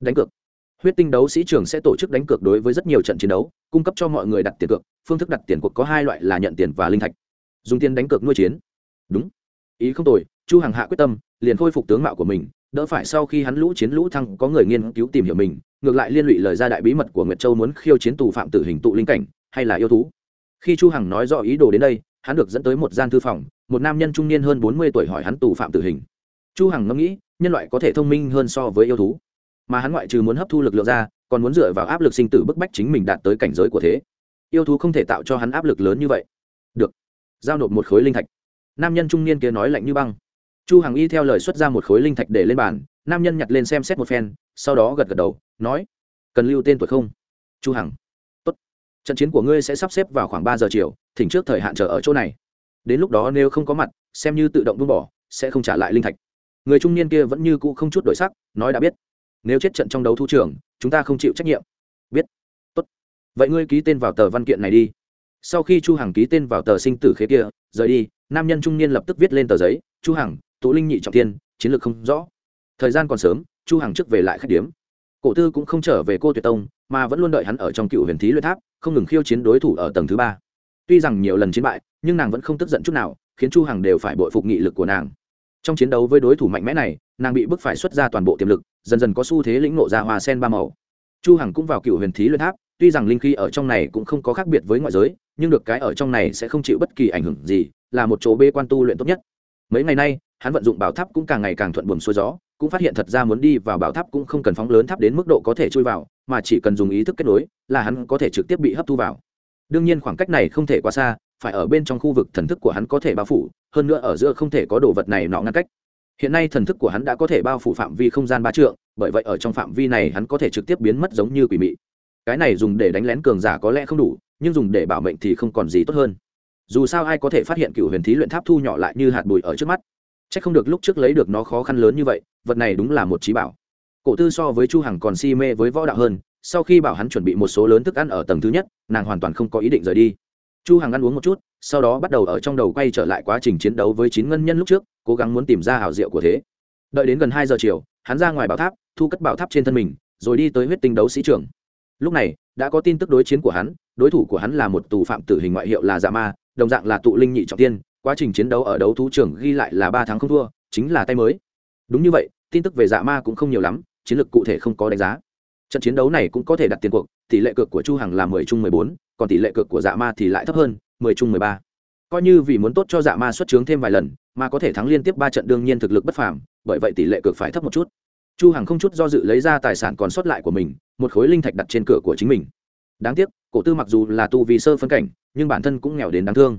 Đánh cược. Huyết tinh đấu sĩ trường sẽ tổ chức đánh cược đối với rất nhiều trận chiến đấu, cung cấp cho mọi người đặt tiền cược, phương thức đặt tiền cuộc có hai loại là nhận tiền và linh thạch. Dùng tiền đánh cược nuôi chiến. Đúng. Ý không tồi, chu hằng hạ quyết tâm, liền khôi phục tướng mạo của mình, đỡ phải sau khi hắn lũ chiến lũ thăng, có người nghiên cứu tìm hiểu mình ngược lại liên lụy lời ra đại bí mật của nguyệt châu muốn khiêu chiến tù phạm tử hình tụ linh cảnh, hay là yêu thú? Khi chu hằng nói rõ ý đồ đến đây, hắn được dẫn tới một gian thư phòng, một nam nhân trung niên hơn bốn mươi tuổi hỏi hắn tù phạm tử hình. Chu hằng ngẫm nghĩ, nhân loại có thể thông minh hơn so với yêu thú. Mà hắn ngoại trừ muốn hấp thu lực lượng ra, còn muốn dựa vào áp lực sinh tử bức bách chính mình đạt tới cảnh giới của thế. Yêu thú không thể tạo cho hắn áp lực lớn như vậy. Được. Giao nộp một khối linh thạch. Nam nhân trung niên kia nói lạnh như băng. Chu hằng y theo lời xuất ra một khối linh thạch để lên bàn nam nhân nhặt lên xem xét một phen sau đó gật gật đầu nói cần lưu tên tuổi không? Chu hằng. Tốt. Trận chiến của ngươi sẽ sắp xếp vào khoảng ba giờ chiều thỉnh trước thời hạn chờ ở chỗ này. Đến lúc đó nếu không có mặt xem như tự động buông bỏ sẽ không trả lại linh thạch. Người trung niên kia vẫn như cũ không chút đổi sắc nói đã biết. Nếu chết trận trong đấu thu trưởng, chúng ta không chịu trách nhiệm. Biết. Tốt. Vậy ngươi ký tên vào tờ văn kiện này đi. Sau khi chu hằng ký tên vào tờ sinh tử khế kia rời đi nam nhân trung niên lập tức viết lên tờ giấy chu hằng tụ linh nhị trọng tiên chiến lược không rõ thời gian còn sớm, chu hằng trước về lại khách điếm. Cổ tư cũng không trở về cô tuyệt tông, mà vẫn luôn đợi hắn ở trong cựu huyền thí luyện tháp, không ngừng khiêu chiến đối thủ ở tầng thứ ba. Tuy rằng nhiều lần chiến bại, nhưng nàng vẫn không tức giận chút nào, khiến chu hằng đều phải bội phục nghị lực của nàng. Trong chiến đấu với đối thủ mạnh mẽ này, nàng bị bức phải xuất ra toàn bộ tiềm lực, dần dần có xu thế lĩnh nộ ra hoa sen ba màu. Chu hằng cũng vào cựu huyền thí luyện tháp, tuy rằng linh khí ở trong này cũng không có khác biệt với ngoại giới, nhưng được cái ở trong này sẽ không chịu bất kỳ ảnh hưởng gì, là một chỗ bê quan tu luyện tốt nhất. Mấy ngày nay hắn vận dụng bảo tháp cũng càng ngày càng thuận buồm xuôi gió, cũng phát hiện thật ra muốn đi vào bảo tháp cũng không cần phóng lớn tháp đến mức độ có thể chui vào, mà chỉ cần dùng ý thức kết nối là hắn có thể trực tiếp bị hấp thu vào. Đương nhiên khoảng cách này không thể quá xa, phải ở bên trong khu vực thần thức của hắn có thể bao phủ, hơn nữa ở giữa không thể có đồ vật này nọ ngăn cách. Hiện nay thần thức của hắn đã có thể bao phủ phạm vi không gian ba trượng, bởi vậy ở trong phạm vi này hắn có thể trực tiếp biến mất giống như quỷ mị. Cái này dùng để đánh lén cường giả có lẽ không đủ, nhưng dùng để bảo mệnh thì không còn gì tốt hơn. Dù sao ai có thể phát hiện cựu huyền thí luyện tháp thu nhỏ lại như hạt bụi ở trước mắt c h ắ c không được lúc trước lấy được nó khó khăn lớn như vậy, vật này đúng là một trí bảo. Cổ tư so với chu hằng còn si mê với võ đạo hơn, sau khi bảo hắn chuẩn bị một số lớn thức ăn ở tầng thứ nhất, nàng hoàn toàn không có ý định rời đi. Chu hằng ăn uống một chút, sau đó bắt đầu ở trong đầu quay trở lại quá trình chiến đấu với chín ngân nhân lúc trước, cố gắng muốn tìm ra hảo diệu của thế. Đợi đến gần hai giờ chiều, hắn ra ngoài bảo tháp, thu cất bảo tháp trên thân mình, rồi đi tới huyết tinh đấu sĩ trưởng lúc này, đã có tin tức đối chiến của hắn, đối thủ của hắn là một tù phạm tử hình ngoại hiệu là dạ ma, đồng dạng là tụ linh nhị trọng tiên quá trình chiến đấu ở đấu thú trường ghi lại là ba tháng không thua, chính là tay mới. Đúng như vậy, tin tức về dạ ma cũng không nhiều lắm, chiến lược cụ thể không có đánh giá. Trận chiến đấu này cũng có thể đặt tiền cuộc, tỷ lệ cược của chu hằng là mười chung mười bốn, còn tỷ lệ cược của dạ ma thì lại thấp hơn, mười chung mười ba. Coi như vì muốn tốt cho dạ ma xuất chướng thêm vài lần, mà có thể thắng liên tiếp ba trận đương nhiên thực lực bất phàm, bởi vậy tỷ lệ cược phải thấp một chút. Chu hằng không chút do dự lấy ra tài sản còn sót lại của mình, một khối linh thạch đặt trên cửa của chính mình. Đáng tiếc, cổ tư mặc dù là tu vì sơ phân cảnh, nhưng bản thân cũng nghèo đến đáng thương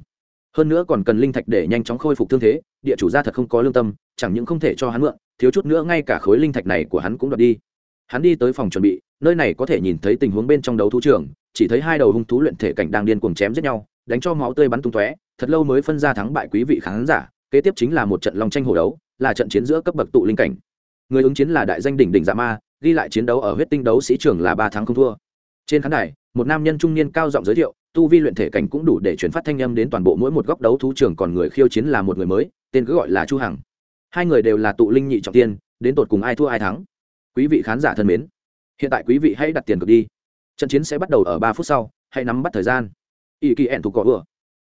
hơn nữa còn cần linh thạch để nhanh chóng khôi phục thương thế, địa chủ gia thật không có lương tâm, chẳng những không thể cho hắn mượn, thiếu chút nữa ngay cả khối linh thạch này của hắn cũng đoạt đi. Hắn đi tới phòng chuẩn bị, nơi này có thể nhìn thấy tình huống bên trong đấu thú trường, chỉ thấy hai đầu hung thú luyện thể cảnh đang điên cuồng chém giết nhau, đánh cho máu tươi bắn tung tóe, thật lâu mới phân ra thắng bại quý vị khán giả, kế tiếp chính là một trận long tranh hồ đấu, là trận chiến giữa cấp bậc tụ linh cảnh. Người ứng chiến là đại danh đỉnh đỉnh dạ ma, ghi lại chiến đấu ở huyết tinh đấu sĩ trường là ba tháng không thua. Trên khán đài, một nam nhân trung niên cao giọng giới thiệu tu vi luyện thể cảnh cũng đủ để chuyển phát thanh âm đến toàn bộ mỗi một góc đấu thú trường, còn người khiêu chiến là một người mới, tên cứ gọi là chu hằng. Hai người đều là tụ linh nhị trọng tiên, đến tột cùng ai thua ai thắng? Quý vị khán giả thân mến, hiện tại quý vị hãy đặt tiền cược đi. Trận chiến sẽ bắt đầu ở ba phút sau, hãy nắm bắt thời gian. Ý kỳ ẹn thuộc cỏ vừa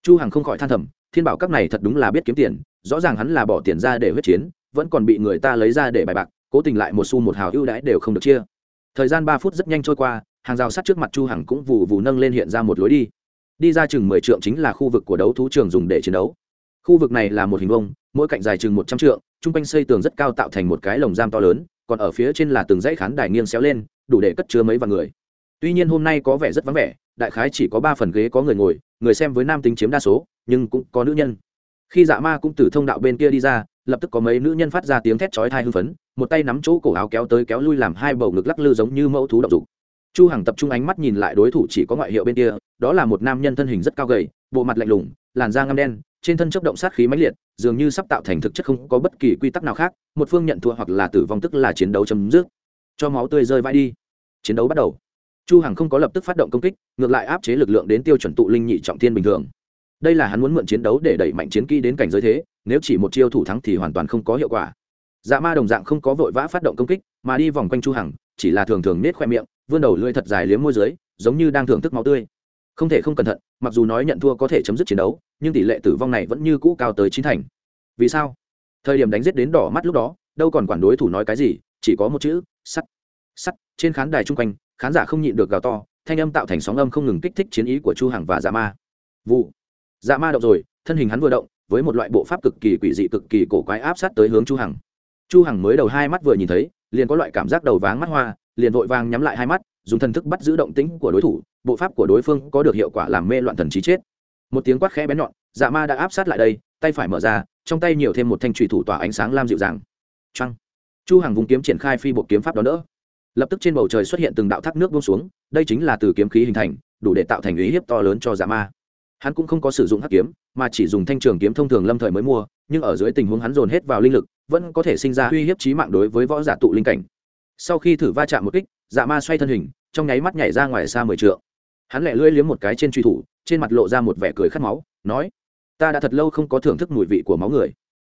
chu hằng không khỏi than thầm, thiên bảo các này thật đúng là biết kiếm tiền, rõ ràng hắn là bỏ tiền ra để huyết chiến, vẫn còn bị người ta lấy ra để bài bạc, cố tình lại một xu một hào ưu đãi đều không được chia thời gian ba phút rất nhanh trôi qua, hàng rào sắt trước mặt chu hằng cũng vù vù nâng lên hiện ra một lối đi. Đi ra chừng mười trượng chính là khu vực của đấu thú trường dùng để chiến đấu. Khu vực này là một hình vông mỗi cạnh dài chừng một trăm trượng chung quanh xây tường rất cao tạo thành một cái lồng giam to lớn, còn ở phía trên là từng dãy khán đài nghiêng xéo lên, đủ để cất chứa mấy vạn người. Tuy nhiên hôm nay có vẻ rất vắng vẻ, đại khái chỉ có ba phần ghế có người ngồi, người xem với nam tính chiếm đa số, nhưng cũng có nữ nhân. Khi dạ ma cũng từ thông đạo bên kia đi ra lập tức có mấy nữ nhân phát ra tiếng thét chói thai hưng phấn, một tay nắm chỗ cổ áo kéo tới kéo lui làm hai bầu ngực lắc lư giống như mẫu thú động dục. Chu hằng tập trung ánh mắt nhìn lại đối thủ chỉ có ngoại hiệu bên kia, đó là một nam nhân thân hình rất cao gầy, bộ mặt lạnh lùng, làn da ngăm đen, trên thân chớp động sát khí mãnh liệt, dường như sắp tạo thành thực chất không có bất kỳ quy tắc nào khác, một phương nhận thua hoặc là tử vong tức là chiến đấu chấm dứt. Cho máu tươi rơi vãi đi. Chiến đấu bắt đầu. Chu hằng không có lập tức phát động công kích, ngược lại áp chế lực lượng đến tiêu chuẩn tụ linh nhị trọng thiên bình thường. Đây là hắn muốn mượn chiến đấu để đẩy mạnh chiến kỹ đến cảnh giới thế nếu chỉ một chiêu thủ thắng thì hoàn toàn không có hiệu quả. Dạ ma đồng dạng không có vội vã phát động công kích, mà đi vòng quanh chu hằng, chỉ là thường thường nết khoe miệng, vươn đầu lưỡi thật dài liếm môi dưới, giống như đang thưởng thức máu tươi. Không thể không cẩn thận, mặc dù nói nhận thua có thể chấm dứt chiến đấu, nhưng tỷ lệ tử vong này vẫn như cũ cao tới chín thành. Vì sao? Thời điểm đánh giết đến đỏ mắt lúc đó, đâu còn quản đối thủ nói cái gì, chỉ có một chữ, sắt. Sắt, trên khán đài chung quanh, khán giả không nhịn được gào to, thanh âm tạo thành sóng âm không ngừng kích thích chiến ý của chu hằng và dạ ma. Vụ. Dạ ma động rồi, thân hình hắn vừa động với một loại bộ pháp cực kỳ quỷ dị cực kỳ cổ quái áp sát tới hướng chu hằng. Chu hằng mới đầu hai mắt vừa nhìn thấy, liền có loại cảm giác đầu váng mắt hoa, liền vội vàng nhắm lại hai mắt, dùng thần thức bắt giữ động tĩnh của đối thủ, bộ pháp của đối phương có được hiệu quả làm mê loạn thần trí chết. Một tiếng quát khẽ bén nhọn dạ ma đã áp sát lại đây, tay phải mở ra, trong tay nhiều thêm một thanh trùy thủ tỏa ánh sáng lam dịu dàng. Trăng chu hằng vùng kiếm triển khai phi bộ kiếm pháp đó đỡ lập tức trên bầu trời xuất hiện từng đạo thác nước buông xuống, đây chính là từ kiếm khí hình thành, đủ để tạo thành ý hiếp to lớn cho dạ ma hắn cũng không có sử dụng hắc kiếm, mà chỉ dùng thanh trường kiếm thông thường lâm thời mới mua, nhưng ở dưới tình huống hắn dồn hết vào linh lực, vẫn có thể sinh ra uy hiếp trí mạng đối với võ giả tụ linh cảnh. Sau khi thử va chạm một kích dạ ma xoay thân hình, trong nháy mắt nhảy ra ngoài xa mười trượng. Hắn lẹ lưỡi liếm một cái trên truy thủ, trên mặt lộ ra một vẻ cười khát máu, nói, ta đã thật lâu không có thưởng thức mùi vị của máu người.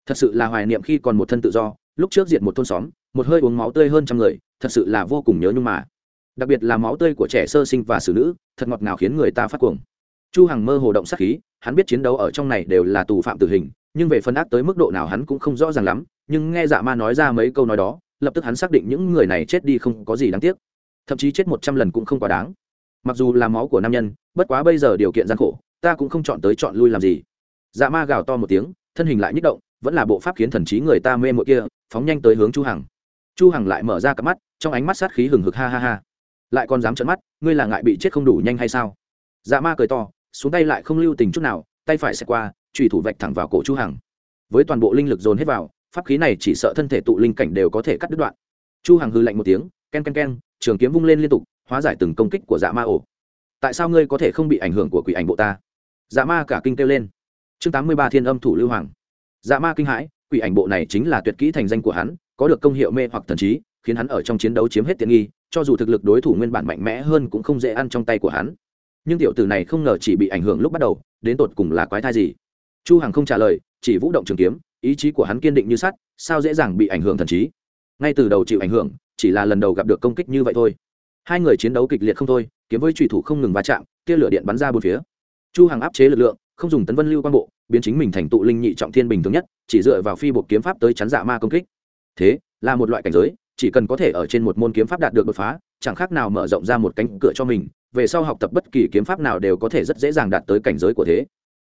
Thật sự là hoài niệm khi còn một thân tự do, lúc trước diệt một thôn xóm, một hơi uống máu tươi hơn trăm người, thật sự là vô cùng nhớ nhung mà. Đặc biệt là máu tươi của trẻ sơ sinh và xử nữ, thật ngọt ngào khiến người ta phát cuồng chu hằng mơ hồ động sát khí, hắn biết chiến đấu ở trong này đều là tù phạm tử hình, nhưng về phân ác tới mức độ nào hắn cũng không rõ ràng lắm, nhưng nghe dạ ma nói ra mấy câu nói đó, lập tức hắn xác định những người này chết đi không có gì đáng tiếc. Thậm chí chết một trăm lần cũng không quá đáng. Mặc dù là máu của nam nhân, bất quá bây giờ điều kiện gian khổ, ta cũng không chọn tới chọn lui làm gì. Dạ ma gào to một tiếng, thân hình lại nhích động, vẫn là bộ pháp khiến thần trí người ta mê mội kia, phóng nhanh tới hướng chu hằng. Chu hằng lại mở ra cặp mắt, trong ánh mắt sát khí hừng hực ha ha ha. Lại còn dám trợn mắt, ngươi là ngại bị chết không đủ nhanh hay sao? Dạ ma cười to xuống tay lại không lưu tình chút nào, tay phải xẹt qua trùy thủ vạch thẳng vào cổ chu hằng. Với toàn bộ linh lực dồn hết vào, pháp khí này chỉ sợ thân thể tụ linh cảnh đều có thể cắt đứt đoạn. Chu hằng hư lạnh một tiếng, ken ken ken, trường kiếm vung lên liên tục, hóa giải từng công kích của dạ ma ổ. Tại sao ngươi có thể không bị ảnh hưởng của quỷ ảnh bộ ta? Dạ ma cả kinh kêu lên. Chương tám mươi ba thiên âm thủ lưu hoàng. Dạ ma kinh hãi, quỷ ảnh bộ này chính là tuyệt kỹ thành danh của hắn, có được công hiệu mê hoặc thần trí, khiến hắn ở trong chiến đấu chiếm hết tiện nghi, cho dù thực lực đối thủ nguyên bản mạnh mẽ hơn cũng không dễ ăn trong tay của hắn nhưng tiểu tử này không ngờ chỉ bị ảnh hưởng lúc bắt đầu, đến tột cùng là quái thai gì? Chu hằng không trả lời, chỉ vũ động trường kiếm, ý chí của hắn kiên định như sắt, sao dễ dàng bị ảnh hưởng thần trí? Ngay từ đầu chịu ảnh hưởng, chỉ là lần đầu gặp được công kích như vậy thôi. Hai người chiến đấu kịch liệt không thôi, kiếm với trùy thủ không ngừng va chạm, tia lửa điện bắn ra bốn phía. Chu hằng áp chế lực lượng, không dùng tấn vân lưu quan bộ, biến chính mình thành tụ linh nhị trọng thiên bình thường nhất, chỉ dựa vào phi bộ kiếm pháp tới chắn dạ ma công kích. Thế, là một loại cảnh giới, chỉ cần có thể ở trên một môn kiếm pháp đạt được đột phá, chẳng khác nào mở rộng ra một cánh cửa cho mình về sau học tập bất kỳ kiếm pháp nào đều có thể rất dễ dàng đạt tới cảnh giới của thế.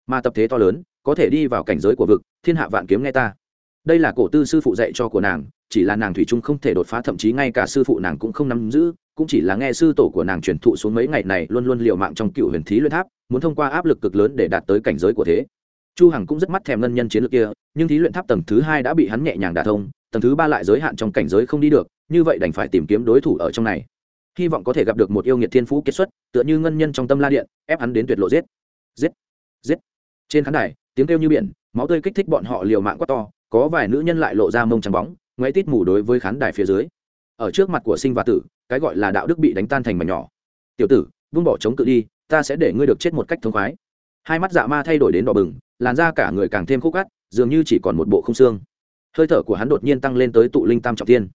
Mà tập thế to lớn, có thể đi vào cảnh giới của vực, thiên hạ vạn kiếm nghe ta. Đây là cổ tư sư phụ dạy cho của nàng, chỉ là nàng thủy trung không thể đột phá, thậm chí ngay cả sư phụ nàng cũng không nắm giữ, cũng chỉ là nghe sư tổ của nàng truyền thụ xuống mấy ngày này luôn luôn liều mạng trong cựu huyền thí luyện tháp, muốn thông qua áp lực cực lớn để đạt tới cảnh giới của thế. Chu hằng cũng rất mắt thèm ngân nhân chiến lược kia, nhưng thí luyện tháp tầng thứ hai đã bị hắn nhẹ nhàng đả thông, tầng thứ ba lại giới hạn trong cảnh giới không đi được, như vậy đành phải tìm kiếm đối thủ ở trong này hy vọng có thể gặp được một yêu nghiệt thiên phú kết xuất, tựa như ngân nhân trong tâm la điện, ép hắn đến tuyệt lộ giết. Giết. Giết. Trên khán đài, tiếng kêu như biển, máu tươi kích thích bọn họ liều mạng quá to, có vài nữ nhân lại lộ ra mông trắng bóng, ngoáy tít mù đối với khán đài phía dưới. Ở trước mặt của sinh và tử, cái gọi là đạo đức bị đánh tan thành mảnh nhỏ. Tiểu tử vung bỏ chống cự đi, ta sẽ để ngươi được chết một cách thông khoái. Hai mắt dạ ma thay đổi đến đỏ bừng, làn da cả người càng thêm khúc gắt dường như chỉ còn một bộ không xương. Hơi thở của hắn đột nhiên tăng lên tới tụ linh tam trọng thiên.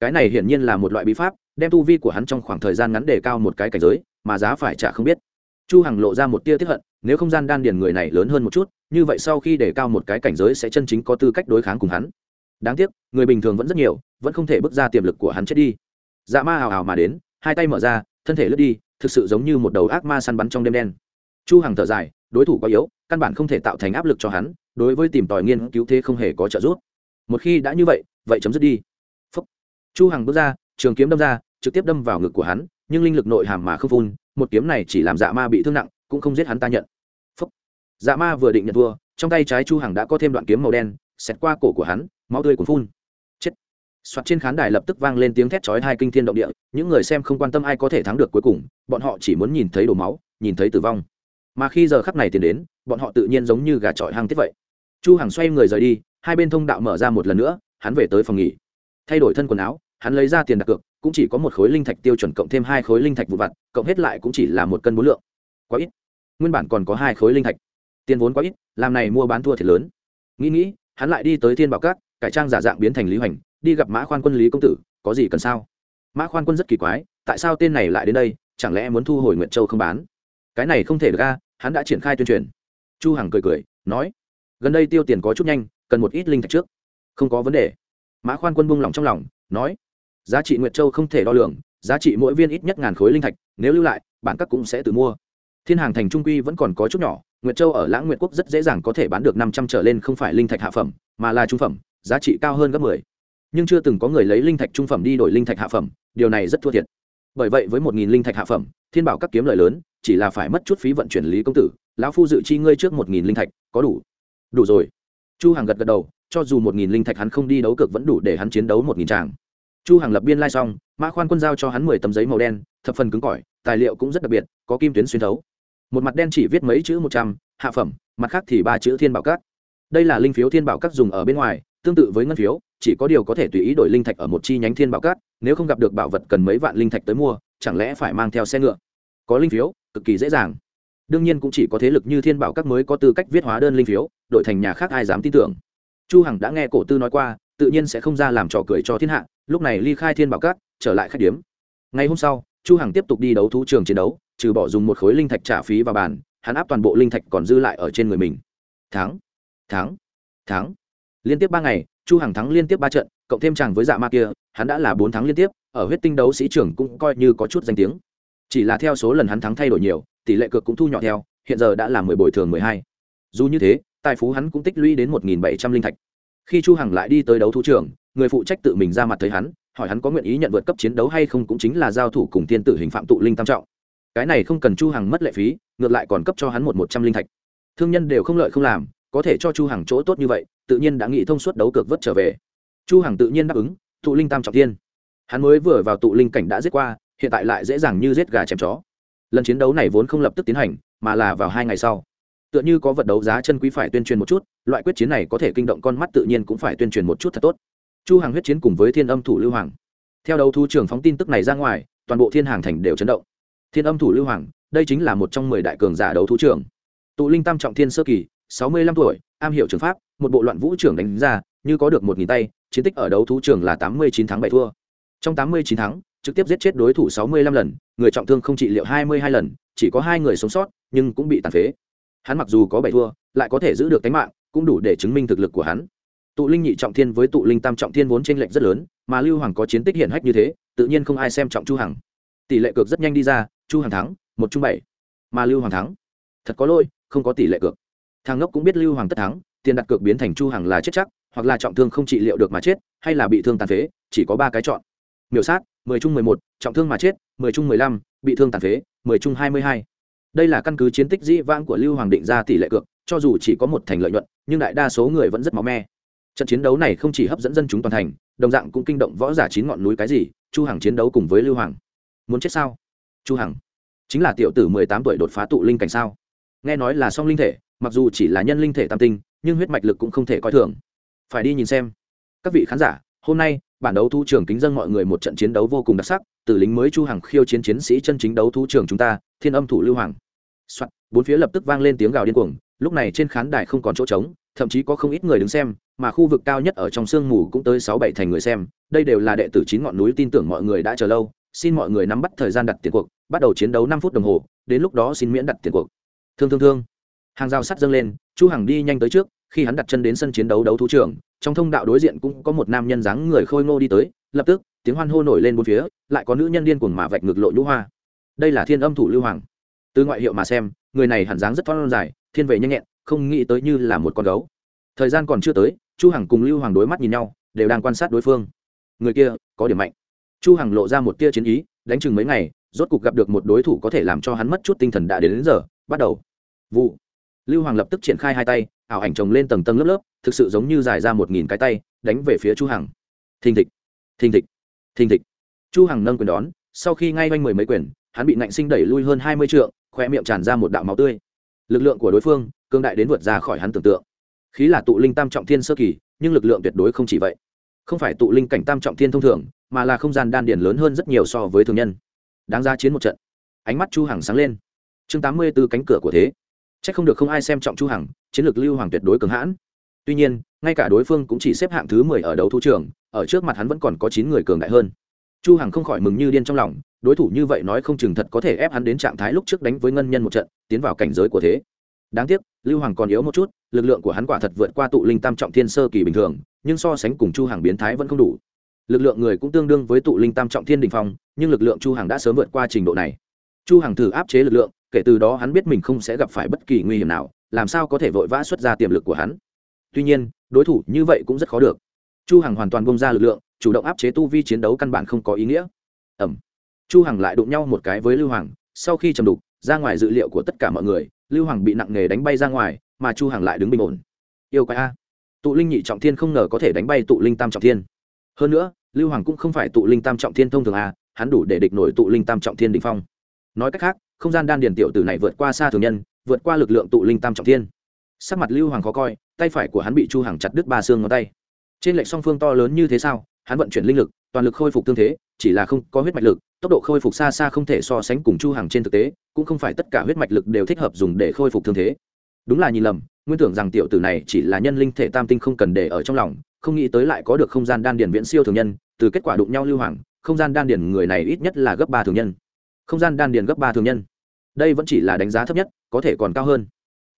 Cái này hiển nhiên là một loại bí pháp đem tu vi của hắn trong khoảng thời gian ngắn đề cao một cái cảnh giới, mà giá phải trả không biết. Chu hằng lộ ra một tia tiếp hận, nếu không gian đan điền người này lớn hơn một chút, như vậy sau khi đề cao một cái cảnh giới sẽ chân chính có tư cách đối kháng cùng hắn. Đáng tiếc, người bình thường vẫn rất nhiều, vẫn không thể bước ra tiềm lực của hắn chết đi. Dạ ma hào hào mà đến, hai tay mở ra, thân thể lướt đi, thực sự giống như một đầu ác ma săn bắn trong đêm đen. Chu hằng thở dài, đối thủ quá yếu, căn bản không thể tạo thành áp lực cho hắn, đối với tìm tòi nghiên cứu thế không hề có trợ giúp. Một khi đã như vậy vậy chấm dứt đi. Phúc. chu hằng bước ra, trường kiếm đâm ra trực tiếp đâm vào ngực của hắn, nhưng linh lực nội hàm mà không phun, một kiếm này chỉ làm dạ ma bị thương nặng, cũng không giết hắn ta nhận. Phúc. dạ ma vừa định nhận thua, trong tay trái chu hằng đã có thêm đoạn kiếm màu đen, xẹt qua cổ của hắn, máu tươi cuốn phun. Chết. Soạt trên khán đài lập tức vang lên tiếng thét chói hai kinh thiên động địa, những người xem không quan tâm ai có thể thắng được cuối cùng, bọn họ chỉ muốn nhìn thấy đổ máu, nhìn thấy tử vong. Mà khi giờ khắc này tiến đến, bọn họ tự nhiên giống như gà trọi hang tiết vậy. Chu hằng xoay người rời đi, hai bên thông đạo mở ra một lần nữa, hắn về tới phòng nghỉ. Thay đổi thân quần áo hắn lấy ra tiền đặt cược, cũng chỉ có một khối linh thạch tiêu chuẩn cộng thêm hai khối linh thạch vụ vặt, cộng hết lại cũng chỉ là một cân bốn lượng. Quá ít. Nguyên bản còn có hai khối linh thạch. Tiền vốn quá ít, làm này mua bán thua thiệt lớn. Nghĩ nghĩ, hắn lại đi tới thiên bảo cát cải trang giả dạng biến thành lý hoành, đi gặp mã khoan quân lý công tử, có gì cần sao? Mã khoan quân rất kỳ quái, tại sao tên này lại đến đây, chẳng lẽ muốn thu hồi nguyện châu không bán? Cái này không thể được ra hắn đã triển khai tuyên truyền. Chu hằng cười cười, nói, gần đây tiêu tiền có chút nhanh, cần một ít linh thạch trước. Không có vấn đề. Mã khoan quân buông lòng trong lòng, nói giá trị nguyệt châu không thể đo lường, giá trị mỗi viên ít nhất ngàn khối linh thạch, nếu lưu lại bản các cũng sẽ tự mua. Thiên hàng thành trung quy vẫn còn có chút nhỏ, nguyệt châu ở lãng nguyệt quốc rất dễ dàng có thể bán được năm trăm trở lên không phải linh thạch hạ phẩm, mà là trung phẩm, giá trị cao hơn gấp mười. Nhưng chưa từng có người lấy linh thạch trung phẩm đi đổi linh thạch hạ phẩm, điều này rất thua thiệt. Bởi vậy với một nghìn linh thạch hạ phẩm, thiên bảo các kiếm lợi lớn, chỉ là phải mất chút phí vận chuyển lý công tử, lão phu dự chi ngươi trước một nghìn linh thạch, có đủ. Đủ rồi. Chu Hàng gật gật đầu, cho dù một nghìn linh thạch hắn không đi đấu cực vẫn đủ để hắn chiến đấu một nghìn tràng chu hằng lập biên lai xong, mã khoan quân giao cho hắn mười tấm giấy màu đen, thập phần cứng cỏi, tài liệu cũng rất đặc biệt, có kim tuyến xuyên thấu. Một mặt đen chỉ viết mấy chữ một trăm, hạ phẩm, mặt khác thì ba chữ thiên bảo các. Đây là linh phiếu thiên bảo các dùng ở bên ngoài, tương tự với ngân phiếu, chỉ có điều có thể tùy ý đổi linh thạch ở một chi nhánh thiên bảo các, nếu không gặp được bảo vật cần mấy vạn linh thạch tới mua, chẳng lẽ phải mang theo xe ngựa? Có linh phiếu, cực kỳ dễ dàng. Đương nhiên cũng chỉ có thế lực như thiên bảo các mới có tư cách viết hóa đơn linh phiếu, đổi thành nhà khác ai dám tin tưởng. Chu hằng đã nghe cổ tư nói qua, tự nhiên sẽ không ra làm trò cười cho thiên hạ lúc này ly khai thiên bảo cát trở lại khách điếm. Ngày hôm sau, chu hằng tiếp tục đi đấu thú trường chiến đấu, trừ bỏ dùng một khối linh thạch trả phí vào bàn, hắn áp toàn bộ linh thạch còn dư lại ở trên người mình. Thắng thắng thắng. Liên tiếp ba ngày, chu hằng thắng liên tiếp ba trận, cộng thêm chàng với dạ ma kia, hắn đã là bốn thắng liên tiếp, ở huyết tinh đấu sĩ trưởng cũng coi như có chút danh tiếng. Chỉ là theo số lần hắn thắng thay đổi nhiều, tỷ lệ cược cũng thu nhỏ theo, hiện giờ đã là mười bồi thường mười hai. Dù như thế, tài phú hắn cũng tích lũy đến một nghìn bảy trăm linh thạch. Khi chu hằng lại đi tới đấu thú trường người phụ trách tự mình ra mặt thấy hắn, hỏi hắn có nguyện ý nhận vượt cấp chiến đấu hay không cũng chính là giao thủ cùng thiên tử hình phạm tụ linh tam trọng. Cái này không cần chu hằng mất lệ phí, ngược lại còn cấp cho hắn một một trăm linh thạch. Thương nhân đều không lợi không làm, có thể cho chu hằng chỗ tốt như vậy, tự nhiên đã nghĩ thông suốt đấu cược vớt trở về. Chu hằng tự nhiên đáp ứng, tụ linh tam trọng thiên hắn mới vừa vào tụ linh cảnh đã giết qua, hiện tại lại dễ dàng như giết gà chém chó. Lần chiến đấu này vốn không lập tức tiến hành, mà là vào hai ngày sau. Tựa như có vật đấu giá chân quý phải tuyên truyền một chút, loại quyết chiến này có thể kinh động con mắt tự nhiên cũng phải tuyên truyền một chút thật tốt chu hàng huyết chiến cùng với thiên âm thủ lưu hoàng. Theo đấu thu trường phóng tin tức này ra ngoài, toàn bộ thiên hàng thành đều chấn động. Thiên âm thủ lưu hoàng, đây chính là một trong mười đại cường giả đấu thú trường tụ linh tam trọng thiên sơ kỳ, sáu mươi lăm tuổi, am hiểu trường pháp, một bộ loạn vũ trưởng đánh ra, như có được một nghìn tay, chiến tích ở đấu thú trường là tám mươi chín tháng bảy thua. Trong tám mươi chín tháng trực tiếp giết chết đối thủ sáu mươi lăm lần, người trọng thương không trị liệu hai mươi hai lần, chỉ có hai người sống sót, nhưng cũng bị tàn phế. Hắn mặc dù có bảy thua, lại có thể giữ được tính mạng, cũng đủ để chứng minh thực lực của hắn tụ linh nhị trọng thiên với tụ linh tam trọng thiên vốn trên lệnh rất lớn, mà lưu hoàng có chiến tích hiển hách như thế, tự nhiên không ai xem trọng chu hằng. Tỷ lệ cược rất nhanh đi ra, chu hằng thắng, một chung bảy. Mà lưu hoàng thắng. Thật có lỗi, không có tỷ lệ cược. Thằng ngốc cũng biết lưu hoàng tất thắng, tiền đặt cược biến thành chu hằng là chết chắc, hoặc là trọng thương không trị liệu được mà chết, hay là bị thương tàn phế, chỉ có ba cái chọn. Miểu sát, mười chung mười một, trọng thương mà chết, mười chung mười lăm, bị thương tàn phế, mười chung hai mươi hai. Đây là căn cứ chiến tích dĩ vãng của lưu hoàng định ra tỷ lệ cược, cho dù chỉ có một thành lợi nhuận, nhưng đại đa số người vẫn rất máu me trận chiến đấu này không chỉ hấp dẫn dân chúng toàn thành đồng dạng cũng kinh động võ giả chín ngọn núi cái gì chu hằng chiến đấu cùng với lưu hoàng. Muốn chết sao? Chu hằng. Chính là tiểu tử mười tám tuổi đột phá tụ linh cảnh sao? Nghe nói là song linh thể mặc dù chỉ là nhân linh thể tam tinh nhưng huyết mạch lực cũng không thể coi thường. Phải đi nhìn xem. Các vị khán giả hôm nay bản đấu thu trường kính dân mọi người một trận chiến đấu vô cùng đặc sắc từ lính mới chu hằng khiêu chiến chiến sĩ chân chính đấu thu trường chúng ta thiên âm thủ lưu hoàng. Soạn, bốn phía lập tức vang lên tiếng gào điên cuồng lúc này trên khán đài không còn chỗ trống thậm chí có không ít người đứng xem, mà khu vực cao nhất ở trong sương mù cũng tới sáu bảy thành người xem, đây đều là đệ tử chín ngọn núi tin tưởng mọi người đã chờ lâu, xin mọi người nắm bắt thời gian đặt tiền cuộc, bắt đầu chiến đấu năm phút đồng hồ, đến lúc đó xin miễn đặt tiền cuộc. Thương thương thương. Hàng rào sắt dâng lên, chu hằng đi nhanh tới trước, khi hắn đặt chân đến sân chiến đấu đấu thú trường, trong thông đạo đối diện cũng có một nam nhân dáng người khôi ngô đi tới, lập tức, tiếng hoan hô nổi lên bốn phía, lại có nữ nhân điên cuồng mà vạch ngược lộ nhũ hoa. Đây là thiên âm thủ lưu hoàng. Từ ngoại hiệu mà xem, người này hẳn dáng rất thon dài, thiên về nhanh nhẹn không nghĩ tới như là một con gấu. Thời gian còn chưa tới chu hằng cùng lưu hoàng đối mắt nhìn nhau đều đang quan sát đối phương. Người kia có điểm mạnh. Chu hằng lộ ra một tia chiến ý đánh chừng mấy ngày rốt cục gặp được một đối thủ có thể làm cho hắn mất chút tinh thần đã đến, đến giờ bắt đầu. Vụ. Lưu hoàng lập tức triển khai hai tay ảo ảnh chồng lên tầng tầng lớp lớp thực sự giống như dài ra một nghìn cái tay đánh về phía chu hằng. Thình thịch. Thình thịch. Thình thịch. Chu hằng nâng quyền đón sau khi ngay quanh mười mấy quyền hắn bị nạnh sinh đẩy lui hơn hai mươi trượng khoe miệng tràn ra một đạo máu tươi. Lực lượng của đối phương cương đại đến vượt ra khỏi hắn tưởng tượng. Khí là tụ linh tam trọng thiên sơ kỳ, nhưng lực lượng tuyệt đối không chỉ vậy. Không phải tụ linh cảnh tam trọng thiên thông thường, mà là không gian đan điển lớn hơn rất nhiều so với thường nhân. Đáng ra chiến một trận. Ánh mắt chu hằng sáng lên. Chương tám mươi 84 cánh cửa của thế. Chắc không được không ai xem trọng chu hằng, chiến lược lưu hoàng tuyệt đối cường hãn. Tuy nhiên, ngay cả đối phương cũng chỉ xếp hạng thứ mười ở đấu thu trường, ở trước mặt hắn vẫn còn có chín người cường đại hơn. Chu hằng không khỏi mừng như điên trong lòng, đối thủ như vậy nói không chừng thật có thể ép hắn đến trạng thái lúc trước đánh với ngân nhân một trận, tiến vào cảnh giới của thế đáng tiếc, lưu hoàng còn yếu một chút, lực lượng của hắn quả thật vượt qua tụ linh tam trọng thiên sơ kỳ bình thường, nhưng so sánh cùng chu hàng biến thái vẫn không đủ. Lực lượng người cũng tương đương với tụ linh tam trọng thiên đình phong, nhưng lực lượng chu hàng đã sớm vượt qua trình độ này. Chu hàng thử áp chế lực lượng, kể từ đó hắn biết mình không sẽ gặp phải bất kỳ nguy hiểm nào, làm sao có thể vội vã xuất ra tiềm lực của hắn. Tuy nhiên, đối thủ như vậy cũng rất khó được. Chu hằng hoàn toàn bông ra lực lượng, chủ động áp chế tu vi chiến đấu căn bản không có ý nghĩa. Ẩm. Chu hằng lại đụng nhau một cái với lưu hoàng, sau khi chầm đục, ra ngoài dự liệu của tất cả mọi người lưu hoàng bị nặng nề đánh bay ra ngoài, mà chu hằng lại đứng bình ổn. Yêu quái a. Tụ linh nhị trọng thiên không ngờ có thể đánh bay tụ linh tam trọng thiên. Hơn nữa, lưu hoàng cũng không phải tụ linh tam trọng thiên thông thường a, hắn đủ để địch nổi tụ linh tam trọng thiên đỉnh phong. Nói cách khác, không gian đan điền tiểu tử này vượt qua xa thường nhân, vượt qua lực lượng tụ linh tam trọng thiên. Sắc mặt lưu hoàng khó coi, tay phải của hắn bị chu hằng chặt đứt ba xương ngón tay. Trên lệch song phương to lớn như thế sao, hắn vận chuyển linh lực toàn lực khôi phục tương thế, chỉ là không có huyết mạch lực, tốc độ khôi phục xa xa không thể so sánh cùng chu hằng trên thực tế, cũng không phải tất cả huyết mạch lực đều thích hợp dùng để khôi phục thương thế. Đúng là nhìn lầm, nguyên tưởng rằng tiểu tử này chỉ là nhân linh thể tam tinh không cần để ở trong lòng, không nghĩ tới lại có được không gian đan điền viễn siêu thường nhân, từ kết quả đụng nhau lưu hoàng, không gian đan điền người này ít nhất là gấp ba thường nhân. Không gian đan điền gấp ba thường nhân. Đây vẫn chỉ là đánh giá thấp nhất, có thể còn cao hơn.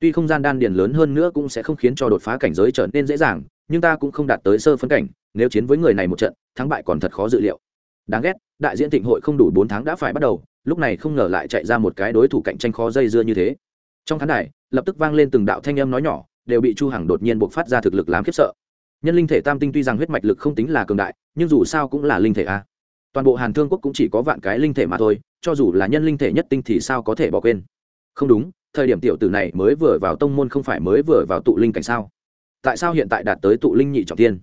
Tuy không gian đan điền lớn hơn nữa cũng sẽ không khiến cho đột phá cảnh giới trở nên dễ dàng nhưng ta cũng không đạt tới sơ phân cảnh, nếu chiến với người này một trận, thắng bại còn thật khó dự liệu. Đáng ghét, đại diễn thịnh hội không đủ bốn tháng đã phải bắt đầu, lúc này không ngờ lại chạy ra một cái đối thủ cạnh tranh khó dây dưa như thế. Trong khán đài, lập tức vang lên từng đạo thanh âm nói nhỏ, đều bị chu hằng đột nhiên buộc phát ra thực lực làm khiếp sợ. Nhân linh thể tam tinh tuy rằng huyết mạch lực không tính là cường đại, nhưng dù sao cũng là linh thể a. Toàn bộ hàn thương quốc cũng chỉ có vạn cái linh thể mà thôi, cho dù là nhân linh thể nhất tinh thì sao có thể bỏ quên. Không đúng, thời điểm tiểu tử này mới vừa vào tông môn không phải mới vừa vào tụ linh cảnh sao? Tại sao hiện tại đạt tới tụ linh nhị trọng tiên?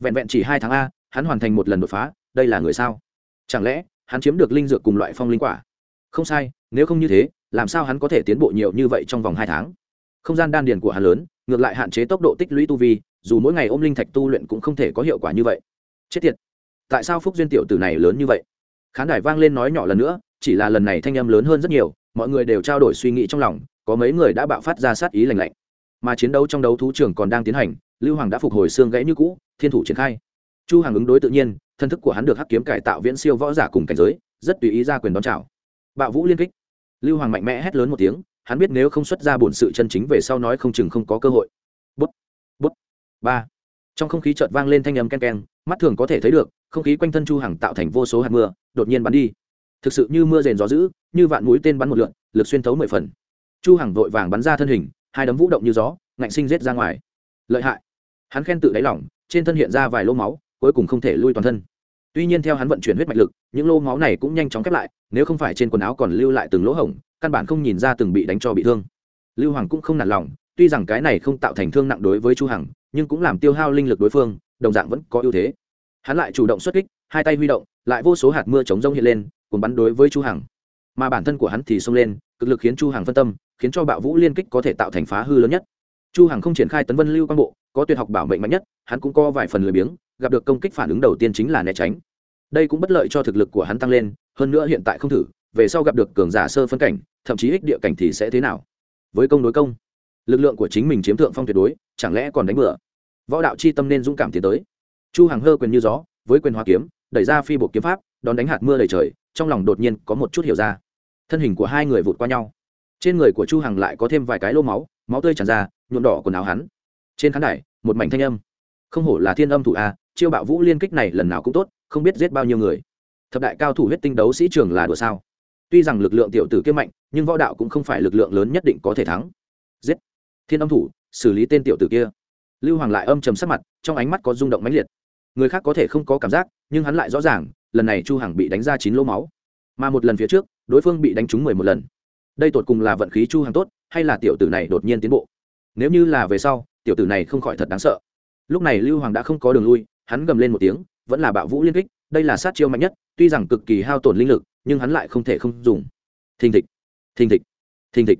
Vẹn vẹn chỉ hai tháng a, hắn hoàn thành một lần đột phá, đây là người sao? Chẳng lẽ, hắn chiếm được linh dược cùng loại phong linh quả? Không sai, nếu không như thế, làm sao hắn có thể tiến bộ nhiều như vậy trong vòng hai tháng? Không gian đan điền của hắn lớn, ngược lại hạn chế tốc độ tích lũy tu vi, dù mỗi ngày ôm linh thạch tu luyện cũng không thể có hiệu quả như vậy. Chết tiệt! Tại sao phúc duyên tiểu tử này lớn như vậy? Khán đài vang lên nói nhỏ lần nữa, chỉ là lần này thanh âm lớn hơn rất nhiều, mọi người đều trao đổi suy nghĩ trong lòng, có mấy người đã bạo phát ra sát ý lành lạnh mà chiến đấu trong đấu thú trường còn đang tiến hành, lưu hoàng đã phục hồi xương gãy như cũ, thiên thủ triển khai. Chu hàng ứng đối tự nhiên, thân thức của hắn được hắc kiếm cải tạo viễn siêu võ giả cùng cảnh giới, rất tùy ý ra quyền đón chào. Bạo vũ liên kích. Lưu hoàng mạnh mẽ hét lớn một tiếng, hắn biết nếu không xuất ra bổn sự chân chính về sau nói không chừng không có cơ hội. Bút bút, ba. Trong không khí chợt vang lên thanh âm ken ken, mắt thường có thể thấy được, không khí quanh thân chu hàng tạo thành vô số hạt mưa, đột nhiên bắn đi. Thực sự như mưa rền gió dữ, như vạn mũi tên bắn một lượn, lực xuyên thấu mười phần. Chu hàng vội vàng bắn ra thân hình hai đấm vũ động như gió, ngạnh sinh rết ra ngoài. Lợi hại. Hắn khen tự đáy lỏng, trên thân hiện ra vài lỗ máu, cuối cùng không thể lui toàn thân. Tuy nhiên theo hắn vận chuyển huyết mạch lực, những lô máu này cũng nhanh chóng khép lại, nếu không phải trên quần áo còn lưu lại từng lỗ hổng, căn bản không nhìn ra từng bị đánh cho bị thương. Lưu hoàng cũng không nản lòng, tuy rằng cái này không tạo thành thương nặng đối với chu hằng, nhưng cũng làm tiêu hao linh lực đối phương, đồng dạng vẫn có ưu thế. Hắn lại chủ động xuất kích, hai tay huy động, lại vô số hạt mưa chống rông hiện lên cùng bắn đối với chu hằng. Mà bản thân của hắn thì xông lên, cực lực khiến chu hằng phân tâm khiến cho bạo vũ liên kích có thể tạo thành phá hư lớn nhất. Chu hằng không triển khai tấn vân lưu quang bộ, có tuyệt học bảo mệnh mạnh nhất, hắn cũng có vài phần lười biếng, gặp được công kích phản ứng đầu tiên chính là né tránh. Đây cũng bất lợi cho thực lực của hắn tăng lên, hơn nữa hiện tại không thử, về sau gặp được cường giả sơ phân cảnh, thậm chí ích địa cảnh thì sẽ thế nào? Với công đối công, lực lượng của chính mình chiếm thượng phong tuyệt đối, chẳng lẽ còn đánh bừa? Võ đạo chi tâm nên dũng cảm tiến tới. Chu hàng hơ quyền như gió, với quyền hoa kiếm, đẩy ra phi bộ kiếm pháp, đón đánh hạt mưa đầy trời, trong lòng đột nhiên có một chút hiểu ra. Thân hình của hai người vụt qua nhau trên người của chu hằng lại có thêm vài cái lô máu máu tươi tràn ra, nhuộm đỏ quần áo hắn. Trên khán đài, một mảnh thanh âm. Không hổ là thiên âm thủ a, chiêu bạo vũ liên kích này lần nào cũng tốt, không biết giết bao nhiêu người. Thập đại cao thủ huyết tinh đấu sĩ trường là đùa sao? Tuy rằng lực lượng tiểu tử kia mạnh, nhưng võ đạo cũng không phải lực lượng lớn nhất định có thể thắng. Giết! Thiên âm thủ, xử lý tên tiểu tử kia. Lưu hoàng lại âm trầm sắc mặt, trong ánh mắt có rung động mãnh liệt. Người khác có thể không có cảm giác, nhưng hắn lại rõ ràng, lần này chu hằng bị đánh ra chín lỗ máu. Mà một lần phía trước, đối phương bị đánh trúng mười một lần đây tột cùng là vận khí chu hằng tốt, hay là tiểu tử này đột nhiên tiến bộ? Nếu như là về sau, tiểu tử này không khỏi thật đáng sợ. Lúc này lưu hoàng đã không có đường lui, hắn gầm lên một tiếng, vẫn là bạo vũ liên kích, đây là sát chiêu mạnh nhất, tuy rằng cực kỳ hao tổn linh lực, nhưng hắn lại không thể không dùng. Thình thịch thình thịch thình thịch.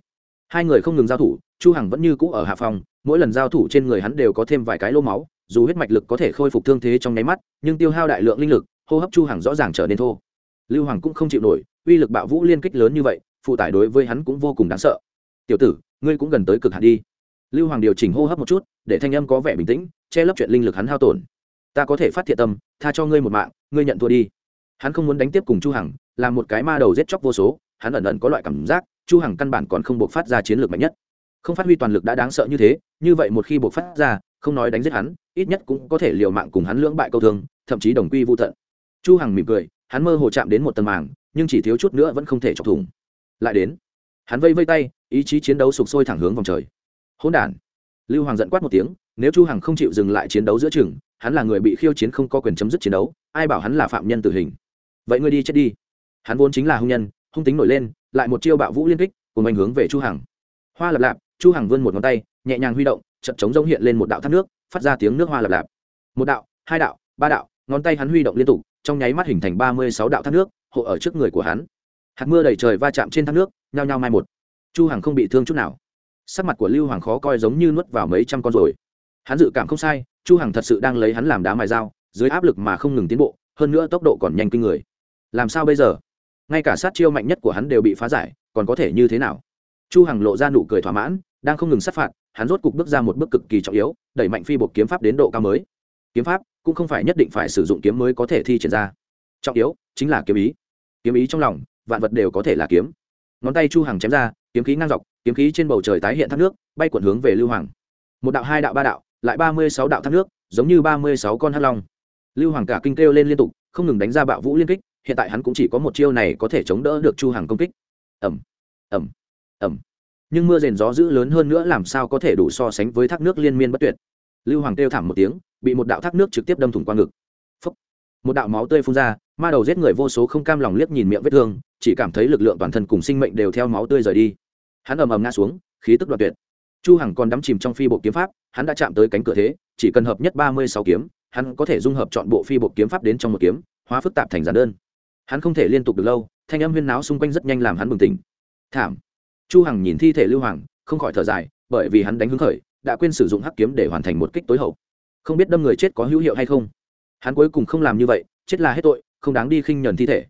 Hai người không ngừng giao thủ, chu hằng vẫn như cũ ở hạ phòng, mỗi lần giao thủ trên người hắn đều có thêm vài cái lô máu, dù huyết mạch lực có thể khôi phục thương thế trong nháy mắt, nhưng tiêu hao đại lượng linh lực, hô hấp chu hằng rõ ràng trở nên thô. Lưu hoàng cũng không chịu nổi, uy lực bạo vũ liên kích lớn như vậy phụ tải đối với hắn cũng vô cùng đáng sợ. Tiểu tử, ngươi cũng gần tới cực hạn đi. Lưu hoàng điều chỉnh hô hấp một chút, để thanh âm có vẻ bình tĩnh, che lấp chuyện linh lực hắn hao tổn. Ta có thể phát thiện tâm, tha cho ngươi một mạng, ngươi nhận thua đi. Hắn không muốn đánh tiếp cùng chu hằng, là một cái ma đầu giết chóc vô số, hắn ẩn ẩn có loại cảm giác, chu hằng căn bản còn không buộc phát ra chiến lược mạnh nhất. Không phát huy toàn lực đã đáng sợ như thế, như vậy một khi buộc phát ra, không nói đánh giết hắn, ít nhất cũng có thể liều mạng cùng hắn lưỡng bại câu thương, thậm chí đồng quy vô tận. Chu hằng mỉm cười, hắn mơ hồ chạm đến một tầng màng, nhưng chỉ thiếu chút nữa vẫn không thể chọc thủng lại đến. Hắn vây vây tay, ý chí chiến đấu sụp sôi thẳng hướng vòng trời. Hỗn đản. Lưu hoàng giận quát một tiếng, nếu chu hằng không chịu dừng lại chiến đấu giữa chừng, hắn là người bị khiêu chiến không có quyền chấm dứt chiến đấu, ai bảo hắn là phạm nhân tử hình. Vậy ngươi đi chết đi. Hắn vốn chính là hung nhân, hung tính nổi lên, lại một chiêu bạo vũ liên kích cùng ảnh hướng về chu hằng. Hoa lập lạp, chu hằng vươn một ngón tay, nhẹ nhàng huy động trận trống rông hiện lên một đạo thác nước, phát ra tiếng nước hoa lập lạp. Một đạo, hai đạo, ba đạo, ngón tay hắn huy động liên tục, trong nháy mắt hình thành ba mươi sáu đạo thác nước, hộ ở trước người của hắn hạt mưa đầy trời va chạm trên thác nước, nhao nhao mai một. Chu hằng không bị thương chút nào. Sắc mặt của lưu hoàng khó coi giống như nuốt vào mấy trăm con rồi. Hắn dự cảm không sai, chu hằng thật sự đang lấy hắn làm đá mài dao, dưới áp lực mà không ngừng tiến bộ, hơn nữa tốc độ còn nhanh kinh người. Làm sao bây giờ? Ngay cả sát chiêu mạnh nhất của hắn đều bị phá giải, còn có thể như thế nào? Chu hằng lộ ra nụ cười thỏa mãn, đang không ngừng sát phạt, hắn rốt cục bước ra một bước cực kỳ trọng yếu, đẩy mạnh phi bộ kiếm pháp đến độ cao mới. Kiếm pháp cũng không phải nhất định phải sử dụng kiếm mới có thể thi triển ra. Trọng yếu chính là kiếm ý. Kiếm ý trong lòng vạn vật đều có thể là kiếm. Ngón tay chu hằng chém ra, kiếm khí ngang dọc, kiếm khí trên bầu trời tái hiện thác nước, bay cuộn hướng về lưu hoàng. Một đạo, hai đạo, ba đạo, lại ba mươi sáu đạo thác nước, giống như ba mươi sáu con hắc long. Lưu hoàng cả kinh kêu lên liên tục, không ngừng đánh ra bạo vũ liên kích, hiện tại hắn cũng chỉ có một chiêu này có thể chống đỡ được chu hằng công kích. Ẩm ẩm ẩm nhưng mưa rền gió dữ lớn hơn nữa làm sao có thể đủ so sánh với thác nước liên miên bất tuyệt. Lưu hoàng kêu thảm một tiếng, bị một đạo thác nước trực tiếp đâm thủng qua ngực. Phúc. một đạo máu tươi phun ra, ma đầu giết người vô số không cam lòng liếc nhìn miệng vết thương chỉ cảm thấy lực lượng toàn thân cùng sinh mệnh đều theo máu tươi rời đi. Hắn ầm ầm ngã xuống, khí tức đoạt tuyệt. Chu hằng còn đắm chìm trong phi bộ kiếm pháp, hắn đã chạm tới cánh cửa thế, chỉ cần hợp nhất ba mươi sáu kiếm, hắn có thể dung hợp chọn bộ phi bộ kiếm pháp đến trong một kiếm, hóa phức tạp thành giản đơn. Hắn không thể liên tục được lâu, thanh âm huyên náo xung quanh rất nhanh làm hắn bừng tỉnh. Thảm. Chu hằng nhìn thi thể lưu hoàng, không khỏi thở dài, bởi vì hắn đánh hứng khởi, đã quên sử dụng hắc kiếm để hoàn thành một kích tối hậu. Không biết đâm người chết có hữu hiệu hay không. Hắn cuối cùng không làm như vậy, chết là hết tội, không đáng đi khinh nhẫn thi thể.